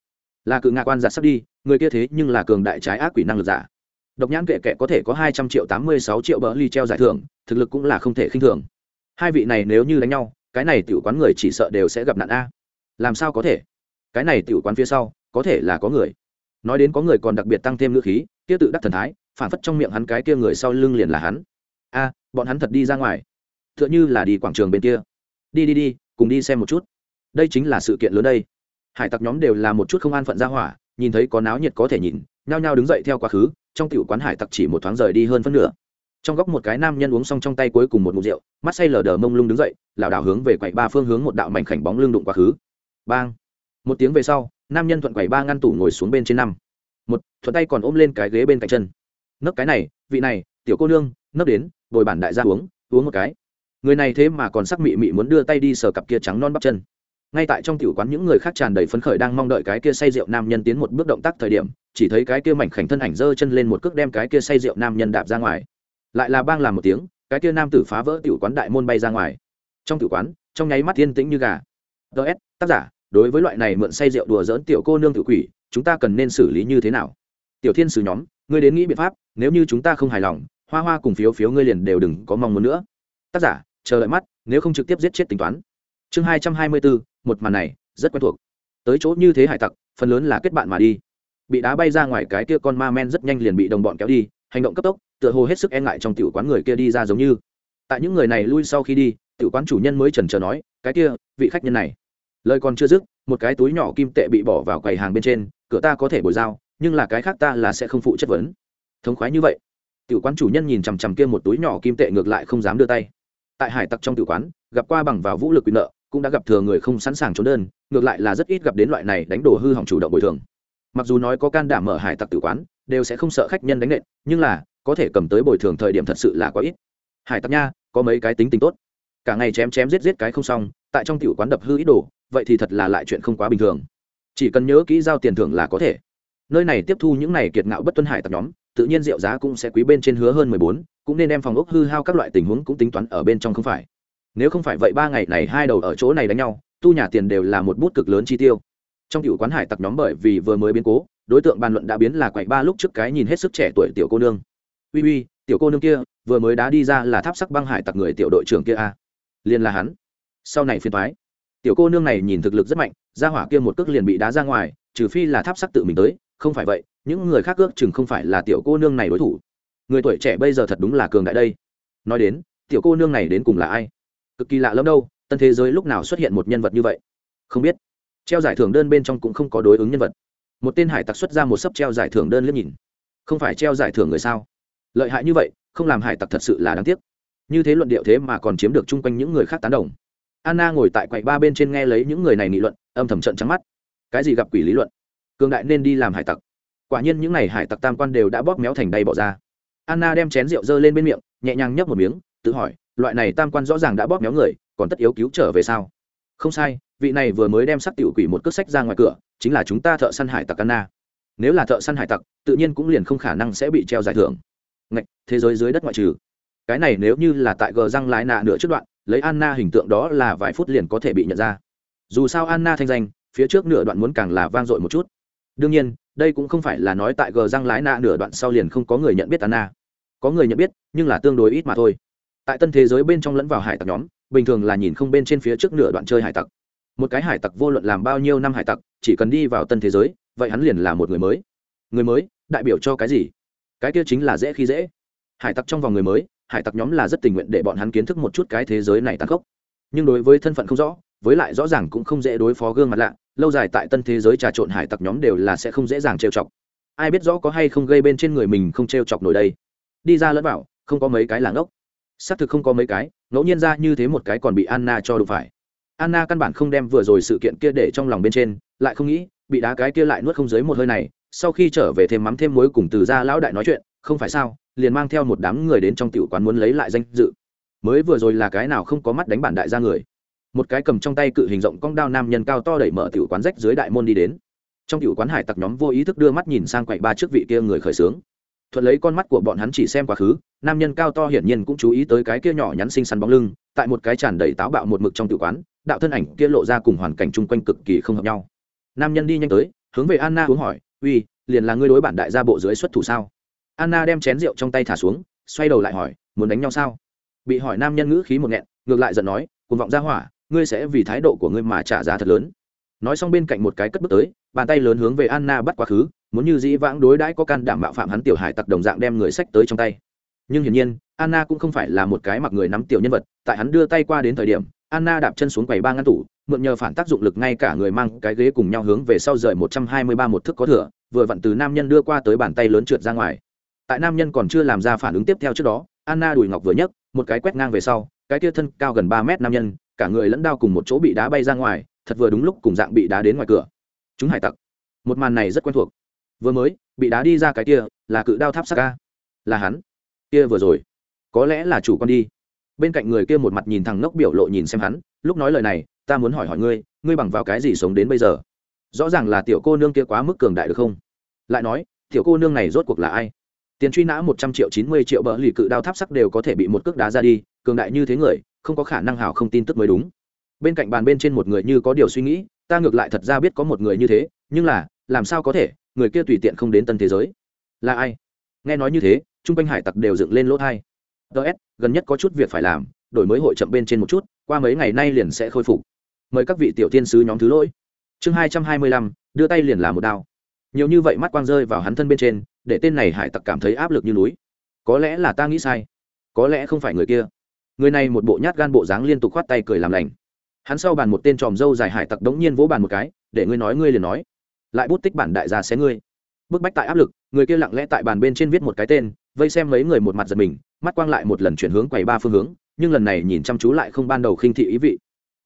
Là cự ngạc quan giặt sắp đi, người kia thế nhưng là cường đại trái ác quỷ năng lực giả. Độc nhãn kệ kệ có thể có hai trăm triệu tám mươi sáu triệu bỡ ly treo giải thưởng, thực lực cũng là không thể khinh thường. Hai vị này nếu như đánh nhau cái này tiểu quán người chỉ sợ đều sẽ gặp nạn a. Làm sao có thể? Cái này tiểu quán phía sau, có thể là có người. Nói đến có người còn đặc biệt tăng thêm ngữ khí, kia tự đắc thần thái, phản phất trong miệng hắn cái kia người sau lưng liền là hắn. A, bọn hắn thật đi ra ngoài. T h ư ợ n h ư là đi quảng trường bên kia. Đi đi đi, cùng đi xem một chút. Đây chính là sự kiện lớn đây. Hải tặc nhóm đều là một chút không an phận ra hỏa, nhìn thấy có náo nhiệt có thể nhìn, nhao nhao đứng dậy theo quá khứ, trong tiểu quán hải tặc chỉ một thoáng rời đi hơn phân nửa trong góc một cái nam nhân uống xong trong tay cuối cùng một ngụ rượu, mắt say lờ đờ mông lung đứng dậy, lảo đảo hướng về quầy ba phương hướng một đạo mảnh khảnh bóng lưng đụng quá khứ. Bang! Một tiếng về sau, nam nhân thuận quầy ba ngăn tủ ngồi xuống bên trên năm. Một, thuận tay còn ôm lên cái ghế bên cạnh chân. Nấc cái này, vị này, tiểu cô nương, nấc đến, bồi bản đại gia uống uống một cái. Người này thế mà còn sắc mị mị muốn đưa tay đi sờ cặp kia trắng non bắp chân. Ngay tại trong tiểu quán những người khác tràn đầy phấn khởi đang mong đợi cái kia say rượu nam nhân tiến một bước động tác thời điểm, chỉ thấy cái kia mảnh khảnh thân ảnh giơ chân lên một cước đem cái kia say rượu nam nhân đạp ra ngoài lại là bang làm một tiếng, cái kia nam tử phá vỡ tiểu quán đại môn bay ra ngoài. Trong tiểu quán, trong nháy mắt thiên tĩnh như gà. Ts tác giả, đối với loại này mượn say rượu đùa dỡn tiểu cô nương tự quỷ, chúng ta cần nên xử lý như thế nào? Tiểu thiên sử nhóm, ngươi đến nghĩ biện pháp, nếu như chúng ta không hài lòng, hoa hoa cùng phiếu phiếu ngươi liền đều đừng có mong muốn nữa. Tác giả, chờ đợi mắt, nếu không trực tiếp giết chết tính toán. Chương hai trăm hai mươi bốn, một màn này, rất quen thuộc. Tới chỗ như thế hải tặc, phần lớn là kết bạn mà đi. Bị đá bay ra ngoài cái kia con ma men rất nhanh liền bị đồng bọn kéo đi hành động cấp tốc tựa hồ hết sức e ngại trong tiểu quán người kia đi ra giống như. Tại những người này lui sau khi đi tiểu quán chủ nhân mới trần trờ nói cái kia vị khách nhân này. Lời còn chưa dứt một cái túi nhỏ kim tệ bị bỏ vào quầy hàng bên trên cửa ta có thể bồi dao, nhưng là cái khác ta là sẽ không phụ chất vấn. Thống khoái như vậy. Tiểu quán chủ nhân nhìn chằm chằm kia một túi nhỏ kim tệ ngược lại không dám đưa tay. Tại hải tặc trong tiểu quán gặp qua bằng vào vũ lực quyền nợ cũng đã gặp thừa người không sẵn sàng trốn đơn ngược lại là rất ít gặp đến loại này đánh đổ hư hỏng chủ động bồi thường. Mặc dù nói có can đảm mở hải tặc tử quán đều sẽ không sợ khách nhân đánh nện, nhưng là, có thể cầm tới bồi thường thời điểm thật sự là có ít. Hải tặc nha, có mấy cái tính tình tốt. Cả ngày chém chém giết giết cái không xong, tại trong tiểu quán đập hư ít đồ, vậy thì thật là lại chuyện không quá bình thường. Chỉ cần nhớ kỹ giao tiền thưởng là có thể. Nơi này tiếp thu những này kiệt ngạo bất tuân hải tặc nhóm, tự nhiên rượu giá cũng sẽ quý bên trên hứa hơn mười bốn, cũng nên đem phòng ốc hư hao các loại tình huống cũng tính toán ở bên trong không phải. Nếu không phải vậy ba ngày này hai đầu ở chỗ này đánh nhau, tu nhà tiền đều là một bút cực lớn chi tiêu. Trong cựu quán hải tặc nhóm bởi vì vừa mới biến cố đối tượng bàn luận đã biến là quậy ba lúc trước cái nhìn hết sức trẻ tuổi tiểu cô nương. Uy uy, tiểu cô nương kia, vừa mới đã đi ra là tháp sắc băng hải tặc người tiểu đội trưởng kia a. À? liền là hắn. Sau này phiên thoái tiểu cô nương này nhìn thực lực rất mạnh ra hỏa kia một cước liền bị đá ra ngoài, trừ phi là tháp sắc tự mình tới, không phải vậy, những người khác ước chừng không phải là tiểu cô nương này đối thủ. Người tuổi trẻ bây giờ thật đúng là cường đại đây. Nói đến, tiểu cô nương này đến cùng là ai? Cực kỳ lạ lắm đâu, tân thế giới lúc nào xuất hiện một nhân vật như vậy? Không biết. Treo giải thưởng đơn bên trong cũng không có đối ứng nhân vật một tên hải tặc xuất ra một sấp treo giải thưởng đơn liếc nhìn. Không phải treo giải thưởng người sao? Lợi hại như vậy, không làm hải tặc thật sự là đáng tiếc. Như thế luận điệu thế mà còn chiếm được chung quanh những người khác tán đồng. Anna ngồi tại quầy ba bên trên nghe lấy những người này nghị luận, âm thầm trận trắng mắt. Cái gì gặp quỷ lý luận? Cường đại nên đi làm hải tặc. Quả nhiên những n à y hải tặc tam quan đều đã bóp méo thành đầy bỏ ra. Anna đem chén rượu dơ lên bên miệng, nhẹ nhàng nhấp một miếng, tự hỏi, loại này tam quan rõ ràng đã bóp méo người, còn tất yếu cứu trở về sao? Không sai vị này vừa mới đem sắc tiểu quỷ một cước sách ra ngoài cửa chính là chúng ta thợ săn hải tặc anna. Nếu là thợ săn hải tặc tự nhiên cũng liền không khả năng sẽ bị treo giải thưởng. Ngạch, thế giới dưới đất ngoại trừ. Cái này nếu như là tại gờ răng lái nạ nửa trước đoạn lấy anna hình tượng đó là vài phút liền có thể bị nhận ra. Dù sao anna thanh danh phía trước nửa đoạn muốn càng là vang dội một chút. Đương nhiên đây cũng không phải là nói tại gờ răng lái nạ nửa đoạn sau liền không có người nhận biết anna. Có người nhận biết nhưng là tương đối ít mà thôi. Tại tân thế giới bên trong lẫn vào hải tặc nhóm bình thường là nhìn không bên trên phía trước nửa đoạn chơi hải tặc một cái hải tặc vô luận làm bao nhiêu năm hải tặc, chỉ cần đi vào tân thế giới, vậy hắn liền là một người mới. Người mới, đại biểu cho cái gì? Cái kia chính là dễ khi dễ. Hải tặc trong vòng người mới, hải tặc nhóm là rất tình nguyện để bọn hắn kiến thức một chút cái thế giới này tăng khốc. Nhưng đối với thân phận không rõ, với lại rõ ràng cũng không dễ đối phó gương mặt lạ, lâu dài tại tân thế giới trà trộn hải tặc nhóm đều là sẽ không dễ dàng trêu chọc. Ai biết rõ có hay không gây bên trên người mình không trêu chọc nổi đây. Đi ra lẫn vào, không có mấy cái làng ốc xác thực không có mấy cái, ngẫu nhiên ra như thế một cái còn bị anna cho đụng phải anna căn bản không đem vừa rồi sự kiện kia để trong lòng bên trên lại không nghĩ bị đá cái kia lại nuốt không dưới một hơi này sau khi trở về thêm mắm thêm muối cùng từ ra lão đại nói chuyện không phải sao liền mang theo một đám người đến trong tiểu quán muốn lấy lại danh dự. Mới vừa rồi là cái nào không có mắt đánh bản đại gia người. Một cái cầm trong tay cự hình rộng cong đao nam nhân cao to đẩy mở tiểu quán rách dưới đại môn đi đến. Trong tiểu quán hải tặc nhóm vô ý thức đưa mắt nhìn sang quậy ba trước vị kia người khởi sướng, thuận lấy con mắt của bọn hắn chỉ xem quá khứ nam nhân cao to hiển nhiên cũng chú ý tới cái kia nhỏ nhắn xinh xắn bóng lưng tại một cái tràn đầy táo bạo một mực trong tiểu quán đạo thân ảnh kia lộ ra cùng hoàn cảnh chung quanh cực kỳ không hợp nhau. Nam nhân đi nhanh tới, hướng về anna uống hỏi, uy, liền là ngươi đối bản đại gia bộ dưới xuất thủ sao? Anna đem chén rượu trong tay thả xuống, xoay đầu lại hỏi, muốn đánh nhau sao? Bị hỏi nam nhân ngữ khí một nghẹn, ngược lại giận nói, cuồng vọng ra hỏa, ngươi sẽ vì thái độ của ngươi mà trả giá thật lớn. Nói xong bên cạnh một cái cất bước tới, bàn tay lớn hướng về anna bắt quá khứ, muốn như dĩ vãng đối đãi có can đảm bạo phạm hắn tiểu hải tặc đồng dạng đem người sách tới trong tay. Nhưng hiển nhiên, anna cũng không phải là một cái mặc người nắm tiểu nhân vật, tại hắn đưa tay qua đến thời điểm anna đạp chân xuống quầy ba ngăn tủ, mượn nhờ phản tác dụng lực ngay cả người mang cái ghế cùng nhau hướng về sau rời một trăm hai mươi ba một thước có thừa, vừa vặn từ nam nhân đưa qua tới bàn tay lớn trượt ra ngoài. Tại nam nhân còn chưa làm ra phản ứng tiếp theo trước đó, anna đùi ngọc vừa nhấc, một cái quét ngang về sau, cái kia thân cao gần ba mét nam nhân, cả người lẫn đao cùng một chỗ bị đá bay ra ngoài, thật vừa đúng lúc cùng dạng bị đá đến ngoài cửa. Chúng hải tặc. Một màn này rất quen thuộc. Vừa mới, bị đá đi ra cái kia, là cự đao tháp saka. là hắn. Kia vừa rồi. Có lẽ là chủ con đi bên cạnh người kia một mặt nhìn thằng ngốc biểu lộ nhìn xem hắn, lúc nói lời này, ta muốn hỏi hỏi ngươi ngươi bằng vào cái gì sống đến bây giờ? Rõ ràng là tiểu cô nương kia quá mức cường đại được không? Lại nói, tiểu cô nương này rốt cuộc là ai? Tiền truy nã một trăm triệu chín mươi triệu bỡ lì cự đao tháp sắc đều có thể bị một cước đá ra đi, cường đại như thế người, không có khả năng hảo không tin tức mới đúng. Bên cạnh bàn bên trên một người như có điều suy nghĩ, ta ngược lại thật ra biết có một người như thế, nhưng là, làm sao có thể, người kia tùy tiện không đến tân thế giới. Là ai? Nghe nói như thế t r u n g quanh hải tặc đều dựng lên lỗ thai ts gần nhất có chút việc phải làm, đổi mới hội chậm bên trên một chút, qua mấy ngày nay liền sẽ khôi phục. Mời các vị tiểu tiên sứ nhóm thứ lỗi. Chương hai trăm hai mươi lăm, đưa tay liền làm một đao. Nhiều như vậy mắt quang rơi vào hắn thân bên trên, để tên này hải tặc cảm thấy áp lực như núi. Có lẽ là ta nghĩ sai, có lẽ không phải người kia. Người này một bộ nhát gan bộ dáng liên tục khoát tay cười làm lành. Hắn sau bàn một tên tròm dâu dài hải tặc đống nhiên vỗ bàn một cái, để ngươi nói ngươi liền nói. Lại bút tích bản đại gia xé ngươi. Bức bách tại áp lực, người kia lặng lẽ tại bàn bên trên viết một cái tên vây xem mấy người một mặt giật mình, mắt quang lại một lần chuyển hướng quầy ba phương hướng, nhưng lần này nhìn chăm chú lại không ban đầu khinh thị ý vị.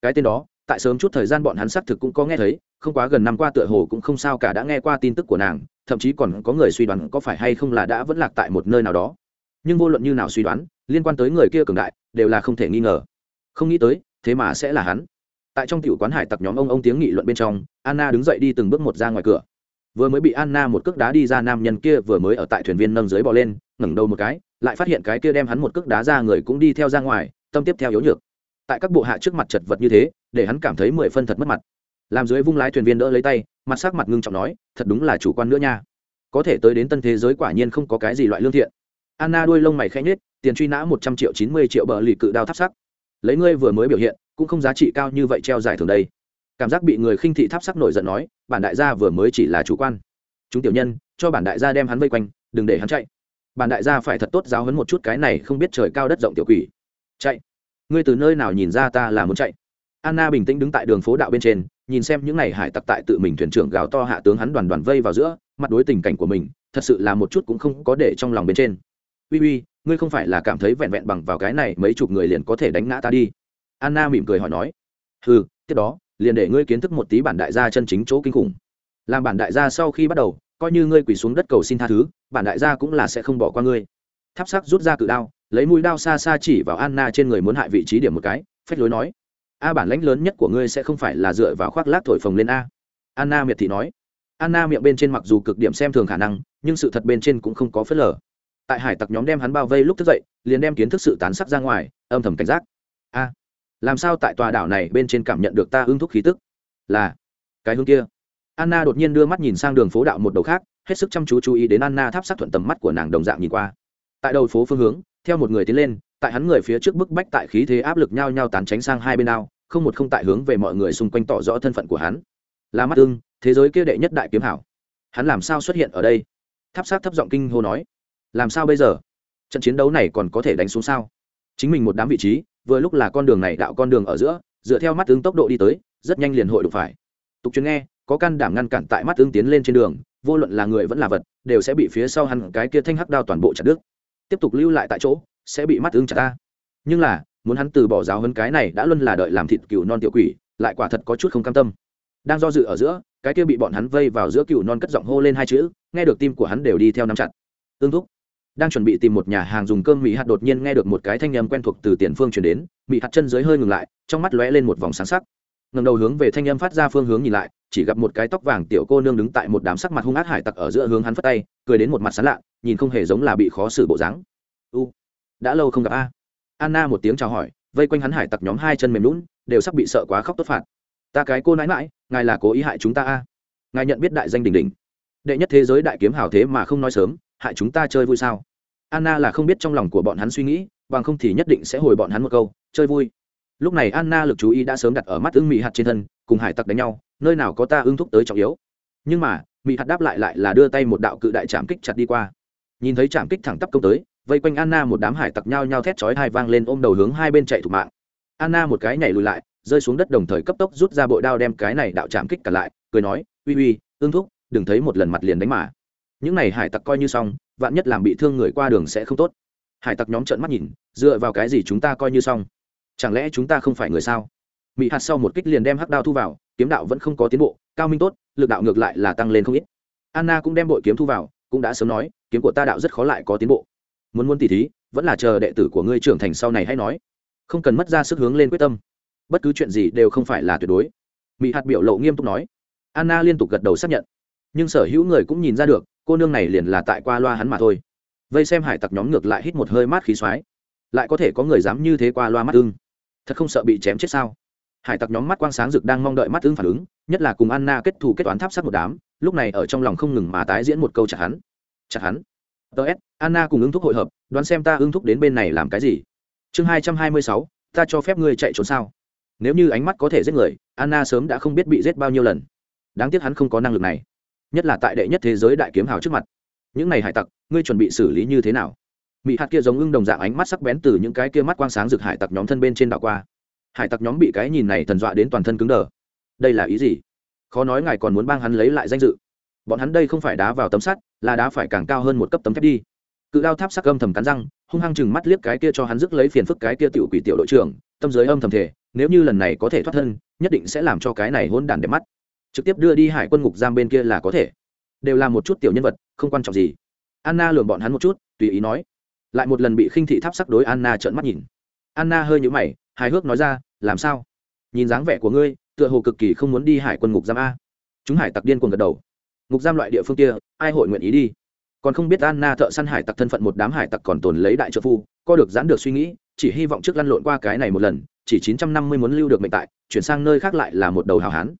Cái tên đó, tại sớm chút thời gian bọn hắn xác thực cũng có nghe thấy, không quá gần năm qua tựa hồ cũng không sao cả đã nghe qua tin tức của nàng, thậm chí còn có người suy đoán có phải hay không là đã vẫn lạc tại một nơi nào đó. Nhưng vô luận như nào suy đoán, liên quan tới người kia cường đại, đều là không thể nghi ngờ. Không nghĩ tới, thế mà sẽ là hắn. Tại trong tiểu quán hải tặc nhóm ông ông tiếng nghị luận bên trong, anna đứng dậy đi từng bước một ra ngoài cửa. Vừa mới bị anna một cước đá đi ra nam nhân kia vừa mới ở tại thuyền viên nâng dưới bò lên ngẩng đầu một cái, lại phát hiện cái kia đem hắn một cước đá ra người cũng đi theo ra ngoài, tâm tiếp theo yếu nhược. Tại các bộ hạ trước mặt chật vật như thế, để hắn cảm thấy mười phân thật mất mặt. Làm dưới vung lái thuyền viên đỡ lấy tay, mặt sắc mặt ngưng trọng nói, thật đúng là chủ quan nữa nha. Có thể tới đến tân thế giới quả nhiên không có cái gì loại lương thiện. Anna đuôi lông mày khẽ nhết tiền truy nã một trăm triệu chín mươi triệu bờ lì cự đao tháp sắc. Lấy ngươi vừa mới biểu hiện, cũng không giá trị cao như vậy treo giải thưởng đây. Cảm giác bị người khinh thị tháp sắc nổi giận nói, bản đại gia vừa mới chỉ là chủ quan. Chúng tiểu nhân, cho bản đại gia đem hắn vây quanh, đừng để hắn chạy bản đại gia phải thật tốt giáo hấn một chút cái này không biết trời cao đất rộng tiểu quỷ. Chạy. Ngươi từ nơi nào nhìn ra ta là muốn chạy? Anna bình tĩnh đứng tại đường phố đạo bên trên, nhìn xem những n à y hải tặc tại tự mình thuyền trưởng gào to hạ tướng hắn đoàn đoàn vây vào giữa, mặt đối tình cảnh của mình, thật sự là một chút cũng không có để trong lòng bên trên. Uy uy, ngươi không phải là cảm thấy vẹn vẹn bằng vào cái này mấy chục người liền có thể đánh ngã ta đi. Anna mỉm cười hỏi nói. Ừ tiếp đó, liền để ngươi kiến thức một tí bản đại gia chân chính chỗ kinh khủng. Làm bản đại gia sau khi bắt đầu coi như ngươi quỳ xuống đất cầu xin tha thứ, bản đại gia cũng là sẽ không bỏ qua ngươi. Tháp sắc rút ra cự đao, lấy mũi đao xa xa chỉ vào anna trên người muốn hại vị trí điểm một cái, phách lối nói, a, bản lãnh lớn nhất của ngươi sẽ không phải là dựa vào khoác lác thổi phồng lên a. Anna miệt thị nói. Anna miệng bên trên mặc dù cực điểm xem thường khả năng, nhưng sự thật bên trên cũng không có phớt lờ. Tại hải tặc nhóm đem hắn bao vây lúc thức dậy, liền đem kiến thức sự tán sắc ra ngoài, âm thầm cảnh giác. A, làm sao tại tòa đảo này bên trên cảm nhận được ta ưng thúc khí tức? Là, cái hướng kia anna đột nhiên đưa mắt nhìn sang đường phố đạo một đầu khác, hết sức chăm chú chú ý đến anna tháp sát thuận tầm mắt của nàng đồng dạng nhìn qua. Tại đầu phố phương hướng, theo một người tiến lên, tại hắn người phía trước bức bách tại khí thế áp lực nhau nhau tán tránh sang hai bên nào không một không tại hướng về mọi người xung quanh tỏ rõ thân phận của hắn. Là mắt ưng, thế giới kia đệ nhất đại kiếm hảo. Hắn làm sao xuất hiện ở đây? Tháp sát thấp giọng kinh hô nói. Làm sao bây giờ? Trận chiến đấu này còn có thể đánh xuống sao? Chính mình một đám vị trí, vừa lúc là con đường này, đạo con đường ở giữa, dựa theo mắt tướng tốc độ đi tới, rất nhanh liền hội đụng phải. Tục truyền nghe có can đảm ngăn cản tại mắt tướng tiến lên trên đường, vô luận là người vẫn là vật, đều sẽ bị phía sau hắn cái kia thanh hắc đao toàn bộ chặt đứt. Tiếp tục lưu lại tại chỗ, sẽ bị mắt tướng chặt ta. Nhưng là, muốn hắn từ bỏ giáo hơn cái này đã luôn là đợi làm thịt cừu non tiểu quỷ, lại quả thật có chút không cam tâm. Đang do dự ở giữa, cái kia bị bọn hắn vây vào giữa cựu non cất giọng hô lên hai chữ, nghe được tim của hắn đều đi theo nắm chặt. Tương thúc. Đang chuẩn bị tìm một nhà hàng dùng cơm mỹ hạt đột nhiên nghe được một cái thanh âm quen thuộc từ tiền phương chuyển đến mỹ hạt chân dưới hơi ngừng lại, trong mắt lóe lên một vòng sáng sắc. Ngầm đầu hướng về thanh âm phát ra phương hướng nhìn lại chỉ gặp một cái tóc vàng tiểu cô nương đứng tại một đám sắc mặt hung ác hải tặc ở giữa hướng hắn phất tay, cười đến một mặt sán lạ, nhìn không hề giống là bị khó xử bộ dáng. U, đã lâu không gặp a. Anna một tiếng chào hỏi, vây quanh hắn hải tặc nhóm hai chân mềm lún đều sắp bị sợ quá khóc tốt phạt. Ta cái cô nãi mãi ngài là cố ý hại chúng ta a. Ngài nhận biết đại danh đỉnh đỉnh. Đệ nhất thế giới đại kiếm hào thế mà không nói sớm, hại chúng ta chơi vui sao? Anna là không biết trong lòng của bọn hắn suy nghĩ, bằng không thì nhất định sẽ hồi bọn hắn một câu, chơi vui. Lúc này anna lực chú ý đã sớm đặt ở mắt ưng mị hạt trên thân, cùng hải tặc đánh nhau nơi nào có ta ưng thúc tới trọng yếu. Nhưng mà mỹ hạt đáp lại lại là đưa tay một đạo cự đại trạm kích chặt đi qua. Nhìn thấy trạm kích thẳng tắp công tới, vây quanh anna một đám hải tặc nhao nhao thét chói hai vang lên ôm đầu hướng hai bên chạy thủ mạng. Anna một cái nhảy lùi lại, rơi xuống đất đồng thời cấp tốc rút ra bội đao đem cái này đạo trạm kích cả lại, cười nói, uy uy ương thúc, đừng thấy một lần mặt liền đánh mà. Những này hải tặc coi như xong, vạn nhất làm bị thương người qua đường sẽ không tốt. Hải tặc nhóm trợn mắt nhìn, dựa vào cái gì chúng ta coi như xong? Chẳng lẽ chúng ta không phải người sao? Mỹ hạt sau một kích liền đem hắc đao thu vào kiếm đạo vẫn không có tiến bộ, cao minh tốt, lực đạo ngược lại là tăng lên không ít. Anna cũng đem bội kiếm thu vào, cũng đã sớm nói, kiếm của ta đạo rất khó lại có tiến bộ. Muốn muốn tỉ thí, vẫn là chờ đệ tử của ngươi trưởng thành sau này hay nói. Không cần mất ra sức hướng lên quyết tâm. Bất cứ chuyện gì đều không phải là tuyệt đối. Mỹ hạt biểu lộ nghiêm túc nói. Anna liên tục gật đầu xác nhận. Nhưng sở hữu người cũng nhìn ra được, cô nương này liền là tại qua loa hắn mà thôi. Vây xem hải tặc nhóm ngược lại hít một hơi mát khí xoáy lại có thể có người dám như thế qua loa mắt ưng. Thật không sợ bị chém chết sao? Hải tặc nhóm mắt quang sáng rực đang mong đợi mắt ứng phản ứng, nhất là cùng anna kết thù kết toán tháp sát một đám, lúc này ở trong lòng không ngừng mà tái diễn một câu chặt hắn. Chặt hắn. Ts anna cùng ứng thúc hội hợp, đoán xem ta ứng thúc đến bên này làm cái gì. Chương hai trăm hai mươi sáu, ta cho phép ngươi chạy trốn sao? Nếu như ánh mắt có thể giết người, anna sớm đã không biết bị giết bao nhiêu lần. Đáng tiếc hắn không có năng lực này. Nhất là tại đệ nhất thế giới đại kiếm hào trước mặt. Những này hải tặc, ngươi chuẩn bị xử lý như thế nào? Mỹ hạt kia giống ưng đồng dạng ánh mắt sắc bén từ những cái kia mắt quang sáng rực hải tặc nhóm thân bên trên đảo qua hải tặc nhóm bị cái nhìn này thần dọa đến toàn thân cứng đờ. Đây là ý gì? Khó nói ngài còn muốn bang hắn lấy lại danh dự. Bọn hắn đây không phải đá vào tấm sắt, là đá phải càng cao hơn một cấp tấm thép đi. Cự đao tháp sắc âm thầm cắn răng, hung hăng chừng mắt liếc cái kia cho hắn rước lấy phiền phức cái kia tiểu quỷ tiểu đội trưởng, tâm giới âm thầm thể nếu như lần này có thể thoát thân, nhất định sẽ làm cho cái này hôn đản đẹp mắt. Trực tiếp đưa đi hải quân ngục giam bên kia là có thể. Đều là một chút tiểu nhân vật, không quan trọng gì. Anna lường bọn hắn một chút, tùy ý nói. Lại một lần bị khinh thị tháp sắc đối anna trợn mắt nhìn. Anna hơi nhũ mày hài hước nói ra, làm sao? Nhìn dáng vẻ của ngươi, tựa hồ cực kỳ không muốn đi hải quân ngục giam a. Chúng hải tặc điên cuồng gật đầu. Ngục giam loại địa phương kia, ai hội nguyện ý đi? Còn không biết anna thợ săn hải tặc thân phận một đám hải tặc còn tồn lấy đại trợ phu co được giãn được suy nghĩ, chỉ hy vọng trước lăn lộn qua cái này một lần, chỉ chín trăm năm mươi muốn lưu được mệnh tại, chuyển sang nơi khác lại là một đầu hào hán.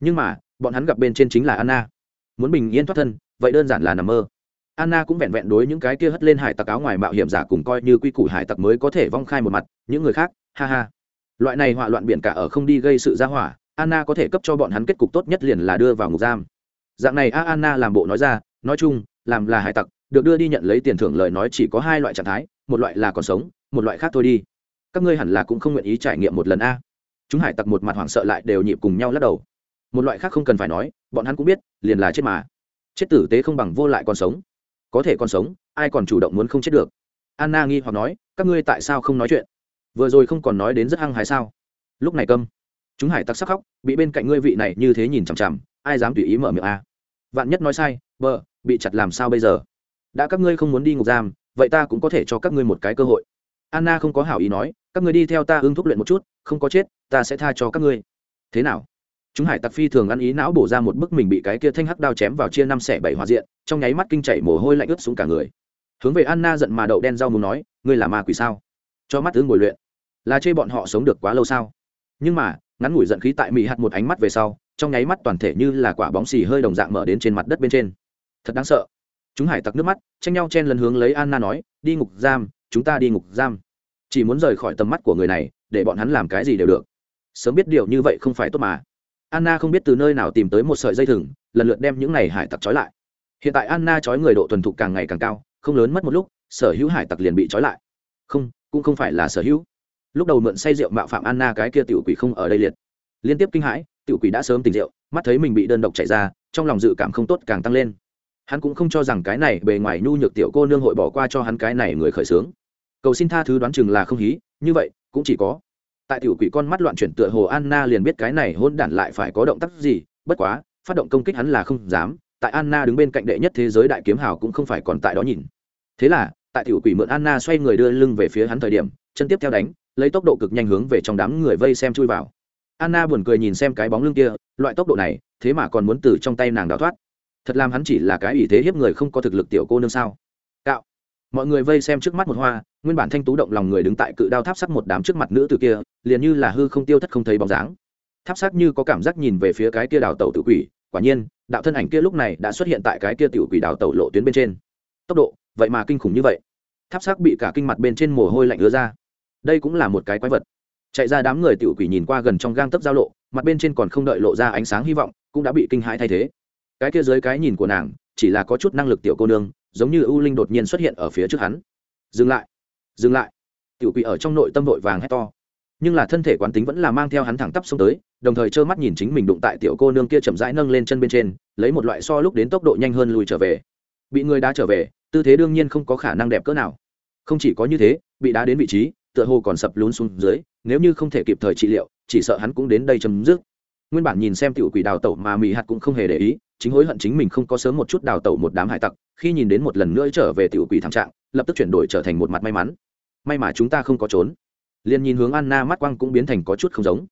Nhưng mà, bọn hắn gặp bên trên chính là anna. Muốn bình yên thoát thân, vậy đơn giản là nằm mơ. Anna cũng vẹn vẹn đối những cái kia hất lên hải tặc áo ngoài mạo hiểm giả cùng coi như quy củ hải tặc mới có thể vong khai một mặt, những người khác ha ha. Loại này họa loạn biển cả ở không đi gây sự ra hỏa, anna có thể cấp cho bọn hắn kết cục tốt nhất liền là đưa vào ngục giam. Dạng này a anna làm bộ nói ra, nói chung, làm là hải tặc, được đưa đi nhận lấy tiền thưởng lời nói chỉ có hai loại trạng thái, một loại là còn sống, một loại khác thôi đi. Các ngươi hẳn là cũng không nguyện ý trải nghiệm một lần a. Chúng hải tặc một mặt hoảng sợ lại đều nhịp cùng nhau lắc đầu. Một loại khác không cần phải nói, bọn hắn cũng biết, liền là chết mà. Chết tử tế không bằng vô lại còn sống. Có thể còn sống, ai còn chủ động muốn không chết được? Anna nghi hoặc nói, các ngươi tại sao không nói chuyện? Vừa rồi không còn nói đến rất hăng hái sao? Lúc này câm. Chúng hải tặc sắc khóc, bị bên cạnh ngươi vị này như thế nhìn chằm chằm, ai dám tùy ý mở miệng a? Vạn nhất nói sai vợ bị chặt làm sao bây giờ? Đã các ngươi không muốn đi ngục giam, vậy ta cũng có thể cho các ngươi một cái cơ hội. Anna không có hảo ý nói, các ngươi đi theo ta ưng thúc luyện một chút, không có chết, ta sẽ tha cho các ngươi. Thế nào? Chúng hải tặc phi thường ăn ý não bổ ra một bức mình bị cái kia thanh hắc đao chém vào chia năm xẻ bảy hòa diện, trong nháy mắt kinh chảy mồ hôi lạnh ướt xuống cả người. Hướng về anna giận mà đậu đen rau muốn nói, ngươi là ma quỷ sao? Cho mắt tướng ngồi luyện là chê bọn họ sống được quá lâu sao? Nhưng mà, ngắn ngủi giận khí tại mỹ hạt một ánh mắt về sau, trong nháy mắt toàn thể như là quả bóng xì hơi đồng dạng mở đến trên mặt đất bên trên. Thật đáng sợ. Chúng hải tặc nước mắt, tranh nhau chen lần hướng lấy anna nói, đi ngục giam, chúng ta đi ngục giam. Chỉ muốn rời khỏi tầm mắt của người này, để bọn hắn làm cái gì đều được. Sớm biết điều như vậy không phải tốt mà. Anna không biết từ nơi nào tìm tới một sợi dây thừng, lần lượt đem những này hải tặc trói lại. Hiện tại anna trói người độ thuần thục càng ngày càng cao, không lớn mất một lúc, sở hữu hải tặc liền bị trói lại. Không, cũng không phải là sở hữu lúc đầu mượn say rượu mạo phạm anna cái kia tiểu quỷ không ở đây liệt. Liên tiếp kinh hãi, tiểu quỷ đã sớm tỉnh rượu, mắt thấy mình bị đơn độc chạy ra, trong lòng dự cảm không tốt càng tăng lên. Hắn cũng không cho rằng cái này bề ngoài nhu nhược tiểu cô nương hội bỏ qua cho hắn cái này người khởi xướng cầu xin tha thứ đoán chừng là không hí, như vậy, cũng chỉ có. Tại tiểu quỷ con mắt loạn chuyển tựa hồ anna liền biết cái này hôn đản lại phải có động tác gì, bất quá, phát động công kích hắn là không dám, tại anna đứng bên cạnh đệ nhất thế giới đại kiếm hào cũng không phải còn tại đó nhìn. Thế là, tại tiểu quỷ mượn anna xoay người đưa lưng về phía hắn thời điểm, chân tiếp theo đánh lấy tốc độ cực nhanh hướng về trong đám người vây xem chui vào. Anna buồn cười nhìn xem cái bóng lưng kia, loại tốc độ này, thế mà còn muốn từ trong tay nàng đào thoát. Thật làm hắn chỉ là cái ý thế hiếp người không có thực lực tiểu cô nương sao? Cạo. Mọi người vây xem trước mắt một hoa, nguyên bản thanh tú động lòng người đứng tại cự đao tháp sắt một đám trước mặt nữ từ kia, liền như là hư không tiêu thất không thấy bóng dáng. Tháp sắt như có cảm giác nhìn về phía cái kia đào tẩu tự quỷ, quả nhiên, đạo thân ảnh kia lúc này đã xuất hiện tại cái kia tiểu quỷ đào tẩu lộ tuyến bên trên. Tốc độ, vậy mà kinh khủng như vậy. Tháp sắc bị cả kinh mặt bên trên mồ hôi lạnh ứa ra đây cũng là một cái quái vật. Chạy ra đám người tiểu quỷ nhìn qua gần trong gang tấc giao lộ, mặt bên trên còn không đợi lộ ra ánh sáng hy vọng, cũng đã bị kinh hãi thay thế. Cái kia dưới cái nhìn của nàng, chỉ là có chút năng lực tiểu cô nương, giống như ưu linh đột nhiên xuất hiện ở phía trước hắn. Dừng lại dừng lại. Tiểu quỷ ở trong nội tâm vội vàng hét to. Nhưng là thân thể quán tính vẫn là mang theo hắn thẳng tắp xông tới, đồng thời trơ mắt nhìn chính mình đụng tại tiểu cô nương kia chậm rãi nâng lên chân bên trên, lấy một loại so lúc đến tốc độ nhanh hơn lùi trở về. Bị người đá trở về, tư thế đương nhiên không có khả năng đẹp cỡ nào. Không chỉ có như thế, bị đá đến vị trí tựa hồ còn sập lún xuống dưới, nếu như không thể kịp thời trị liệu, chỉ sợ hắn cũng đến đây chấm dứt. Nguyên bản nhìn xem tiểu quỷ đào tẩu mà mỹ hạt cũng không hề để ý, chính hối hận chính mình không có sớm một chút đào tẩu một đám hải tặc, khi nhìn đến một lần nữa trở về tiểu quỷ thảm trạng, lập tức chuyển đổi trở thành một mặt may mắn. May mà chúng ta không có trốn. Liền nhìn hướng anna mắt quang cũng biến thành có chút không giống.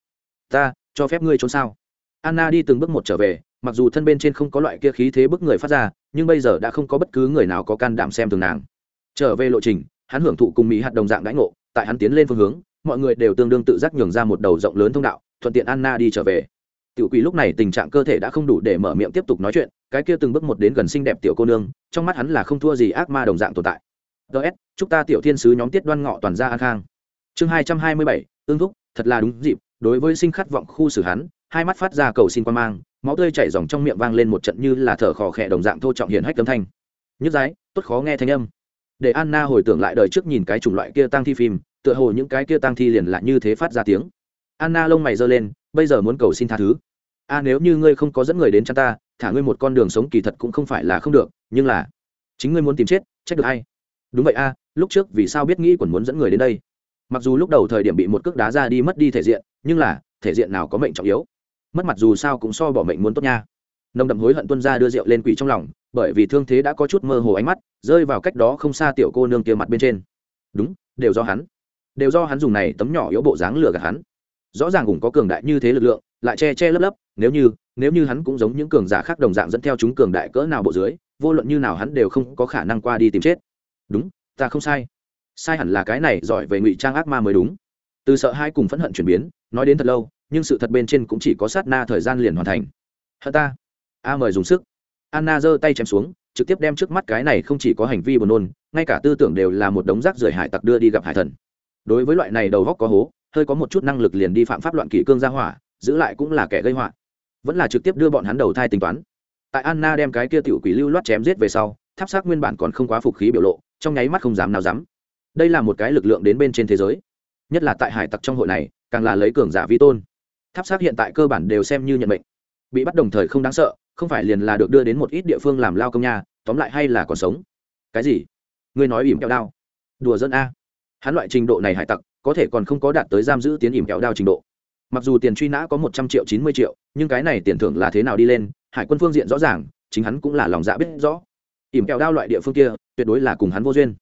Ta, cho phép ngươi trốn sao? Anna đi từng bước một trở về, mặc dù thân bên trên không có loại kia khí thế bức người phát ra, nhưng bây giờ đã không có bất cứ người nào có can đảm xem thường nàng. Trở về lộ trình, hắn hưởng thụ cùng mỹ hạt đồng dạng đãi ngộ tại hắn tiến lên phương hướng, mọi người đều tương đương tự giác nhường ra một đầu rộng lớn thông đạo, thuận tiện anna đi trở về. Tiểu quỷ lúc này tình trạng cơ thể đã không đủ để mở miệng tiếp tục nói chuyện, cái kia từng bước một đến gần xinh đẹp tiểu cô nương, trong mắt hắn là không thua gì ác ma đồng dạng tồn tại. Ts chúc ta tiểu thiên sứ nhóm tiết đoan ngọ toàn gia an khang. Chương hai trăm hai mươi bảy ương thúc, thật là đúng dịp, đối với sinh khát vọng khu xử hắn, hai mắt phát ra cầu xin quan mang, máu tươi chảy dòng trong miệng vang lên một trận như là thở khò khẽ đồng dạng thô trọng hiển hách âm thanh. Nhức giái tốt khó nghe thanh âm để anna hồi tưởng lại đời trước nhìn cái chủng loại kia tăng thi phim, tựa hồ những cái kia tăng thi liền lại như thế phát ra tiếng. Anna lông mày giơ lên, bây giờ muốn cầu xin tha thứ. A nếu như ngươi không có dẫn người đến chăn ta, thả ngươi một con đường sống kỳ thật cũng không phải là không được, nhưng là chính ngươi muốn tìm chết trách được hay? Đúng vậy a, lúc trước vì sao biết nghĩ còn muốn dẫn người đến đây? Mặc dù lúc đầu thời điểm bị một cước đá ra đi mất đi thể diện, nhưng là thể diện nào có mệnh trọng yếu? Mất mặt dù sao cũng so bỏ mệnh muốn tốt nha. Nồng đậm hối hận tuân ra đưa rượu lên quỷ trong lòng bởi vì thương thế đã có chút mơ hồ ánh mắt, rơi vào cách đó không xa tiểu cô nương kia mặt bên trên. Đúng, đều do hắn. Đều do hắn dùng này tấm nhỏ yếu bộ dáng lừa gạt hắn. Rõ ràng cũng có cường đại như thế lực lượng, lại che che lấp lấp, nếu như nếu như hắn cũng giống những cường giả khác đồng dạng dẫn theo chúng cường đại cỡ nào bộ dưới, vô luận như nào hắn đều không có khả năng qua đi tìm chết. Đúng, ta không sai. Sai hẳn là cái này giỏi về ngụy trang ác ma mới đúng. Từ sợ hai cùng phẫn hận chuyển biến, nói đến thật lâu, nhưng sự thật bên trên cũng chỉ có sát na thời gian liền hoàn thành. Hận ta? A mời dùng sức anna giơ tay chém xuống, trực tiếp đem trước mắt cái này không chỉ có hành vi buồn nôn, ngay cả tư tưởng đều là một đống rác rưởi hải tặc đưa đi gặp hải thần. Đối với loại này đầu góc có hố, hơi có một chút năng lực liền đi phạm pháp loạn kỷ cương gia hỏa, giữ lại cũng là kẻ gây họa. Vẫn là trực tiếp đưa bọn hắn đầu thai tính toán. Tại anna đem cái kia tiểu quỷ lưu loát chém giết về sau, tháp xác nguyên bản còn không quá phục khí biểu lộ, trong nháy mắt không dám nào dám. Đây là một cái lực lượng đến bên trên thế giới. Nhất là tại hải tặc trong hội này, càng là lấy cường giả vi tôn. Tháp xác hiện tại cơ bản đều xem như nhận mệnh bị bắt đồng thời không đáng sợ, không phải liền là được đưa đến một ít địa phương làm lao công nha, tóm lại hay là còn sống. Cái gì? Ngươi nói ỉm kẹo đao. Đùa dân a. Hắn loại trình độ này hải tặc, có thể còn không có đạt tới giam giữ tiến ỉm kẹo đao trình độ. Mặc dù tiền truy nã có một trăm triệu, chín mươi triệu, nhưng cái này tiền thưởng là thế nào đi lên, hải quân phương diện rõ ràng, chính hắn cũng là lòng dạ biết rõ. Ỉm kẹo đao loại địa phương kia, tuyệt đối là cùng hắn vô duyên.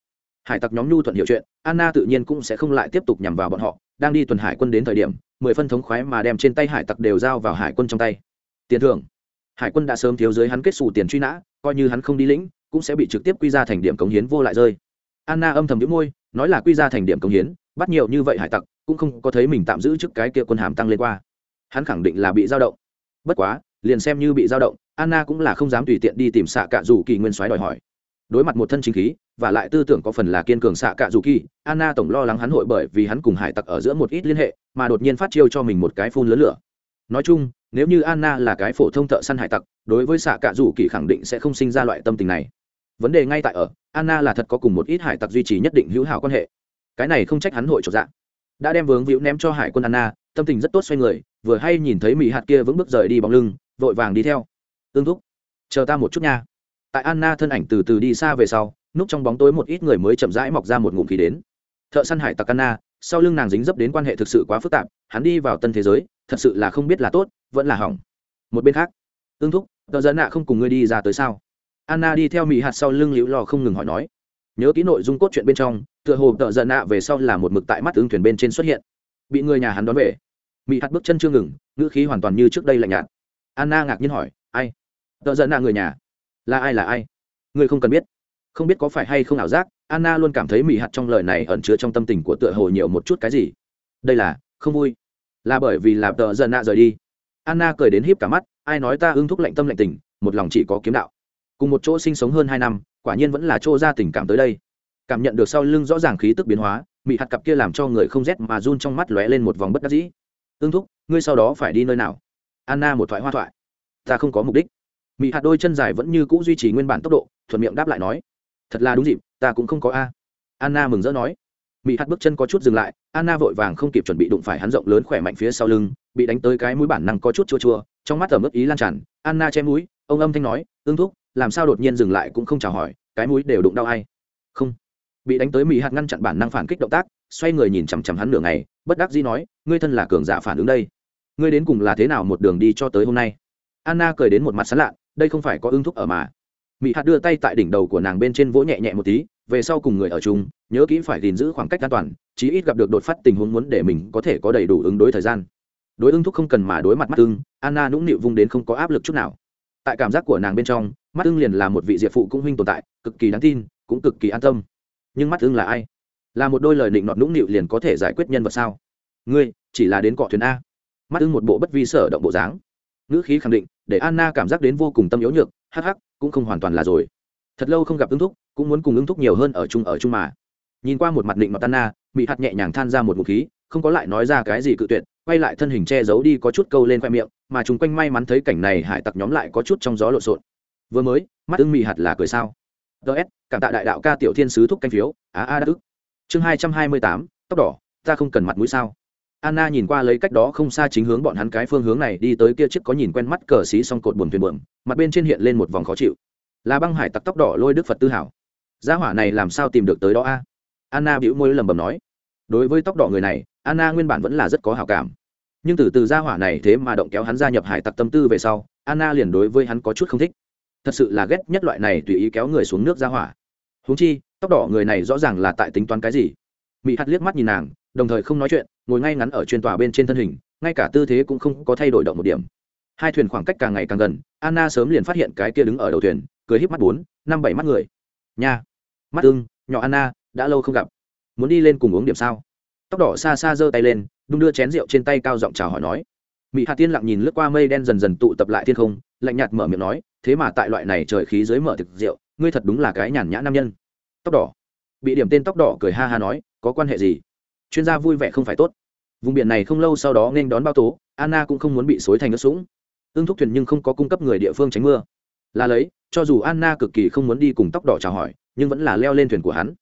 Hải tặc nhóm nhu thuận hiểu chuyện, anna tự nhiên cũng sẽ không lại tiếp tục nhằm vào bọn họ, đang đi tuần hải quân đến thời điểm, mười phân thống khoái mà đem trên tay hải tặc đều giao vào hải quân trong tay tiền thưởng. Hải quân đã sớm thiếu giới hắn kết xù tiền truy nã, coi như hắn không đi lĩnh, cũng sẽ bị trực tiếp quy ra thành điểm cống hiến vô lại rơi. Anna âm thầm đĩu môi, nói là quy ra thành điểm cống hiến, bắt nhiều như vậy hải tặc, cũng không có thấy mình tạm giữ trước cái kia quân hàm tăng lên qua. Hắn khẳng định là bị dao động. Bất quá, liền xem như bị dao động, anna cũng là không dám tùy tiện đi tìm xạ cạ dù kỳ nguyên soái đòi hỏi. Đối mặt một thân chính khí, và lại tư tưởng có phần là kiên cường xạ cạ dù kỳ, anna tổng lo lắng hắn hội bởi vì hắn cùng hải tặc ở giữa một ít liên hệ, mà đột nhiên phát chiêu cho mình một cái phun lớn lửa. Nói chung nếu như anna là cái phổ thông thợ săn hải tặc, đối với xạ cạ rủ kỳ khẳng định sẽ không sinh ra loại tâm tình này. Vấn đề ngay tại ở, anna là thật có cùng một ít hải tặc duy trì nhất định hữu hảo quan hệ. Cái này không trách hắn hội trọn dạng đã đem vướng víu ném cho hải quân anna, tâm tình rất tốt xoay người, vừa hay nhìn thấy mỹ hạt kia vững bước rời đi bóng lưng, vội vàng đi theo. Tương thúc, chờ ta một chút nha. Tại anna thân ảnh từ từ đi xa về sau, núp trong bóng tối một ít người mới chậm rãi mọc ra một ngụm khí đến. Thợ săn hải tặc anna, sau lưng nàng dính dấp đến quan hệ thực sự quá phức tạp, hắn đi vào tân thế giới, thật sự là không biết là tốt vẫn là hỏng. Một bên khác ương thúc, tờ dẫn nạ không cùng ngươi đi ra tới sao? Anna đi theo mỹ hạt sau lưng liễu lò không ngừng hỏi nói. Nhớ kỹ nội dung cốt truyện bên trong, tựa hồ tờ dẫn nạ về sau là một mực tại mắt ứng thuyền bên trên xuất hiện. Bị người nhà hắn đón về. Mỹ hạt bước chân chưa ngừng, ngữ khí hoàn toàn như trước đây lạnh nhạt. Anna ngạc nhiên hỏi, ai? Tờ dẫn nạ người nhà? Là ai là ai? Người không cần biết. Không biết có phải hay không ảo giác, anna luôn cảm thấy mỹ hạt trong lời này ẩn chứa trong tâm tình của tựa hồ nhiều một chút cái gì. Đây là, không vui. Là bởi vì là tờ giận nạ rời đi anna cười đến híp cả mắt, ai nói ta ưng thúc lạnh tâm lạnh tình, một lòng chỉ có kiếm đạo. Cùng một chỗ sinh sống hơn hai năm, quả nhiên vẫn là chỗ ra tình cảm tới đây. Cảm nhận được sau lưng rõ ràng khí tức biến hóa, mị hạt cặp kia làm cho người không rét mà run trong mắt lóe lên một vòng bất đắc dĩ. Ưng thúc, ngươi sau đó phải đi nơi nào? Anna một thoại hoa thoại. Ta không có mục đích. Mị hạt đôi chân dài vẫn như cũ duy trì nguyên bản tốc độ, thuận miệng đáp lại nói. Thật là đúng dịp, ta cũng không có a. Anna mừng rỡ nói mị hạt bước chân có chút dừng lại, anna vội vàng không kịp chuẩn bị đụng phải hắn rộng lớn khỏe mạnh phía sau lưng, bị đánh tới cái mũi bản năng có chút chua chua, trong mắt tầm ướt ý lan tràn. Anna che mũi, ông âm thanh nói ương thúc, làm sao đột nhiên dừng lại cũng không chào hỏi, cái mũi đều đụng đau hay không. Bị đánh tới mỹ hạt ngăn chặn bản năng phản kích động tác, xoay người nhìn chằm chằm hắn nửa ngày, bất đắc dĩ nói, ngươi thân là cường giả phản ứng đây. Ngươi đến cùng là thế nào một đường đi cho tới hôm nay? Anna cười đến một mặt sán lạ, đây không phải có ưng thúc ở mà mỹ hạt đưa tay tại đỉnh đầu của nàng bên trên vỗ nhẹ nhẹ một tí, về sau cùng người ở chung, nhớ kỹ phải gìn giữ khoảng cách an toàn, chí ít gặp được đột phát tình huống muốn để mình có thể có đầy đủ ứng đối thời gian. Đối ứng thúc không cần mà đối mặt mắt ưng, anna nũng nịu vung đến không có áp lực chút nào. Tại cảm giác của nàng bên trong, mắt ưng liền là một vị diệp phụ cũng huynh tồn tại, cực kỳ đáng tin, cũng cực kỳ an tâm. Nhưng mắt ưng là ai? Là một đôi lời định nọt nũng nịu liền có thể giải quyết nhân vật sao? Ngươi, chỉ là đến cọ thuyền a. Mắt ưng một bộ bất vi sở động bộ dáng. Ngữ khí khẳng định để anna cảm giác đến vô cùng tâm yếu nhược, hắc hắc, cũng không hoàn toàn là rồi. Thật lâu không gặp ứng thúc, cũng muốn cùng ứng thúc nhiều hơn ở chung ở chung mà. Nhìn qua một mặt định mặt anna bị hạt nhẹ nhàng than ra một ngụ khí, không có lại nói ra cái gì cự tuyệt, quay lại thân hình che giấu đi có chút câu lên khoe miệng, mà chúng quanh may mắn thấy cảnh này hải tặc nhóm lại có chút trong gió lộn xộn. Vừa mới, mắt ưng mị hạt là cười sao? Ts cảm tạ đại đạo ca tiểu thiên sứ thúc canh phiếu, á a đắc ức. Chương hai trăm hai mươi tám, tóc đỏ, ta không cần mặt mũi sao? Anna nhìn qua lấy cách đó không xa chính hướng bọn hắn cái phương hướng này, đi tới kia chiếc có nhìn quen mắt cờ xí song cột buồn thuyền buồm, mặt bên trên hiện lên một vòng khó chịu. Là băng hải tặc tóc đỏ lôi đức phật tư hảo. Gia hỏa này làm sao tìm được tới đó a? Anna bĩu môi lẩm bẩm nói. Đối với tóc đỏ người này, anna nguyên bản vẫn là rất có hảo cảm. Nhưng từ từ gia hỏa này thế mà động kéo hắn gia nhập hải tặc tâm tư về sau, anna liền đối với hắn có chút không thích. Thật sự là ghét nhất loại này tùy ý kéo người xuống nước gia hỏa. Huống chi, tóc đỏ người này rõ ràng là tại tính toán cái gì? Mỹ hạt liếc mắt nhìn nàng, đồng thời không nói chuyện, ngồi ngay ngắn ở trên tòa bên trên thân hình, ngay cả tư thế cũng không có thay đổi động một điểm. Hai thuyền khoảng cách càng ngày càng gần, anna sớm liền phát hiện cái kia đứng ở đầu thuyền, cười híp mắt bốn, năm bảy mắt người. Nha. Mắt ưng, nhỏ anna, đã lâu không gặp. Muốn đi lên cùng uống điểm sao? Tóc đỏ xa xa giơ tay lên, đung đưa chén rượu trên tay cao giọng chào hỏi nói. Mỹ hạ tiên lặng nhìn lướt qua mây đen dần dần tụ tập lại thiên không, lạnh nhạt mở miệng nói, thế mà tại loại này trời khí dưới mở thực rượu, ngươi thật đúng là cái nhàn nhã nam nhân. Tóc đỏ. Bị điểm tên tóc đỏ cười ha ha nói có quan hệ gì? Chuyên gia vui vẻ không phải tốt. Vùng biển này không lâu sau đó nên đón bao tố, anna cũng không muốn bị xối thành nước sũng. Ương thúc thuyền nhưng không có cung cấp người địa phương tránh mưa. Là lấy, cho dù anna cực kỳ không muốn đi cùng tóc đỏ chào hỏi, nhưng vẫn là leo lên thuyền của hắn.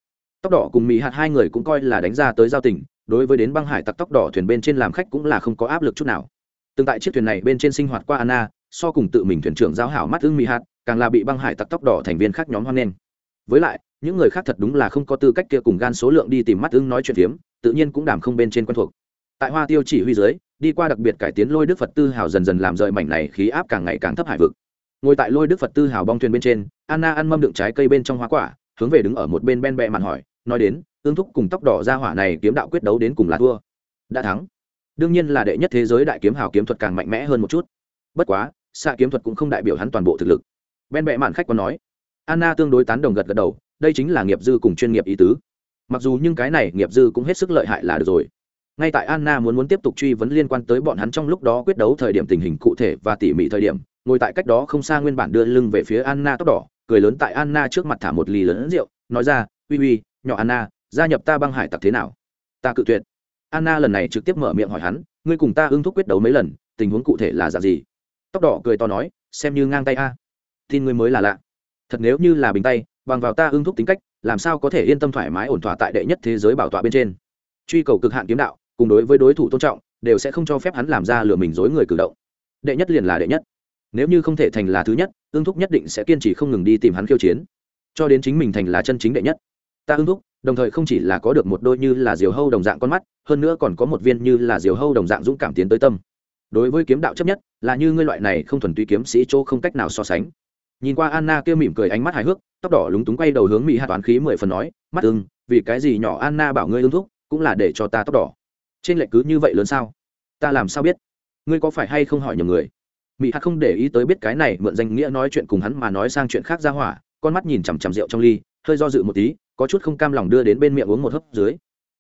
Tóc đỏ cùng mỹ hạt hai người cũng coi là đánh ra tới giao tình, đối với đến băng hải tặc tóc đỏ thuyền bên trên làm khách cũng là không có áp lực chút nào. Từng tại chiếc thuyền này bên trên sinh hoạt qua anna, so cùng tự mình thuyền trưởng giao hảo mắt ưng mỹ hạt, càng là bị băng hải tặc tóc đỏ thành viên khác nhóm hoan nghênh. Với lại những người khác thật đúng là không có tư cách kia cùng gan số lượng đi tìm mắt ưng nói chuyện phiếm, tự nhiên cũng đảm không bên trên quen thuộc. Tại hoa tiêu chỉ huy dưới, đi qua đặc biệt cải tiến lôi đức phật tư hào dần dần làm rời mảnh này khí áp càng ngày càng thấp hải vực. Ngồi tại lôi đức phật tư hào bong thuyền bên trên, anna ăn mâm đựng trái cây bên trong hoa quả, hướng về đứng ở một bên ben bẹ mặn hỏi, nói đến ương thúc cùng tóc đỏ ra hỏa này kiếm đạo quyết đấu đến cùng là thua. Đã thắng. Đương nhiên là đệ nhất thế giới đại kiếm hào kiếm thuật càng mạnh mẽ hơn một chút. Bất quá xạ kiếm thuật cũng không đại biểu hắn toàn bộ thực lực. Ben bẹ mạn khách còn nói. Anna tương đối tán đồng gật gật đầu đây chính là nghiệp dư cùng chuyên nghiệp ý tứ. Mặc dù nhưng cái này nghiệp dư cũng hết sức lợi hại là được rồi. Ngay tại anna muốn muốn tiếp tục truy vấn liên quan tới bọn hắn trong lúc đó quyết đấu thời điểm tình hình cụ thể và tỉ mỉ thời điểm, ngồi tại cách đó không xa nguyên bản đưa lưng về phía anna tóc đỏ, cười lớn tại anna trước mặt thả một ly lớn rượu, nói ra, uy uy, nhỏ anna, gia nhập ta băng hải tặc thế nào? Ta cự tuyệt. Anna lần này trực tiếp mở miệng hỏi hắn, ngươi cùng ta ưng thúc quyết đấu mấy lần, tình huống cụ thể là dạng gì? Tóc đỏ cười to nói, xem như ngang tay a. Tin ngươi mới là lạ. Thật nếu như là bình tay bằng vào ta ưng thúc tính cách, làm sao có thể yên tâm thoải mái ổn thỏa tại đệ nhất thế giới bảo tọa bên trên? Truy cầu cực hạn kiếm đạo, cùng đối với đối thủ tôn trọng, đều sẽ không cho phép hắn làm ra lừa mình dối người cử động. Đệ nhất liền là đệ nhất. Nếu như không thể thành là thứ nhất, ưng thúc nhất định sẽ kiên trì không ngừng đi tìm hắn khiêu chiến. Cho đến chính mình thành là chân chính đệ nhất. Ta ưng thúc, đồng thời không chỉ là có được một đôi như là diều hâu đồng dạng con mắt, hơn nữa còn có một viên như là diều hâu đồng dạng dũng cảm tiến tới tâm. Đối với kiếm đạo chấp nhất, là như ngươi loại này không thuần túy kiếm sĩ chỗ không cách nào so sánh nhìn qua anna kia mỉm cười ánh mắt hài hước, tóc đỏ lúng túng quay đầu hướng mỹ hạ toán khí mười phần nói, mắt ưng, vì cái gì nhỏ anna bảo ngươi ưng thúc, cũng là để cho ta tóc đỏ? Trên lệch cứ như vậy lớn sao? Ta làm sao biết? Ngươi có phải hay không hỏi nhầm người? Mỹ hạ không để ý tới biết cái này mượn danh nghĩa nói chuyện cùng hắn mà nói sang chuyện khác ra hỏa, con mắt nhìn chằm chằm rượu trong ly, hơi do dự một tí, có chút không cam lòng đưa đến bên miệng uống một hớp dưới.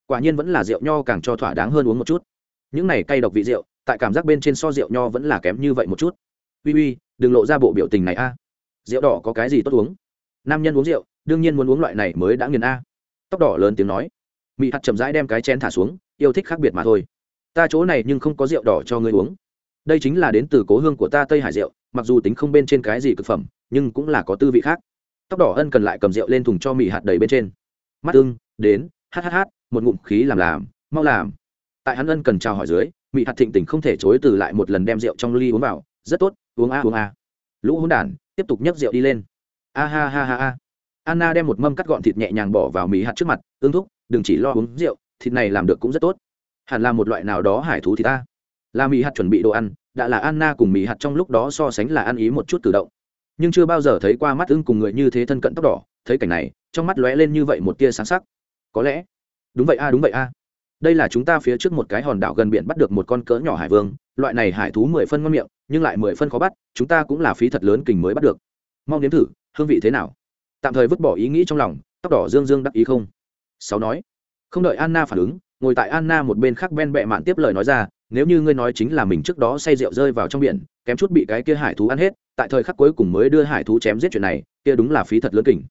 Quả nhiên vẫn là rượu nho càng cho thỏa đáng hơn uống một chút. Những này cay độc vị rượu, tại cảm giác bên trên so rượu nho vẫn là kém như vậy một chút. Uy uy, đừng lộ ra bộ biểu tình này a rượu đỏ có cái gì tốt uống? Nam nhân uống rượu, đương nhiên muốn uống loại này mới đã nghiền a. Tóc đỏ lớn tiếng nói. Mỹ hạt chậm rãi đem cái chén thả xuống, yêu thích khác biệt mà thôi. Ta chỗ này nhưng không có rượu đỏ cho ngươi uống. Đây chính là đến từ cố hương của ta tây hải rượu, mặc dù tính không bên trên cái gì cực phẩm, nhưng cũng là có tư vị khác. Tóc đỏ ân cần lại cầm rượu lên thùng cho mỹ hạt đầy bên trên. Mắt ưng, đến hhh một ngụm khí làm làm, mau làm. Tại hắn ân cần chào hỏi dưới mỹ hạt thịnh tình không thể chối từ lại một lần đem rượu trong ly uống vào. Rất tốt, uống a uống a. Lũ hỗn đản tiếp tục nhấc rượu đi lên. A ha ha ha ha. Anna đem một mâm cắt gọn thịt nhẹ nhàng bỏ vào mì hạt trước mặt ương thúc, đừng chỉ lo uống rượu, thịt này làm được cũng rất tốt. Hẳn là một loại nào đó hải thú thì ta. Là mì hạt chuẩn bị đồ ăn, đã là anna cùng mì hạt trong lúc đó so sánh là ăn ý một chút cử động. Nhưng chưa bao giờ thấy qua mắt ưng cùng người như thế thân cận tóc đỏ, thấy cảnh này, trong mắt lóe lên như vậy một tia sáng sắc. Có lẽ, đúng vậy a, đúng vậy a. Đây là chúng ta phía trước một cái hòn đảo gần biển bắt được một con cỡ nhỏ hải vương loại này hải thú mười phân ngon miệng, nhưng lại mười phân khó bắt, chúng ta cũng là phí thật lớn kình mới bắt được. Mong nếm thử, hương vị thế nào? Tạm thời vứt bỏ ý nghĩ trong lòng, tóc đỏ dương dương đắc ý không? Sáu nói. Không đợi anna phản ứng, ngồi tại anna một bên khác ben bẹ mạn tiếp lời nói ra, nếu như ngươi nói chính là mình trước đó say rượu rơi vào trong biển, kém chút bị cái kia hải thú ăn hết, tại thời khắc cuối cùng mới đưa hải thú chém giết chuyện này, kia đúng là phí thật lớn kình.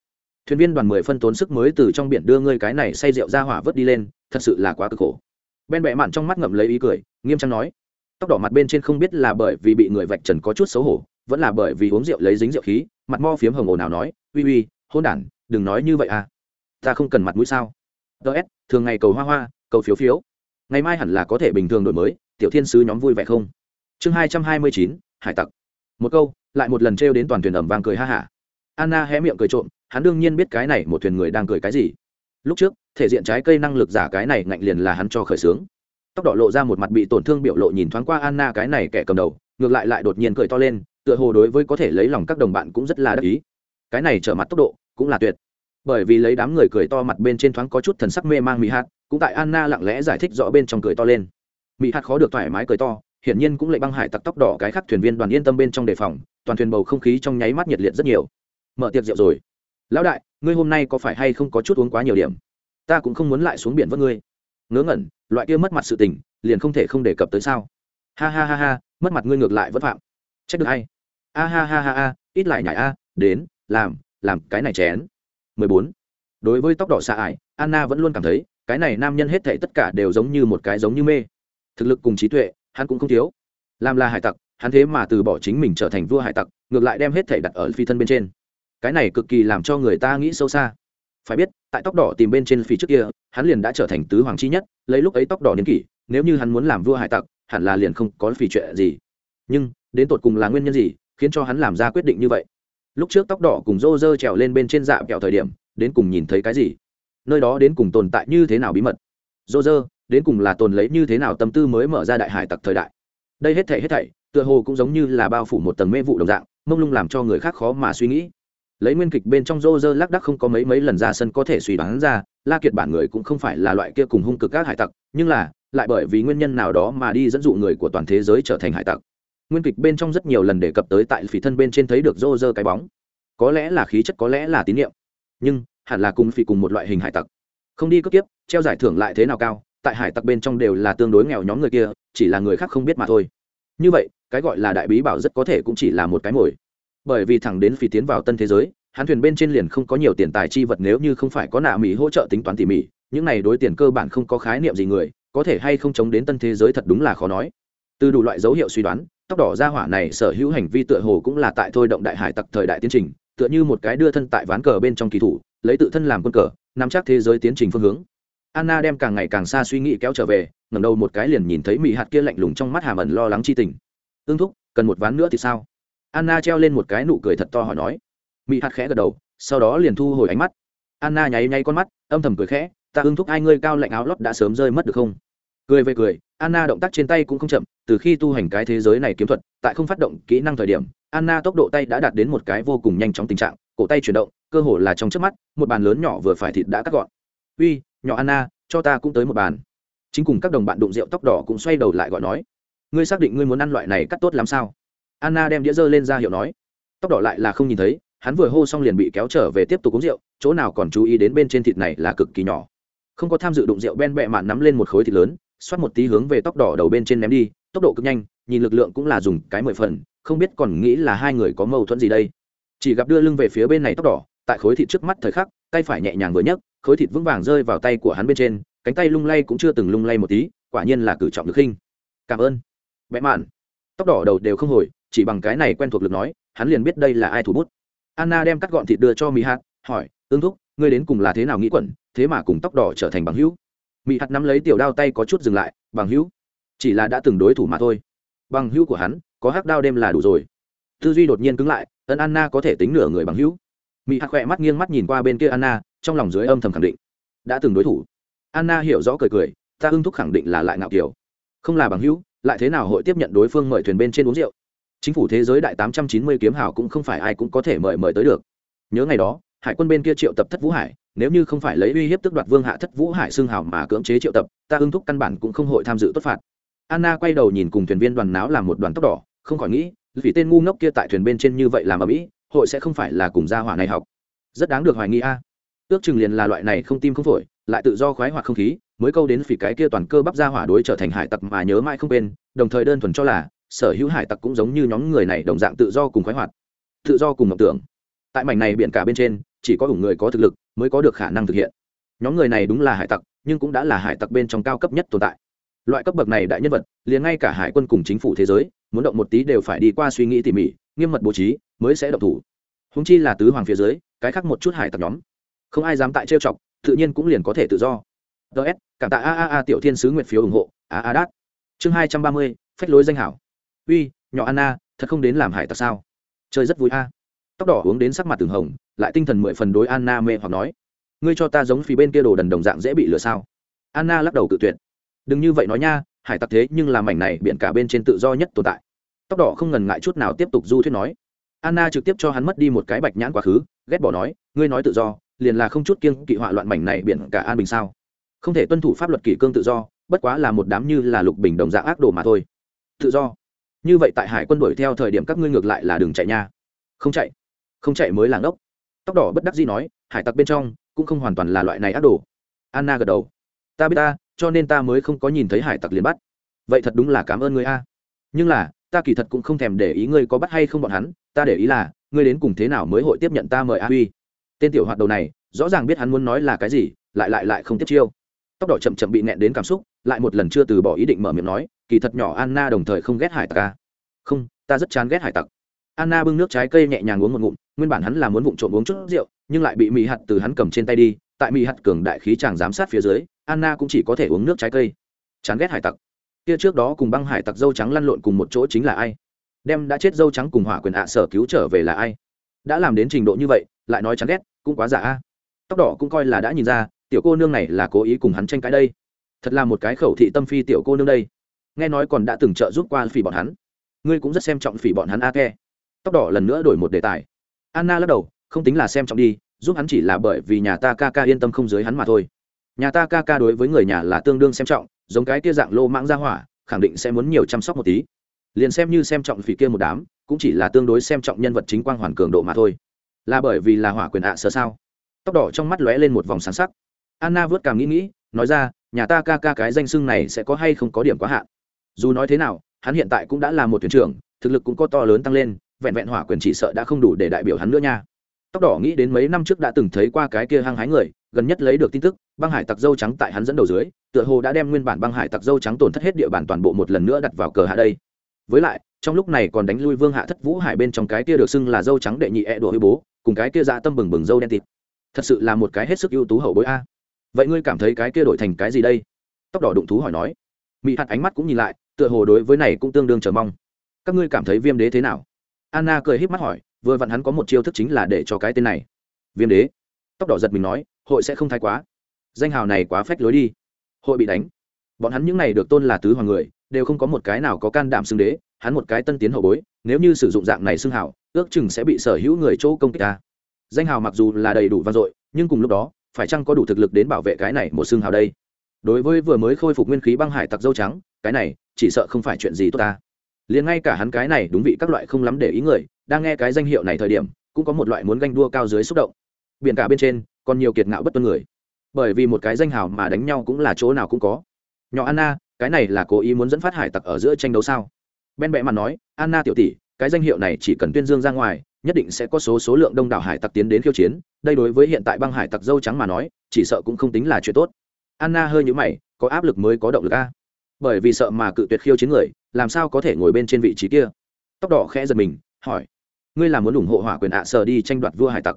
Thuyền viên đoàn mười phân tốn sức mới từ trong biển đưa ngươi cái này say rượu ra hỏa vớt đi lên, thật sự là quá cực khổ. Ben bẹ mạn trong mắt ngậm lấy ý cười, nghiêm trang nói tóc đỏ mặt bên trên không biết là bởi vì bị người vạch trần có chút xấu hổ, vẫn là bởi vì uống rượu lấy dính rượu khí, mặt mo phiếm hồng ồn nào nói, uy uy, hôn đản, đừng nói như vậy à. Ta không cần mặt mũi sao. Ts thường ngày cầu hoa hoa, cầu phiếu phiếu. Ngày mai hẳn là có thể bình thường đổi mới, tiểu thiên sứ nhóm vui vẻ không? Chương hai trăm hai mươi chín, hải tặc. Một câu, lại một lần trêu đến toàn thuyền ẩm vàng cười ha hả. Anna hé miệng cười trộm, hắn đương nhiên biết cái này một thuyền người đang cười cái gì. Lúc trước, thể diện trái cây năng lực giả cái này ngạnh liền là hắn cho khởi xướng tóc đỏ lộ ra một mặt bị tổn thương biểu lộ nhìn thoáng qua anna cái này kẻ cầm đầu, ngược lại lại đột nhiên cười to lên, tựa hồ đối với có thể lấy lòng các đồng bạn cũng rất là đắc ý. Cái này trở mặt tốc độ cũng là tuyệt. Bởi vì lấy đám người cười to mặt bên trên thoáng có chút thần sắc mê mang mỹ hạt, cũng tại anna lặng lẽ giải thích rõ bên trong cười to lên. Mỹ hạt khó được thoải mái cười to, hiển nhiên cũng lại băng hải tặc tóc đỏ cái khác thuyền viên đoàn yên tâm bên trong đề phòng, toàn thuyền bầu không khí trong nháy mắt nhiệt liệt rất nhiều. Mở tiệc rượu rồi. Lão đại, ngươi hôm nay có phải hay không có chút uống quá nhiều điểm? Ta cũng không muốn lại xuống biển với ngươi ngớ ngẩn, loại kia mất mặt sự tình, liền không thể không đề cập tới sao? Ha ha ha ha, mất mặt ngươi ngược lại vẫn phạm. Trách được hay a ha ha ha ha, ít lại nhảy a, đến, làm làm cái này chén. 14. đối với tóc đỏ xa ải, anna vẫn luôn cảm thấy, cái này nam nhân hết thảy tất cả đều giống như một cái giống như mê. Thực lực cùng trí tuệ, hắn cũng không thiếu. Làm là hải tặc, hắn thế mà từ bỏ chính mình trở thành vua hải tặc, ngược lại đem hết thảy đặt ở phi thân bên trên. Cái này cực kỳ làm cho người ta nghĩ sâu xa. Phải biết, tại tóc đỏ tìm bên trên phi trước kia hắn liền đã trở thành tứ hoàng chi nhất, lấy lúc ấy tóc đỏ niên kỷ, nếu như hắn muốn làm vua hải tặc, hẳn là liền không có phi chuyện gì. Nhưng, đến tột cùng là nguyên nhân gì, khiến cho hắn làm ra quyết định như vậy? Lúc trước tóc đỏ cùng rô rơ trèo lên bên trên dạ kẹo thời điểm, đến cùng nhìn thấy cái gì? Nơi đó đến cùng tồn tại như thế nào bí mật? Rô rơ, đến cùng là tồn lấy như thế nào tâm tư mới mở ra đại hải tặc thời đại? Đây hết thảy hết thảy, tựa hồ cũng giống như là bao phủ một tầng mê vụ đồng dạng, mông lung làm cho người khác khó mà suy nghĩ lấy nguyên kịch bên trong rô rơ lác đắc không có mấy mấy lần ra sân có thể suy đoán ra, la kiệt bản người cũng không phải là loại kia cùng hung cực các hải tặc, nhưng là, lại bởi vì nguyên nhân nào đó mà đi dẫn dụ người của toàn thế giới trở thành hải tặc. Nguyên kịch bên trong rất nhiều lần đề cập tới tại phỉ thân bên trên thấy được rô rơ cái bóng. Có lẽ là khí chất, có lẽ là tín nhiệm nhưng, hẳn là cùng phỉ cùng một loại hình hải tặc. Không đi cướp tiếp treo giải thưởng lại thế nào cao, tại hải tặc bên trong đều là tương đối nghèo nhóm người kia, chỉ là người khác không biết mà thôi. Như vậy, cái gọi là đại bí bảo rất có thể cũng chỉ là một cái mồi bởi vì thẳng đến phi tiến vào tân thế giới, hắn thuyền bên trên liền không có nhiều tiền tài chi vật nếu như không phải có nạ mỹ hỗ trợ tính toán tỉ mỉ, những này đối tiền cơ bản không có khái niệm gì người, có thể hay không chống đến tân thế giới thật đúng là khó nói. Từ đủ loại dấu hiệu suy đoán, tóc đỏ ra hỏa này sở hữu hành vi tựa hồ cũng là tại thôi động đại hải tặc thời đại tiến trình, tựa như một cái đưa thân tại ván cờ bên trong kỳ thủ, lấy tự thân làm quân cờ, nắm chắc thế giới tiến trình phương hướng. Anna đem càng ngày càng xa suy nghĩ kéo trở về, ngẩng đầu một cái liền nhìn thấy mỹ hạt kia lạnh lùng trong mắt hàm ẩn lo lắng chi tình. Ương thúc, cần một ván nữa thì sao? Anna treo lên một cái nụ cười thật to hỏi nói. Mỹ hạt khẽ gật đầu, sau đó liền thu hồi ánh mắt. Anna nháy nháy con mắt, âm thầm cười khẽ, ta ưng thúc ai ngươi cao lạnh áo lót đã sớm rơi mất được không? Cười về cười, anna động tác trên tay cũng không chậm, từ khi tu hành cái thế giới này kiếm thuật, tại không phát động kỹ năng thời điểm, anna tốc độ tay đã đạt đến một cái vô cùng nhanh chóng tình trạng, cổ tay chuyển động, cơ hồ là trong trước mắt, một bàn lớn nhỏ vừa phải thịt đã cắt gọn. Uy, nhỏ anna, cho ta cũng tới một bàn. Chính cùng các đồng bạn đụng rượu tóc đỏ cũng xoay đầu lại gọi nói, ngươi xác định ngươi muốn ăn loại này cắt tốt làm sao? Anna đem đĩa dơ lên ra hiệu nói. Tóc đỏ lại là không nhìn thấy, hắn vừa hô xong liền bị kéo trở về tiếp tục uống rượu, chỗ nào còn chú ý đến bên trên thịt này là cực kỳ nhỏ. Không có tham dự đụng rượu ben bẹ mạn nắm lên một khối thịt lớn, xoát một tí hướng về tóc đỏ đầu bên trên ném đi, tốc độ cực nhanh, nhìn lực lượng cũng là dùng cái mười phần, không biết còn nghĩ là hai người có mâu thuẫn gì đây. Chỉ gặp đưa lưng về phía bên này tóc đỏ, tại khối thịt trước mắt thời khắc, tay phải nhẹ nhàng vừa nhấc, khối thịt vững vàng rơi vào tay của hắn bên trên, cánh tay lung lay cũng chưa từng lung lay một tí, quả nhiên là cử trọng được khinh. Cảm ơn. Vẽ mạn. Tóc đỏ đầu đều không hồi chỉ bằng cái này quen thuộc lực nói, hắn liền biết đây là ai thủ bút. Anna đem cắt gọn thịt đưa cho mỹ hạt, hỏi ương thúc, ngươi đến cùng là thế nào nghĩ quẩn, thế mà cùng tóc đỏ trở thành bằng hữu? Mỹ hạt nắm lấy tiểu đao tay có chút dừng lại, bằng hữu? Chỉ là đã từng đối thủ mà thôi. Bằng hữu của hắn, có hắc đao đêm là đủ rồi. Tư duy đột nhiên cứng lại, ân anna có thể tính nửa người bằng hữu? Mỹ hạt khỏe mắt nghiêng mắt nhìn qua bên kia anna, trong lòng dưới âm thầm khẳng định, đã từng đối thủ. Anna hiểu rõ cười cười, ta ưng thúc khẳng định là lại ngạo kiểu. Không là bằng hữu, lại thế nào hội tiếp nhận đối phương mời thuyền bên trên uống rượu? Chính phủ thế giới đại tám trăm chín mươi kiếm hào cũng không phải ai cũng có thể mời mời tới được. Nhớ ngày đó, hải quân bên kia triệu tập thất vũ hải, nếu như không phải lấy uy hiếp tức đoạt vương hạ thất vũ hải xương hào mà cưỡng chế triệu tập, ta ưng thúc căn bản cũng không hội tham dự tốt phạt. Anna quay đầu nhìn cùng thuyền viên đoàn náo làm một đoàn tóc đỏ, không khỏi nghĩ, vì tên ngu ngốc kia tại thuyền bên trên như vậy làm ở mỹ hội sẽ không phải là cùng gia hỏa này học. Rất đáng được hoài nghi a. Ước chừng liền là loại này không tim không phổi, lại tự do khoái hoặc không khí, mới câu đến phỉ cái kia toàn cơ bắp gia hỏa đối trở thành hải tặc mà nhớ mãi không quên, đồng thời đơn thuần cho là sở hữu hải tặc cũng giống như nhóm người này đồng dạng tự do cùng khoái hoạt, tự do cùng mộng tưởng. Tại mảnh này biển cả bên trên, chỉ có đủ người có thực lực mới có được khả năng thực hiện. Nhóm người này đúng là hải tặc, nhưng cũng đã là hải tặc bên trong cao cấp nhất tồn tại. Loại cấp bậc này đại nhân vật, liền ngay cả hải quân cùng chính phủ thế giới, muốn động một tí đều phải đi qua suy nghĩ tỉ mỉ, nghiêm mật bố trí, mới sẽ động thủ. Húng chi là tứ hoàng phía dưới, cái khác một chút hải tặc nhóm. Không ai dám tại trêu chọc, tự nhiên cũng liền có thể tự do. Ts cảm tạ a a a tiểu thiên sứ nguyệt phiếu ủng hộ. A a đát. Chương hai trăm ba mươi, phách lối danh hảo uy, nhỏ anna, thật không đến làm hải tặc sao? Chơi rất vui a. Tóc đỏ uống đến sắc mặt từng hồng, lại tinh thần mười phần đối anna mê hoặc nói. Ngươi cho ta giống phí bên kia đồ đần đồng dạng dễ bị lừa sao? Anna lắc đầu tự tuyệt. Đừng như vậy nói nha, hải tặc thế nhưng làm mảnh này biển cả bên trên tự do nhất tồn tại. Tóc đỏ không ngần ngại chút nào tiếp tục du thuyết nói. Anna trực tiếp cho hắn mất đi một cái bạch nhãn quá khứ, ghét bỏ nói, ngươi nói tự do, liền là không chút kiêng kỵ họa loạn mảnh này biển cả an bình sao? Không thể tuân thủ pháp luật kỷ cương tự do, bất quá là một đám như là lục bình đồng dạng ác đồ mà thôi. Tự do như vậy tại hải quân đuổi theo thời điểm các ngươi ngược lại là đường chạy nha. Không chạy. Không chạy mới là ngốc. Tóc đỏ bất đắc dĩ nói, hải tặc bên trong cũng không hoàn toàn là loại này ác đồ. Anna gật đầu. Ta biết ta, cho nên ta mới không có nhìn thấy hải tặc liền bắt. Vậy thật đúng là cảm ơn ngươi a. Nhưng là, ta kỳ thật cũng không thèm để ý ngươi có bắt hay không bọn hắn, ta để ý là, ngươi đến cùng thế nào mới hội tiếp nhận ta mời a huy. Tên tiểu hoạt đầu này, rõ ràng biết hắn muốn nói là cái gì, lại lại lại không tiếp chiêu. Tóc đỏ chậm chậm bị nẹn đến cảm xúc, lại một lần chưa từ bỏ ý định mở miệng nói, kỳ thật nhỏ anna đồng thời không ghét hải tặc a không, ta rất chán ghét hải tặc. Anna bưng nước trái cây nhẹ nhàng uống một ngụm, nguyên bản hắn là muốn vụng trộm uống chút rượu, nhưng lại bị mị hạt từ hắn cầm trên tay đi. Tại mị hạt cường đại khí chàng giám sát phía dưới, anna cũng chỉ có thể uống nước trái cây. Chán ghét hải tặc. Kia trước đó cùng băng hải tặc dâu trắng lăn lộn cùng một chỗ chính là ai? Đem đã chết dâu trắng cùng hỏa quyền ạ sở cứu trở về là ai? Đã làm đến trình độ như vậy, lại nói chán ghét, cũng quá giả a. Tóc đỏ cũng coi là đã nhìn ra, tiểu cô nương này là cố ý cùng hắn tranh cãi đây. Thật là một cái khẩu thị tâm phi tiểu cô nương đây. Nghe nói còn đã từng trợ giúp qua phỉ bọn hắn ngươi cũng rất xem trọng phỉ bọn hắn a ke tóc đỏ lần nữa đổi một đề tài. Anna lắc đầu, không tính là xem trọng đi, giúp hắn chỉ là bởi vì nhà ta ca ca yên tâm không dưới hắn mà thôi. Nhà ta ca ca đối với người nhà là tương đương xem trọng, giống cái kia dạng lô mãng ra hỏa, khẳng định sẽ muốn nhiều chăm sóc một tí. Liền xem như xem trọng phỉ kia một đám, cũng chỉ là tương đối xem trọng nhân vật chính quang hoàn cường độ mà thôi. Là bởi vì là hỏa quyền ạ à sợ sao? Tóc đỏ trong mắt lóe lên một vòng sáng sắc. Anna vớt cảm nghĩ nghĩ, nói ra, nhà ta ca ca cái danh xưng này sẽ có hay không có điểm quá hạn? Dù nói thế nào hắn hiện tại cũng đã là một thuyền trưởng, thực lực cũng có to lớn tăng lên, vẹn vẹn hỏa quyền chỉ sợ đã không đủ để đại biểu hắn nữa nha. Tóc đỏ nghĩ đến mấy năm trước đã từng thấy qua cái kia hăng hái người, gần nhất lấy được tin tức, băng hải tặc dâu trắng tại hắn dẫn đầu dưới, tựa hồ đã đem nguyên bản băng hải tặc dâu trắng tổn thất hết địa bàn toàn bộ một lần nữa đặt vào cờ hạ đây. Với lại, trong lúc này còn đánh lui vương hạ thất vũ hải bên trong cái kia được xưng là dâu trắng đệ nhị e đùa hơi bố, cùng cái kia dạ tâm bừng bừng dâu đen tịt. Thật sự là một cái hết sức ưu tú hậu bối a. Vậy ngươi cảm thấy cái kia đổi thành cái gì đây? Tóc đỏ đụng thú hỏi nói. Mỹ hạt ánh mắt cũng nhìn lại tựa hồ đối với này cũng tương đương chờ mong. Các ngươi cảm thấy viêm đế thế nào? Anna cười híp mắt hỏi, vừa vặn hắn có một chiêu thức chính là để cho cái tên này. Viêm đế. Tóc đỏ giật mình nói, hội sẽ không thái quá. Danh hào này quá phách lối đi. Hội bị đánh. Bọn hắn những này được tôn là tứ hoàng người, đều không có một cái nào có can đảm xưng đế, hắn một cái tân tiến hậu bối, nếu như sử dụng dạng này xưng hào, ước chừng sẽ bị sở hữu người chỗ công kích ta. Danh hào mặc dù là đầy đủ vang dội, nhưng cùng lúc đó, phải chăng có đủ thực lực đến bảo vệ cái này một xưng hào đây? Đối với vừa mới khôi phục nguyên khí băng hải tặc dâu trắng, cái này, chỉ sợ không phải chuyện gì tốt ta. Liền ngay cả hắn cái này đúng vị các loại không lắm để ý người, đang nghe cái danh hiệu này thời điểm, cũng có một loại muốn ganh đua cao dưới xúc động. Biển cả bên trên, còn nhiều kiệt ngạo bất tuân người. Bởi vì một cái danh hào mà đánh nhau cũng là chỗ nào cũng có. Nhỏ anna, cái này là cố ý muốn dẫn phát hải tặc ở giữa tranh đấu sao? Ben bẹ mặt nói, anna tiểu tỷ, cái danh hiệu này chỉ cần tuyên dương ra ngoài, nhất định sẽ có số số lượng đông đảo hải tặc tiến đến khiêu chiến. Đây đối với hiện tại băng hải tặc dâu trắng mà nói, chỉ sợ cũng không tính là chuyện tốt anna hơi nhũ mày, có áp lực mới có động lực a. Bởi vì sợ mà cự tuyệt khiêu chiến người, làm sao có thể ngồi bên trên vị trí kia? Tóc đỏ khẽ giật mình, hỏi. Ngươi là muốn ủng hộ hỏa quyền ạ à sở đi tranh đoạt vua hải tặc?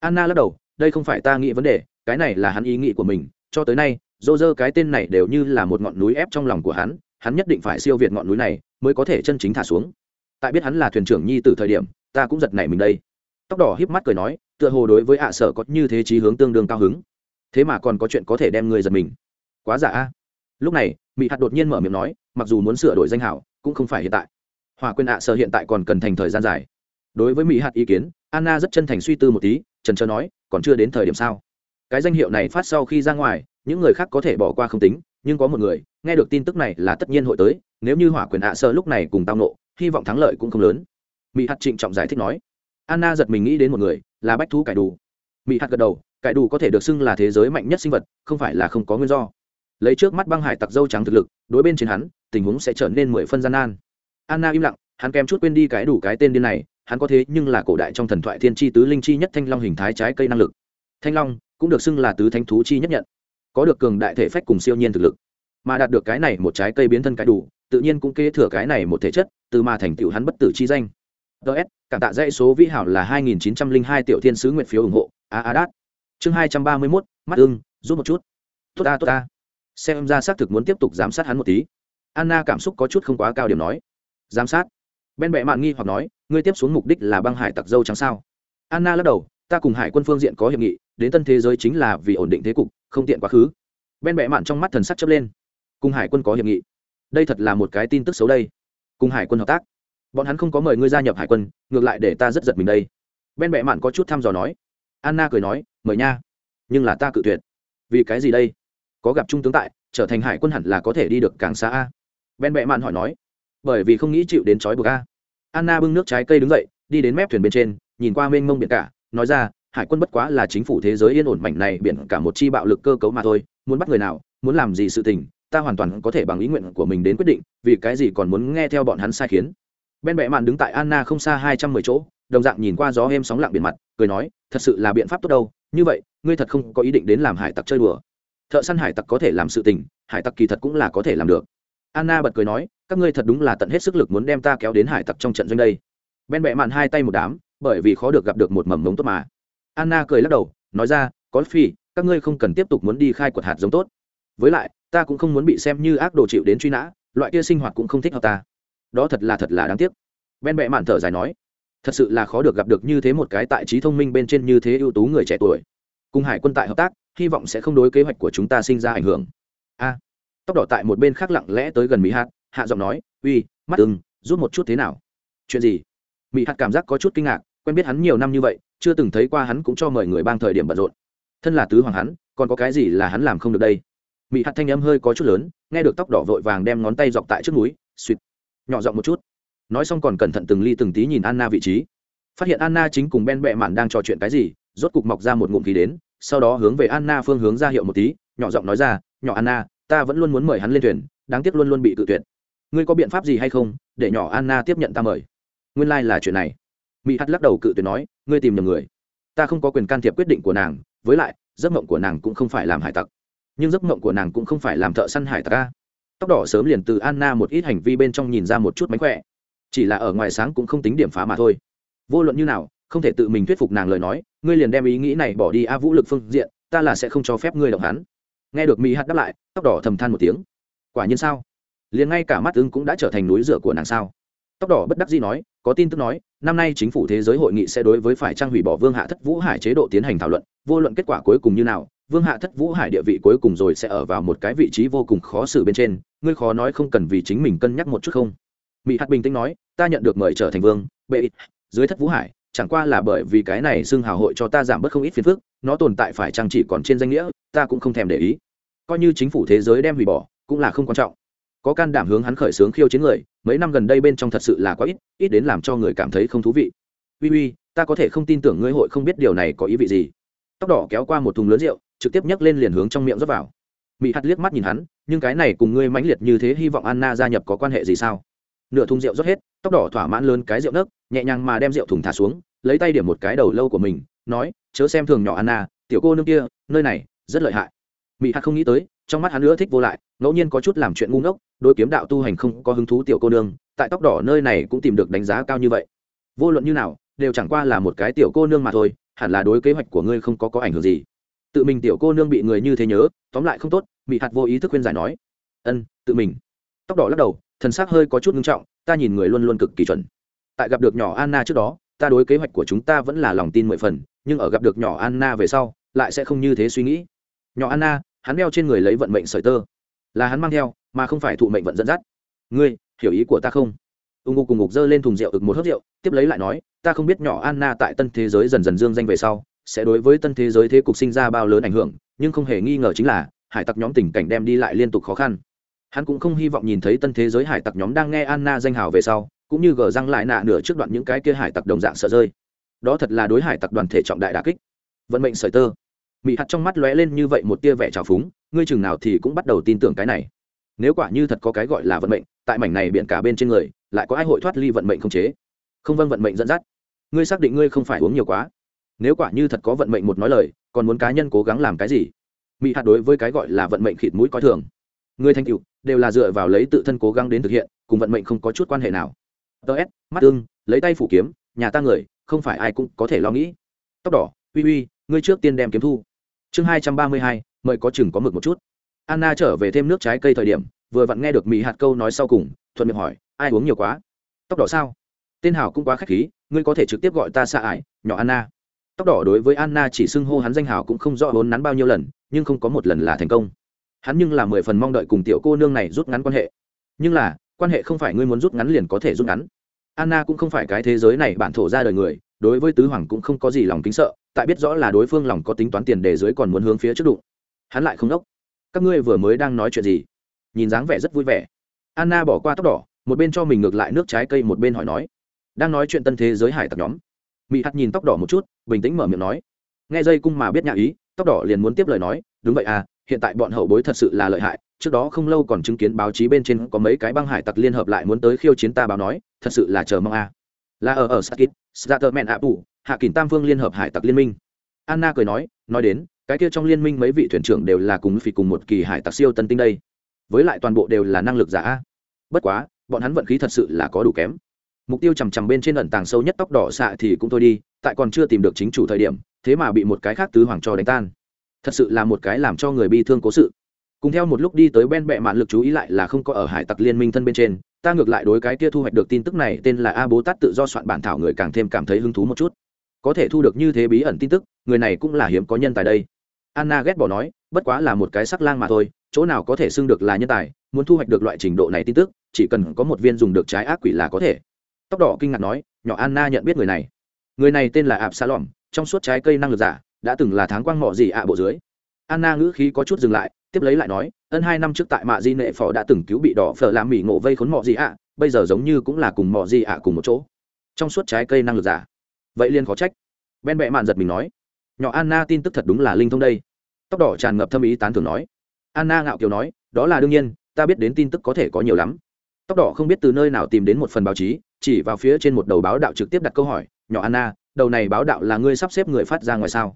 Anna lắc đầu, đây không phải ta nghĩ vấn đề, cái này là hắn ý nghĩ của mình. Cho tới nay dô dơ cái tên này đều như là một ngọn núi ép trong lòng của hắn hắn nhất định phải siêu việt ngọn núi này mới có thể chân chính thả xuống. Tại biết hắn là thuyền trưởng nhi từ thời điểm, ta cũng giật nảy mình đây. Tóc đỏ híp mắt cười nói, tựa hồ đối với ạ sở có như thế trí hướng tương đương cao hứng thế mà còn có chuyện có thể đem người giật mình. Quá giả a. Lúc này mỹ hạt đột nhiên mở miệng nói, mặc dù muốn sửa đổi danh hảo, cũng không phải hiện tại. Hòa quyền ạ sợ hiện tại còn cần thành thời gian dài. Đối với mỹ hạt ý kiến, anna rất chân thành suy tư một tí, trần trơ nói, còn chưa đến thời điểm sao? Cái danh hiệu này phát sau khi ra ngoài, những người khác có thể bỏ qua không tính, nhưng có một người, nghe được tin tức này là tất nhiên hội tới, nếu như hỏa quyền ạ sơ lúc này cùng tao nộ, hy vọng thắng lợi cũng không lớn. Mỹ hạt trịnh trọng giải thích nói. Anna giật mình nghĩ đến một người, là bách thú cải đủ. Mỹ hạt gật đầu cải đủ có thể được xưng là thế giới mạnh nhất sinh vật, không phải là không có nguyên do. Lấy trước mắt băng hải tặc dâu trắng thực lực, đối bên trên hắn, tình huống sẽ trở nên mười phân gian nan. Anna im lặng, hắn kém chút quên đi cái đủ cái tên điên này, hắn có thế nhưng là cổ đại trong thần thoại thiên tri tứ linh chi nhất thanh long hình thái trái cây năng lực. Thanh long cũng được xưng là tứ thanh thú chi nhất nhận, có được cường đại thể phách cùng siêu nhiên thực lực. Mà đạt được cái này một trái cây biến thân cái đủ, tự nhiên cũng kế thừa cái này một thể chất, từ mà thành tựu hắn bất tử chi danh. Ts cảm tạ dãy số vĩ hảo là hai nghìn chín trăm linh hai tiểu thiên sứ nguyện phiếu ủng hộ. A a đát chương hai trăm ba mươi mốt, mắt ưng, giúp một chút. Tốt ta tốt ta. Xem ra xác thực muốn tiếp tục giám sát hắn một tí. Anna cảm xúc có chút không quá cao điểm nói. Giám sát? Ben bệ mạn nghi hoặc nói, ngươi tiếp xuống mục đích là băng hải tặc dâu trắng sao? Anna lắc đầu, ta cùng hải quân phương diện có hiệp nghị, đến tân thế giới chính là vì ổn định thế cục, không tiện quá khứ. Ben bệ mạn trong mắt thần sắc chấp lên. Cùng hải quân có hiệp nghị. Đây thật là một cái tin tức xấu đây. Cùng hải quân hợp tác. Bọn hắn không có mời ngươi gia nhập hải quân, ngược lại để ta rất giật mình đây. Ben bệ mạn có chút thăm dò nói. Anna cười nói mời nha. Nhưng là ta cự tuyệt. Vì cái gì đây? Có gặp trung tướng tại, trở thành hải quân hẳn là có thể đi được càng xa a. Ben bệ mạn hỏi nói. Bởi vì không nghĩ chịu đến trói buộc a. Anna bưng nước trái cây đứng dậy, đi đến mép thuyền bên trên, nhìn qua mênh mông biển cả, nói ra, hải quân bất quá là chính phủ thế giới yên ổn mảnh này, biển cả một chi bạo lực cơ cấu mà thôi, muốn bắt người nào, muốn làm gì sự tình, ta hoàn toàn có thể bằng ý nguyện của mình đến quyết định, vì cái gì còn muốn nghe theo bọn hắn sai khiến. Ben bệ mạn đứng tại anna không xa hai trăm mười chỗ đồng dạng nhìn qua gió êm sóng lặng biển mặt, cười nói, thật sự là biện pháp tốt đâu, như vậy, ngươi thật không có ý định đến làm hải tặc chơi đùa. Thợ săn hải tặc có thể làm sự tình, hải tặc kỳ thật cũng là có thể làm được. Anna bật cười nói, các ngươi thật đúng là tận hết sức lực muốn đem ta kéo đến hải tặc trong trận doanh đây. Ben bệ mạn hai tay một đám, bởi vì khó được gặp được một mầm mống tốt mà. Anna cười lắc đầu, nói ra, có phi, các ngươi không cần tiếp tục muốn đi khai quật hạt giống tốt. Với lại, ta cũng không muốn bị xem như ác đồ chịu đến truy nã, loại kia sinh hoạt cũng không thích hợp ta. Đó thật là thật là đáng tiếc. Ben bệ mạn thở dài nói thật sự là khó được gặp được như thế một cái tại trí thông minh bên trên như thế ưu tú người trẻ tuổi. Cùng hải quân tại hợp tác, hy vọng sẽ không đối kế hoạch của chúng ta sinh ra ảnh hưởng. A. Tóc đỏ tại một bên khác lặng lẽ tới gần mỹ hạt, hạ giọng nói, uy, mắt ưng rút một chút thế nào? Chuyện gì? Mỹ hạt cảm giác có chút kinh ngạc, quen biết hắn nhiều năm như vậy, chưa từng thấy qua hắn cũng cho mời người bang thời điểm bận rộn. Thân là tứ hoàng hắn, còn có cái gì là hắn làm không được đây? Mỹ hạt thanh âm hơi có chút lớn, nghe được tóc đỏ vội vàng đem ngón tay dọc tại trước núi suỵt nhỏ giọng một chút nói xong còn cẩn thận từng ly từng tí nhìn anna vị trí. Phát hiện anna chính cùng ben bẹ mạn đang trò chuyện cái gì, rốt cục mọc ra một ngụm khí đến, sau đó hướng về anna phương hướng ra hiệu một tí, nhỏ giọng nói ra, nhỏ anna, ta vẫn luôn muốn mời hắn lên thuyền, đáng tiếc luôn luôn bị tự tuyệt. Ngươi có biện pháp gì hay không, để nhỏ anna tiếp nhận ta mời? Nguyên lai、like、là chuyện này. Mỹ hắt lắc đầu cự tuyệt nói, ngươi tìm nhầm người. Ta không có quyền can thiệp quyết định của nàng, với lại, giấc mộng của nàng cũng không phải làm hải tặc. Nhưng giấc mộng của nàng cũng không phải làm thợ săn hải tặc ca tóc đỏ sớm liền từ anna một ít hành vi bên trong nhìn ra một chút mánh khỏe chỉ là ở ngoài sáng cũng không tính điểm phá mà thôi. Vô luận như nào, không thể tự mình thuyết phục nàng lời nói, ngươi liền đem ý nghĩ này bỏ đi a vũ lực phương diện, ta là sẽ không cho phép ngươi động hắn. Nghe được mỹ hạt đáp lại, tóc đỏ thầm than một tiếng. Quả nhiên sao? Liền ngay cả mắt ưng cũng đã trở thành núi rửa của nàng sao? Tóc đỏ bất đắc dĩ nói, có tin tức nói, năm nay chính phủ thế giới hội nghị sẽ đối với phải trang hủy bỏ vương hạ thất vũ hải chế độ tiến hành thảo luận. Vô luận kết quả cuối cùng như nào, vương hạ thất vũ hải địa vị cuối cùng rồi sẽ ở vào một cái vị trí vô cùng khó xử bên trên. Ngươi khó nói không cần vì chính mình cân nhắc một chút không? Mỹ hạt bình tĩnh nói ta nhận được mời trở thành vương, bệ ít dưới thất vũ hải, chẳng qua là bởi vì cái này xưng hào hội cho ta giảm bớt không ít phiền phức, nó tồn tại phải chăng chỉ còn trên danh nghĩa, ta cũng không thèm để ý. Coi như chính phủ thế giới đem hủy bỏ, cũng là không quan trọng. Có can đảm hướng hắn khởi xướng khiêu chiến người, mấy năm gần đây bên trong thật sự là quá ít ít đến làm cho người cảm thấy không thú vị. Uy uy, ta có thể không tin tưởng ngươi hội không biết điều này có ý vị gì. Tóc đỏ kéo qua một thùng lớn rượu, trực tiếp nhấc lên liền hướng trong miệng rót vào. Mỹ hắt liếc mắt nhìn hắn, nhưng cái này cùng ngươi mãnh liệt như thế, hy vọng anna gia nhập có quan hệ gì sao? Nửa thùng rượu rót hết, tóc đỏ thỏa mãn lớn cái rượu nấc, nhẹ nhàng mà đem rượu thùng thả xuống, lấy tay điểm một cái đầu lâu của mình, nói, chớ xem thường nhỏ anna, tiểu cô nương kia, nơi này, rất lợi hại. Mỹ hạt không nghĩ tới, trong mắt hắn nữa thích vô lại, ngẫu nhiên có chút làm chuyện ngu ngốc đôi kiếm đạo tu hành không có hứng thú tiểu cô nương, tại tóc đỏ nơi này cũng tìm được đánh giá cao như vậy. Vô luận như nào, đều chẳng qua là một cái tiểu cô nương mà thôi, hẳn là đối kế hoạch của ngươi không có có ảnh hưởng gì. Tự mình tiểu cô nương bị người như thế nhớ, tóm lại không tốt bị hạt vô ý thức khuyên giải nói, ân, tự mình. Tóc đỏ lắc đầu thần sắc hơi có chút nghiêm trọng, ta nhìn người luôn luôn cực kỳ chuẩn. Tại gặp được nhỏ anna trước đó, ta đối kế hoạch của chúng ta vẫn là lòng tin mười phần, nhưng ở gặp được nhỏ anna về sau, lại sẽ không như thế suy nghĩ. Nhỏ anna, hắn đeo trên người lấy vận mệnh sợi tơ. Là hắn mang theo, mà không phải thụ mệnh vận dẫn dắt. Ngươi, hiểu ý của ta không? Ung ngục cùng ngục dơ lên thùng rượu ực một hớp rượu, tiếp lấy lại nói, ta không biết nhỏ anna tại tân thế giới dần dần dương danh về sau, sẽ đối với tân thế giới thế cục sinh ra bao lớn ảnh hưởng, nhưng không hề nghi ngờ chính là, hải tặc nhóm tình cảnh đem đi lại liên tục khó khăn hắn cũng không hy vọng nhìn thấy tân thế giới hải tặc nhóm đang nghe anna danh hào về sau, cũng như gờ răng lại nạ nửa trước đoạn những cái kia hải tặc đồng dạng sợ rơi. Đó thật là đối hải tặc đoàn thể trọng đại đà kích. Vận mệnh sợi tơ. Mỹ hạt trong mắt lóe lên như vậy một tia vẻ trào phúng, ngươi chừng nào thì cũng bắt đầu tin tưởng cái này. Nếu quả như thật có cái gọi là vận mệnh, tại mảnh này biện cả bên trên người, lại có ai hội thoát ly vận mệnh không chế? Không vâng vận mệnh dẫn dắt. Ngươi xác định ngươi không phải uống nhiều quá. Nếu quả như thật có vận mệnh một nói lời, còn muốn cá nhân cố gắng làm cái gì? Mỹ hạt đối với cái gọi là vận mệnh khịt mũi coi thường. Ngươi thành cựu đều là dựa vào lấy tự thân cố gắng đến thực hiện, cùng vận mệnh không có chút quan hệ nào. Ts mắt tương, lấy tay phủ kiếm, nhà ta người, không phải ai cũng có thể lo nghĩ. Tóc đỏ, uy uy, ngươi trước tiên đem kiếm thu. Chương hai trăm ba mươi hai, mời có chừng có mực một chút. Anna trở về thêm nước trái cây thời điểm, vừa vặn nghe được mỹ hạt câu nói sau cùng, thuận miệng hỏi, ai uống nhiều quá? Tóc đỏ sao? Tên hào cũng quá k h á c h khí, ngươi có thể trực tiếp gọi ta xa ải, nhỏ anna. Tóc đỏ đối với anna chỉ xưng hô hắn danh hào cũng không rõ vốn nắn bao nhiêu lần, nhưng không có một lần là thành công hắn nhưng là mười phần mong đợi cùng tiểu cô nương này rút ngắn quan hệ. Nhưng là, quan hệ không phải ngươi muốn rút ngắn liền có thể rút ngắn. Anna cũng không phải cái thế giới này bản thổ ra đời người, đối với tứ hoàng cũng không có gì lòng kính sợ, tại biết rõ là đối phương lòng có tính toán tiền đề dưới còn muốn hướng phía trước đụng. Hắn lại không đốc. Các ngươi vừa mới đang nói chuyện gì? Nhìn dáng vẻ rất vui vẻ. Anna bỏ qua tóc đỏ, một bên cho mình ngược lại nước trái cây một bên hỏi nói. Đang nói chuyện tân thế giới hải tặc nhóm. Mỹ hắt nhìn tóc đỏ một chút, bình tĩnh mở miệng nói. Nghe dây cung mà biết nhà ý, tóc đỏ liền muốn tiếp lời nói, đúng vậy à hiện tại bọn hậu bối thật sự là lợi hại trước đó không lâu còn chứng kiến báo chí bên trên có mấy cái băng hải tặc liên hợp lại muốn tới khiêu chiến ta báo nói thật sự là chờ mong à. là ở ở sakit Starterman Apu, Hạ Kình Tam Phương Liên hợp Hải tặc liên minh. Anna cười nói, nói đến, cái kia trong liên minh mấy vị thuyền trưởng đều là cùng phi cùng một kỳ hải tặc siêu tân tinh đây. Với lại toàn bộ đều là năng lực giả. a. Bất quá, bọn hắn vận khí thật sự là có đủ kém. Mục tiêu chằm chằm bên trên ẩn tàng sâu nhất tóc đỏ xạ thì cũng thôi đi, tại còn chưa tìm được chính chủ thời điểm, thế mà bị một cái khác tứ hoàng cho đánh tan. Thật sự là một cái làm cho người bi thương cố sự. Cùng theo một lúc đi tới bên bệ mạn lực chú ý lại là không có ở hải tặc liên minh thân bên trên, ta ngược lại đối cái kia thu hoạch được tin tức này tên là a bố tát tự do soạn bản thảo người càng thêm cảm thấy hứng thú một chút. Có thể thu được như thế bí ẩn tin tức, người này cũng là hiếm có nhân tài đây. Anna ghét bỏ nói, bất quá là một cái sắc lang mà thôi, chỗ nào có thể xưng được là nhân tài, muốn thu hoạch được loại trình độ này tin tức, chỉ cần có một viên dùng được trái ác quỷ là có thể. Tóc đỏ kinh ngạc nói, nhỏ anna nhận biết người này. Người này tên là ạp xa lỏm trong suốt trái cây năng lực giả đã từng là tháng quang mỏ gì ạ bộ dưới. Anna ngữ khí có chút dừng lại, tiếp lấy lại nói, ân hai năm trước tại mạ di nệ phò đã từng cứu bị đỏ phở làm mỹ ngộ vây khốn mỏ gì ạ, bây giờ giống như cũng là cùng mỏ gì ạ cùng một chỗ. Trong suốt trái cây năng lực giả. Vậy liên khó trách. Ben bẹ mạn giật mình nói, nhỏ anna tin tức thật đúng là linh thông đây. Tóc đỏ tràn ngập thâm ý tán thường nói. Anna ngạo kiều nói, đó là đương nhiên, ta biết đến tin tức có thể có nhiều lắm. Tóc đỏ không biết từ nơi nào tìm đến một phần báo chí, chỉ vào phía trên một đầu báo đạo trực tiếp đặt câu hỏi, nhỏ anna, đầu này báo đạo là ngươi sắp xếp người phát ra ngoài sao?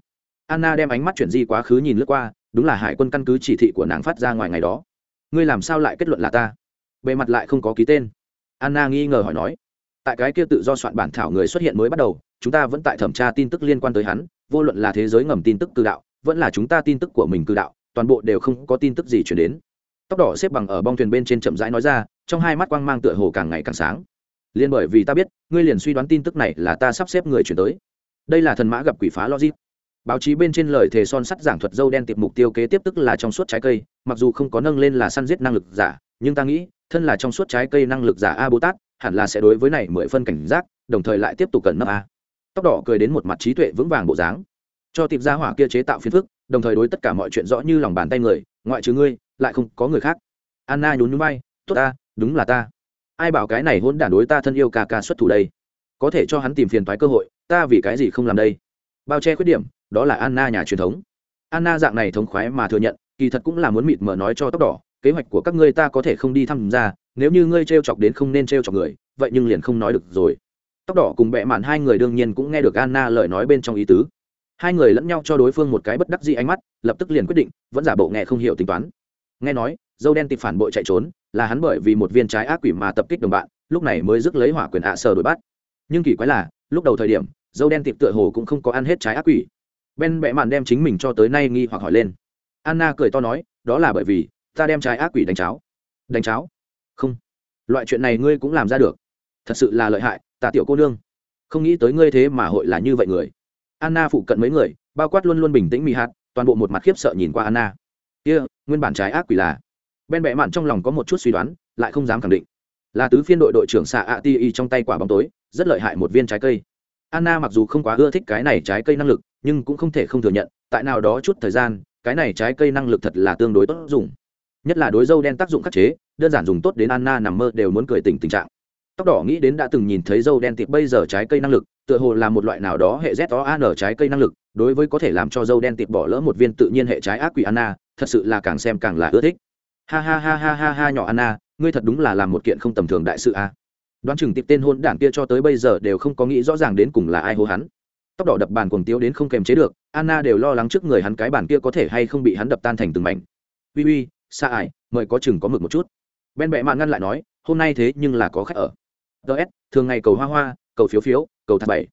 Anna đem ánh mắt chuyển di quá khứ nhìn lướt qua, đúng là hải quân căn cứ chỉ thị của nàng phát ra ngoài ngày đó. Ngươi làm sao lại kết luận là ta? Bề mặt lại không có ký tên. Anna nghi ngờ hỏi nói. Tại cái kia tự do soạn bản thảo người xuất hiện mới bắt đầu, chúng ta vẫn tại thẩm tra tin tức liên quan tới hắn, vô luận là thế giới ngầm tin tức cư đạo, vẫn là chúng ta tin tức của mình cư đạo, toàn bộ đều không có tin tức gì chuyển đến. Tóc đỏ xếp bằng ở bong thuyền bên trên chậm rãi nói ra, trong hai mắt quang mang tựa hồ càng ngày càng sáng. Liên bởi vì ta biết, ngươi liền suy đoán tin tức này là ta sắp xếp người chuyển tới. Đây là thần mã gặp quỷ phá logic báo chí bên trên lời thề son sắt giảng thuật dâu đen tiệp mục tiêu kế tiếp tức là trong suốt trái cây, mặc dù không có nâng lên là săn giết năng lực giả, nhưng ta nghĩ, thân là trong suốt trái cây năng lực giả a bồ tát, hẳn là sẽ đối với này mười phân cảnh giác, đồng thời lại tiếp tục cẩn nấp a. Tóc đỏ cười đến một mặt trí tuệ vững vàng bộ dáng. Cho tiệp gia hỏa kia chế tạo phiền phức, đồng thời đối tất cả mọi chuyện rõ như lòng bàn tay người, ngoại trừ ngươi, lại không có người khác. Anna nhún nhún bay tốt ta, đúng là ta. Ai bảo cái này hôn đản đối ta thân yêu ca ca xuất thủ đây? Có thể cho hắn tìm phiền toái cơ hội, ta vì cái gì không làm đây? Bao che khuyết điểm đó là anna nhà truyền thống. Anna dạng này thống khoái mà thừa nhận, kỳ thật cũng là muốn mịt mờ nói cho tóc đỏ, kế hoạch của các ngươi ta có thể không đi tham gia, nếu như ngươi t chọc đến không nên t chọc người, vậy nhưng liền không nói được rồi. Tóc đỏ cùng bẹ mạn hai người đương nhiên cũng nghe được anna lời nói bên trong ý tứ. Hai người lẫn nhau cho đối phương một cái bất đắc dĩ ánh mắt, lập tức liền quyết định, vẫn giả bộ nghe không hiểu tính toán. Nghe nói, dâu đen tịp phản bội chạy trốn, là hắn bởi vì một viên trái ác quỷ mà tập kích đồng bạn, lúc này mới rước lấy hỏa quyền ạ à sờ đuổi bắt. Nhưng kỳ quái là, lúc đầu thời điểm, dâu đen tịp tựa hồ cũng không có ăn hết trái ác quỷ ben bẽ mạn đem chính mình cho tới nay nghi hoặc hỏi lên. Anna cười to nói đó là bởi vì ta đem trái ác quỷ đánh cháo. Đánh cháo? Không. Loại chuyện này ngươi cũng làm ra được. Thật sự là lợi hại ta tiểu cô nương. Không nghĩ tới ngươi thế mà hội là như vậy người. Anna phụ cận mấy người bao quát luôn luôn bình tĩnh mị hạt toàn bộ một mặt khiếp sợ nhìn qua anna. Kia、yeah, nguyên bản trái ác quỷ là? Ben bẹ mạn trong lòng có một chút suy đoán lại không dám khẳng định. Là tứ phiên đội đội trưởng xạ a ti y trong tay quả bóng tối rất lợi hại một viên trái cây anna mặc dù không quá ưa thích cái này trái cây năng lực, nhưng cũng không thể không thừa nhận, tại nào đó chút thời gian, cái này trái cây năng lực thật là tương đối tốt dùng. Nhất là đối dâu đen tác dụng khắc chế, đơn giản dùng tốt đến anna nằm mơ đều muốn cười tỉnh tình trạng. Tóc đỏ nghĩ đến đã từng nhìn thấy dâu đen tiệp bây giờ trái cây năng lực, tựa hồ là một loại nào đó hệ z o an trái cây năng lực, đối với có thể làm cho dâu đen tiệp bỏ lỡ một viên tự nhiên hệ trái ác quỷ anna, thật sự là càng xem càng là ưa thích. Ha ha ha ha ha ha nhỏ anna, ngươi thật đúng là làm một kiện không tầm thường đại sự a đoán chừng tiệp tên hôn đảng kia cho tới bây giờ đều không có nghĩ rõ ràng đến cùng là ai hô hắn. Tóc đỏ đập bàn cuồng tiếu đến không kềm chế được, anna đều lo lắng trước người hắn cái bàn kia có thể hay không bị hắn đập tan thành từng mảnh. Uy uy xa ải mời có chừng có mực một chút. Ben bẹ mạn ngăn lại nói, hôm nay thế nhưng là có khách ở. Ts thường ngày cầu hoa hoa, cầu phiếu phiếu, cầu thạch bảy.